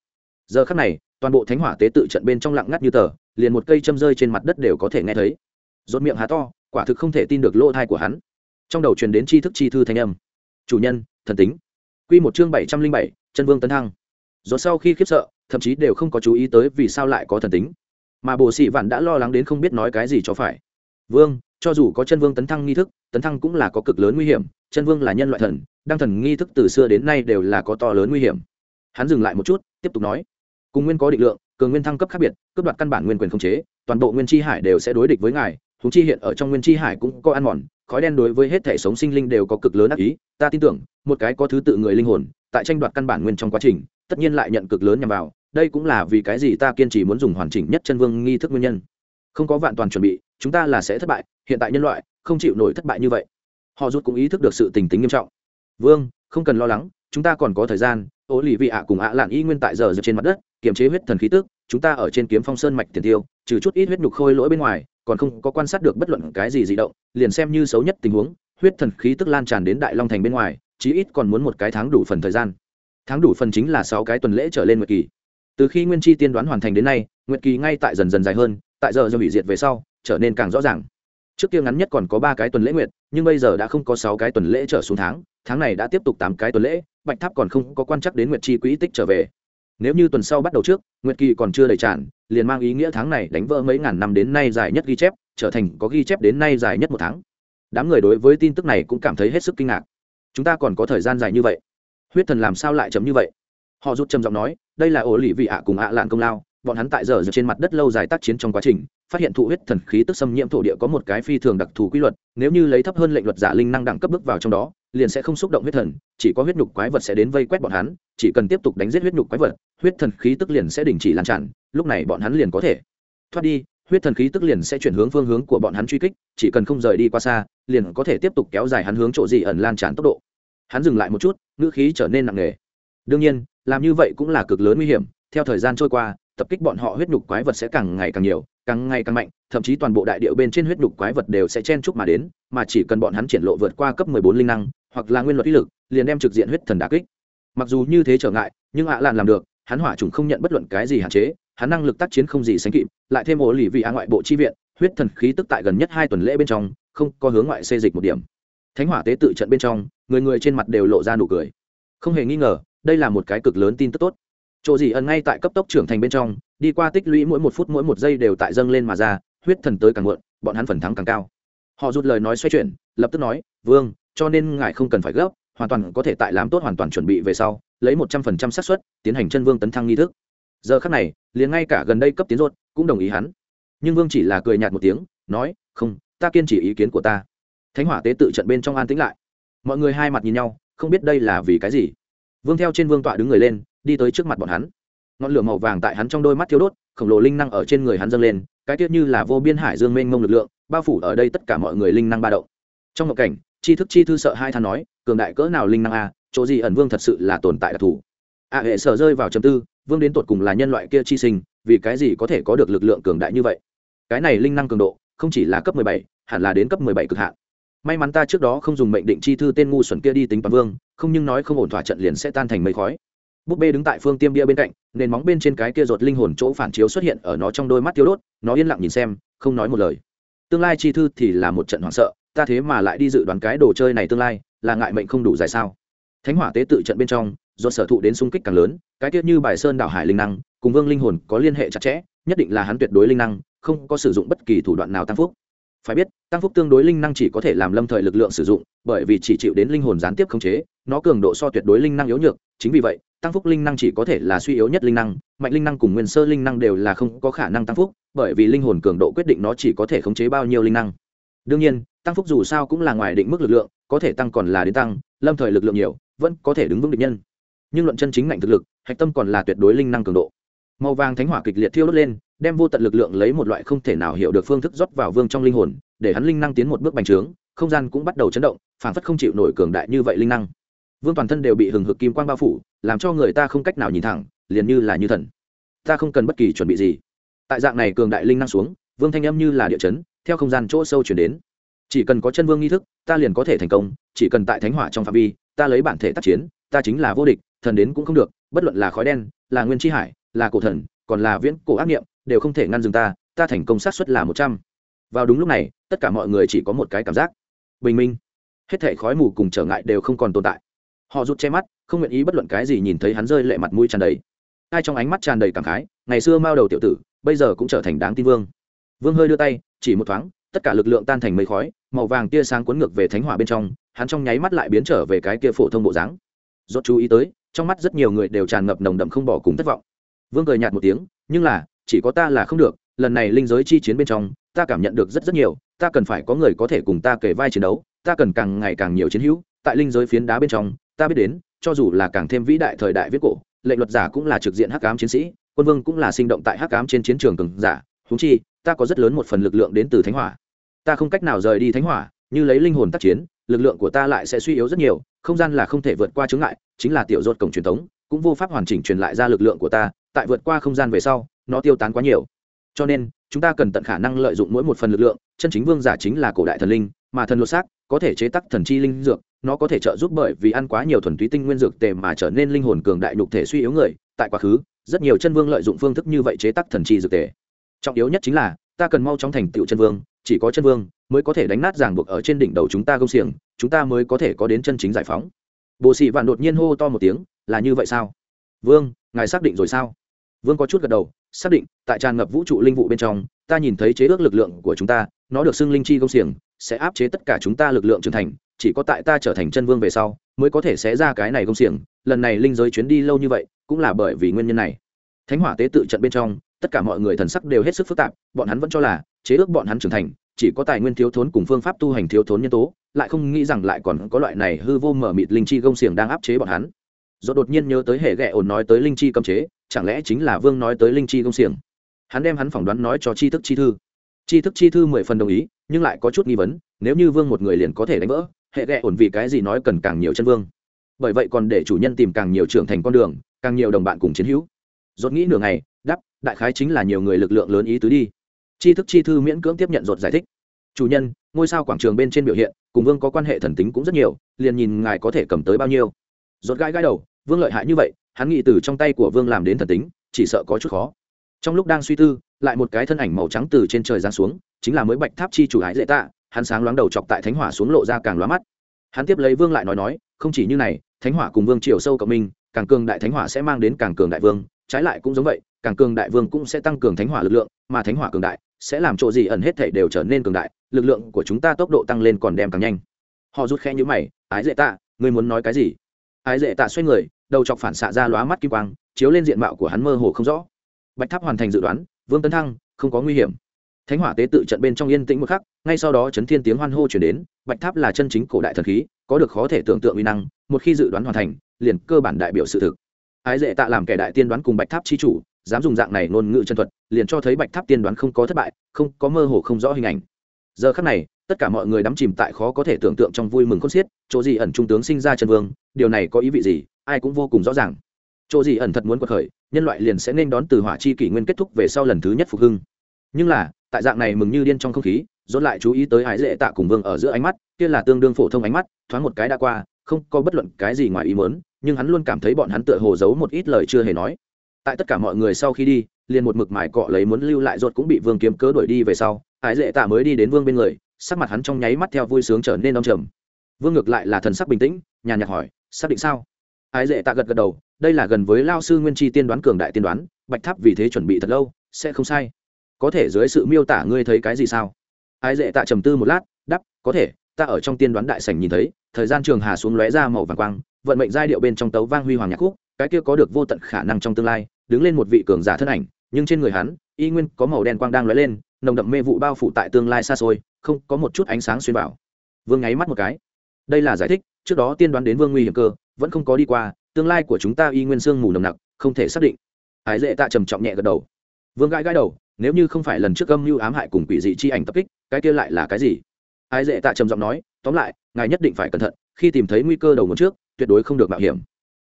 Giờ khắc này, toàn bộ thánh hỏa tế tự trận bên trong lặng ngắt như tờ, liền một cây châm rơi trên mặt đất đều có thể nghe thấy. Rốt miệng há to, quả thực không thể tin được lỗ thai của hắn. Trong đầu truyền đến tri thức chi thư thanh âm. Chủ nhân, thần tính. Quy một chương bảy trăm linh bảy, chân vương tấn thăng. Rốt sau khi khiếp sợ, thậm chí đều không có chú ý tới vì sao lại có thần tính mà bồ sĩ vạn đã lo lắng đến không biết nói cái gì cho phải. Vương, cho dù có chân vương tấn thăng nghi thức, tấn thăng cũng là có cực lớn nguy hiểm, chân vương là nhân loại thần, đăng thần nghi thức từ xưa đến nay đều là có to lớn nguy hiểm. Hắn dừng lại một chút, tiếp tục nói, cùng nguyên có định lượng, cường nguyên thăng cấp khác biệt, cướp đoạt căn bản nguyên quyền không chế, toàn bộ nguyên chi hải đều sẽ đối địch với ngài húng chi hiện ở trong nguyên chi hải cũng có ăn mòn, khói đen đối với hết thể sống sinh linh đều có cực lớn ác ý, ta tin tưởng, một cái có thứ tự người linh hồn, tại tranh đoạt căn bản nguyên trong quá trình, tất nhiên lại nhận cực lớn nhằm vào đây cũng là vì cái gì ta kiên trì muốn dùng hoàn chỉnh nhất chân vương nghi thức nguyên nhân. Không có vạn toàn chuẩn bị, chúng ta là sẽ thất bại, hiện tại nhân loại không chịu nổi thất bại như vậy. Họ rút cũng ý thức được sự tình tính nghiêm trọng. Vương, không cần lo lắng, chúng ta còn có thời gian ô lì vị ạ cùng ạ lạn y nguyên tại giờ dựa trên mặt đất, kiềm chế huyết thần khí tức, chúng ta ở trên kiếm phong sơn mạch tiền tiêu, trừ chút ít huyết nhục khôi lỗi bên ngoài, còn không có quan sát được bất luận cái gì di động, liền xem như xấu nhất tình huống, huyết thần khí tức lan tràn đến đại long thành bên ngoài, chí ít còn muốn một cái tháng đủ phần thời gian. Tháng đủ phần chính là sáu cái tuần lễ trở lên một kỳ từ khi nguyên chi tiên đoán hoàn thành đến nay, nguyệt kỳ ngay tại dần dần dài hơn, tại giờ do hủy diệt về sau, trở nên càng rõ ràng. Trước kia ngắn nhất còn có ba cái tuần lễ nguyệt, nhưng bây giờ đã không có sáu cái tuần lễ trở xuống tháng tháng này đã tiếp tục tám cái tuần lễ, bạch tháp còn không có quan chắc đến nguyệt chi quỹ tích trở về. Nếu như tuần sau bắt đầu trước, nguyệt kỳ còn chưa đầy tràn, liền mang ý nghĩa tháng này đánh vỡ mấy ngàn năm đến nay dài nhất ghi chép, trở thành có ghi chép đến nay dài nhất một tháng. Đám người đối với tin tức này cũng cảm thấy hết sức kinh ngạc. Chúng ta còn có thời gian dài như vậy? Huyết thần làm sao lại chấm như vậy? Họ rút trầm giọng nói đây là ổ lì vị ạ cùng ạ lạn công lao, bọn hắn tại giờ dựa trên mặt đất lâu dài tác chiến trong quá trình, phát hiện thụ huyết thần khí tức xâm nhiễm thổ địa có một cái phi thường đặc thù quy luật, nếu như lấy thấp hơn lệnh luật giả linh năng đẳng cấp bước vào trong đó, liền sẽ không xúc động huyết thần, chỉ có huyết nhục quái vật sẽ đến vây quét bọn hắn, chỉ cần tiếp tục đánh giết huyết nhục quái vật, huyết thần khí tức liền sẽ đình chỉ lan tràn, lúc này bọn hắn liền có thể thoát đi, huyết thần khí tức liền sẽ chuyển hướng phương hướng của bọn hắn truy kích, chỉ cần không rời đi qua xa, liền có thể tiếp tục kéo dài hắn hướng chỗ gì ẩn lan tràn tốc độ. Hắn dừng lại một chút, ngữ khí trở nên nặng nề đương nhiên, làm như vậy cũng là cực lớn nguy hiểm. Theo thời gian trôi qua, tập kích bọn họ huyết nhục quái vật sẽ càng ngày càng nhiều, càng ngày càng mạnh, thậm chí toàn bộ đại điệu bên trên huyết nhục quái vật đều sẽ chen chúc mà đến, mà chỉ cần bọn hắn triển lộ vượt qua cấp 14 linh năng, hoặc là nguyên luật ý lực, liền đem trực diện huyết thần đả kích. Mặc dù như thế trở ngại, nhưng ạ à làm được, hắn hỏa trùng không nhận bất luận cái gì hạn chế, hắn năng lực tác chiến không gì sánh kịp, lại thêm ổ lì vị a ngoại bộ chi viện, huyết thần khí tức tại gần nhất hai tuần lễ bên trong, không có hướng ngoại xê dịch một điểm. Thánh hỏa tế tự trận bên trong, người người trên mặt đều lộ ra nụ cười. Không hề nghi ngờ đây là một cái cực lớn tin tức tốt. Chỗ gì ẩn ngay tại cấp tốc trưởng thành bên trong, đi qua tích lũy mỗi một phút mỗi một giây đều tại dâng lên mà ra, huyết thần tới càng muộn, bọn hắn phần thắng càng cao. Họ rút lời nói xoay chuyển, lập tức nói, vương, cho nên ngài không cần phải gấp, hoàn toàn có thể tại làm tốt hoàn toàn chuẩn bị về sau, lấy một trăm phần trăm xác suất, tiến hành chân vương tấn thăng nghi thức. Giờ khắc này, liền ngay cả gần đây cấp tiến ruột cũng đồng ý hắn. Nhưng vương chỉ là cười nhạt một tiếng, nói, không, ta kiên trì ý kiến của ta. Thánh hỏa tế tự trận bên trong an tĩnh lại. Mọi người hai mặt nhìn nhau, không biết đây là vì cái gì vương theo trên vương tọa đứng người lên, đi tới trước mặt bọn hắn. Ngọn lửa màu vàng tại hắn trong đôi mắt thiếu đốt, khổng lồ linh năng ở trên người hắn dâng lên, cái tiết như là vô biên hải dương mênh mông lực lượng, bao phủ ở đây tất cả mọi người linh năng ba động. Trong một cảnh, tri thức chi thư sợ hai than nói, cường đại cỡ nào linh năng a, chỗ gì ẩn vương thật sự là tồn tại đặc thù. A hệ sở rơi vào chầm tư, vương đến tột cùng là nhân loại kia chi sinh, vì cái gì có thể có được lực lượng cường đại như vậy? Cái này linh năng cường độ, không chỉ là cấp mười bảy, hẳn là đến cấp mười bảy cực hạn may mắn ta trước đó không dùng mệnh định chi thư tên ngu xuẩn kia đi tính toán vương, không nhưng nói không ổn thỏa trận liền sẽ tan thành mây khói. Búp bê đứng tại phương tiêm bia bên cạnh, nền móng bên trên cái kia ruột linh hồn chỗ phản chiếu xuất hiện ở nó trong đôi mắt tiêu đốt, nó yên lặng nhìn xem, không nói một lời. Tương lai chi thư thì là một trận hoảng sợ, ta thế mà lại đi dự đoán cái đồ chơi này tương lai, là ngại mệnh không đủ dài sao? Thánh hỏa tế tự trận bên trong do sở thụ đến xung kích càng lớn, cái tiết như bài sơn đảo hải linh năng, cùng vương linh hồn có liên hệ chặt chẽ, nhất định là hắn tuyệt đối linh năng, không có sử dụng bất kỳ thủ đoạn nào tăng phúc phải biết, tăng phúc tương đối linh năng chỉ có thể làm lâm thời lực lượng sử dụng, bởi vì chỉ chịu đến linh hồn gián tiếp khống chế, nó cường độ so tuyệt đối linh năng yếu nhược. Chính vì vậy, tăng phúc linh năng chỉ có thể là suy yếu nhất linh năng, mạnh linh năng cùng nguyên sơ linh năng đều là không có khả năng tăng phúc, bởi vì linh hồn cường độ quyết định nó chỉ có thể khống chế bao nhiêu linh năng. Đương nhiên, tăng phúc dù sao cũng là ngoài định mức lực lượng, có thể tăng còn là đến tăng, lâm thời lực lượng nhiều, vẫn có thể đứng vững địch nhân. Nhưng luận chân chính ngạnh thực lực, hạch tâm còn là tuyệt đối linh năng cường độ. Màu vàng thánh hỏa kịch liệt thiêu đốt lên đem vô tận lực lượng lấy một loại không thể nào hiểu được phương thức rót vào vương trong linh hồn, để hắn linh năng tiến một bước bành trướng, không gian cũng bắt đầu chấn động phản phất không chịu nổi cường đại như vậy linh năng. Vương toàn thân đều bị hừng hực kim quang bao phủ, làm cho người ta không cách nào nhìn thẳng, liền như là như thần. Ta không cần bất kỳ chuẩn bị gì. Tại dạng này cường đại linh năng xuống, vương thanh âm như là địa chấn, theo không gian chỗ sâu chuyển đến. Chỉ cần có chân vương nghi thức, ta liền có thể thành công, chỉ cần tại thánh hỏa trong phạm vi, ta lấy bản thể tác chiến, ta chính là vô địch, thần đến cũng không được, bất luận là khói đen, là nguyên tri hải, là cổ thần, còn là viễn cổ ác nghiệm đều không thể ngăn dừng ta ta thành công sát xuất là một trăm. Vào đúng lúc này, tất cả mọi người chỉ có một cái cảm giác. Bình minh. Hết thể khói mù cùng trở ngại đều không còn tồn tại. Họ rút che mắt, không nguyện ý bất luận cái gì nhìn thấy hắn rơi lệ mặt mũi tràn đầy. Ai trong ánh mắt tràn đầy cảm khái, ngày xưa mao đầu tiểu tử, bây giờ cũng trở thành đáng tin vương. Vương hơi đưa tay, chỉ một thoáng, tất cả lực lượng tan thành mây khói, màu vàng tia sáng cuốn ngược về thánh hỏa bên trong, hắn trong nháy mắt lại biến trở về cái kia phổ thông bộ dáng. Rốt chú ý tới, trong mắt rất nhiều người đều tràn ngập nồng đậm không bỏ cùng thất vọng. Vương cười nhạt một tiếng, nhưng là chỉ có ta là không được, lần này linh giới chi chiến bên trong, ta cảm nhận được rất rất nhiều, ta cần phải có người có thể cùng ta kể vai chiến đấu, ta cần càng ngày càng nhiều chiến hữu, tại linh giới phiến đá bên trong, ta biết đến, cho dù là càng thêm vĩ đại thời đại viết cổ, lệnh luật giả cũng là trực diện hắc ám chiến sĩ, quân vương cũng là sinh động tại hắc ám trên chiến trường cường giả húng chi, ta có rất lớn một phần lực lượng đến từ thánh hỏa. Ta không cách nào rời đi thánh hỏa, như lấy linh hồn tác chiến, lực lượng của ta lại sẽ suy yếu rất nhiều, không gian là không thể vượt qua chướng ngại, chính là tiểu rốt cổng truyền thống, cũng vô pháp hoàn chỉnh truyền lại ra lực lượng của ta, tại vượt qua không gian về sau nó tiêu tán quá nhiều. Cho nên, chúng ta cần tận khả năng lợi dụng mỗi một phần lực lượng, chân chính vương giả chính là cổ đại thần linh, mà thần lột xác có thể chế tác thần chi linh dược, nó có thể trợ giúp bởi vì ăn quá nhiều thuần túy tinh nguyên dược tề mà trở nên linh hồn cường đại nhục thể suy yếu người. Tại quá khứ, rất nhiều chân vương lợi dụng phương thức như vậy chế tác thần chi dược tề. Trọng yếu nhất chính là, ta cần mau chóng thành tựu chân vương, chỉ có chân vương mới có thể đánh nát ràng buộc ở trên đỉnh đầu chúng ta gông xiềng, chúng ta mới có thể có đến chân chính giải phóng. Bộ sĩ vạn đột nhiên hô to một tiếng, là như vậy sao? Vương, ngài xác định rồi sao? Vương có chút gật đầu xác định, tại tràn ngập vũ trụ linh vụ bên trong, ta nhìn thấy chế ước lực lượng của chúng ta, nó được xưng linh chi công xiềng, sẽ áp chế tất cả chúng ta lực lượng trưởng thành, chỉ có tại ta trở thành chân vương về sau, mới có thể xé ra cái này công xiềng. Lần này linh giới chuyến đi lâu như vậy, cũng là bởi vì nguyên nhân này. Thánh hỏa tế tự trận bên trong, tất cả mọi người thần sắc đều hết sức phức tạp, bọn hắn vẫn cho là, chế ước bọn hắn trưởng thành, chỉ có tài nguyên thiếu thốn cùng phương pháp tu hành thiếu thốn nhân tố, lại không nghĩ rằng lại còn có loại này hư vô mở mịt linh chi công xiềng đang áp chế bọn hắn do đột nhiên nhớ tới hệ ghẹ ổn nói tới linh chi cấm chế, chẳng lẽ chính là vương nói tới linh chi công xiềng? Hắn đem hắn phỏng đoán nói cho tri thức chi thư. Tri thức chi thư mười phần đồng ý, nhưng lại có chút nghi vấn, nếu như vương một người liền có thể đánh vỡ, hệ ghẹ ổn vì cái gì nói cần càng nhiều chân vương? Bởi vậy còn để chủ nhân tìm càng nhiều trưởng thành con đường, càng nhiều đồng bạn cùng chiến hữu. Dốt nghĩ nửa ngày đắp đại khái chính là nhiều người lực lượng lớn ý tứ đi. Tri thức chi thư miễn cưỡng tiếp nhận dột giải thích. Chủ nhân, ngôi sao quảng trường bên trên biểu hiện, cùng vương có quan hệ thần tính cũng rất nhiều, liền nhìn ngài có thể cầm tới bao nhiêu. Rốt gai gai đầu, vương lợi hại như vậy, hắn nghĩ từ trong tay của vương làm đến thần tính, chỉ sợ có chút khó. Trong lúc đang suy tư, lại một cái thân ảnh màu trắng từ trên trời giáng xuống, chính là mới bạch tháp chi chủ hải dễ tạ, hắn sáng loáng đầu chọc tại thánh hỏa xuống lộ ra càng lóa mắt. Hắn tiếp lấy vương lại nói nói, không chỉ như này, thánh hỏa cùng vương chiều sâu cộng minh, càng cường đại thánh hỏa sẽ mang đến càng cường đại vương, trái lại cũng giống vậy, càng cường đại vương cũng sẽ tăng cường thánh hỏa lực lượng, mà thánh hỏa cường đại sẽ làm chỗ gì ẩn hết thể đều trở nên cường đại, lực lượng của chúng ta tốc độ tăng lên còn đem càng nhanh. Họ rút khe như mày ái dễ tạ, ngươi muốn nói cái gì? Ái dễ tạ xoay người, đầu chọc phản xạ ra lóa mắt kim quang, chiếu lên diện mạo của hắn mơ hồ không rõ. Bạch tháp hoàn thành dự đoán, vương tấn thăng, không có nguy hiểm. Thánh hỏa tế tự trận bên trong yên tĩnh một khắc, ngay sau đó chấn thiên tiếng hoan hô chuyển đến, bạch tháp là chân chính cổ đại thần khí, có được khó thể tưởng tượng uy năng, một khi dự đoán hoàn thành, liền cơ bản đại biểu sự thực. Ái dễ tạ làm kẻ đại tiên đoán cùng bạch tháp chi chủ, dám dùng dạng này ngôn ngữ chân thuật, liền cho thấy bạch tháp tiên đoán không có thất bại, không có mơ hồ không rõ hình ảnh. Giờ khắc này tất cả mọi người đắm chìm tại khó có thể tưởng tượng trong vui mừng khôn xiết, chỗ gì ẩn trung tướng sinh ra chân vương, điều này có ý vị gì, ai cũng vô cùng rõ ràng. Chỗ gì ẩn thật muốn quật khởi, nhân loại liền sẽ nên đón từ hỏa chi kỷ nguyên kết thúc về sau lần thứ nhất phục hưng. Nhưng là, tại dạng này mừng như điên trong không khí dốt lại chú ý tới hải dễ tạ cùng vương ở giữa ánh mắt, kia là tương đương phổ thông ánh mắt, thoáng một cái đã qua, không có bất luận cái gì ngoài ý mớn nhưng hắn luôn cảm thấy bọn hắn tựa hồ giấu một ít lời chưa hề nói. Tại tất cả mọi người sau khi đi, liền một mực mải cọ lấy muốn lưu lại rốt cũng bị vương kiếm cớ đuổi đi về sau, hải dễ tạ mới đi đến vương bên người sắc mặt hắn trong nháy mắt theo vui sướng trở nên đông trầm. Vương ngược lại là thần sắc bình tĩnh, nhàn nhạt hỏi, xác định sao? Ái dễ tạ gật gật đầu, đây là gần với lao sư nguyên tri tiên đoán cường đại tiên đoán, bạch tháp vì thế chuẩn bị thật lâu, sẽ không sai. Có thể dưới sự miêu tả ngươi thấy cái gì sao? Ái dễ tạ trầm tư một lát đắp có thể, ta ở trong tiên đoán đại sảnh nhìn thấy, thời gian trường hà xuống lóe ra màu vàng quang, vận mệnh giai điệu bên trong tấu vang huy hoàng nhạc khúc, cái kia có được vô tận khả năng trong tương lai, đứng lên một vị cường giả thân ảnh, nhưng trên người hắn, y nguyên có màu đen quang đang lóe lên nồng đậm mê vụ bao phủ tại tương lai xa xôi, không có một chút ánh sáng xuyên vào. Vương ngáy mắt một cái. Đây là giải thích, trước đó tiên đoán đến vương nguy hiểm cơ, vẫn không có đi qua, tương lai của chúng ta y nguyên sương mù nồng nặc, không thể xác định. Ái dễ tạ trầm trọng nhẹ gật đầu. Vương gãi gãi đầu, nếu như không phải lần trước âm mưu ám hại cùng quỷ dị chi ảnh tập kích, cái kia lại là cái gì? Ái dễ tạ trầm giọng nói, tóm lại, ngài nhất định phải cẩn thận, khi tìm thấy nguy cơ đầu một trước, tuyệt đối không được mạo hiểm.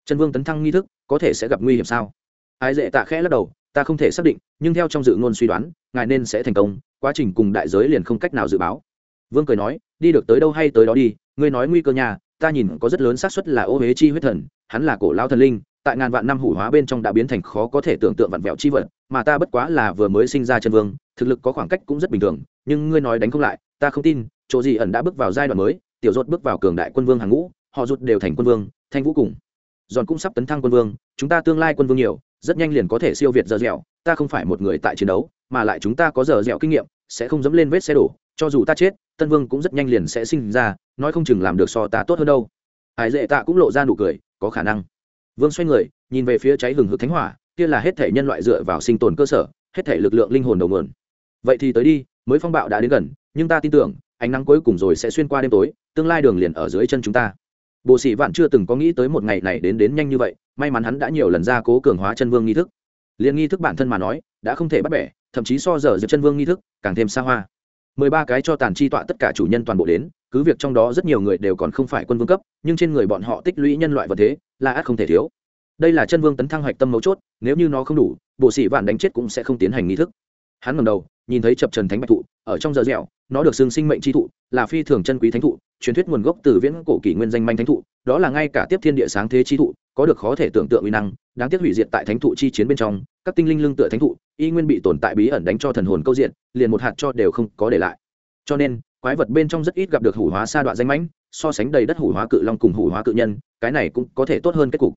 Chân vương tấn thăng nghi thức, có thể sẽ gặp nguy hiểm sao? Ái dễ tạ khẽ lắc đầu, ta không thể xác định, nhưng theo trong dự ngôn suy đoán ngài nên sẽ thành công, quá trình cùng đại giới liền không cách nào dự báo. Vương cười nói, đi được tới đâu hay tới đó đi, ngươi nói nguy cơ nhà ta nhìn có rất lớn xác suất là ô huế chi huyết thần, hắn là cổ lao thần linh, tại ngàn vạn năm hủ hóa bên trong đã biến thành khó có thể tưởng tượng vặn vẹo chi vật, mà ta bất quá là vừa mới sinh ra chân vương, thực lực có khoảng cách cũng rất bình thường, nhưng ngươi nói đánh không lại, ta không tin, chỗ gì ẩn đã bước vào giai đoạn mới, tiểu rốt bước vào cường đại quân vương hàng ngũ, họ rút đều thành quân vương, thanh vũ cùng. Giòn cũng sắp tấn thăng quân vương, chúng ta tương lai quân vương nhiều, rất nhanh liền có thể siêu việt giờ dẻo, ta không phải một người tại chiến đấu mà lại chúng ta có giờ dẻo kinh nghiệm, sẽ không dẫm lên vết xe đổ, cho dù ta chết, tân vương cũng rất nhanh liền sẽ sinh ra, nói không chừng làm được so ta tốt hơn đâu. Hải dễ tạ cũng lộ ra nụ cười, có khả năng. Vương xoay người, nhìn về phía cháy hừng hực thánh hỏa, kia là hết thể nhân loại dựa vào sinh tồn cơ sở, hết thể lực lượng linh hồn đầu nguồn. Vậy thì tới đi, mới phong bạo đã đến gần, nhưng ta tin tưởng, ánh nắng cuối cùng rồi sẽ xuyên qua đêm tối, tương lai đường liền ở dưới chân chúng ta. Bộ sĩ vạn chưa từng có nghĩ tới một ngày này đến đến nhanh như vậy, may mắn hắn đã nhiều lần ra cố cường hóa chân vương nghi thức. Liền nghi thức bản thân mà nói, đã không thể bắt bẻ thậm chí so giờ diệp chân vương nghi thức càng thêm xa hoa. Mười ba cái cho tàn chi tọa tất cả chủ nhân toàn bộ đến, cứ việc trong đó rất nhiều người đều còn không phải quân vương cấp, nhưng trên người bọn họ tích lũy nhân loại vật thế, là ắt không thể thiếu. Đây là chân vương tấn thăng hoạch tâm mấu chốt, nếu như nó không đủ, bộ sĩ vạn đánh chết cũng sẽ không tiến hành nghi thức. Hắn ngầm đầu, nhìn thấy chập trần thánh bạch thụ, ở trong giờ dẻo, nó được xưng sinh mệnh chi thụ, là phi thường chân quý thánh thụ, truyền thuyết nguồn gốc từ viễn cổ kỷ nguyên danh manh thánh thụ, đó là ngay cả tiếp thiên địa sáng thế chi thụ có được khó thể tưởng tượng uy năng, đáng tiếc hủy diệt tại thánh thụ chi chiến bên trong, các tinh linh lương tựa thánh thụ, y nguyên bị tồn tại bí ẩn đánh cho thần hồn câu diện, liền một hạt cho đều không có để lại. Cho nên, quái vật bên trong rất ít gặp được hủ hóa sa đoạn danh mãnh, so sánh đầy đất hủ hóa cự long cùng hủ hóa cự nhân, cái này cũng có thể tốt hơn kết cục.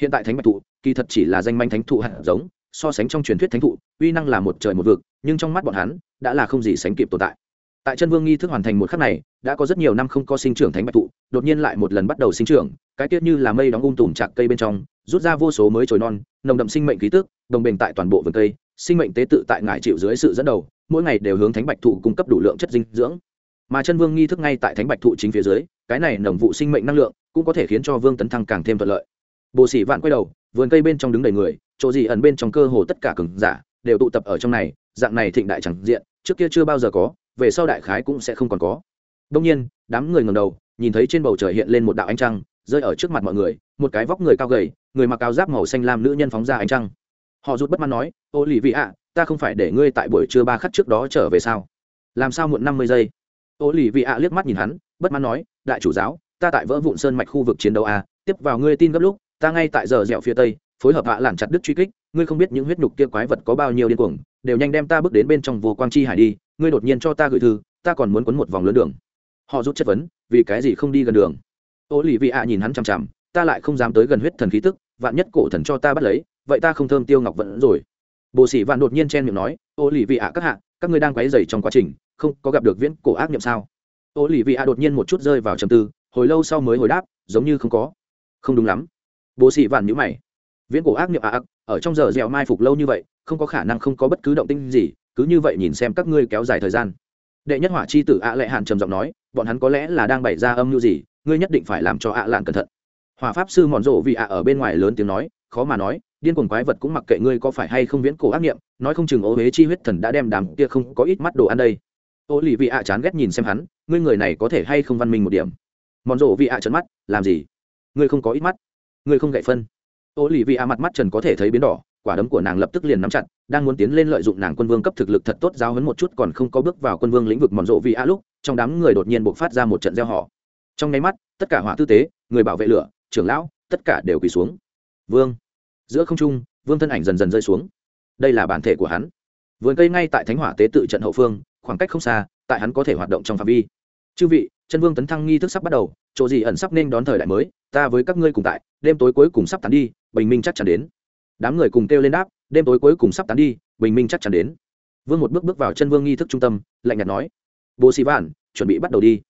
Hiện tại thánh bạch thụ, kỳ thật chỉ là danh manh thánh thụ hạt giống, so sánh trong truyền thuyết thánh thụ, uy năng là một trời một vực, nhưng trong mắt bọn hắn, đã là không gì sánh kịp tồn tại. Tại chân vương nghi thức hoàn thành một khắc này, đã có rất nhiều năm không có sinh trưởng thánh bạch thụ, đột nhiên lại một lần bắt đầu sinh trưởng cái tiết như là mây đóng ung tùm chạc cây bên trong, rút ra vô số mới trồi non, nồng đậm sinh mệnh khí tức, đồng bình tại toàn bộ vườn cây, sinh mệnh tế tự tại ngải chịu dưới sự dẫn đầu, mỗi ngày đều hướng thánh bạch thụ cung cấp đủ lượng chất dinh dưỡng. Mà chân vương nghi thức ngay tại thánh bạch thụ chính phía dưới, cái này nồng vụ sinh mệnh năng lượng cũng có thể khiến cho vương tấn thăng càng thêm thuận lợi. Bồ sĩ vạn quay đầu, vườn cây bên trong đứng đầy người, chỗ gì ẩn bên trong cơ hồ tất cả cường giả đều tụ tập ở trong này, dạng này thịnh đại chẳng diện, trước kia chưa bao giờ có, về sau đại khái cũng sẽ không còn có. Đông nhiên, đám người ngầm đầu, nhìn thấy trên bầu trời hiện lên một đạo ánh trăng rơi ở trước mặt mọi người, một cái vóc người cao gầy, người mặc áo giáp màu xanh lam nữ nhân phóng ra ánh trăng. Họ rút bất mãn nói, ô lì vị ạ, ta không phải để ngươi tại buổi trưa ba khắc trước đó trở về sao? Làm sao muộn năm mươi giây? Ô lì vị ạ liếc mắt nhìn hắn, bất mãn nói, đại chủ giáo, ta tại vỡ vụn sơn mạch khu vực chiến đấu a tiếp vào ngươi tin gấp lúc, ta ngay tại giờ dẻo phía tây, phối hợp hạ làm chặt đứt truy kích, ngươi không biết những huyết nhục kia quái vật có bao nhiêu điên cuồng, đều nhanh đem ta bước đến bên trong vô quang chi hải đi, ngươi đột nhiên cho ta gửi thư, ta còn muốn quấn một vòng lớn đường. Họ rút chất vấn, vì cái gì không đi gần đường? Ô lì vị ạ nhìn hắn chằm chằm, ta lại không dám tới gần huyết thần khí tức, vạn nhất cổ thần cho ta bắt lấy, vậy ta không thơm tiêu ngọc vẫn rồi. Bồ sĩ vạn đột nhiên chen miệng nói, ô lì vị ạ các hạ, các ngươi đang quấy dày trong quá trình, không có gặp được viễn cổ ác nghiệm sao? Ô lì vị ạ đột nhiên một chút rơi vào trầm tư, hồi lâu sau mới hồi đáp, giống như không có. Không đúng lắm. Bồ sĩ vạn nhữ mày, viễn cổ ác nghiệm ạ ác ở trong giờ dẻo mai phục lâu như vậy, không có khả năng không có bất cứ động tinh gì, cứ như vậy nhìn xem các ngươi kéo dài thời gian. Đệ nhất hỏa chi tử ạ lệ hạn trầm giọng nói, bọn hắn có lẽ là đang bày ra âm mưu gì ngươi nhất định phải làm cho ạ lạn cẩn thận. Hòa pháp sư mòn rộ vì ạ ở bên ngoài lớn tiếng nói, khó mà nói, điên cuồng quái vật cũng mặc kệ ngươi có phải hay không viễn cổ ác nghiệm, nói không chừng ô huế chi huyết thần đã đem đám kia không có ít mắt đồ ăn đây. Ô lì vị ạ chán ghét nhìn xem hắn, ngươi người này có thể hay không văn minh một điểm? Mòn rộ vị ạ trấn mắt, làm gì? Ngươi không có ít mắt, ngươi không gậy phân. Ô lì vị ạ mặt mắt trần có thể thấy biến đỏ, quả đấm của nàng lập tức liền nắm chặt, đang muốn tiến lên lợi dụng nàng quân vương cấp thực lực thật tốt giáo hấn một chút còn không có bước vào quân vương lĩnh vực mòn rộ vị ạ lúc, trong đám người đột nhiên buộc phát ra một trận gieo họ trong nháy mắt, tất cả hỏa tư tế, người bảo vệ lửa, trưởng lão, tất cả đều quỳ xuống. Vương. Giữa không trung, vương thân ảnh dần dần rơi xuống. Đây là bản thể của hắn. Vườn cây ngay tại thánh hỏa tế tự trận hậu phương, khoảng cách không xa, tại hắn có thể hoạt động trong phạm vi. Chư vị, chân vương tấn thăng nghi thức sắp bắt đầu, chỗ gì ẩn sắp nên đón thời đại mới, ta với các ngươi cùng tại, đêm tối cuối cùng sắp tán đi, bình minh chắc chắn đến. Đám người cùng kêu lên đáp, đêm tối cuối cùng sắp tán đi, bình minh chắc chắn đến. Vương một bước bước vào chân vương nghi thức trung tâm, lạnh nhạt nói, bồ sĩ vạn, chuẩn bị bắt đầu đi.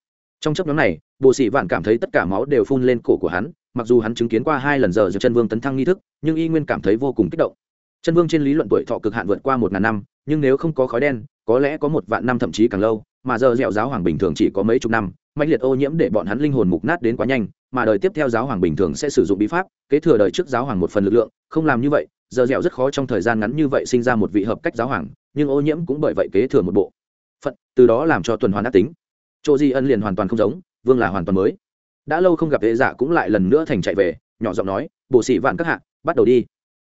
Trong chấp nhóm này bồ sĩ vạn cảm thấy tất cả máu đều phun lên cổ của hắn, mặc dù hắn chứng kiến qua hai lần giờ giữa chân vương tấn thăng nghi thức, nhưng y nguyên cảm thấy vô cùng kích động. Chân vương trên lý luận tuổi thọ cực hạn vượt qua một ngàn năm, nhưng nếu không có khói đen, có lẽ có một vạn năm thậm chí càng lâu, mà giờ dẻo giáo hoàng bình thường chỉ có mấy chục năm mạnh liệt ô nhiễm để bọn hắn linh hồn mục nát đến quá nhanh, mà đời tiếp theo giáo hoàng bình thường sẽ sử dụng bí pháp, kế thừa đời trước giáo hoàng một phần lực lượng, không làm như vậy, giờ dẻo rất khó trong thời gian ngắn như vậy sinh ra một vị hợp cách giáo hoàng, nhưng ô nhiễm cũng bởi vậy kế thừa một bộ phận, từ đó làm cho tuần hoàn ác tính. Chỗ di ân liền hoàn toàn không giống vương là hoàn toàn mới. Đã lâu không gặp hệ giả dạ cũng lại lần nữa thành chạy về, nhỏ giọng nói bộ sĩ vạn các hạ, bắt đầu đi.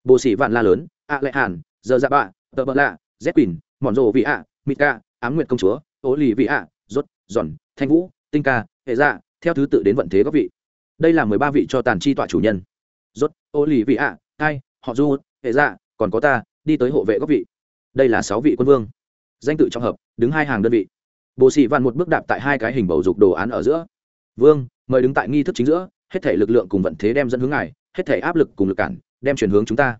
Bộ sĩ vạn la lớn, ạ lệ hàn, giờ dạ bạ, tờ bợ lạ z quỳnh, mòn rộ vị ạ mít ca ám nguyện công chúa ố lì vị ạ, rốt, giòn, thanh vũ, tinh ca, hệ dạ theo thứ tự đến vận thế các vị. Đây là mười ba vị cho tàn chi tọa chủ nhân. Rốt, ô lì vị ạ, hai, họ du, hệ dạ còn có ta, đi tới hộ vệ các vị. Đây là sáu vị quân vương. Danh tự trong hợp, đứng hai hàng đơn vị bộ sĩ vạn một bước đạp tại hai cái hình bầu dục đồ án ở giữa. Vương, mời đứng tại nghi thức chính giữa, hết thể lực lượng cùng vận thế đem dẫn hướng ngài, hết thể áp lực cùng lực cản, đem chuyển hướng chúng ta.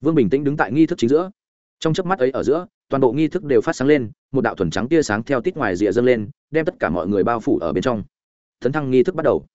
Vương bình tĩnh đứng tại nghi thức chính giữa. Trong chớp mắt ấy ở giữa, toàn bộ nghi thức đều phát sáng lên, một đạo thuần trắng tia sáng theo tít ngoài rìa dâng lên, đem tất cả mọi người bao phủ ở bên trong. Thấn thăng nghi thức bắt đầu.